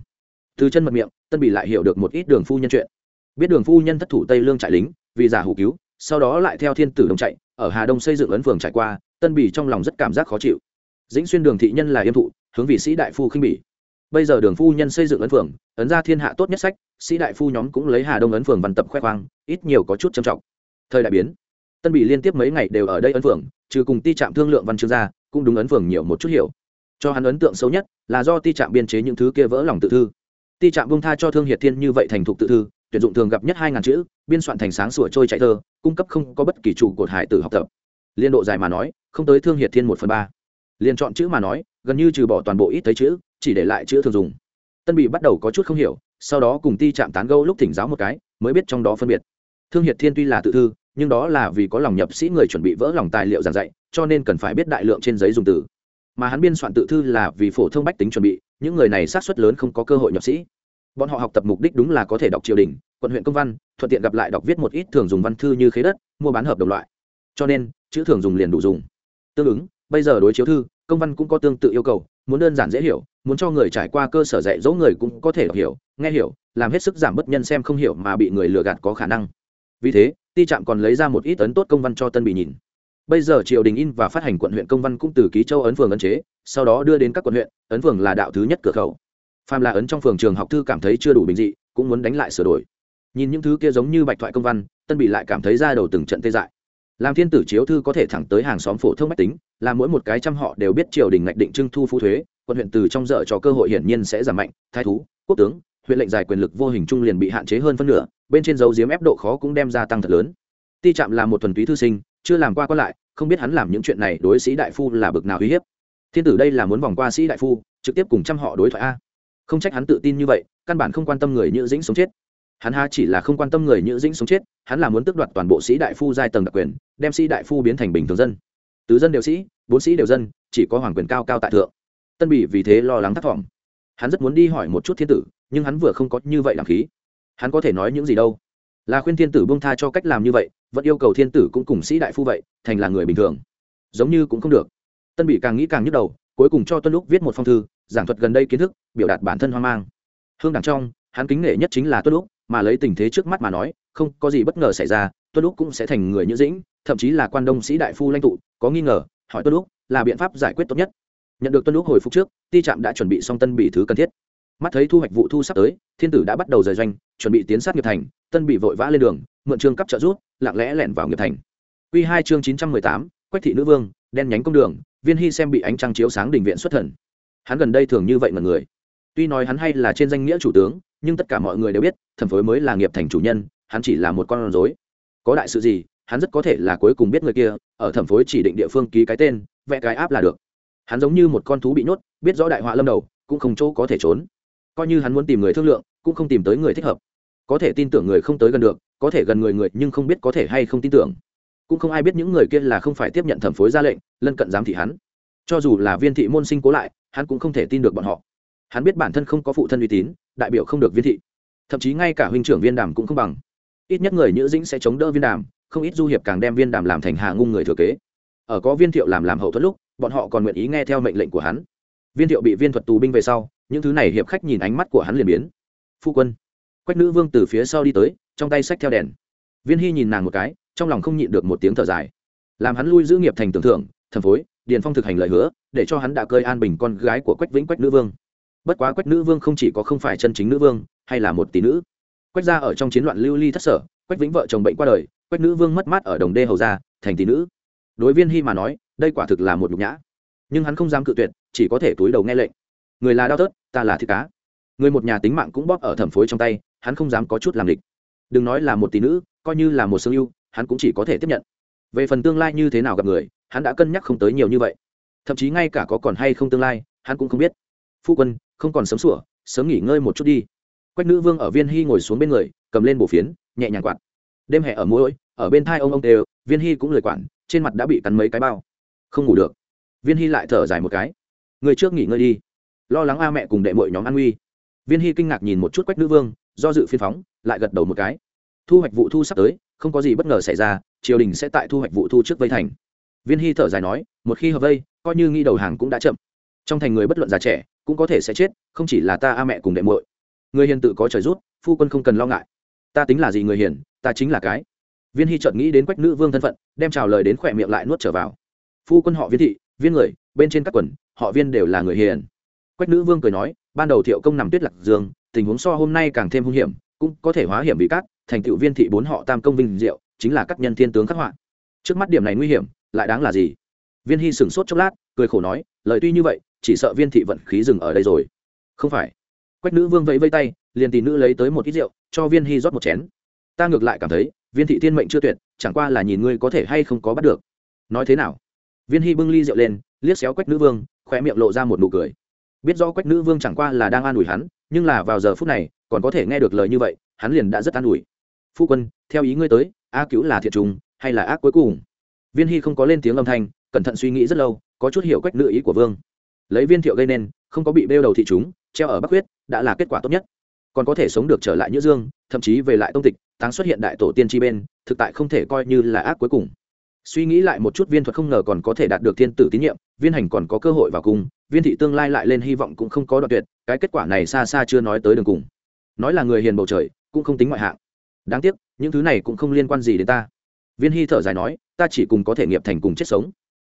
từ chân mật miệng, tân bị lại hiểu được một ít đường phu nhân chuyện. Biết đường phu nhân thất thủ tây lương trại lính, vì giả hủ cứu, sau đó lại theo thiên tử đồng chạy, ở hà đông xây dựng ấn phường trải qua, tân bỉ trong lòng rất cảm giác khó chịu. Dĩnh xuyên đường thị nhân là yêm thụ, hướng vị sĩ đại phu khinh bỉ. Bây giờ đường phu nhân xây dựng ấn phường, ấn ra thiên hạ tốt nhất sách, sĩ đại phu nhóm cũng lấy hà đông ấn phường văn tập khoe khoang, ít nhiều có chút trầm trọng. Thời đại biến, tân bị liên tiếp mấy ngày đều ở đây ấn phường, trừ cùng ti trạm thương lượng văn chương ra, cũng đúng ấn phường nhiều một chút hiểu. Cho hắn ấn tượng xấu nhất là do ti trạm biên chế những thứ kia vỡ lòng tự thư ti trạm bông tha cho thương hiệt thiên như vậy thành thục tự thư, tuyển dụng thường gặp nhất hai ngàn chữ, biên soạn thành sáng sủa trôi chạy thơ, cung cấp không có bất kỳ trụ cột hải tử học tập. Liên độ dài mà nói, không tới thương hiệt thiên một phần ba. Liền chọn chữ mà nói, gần như trừ bỏ toàn bộ ít thấy chữ, chỉ để lại chữ thường dùng. Tân bị bắt đầu có chút không hiểu, sau đó cùng ti chạm tán gâu lúc thỉnh giáo một cái, mới biết trong đó phân biệt. Thương hiệt thiên tuy là tự thư, nhưng đó là vì có lòng nhập sĩ người chuẩn bị vỡ lòng tài liệu giảng dạy, cho nên cần phải biết đại lượng trên giấy dùng từ. Mà hắn biên soạn tự thư là vì phổ thông bách tính chuẩn bị những người này sát xuất lớn không có cơ hội nhập sĩ. Bọn họ học tập mục đích đúng là có thể đọc triều đình, quận huyện công văn, thuận tiện gặp lại đọc viết một ít thường dùng văn thư như khế đất, mua bán hợp đồng loại. Cho nên, chữ thường dùng liền đủ dùng. Tương ứng, bây giờ đối chiếu thư, công văn cũng có tương tự yêu cầu, muốn đơn giản dễ hiểu, muốn cho người trải qua cơ sở dạy dỗ người cũng có thể đọc hiểu, nghe hiểu, làm hết sức giảm bất nhân xem không hiểu mà bị người lừa gạt có khả năng. Vì thế, ti trạm còn lấy ra một ít ấn tốt công văn cho tân bị nhìn bây giờ triều đình in và phát hành quận huyện công văn cũng từ ký châu ấn phường ấn chế, sau đó đưa đến các quận huyện, ấn phường là đạo thứ nhất cửa khẩu. Phàm là ấn trong phường trường học thư cảm thấy chưa đủ bình dị, cũng muốn đánh lại sửa đổi. Nhìn những thứ kia giống như bạch thoại công văn, tân bị lại cảm thấy ra đầu từng trận tê dại. Làm thiên tử chiếu thư có thể thẳng tới hàng xóm phổ thông mách tính, là mỗi một cái trăm họ đều biết triều đình ngạch định trưng thu phú thuế, quận huyện từ trong dở cho cơ hội hiển nhiên sẽ giảm mạnh, thái thú, quốc tướng, huyện lệnh giải quyền lực vô hình trung liền bị hạn chế hơn phân nửa, bên trên dấu diếm ép độ khó cũng đem ra tăng thật lớn. Ti trạm là một thuần túy thư sinh, chưa làm qua có lại không biết hắn làm những chuyện này đối sĩ đại phu là bực nào uy hiếp. Thiên tử đây là muốn vòng qua sĩ đại phu, trực tiếp cùng trăm họ đối thoại a. Không trách hắn tự tin như vậy, căn bản không quan tâm người như dĩnh sống chết. Hắn ha chỉ là không quan tâm người như dĩnh sống chết, hắn là muốn tước đoạt toàn bộ sĩ đại phu giai tầng đặc quyền, đem sĩ đại phu biến thành bình thường dân. Tứ dân đều sĩ, bốn sĩ đều dân, chỉ có hoàng quyền cao cao tại thượng. Tân bị vì thế lo lắng thất vọng. Hắn rất muốn đi hỏi một chút thiên tử, nhưng hắn vừa không có như vậy làm khí. Hắn có thể nói những gì đâu? Là khuyên thiên tử bông tha cho cách làm như vậy vẫn yêu cầu thiên tử cũng cùng sĩ đại phu vậy, thành là người bình thường. Giống như cũng không được. Tân bị càng nghĩ càng nhức đầu, cuối cùng cho tuân lúc viết một phong thư, giảng thuật gần đây kiến thức, biểu đạt bản thân hoang mang. Hương đằng trong, hắn kính nghệ nhất chính là tuân lúc mà lấy tình thế trước mắt mà nói, không có gì bất ngờ xảy ra, tuân lúc cũng sẽ thành người như dĩnh, thậm chí là quan đông sĩ đại phu lãnh tụ, có nghi ngờ, hỏi tuân lúc là biện pháp giải quyết tốt nhất. Nhận được tuân lúc hồi phục trước, ti trạm đã chuẩn bị xong tân bị thứ cần thiết. Mắt thấy thu hoạch vụ thu sắp tới, thiên tử đã bắt đầu rời doanh, chuẩn bị tiến sát nghiệp thành, tân bị vội vã lên đường mượn trương cấp trợ rút lặng lẽ lẻn vào nghiệp thành. Q hai chương chín trăm mười tám, quách thị nữ vương, đen nhánh công đường, viên hy xem bị ánh trăng chiếu sáng đình viện xuất thần. Hắn gần đây thường như vậy mọi người. Tuy nói hắn hay là trên danh nghĩa chủ tướng, nhưng tất cả mọi người đều biết, thẩm phối mới là nghiệp thành chủ nhân, hắn chỉ là một con rối. Có đại sự gì, hắn rất có thể là cuối cùng biết người kia, ở thẩm phối chỉ định địa phương ký cái tên, vẽ cái áp là được. Hắn giống như một con thú bị nhốt, biết rõ đại họa lâm đầu, cũng không chỗ có thể trốn. Coi như hắn muốn tìm người thương lượng, cũng không tìm tới người thích hợp. Có thể tin tưởng người không tới gần được có thể gần người người nhưng không biết có thể hay không tin tưởng. Cũng không ai biết những người kia là không phải tiếp nhận thẩm phối ra lệnh, lân cận giám thị hắn. Cho dù là viên thị môn sinh cố lại, hắn cũng không thể tin được bọn họ. Hắn biết bản thân không có phụ thân uy tín, đại biểu không được viên thị. Thậm chí ngay cả huynh trưởng viên đàm cũng không bằng. Ít nhất người nhữ dĩnh sẽ chống đỡ viên đàm, không ít du hiệp càng đem viên đàm làm thành hà ngung người thừa kế. Ở có viên thiệu làm làm hậu thuẫn lúc, bọn họ còn nguyện ý nghe theo mệnh lệnh của hắn. Viên thiệu bị viên thuật tù binh về sau, những thứ này hiệp khách nhìn ánh mắt của hắn liền biến. Phu quân, quách nữ vương từ phía sau đi tới trong tay xách theo đèn. Viên hy nhìn nàng một cái, trong lòng không nhịn được một tiếng thở dài. Làm hắn lui giữ nghiệp thành tưởng thưởng, thần phối, điền phong thực hành lời hứa, để cho hắn đã cơi an bình con gái của quách vĩnh quách nữ vương. Bất quá quách nữ vương không chỉ có không phải chân chính nữ vương, hay là một tỷ nữ. Quách gia ở trong chiến loạn lưu ly thất sở, quách vĩnh vợ chồng bệnh qua đời, quách nữ vương mất mát ở đồng đê hầu gia, thành tỷ nữ. Đối viên hy mà nói, đây quả thực là một nhục nhã. Nhưng hắn không dám cự tuyệt, chỉ có thể túi đầu nghe lệnh. Người là đau tớt ta là thịt cá. Người một nhà tính mạng cũng bóp ở thẩm phối trong tay, hắn không dám có chút làm địch đừng nói là một tỷ nữ, coi như là một sương yêu hắn cũng chỉ có thể tiếp nhận. Về phần tương lai như thế nào gặp người, hắn đã cân nhắc không tới nhiều như vậy. Thậm chí ngay cả có còn hay không tương lai, hắn cũng không biết. Phu quân, không còn sớm sủa, sớm nghỉ ngơi một chút đi. Quách nữ vương ở viên hy ngồi xuống bên người, cầm lên bổ phiến, nhẹ nhàng quạt. Đêm hè ở mũi ở bên thai ông ông đều, viên hy cũng lười quản, trên mặt đã bị cắn mấy cái bao. Không ngủ được. Viên hy lại thở dài một cái. Người trước nghỉ ngơi đi. Lo lắng a mẹ cùng đệ mội nhóm an uy viên hy kinh ngạc nhìn một chút quách nữ vương, do dự phiên phóng lại gật đầu một cái. Thu hoạch vụ thu sắp tới, không có gì bất ngờ xảy ra, triều đình sẽ tại thu hoạch vụ thu trước vây thành. Viên hy thở dài nói, một khi hợp vây, coi như nghi đầu hàng cũng đã chậm. Trong thành người bất luận già trẻ, cũng có thể sẽ chết, không chỉ là ta a mẹ cùng đệ muội. Người hiền tự có trời rút, phu quân không cần lo ngại. Ta tính là gì người hiền, ta chính là cái. Viên hy chợt nghĩ đến quách nữ vương thân phận, đem trào lời đến khỏe miệng lại nuốt trở vào. Phu quân họ viên thị, viên người, bên trên các quần, họ viên đều là người hiền. Quách nữ vương cười nói, ban đầu thiệu công nằm tuyết lạc dương, tình huống so hôm nay càng thêm hung hiểm cũng có thể hóa hiểm vì cát, thành tựu viên thị bốn họ tam công vinh diệu, chính là các nhân thiên tướng khắc họa. Trước mắt điểm này nguy hiểm, lại đáng là gì? Viên hy sửng sốt chốc lát, cười khổ nói, lời tuy như vậy, chỉ sợ viên thị vận khí dừng ở đây rồi. Không phải. Quách nữ vương vẫy vây tay, liền tỷ nữ lấy tới một ít rượu, cho viên hy rót một chén. Ta ngược lại cảm thấy, viên thị thiên mệnh chưa tuyệt, chẳng qua là nhìn ngươi có thể hay không có bắt được. Nói thế nào? Viên hy bưng ly rượu lên, liếc xéo quách nữ vương khoe miệng lộ ra một nụ cười. Biết rõ quách nữ vương chẳng qua là đang an ủi hắn, nhưng là vào giờ phút này còn có thể nghe được lời như vậy, hắn liền đã rất an ủi. Phu quân, theo ý ngươi tới, a cứu là thiệt trùng, hay là ác cuối cùng? Viên hy không có lên tiếng âm thanh, cẩn thận suy nghĩ rất lâu, có chút hiểu quách nữ ý của vương. Lấy viên thiệu gây nên, không có bị bêu đầu thị chúng, treo ở bắc huyết, đã là kết quả tốt nhất. Còn có thể sống được trở lại như dương, thậm chí về lại tông tịch, táng xuất hiện đại tổ tiên tri bên, thực tại không thể coi như là ác cuối cùng. Suy nghĩ lại một chút, viên thuật không ngờ còn có thể đạt được thiên tử tín nhiệm, viên hành còn có cơ hội vào cùng, viên thị tương lai lại lên hy vọng cũng không có đoạn tuyệt, cái kết quả này xa xa chưa nói tới đường cùng nói là người hiền bầu trời, cũng không tính ngoại hạng. Đáng tiếc, những thứ này cũng không liên quan gì đến ta. Viên hy thở dài nói, ta chỉ cùng có thể nghiệp thành cùng chết sống.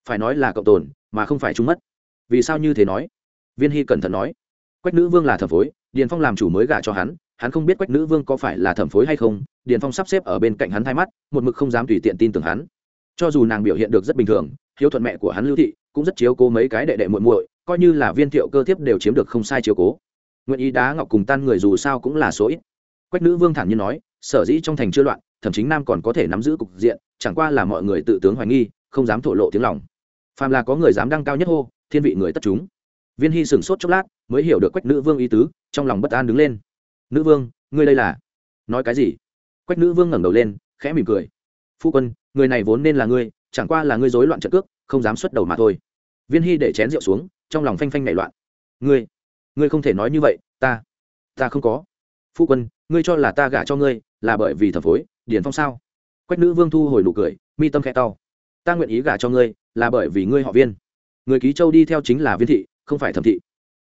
Phải nói là cộng tồn, mà không phải chúng mất. Vì sao như thế nói? Viên hy cẩn thận nói, quách nữ vương là thẩm phối, điền phong làm chủ mới gả cho hắn hắn không biết quách nữ vương có phải là thẩm phối hay không, điền phong sắp xếp ở bên cạnh hắn thay mắt, một mực không dám tùy tiện tin tưởng hắn. Cho dù nàng biểu hiện được rất bình thường, hiếu thuận mẹ của hắn lưu thị cũng rất chiếu cố mấy cái đệ đệ muội muội, coi như là viên thiệu cơ thiếp đều chiếm được không sai chiếu cố nguyện ý đá ngọc cùng tan người dù sao cũng là số ít. Quách nữ vương thản nhiên nói, sở dĩ trong thành chưa loạn thậm chí nam còn có thể nắm giữ cục diện, chẳng qua là mọi người tự tướng hoài nghi, không dám thổ lộ tiếng lòng. Phàm là có người dám đăng cao nhất hô, thiên vị người tất chúng. Viên hy sửng sốt chốc lát, mới hiểu được quách nữ vương ý tứ, trong lòng bất an đứng lên. Nữ vương, ngươi đây là? Nói cái gì? Quách nữ vương ngẩng đầu lên, khẽ mỉm cười. Phu quân, người này vốn nên là ngươi, chẳng qua là ngươi rối loạn trận cước, không dám xuất đầu mà thôi. Viên hy để chén rượu xuống, trong lòng phanh phanh nảy loạn. Ngươi ngươi không thể nói như vậy, ta ta không có. Phu quân, ngươi cho là ta gả cho ngươi là bởi vì thẩm phối, điền phong sao? Quách nữ vương thu hồi nụ cười, mi tâm khẽ tao ta nguyện ý gả cho ngươi là bởi vì ngươi họ viên. Người ký châu đi theo chính là viên thị, không phải thẩm thị.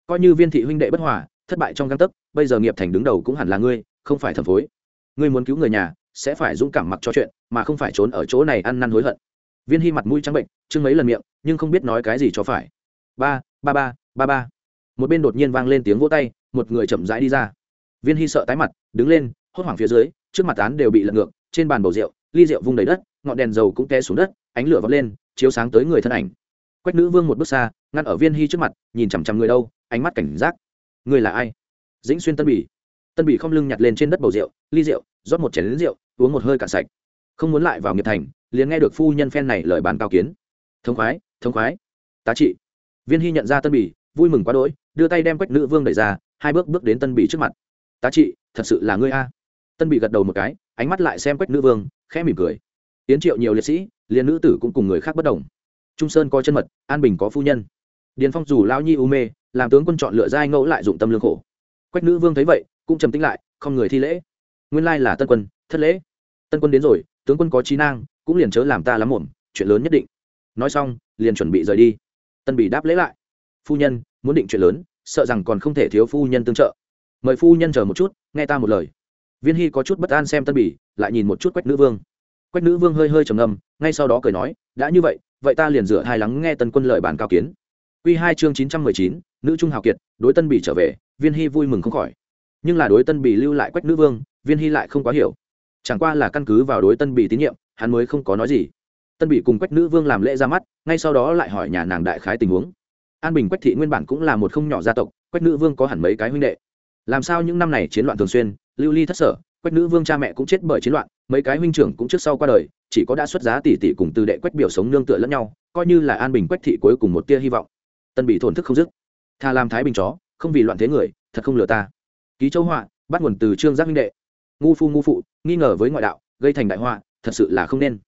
Coi như viên thị huynh đệ bất hòa, thất bại trong găng tấc, bây giờ nghiệp thành đứng đầu cũng hẳn là ngươi, không phải thẩm phối. Ngươi muốn cứu người nhà, sẽ phải dũng cảm mặc cho chuyện, mà không phải trốn ở chỗ này ăn năn hối hận. Viên hy mặt mũi trắng bệnh, chưng mấy lần miệng, nhưng không biết nói cái gì cho phải. Ba ba ba ba ba một bên đột nhiên vang lên tiếng vỗ tay, một người chậm rãi đi ra. Viên hy sợ tái mặt, đứng lên, hốt hoảng phía dưới, trước mặt án đều bị lật ngược, trên bàn bầu rượu, ly rượu vung đầy đất, ngọn đèn dầu cũng té xuống đất, ánh lửa vọt lên, chiếu sáng tới người thân ảnh. Quách nữ vương một bước xa, ngăn ở viên hy trước mặt, nhìn chằm chằm người đâu, ánh mắt cảnh giác. Người là ai? Dĩnh xuyên tân bỉ. Tân bỉ không lưng nhặt lên trên đất bầu rượu, ly rượu, rót một chén lính rượu, uống một hơi cạn sạch. Không muốn lại vào nghiệp thành, liền nghe được phu nhân phen này lời bàn cao kiến. Thống khoái thống khoái. Tá trị. Viên hy nhận ra tân bỉ, vui mừng quá đỗi đưa tay đem quách nữ vương đẩy ra, hai bước bước đến tân bỉ trước mặt. Tá trị, thật sự là ngươi a. Tân bị gật đầu một cái, ánh mắt lại xem quách nữ vương, khẽ mỉm cười. Tiến triệu nhiều liệt sĩ, liền nữ tử cũng cùng người khác bất đồng. Trung sơn có chân mật, an bình có phu nhân. Điền phong dù lao nhi u mê, làm tướng quân chọn lựa giai ngẫu lại dụng tâm lương khổ. Quách nữ vương thấy vậy, cũng trầm tính lại, không người thi lễ. Nguyên lai là tân quân, thất lễ. Tân quân đến rồi, tướng quân có trí năng, cũng liền chớ làm ta lắm ổn chuyện lớn nhất định. Nói xong, liền chuẩn bị rời đi. Tân bị đáp lễ lại. Phu nhân muốn định chuyện lớn, sợ rằng còn không thể thiếu phu nhân tương trợ. Mời phu nhân chờ một chút, nghe ta một lời. Viên hy có chút bất an xem tân bỉ, lại nhìn một chút quách nữ vương. Quách nữ vương hơi hơi trầm ngâm, ngay sau đó cười nói, đã như vậy vậy ta liền dựa hai lắng nghe tân quân lợi bản cao kiến. Q hai chương chín trăm mười chín, nữ trung hào kiệt, đối tân bỉ trở về, viên hy vui mừng không khỏi. Nhưng là đối tân bỉ lưu lại quách nữ vương, viên hy lại không quá hiểu. Chẳng qua là căn cứ vào đối tân bỉ tín nhiệm, hắn mới không có nói gì. Tân bỉ cùng quách nữ vương làm lễ ra mắt, ngay sau đó lại hỏi nhà nàng đại khái tình huống an bình quách thị nguyên bản cũng là một không nhỏ gia tộc, quách nữ vương có hẳn mấy cái huynh đệ. Làm sao những năm này chiến loạn thường xuyên, lưu ly thất sở, quách nữ vương cha mẹ cũng chết bởi chiến loạn, mấy cái huynh trưởng cũng trước sau qua đời, chỉ có đã xuất giá tỷ tỷ cùng từ đệ quách biểu sống nương tựa lẫn nhau, coi như là an bình quách thị cuối cùng một tia hy vọng. Tân bị thổn thức không dứt. Tha làm thái bình chó, không vì loạn thế người, thật không lừa ta. Ký châu họa, bắt nguồn từ trương giác minh đệ. Ngu phu ngu phụ, nghi ngờ với ngoại đạo, gây thành đại họa, thật sự là không nên.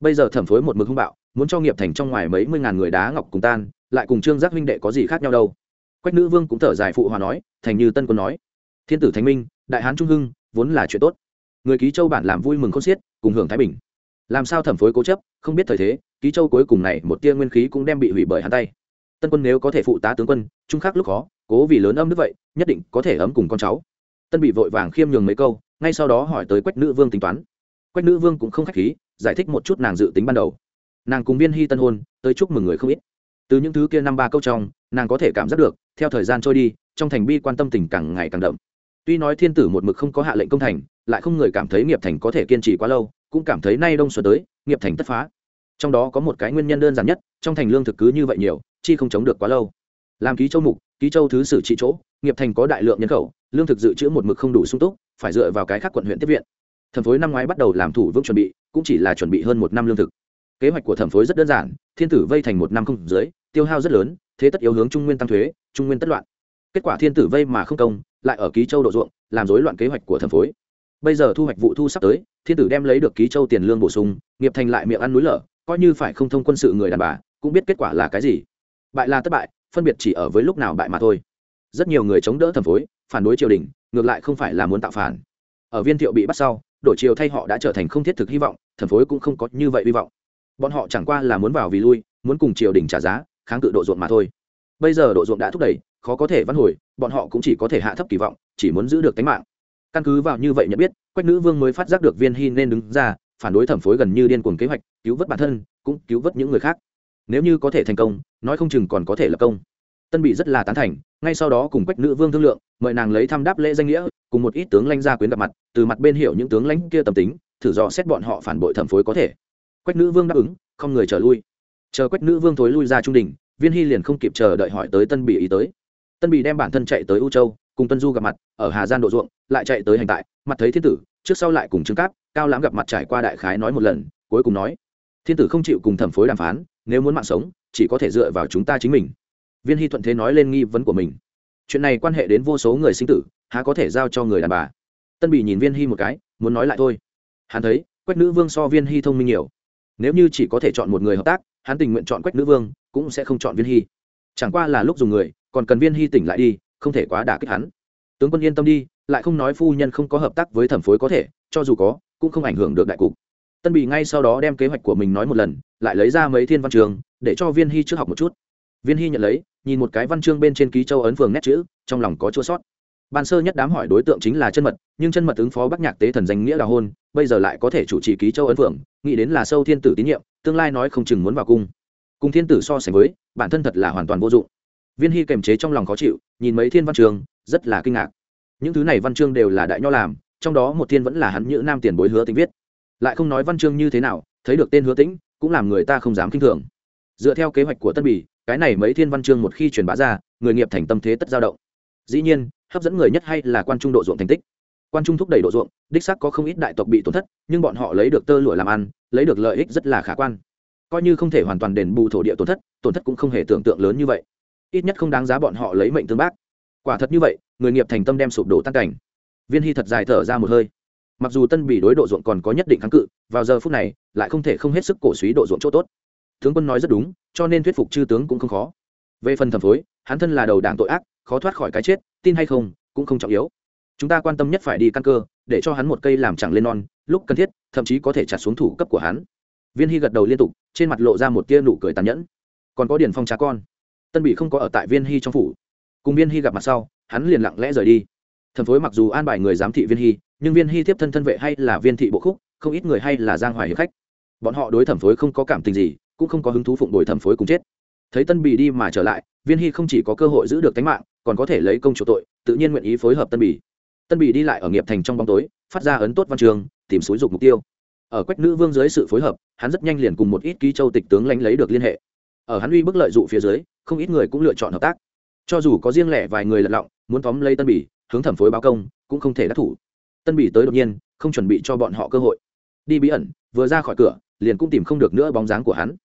Bây giờ thẩm phối một mực hung bạo, muốn cho nghiệp thành trong ngoài mấy mươi ngàn người đá ngọc cùng tan lại cùng trương giác minh đệ có gì khác nhau đâu. Quách nữ vương cũng thở dài phụ hòa nói, thành như tân quân nói. Thiên tử thánh minh, đại hán trung hưng, vốn là chuyện tốt. Người ký châu bản làm vui mừng khôn xiết, cùng hưởng thái bình. Làm sao thẩm phối cố chấp, không biết thời thế, ký châu cuối cùng này một tia nguyên khí cũng đem bị hủy bởi hắn tay. Tân quân nếu có thể phụ tá tướng quân, trung khắc lúc khó, cố vì lớn âm như vậy, nhất định có thể ấm cùng con cháu. Tân bị vội vàng khiêm nhường mấy câu, ngay sau đó hỏi tới quách nữ vương tính toán. Quách nữ vương cũng không khách khí, giải thích một chút nàng dự tính ban đầu. Nàng cùng viên hy tân hôn, tới chúc mừng người không ít từ những thứ kia năm ba câu trong, nàng có thể cảm giác được, theo thời gian trôi đi, trong thành bi quan tâm tình càng ngày càng đậm. Tuy nói thiên tử một mực không có hạ lệnh công thành, lại không người cảm thấy nghiệp thành có thể kiên trì quá lâu, cũng cảm thấy nay đông xuân tới, nghiệp thành tất phá. Trong đó có một cái nguyên nhân đơn giản nhất, trong thành lương thực cứ như vậy nhiều, chi không chống được quá lâu. Làm ký châu mục, ký châu thứ sử trị chỗ, nghiệp thành có đại lượng nhân khẩu, lương thực dự trữ một mực không đủ sung túc, phải dựa vào cái khác quận huyện tiếp viện. Thẩm phối năm ngoái bắt đầu làm thủ vương chuẩn bị, cũng chỉ là chuẩn bị hơn một năm lương thực. Kế hoạch của thẩm phối rất đơn giản, thiên tử vây thành một năm không dưới tiêu hao rất lớn, thế tất yếu hướng trung nguyên tăng thuế, trung nguyên tất loạn. Kết quả thiên tử vây mà không công, lại ở ký châu độ ruộng, làm rối loạn kế hoạch của Thần phối. Bây giờ thu hoạch vụ thu sắp tới, thiên tử đem lấy được ký châu tiền lương bổ sung, nghiệp thành lại miệng ăn núi lở, coi như phải không thông quân sự người đàn bà, cũng biết kết quả là cái gì. Bại là thất bại, phân biệt chỉ ở với lúc nào bại mà thôi. Rất nhiều người chống đỡ Thần phối, phản đối triều đình, ngược lại không phải là muốn tạo phản. Ở viên thiệu bị bắt sau, đổi triều thay họ đã trở thành không thiết thực hy vọng, Thần phối cũng không có như vậy hy vọng. Bọn họ chẳng qua là muốn vào vì lui, muốn cùng triều đình trả giá kháng cự độ ruộng mà thôi. Bây giờ độ ruộng đã thúc đẩy, khó có thể văn hồi, bọn họ cũng chỉ có thể hạ thấp kỳ vọng, chỉ muốn giữ được tính mạng. Căn cứ vào như vậy nhận biết, quách nữ vương mới phát giác được viên hy nên đứng ra, phản đối thẩm phối gần như điên cuồng kế hoạch, cứu vớt bản thân, cũng cứu vớt những người khác. Nếu như có thể thành công, nói không chừng còn có thể lập công. Tân bị rất là tán thành, ngay sau đó cùng quách nữ vương thương lượng, mời nàng lấy thăm đáp lễ danh nghĩa, cùng một ít tướng lãnh gia quyến gặp mặt, từ mặt bên hiểu những tướng lãnh kia tâm tính, thử dò xét bọn họ phản bội thẩm phối có thể. Quách nữ vương đáp ứng, không người trở lui chờ quách nữ vương thối lui ra trung đình viên hy liền không kịp chờ đợi hỏi tới tân bỉ ý tới. Tân bỉ đem bản thân chạy tới u châu, cùng tân du gặp mặt, ở hà gian độ ruộng, lại chạy tới hành tại, mặt thấy thiên tử, trước sau lại cùng trương cáp, cao lãm gặp mặt trải qua đại khái nói một lần, cuối cùng nói, thiên tử không chịu cùng thẩm phối đàm phán, nếu muốn mạng sống, chỉ có thể dựa vào chúng ta chính mình. Viên hy thuận thế nói lên nghi vấn của mình. Chuyện này quan hệ đến vô số người sinh tử, há có thể giao cho người đàn bà? Tân bị nhìn viên hy một cái, muốn nói lại thôi. Hắn thấy, quách nữ vương so viên hy thông minh nhiều. Nếu như chỉ có thể chọn một người hợp tác hắn tình nguyện chọn quách nữ vương, cũng sẽ không chọn viên hy. Chẳng qua là lúc dùng người, còn cần viên hy tỉnh lại đi, không thể quá đả kích hắn. Tướng quân yên tâm đi, lại không nói phu nhân không có hợp tác với thẩm phối có thể, cho dù có, cũng không ảnh hưởng được đại cục. Tân bị ngay sau đó đem kế hoạch của mình nói một lần, lại lấy ra mấy thiên văn trường, để cho viên hy trước học một chút. Viên hy nhận lấy, nhìn một cái văn chương bên trên ký châu ấn phường nét chữ, trong lòng có chua sót. Ban sơ nhất đám hỏi đối tượng chính là chân mật, nhưng chân mật ứng phó bắc nhạc tế thần danh nghĩa là hôn, bây giờ lại có thể chủ trì ký châu ấn phượng nghĩ đến là sâu thiên tử tín nhiệm tương lai nói không chừng muốn vào cung. Cùng thiên tử so sánh với, bản thân thật là hoàn toàn vô dụng. Viên hy kềm chế trong lòng khó chịu, nhìn mấy thiên văn Trường, rất là kinh ngạc. Những thứ này văn chương đều là đại nho làm, trong đó một thiên vẫn là hắn nhữ nam tiền bối hứa tính viết. Lại không nói văn chương như thế nào, thấy được tên hứa tĩnh, cũng làm người ta không dám kinh thường. Dựa theo kế hoạch của tân bỉ cái này mấy thiên văn chương một khi truyền bá ra, người nghiệp thành tâm thế tất giao động. Dĩ nhiên, hấp dẫn người nhất hay là quan trung độ ruộng thành tích. Quan trung thúc đẩy độ ruộng, đích sắc có không ít đại tộc bị tổn thất, nhưng bọn họ lấy được tơ lụa làm ăn lấy được lợi ích rất là khả quan. Coi như không thể hoàn toàn đền bù thổ địa tổn thất tổn thất cũng không hề tưởng tượng lớn như vậy. Ít nhất không đáng giá bọn họ lấy mệnh tương bác. Quả thật như vậy, người nghiệp thành tâm đem sụp đổ tan cảnh. Viên hy thật dài thở ra một hơi. Mặc dù tân bỉ đối độ ruộng còn có nhất định kháng cự, vào giờ phút này, lại không thể không hết sức cổ suý độ ruộng chỗ tốt. Tướng quân nói rất đúng, cho nên thuyết phục chư tướng cũng không khó. Về phần thẩm phối, hắn thân là đầu đảng tội ác, khó thoát khỏi cái chết, tin hay không, cũng không trọng yếu chúng ta quan tâm nhất phải đi căn cơ, để cho hắn một cây làm chẳng lên non, lúc cần thiết, thậm chí có thể chặt xuống thủ cấp của hắn. Viên hy gật đầu liên tục, trên mặt lộ ra một tia nụ cười tàn nhẫn. Còn có Điền phong cha con. Tân bị không có ở tại viên hy trong phủ. Cùng viên hy gặp mặt sau, hắn liền lặng lẽ rời đi. Thần phối mặc dù an bài người giám thị viên hy, nhưng viên hy tiếp thân thân vệ hay là viên thị bộ khúc, không ít người hay là giang hoài hiệp khách. Bọn họ đối thẩm phối không có cảm tình gì, cũng không có hứng thú phụng đổi thẩm phối cùng chết. Thấy tân bì đi mà trở lại, viên hy không chỉ có cơ hội giữ được tính mạng, còn có thể lấy công chủ tội, tự nhiên nguyện ý phối hợp tân bì tân bị đi lại ở nghiệp thành trong bóng tối, phát ra ấn tốt văn trường tìm xúi dục mục tiêu. Ở quách nữ vương dưới sự phối hợp, hắn rất nhanh liền cùng một ít ký châu tịch tướng lãnh lấy được liên hệ. Ở hắn uy bức lợi dụ phía dưới, không ít người cũng lựa chọn hợp tác. Cho dù có riêng lẻ vài người lật lọng, muốn tóm lấy tân bỉ hướng thẩm phối báo công, cũng không thể đắc thủ. Tân bỉ tới đột nhiên, không chuẩn bị cho bọn họ cơ hội. Đi bí ẩn, vừa ra khỏi cửa, liền cũng tìm không được nữa bóng dáng của hắn.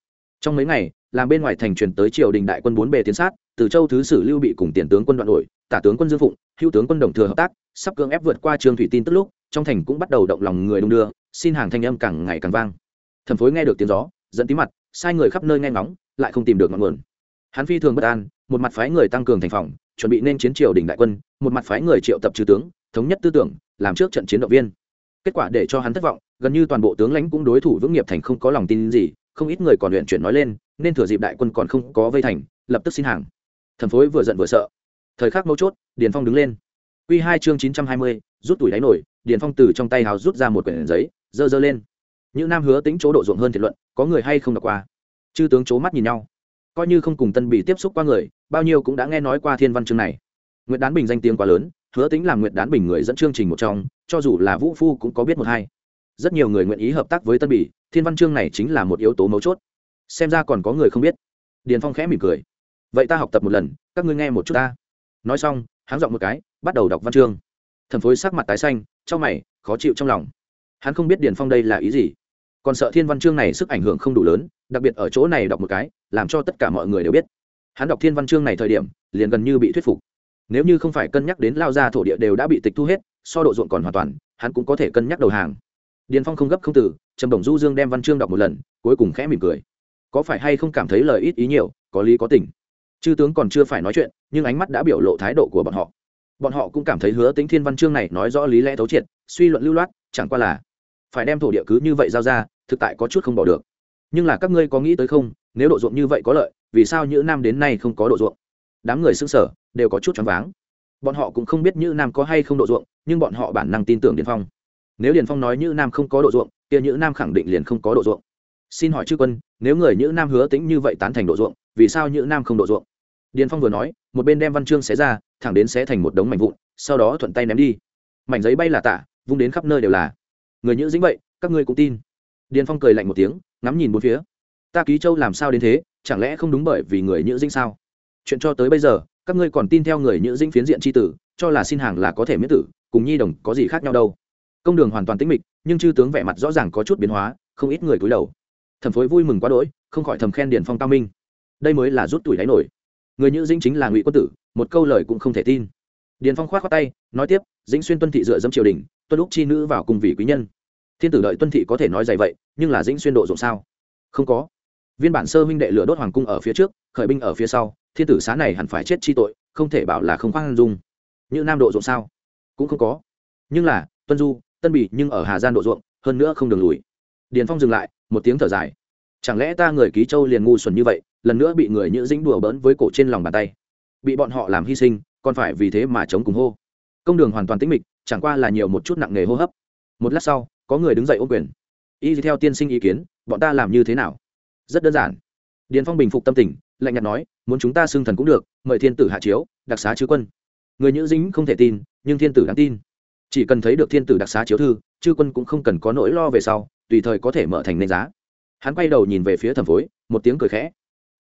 Trong mấy ngày, làm bên ngoài thành truyền tới triều đình đại quân bốn bề tiến sát, từ châu thứ sử lưu bị cùng tiền tướng quân đoạn đổi tả tướng quân dương phụng, hữu tướng quân đồng thừa hợp tác, sắp cưỡng ép vượt qua trương thủy tin tức lúc, trong thành cũng bắt đầu động lòng người đông đưa, xin hàng thanh âm càng ngày càng vang. Thần phối nghe được tiếng gió dẫn tí mặt, sai người khắp nơi nghe ngóng, lại không tìm được ngọn nguồn. Hắn phi thường bất an, một mặt phái người tăng cường thành phòng, chuẩn bị nên chiến triều đỉnh đại quân, một mặt phái người triệu tập trừ tướng, thống nhất tư tưởng, làm trước trận chiến động viên. Kết quả để cho hắn thất vọng, gần như toàn bộ tướng lãnh cũng đối thủ vững nghiệp thành không có lòng tin gì, không ít người còn luyện chuyển nói lên, nên thừa dịp đại quân còn không có vây thành, lập tức xin hàng. Thần phối vừa giận vừa sợ thời khắc mấu chốt, điền phong đứng lên. Q hai chương chín trăm hai mươi, rút tuổi đáy nổi, điền phong từ trong tay hào rút ra một quyển giấy, dơ dơ lên. Những nam hứa tính chỗ độ ruộng hơn thiệt luận, có người hay không đọc qua? Chư tướng c mắt nhìn nhau. Coi như không cùng tân bị tiếp xúc qua người, bao nhiêu cũng đã nghe nói qua thiên văn chương này. Nguyễn đán bình danh tiếng quá lớn, hứa tính làm nguyện đán bình người dẫn chương trình một trong, cho dù là vũ phu cũng có biết một hai. Rất nhiều người nguyện ý hợp tác với tân bỉ thiên văn chương này chính là một yếu tố mấu chốt. Xem ra còn có người không biết. Điền phong khẽ mỉm cười. Vậy ta học tập một lần, các ngươi nghe một chút ta nói xong hắn giọng một cái bắt đầu đọc văn chương. Thần phối sắc mặt tái xanh trong mày khó chịu trong lòng. Hắn không biết điền phong đây là ý gì. Còn sợ thiên văn chương này sức ảnh hưởng không đủ lớn đặc biệt ở chỗ này đọc một cái làm cho tất cả mọi người đều biết. Hắn đọc thiên văn chương này thời điểm liền gần như bị thuyết phục. Nếu như không phải cân nhắc đến lao ra thổ địa đều đã bị tịch thu hết so độ ruộng còn hoàn toàn hắn cũng có thể cân nhắc đầu hàng. Điền phong không gấp không từ, trầm đồng du dương đem văn chương đọc một lần cuối cùng khẽ mỉm cười. Có phải hay không cảm thấy lời ít ý nhiều có lý có tình chư tướng còn chưa phải nói chuyện, nhưng ánh mắt đã biểu lộ thái độ của bọn họ. Bọn họ cũng cảm thấy hứa tính thiên văn chương này nói rõ lý lẽ thấu triệt, suy luận lưu loát, chẳng qua là phải đem thổ địa cứ như vậy giao ra, thực tại có chút không bỏ được. Nhưng là các ngươi có nghĩ tới không, nếu độ ruộng như vậy có lợi, vì sao những Nam đến nay không có độ ruộng? Đám người xưng sở đều có chút choáng váng. Bọn họ cũng không biết như nam có hay không độ ruộng, nhưng bọn họ bản năng tin tưởng điền phong. Nếu điền phong nói như nam không có độ ruộng, kia như nam khẳng định liền không có độ ruộng. Xin hỏi chư quân, nếu người như nam hứa tính như vậy tán thành độ ruộng, vì sao như nam không độ ruộng? Điền phong vừa nói, một bên đem văn chương xé ra, thẳng đến xé thành một đống mảnh vụn, sau đó thuận tay ném đi. Mảnh giấy bay là tả, vung đến khắp nơi đều là. Người Nhữ dính vậy, các ngươi cũng tin. Điền phong cười lạnh một tiếng, ngắm nhìn bốn phía. Ta ký châu làm sao đến thế, chẳng lẽ không đúng bởi vì người Nhữ dĩnh sao? Chuyện cho tới bây giờ, các ngươi còn tin theo người Nhữ dĩnh phiến diện tri tử, cho là xin hàng là có thể miễn tử, cùng nhi đồng có gì khác nhau đâu. Công đường hoàn toàn tĩnh mịch, nhưng chư tướng vẻ mặt rõ ràng có chút biến hóa, không ít người cúi đầu. Thẩm phối vui mừng quá đỗi, không khỏi thầm khen điền phong cao minh. Đây mới là rút tuổi đáy nổi người như dĩnh chính là ngụy quân tử, một câu lời cũng không thể tin. Điền phong k h o á t khoác tay, nói tiếp, dĩnh xuyên tuân thị dựa dẫm triều đình, tuân lúc chi nữ vào cùng vị quý nhân. Thiên tử đợi tuân thị có thể nói dày vậy, nhưng là dĩnh xuyên độ rộng sao? Không có. Viên bản sơ huynh đệ lửa đốt hoàng cung ở phía trước, khởi binh ở phía sau, thiên tử xá này hẳn phải chết chi tội, không thể bảo là không khoan dung. Như nam độ rộng sao? Cũng không có. Nhưng là, tuân du, tân bị nhưng ở hà gian độ ruộng, hơn nữa không đường lùi. Điền phong dừng lại, một tiếng thở dài. Chẳng lẽ ta người ký châu liền ngu xuẩn như vậy? Lần nữa bị người nhữ dĩnh đùa bỡn với cổ trên lòng bàn tay. Bị bọn họ làm hy sinh, còn phải vì thế mà chống cùng hô. Công đường hoàn toàn tĩnh mịch, chẳng qua là nhiều một chút nặng nề hô hấp. Một lát sau, có người đứng dậy ôm quyền. Y theo tiên sinh ý kiến, bọn ta làm như thế nào? Rất đơn giản. Điền phong bình phục tâm tình, lạnh nhạt nói, muốn chúng ta xưng thần cũng được, mời thiên tử hạ chiếu, đặc xá chứ quân. Người nhữ dính không thể tin, nhưng thiên tử đáng tin. Chỉ cần thấy được thiên tử đặc xá chiếu thư, chư quân cũng không cần có nỗi lo về sau, tùy thời có thể mở thành nên giá. Hắn quay đầu nhìn về phía thẩm phối, một tiếng cười khẽ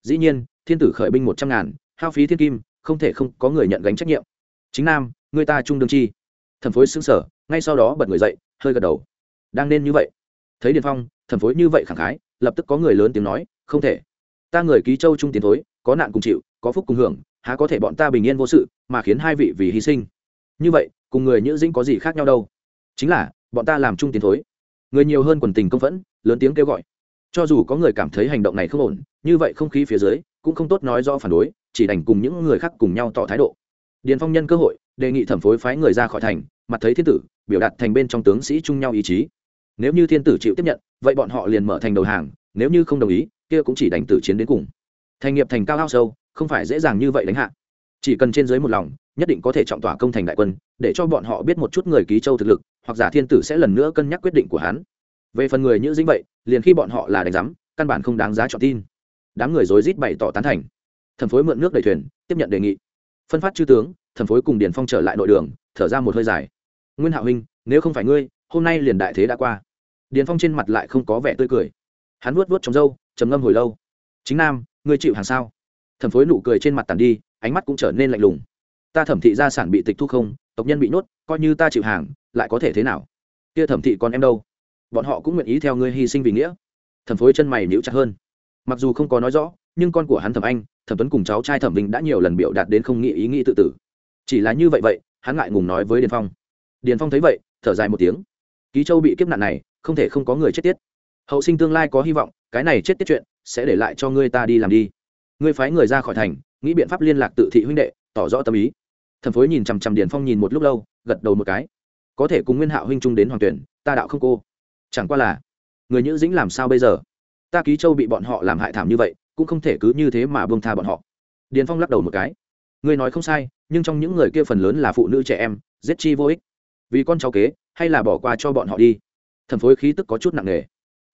dĩ nhiên, thiên tử khởi binh một trăm ngàn, hao phí thiên kim, không thể không có người nhận gánh trách nhiệm. Chính nam, người ta trung đương chi. Thẩm phối xứng sở, ngay sau đó bật người dậy, hơi gật đầu. Đang nên như vậy. Thấy điền phong, thẩm phối như vậy khẳng khái, lập tức có người lớn tiếng nói, không thể. Ta người ký châu trung tiến thối, có nạn cùng chịu, có phúc cùng hưởng, há có thể bọn ta bình yên vô sự, mà khiến hai vị vì hy sinh. Như vậy, cùng người nhữ dĩnh có gì khác nhau đâu? Chính là, bọn ta làm trung tiến thối. Người nhiều hơn quần tình công phẫn, lớn tiếng kêu gọi cho dù có người cảm thấy hành động này không ổn, như vậy không khí phía dưới cũng không tốt nói do phản đối, chỉ đành cùng những người khác cùng nhau tỏ thái độ. Điền phong nhân cơ hội, đề nghị thẩm phối phái người ra khỏi thành, mặt thấy thiên tử, biểu đạt thành bên trong tướng sĩ chung nhau ý chí. Nếu như thiên tử chịu tiếp nhận, vậy bọn họ liền mở thành đầu hàng, nếu như không đồng ý, kia cũng chỉ đành tử chiến đến cùng. Thành nghiệp thành cao ao sâu, không phải dễ dàng như vậy đánh hạ. Chỉ cần trên dưới một lòng, nhất định có thể trọng tỏa công thành đại quân, để cho bọn họ biết một chút người ký châu thực lực, hoặc giả thiên tử sẽ lần nữa cân nhắc quyết định của hắn về phần người như dĩnh vậy, liền khi bọn họ là đánh giám, căn bản không đáng giá chọn tin. Đám người rối rít bày tỏ tán thành. Thần phối mượn nước đầy thuyền, tiếp nhận đề nghị. Phân phát chư tướng thần phối cùng điền phong trở lại nội đường, thở ra một hơi dài. Nguyên hạo huynh, nếu không phải ngươi, hôm nay liền đại thế đã qua. Điền phong trên mặt lại không có vẻ tươi cười. Hắn vuốt vuốt trong râu, trầm ngâm hồi lâu. Chính nam, ngươi chịu hàng sao? Thần phối nụ cười trên mặt tàn đi, ánh mắt cũng trở nên lạnh lùng. Ta thẩm thị gia sản bị tịch thu không, tộc nhân bị nhốt, coi như ta chịu hàng, lại có thể thế nào? Kia thẩm thị còn em đâu? Bọn họ cũng nguyện ý theo ngươi hy sinh vì nghĩa. Thẩm phối chân mày níu chặt hơn. Mặc dù không có nói rõ, nhưng con của hắn thẩm anh, thẩm tuấn cùng cháu trai thẩm vinh đã nhiều lần biểu đạt đến không nghĩ ý nghĩ tự tử. Chỉ là như vậy vậy, hắn ngại ngùng nói với điền phong. Điền phong thấy vậy, thở dài một tiếng. Ký châu bị kiếp nạn này, không thể không có người chết tiết. Hậu sinh tương lai có hy vọng, cái này chết tiết chuyện, sẽ để lại cho ngươi ta đi làm đi. Ngươi phái người ra khỏi thành, nghĩ biện pháp liên lạc tự thị huynh đệ, tỏ rõ tâm ý. Thần phối nhìn chằm chằm điền phong nhìn một lúc lâu, gật đầu một cái. Có thể cùng nguyên hạo huynh trung đến hoàng tuyển, ta đạo không cô chẳng qua là, người nhữ dĩnh làm sao bây giờ? Ta ký châu bị bọn họ làm hại thảm như vậy, cũng không thể cứ như thế mà buông tha bọn họ. Điền phong lắc đầu một cái. Ngươi nói không sai, nhưng trong những người kia phần lớn là phụ nữ trẻ em, giết chi vô ích. Vì con cháu kế, hay là bỏ qua cho bọn họ đi. Thần phối khí tức có chút nặng nề.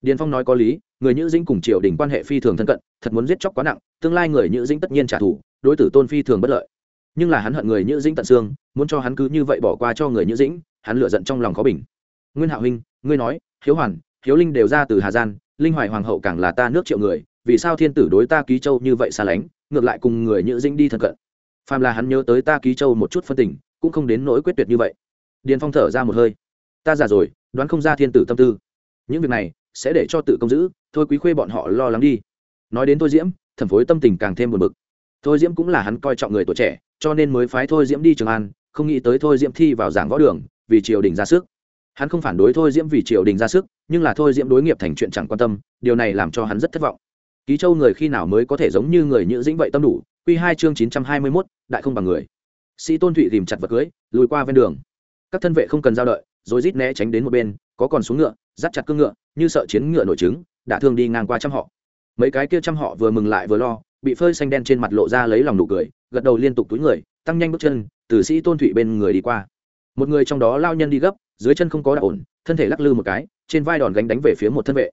Điền phong nói có lý, người nhữ dĩnh cùng triều đình quan hệ phi thường thân cận, thật muốn giết chóc quá nặng, tương lai người nhữ dĩnh tất nhiên trả thù, đối tử tôn phi thường bất lợi. Nhưng là hắn hận người nhữ dĩnh tận xương, muốn cho hắn cứ như vậy bỏ qua cho người nhữ dĩnh, hắn lựa giận trong lòng khó bình. Nguyên hạo huynh, ngươi nói hiếu hoàn, hiếu linh đều ra từ hà gian linh hoài hoàng hậu càng là ta nước triệu người, vì sao thiên tử đối ta ký châu như vậy xa lánh, ngược lại cùng người nhữ dĩnh đi thân cận? Phàm là hắn nhớ tới ta ký châu một chút phân tình, cũng không đến nỗi quyết tuyệt như vậy. Điền phong thở ra một hơi. Ta già rồi, đoán không ra thiên tử tâm tư. Những việc này sẽ để cho tự công giữ, thôi quý khuê bọn họ lo lắng đi. Nói đến thôi diễm, thẩm phối tâm tình càng thêm buồn bực. Thôi diễm cũng là hắn coi trọng người tuổi trẻ, cho nên mới phái thôi diễm đi trường an, không nghĩ tới thôi diễm thi vào giảng võ đường, vì triều đình ra sức hắn không phản đối thôi diễm vì triều đình ra sức, nhưng là thôi diễm đối nghiệp thành chuyện chẳng quan tâm, điều này làm cho hắn rất thất vọng. Ký châu người khi nào mới có thể giống như người nhữ dĩnh vậy tâm đủ q hai chương chín trăm hai mươi mốt, đại không bằng người. Sĩ tôn thụy tìm chặt vật cưới, lùi qua ven đường. Các thân vệ không cần giao đợi, rồi rít né tránh đến một bên, có còn xuống ngựa, dắt chặt cương ngựa, như sợ chiến ngựa nổi trứng đã thương đi ngang qua trăm họ. Mấy cái kia trăm họ vừa mừng lại vừa lo, bị phơi xanh đen trên mặt lộ ra lấy lòng nụ cười, gật đầu liên tục túi người, tăng nhanh bước chân, từ sĩ tôn thụy bên người đi qua. Một người trong đó lao nhân đi gấp dưới chân không có đạo ổn, thân thể lắc lư một cái, trên vai đòn gánh đánh về phía một thân vệ.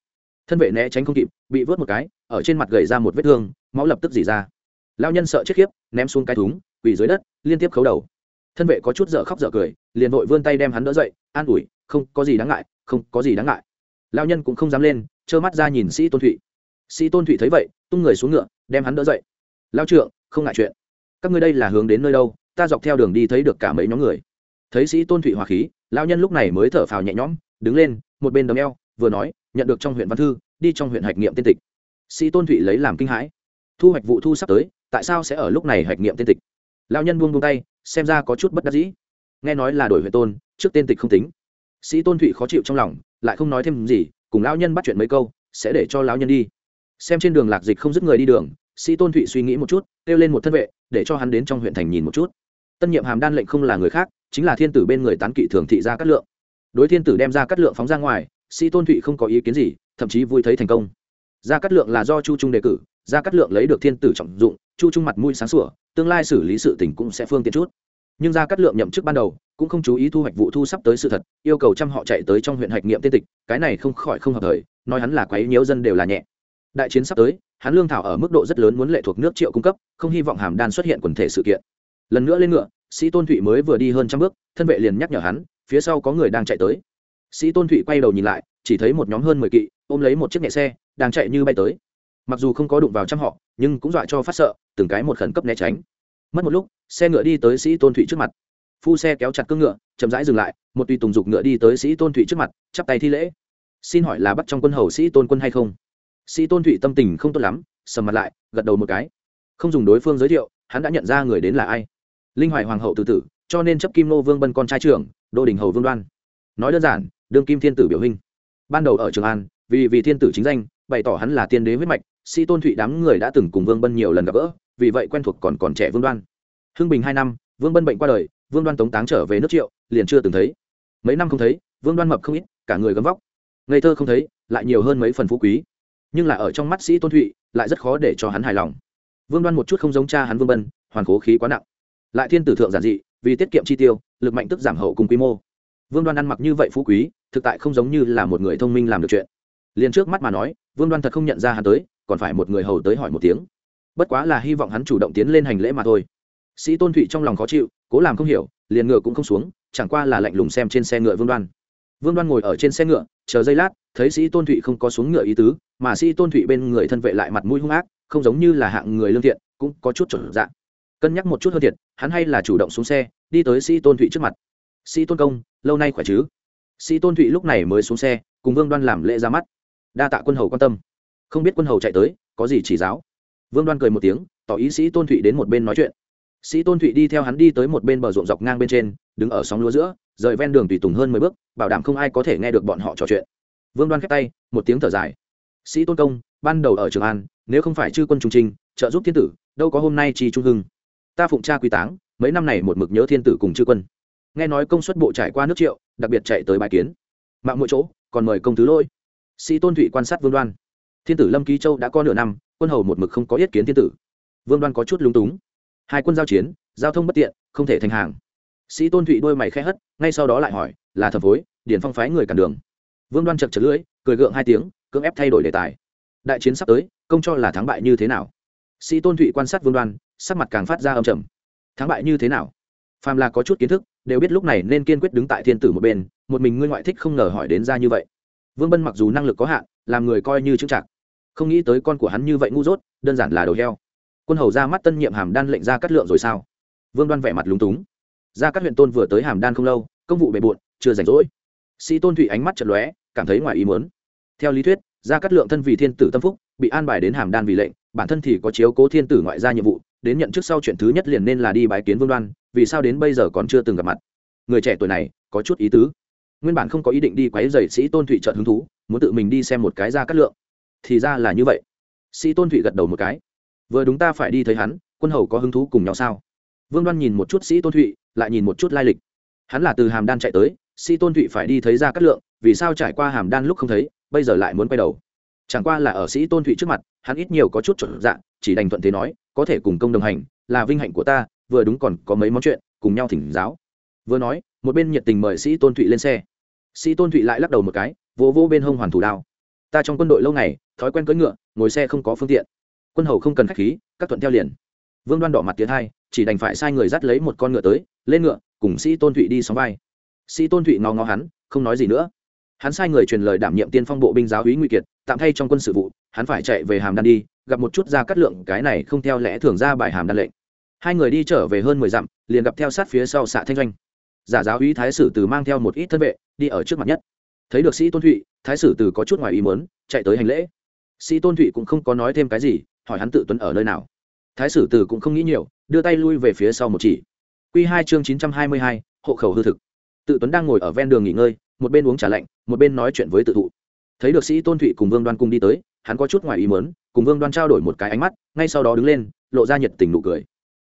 Thân vệ né tránh không kịp, bị vớt một cái, ở trên mặt gầy ra một vết thương, máu lập tức dỉ ra. Lao nhân sợ chết khiếp, ném xuống cái thúng, quỳ dưới đất, liên tiếp khấu đầu. Thân vệ có chút dở khóc dở cười, liền vội vươn tay đem hắn đỡ dậy, an ủi, không có gì đáng ngại, không có gì đáng ngại. Lao nhân cũng không dám lên, trơ mắt ra nhìn sĩ tôn thụy. Sĩ tôn thụy thấy vậy, tung người xuống ngựa, đem hắn đỡ dậy. Lao trượng, không ngại chuyện. Các ngươi đây là hướng đến nơi đâu, ta dọc theo đường đi thấy được cả mấy nhóm người thấy sĩ tôn thụy hòa khí lao nhân lúc này mới thở phào nhẹ nhõm, đứng lên, một bên đấm eo, vừa nói, nhận được trong huyện văn thư, đi trong huyện hạch nghiệm tiên tịch. Sĩ tôn thụy lấy làm kinh hãi. Thu hoạch vụ thu sắp tới, tại sao sẽ ở lúc này hạch nghiệm tiên tịch? Lao nhân buông buông tay, xem ra có chút bất đắc dĩ. Nghe nói là đổi huyện tôn, trước tiên tịch không tính. Sĩ tôn thụy khó chịu trong lòng, lại không nói thêm gì, cùng lão nhân bắt chuyện mấy câu, sẽ để cho lão nhân đi. Xem trên đường lạc dịch không dứt người đi đường, sĩ tôn thụy suy nghĩ một chút, kêu lên một thân vệ, để cho hắn đến trong huyện thành nhìn một chút. Tân nhiệm hàm đan lệnh không là người khác chính là thiên tử bên người tán kỵ thường thị ra cát lượng. Đối thiên tử đem ra cát lượng phóng ra ngoài, sĩ tôn thụy không có ý kiến gì, thậm chí vui thấy thành công. Ra cát lượng là do chu trung đề cử, ra cát lượng lấy được thiên tử trọng dụng, chu trung mặt mũi sáng sủa, tương lai xử lý sự tình cũng sẽ phương tiện chút. Nhưng ra cát lượng nhậm chức ban đầu, cũng không chú ý thu hoạch vụ thu sắp tới sự thật, yêu cầu trăm họ chạy tới trong huyện hạch nghiệm tiên tịch, cái này không khỏi không hợp thời, nói hắn là quấy nhiễu dân đều là nhẹ. Đại chiến sắp tới, hắn lương thảo ở mức độ rất lớn muốn lệ thuộc nước triệu cung cấp, không hy vọng hàm đan xuất hiện quần thể sự kiện. Lần nữa lên ngựa sĩ tôn thụy mới vừa đi hơn trăm bước, thân vệ liền nhắc nhở hắn, phía sau có người đang chạy tới. Sĩ tôn thụy quay đầu nhìn lại, chỉ thấy một nhóm hơn mười kỵ, ôm lấy một chiếc nhẹ xe, đang chạy như bay tới. Mặc dù không có đụng vào trăm họ, nhưng cũng dọa cho phát sợ, từng cái một khẩn cấp né tránh. Mất một lúc, xe ngựa đi tới sĩ tôn thụy trước mặt. Phu xe kéo chặt cương ngựa, chậm rãi dừng lại, một tùy tùng dục ngựa đi tới sĩ tôn thụy trước mặt, chắp tay thi lễ. Xin hỏi là bắt trong quân hầu sĩ tôn quân hay không? Sĩ tôn thụy tâm tình không tốt lắm, sầm mặt lại, gật đầu một cái. Không dùng đối phương giới thiệu, hắn đã nhận ra người đến là ai linh hoài hoàng hậu tự tử, cho nên chấp kim nô vương bân con trai trưởng, đô đình hầu vương đoan. Nói đơn giản, đương kim thiên tử biểu hình. Ban đầu ở trường an, vì vì thiên tử chính danh, bày tỏ hắn là tiên đế huyết mạch, sĩ tôn thụy đám người đã từng cùng vương bân nhiều lần gặp gỡ, vì vậy quen thuộc còn còn trẻ vương đoan. Hưng bình hai năm, vương bân bệnh qua đời, vương đoan tống táng trở về nước triệu, liền chưa từng thấy. Mấy năm không thấy, vương đoan mập không ít, cả người gấm vóc. Ngây thơ không thấy, lại nhiều hơn mấy phần phú quý. Nhưng là ở trong mắt sĩ tôn thụy, lại rất khó để cho hắn hài lòng. Vương đoan một chút không giống cha hắn vương bân, hoàn cố khí quá nặng lại thiên tử thượng giản dị, vì tiết kiệm chi tiêu, lực mạnh tức giảm hậu cùng quy mô. Vương đoan ăn mặc như vậy phú quý, thực tại không giống như là một người thông minh làm được chuyện. Liền trước mắt mà nói, vương đoan thật không nhận ra hắn tới, còn phải một người hầu tới hỏi một tiếng. Bất quá là hy vọng hắn chủ động tiến lên hành lễ mà thôi. Sĩ tôn thụy trong lòng khó chịu, cố làm không hiểu, liền ngựa cũng không xuống, chẳng qua là lạnh lùng xem trên xe ngựa vương đoan. Vương đoan ngồi ở trên xe ngựa, chờ giây lát, thấy sĩ tôn thụy không có xuống ngựa ý tứ, mà sĩ tôn thụy bên người thân vệ lại mặt mũi hung ác, không giống như là hạng người lương thiện, cũng có chút chuẩn dạng cân nhắc một chút hơn thiệt, hắn hay là chủ động xuống xe, đi tới sĩ tôn thụy trước mặt. Sĩ tôn công, lâu nay khỏe chứ? Sĩ tôn thụy lúc này mới xuống xe, cùng vương đoan làm lễ ra mắt. Đa tạ quân hầu quan tâm. Không biết quân hầu chạy tới, có gì chỉ giáo? Vương đoan cười một tiếng, tỏ ý sĩ tôn thụy đến một bên nói chuyện. Sĩ tôn thụy đi theo hắn đi tới một bên bờ ruộng dọc ngang bên trên, đứng ở sóng lúa giữa, rời ven đường tùy tùng hơn mười bước, bảo đảm không ai có thể nghe được bọn họ trò chuyện. Vương đoan khép tay, một tiếng thở dài. Sĩ tôn công, ban đầu ở trường an, nếu không phải chư quân trung trinh, trợ giúp thiên tử, đâu có hôm nay chi trung hưng ta phụng cha quy táng, mấy năm này một mực nhớ thiên tử cùng chư quân. Nghe nói công suất bộ trải qua nước triệu, đặc biệt chạy tới bãi kiến. Mạng mỗi chỗ, còn mời công thứ lỗi. Sĩ tôn thụy quan sát vương đoan. Thiên tử lâm ký châu đã có nửa năm, quân hầu một mực không có ý kiến thiên tử. Vương đoan có chút lúng túng. Hai quân giao chiến, giao thông bất tiện, không thể thành hàng. Sĩ tôn thụy đôi mày khẽ hất, ngay sau đó lại hỏi, là thẩm phối điển phong phái người cản đường. Vương đoan chật chật lưỡi, cười gượng hai tiếng, cưỡng ép thay đổi đề tài. Đại chiến sắp tới, công cho là thắng bại như thế nào? Sĩ tôn thụy quan sát vương đoan, sắc mặt càng phát ra âm trầm. Thắng bại như thế nào? Phàm là có chút kiến thức, đều biết lúc này nên kiên quyết đứng tại thiên tử một bên, một mình ngươi ngoại thích không ngờ hỏi đến ra như vậy. Vương bân mặc dù năng lực có hạn, làm người coi như chững chạc. Không nghĩ tới con của hắn như vậy ngu dốt, đơn giản là đầu heo. Quân hầu ra mắt tân nhiệm hàm đan lệnh ra cắt lượng rồi sao? Vương đoan vẻ mặt lúng túng. Ra các huyện tôn vừa tới hàm đan không lâu, công vụ bề bộn, chưa rảnh rỗi. Sĩ tôn thụy ánh mắt chật lóe, cảm thấy ngoài ý muốn. Theo lý thuyết, Ra cát lượng thân vì thiên tử tâm phúc bị an bài đến hàm đan vì lệnh, bản thân thì có chiếu cố thiên tử ngoại ra nhiệm vụ, đến nhận trước sau chuyện thứ nhất liền nên là đi bái kiến vương đoan, vì sao đến bây giờ còn chưa từng gặp mặt. Người trẻ tuổi này, có chút ý tứ. Nguyên bản không có ý định đi quấy dày sĩ tôn thụy trợn hứng thú, muốn tự mình đi xem một cái ra cắt lượng. Thì ra là như vậy. Sĩ tôn thụy gật đầu một cái. Vừa đúng ta phải đi thấy hắn, quân hầu có hứng thú cùng nhau sao? Vương đoan nhìn một chút sĩ tôn thụy, lại nhìn một chút lai lịch. Hắn là từ hàm đan chạy tới, sĩ tôn thụy phải đi thấy ra cắt lượng, vì sao trải qua hàm đan lúc không thấy, bây giờ lại muốn quay đầu? Chẳng qua là ở sĩ tôn thụy trước mặt, hắn ít nhiều có chút chuẩn dạng chỉ đành thuận thế nói, có thể cùng công đồng hành, là vinh hạnh của ta, vừa đúng còn có mấy món chuyện, cùng nhau thỉnh giáo. Vừa nói, một bên nhiệt tình mời sĩ tôn thụy lên xe. Sĩ tôn thụy lại lắc đầu một cái, vỗ vỗ bên hông hoàn thủ đao. Ta trong quân đội lâu ngày, thói quen cưỡi ngựa, ngồi xe không có phương tiện. Quân hầu không cần khách khí, các thuận theo liền. Vương đoan đỏ mặt tiến hai, chỉ đành phải sai người dắt lấy một con ngựa tới, lên ngựa, cùng sĩ tôn thụy đi sóng vai. Sĩ tôn thụy ngó ngó hắn, không nói gì nữa hắn sai người truyền lời đảm nhiệm tiên phong bộ binh giáo úy nguy kiệt, tạm thay trong quân sự vụ, hắn phải chạy về hàm đan đi, gặp một chút ra cắt lượng, cái này không theo lẽ thường ra bài hàm đan lệnh. Hai người đi trở về hơn mười dặm, liền gặp theo sát phía sau xạ thanh doanh. Giả giáo úy thái sử từ mang theo một ít thân vệ, đi ở trước mặt nhất. Thấy được sĩ tôn thụy, thái sử từ có chút ngoài ý muốn, chạy tới hành lễ. Sĩ tôn thụy cũng không có nói thêm cái gì, hỏi hắn tự tuấn ở nơi nào. Thái sử từ cũng không nghĩ nhiều, đưa tay lui về phía sau một chỉ. Q hai chương chín trăm hai mươi hai, hộ khẩu hư thực. Tự tuấn đang ngồi ở ven đường nghỉ ngơi một bên uống trà lạnh, một bên nói chuyện với tự thụ. Thấy được sĩ tôn thụy cùng vương đoan cùng đi tới, hắn có chút ngoài ý mớn cùng vương đoan trao đổi một cái ánh mắt, ngay sau đó đứng lên, lộ ra nhiệt tình nụ cười.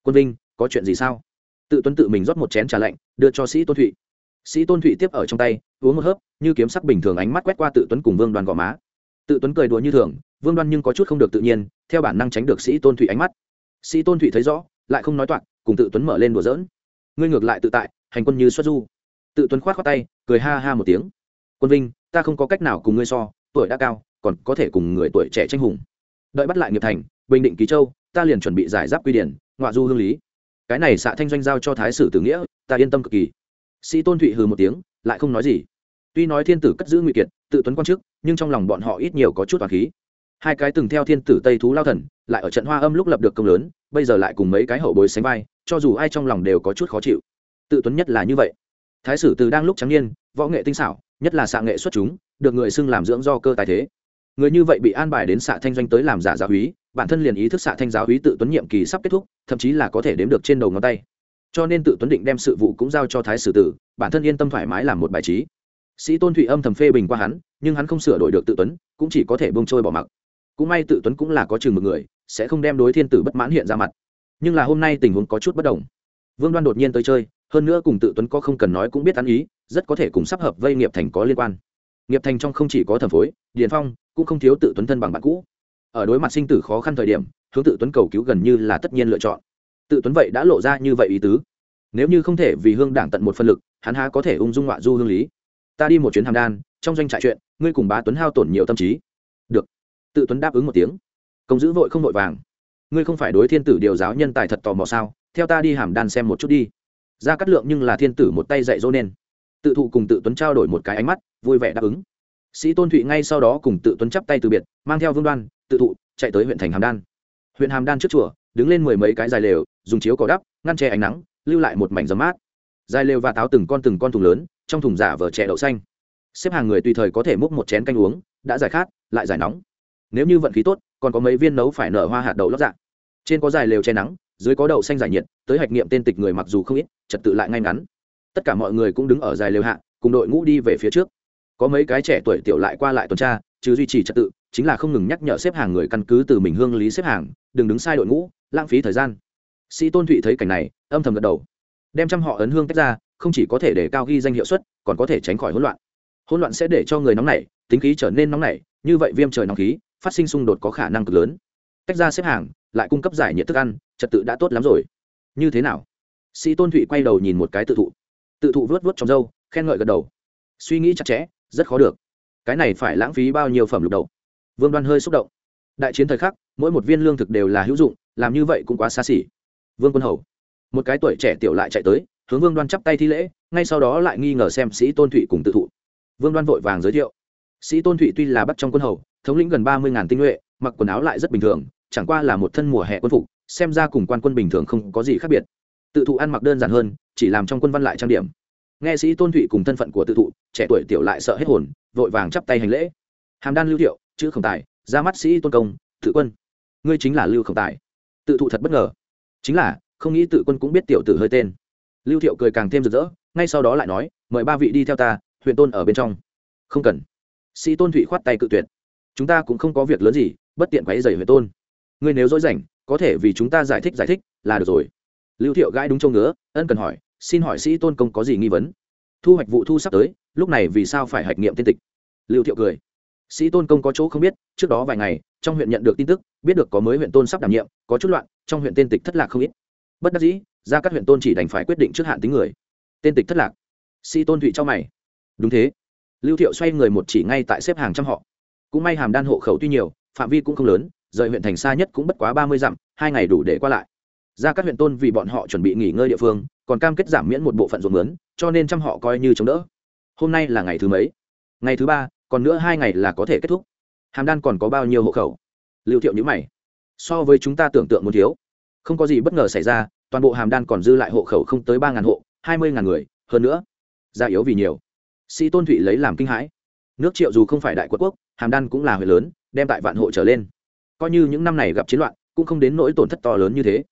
Quân vinh, có chuyện gì sao? Tự tuấn tự mình rót một chén trà lạnh, đưa cho sĩ tôn thụy. Sĩ tôn thụy tiếp ở trong tay, uống một hớp, như kiếm sắc bình thường ánh mắt quét qua tự tuấn cùng vương đoan gò má. Tự tuấn cười đùa như thường, vương đoan nhưng có chút không được tự nhiên, theo bản năng tránh được sĩ tôn thụy ánh mắt. Sĩ tôn thụy thấy rõ, lại không nói toạc, cùng tự tuấn mở lên đùa dỡn ngươi ngược lại tự tại, hành quân như xuất du tự tuấn khoát khoát tay, cười ha ha một tiếng. Quân vinh, ta không có cách nào cùng ngươi so, tuổi đã cao, còn có thể cùng người tuổi trẻ tranh hùng. Đợi bắt lại nghiệp thành, bình định ký châu, ta liền chuẩn bị giải giáp quy điển ngoại du hương lý. Cái này xạ thanh doanh giao cho thái sử tử nghĩa, ta yên tâm cực kỳ. Sĩ tôn thụy hừ một tiếng, lại không nói gì. Tuy nói thiên tử cất giữ ngụy kiệt, tự tuấn quan chức, nhưng trong lòng bọn họ ít nhiều có chút toàn khí. Hai cái từng theo thiên tử tây thú lao thần, lại ở trận hoa âm lúc lập được công lớn, bây giờ lại cùng mấy cái hậu bối sánh vai, cho dù ai trong lòng đều có chút khó chịu. Tự tuấn nhất là như vậy thái sử từ đang lúc trắng niên, võ nghệ tinh xảo, nhất là xạ nghệ xuất chúng, được người xưng làm dưỡng do cơ tài thế. Người như vậy bị an bài đến xạ thanh doanh tới làm giả giáo húy bản thân liền ý thức xạ thanh giáo húy tự tuấn nhiệm kỳ sắp kết thúc, thậm chí là có thể đếm được trên đầu ngón tay. Cho nên tự tuấn định đem sự vụ cũng giao cho thái sử tử, bản thân yên tâm thoải mái làm một bài trí. Sĩ tôn thụy âm thầm phê bình qua hắn, nhưng hắn không sửa đổi được tự tuấn, cũng chỉ có thể bông trôi bỏ mặc. Cũng may tự tuấn cũng là có chừng một người, sẽ không đem đối thiên tử bất mãn hiện ra mặt. Nhưng là hôm nay tình huống có chút bất đồng. Vương đoan đột nhiên tới chơi hơn nữa cùng tự tuấn có không cần nói cũng biết tán ý, rất có thể cùng sắp hợp vây nghiệp thành có liên quan. Nghiệp thành trong không chỉ có thẩm phối, điền phong, cũng không thiếu tự tuấn thân bằng bạn cũ. Ở đối mặt sinh tử khó khăn thời điểm, hướng tự tuấn cầu cứu gần như là tất nhiên lựa chọn. Tự tuấn vậy đã lộ ra như vậy ý tứ. Nếu như không thể vì hương đảng tận một phân lực, hắn há có thể ung dung họa du hương lý. Ta đi một chuyến hàm đan, trong doanh trại chuyện, ngươi cùng bá tuấn hao tổn nhiều tâm trí. Được. Tự tuấn đáp ứng một tiếng. Công giữ vội không vội vàng. Ngươi không phải đối thiên tử điều giáo nhân tài thật tò mò sao? Theo ta đi hàm đan xem một chút đi ra cắt lượng nhưng là thiên tử một tay dạy dỗ nên. Tự thụ cùng tự tuấn trao đổi một cái ánh mắt, vui vẻ đáp ứng. Sĩ tôn thụy ngay sau đó cùng tự tuấn chắp tay từ biệt, mang theo vương đoan, tự thụ, chạy tới huyện thành hàm đan. Huyện hàm đan trước chùa, đứng lên mười mấy cái dài lều, dùng chiếu cỏ đắp, ngăn che ánh nắng, lưu lại một mảnh giấm mát. Dài lều và táo từng con từng con thùng lớn, trong thùng giả vờ chè đậu xanh. Xếp hàng người tùy thời có thể múc một chén canh uống, đã giải khát, lại giải nóng. Nếu như vận khí tốt, còn có mấy viên nấu phải nở hoa hạt đậu lót dạ. Trên có dài lều che nắng dưới có đậu xanh giải nhiệt, tới hạch nghiệm tên tịch người mặc dù không ít, trật tự lại ngay ngắn. Tất cả mọi người cũng đứng ở dài lều hạ, cùng đội ngũ đi về phía trước. Có mấy cái trẻ tuổi tiểu lại qua lại tuần tra chứ duy trì trật tự, chính là không ngừng nhắc nhở xếp hàng người căn cứ từ mình hương lý xếp hàng, đừng đứng sai đội ngũ, lãng phí thời gian. Sĩ tôn thụy thấy cảnh này, âm thầm gật đầu. Đem trăm họ ấn hương tách ra, không chỉ có thể để cao ghi danh hiệu suất, còn có thể tránh khỏi hỗn loạn. Hỗn loạn sẽ để cho người nóng nảy, tính khí trở nên nóng nảy, như vậy viêm trời nóng khí, phát sinh xung đột có khả năng cực lớn. Tách ra xếp hàng lại cung cấp giải nhiệt thức ăn, trật tự đã tốt lắm rồi. Như thế nào? Sĩ tôn thụy quay đầu nhìn một cái tự thụ. Tự thụ vớt vớt trong râu, khen ngợi gật đầu. Suy nghĩ chặt chẽ, rất khó được. Cái này phải lãng phí bao nhiêu phẩm lục đầu vương đoan hơi xúc động. Đại chiến thời khắc, mỗi một viên lương thực đều là hữu dụng, làm như vậy cũng quá xa xỉ. Vương quân hầu. Một cái tuổi trẻ tiểu lại chạy tới, hướng vương đoan chắp tay thi lễ, ngay sau đó lại nghi ngờ xem sĩ tôn thụy cùng tự thụ. Vương đoan vội vàng giới thiệu. Sĩ tôn thụy tuy là bắt trong quân hầu, thống lĩnh gần ba mươi ngàn tinh nhuệ, mặc quần áo lại rất bình thường chẳng qua là một thân mùa hè quân phục, xem ra cùng quan quân bình thường không có gì khác biệt. Tự thụ ăn mặc đơn giản hơn, chỉ làm trong quân văn lại trang điểm. Nghe sĩ tôn thụy cùng thân phận của tự thụ, trẻ tuổi tiểu lại sợ hết hồn, vội vàng chắp tay hành lễ. Hàm đan lưu thiệu, chữ khổng tài, ra mắt sĩ tôn công, tự quân. Ngươi chính là lưu khổng tài. Tự thụ thật bất ngờ. Chính là, không nghĩ tự quân cũng biết tiểu tử hơi tên. Lưu thiệu cười càng thêm rực rỡ, ngay sau đó lại nói, mời ba vị đi theo ta, huyện tôn ở bên trong. Không cần. Sĩ tôn thụy khoát tay cự tuyệt. Chúng ta cũng không có việc lớn gì, bất tiện quấy dày huyện tôn ngươi nếu dối rảnh, có thể vì chúng ta giải thích giải thích, là được rồi. Lưu thiệu gãi đúng châu ngứa, ân cần hỏi, xin hỏi sĩ tôn công có gì nghi vấn? Thu hoạch vụ thu sắp tới, lúc này vì sao phải hạch nghiệm tiên tịch? Lưu thiệu cười, sĩ tôn công có chỗ không biết, trước đó vài ngày, trong huyện nhận được tin tức, biết được có mới huyện tôn sắp đảm nhiệm, có chút loạn, trong huyện tên tịch thất lạc không ít. Bất đắc dĩ, ra các huyện tôn chỉ đành phải quyết định trước hạn tính người. Tên tịch thất lạc. Sĩ tôn thụy cho mày. Đúng thế. Lưu thiệu xoay người một chỉ ngay tại xếp hàng trăm họ. Cũng may hàm đan hộ khẩu tuy nhiều, phạm vi cũng không lớn rời huyện thành xa nhất cũng bất quá ba mươi dặm, hai ngày đủ để qua lại. Ra các huyện tôn vì bọn họ chuẩn bị nghỉ ngơi địa phương, còn cam kết giảm miễn một bộ phận ruộng mướn cho nên trăm họ coi như chống đỡ. Hôm nay là ngày thứ mấy? Ngày thứ ba, còn nữa hai ngày là có thể kết thúc. Hàm đan còn có bao nhiêu hộ khẩu? Lưu thiệu nhữ mày. So với chúng ta tưởng tượng muốn thiếu. Không có gì bất ngờ xảy ra, toàn bộ hàm đan còn dư lại hộ khẩu không tới ba ngàn hộ, hai mươi ngàn người, hơn nữa gia yếu vì nhiều. Sĩ tôn thụy lấy làm kinh hãi. Nước triệu dù không phải đại quốc quốc, hàm đan cũng là huyện lớn, đem tại vạn hộ trở lên coi như những năm này gặp chiến loạn, cũng không đến nỗi tổn thất to lớn như thế.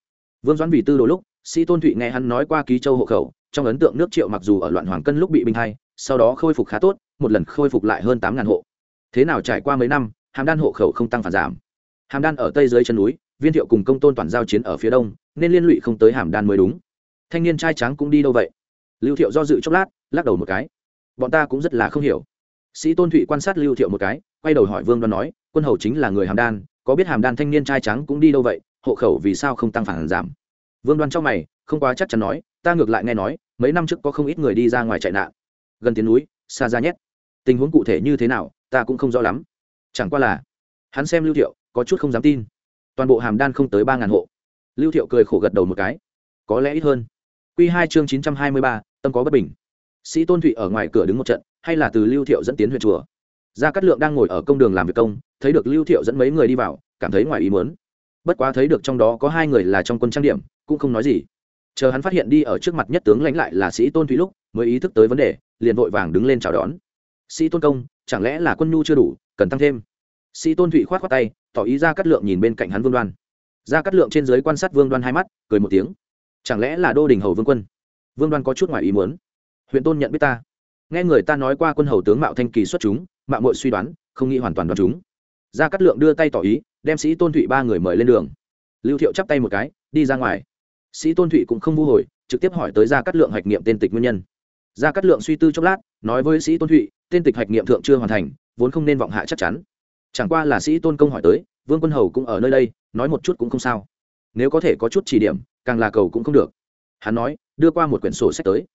Vương doãn vì tư đồ lúc, sĩ tôn thụy nghe hắn nói qua ký châu hộ khẩu, trong ấn tượng nước triệu mặc dù ở loạn hoàng cân lúc bị binh hay sau đó khôi phục khá tốt, một lần khôi phục lại hơn tám ngàn hộ. Thế nào trải qua mấy năm, hàm đan hộ khẩu không tăng phản giảm. Hàm đan ở tây dưới chân núi, viên thiệu cùng công tôn toàn giao chiến ở phía đông, nên liên lụy không tới hàm đan mới đúng. Thanh niên trai trắng cũng đi đâu vậy? Lưu thiệu do dự chốc lát, lắc đầu một cái. Bọn ta cũng rất là không hiểu. Sĩ tôn thụy quan sát lưu thiệu một cái, quay đầu hỏi vương đoan nói, quân hầu chính là người hàm đan có biết hàm đan thanh niên trai trắng cũng đi đâu vậy, hộ khẩu vì sao không tăng phản giảm? Vương đoan trong mày, không quá chắc chắn nói, ta ngược lại nghe nói, mấy năm trước có không ít người đi ra ngoài chạy nạn. Gần tiến núi, xa ra nhét. Tình huống cụ thể như thế nào, ta cũng không rõ lắm. Chẳng qua là, hắn xem lưu thiệu, có chút không dám tin. Toàn bộ hàm đan không tới ba ngàn hộ. Lưu thiệu cười khổ gật đầu một cái. Có lẽ ít hơn. Q hai chương chín trăm hai mươi ba, tâm có bất bình. Sĩ tôn thụy ở ngoài cửa đứng một trận, hay là từ lưu thiệu dẫn tiến huyện chùa? Gia cát lượng đang ngồi ở công đường làm việc công, thấy được lưu thiệu dẫn mấy người đi vào, cảm thấy ngoài ý muốn. Bất quá thấy được trong đó có hai người là trong quân trang điểm, cũng không nói gì. Chờ hắn phát hiện đi ở trước mặt nhất tướng lãnh lại là sĩ tôn thụy lúc, mới ý thức tới vấn đề, liền vội vàng đứng lên chào đón. Sĩ tôn công, chẳng lẽ là quân nhu chưa đủ, cần tăng thêm? Sĩ tôn thụy khoát khoát tay, tỏ ý ra Cát lượng nhìn bên cạnh hắn vương đoan. Ra Cát lượng trên dưới quan sát vương đoan hai mắt, cười một tiếng. Chẳng lẽ là đô đình hầu vương quân? Vương đoan có chút ngoài ý muốn. Huyện tôn nhận biết ta. Nghe người ta nói qua quân hầu tướng mạo thanh kỳ xuất chúng mạng mội suy đoán, không nghĩ hoàn toàn đoán chúng. Gia cát lượng đưa tay tỏ ý, đem sĩ tôn thụy ba người mời lên đường. Lưu thiệu chắp tay một cái, đi ra ngoài. Sĩ tôn thụy cũng không vô hồi, trực tiếp hỏi tới gia cát lượng hạch nghiệm tên tịch nguyên nhân. Gia cát lượng suy tư chốc lát, nói với sĩ tôn thụy, tên tịch hạch nghiệm thượng chưa hoàn thành, vốn không nên vọng hạ chắc chắn. Chẳng qua là sĩ tôn công hỏi tới, vương quân hầu cũng ở nơi đây, nói một chút cũng không sao. Nếu có thể có chút chỉ điểm, càng là cầu cũng không được. Hắn nói, đưa qua một quyển sổ sách tới.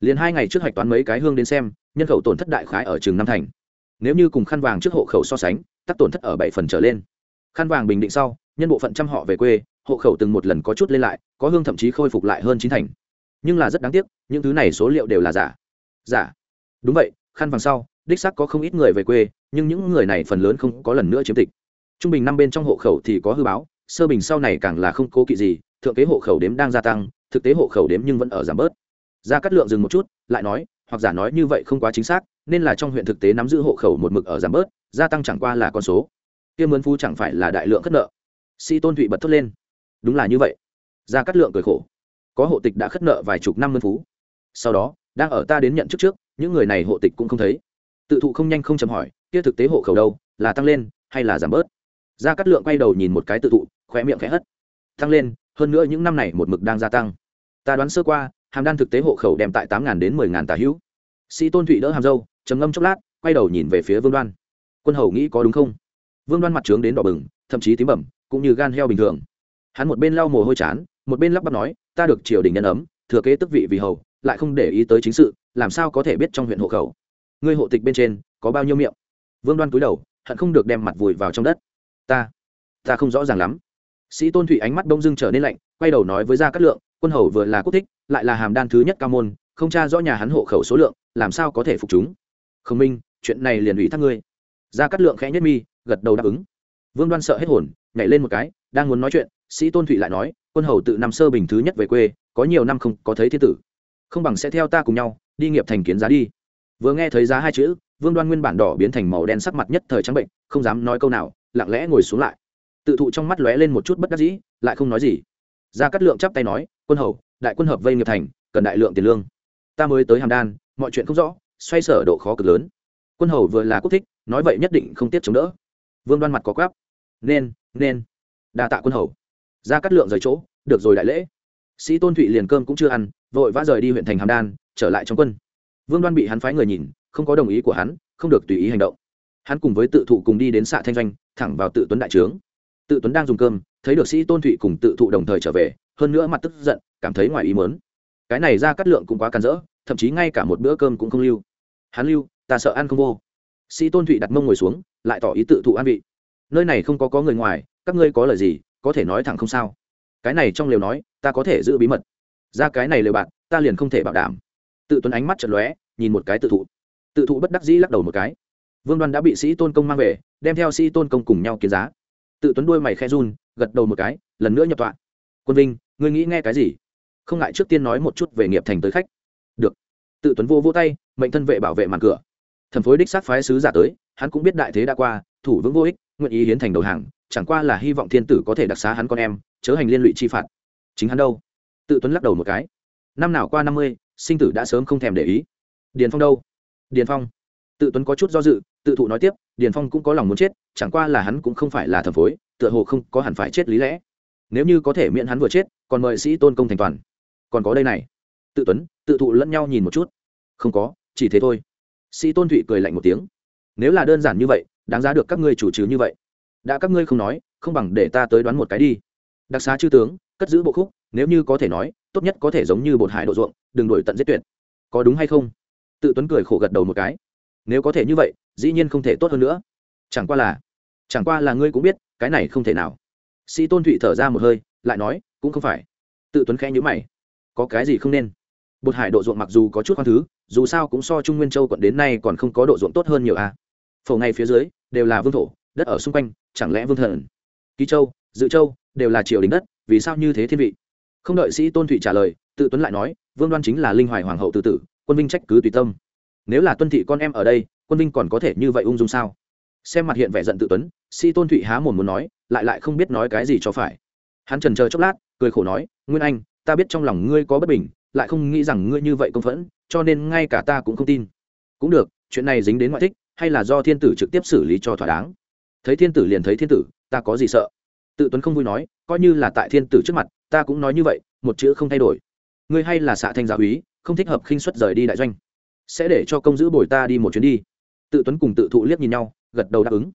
Liền hai ngày trước hạch toán mấy cái hương đến xem, nhân khẩu tổn thất đại khái ở trường năm thành nếu như cùng khăn vàng trước hộ khẩu so sánh, tắc tổn thất ở bảy phần trở lên. Khăn vàng bình định sau, nhân bộ phận trăm họ về quê, hộ khẩu từng một lần có chút lên lại, có hương thậm chí khôi phục lại hơn chín thành. Nhưng là rất đáng tiếc, những thứ này số liệu đều là giả. Giả. Đúng vậy, khăn vàng sau, đích sắc có không ít người về quê, nhưng những người này phần lớn không có lần nữa chiếm tịch. Trung bình năm bên trong hộ khẩu thì có hư báo, sơ bình sau này càng là không cố kỵ gì, thượng kế hộ khẩu đếm đang gia tăng, thực tế hộ khẩu đếm nhưng vẫn ở giảm bớt. Ra cắt lượng dừng một chút, lại nói, hoặc giả nói như vậy không quá chính xác nên là trong huyện thực tế nắm giữ hộ khẩu một mực ở giảm bớt, gia tăng chẳng qua là con số. Kia mướn phu chẳng phải là đại lượng khất nợ. Si tôn thụy bật thốt lên. Đúng là như vậy. Gia cát lượng cười khổ. Có hộ tịch đã khất nợ vài chục năm mướn phú sau đó, đang ở ta đến nhận trước trước, những người này hộ tịch cũng không thấy. Tự thụ không nhanh không chậm hỏi, kia thực tế hộ khẩu đâu, là tăng lên hay là giảm bớt? Gia cát lượng quay đầu nhìn một cái tự thụ, khóe miệng khẽ hất. Tăng lên, hơn nữa những năm này một mực đang gia tăng. Ta đoán sơ qua, hàm đan thực tế hộ khẩu đem tại tám đến mười tà hữu sĩ tôn thụy đỡ hàm dâu trầm ngâm chốc lát, quay đầu nhìn về phía vương đoan. Quân hầu nghĩ có đúng không? Vương đoan mặt trướng đến đỏ bừng, thậm chí tím bẩm, cũng như gan heo bình thường. Hắn một bên lau mồ hôi chán, một bên lắp bắp nói, ta được triều đình nhân ấm, thừa kế tức vị vì hầu, lại không để ý tới chính sự, làm sao có thể biết trong huyện hộ khẩu? Ngươi hộ tịch bên trên, có bao nhiêu miệng? Vương đoan cúi đầu, hận không được đem mặt vùi vào trong đất. Ta ta không rõ ràng lắm. Sĩ tôn thụy ánh mắt đông dưng trở nên lạnh, quay đầu nói với gia cát lượng, quân hầu vừa là quốc thích, lại là hàm đan thứ nhất cao môn, không tra rõ nhà hắn hộ khẩu số lượng làm sao có thể phục chúng? Khương minh, chuyện này liền ủy thác ngươi. Gia cát lượng khẽ nhất mi, gật đầu đáp ứng. Vương đoan sợ hết hồn, nhảy lên một cái, đang muốn nói chuyện, sĩ tôn thụy lại nói, quân hầu tự năm sơ bình thứ nhất về quê, có nhiều năm không có thấy thiên tử. Không bằng sẽ theo ta cùng nhau, đi nghiệp thành kiến giá đi. Vừa nghe thấy giá hai chữ, vương đoan nguyên bản đỏ biến thành màu đen sắc mặt nhất thời trắng bệnh, không dám nói câu nào, lặng lẽ ngồi xuống lại. Tự thụ trong mắt lóe lên một chút bất đắc dĩ, lại không nói gì. Gia cát lượng chắp tay nói, quân hầu, đại quân hợp vây nghiệp thành, cần đại lượng tiền lương. Ta mới tới hàm đan mọi chuyện không rõ, xoay sở độ khó cực lớn. Quân hầu vừa là quốc thích, nói vậy nhất định không tiếp chống đỡ. Vương đoan mặt có quáp. Nên nên. Đa tạ quân hầu. Ra cắt lượng rời chỗ, được rồi đại lễ. Sĩ tôn thụy liền cơm cũng chưa ăn, vội vã rời đi huyện thành hàm đan, trở lại trong quân. Vương đoan bị hắn phái người nhìn, không có đồng ý của hắn, không được tùy ý hành động. Hắn cùng với tự thụ cùng đi đến xạ thanh doanh, thẳng vào tự tuấn đại trướng. Tự tuấn đang dùng cơm, thấy được sĩ tôn thụy cùng tự thụ đồng thời trở về, hơn nữa mặt tức giận, cảm thấy ngoài ý mớn cái này ra cắt lượng cũng quá cắn rỡ thậm chí ngay cả một bữa cơm cũng không lưu. Hắn lưu, ta sợ ăn không vô. Sĩ tôn thụy đặt mông ngồi xuống, lại tỏ ý tự thụ an vị. Nơi này không có có người ngoài, các ngươi có lời gì, có thể nói thẳng không sao. Cái này trong lều nói, ta có thể giữ bí mật. Ra cái này lều bạn, ta liền không thể bảo đảm. Tự tuấn ánh mắt chật lóe, nhìn một cái tự thụ. Tự thụ bất đắc dĩ lắc đầu một cái. Vương đoan đã bị sĩ tôn công mang về, đem theo sĩ tôn công cùng nhau kiến giá. Tự tuấn đuôi mày khe run, gật đầu một cái, lần nữa nhập tọa. Quân vinh, ngươi nghĩ nghe cái gì? Không ngại trước tiên nói một chút về nghiệp thành tới khách tự tuấn vô vô tay, mệnh thân vệ bảo vệ màn cửa. Thần phối đích sát phái sứ giả tới, hắn cũng biết đại thế đã qua, thủ vững vô ích, nguyện ý hiến thành đầu hàng, chẳng qua là hy vọng thiên tử có thể đặc xá hắn con em, chớ hành liên lụy chi phạt. Chính hắn đâu? Tự tuấn lắc đầu một cái. Năm nào qua năm mươi, sinh tử đã sớm không thèm để ý. Điền phong đâu? Điền phong. Tự tuấn có chút do dự, tự thụ nói tiếp, điền phong cũng có lòng muốn chết, chẳng qua là hắn cũng không phải là thẩm phối, tựa hồ không có hẳn phải chết lý lẽ. Nếu như có thể miễn hắn vừa chết, còn mời sĩ tôn công thành toàn. Còn có đây này tự tuấn, tự thụ lẫn nhau nhìn một chút. Không có, chỉ thế thôi. Sĩ tôn thụy cười lạnh một tiếng. Nếu là đơn giản như vậy, đáng giá được các ngươi chủ trừ như vậy. Đã các ngươi không nói, không bằng để ta tới đoán một cái đi. Đặc xá chư tướng, cất giữ bộ khúc, nếu như có thể nói, tốt nhất có thể giống như bột hải độ ruộng, đừng đổi tận giết tuyệt. Có đúng hay không? Tự tuấn cười khổ gật đầu một cái. Nếu có thể như vậy, dĩ nhiên không thể tốt hơn nữa. Chẳng qua là, chẳng qua là ngươi cũng biết, cái này không thể nào. Sĩ tôn thụy thở ra một hơi, lại nói, cũng không phải. Tự tuấn khẽ nhữ mày. Có cái gì không nên? Bột hải độ ruộng mặc dù có chút khoan thứ, dù sao cũng so trung nguyên châu quận đến nay còn không có độ ruộng tốt hơn nhiều a à. phổ ngay phía dưới, đều là vương thổ, đất ở xung quanh, chẳng lẽ vương thần? Ký châu, dự châu, đều là triều đình đất, vì sao như thế thiên vị? Không đợi sĩ tôn thụy trả lời, tự tuấn lại nói, vương đoan chính là linh hoài hoàng hậu tự tử, quân vinh trách cứ tùy tâm. Nếu là tuân thị con em ở đây, quân vinh còn có thể như vậy ung dung sao? Xem mặt hiện vẻ giận tự tuấn, sĩ tôn thụy há mồm muốn nói, lại lại không biết nói cái gì cho phải. Hắn trần chờ chốc lát, cười khổ nói, nguyên anh, ta biết trong lòng ngươi có bất bình lại không nghĩ rằng ngươi như vậy công phẫn, cho nên ngay cả ta cũng không tin. Cũng được, chuyện này dính đến ngoại thích, hay là do thiên tử trực tiếp xử lý cho thỏa đáng? Thấy thiên tử liền thấy thiên tử, ta có gì sợ? Tự tuấn không vui nói, coi như là tại thiên tử trước mặt, ta cũng nói như vậy, một chữ không thay đổi. Ngươi hay là xạ thanh giáo úy không thích hợp khinh xuất rời đi đại doanh. Sẽ để cho công giữ bồi ta đi một chuyến đi. Tự tuấn cùng tự thụ liếc nhìn nhau, gật đầu đáp ứng.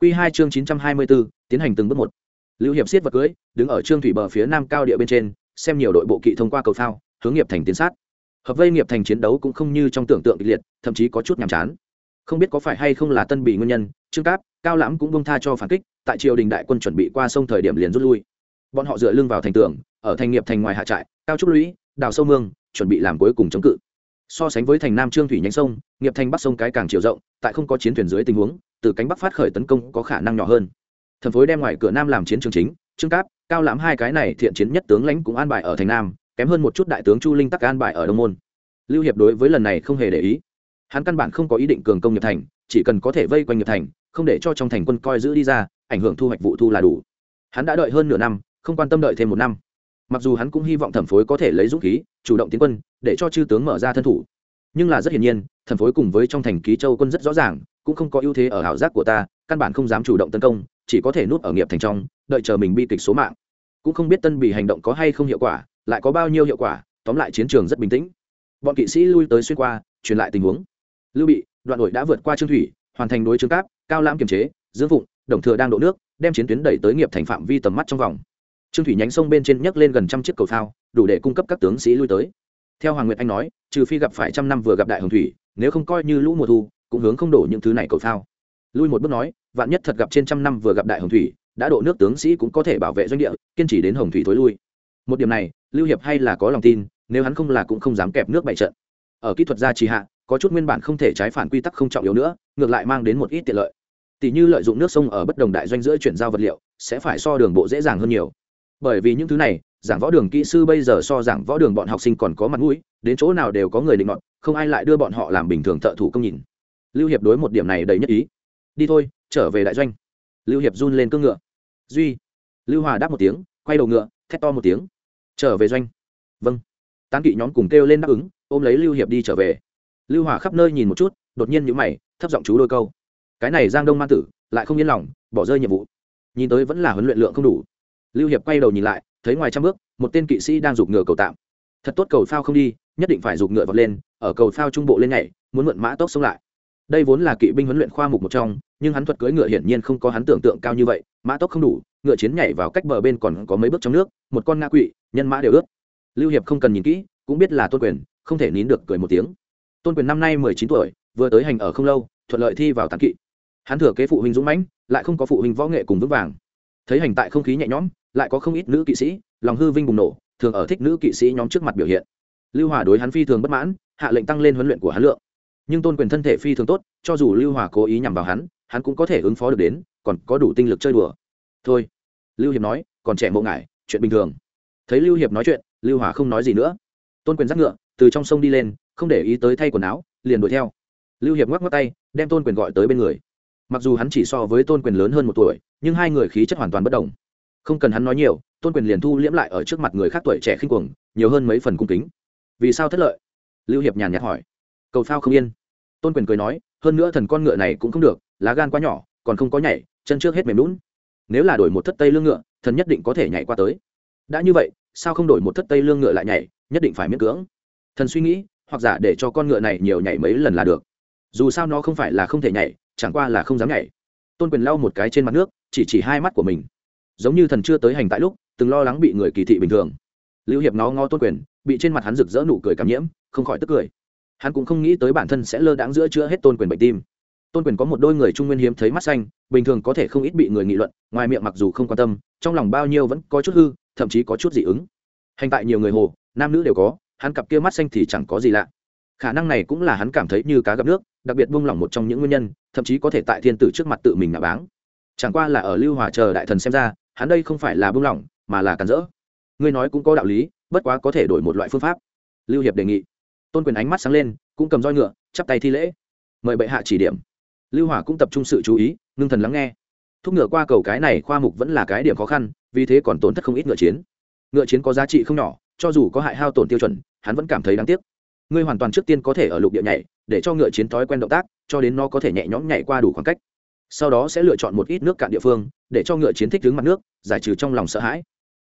Q hai chương chín trăm hai mươi bốn, tiến hành từng bước một. Lưu hiệp siết vật cưới, đứng ở trương thủy bờ phía nam cao địa bên trên, xem nhiều đội bộ kỵ thông qua cầu phao hướng nghiệp thành tiến sát. Hợp vây nghiệp thành chiến đấu cũng không như trong tưởng tượng kịch liệt, thậm chí có chút nhàm chán. Không biết có phải hay không là tân bị nguyên nhân, trương cáp, cao lãm cũng bông tha cho phản kích, tại triều đình đại quân chuẩn bị qua sông thời điểm liền rút lui. Bọn họ dựa lưng vào thành tường, ở thành nghiệp thành ngoài hạ trại, cao trúc lũy, đào sâu mương, chuẩn bị làm cuối cùng chống cự. So sánh với thành nam trương thủy nhánh sông, nghiệp thành bắc sông cái càng chiều rộng, tại không có chiến thuyền dưới tình huống, từ cánh bắc phát khởi tấn công có khả năng nhỏ hơn. Thần phối đem ngoài cửa nam làm chiến trường chính, trương cáp, cao lãm hai cái này thiện chiến nhất tướng lãnh cũng an bài ở thành nam kém hơn một chút đại tướng chu linh tắc an bài ở đông môn. Lưu hiệp đối với lần này không hề để ý. Hắn căn bản không có ý định cường công nghiệp thành, chỉ cần có thể vây quanh nghiệp thành, không để cho trong thành quân coi giữ đi ra, ảnh hưởng thu hoạch vụ thu là đủ. Hắn đã đợi hơn nửa năm, không quan tâm đợi thêm một năm. Mặc dù hắn cũng hy vọng thẩm phối có thể lấy dũng khí, chủ động tiến quân, để cho chư tướng mở ra thân thủ. Nhưng là rất hiển nhiên, thẩm phối cùng với trong thành ký châu quân rất rõ ràng, cũng không có ưu thế ở ảo giác của ta, căn bản không dám chủ động tấn công, chỉ có thể núp ở nghiệp thành trong, đợi chờ mình bi kịch số mạng. Cũng không biết tân bị hành động có hay không hiệu quả lại có bao nhiêu hiệu quả, tóm lại chiến trường rất bình tĩnh. Bọn kỵ sĩ lui tới xuyên qua, truyền lại tình huống. Lưu bị, đoạn đội đã vượt qua trương thủy, hoàn thành đối trương cáp, cao lãm kiềm chế dưỡng phụng, đồng thừa đang đổ nước, đem chiến tuyến đẩy tới nghiệp thành phạm vi tầm mắt trong vòng. Trương thủy nhánh sông bên trên nhấc lên gần trăm chiếc cầu phao đủ để cung cấp các tướng sĩ lui tới. Theo hoàng nguyệt anh nói, trừ phi gặp phải trăm năm vừa gặp đại hồng thủy, nếu không coi như lũ mùa thu, cũng hướng không đổ những thứ này cầu phao lui một bước nói, vạn nhất thật gặp trên trăm năm vừa gặp đại hồng thủy, đã độ nước tướng sĩ cũng có thể bảo vệ doanh địa, kiên trì đến hồng thủy thối lui. Một điểm này lưu hiệp hay là có lòng tin, nếu hắn không là cũng không dám kẹp nước bại trận. Ở kỹ thuật gia trì hạ, có chút nguyên bản không thể trái phản quy tắc không trọng yếu nữa, ngược lại mang đến một ít tiện lợi. Tỷ như lợi dụng nước sông ở bất đồng đại doanh giữa chuyển giao vật liệu, sẽ phải so đường bộ dễ dàng hơn nhiều. Bởi vì những thứ này, giảng võ đường kỹ sư bây giờ so giảng võ đường bọn học sinh còn có mặt mũi, đến chỗ nào đều có người định mọn không ai lại đưa bọn họ làm bình thường thợ thủ công nhìn. Lưu hiệp đối một điểm này đầy nhất ý. Đi thôi, trở về đại doanh. Lưu hiệp run lên cương ngựa. Duy. Lưu hòa đáp một tiếng, quay đầu ngựa, thét to một tiếng trở về doanh. Vâng. Tán kỵ nhóm cùng kêu lên đáp ứng, ôm lấy lưu hiệp đi trở về. Lưu hòa khắp nơi nhìn một chút, đột nhiên nhữ mày, thấp giọng chú đôi câu. Cái này giang đông man tử, lại không yên lòng, bỏ rơi nhiệm vụ. Nhìn tới vẫn là huấn luyện lượng không đủ. Lưu hiệp quay đầu nhìn lại, thấy ngoài trăm bước, một tên kỵ sĩ đang giục ngựa cầu tạm. Thật tốt cầu phao không đi, nhất định phải giục ngựa vọt lên, ở cầu phao trung bộ lên nhảy, muốn mượn mã tốc xông lại. Đây vốn là kỵ binh huấn luyện khoa mục một trong, nhưng hắn thuật cưỡi ngựa hiển nhiên không có hắn tưởng tượng cao như vậy, mã tốc không đủ ngựa chiến nhảy vào cách bờ bên còn có mấy bước trong nước, một con ngã quỵ, nhân mã đều ướt. Lưu hiệp không cần nhìn kỹ, cũng biết là tôn quyền, không thể nín được cười một tiếng. Tôn quyền năm nay mười chín tuổi, vừa tới hành ở không lâu, thuận lợi thi vào tàn kỵ. Hắn thừa kế phụ huynh dũng mãnh, lại không có phụ huynh võ nghệ cùng vững vàng. Thấy hành tại không khí nhẹ nhõm, lại có không ít nữ kỵ sĩ, lòng hư vinh bùng nổ, thường ở thích nữ kỵ sĩ nhóm trước mặt biểu hiện. Lưu hòa đối hắn phi thường bất mãn, hạ lệnh tăng lên huấn luyện của hắn lượng. Nhưng tôn quyền thân thể phi thường tốt, cho dù lưu hòa cố ý nhằm vào hắn hắn cũng có thể ứng phó được đến, còn có đủ tinh lực chơi đùa thôi. Lưu hiệp nói, còn trẻ mộ ngại chuyện bình thường. Thấy lưu hiệp nói chuyện, lưu hòa không nói gì nữa. Tôn quyền dắt ngựa, từ trong sông đi lên, không để ý tới thay quần áo, liền đuổi theo. Lưu hiệp ngoắc ngoắc tay, đem tôn quyền gọi tới bên người. Mặc dù hắn chỉ so với tôn quyền lớn hơn một tuổi, nhưng hai người khí chất hoàn toàn bất đồng. Không cần hắn nói nhiều, tôn quyền liền thu liễm lại ở trước mặt người khác tuổi trẻ khinh cuồng, nhiều hơn mấy phần cung kính. Vì sao thất lợi? Lưu hiệp nhàn nhạt hỏi. Cầu phao không yên. Tôn quyền cười nói, hơn nữa thần con ngựa này cũng không được, lá gan quá nhỏ, còn không có nhảy, chân trước hết mềm lún nếu là đổi một thất tây lương ngựa, thần nhất định có thể nhảy qua tới. Đã như vậy, sao không đổi một thất tây lương ngựa lại nhảy, nhất định phải miễn cưỡng. Thần suy nghĩ, hoặc giả để cho con ngựa này nhiều nhảy mấy lần là được. Dù sao nó không phải là không thể nhảy, chẳng qua là không dám nhảy. Tôn quyền lau một cái trên mặt nước, chỉ chỉ hai mắt của mình. Giống như thần chưa tới hành tại lúc, từng lo lắng bị người kỳ thị bình thường. Lưu hiệp nó ngó tôn quyền, bị trên mặt hắn rực rỡ nụ cười cảm nhiễm, không khỏi tức cười. Hắn cũng không nghĩ tới bản thân sẽ lơ đãng giữa chữa hết tôn quyền bệnh tim tôn quyền có một đôi người trung nguyên hiếm thấy mắt xanh, bình thường có thể không ít bị người nghị luận, ngoài miệng mặc dù không quan tâm, trong lòng bao nhiêu vẫn có chút hư, thậm chí có chút dị ứng. Hành tại nhiều người hồ, nam nữ đều có, hắn cặp kia mắt xanh thì chẳng có gì lạ. Khả năng này cũng là hắn cảm thấy như cá gặp nước, đặc biệt buông lỏng một trong những nguyên nhân, thậm chí có thể tại thiên tử trước mặt tự mình nạ báng. Chẳng qua là ở lưu hòa chờ đại thần xem ra, hắn đây không phải là buông lỏng, mà là cản rỡ. Ngươi nói cũng có đạo lý, bất quá có thể đổi một loại phương pháp. Lưu hiệp đề nghị. Tôn quyền ánh mắt sáng lên, cũng cầm roi ngựa, chắp tay thi lễ. Mời bệ hạ chỉ điểm lưu hỏa cũng tập trung sự chú ý, ngưng thần lắng nghe. Thúc ngựa qua cầu cái này khoa mục vẫn là cái điểm khó khăn, vì thế còn tổn thất không ít ngựa chiến. Ngựa chiến có giá trị không nhỏ, cho dù có hại hao tổn tiêu chuẩn, hắn vẫn cảm thấy đáng tiếc. Ngươi hoàn toàn trước tiên có thể ở lục địa nhảy, để cho ngựa chiến thói quen động tác, cho đến nó có thể nhẹ nhõm nhảy qua đủ khoảng cách. Sau đó sẽ lựa chọn một ít nước cạn địa phương, để cho ngựa chiến thích đứng mặt nước, giải trừ trong lòng sợ hãi.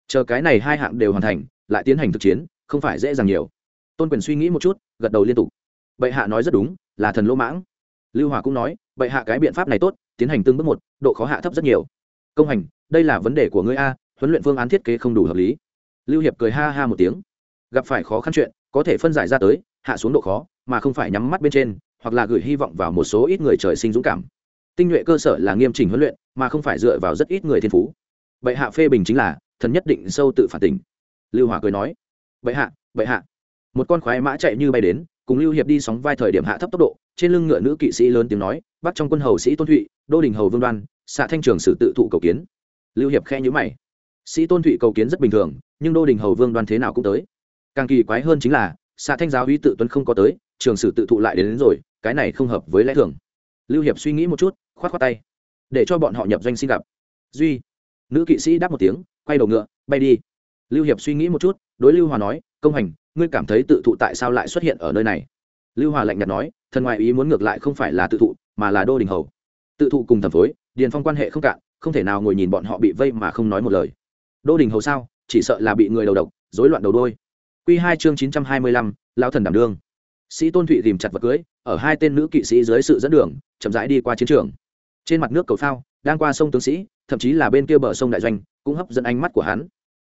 Chờ cái này hai hạng đều hoàn thành, lại tiến hành thực chiến, không phải dễ dàng nhiều. Tôn quyền suy nghĩ một chút, gật đầu liên tục. Bệ hạ nói rất đúng, là thần lỗ mãng. Lưu hòa cũng nói bệ hạ cái biện pháp này tốt, tiến hành tương bước một, độ khó hạ thấp rất nhiều. Công hành, đây là vấn đề của ngươi a, huấn luyện phương án thiết kế không đủ hợp lý. Lưu hiệp cười ha ha một tiếng. Gặp phải khó khăn chuyện, có thể phân giải ra tới, hạ xuống độ khó, mà không phải nhắm mắt bên trên, hoặc là gửi hy vọng vào một số ít người trời sinh dũng cảm. Tinh nhuệ cơ sở là nghiêm chỉnh huấn luyện, mà không phải dựa vào rất ít người thiên phú. Bệ hạ phê bình chính là, thần nhất định sâu tự phản tỉnh. Lưu hòa cười nói. Bệ hạ bệ hạ. Một con khoái mã chạy như bay đến, cùng lưu hiệp đi sóng vai thời điểm hạ thấp tốc độ trên lưng ngựa nữ kỵ sĩ lớn tiếng nói bắt trong quân hầu sĩ tôn thụy đô đình hầu vương đoan xạ thanh trường sử tự thụ cầu kiến. Lưu hiệp khe nhữ mày. Sĩ tôn thụy cầu kiến rất bình thường nhưng đô đình hầu vương đoan thế nào cũng tới. Càng kỳ quái hơn chính là xạ thanh giáo uy tự tuấn không có tới trường sử tự thụ lại đến, đến rồi cái này không hợp với lẽ thường. Lưu hiệp suy nghĩ một chút khoát khoát tay. Để cho bọn họ nhập doanh xin gặp. Duy. Nữ kỵ sĩ đáp một tiếng quay đầu ngựa bay đi. Lưu hiệp suy nghĩ một chút đối lưu hòa nói công hành ngươi cảm thấy tự thụ tại sao lại xuất hiện ở nơi này? Lưu hòa lạnh nhạt nói thần ngoại ý muốn ngược lại không phải là tự thụ, mà là đô đình hầu. Tự thụ cùng thẩm phối, điền phong quan hệ không cạn, không thể nào ngồi nhìn bọn họ bị vây mà không nói một lời. Đô đình hầu sao? Chỉ sợ là bị người đầu độc, rối loạn đầu đôi. Q hai chương chín trăm hai mươi lăm lao thần đảm đương. Sĩ tôn thụy tìm chặt vật cưới, ở hai tên nữ kỵ sĩ dưới sự dẫn đường, chậm rãi đi qua chiến trường. Trên mặt nước cầu phao, đang qua sông tướng sĩ, thậm chí là bên kia bờ sông đại doanh, cũng hấp dẫn ánh mắt của hắn.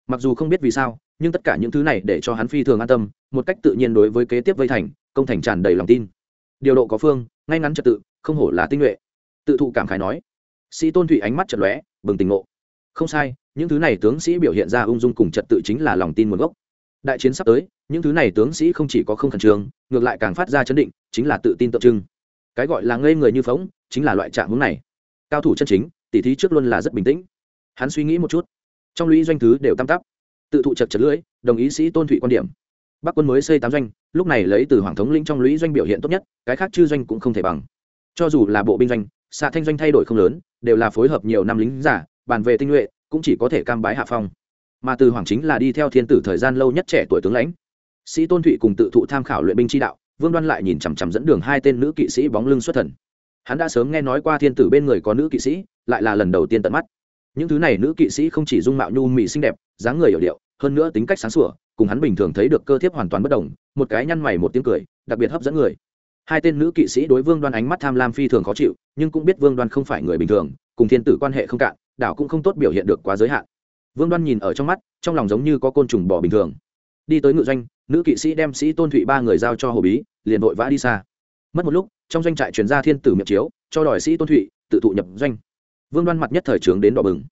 Mặc dù không biết vì sao, nhưng tất cả những thứ này để cho hắn phi thường an tâm, một cách tự nhiên đối với kế tiếp vây thành, công thành tràn đầy lòng tin điều độ có phương, ngay ngắn trật tự, không hổ là tinh nhuệ. Tự thụ cảm khái nói. Sĩ tôn thụy ánh mắt chật lóe, bừng tỉnh ngộ. Không sai, những thứ này tướng sĩ biểu hiện ra ung dung cùng trật tự chính là lòng tin nguồn gốc. Đại chiến sắp tới, những thứ này tướng sĩ không chỉ có không khẩn trương, ngược lại càng phát ra chấn định, chính là tự tin tượng trưng. Cái gọi là ngây người như phóng chính là loại trạng hướng này. Cao thủ chân chính, tỉ thí trước luôn là rất bình tĩnh. Hắn suy nghĩ một chút. Trong lũy doanh thứ đều tam tắp. Tự thụ chật chật lưỡi, đồng ý sĩ tôn thụy quan điểm bắc quân mới xây tám doanh, lúc này lấy từ hoàng thống lĩnh trong lũy doanh biểu hiện tốt nhất, cái khác chư doanh cũng không thể bằng. Cho dù là bộ binh doanh xạ thanh doanh thay đổi không lớn, đều là phối hợp nhiều năm lính giả, bàn về tinh nhuệ, cũng chỉ có thể cam bái hạ phong. Mà từ hoàng chính là đi theo thiên tử thời gian lâu nhất trẻ tuổi tướng lãnh. Sĩ tôn thụy cùng tự thụ tham khảo luyện binh chi đạo, vương đoan lại nhìn chằm chằm dẫn đường hai tên nữ kỵ sĩ bóng lưng xuất thần. Hắn đã sớm nghe nói qua thiên tử bên người có nữ kỵ sĩ, lại là lần đầu tiên tận mắt. Những thứ này nữ kỵ sĩ không chỉ dung mạo nhu mị xinh đẹp, dáng người hiểu điệu, hơn nữa tính cách sáng sủa cùng hắn bình thường thấy được cơ thiếp hoàn toàn bất đồng, một cái nhăn mày một tiếng cười, đặc biệt hấp dẫn người. Hai tên nữ kỵ sĩ đối vương đoan ánh mắt tham lam phi thường khó chịu, nhưng cũng biết vương đoan không phải người bình thường, cùng thiên tử quan hệ không cạn, đảo cũng không tốt biểu hiện được quá giới hạn. Vương đoan nhìn ở trong mắt, trong lòng giống như có côn trùng bỏ bình thường. Đi tới ngự doanh, nữ kỵ sĩ đem sĩ tôn thụy ba người giao cho hồ bí, liền vội vã đi xa. Mất một lúc, trong doanh trại chuyển ra thiên tử miệng chiếu, cho đòi sĩ tôn thụy, tự thụ nhập doanh. Vương đoan mặt nhất thời trướng đến đỏ bừng.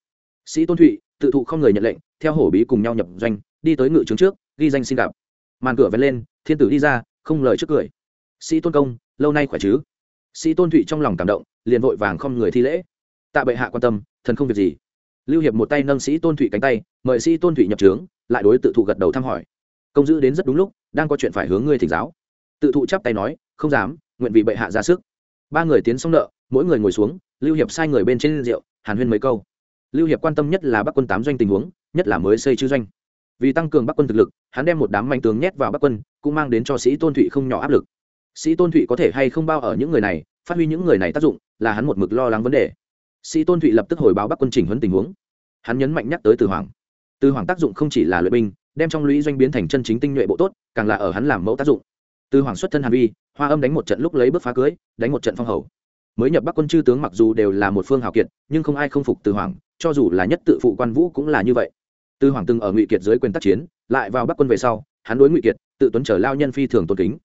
Sĩ tôn thụy, tự thụ không người nhận lệnh, theo hổ bí cùng nhau nhập doanh đi tới ngự trướng trước, ghi danh xin gặp. Màn cửa vén lên, thiên tử đi ra, không lời trước cười. Sĩ tôn công, lâu nay khỏe chứ? Sĩ tôn thụy trong lòng cảm động, liền vội vàng không người thi lễ. Tạ bệ hạ quan tâm, thần không việc gì. Lưu hiệp một tay nâng sĩ tôn thụy cánh tay, mời sĩ tôn thụy nhập trướng, lại đối tự thụ gật đầu thăm hỏi. Công giữ đến rất đúng lúc, đang có chuyện phải hướng ngươi thỉnh giáo. Tự thụ chắp tay nói, không dám, nguyện vì bệ hạ ra sức. Ba người tiến xong nợ, mỗi người ngồi xuống, lưu hiệp sai người bên trên rượu, hàn huyên mấy câu. Lưu hiệp quan tâm nhất là bắc quân tám doanh tình huống, nhất là mới xây chư doanh vì tăng cường bắc quân thực lực, hắn đem một đám manh tướng nhét vào bắc quân, cũng mang đến cho sĩ tôn thụy không nhỏ áp lực. Sĩ tôn thụy có thể hay không bao ở những người này, phát huy những người này tác dụng, là hắn một mực lo lắng vấn đề. Sĩ tôn thụy lập tức hồi báo bắc quân chỉnh huấn tình huống. Hắn nhấn mạnh nhắc tới từ hoàng. Từ hoàng tác dụng không chỉ là luyện binh, đem trong lũy doanh biến thành chân chính tinh nhuệ bộ tốt, càng là ở hắn làm mẫu tác dụng. Từ hoàng xuất thân hàn vi hoa âm đánh một trận lúc lấy bước phá cưới, đánh một trận phong hầu. Mới nhập bắc quân chư tướng mặc dù đều là một phương hào kiệt, nhưng không ai không phục từ hoàng, cho dù là nhất tự phụ quan vũ cũng là như vậy từ hoàng từng ở ngụy kiệt dưới quyền tác chiến, lại vào bắc quân về sau, hắn đối ngụy kiệt, tự tuấn trở lao nhân phi thường tôn kính.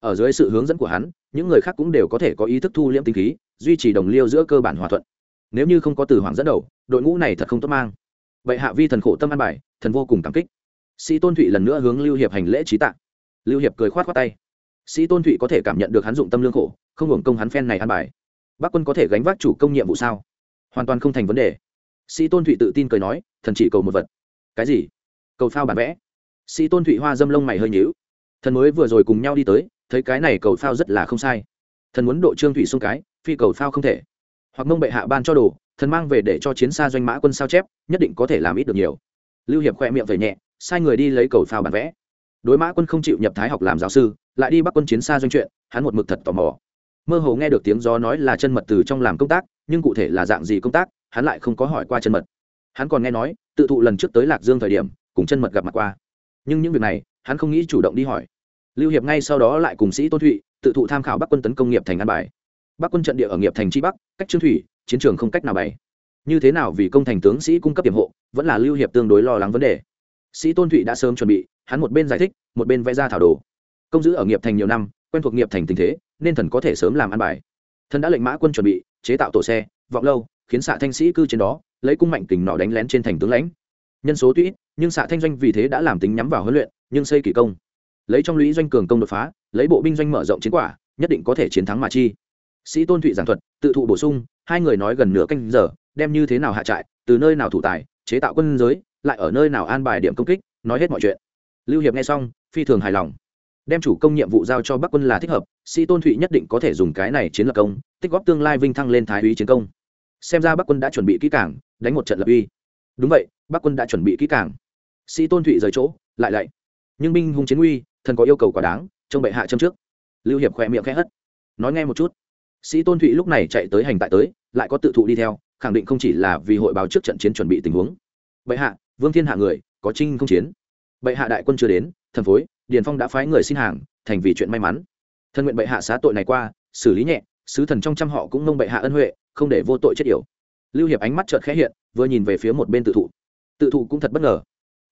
Ở dưới sự hướng dẫn của hắn, những người khác cũng đều có thể có ý thức thu liễm tinh khí, duy trì đồng liêu giữa cơ bản hòa thuận. Nếu như không có từ hoàng dẫn đầu, đội ngũ này thật không tốt mang. Vậy hạ vi thần khổ tâm an bài, thần vô cùng cảm kích. Sĩ tôn thụy lần nữa hướng lưu hiệp hành lễ trí tạ. Lưu hiệp cười khoát khoát tay. Sĩ tôn thụy có thể cảm nhận được hắn dụng tâm lương khổ, không hưởng công hắn phen này an bài. Bắc quân có thể gánh vác chủ công nhiệm vụ sao? Hoàn toàn không thành vấn đề. Sĩ tôn thụy tự tin cười nói, thần chỉ cầu một vật cái gì? Cầu phao bản vẽ. Sĩ tôn thụy hoa dâm lông mày hơi nhíu. Thần mới vừa rồi cùng nhau đi tới, thấy cái này cầu phao rất là không sai. Thần muốn độ trương thủy xuống cái, phi cầu phao không thể. Hoặc mông bệ hạ ban cho đồ, thần mang về để cho chiến xa doanh mã quân sao chép, nhất định có thể làm ít được nhiều. Lưu hiệp khoe miệng về nhẹ, sai người đi lấy cầu phao bản vẽ. Đối mã quân không chịu nhập thái học làm giáo sư, lại đi bắt quân chiến xa doanh chuyện, hắn một mực thật tò mò. Mơ hồ nghe được tiếng gió nói là chân mật từ trong làm công tác, nhưng cụ thể là dạng gì công tác, hắn lại không có hỏi qua chân mật hắn còn nghe nói, tự thụ lần trước tới lạc dương thời điểm, cùng chân mật gặp mặt qua. Nhưng những việc này, hắn không nghĩ chủ động đi hỏi. Lưu hiệp ngay sau đó lại cùng sĩ tôn thụy, tự thụ tham khảo bắc quân tấn công nghiệp thành an bài. Bắc quân trận địa ở nghiệp thành chi bắc, cách trương thủy, chiến trường không cách nào bày. Như thế nào vì công thành tướng sĩ cung cấp tiềm hộ, vẫn là lưu hiệp tương đối lo lắng vấn đề. Sĩ tôn thụy đã sớm chuẩn bị, hắn một bên giải thích, một bên vẽ ra thảo đồ. Công giữ ở nghiệp thành nhiều năm, quen thuộc nghiệp thành tình thế, nên thần có thể sớm làm ăn bài. Thần đã lệnh mã quân chuẩn bị, chế tạo tổ xe, vọng lâu, khiến xạ thanh sĩ cư trên đó lấy cung mạnh kình nọ đánh lén trên thành tướng lãnh. Nhân số tuy ít, nhưng xạ thanh doanh vì thế đã làm tính nhắm vào huấn luyện, nhưng xây kỳ công. Lấy trong lũy doanh cường công đột phá, lấy bộ binh doanh mở rộng chiến quả, nhất định có thể chiến thắng mà chi. Sĩ tôn thụy giảng thuật, tự thụ bổ sung, hai người nói gần nửa canh giờ, đem như thế nào hạ trại, từ nơi nào thủ tài, chế tạo quân giới, lại ở nơi nào an bài điểm công kích, nói hết mọi chuyện. Lưu hiệp nghe xong, phi thường hài lòng. Đem chủ công nhiệm vụ giao cho bắc quân là thích hợp, sĩ tôn thụy nhất định có thể dùng cái này chiến lược công, tích góp tương lai vinh thăng lên thái úy chiến công xem ra bắc quân đã chuẩn bị kỹ càng, đánh một trận lập uy. Đúng vậy, bắc quân đã chuẩn bị kỹ càng. Sĩ tôn thụy rời chỗ, lại lạy. Nhưng binh hung chiến uy, thần có yêu cầu quá đáng, trông bệ hạ châm trước. Lưu hiệp khỏe miệng khẽ hất. Nói nghe một chút. Sĩ tôn thụy lúc này chạy tới hành tại tới, lại có tự thụ đi theo, khẳng định không chỉ là vì hội báo trước trận chiến chuẩn bị tình huống. Bệ hạ, vương thiên hạ người, có trinh không chiến? Bệ hạ đại quân chưa đến, thần phối, điền phong đã phái người xin hàng, thành vì chuyện may mắn. Thân nguyện bệ hạ xá tội này qua, xử lý nhẹ, sứ thần trong trăm họ cũng mong bệ hạ ân huệ không để vô tội chết yểu. Lưu hiệp ánh mắt chợt khẽ hiện, vừa nhìn về phía một bên tự thụ. Tự thụ cũng thật bất ngờ.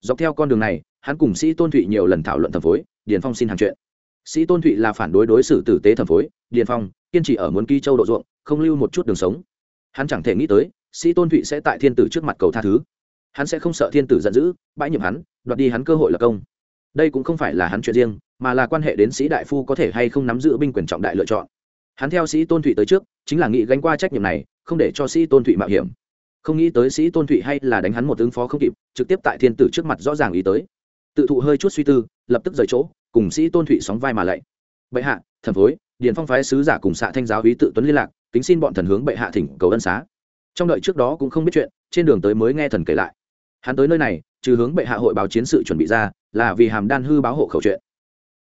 Dọc theo con đường này, hắn cùng sĩ tôn thụy nhiều lần thảo luận thẩm phối, điền phong xin hàng chuyện. Sĩ tôn thụy là phản đối đối xử tử tế thẩm phối, điền phong kiên trì ở muốn ký châu độ ruộng, không lưu một chút đường sống. Hắn chẳng thể nghĩ tới, sĩ tôn thụy sẽ tại thiên tử trước mặt cầu tha thứ. Hắn sẽ không sợ thiên tử giận dữ, bãi nhiệm hắn, đoạt đi hắn cơ hội là công. Đây cũng không phải là hắn chuyện riêng, mà là quan hệ đến sĩ đại phu có thể hay không nắm giữ binh quyền trọng đại lựa chọn. Hắn theo sĩ tôn thụy tới trước chính là nghĩ gánh qua trách nhiệm này, không để cho sĩ tôn thụy mạo hiểm. Không nghĩ tới sĩ tôn thụy hay là đánh hắn một ứng phó không kịp, trực tiếp tại thiên tử trước mặt rõ ràng ý tới. Tự thụ hơi chút suy tư, lập tức rời chỗ, cùng sĩ tôn thụy sóng vai mà lạy. Bệ hạ, thần phối, điền phong phái sứ giả cùng xạ thanh giáo hí tự tuấn liên lạc, kính xin bọn thần hướng bệ hạ thỉnh cầu ân xá. Trong đợi trước đó cũng không biết chuyện, trên đường tới mới nghe thần kể lại. Hắn tới nơi này, trừ hướng bệ hạ hội báo chiến sự chuẩn bị ra, là vì hàm đan hư báo hộ khẩu chuyện.